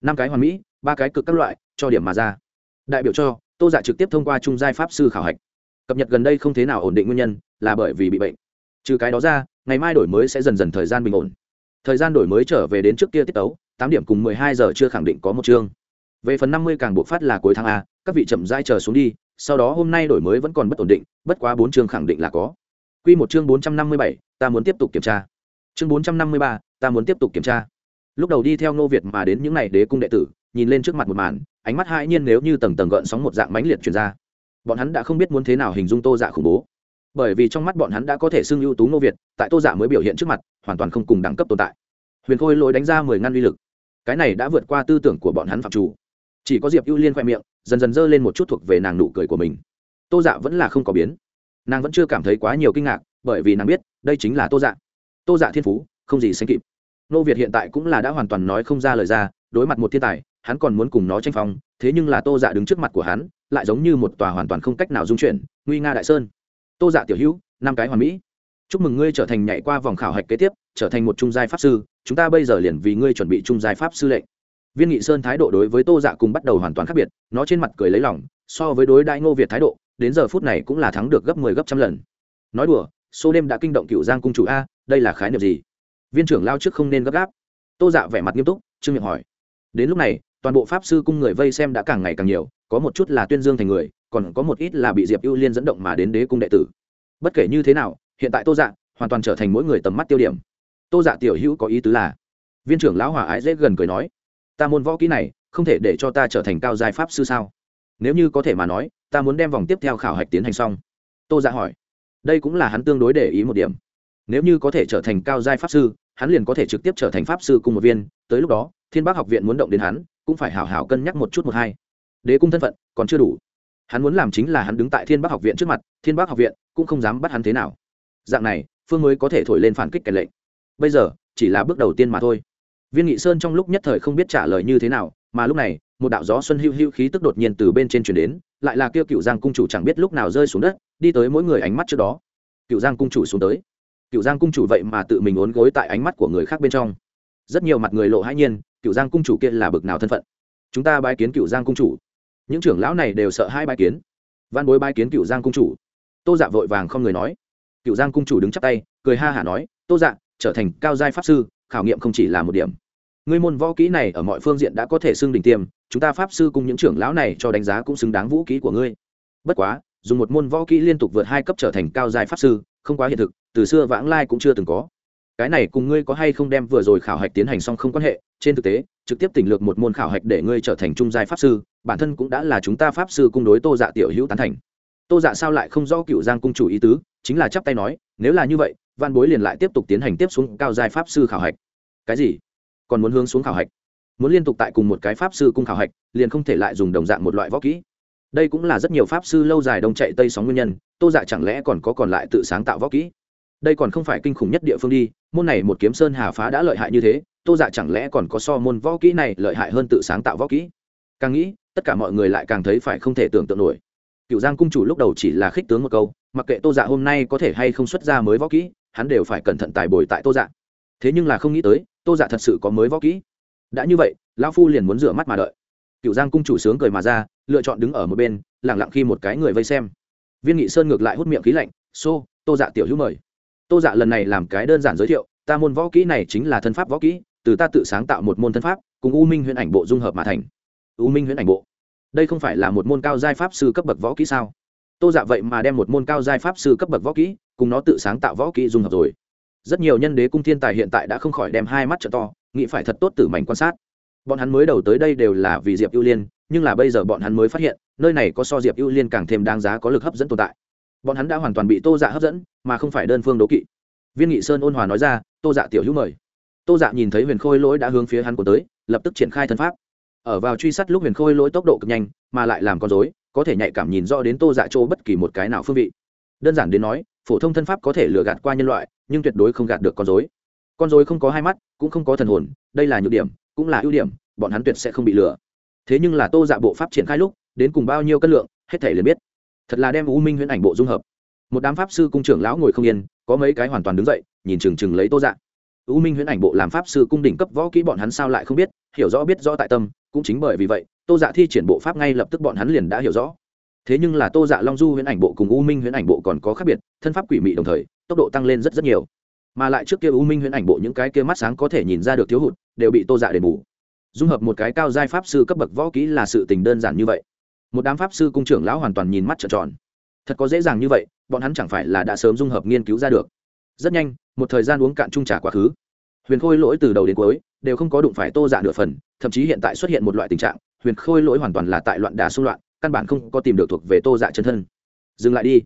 Speaker 1: Năm cái hoàn mỹ, ba cái cực các loại, cho điểm mà ra đại biểu cho, tô dạ trực tiếp thông qua trung giai pháp sư khảo hạch. Cập nhật gần đây không thế nào ổn định nguyên nhân, là bởi vì bị bệnh. Trừ cái đó ra, ngày mai đổi mới sẽ dần dần thời gian bình ổn. Thời gian đổi mới trở về đến trước kia tiết tấu, tám điểm cùng mười hai giờ chưa khẳng định có một chương. Về phần năm mươi càng buộc phát là cuối tháng a, các vị chậm dai chờ xuống đi, sau đó hôm nay đổi mới vẫn còn bất ổn định, bất quá bốn chương khẳng định là có. Q một chương bốn trăm năm mươi bảy, ta muốn tiếp tục kiểm tra. Chương bốn trăm năm mươi ba, ta muốn tiếp tục kiểm tra. Lúc đầu đi theo ngô việt mà đến những n à y đế cung đệ tử nhìn lên trước mặt một màn, ánh mắt hai nhiên nếu như tầng tầng gợn sóng một dạng mãnh liệt chuyển ra. Bọn hắn đã không biết muốn thế nào hình dung tô dạ khủng bố. Bởi vì trong mắt bọn hắn đã có thể xưng ưu tú ngô việt, tại tô dạ mới biểu hiện trước mặt, hoàn toàn không cùng đẳng cấp tồn tại. Huyền khôi lỗi đánh ra mười ngăn uy lực. Cái này đã vượt qua tư tưởng của bọn hắn phạm chủ. Chỉ có diệp ưu liên khoe miệng, dần dần dơ lên một chút thuộc về nàng nụ cười của mình. Tô dạ vẫn là không có biến. Nàng vẫn chưa cảm thấy quá nhiều kinh ngạc, bởi vì nàng biết, đây chính là tô dạ. Tô dạ thiên phú, không gì sánh kịp. Nô việt hiện tại cũng là đã hoàn toàn nói không ra lời ra, đối mặt một thiên tài hắn còn muốn cùng nó tranh phong, thế nhưng là tô dạ đứng trước mặt của hắn, lại giống như một tòa hoàn toàn không cách nào dung chuyển, nguy nga đại sơn. Tô dạ tiểu hữu, năm cái hoàn mỹ. Chúc mừng ngươi trở thành nhảy qua vòng khảo hạch kế tiếp, trở thành một trung giai pháp sư, chúng ta bây giờ liền vì ngươi chuẩn bị trung giai pháp sư lệnh. Viên nghị sơn thái độ đối với tô dạ cùng bắt đầu hoàn toàn khác biệt, nó trên mặt cười lấy lòng, so với đối đại ngô việt thái độ, đến giờ phút này cũng là thắng được gấp mười 10 gấp trăm lần. Nói đùa, số đêm đã kinh động cựu giang cung chủ a, đây là khái niệm gì? Viên trưởng lao trước không nên gấp gáp. Tô dạ vẻ mặt nghiêm túc, trương miệng hỏi. Đến lúc này toàn bộ pháp sư cung người vây xem đã càng ngày càng nhiều, có một chút là tuyên dương thành người, còn có một ít là bị diệp ưu liên dẫn động mà đến đế cung đệ tử. Bất kể như thế nào, hiện tại tô dạ hoàn toàn trở thành mỗi người tầm mắt tiêu điểm. Tô dạ tiểu hữu có ý tứ là, viên trưởng lão hòa ái dễ gần cười nói, ta môn võ kỹ này, không thể để cho ta trở thành cao giai pháp sư sao? Nếu như có thể mà nói, ta muốn đem vòng tiếp theo khảo hạch tiến hành xong. Tô dạ hỏi. Đây cũng là hắn tương đối để ý một điểm. Nếu như có thể trở thành cao giai pháp sư, hắn liền có thể trực tiếp trở thành pháp sư cùng một viên, tới lúc đó, thiên bắc học viện muốn động đến hắn cũng phải hảo hảo cân nhắc một chút một hai. Đế cung thân phận còn chưa đủ. Hắn muốn làm chính là hắn đứng tại thiên bắc học viện trước mặt, thiên bắc học viện cũng không dám bắt hắn thế nào. Dạng này, phương mới có thể thổi lên phản kích kẻ lệnh. Bây giờ, chỉ là bước đầu tiên mà thôi. Viên nghị sơn trong lúc nhất thời không biết trả lời như thế nào, mà lúc này, một đạo gió xuân hưu hưu khí tức đột nhiên từ bên trên chuyển đến, lại là kêu cựu giang cung chủ chẳng biết lúc nào rơi xuống đất, đi tới mỗi người ánh mắt trước đó. Cựu giang cung chủ xuống tới. Cựu giang cung chủ vậy mà tự mình ốn gối tại ánh mắt của người khác bên trong. Rất nhiều mặt người lộ hãi nhiên cựu giang cung chủ kia là bực nào thân phận? Chúng ta bái kiến cựu giang cung chủ. Những trưởng lão này đều sợ hai bái kiến. Văn bối bái kiến cựu giang cung chủ. Tô dạ vội vàng không người nói. Cựu giang cung chủ đứng chắp tay, cười ha hả nói, tô dạ trở thành cao giai pháp sư, khảo nghiệm không chỉ là một điểm. Ngươi môn võ kỹ này ở mọi phương diện đã có thể xưng đỉnh tiêm, chúng ta pháp sư cùng những trưởng lão này cho đánh giá cũng xứng đáng vũ kỹ của ngươi. Bất quá, dùng một môn võ kỹ liên tục vượt hai cấp trở thành cao giai pháp sư, không quá hiện thực, từ xưa vãng lai cũng chưa từng có. Cái này cùng ngươi có hay không đem vừa rồi khảo hạch tiến hành xong không quan hệ trên thực tế, trực tiếp tỉnh lược một môn khảo hạch để ngươi trở thành trung giai pháp sư, bản thân cũng đã là chúng ta pháp sư cung đối tô dạ tiểu hữu tán thành. Tô dạ sao lại không do cựu giang cung chủ ý tứ, chính là chắp tay nói, nếu là như vậy, văn bối liền lại tiếp tục tiến hành tiếp xuống cao giai pháp sư khảo hạch. Cái gì? Còn muốn hướng xuống khảo hạch? Muốn liên tục tại cùng một cái pháp sư cung khảo hạch, liền không thể lại dùng đồng dạng một loại võ kỹ. Đây cũng là rất nhiều pháp sư lâu dài đông chạy tây sóng nguyên nhân, tô dạ chẳng lẽ còn có còn lại tự sáng tạo võ kỹ? Đây còn không phải kinh khủng nhất địa phương đi, môn này một kiếm sơn hà phá đã lợi hại như thế tô dạ chẳng lẽ còn có so môn võ kỹ này lợi hại hơn tự sáng tạo võ kỹ? Càng nghĩ, tất cả mọi người lại càng thấy phải không thể tưởng tượng nổi. Cựu giang cung chủ lúc đầu chỉ là khích tướng một câu, mặc kệ tô dạ hôm nay có thể hay không xuất ra mới võ kỹ, hắn đều phải cẩn thận tài bồi tại tô dạ. Thế nhưng là không nghĩ tới, tô dạ thật sự có mới võ kỹ. Đã như vậy, lão phu liền muốn rửa mắt mà đợi. Cựu giang cung chủ sướng cười mà ra, lựa chọn đứng ở một bên lẳng lặng khi một cái người vây xem. Viên nghị sơn ngược lại hút miệng khí lạnh, xô, tô dạ tiểu hữu mời. Tô dạ lần này làm cái đơn giản giới thiệu, ta môn võ kỹ này chính là thân pháp võ kỹ từ ta tự sáng tạo một môn thân pháp, cùng u minh huyễn ảnh bộ dung hợp mà thành. U minh huyễn ảnh bộ? Đây không phải là một môn cao giai pháp sư cấp bậc võ kỹ sao? Tô dạ vậy mà đem một môn cao giai pháp sư cấp bậc võ kỹ, cùng nó tự sáng tạo võ kỹ dung hợp rồi. Rất nhiều nhân đế cung thiên tài hiện tại đã không khỏi đem hai mắt trợ to, nghĩ phải thật tốt từ mảnh quan sát. Bọn hắn mới đầu tới đây đều là vì diệp ưu liên, nhưng là bây giờ bọn hắn mới phát hiện, nơi này có so diệp ưu liên càng thêm đáng giá có lực hấp dẫn tồn tại. Bọn hắn đã hoàn toàn bị tô dạ hấp dẫn, mà không phải đơn phương đố kỵ. Viên nghị sơn ôn hòa nói ra, tô dạ tiểu hữu mời tô dạ nhìn thấy huyền khôi lỗi đã hướng phía hắn của tới, lập tức triển khai thân pháp. Ở vào truy sát lúc huyền khôi lỗi tốc độ cực nhanh, mà lại làm con dối có thể nhạy cảm nhìn rõ đến tô dạ chỗ bất kỳ một cái nào phương vị. Đơn giản đến nói, phổ thông thân pháp có thể lừa gạt qua nhân loại, nhưng tuyệt đối không gạt được con dối con dối không có hai mắt, cũng không có thần hồn, đây là nhược điểm, cũng là ưu điểm, bọn hắn tuyệt sẽ không bị lừa. Thế nhưng là tô dạ bộ pháp triển khai lúc, đến cùng bao nhiêu cân lượng, hết thể liền biết. Thật là đem u minh huyễn ảnh bộ dung hợp. Một đám pháp sư cung trưởng lão ngồi không yên, có mấy cái hoàn toàn đứng dậy, nhìn chừng chừng lấy tô dạ u minh huyễn ảnh bộ làm pháp sư cung đỉnh cấp võ kỹ bọn hắn sao lại không biết, hiểu rõ biết rõ tại tâm, cũng chính bởi vì vậy, tô dạ thi triển bộ pháp ngay lập tức bọn hắn liền đã hiểu rõ. Thế nhưng là tô dạ long du huyễn ảnh bộ cùng u minh huyễn ảnh bộ còn có khác biệt, thân pháp quỷ mị đồng thời, tốc độ tăng lên rất rất nhiều. Mà lại trước kia u minh huyễn ảnh bộ những cái kia mắt sáng có thể nhìn ra được thiếu hụt, đều bị tô dạ đền bù. Dung hợp một cái cao giai pháp sư cấp bậc võ kỹ là sự tình đơn giản như vậy. Một đám pháp sư cung trưởng lão hoàn toàn nhìn mắt trợn tròn. Thật có dễ dàng như vậy, bọn hắn chẳng phải là đã sớm dung hợp nghiên cứu ra được. Rất nhanh một thời gian uống cạn chung trả quá khứ. Huyền khôi lỗi từ đầu đến cuối đều không có đụng phải tô dạ nửa phần, thậm chí hiện tại xuất hiện một loại tình trạng, huyền khôi lỗi hoàn toàn là tại loạn đà xung loạn, căn bản không có tìm được thuộc về tô dạ chân thân. Dừng lại đi,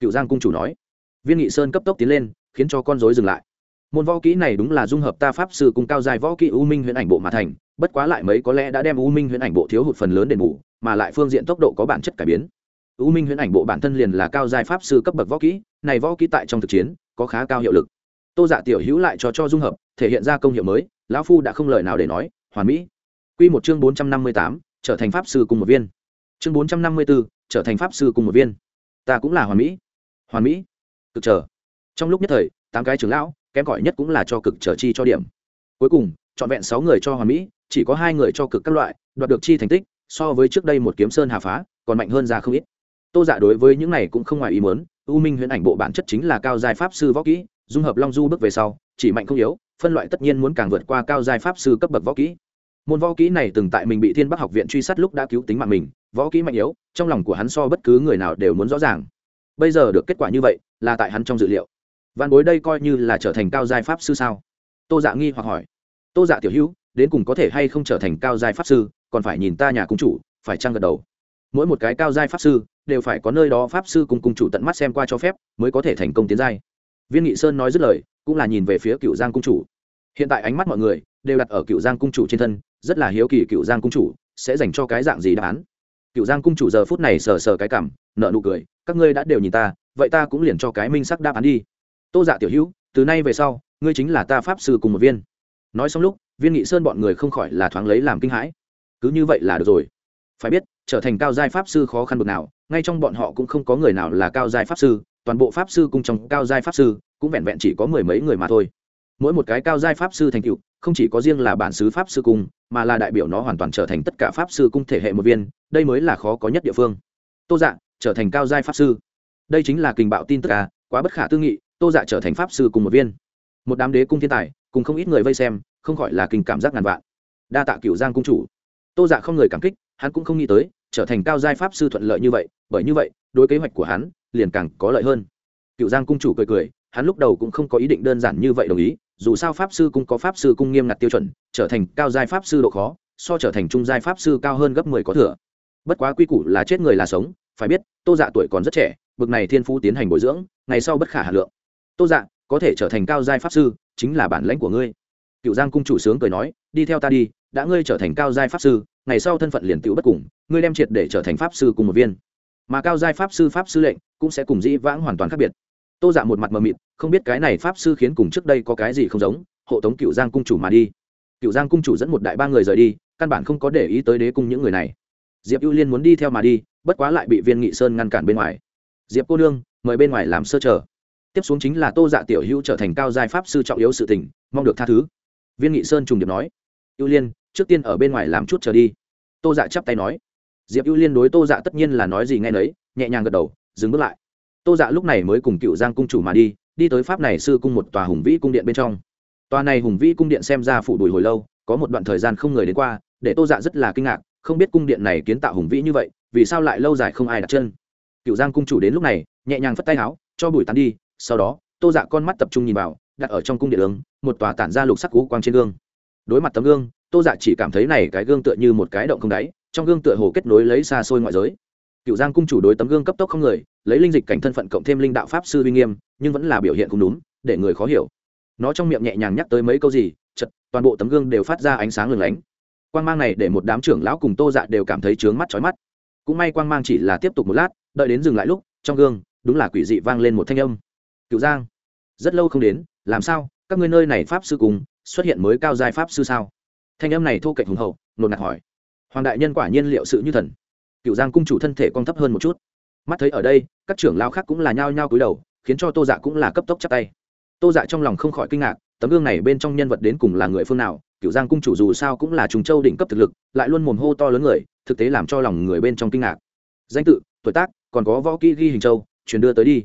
Speaker 1: cựu giang cung chủ nói. Viên nghị sơn cấp tốc tiến lên, khiến cho con dối dừng lại. Môn võ kỹ này đúng là dung hợp ta pháp sư cùng cao dài võ kỹ u minh huyễn ảnh bộ mà thành, bất quá lại mấy có lẽ đã đem u minh huyễn ảnh bộ thiếu hụt phần lớn đền bù, mà lại phương diện tốc độ có bản chất cải biến. U minh huyễn ảnh bộ bản thân liền là cao giai pháp sư cấp bậc võ kỹ, này võ kỹ tại trong thực chiến có khá cao hiệu lực tô dạ tiểu hữu lại cho cho dung hợp, thể hiện ra công hiệu mới, lão phu đã không lời nào để nói, hoàn mỹ. Quy một chương bốn trăm năm mươi tám, trở thành pháp sư cùng một viên. Chương bốn trăm năm mươi bốn trở thành pháp sư cùng một viên. Ta cũng là hoàn mỹ. Hoàn mỹ. Cực trở. trong lúc nhất thời, tám cái trưởng lão, kém cỏi nhất cũng là cho cực trở chi cho điểm. Cuối cùng chọn vẹn sáu người cho hoàn mỹ, chỉ có hai người cho cực các loại, đoạt được chi thành tích, so với trước đây một kiếm sơn hà phá, còn mạnh hơn ra không ít. Tô dạ đối với những này cũng không ngoài ý muốn, u minh huyễn ảnh bộ bản chất chính là cao giai pháp sư võ kỹ dung hợp long du bước về sau, chỉ mạnh không yếu, phân loại tất nhiên muốn càng vượt qua cao giai pháp sư cấp bậc võ kỹ. Môn võ kỹ này từng tại mình bị thiên bắc học viện truy sát lúc đã cứu tính mạng mình, võ kỹ mạnh yếu, trong lòng của hắn so bất cứ người nào đều muốn rõ ràng. Bây giờ được kết quả như vậy, là tại hắn trong dự liệu. Văn bối đây coi như là trở thành cao giai pháp sư sao? Tô dạ nghi hoặc hỏi. Tô dạ tiểu hữu, đến cùng có thể hay không trở thành cao giai pháp sư, còn phải nhìn ta nhà cung chủ, phải trăng gật đầu? Mỗi một cái cao giai pháp sư, đều phải có nơi đó pháp sư cùng cung chủ tận mắt xem qua cho phép, mới có thể thành công tiến giai viên nghị sơn nói dứt lời, cũng là nhìn về phía cựu giang cung chủ. Hiện tại ánh mắt mọi người đều đặt ở cựu giang cung chủ trên thân, rất là hiếu kỳ cựu giang cung chủ sẽ dành cho cái dạng gì đáp án. Cựu giang cung chủ giờ phút này sờ sờ cái cảm nợ nụ cười, các ngươi đã đều nhìn ta, vậy ta cũng liền cho cái minh sắc đáp án đi. Tô dạ tiểu hữu, từ nay về sau, ngươi chính là ta pháp sư cùng một viên. Nói xong lúc, viên nghị sơn bọn người không khỏi là thoáng lấy làm kinh hãi. Cứ như vậy là được rồi. Phải biết, trở thành cao giai pháp sư khó khăn bực nào, ngay trong bọn họ cũng không có người nào là cao giai pháp sư toàn bộ pháp sư cung trong cao giai pháp sư cũng vẹn vẹn chỉ có mười mấy người mà thôi. Mỗi một cái cao giai pháp sư thành tựu, không chỉ có riêng là bản xứ pháp sư cung, mà là đại biểu nó hoàn toàn trở thành tất cả pháp sư cung thể hệ một viên, đây mới là khó có nhất địa phương. Tô dạ trở thành cao giai pháp sư. Đây chính là kình bạo tin tức à quá bất khả tư nghị, tô dạ trở thành pháp sư cùng một viên. Một đám đế cung thiên tài, cùng không ít người vây xem, không khỏi là kinh cảm giác ngàn vạn. Đa tạ cựu giang cung chủ. Tô dạ không người cảm kích, hắn cũng không nghĩ tới, trở thành cao giai pháp sư thuận lợi như vậy, bởi như vậy, đối kế hoạch của hắn liền càng có lợi hơn. Cựu giang cung chủ cười cười, hắn lúc đầu cũng không có ý định đơn giản như vậy đồng ý, dù sao pháp sư cũng có pháp sư cung nghiêm ngặt tiêu chuẩn, trở thành cao giai pháp sư độ khó, so trở thành trung giai pháp sư cao hơn gấp mười có thừa. Bất quá quy củ là chết người là sống, phải biết, tô dạ tuổi còn rất trẻ, bực này thiên phú tiến hành bồi dưỡng, ngày sau bất khả hà lượng. Tô dạ có thể trở thành cao giai pháp sư, chính là bản lãnh của ngươi. Cựu giang cung chủ sướng cười nói, đi theo ta đi, đã ngươi trở thành cao giai pháp sư, ngày sau thân phận liền tựu bất cùng, ngươi đem triệt để trở thành pháp sư cùng một viên mà cao giai pháp sư pháp sư lệnh cũng sẽ cùng dĩ vãng hoàn toàn khác biệt. Tô dạ một mặt mờ mịt, không biết cái này pháp sư khiến cùng trước đây có cái gì không giống, hộ tống cựu giang cung chủ mà đi. Cựu giang cung chủ dẫn một đại ba người rời đi, căn bản không có để ý tới đế cung những người này. Diệp ưu liên muốn đi theo mà đi, bất quá lại bị viên nghị sơn ngăn cản bên ngoài. Diệp cô nương, mời bên ngoài làm sơ chờ. Tiếp xuống chính là tô dạ tiểu hữu trở thành cao giai pháp sư trọng yếu sự tình, mong được tha thứ. Viên nghị sơn trùng điệp nói, ưu liên, trước tiên ở bên ngoài làm chút chờ đi. Tô dạ chắp tay nói diệp ưu liên đối tô dạ tất nhiên là nói gì nghe nấy, nhẹ nhàng gật đầu, dừng bước lại. Tô dạ lúc này mới cùng cựu giang cung chủ mà đi đi tới pháp này sư cung một tòa hùng vĩ cung điện bên trong. Tòa này hùng vĩ cung điện xem ra phủ đùi hồi lâu, có một đoạn thời gian không người đến qua, để tô dạ rất là kinh ngạc, không biết cung điện này kiến tạo hùng vĩ như vậy, vì sao lại lâu dài không ai đặt chân. Cựu giang cung chủ đến lúc này, nhẹ nhàng phất tay áo, cho bùi tán đi, sau đó, tô dạ con mắt tập trung nhìn vào, đặt ở trong cung điện ứng một tòa tản ra lục sắc cú quang trên gương. Đối mặt tấm gương, tô dạ chỉ cảm thấy này cái gương tựa như một cái động không đáy trong gương tựa hồ kết nối lấy xa xôi ngoại giới. Cựu giang cung chủ đối tấm gương cấp tốc không người, lấy linh dịch cảnh thân phận cộng thêm linh đạo pháp sư uy nghiêm, nhưng vẫn là biểu hiện không đúng, để người khó hiểu. Nó trong miệng nhẹ nhàng nhắc tới mấy câu gì chật toàn bộ tấm gương đều phát ra ánh sáng lừng lánh. Quang mang này để một đám trưởng lão cùng tô dạ đều cảm thấy trướng mắt trói mắt. Cũng may quang mang chỉ là tiếp tục một lát, đợi đến dừng lại lúc, trong gương, đúng là quỷ dị vang lên một thanh âm. Cựu giang, rất lâu không đến, làm sao, các ngươi nơi này pháp sư cùng, xuất hiện mới cao giai pháp sư sao? Thanh âm này thô cạnh hùng hậu, nột ngạt hỏi hoàng đại nhân quả nhiên liệu sự như thần. Cựu giang cung chủ thân thể con thấp hơn một chút. Mắt thấy ở đây, các trưởng lao khác cũng là nhao nhao cúi đầu, khiến cho tô dạ cũng là cấp tốc chắc tay. Tô dạ trong lòng không khỏi kinh ngạc, tấm gương này bên trong nhân vật đến cùng là người phương nào cựu giang cung chủ dù sao cũng là trùng châu đỉnh cấp thực lực, lại luôn mồm hô to lớn người, thực tế làm cho lòng người bên trong kinh ngạc. Danh tự, tuổi tác, còn có võ kỹ ghi hình châu, truyền đưa tới đi.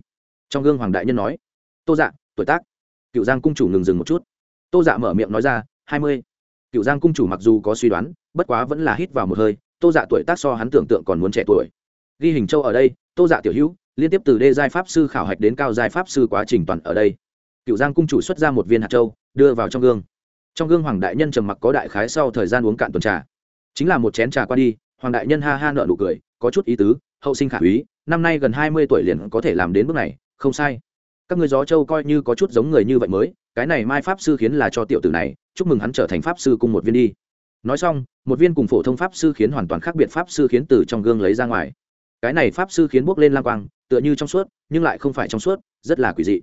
Speaker 1: Trong gương hoàng đại nhân nói, tô dạ tuổi tác. Cựu giang cung chủ ngừng dừng một chút. Tô dạ mở miệng nói ra, hai mươi cựu giang cung chủ mặc dù có suy đoán, bất quá vẫn là hít vào một hơi, tô dạ tuổi tác so hắn tưởng tượng còn muốn trẻ tuổi. Ghi hình châu ở đây, tô dạ tiểu hữu, liên tiếp từ đê giai pháp sư khảo hạch đến cao giai pháp sư quá trình toàn ở đây. Cựu giang cung chủ xuất ra một viên hạt châu, đưa vào trong gương. Trong gương hoàng đại nhân trầm mặc có đại khái sau thời gian uống cạn tuần trà. Chính là một chén trà qua đi, hoàng đại nhân ha ha nợ nụ cười, có chút ý tứ, hậu sinh khả úy, năm nay gần hai mươi tuổi liền có thể làm đến bước này, không sai. Các người gió châu coi như có chút giống người như vậy mới, cái này mai pháp sư khiến là cho tiểu tử này chúc mừng hắn trở thành pháp sư cùng một viên đi. Nói xong, một viên cùng phổ thông pháp sư khiến hoàn toàn khác biệt pháp sư khiến từ trong gương lấy ra ngoài. Cái này pháp sư khiến bốc lên lang quang, tựa như trong suốt, nhưng lại không phải trong suốt, rất là quỷ dị.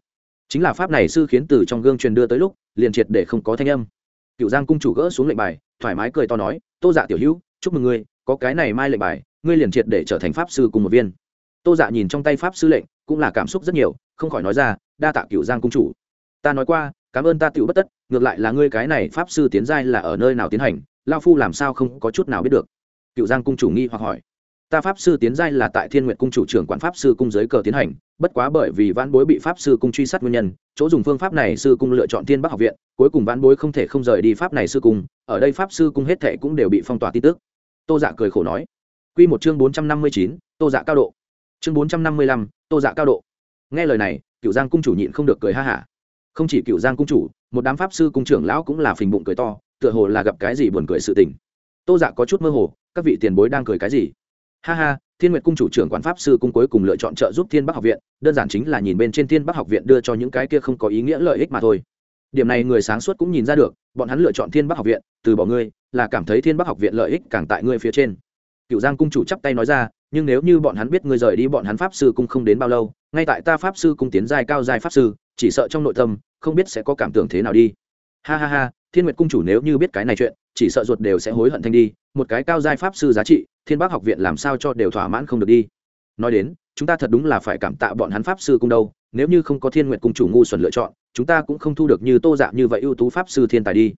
Speaker 1: Chính là pháp này sư khiến từ trong gương truyền đưa tới lúc, liền triệt để không có thanh âm. Cựu giang cung chủ gỡ xuống lệnh bài, thoải mái cười to nói, tô dạ tiểu hữu, chúc mừng ngươi, có cái này mai lệnh bài, ngươi liền triệt để trở thành pháp sư cùng một viên. Tô dạ nhìn trong tay pháp sư lệnh, cũng là cảm xúc rất nhiều, không khỏi nói ra, đa tạ cựu giang cung chủ. Ta nói qua, cảm ơn ta tựu bất tất ngược lại là ngươi cái này pháp sư tiến giai là ở nơi nào tiến hành, lao phu làm sao không có chút nào biết được? Cựu giang cung chủ nghi hoặc hỏi. Ta pháp sư tiến giai là tại thiên nguyện cung chủ trưởng quản pháp sư cung giới cờ tiến hành, bất quá bởi vì vãn bối bị pháp sư cung truy sát nguyên nhân, chỗ dùng phương pháp này sư cung lựa chọn thiên bắc học viện, cuối cùng vãn bối không thể không rời đi pháp này sư cung, ở đây pháp sư cung hết thệ cũng đều bị phong tỏa tin tức. Tô dạ cười khổ nói. Q một chương bốn trăm năm mươi chín, tô dạ cao độ. Chương bốn trăm năm mươi lăm, tô dạ cao độ. Nghe lời này, cựu giang cung chủ nhịn không được cười ha hả không chỉ cựu giang cung chủ, một đám pháp sư cung trưởng lão cũng là phình bụng cười to, tựa hồ là gặp cái gì buồn cười sự tình. Tô dạ có chút mơ hồ, các vị tiền bối đang cười cái gì? Ha ha, thiên nguyệt cung chủ trưởng quản pháp sư cung cuối cùng lựa chọn trợ giúp thiên bắc học viện, đơn giản chính là nhìn bên trên thiên bắc học viện đưa cho những cái kia không có ý nghĩa lợi ích mà thôi. Điểm này người sáng suốt cũng nhìn ra được, bọn hắn lựa chọn thiên bắc học viện, từ bỏ ngươi, là cảm thấy thiên bắc học viện lợi ích càng tại ngươi phía trên. Cựu giang cung chủ chắp tay nói ra, nhưng nếu như bọn hắn biết ngươi rời đi bọn hắn pháp sư cung không đến bao lâu, ngay tại ta pháp sư cung tiến giai cao giai pháp sư chỉ sợ trong nội tâm, không biết sẽ có cảm tưởng thế nào đi. Ha ha ha, thiên nguyệt cung chủ nếu như biết cái này chuyện, chỉ sợ ruột đều sẽ hối hận thanh đi, một cái cao giai pháp sư giá trị, thiên bắc học viện làm sao cho đều thỏa mãn không được đi. Nói đến, chúng ta thật đúng là phải cảm tạ bọn hắn pháp sư cung đâu, nếu như không có thiên nguyệt cung chủ ngu xuẩn lựa chọn, chúng ta cũng không thu được như tô dạ như vậy ưu tú pháp sư thiên tài đi.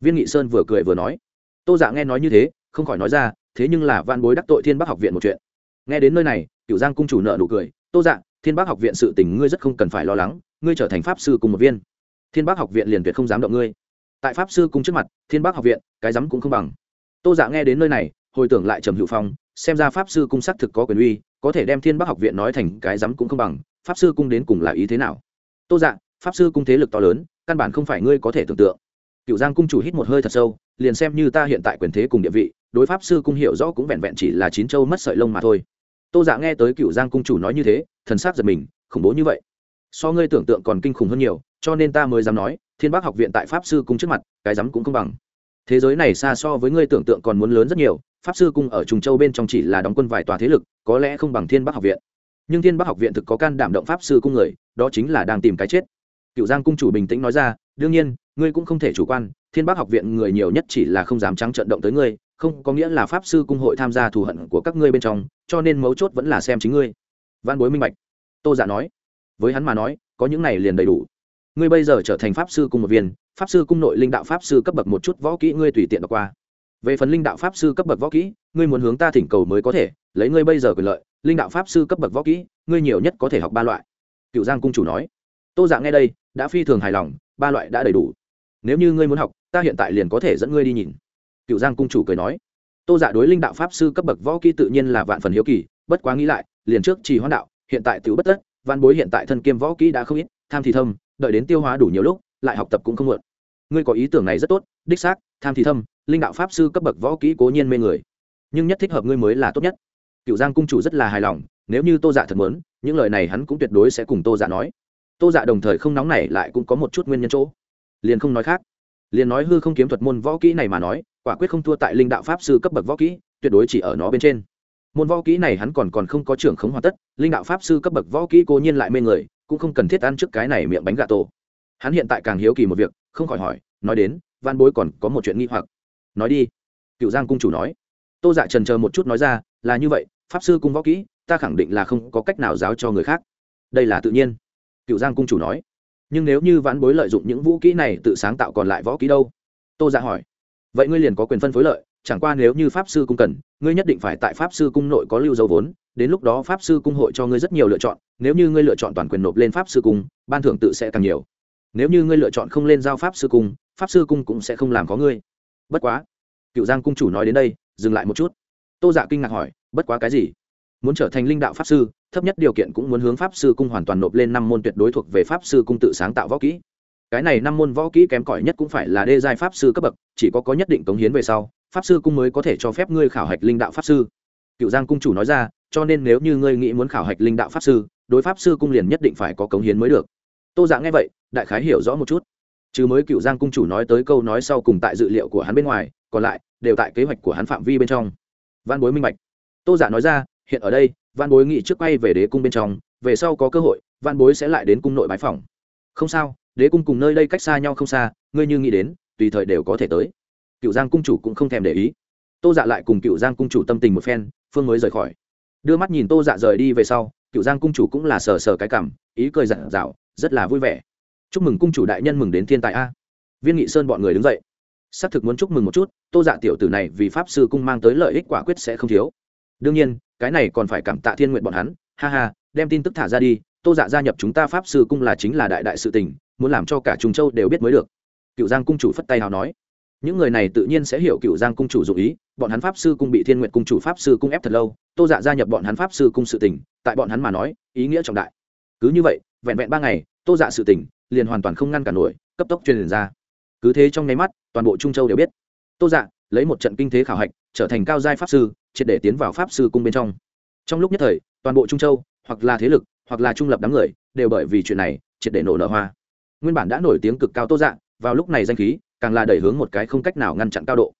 Speaker 1: Viên nghị sơn vừa cười vừa nói. Tô dạ nghe nói như thế, không khỏi nói ra, thế nhưng là van bối đắc tội thiên bắc học viện một chuyện. Nghe đến nơi này cựu giang cung chủ nợ nụ cười, tô dạ thiên bắc học viện sự tình ngươi rất không cần phải lo lắng, ngươi trở thành pháp sư cùng một viên. Thiên bắc học viện liền tuyệt không dám động ngươi. Tại pháp sư cung trước mặt, thiên bắc học viện, cái dám cũng không bằng. Tô giả nghe đến nơi này, hồi tưởng lại trầm hữu phong, xem ra pháp sư cung xác thực có quyền uy, có thể đem thiên bắc học viện nói thành cái dám cũng không bằng, pháp sư cung đến cùng là ý thế nào? Tô dạ pháp sư cung thế lực to lớn, căn bản không phải ngươi có thể tưởng tượng. Cựu giang cung chủ hít một hơi thật sâu, liền xem như ta hiện tại quyền thế cùng địa vị, đối pháp sư cung hiểu rõ cũng vẹn vẹn chỉ là chín châu mất sợi lông mà thôi tô dạ nghe tới cựu giang cung chủ nói như thế, thần s á c giật mình, khủng bố như vậy. So ngươi tưởng tượng còn kinh khủng hơn nhiều, cho nên ta mới dám nói, thiên bắc học viện tại pháp sư cung trước mặt, cái dám cũng không bằng. Thế giới này xa so với ngươi tưởng tượng còn muốn lớn rất nhiều, pháp sư cung ở trùng châu bên trong chỉ là đóng quân vài tòa thế lực, có lẽ không bằng thiên bắc học viện. Nhưng thiên bắc học viện thực có can đảm động pháp sư cung người, đó chính là đang tìm cái chết. Cựu giang cung chủ bình tĩnh nói ra, đương nhiên, ngươi cũng không thể chủ quan thiên bắc học viện người nhiều nhất chỉ là không dám trắng trận động tới ngươi, không có nghĩa là pháp sư cung hội tham gia thù hận của các ngươi bên trong, cho nên mấu chốt vẫn là xem chính ngươi. Văn bối minh bạch. Tô giả dạ nói. Với hắn mà nói, có những này liền đầy đủ. Ngươi bây giờ trở thành pháp sư cung một viên, pháp sư cung nội linh đạo pháp sư cấp bậc một chút võ kỹ ngươi tùy tiện đọc qua. Về phần linh đạo pháp sư cấp bậc võ kỹ, ngươi muốn hướng ta thỉnh cầu mới có thể, lấy ngươi bây giờ quyền lợi, linh đạo pháp sư cấp bậc võ kỹ, ngươi nhiều nhất có thể học ba loại. Cựu giang cung chủ nói. Tô Dạ nghe đây, đã phi thường hài lòng, ba loại đã đầy đủ nếu như ngươi muốn học ta hiện tại liền có thể dẫn ngươi đi nhìn. Cựu giang cung chủ cười nói. Tô dạ đối linh đạo pháp sư cấp bậc võ kỹ tự nhiên là vạn phần hiếu kỳ bất quá nghĩ lại liền trước trì hoãn đạo hiện tại tiểu bất tất văn bối hiện tại thân kiêm võ kỹ đã không ít tham thì thâm đợi đến tiêu hóa đủ nhiều lúc lại học tập cũng không muộn. Ngươi có ý tưởng này rất tốt đích xác tham thì thâm linh đạo pháp sư cấp bậc võ kỹ cố nhiên mê người. Nhưng nhất thích hợp ngươi mới là tốt nhất. Cựu giang cung chủ rất là hài lòng nếu như tô dạ thật muốn những lời này hắn cũng tuyệt đối sẽ cùng tô dạ nói. Tô dạ đồng thời không nóng này, lại cũng có một chút nguyên nhân chỗ liền không nói khác. Liền nói hư không kiếm thuật môn võ kỹ này mà nói, quả quyết không thua tại linh đạo pháp sư cấp bậc võ kỹ, tuyệt đối chỉ ở nó bên trên. Môn võ kỹ này hắn còn còn không có trưởng khống hoàn tất, linh đạo pháp sư cấp bậc võ kỹ cố nhiên lại mê người, cũng không cần thiết ăn trước cái này miệng bánh gà tổ. Hắn hiện tại càng hiếu kỳ một việc, không khỏi hỏi, nói đến van bối còn có một chuyện nghi hoặc. Nói đi. Cựu giang cung chủ nói. Tô dạ trần chờ một chút nói ra, là như vậy, pháp sư cung võ kỹ, ta khẳng định là không có cách nào giáo cho người khác. Đây là tự nhiên. Cựu giang cung chủ nói nhưng nếu như vãn bối lợi dụng những vũ kỹ này tự sáng tạo còn lại võ kỹ đâu? Tô dạ hỏi. Vậy ngươi liền có quyền phân phối lợi, chẳng qua nếu như pháp sư cung cần, ngươi nhất định phải tại pháp sư cung nội có lưu dấu vốn, đến lúc đó pháp sư cung hội cho ngươi rất nhiều lựa chọn, nếu như ngươi lựa chọn toàn quyền nộp lên pháp sư cung, ban thưởng tự sẽ càng nhiều. Nếu như ngươi lựa chọn không lên giao pháp sư cung, pháp sư cung cũng sẽ không làm có ngươi. Bất quá, cựu giang cung chủ nói đến đây, dừng lại một chút. Tô dạ kinh ngạc hỏi, bất quá cái gì? Muốn trở thành linh đạo pháp sư, thấp nhất điều kiện cũng muốn hướng pháp sư cung hoàn toàn nộp lên năm môn tuyệt đối thuộc về pháp sư cung tự sáng tạo võ kỹ. Cái này năm môn võ kỹ kém cỏi nhất cũng phải là đê giai pháp sư cấp bậc, chỉ có có nhất định cống hiến về sau, pháp sư cung mới có thể cho phép ngươi khảo hạch linh đạo pháp sư. Cựu giang cung chủ nói ra, cho nên nếu như ngươi nghĩ muốn khảo hạch linh đạo pháp sư, đối pháp sư cung liền nhất định phải có cống hiến mới được. Tô giả nghe vậy, đại khái hiểu rõ một chút. Chứ mới cựu giang cung chủ nói tới câu nói sau cùng tại dự liệu của hắn bên ngoài, còn lại đều tại kế hoạch của hắn phạm vi bên trong. Văn bối minh bạch. Tô giả nói ra hiện ở đây văn bối nghĩ trước quay về đế cung bên trong, về sau có cơ hội văn bối sẽ lại đến cung nội bái phòng không sao, đế cung cùng nơi đây cách xa nhau không xa, ngươi như nghĩ đến, tùy thời đều có thể tới. Cựu giang cung chủ cũng không thèm để ý. Tô dạ lại cùng cựu giang cung chủ tâm tình một phen, phương mới rời khỏi. Đưa mắt nhìn tô dạ rời đi về sau, cựu giang cung chủ cũng là sờ sờ cái cảm, ý cười dặn dạo, rất là vui vẻ. Chúc mừng cung chủ đại nhân mừng đến thiên tài a. Viên nghị sơn bọn người đứng dậy. Xác thực muốn chúc mừng một chút, tô dạ tiểu tử này vì pháp sư cung mang tới lợi ích quả quyết sẽ không thiếu đương nhiên, cái này còn phải cảm tạ thiên nguyện bọn hắn. Ha ha, đem tin tức thả ra đi, tô dạ gia nhập chúng ta pháp sư cung là chính là đại đại sự tình, muốn làm cho cả trung châu đều biết mới được. Cựu giang cung chủ phất tay nào nói. Những người này tự nhiên sẽ hiểu cựu giang cung chủ dụ ý, bọn hắn pháp sư cung bị thiên nguyện cung chủ pháp sư cung ép thật lâu, tô dạ gia nhập bọn hắn pháp sư cung sự tình, tại bọn hắn mà nói, ý nghĩa trọng đại. Cứ như vậy, vẹn vẹn ba ngày, tô dạ sự tình liền hoàn toàn không ngăn cản nổi, cấp tốc truyền ra. Cứ thế trong nháy mắt, toàn bộ trung châu đều biết. Tô dạ lấy một trận kinh thế khảo hạch trở thành cao giai pháp sư, triệt để tiến vào pháp sư cung bên trong. Trong lúc nhất thời, toàn bộ trung châu, hoặc là thế lực, hoặc là trung lập đám người, đều bởi vì chuyện này, triệt để nổ nở hoa. Nguyên bản đã nổi tiếng cực cao tô dạng vào lúc này danh khí, càng là đẩy hướng một cái không cách nào ngăn chặn cao độ.